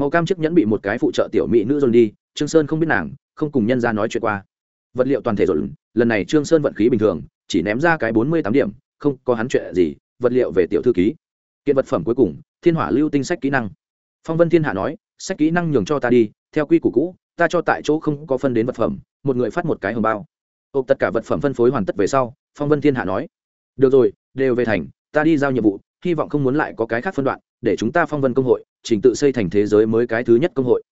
màu cam chiếc nhẫn bị một cái phụ trợ tiểu mỹ nữ dồn đi, trương sơn không biết nàng, không cùng nhân ra nói chuyện qua. Vật liệu toàn thể dồn, lần này trương sơn vận khí bình thường, chỉ ném ra cái bốn mươi tám điểm, không có hắn chuyện gì, vật liệu về tiểu thư ký. Kiện vật phẩm cuối cùng, thiên hỏa lưu tinh sách kỹ năng. Phong vân thiên hạ nói, sách kỹ năng nhường cho ta đi, theo quy củ cũ, ta cho tại chỗ không có phân đến vật phẩm, một người phát một cái hồng bao. Ộp tất cả vật phẩm phân phối hoàn tất về sau, phong vân thiên hạ nói, được rồi, đều về thành, ta đi giao nhiệm vụ, hy vọng không muốn lại có cái khác phân đoạn để chúng ta phong vân công hội, trình tự xây thành thế giới mới cái thứ nhất công hội.